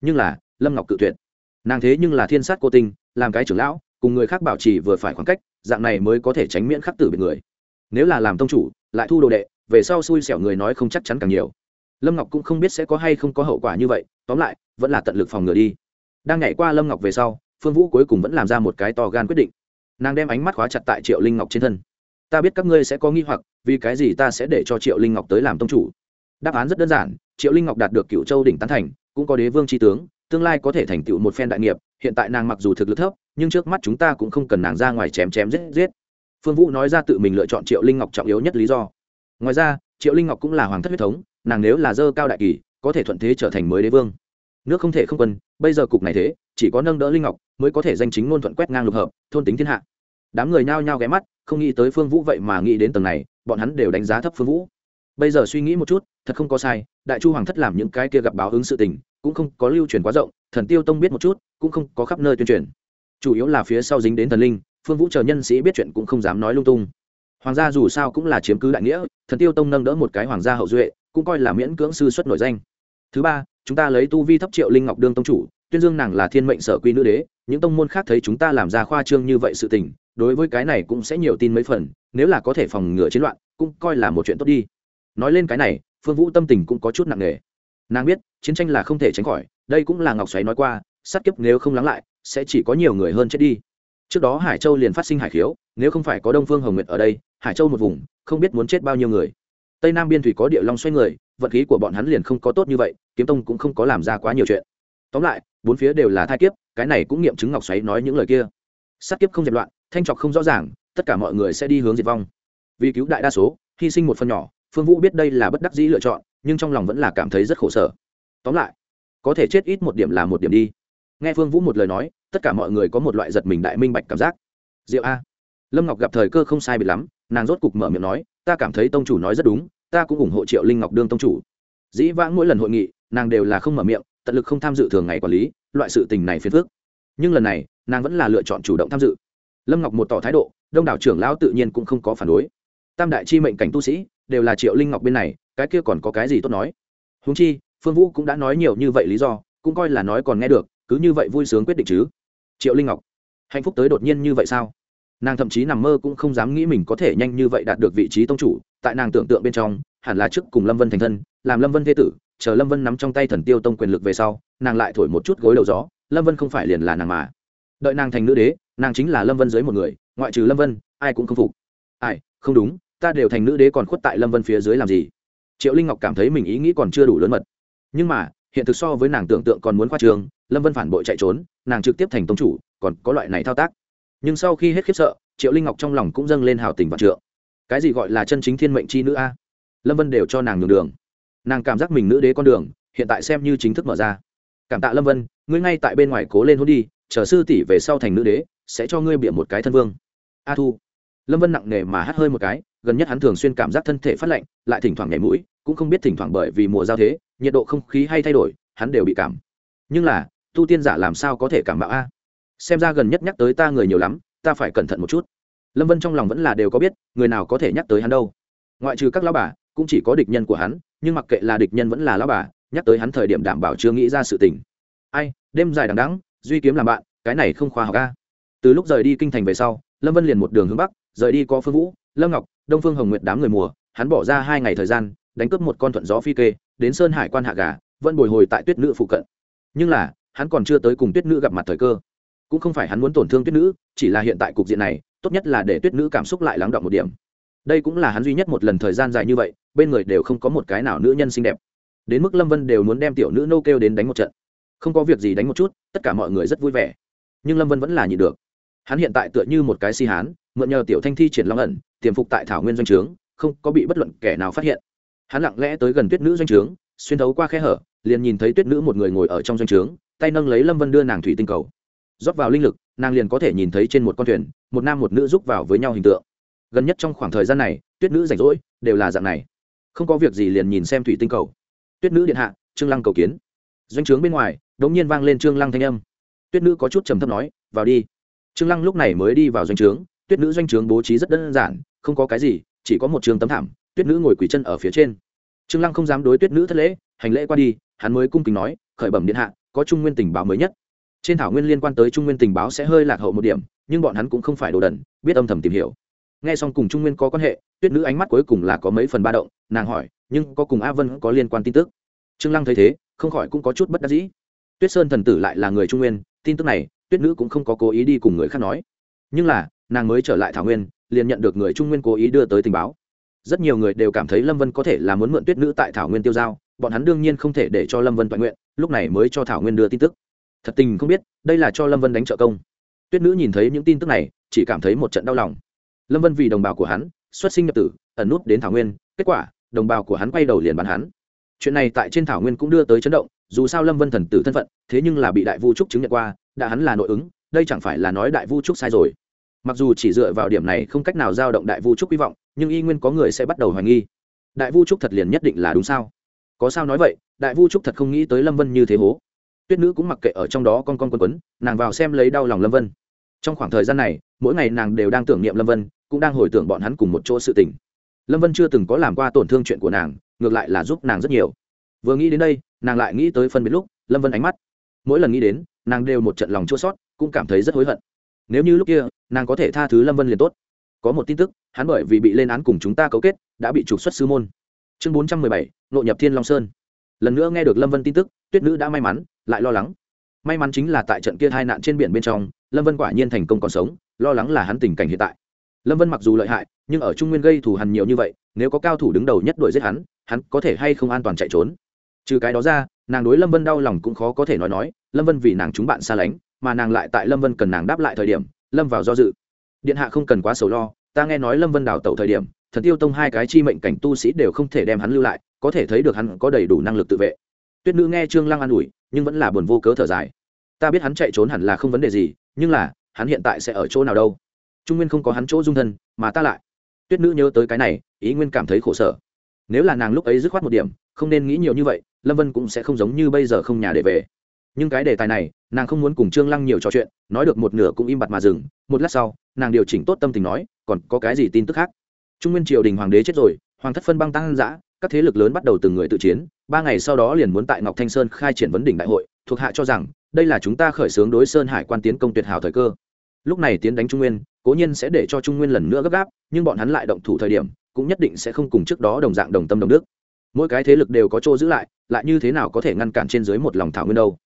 Nhưng là, lâm ngọc cự tuyệt. Nàng thế nhưng là thiên sát cô tinh, làm cái trưởng lão, cùng người khác bảo trì vừa phải khoảng cách, dạng này mới có thể tránh miễn khắc tử bị người nếu là làm tông chủ, lại thu đồ đệ, về sau xui xẻo người nói không chắc chắn càng nhiều. Lâm ngọc cũng không biết sẽ có hay không có hậu quả như vậy, tóm lại, vẫn là tận lực phòng ngừa đi. Đang nhảy qua lâm ngọc về sau, phương vũ cuối cùng vẫn làm ra một cái to gan quyết định. Nàng đem ánh mắt khóa chặt tại triệu linh ngọc trên thân. Ta biết các ngươi sẽ có nghi hoặc, vì cái gì ta sẽ để cho triệu linh ngọc tới làm tông chủ? Đáp án rất đơn giản, triệu linh ngọc đạt được cựu châu đỉnh tán thành, cũng có đế vương tri tướng, tương lai có thể thành tựu một phen đại nghiệp, hiện tại nàng mặc dù thực lực thấp, nhưng trước mắt chúng ta cũng không cần nàng ra ngoài chém chém giết giết phương vũ nói ra tự mình lựa chọn triệu linh ngọc trọng yếu nhất lý do. Ngoài ra, triệu linh ngọc cũng là hoàng thất huyết thống, nàng nếu là dơ cao đại kỳ, có thể thuận thế trở thành mới đế vương. Nước không thể không quân, bây giờ cục này thế, chỉ có nâng đỡ linh ngọc mới có thể danh chính ngôn thuận quét ngang lục hợp, thôn tính thiên hạ. Đám người nhao nhao ghé mắt, không nghĩ tới phương vũ vậy mà nghĩ đến tầng này, bọn hắn đều đánh giá thấp phương vũ. Bây giờ suy nghĩ một chút, thật không có sai, đại chu hoàng thất làm những cái kia gặp báo ứng sự tình, cũng không có lưu truyền quá rộng, thần tiêu tông biết một chút, cũng không có khắp nơi tuyên truyền. Chủ yếu là phía sau dính đến thần linh phương vũ chờ nhân sĩ biết chuyện cũng không dám nói lung tung. Hoàng gia dù sao cũng là chiếm cứ đại nghĩa, thần tiêu tông nâng đỡ một cái hoàng gia hậu duệ, cũng coi là miễn cưỡng sư xuất nổi danh. Thứ ba, chúng ta lấy tu vi thấp triệu linh ngọc đương tông chủ, tuyên dương nàng là thiên mệnh sở quy nữ đế, những tông môn khác thấy chúng ta làm ra khoa trương như vậy sự tình, đối với cái này cũng sẽ nhiều tin mấy phần, nếu là có thể phòng ngừa chiến loạn, cũng coi là một chuyện tốt đi. Nói lên cái này, phương vũ tâm tình cũng có chút nặng nề. Nàng biết, chiến tranh là không thể tránh khỏi, đây cũng là ngọc xoáy nói qua sát kiếp nếu không lắng lại, sẽ chỉ có nhiều người hơn chết đi trước đó hải châu liền phát sinh hải khiếu, nếu không phải có đông phương hồng nguyệt ở đây, hải châu một vùng, không biết muốn chết bao nhiêu người. Tây nam biên thủy có địa long xoay người, vận khí của bọn hắn liền không có tốt như vậy, kiếm tông cũng không có làm ra quá nhiều chuyện. Tóm lại, bốn phía đều là thai kiếp, cái này cũng nghiệm chứng ngọc xoáy nói những lời kia. Sát kiếp không dẹp loạn, thanh trọc không rõ ràng, tất cả mọi người sẽ đi hướng diệt vong. Vì cứu đại đa số, hy sinh một phần nhỏ, phương vũ biết đây là bất đắc dĩ lựa chọn, nhưng trong lòng vẫn là cảm thấy rất khổ sở. Tóm lại, có thể chết ít một điểm là một điểm đi. Nghe phương vũ một lời nói tất cả mọi người có một loại giật mình đại minh bạch cảm giác. Diệu a. Lâm ngọc gặp thời cơ không sai bị lắm, nàng rốt cục mở miệng nói, ta cảm thấy tông chủ nói rất đúng, ta cũng ủng hộ triệu linh ngọc đương tông chủ. Dĩ vãng mỗi lần hội nghị, nàng đều là không mở miệng, tận lực không tham dự thường ngày quản lý, loại sự tình này phiền phức. Nhưng lần này, nàng vẫn là lựa chọn chủ động tham dự. Lâm ngọc một tỏ thái độ, đông đảo trưởng lão tự nhiên cũng không có phản đối. Tam đại chi mệnh cảnh tu sĩ, đều là triệu linh ngọc bên này, cái kia còn có cái gì tốt nói? Húng chi, phương vũ cũng đã nói nhiều như vậy lý do, cũng coi là nói còn nghe được, cứ như vậy vui sướng quyết định chứ triệu linh ngọc hạnh phúc tới đột nhiên như vậy sao nàng thậm chí nằm mơ cũng không dám nghĩ mình có thể nhanh như vậy đạt được vị trí tông chủ tại nàng tưởng tượng bên trong hẳn là trước cùng lâm vân thành thân làm lâm vân thế tử chờ lâm vân nắm trong tay thần tiêu tông quyền lực về sau nàng lại thổi một chút gối đầu gió lâm vân không phải liền là nàng mà đợi nàng thành nữ đế nàng chính là lâm vân dưới một người ngoại trừ lâm vân ai cũng không phục ai không đúng ta đều thành nữ đế còn khuất tại lâm vân phía dưới làm gì triệu linh ngọc cảm thấy mình ý nghĩ còn chưa đủ lớn mật nhưng mà hiện thực so với nàng tưởng tượng còn muốn khoa trường lâm vân phản bội chạy trốn, nàng trực tiếp thành tông chủ, còn có loại này thao tác. Nhưng sau khi hết khiếp sợ, triệu linh ngọc trong lòng cũng dâng lên hào tình vạn trượng. Cái gì gọi là chân chính thiên mệnh c h i nữ a? Lâm vân đều cho nàng nhường đường. Nàng cảm giác mình nữ đế con đường, hiện tại xem như chính thức mở ra. Cảm tạ lâm vân, ngươi ngay tại bên ngoài cố lên hôn đi, chờ sư tỷ về sau thành nữ đế, sẽ cho ngươi bịa một cái thân vương. A thu. Lâm vân nặng nề mà hắt hơi một cái, gần nhất hắn thường xuyên cảm giác thân thể phát lạnh, lại thỉnh thoảng nhảy mũi, cũng không biết thỉnh thoảng bởi vì mùa giao thế, nhiệt độ không khí hay thay đổi, hắn đều bị cảm. Nhưng là tu tiên giả làm sao có thể cảm bạo a? Xem ra gần nhất nhắc tới ta người nhiều lắm, ta phải cẩn thận một chút. Lâm vân trong lòng vẫn là đều có biết, người nào có thể nhắc tới hắn đâu. Ngoại trừ các lao bà, cũng chỉ có địch nhân của hắn, nhưng mặc kệ là địch nhân vẫn là lao bà, nhắc tới hắn thời điểm đảm bảo chưa nghĩ ra sự tình. Ai, đêm dài đằng đắng duy kiếm làm bạn, cái này không khoa học a. từ lúc rời đi kinh thành về sau, lâm vân liền một đường hướng bắc, rời đi có phương vũ, lâm ngọc, đông phương hồng nguyệt đám người mùa, hắn bỏ ra hai ngày thời gian, đánh cướp một con thuận gió phi kê, đến sơn hải quan hạ gà, vẫn bồi hồi tại tuyết nữ phụ cận. Nhưng là hắn còn chưa tới cùng tuyết nữ gặp mặt thời cơ. Cũng không phải hắn muốn tổn thương tuyết nữ, chỉ là hiện tại cục diện này, tốt nhất là để tuyết nữ cảm xúc lại lắng động một điểm. Đây cũng là hắn duy nhất một lần thời gian dài như vậy, bên người đều không có một cái nào nữ nhân xinh đẹp. Đến mức lâm vân đều muốn đem tiểu nữ nô kêu đến đánh một trận. Không có việc gì đánh một chút, tất cả mọi người rất vui vẻ. Nhưng lâm vân vẫn là nhịn được. Hắn hiện tại tựa như một cái si hán, mượn nhờ tiểu thanh thi triển long ẩn, tiềm phục tại thảo nguyên doanh trướng, không có bị bất luận kẻ nào phát hiện. Hắn lặng lẽ tới gần tuyết nữ doanh trướng, xuyên thấu qua khe hở, liền nhìn thấy tuyết nữ một người ngồi ở trong doanh trướng tay nâng lấy lâm vân đưa nàng thủy tinh cầu. Rót vào linh lực, nàng liền có thể nhìn thấy trên một con thuyền, một nam một nữ giúp vào với nhau hình tượng. Gần nhất trong khoảng thời gian này, tuyết nữ rảnh rỗi, đều là dạng này. Không có việc gì liền nhìn xem thủy tinh cầu. Tuyết nữ điện hạ, trương lăng cầu kiến. Doanh trướng bên ngoài đ ỗ n g nhiên vang lên trương lăng thanh âm. Tuyết nữ có chút trầm thấp nói, vào đi. Trương lăng lúc này mới đi vào doanh trướng, tuyết nữ doanh trướng bố trí rất đơn giản, không có cái gì, chỉ có một trường tấm thảm, tuyết nữ ngồi quỳ chân ở phía trên. Trương lăng không dám đối tuyết nữ thất lễ, hành lễ qua đi, hắn mới cung kính nói, khởi bẩm điện hạ có trung nguyên tình báo mới nhất. Trên thảo nguyên liên quan tới trung nguyên tình báo sẽ hơi lạc hậu một điểm, nhưng bọn hắn cũng không phải đồ đần, biết âm thầm tìm hiểu. Nghe xong cùng trung nguyên có quan hệ, tuyết nữ ánh mắt cuối cùng là có mấy phần ba động, nàng hỏi, nhưng có cùng a vân có liên quan tin tức? Trương lăng thấy thế, không khỏi cũng có chút bất đắc dĩ. Tuyết sơn thần tử lại là người trung nguyên, tin tức này, tuyết nữ cũng không có cố ý đi cùng người khác nói. Nhưng là, nàng mới trở lại thảo nguyên, liền nhận được người trung nguyên cố ý đưa tới tình báo. Rất nhiều người đều cảm thấy lâm vân có thể là muốn mượn tuyết nữ tại thảo nguyên tiêu giao, bọn hắn đương nhiên không thể để cho lâm vân toàn nguyện lúc này mới cho thảo nguyên đưa tin tức. Thật tình không biết, đây là cho lâm vân đánh trợ công. Tuyết nữ nhìn thấy những tin tức này, chỉ cảm thấy một trận đau lòng. Lâm vân vì đồng bào của hắn, xuất sinh nhập tử, ẩn nút đến thảo nguyên, kết quả, đồng bào của hắn quay đầu liền bắn hắn. Chuyện này tại trên thảo nguyên cũng đưa tới chấn động, dù sao lâm vân thần tử thân phận, thế nhưng là bị đại vu trúc chứng nhận qua, đã hắn là nội ứng, đây chẳng phải là nói đại vu trúc sai rồi. Mặc dù chỉ dựa vào điểm này không cách nào giao động đại vu trúc hy vọng, nhưng y nguyên có người sẽ bắt đầu hoài nghi. Đại vu trúc thật liền nhất định là đúng sao? Có sao nói vậy, đại vu trúc thật không nghĩ tới lâm vân như thế hố. Tuyết nữ cũng mặc kệ ở trong đó con con quấn quấn, nàng vào xem lấy đau lòng lâm vân. Trong khoảng thời gian này, mỗi ngày nàng đều đang tưởng niệm lâm vân, cũng đang hồi tưởng bọn hắn cùng một chỗ sự tình. Lâm vân chưa từng có làm qua tổn thương chuyện của nàng, ngược lại là giúp nàng rất nhiều. Vừa nghĩ đến đây, nàng lại nghĩ tới phân biệt lúc, lâm vân ánh mắt. Mỗi lần nghĩ đến, nàng đều một trận lòng chua sót cũng cảm thấy rất hối hận. Nếu như lúc kia, nàng có thể tha thứ lâm vân liền tốt. Có một tin tức, hắn bởi vì bị lên án cùng chúng ta cấu kết, đã bị trục xuất sư môn chương bốn trăm mười bảy, nội nhập thiên long sơn. Lần nữa nghe được lâm vân tin tức, tuyết nữ đã may mắn, lại lo lắng. May mắn chính là tại trận kia hai nạn trên biển bên trong, lâm vân quả nhiên thành công còn sống, lo lắng là hắn tình cảnh hiện tại. Lâm vân mặc dù lợi hại, nhưng ở trung nguyên gây thù hằn nhiều như vậy, nếu có cao thủ đứng đầu nhất đuổi giết hắn hắn có thể hay không an toàn chạy trốn? Trừ cái đó ra, nàng đối lâm vân đau lòng cũng khó có thể nói nói, lâm vân vì nàng chúng bạn xa lánh, mà nàng lại tại lâm vân cần nàng đáp lại thời điểm, lâm vào do dự. Điện hạ không cần quá sầu lo, ta nghe nói lâm vân đào tẩu thời điểm thần tiêu tông hai cái chi mệnh cảnh tu sĩ đều không thể đem hắn lưu lại, có thể thấy được hắn có đầy đủ năng lực tự vệ. Tuyết nữ nghe trương lăng an ủi, nhưng vẫn là buồn vô cớ thở dài. Ta biết hắn chạy trốn hẳn là không vấn đề gì, nhưng là, hắn hiện tại sẽ ở chỗ nào đâu? Trung nguyên không có hắn chỗ dung thân, mà ta lại. Tuyết nữ nhớ tới cái này, ý nguyên cảm thấy khổ sở. Nếu là nàng lúc ấy dứt khoát một điểm, không nên nghĩ nhiều như vậy, lâm vân cũng sẽ không giống như bây giờ không nhà để về. Nhưng cái đề tài này, nàng không muốn cùng trương lăng nhiều trò chuyện, nói được một nửa cũng im bặt mà dừng. Một lát sau, nàng điều chỉnh tốt tâm tình nói, còn có cái gì tin tức khác? Trung nguyên triều đình hoàng đế chết rồi, hoàng thất phân băng tăng giã, các thế lực lớn bắt đầu từng người tự chiến, ba ngày sau đó liền muốn tại ngọc thanh sơn khai triển vấn đỉnh đại hội, thuộc hạ cho rằng, đây là chúng ta khởi xướng đối sơn hải quan tiến công tuyệt hảo thời cơ. Lúc này tiến đánh trung nguyên, cố nhiên sẽ để cho trung nguyên lần nữa gấp gáp, nhưng bọn hắn lại động thủ thời điểm, cũng nhất định sẽ không cùng trước đó đồng dạng đồng tâm đồng đức. Mỗi cái thế lực đều có chỗ giữ lại lại như thế nào có thể ngăn cản trên dưới một lòng thảo nguyên đâu?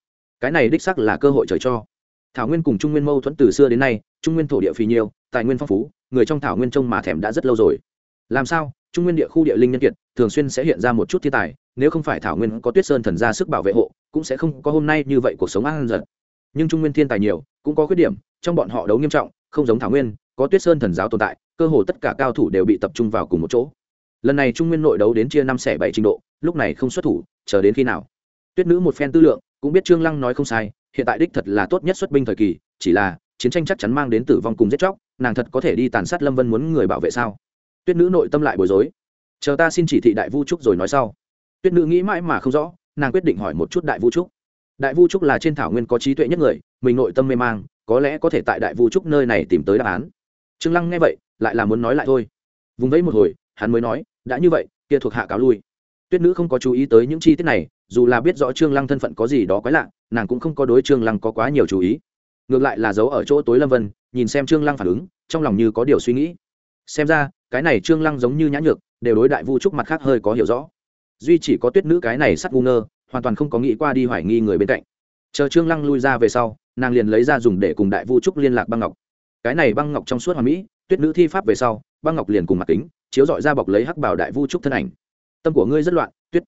Cái này đích sắc là cơ hội trời cho. Thảo nguyên cùng trung nguyên mâu thuẫn từ xưa đến nay, trung nguyên thổ địa phì nhiêu tài nguyên phong phú, người trong thảo nguyên trông mà thèm đã rất lâu rồi. Làm sao? Trung nguyên địa khu địa linh nhân kiệt thường xuyên sẽ hiện ra một chút thiên tài, nếu không phải thảo nguyên có tuyết sơn thần ra sức bảo vệ hộ, cũng sẽ không có hôm nay như vậy cuộc sống an giật. Nhưng trung nguyên thiên tài nhiều, cũng có khuyết điểm, trong bọn họ đấu nghiêm trọng, không giống thảo nguyên, có tuyết sơn thần giáo tồn tại, cơ hồ tất cả cao thủ đều bị tập trung vào cùng một chỗ. Lần này trung nguyên nội đấu đến chia năm xẻ bảy trình độ, lúc này không xuất thủ, chờ đến khi nào? Tuyết nữ một phen tư lượng, cũng biết trương lăng nói không sai, hiện tại đích thật là tốt nhất xuất binh thời kỳ, chỉ là chiến tranh chắc chắn mang đến tử vong cùng giết chóc nàng thật có thể đi tàn sát lâm vân muốn người bảo vệ sao? Tuyết nữ nội tâm lại bối rối. Chờ ta xin chỉ thị đại vu trúc rồi nói sau. Tuyết nữ nghĩ mãi mà không rõ, nàng quyết định hỏi một chút đại vu trúc. Đại vu trúc là trên thảo nguyên có trí tuệ nhất người, mình nội tâm mê mang, có lẽ có thể tại đại vu trúc nơi này tìm tới đáp án. Trương lăng nghe vậy, lại là muốn nói lại thôi. Vùng vẫy một hồi, hắn mới nói, đã như vậy, kia thuộc hạ cáo lui. Tuyết nữ không có chú ý tới những chi tiết này, dù là biết rõ trương lăng thân phận có gì đó quái lạ, nàng cũng không có đối trương lăng có quá nhiều chú ý ngược lại là giấu ở chỗ tối lâm vân, nhìn xem trương lăng phản ứng, trong lòng như có điều suy nghĩ. Xem ra, cái này trương lăng giống như nhã nhược, đều đối đại vu trúc mặt khác hơi có hiểu rõ. Duy chỉ có tuyết nữ cái này sắt ngu ngơ, hoàn toàn không có nghĩ qua đi hoài nghi người bên cạnh. Chờ trương lăng lui ra về sau, nàng liền lấy ra dùng để cùng đại vu trúc liên lạc băng ngọc. Cái này băng ngọc trong suốt hoàn mỹ, tuyết nữ thi pháp về sau, băng ngọc liền cùng mặt kính, chiếu dọi ra bọc lấy hắc bảo đại vu trúc thân ảnh. Tâm của ngươi rất loạn, tuyết.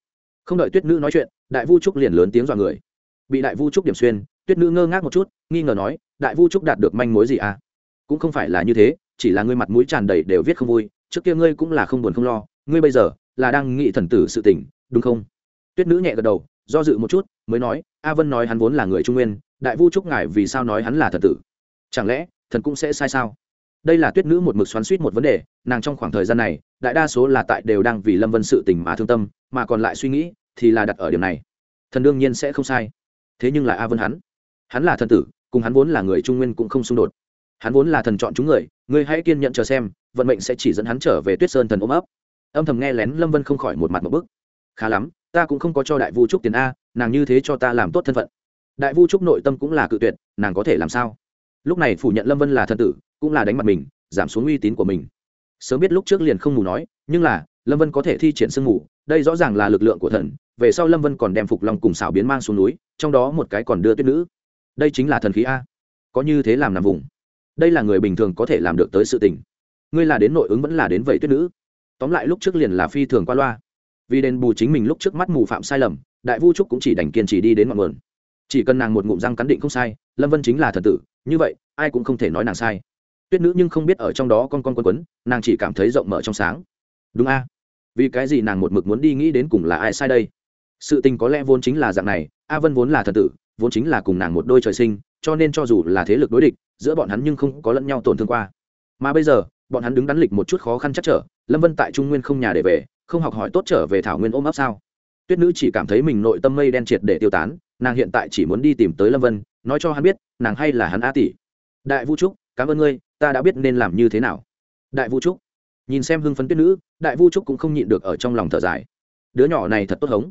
Không đợi tuyết nữ nói chuyện, đại vu trúc liền lớn tiếng dọa người. Bị đại vu trúc điểm xuyên tuyết nữ ngơ ngác một chút, nghi ngờ nói, đại vu trúc đạt được manh mối gì à? Cũng không phải là như thế, chỉ là ngươi mặt mũi tràn đầy đều viết không vui, trước kia ngươi cũng là không buồn không lo, ngươi bây giờ là đang nghĩ thần tử sự tình, đúng không? Tuyết nữ nhẹ gật đầu, do dự một chút, mới nói, a vân nói hắn vốn là người trung nguyên, đại vu trúc ngài vì sao nói hắn là thần tử? Chẳng lẽ, thần cũng sẽ sai sao? Đây là tuyết nữ một mực xoắn suýt một vấn đề, nàng trong khoảng thời gian này, đại đa số là tại đều đang vì lâm vân sự tình mà thương tâm, mà còn lại suy nghĩ thì là đặt ở điểm này. Thần đương nhiên sẽ không sai. Thế nhưng là a vân hắn hắn là thần tử, cùng hắn vốn là người trung nguyên cũng không xung đột. Hắn vốn là thần chọn chúng người, ngươi hãy kiên nhận chờ xem, vận mệnh sẽ chỉ dẫn hắn trở về tuyết sơn thần ôm ấp. Âm thầm nghe lén lâm vân không khỏi một mặt một bức. Khá lắm, ta cũng không có cho đại vu trúc tiền a, nàng như thế cho ta làm tốt thân phận. Đại vu trúc nội tâm cũng là cự tuyệt, nàng có thể làm sao? Lúc này phủ nhận lâm vân là thần tử, cũng là đánh mặt mình, giảm xuống uy tín của mình. Sớm biết lúc trước liền không mù nói, nhưng là, lâm vân có thể thi triển sương mù, đây rõ ràng là lực lượng của thần, về sau lâm vân còn đem phục long cùng xảo biến mang xuống núi, trong đó một cái còn đưa tuyết nữ đây chính là thần khí a. Có như thế làm nằm vùng. Đây là người bình thường có thể làm được tới sự tình. Ngươi là đến nội ứng vẫn là đến vậy tuyết nữ. Tóm lại lúc trước liền là phi thường qua loa. Vì đền bù chính mình lúc trước mắt mù phạm sai lầm, đại vu trúc cũng chỉ đành kiên trì đi đến ngọn nguồn. Chỉ cần nàng một ngụm răng cắn định không sai, lâm vân chính là thần tử, như vậy, ai cũng không thể nói nàng sai. Tuyết nữ nhưng không biết ở trong đó con con quân quấn, nàng chỉ cảm thấy rộng mở trong sáng. Đúng a. Vì cái gì nàng một mực muốn đi nghĩ đến cùng là ai sai đây? Sự tình có lẽ vốn chính là dạng này, a vân vốn là thần tử, vốn chính là cùng nàng một đôi trời sinh, cho nên cho dù là thế lực đối địch, giữa bọn hắn nhưng không có lẫn nhau tổn thương qua. Mà bây giờ, bọn hắn đứng đắn lịch một chút khó khăn chắc trở, lâm vân tại trung nguyên không nhà để về, không học hỏi tốt trở về thảo nguyên ôm ấp sao? Tuyết nữ chỉ cảm thấy mình nội tâm mây đen triệt để tiêu tán, nàng hiện tại chỉ muốn đi tìm tới lâm vân, nói cho hắn biết, nàng hay là hắn a tỷ. Đại vũ trúc, cảm ơn ngươi, ta đã biết nên làm như thế nào. Đại vũ trúc. Nhìn xem hưng phấn tuyết nữ, đại vũ trúc cũng không nhịn được ở trong lòng thở dài. Đứa nhỏ này thật tốt hống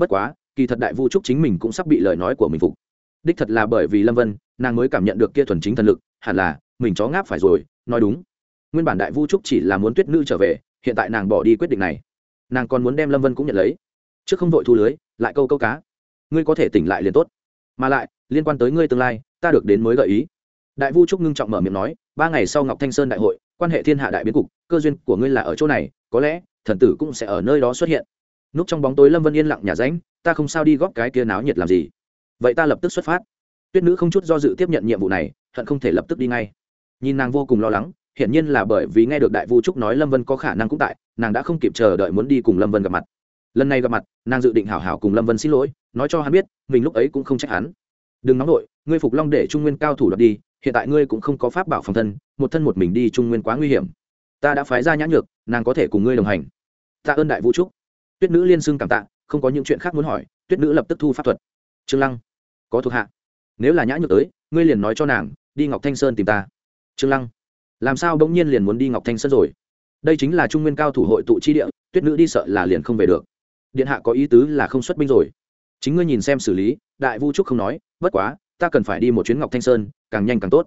bất quá, kỳ thật đại vũ trúc chính mình cũng sắp bị lời nói của mình phục. Đích thật là bởi vì lâm vân, nàng mới cảm nhận được kia thuần chính thần lực, hẳn là, mình chó ngáp phải rồi, nói đúng. Nguyên bản đại vũ trúc chỉ là muốn tuyết nữ trở về, hiện tại nàng bỏ đi quyết định này. Nàng còn muốn đem lâm vân cũng nhận lấy. Trước không vội thu lưới, lại câu câu cá. Ngươi có thể tỉnh lại liền tốt. Mà lại, liên quan tới ngươi tương lai, ta được đến mới gợi ý. Đại vu trúc ngưng trọng mở miệng nói, ba ngày sau ngọc thanh sơn đại hội, quan hệ thiên hạ đại biến cục, cơ duyên của ngươi là ở chỗ này, có lẽ, thần tử cũng sẽ ở nơi đó xuất hiện núp trong bóng tối lâm vân yên lặng nhà ránh ta không sao đi góp cái kia náo nhiệt làm gì. Vậy ta lập tức xuất phát. Tuyết nữ không chút do dự tiếp nhận nhiệm vụ này, hận không thể lập tức đi ngay. Nhìn nàng vô cùng lo lắng, hiển nhiên là bởi vì nghe được đại vu trúc nói lâm vân có khả năng cũng tại, nàng đã không kịp chờ đợi muốn đi cùng lâm vân gặp mặt. Lần này gặp mặt, nàng dự định hảo hảo cùng lâm vân xin lỗi, nói cho hắn biết, mình lúc ấy cũng không trách hắn. Đừng nóng nổi ngươi phục long để trung nguyên cao thủ đọc đi, hiện tại ngươi cũng không có pháp bảo phòng thân, một thân một mình đi trung nguyên quá nguy hiểm. Ta đã phái ra nhã nhược, nàng có thể cùng ngươi đồng hành. Tạ ơn đại vũ trúc tuyết nữ liên xưng cảm tạ, không có những chuyện khác muốn hỏi, tuyết nữ lập tức thu pháp thuật. Trương lăng, có thuộc hạ. Nếu là nhã nhược tới, ngươi liền nói cho nàng, đi ngọc thanh sơn tìm ta. Trương lăng, làm sao bỗng nhiên liền muốn đi ngọc thanh sơn rồi? Đây chính là trung nguyên cao thủ hội tụ chi địa, tuyết nữ đi sợ là liền không về được. Điện hạ có ý tứ là không xuất binh rồi. Chính ngươi nhìn xem xử lý, đại vu trúc không nói, bất quá, ta cần phải đi một chuyến ngọc thanh sơn, càng nhanh càng tốt.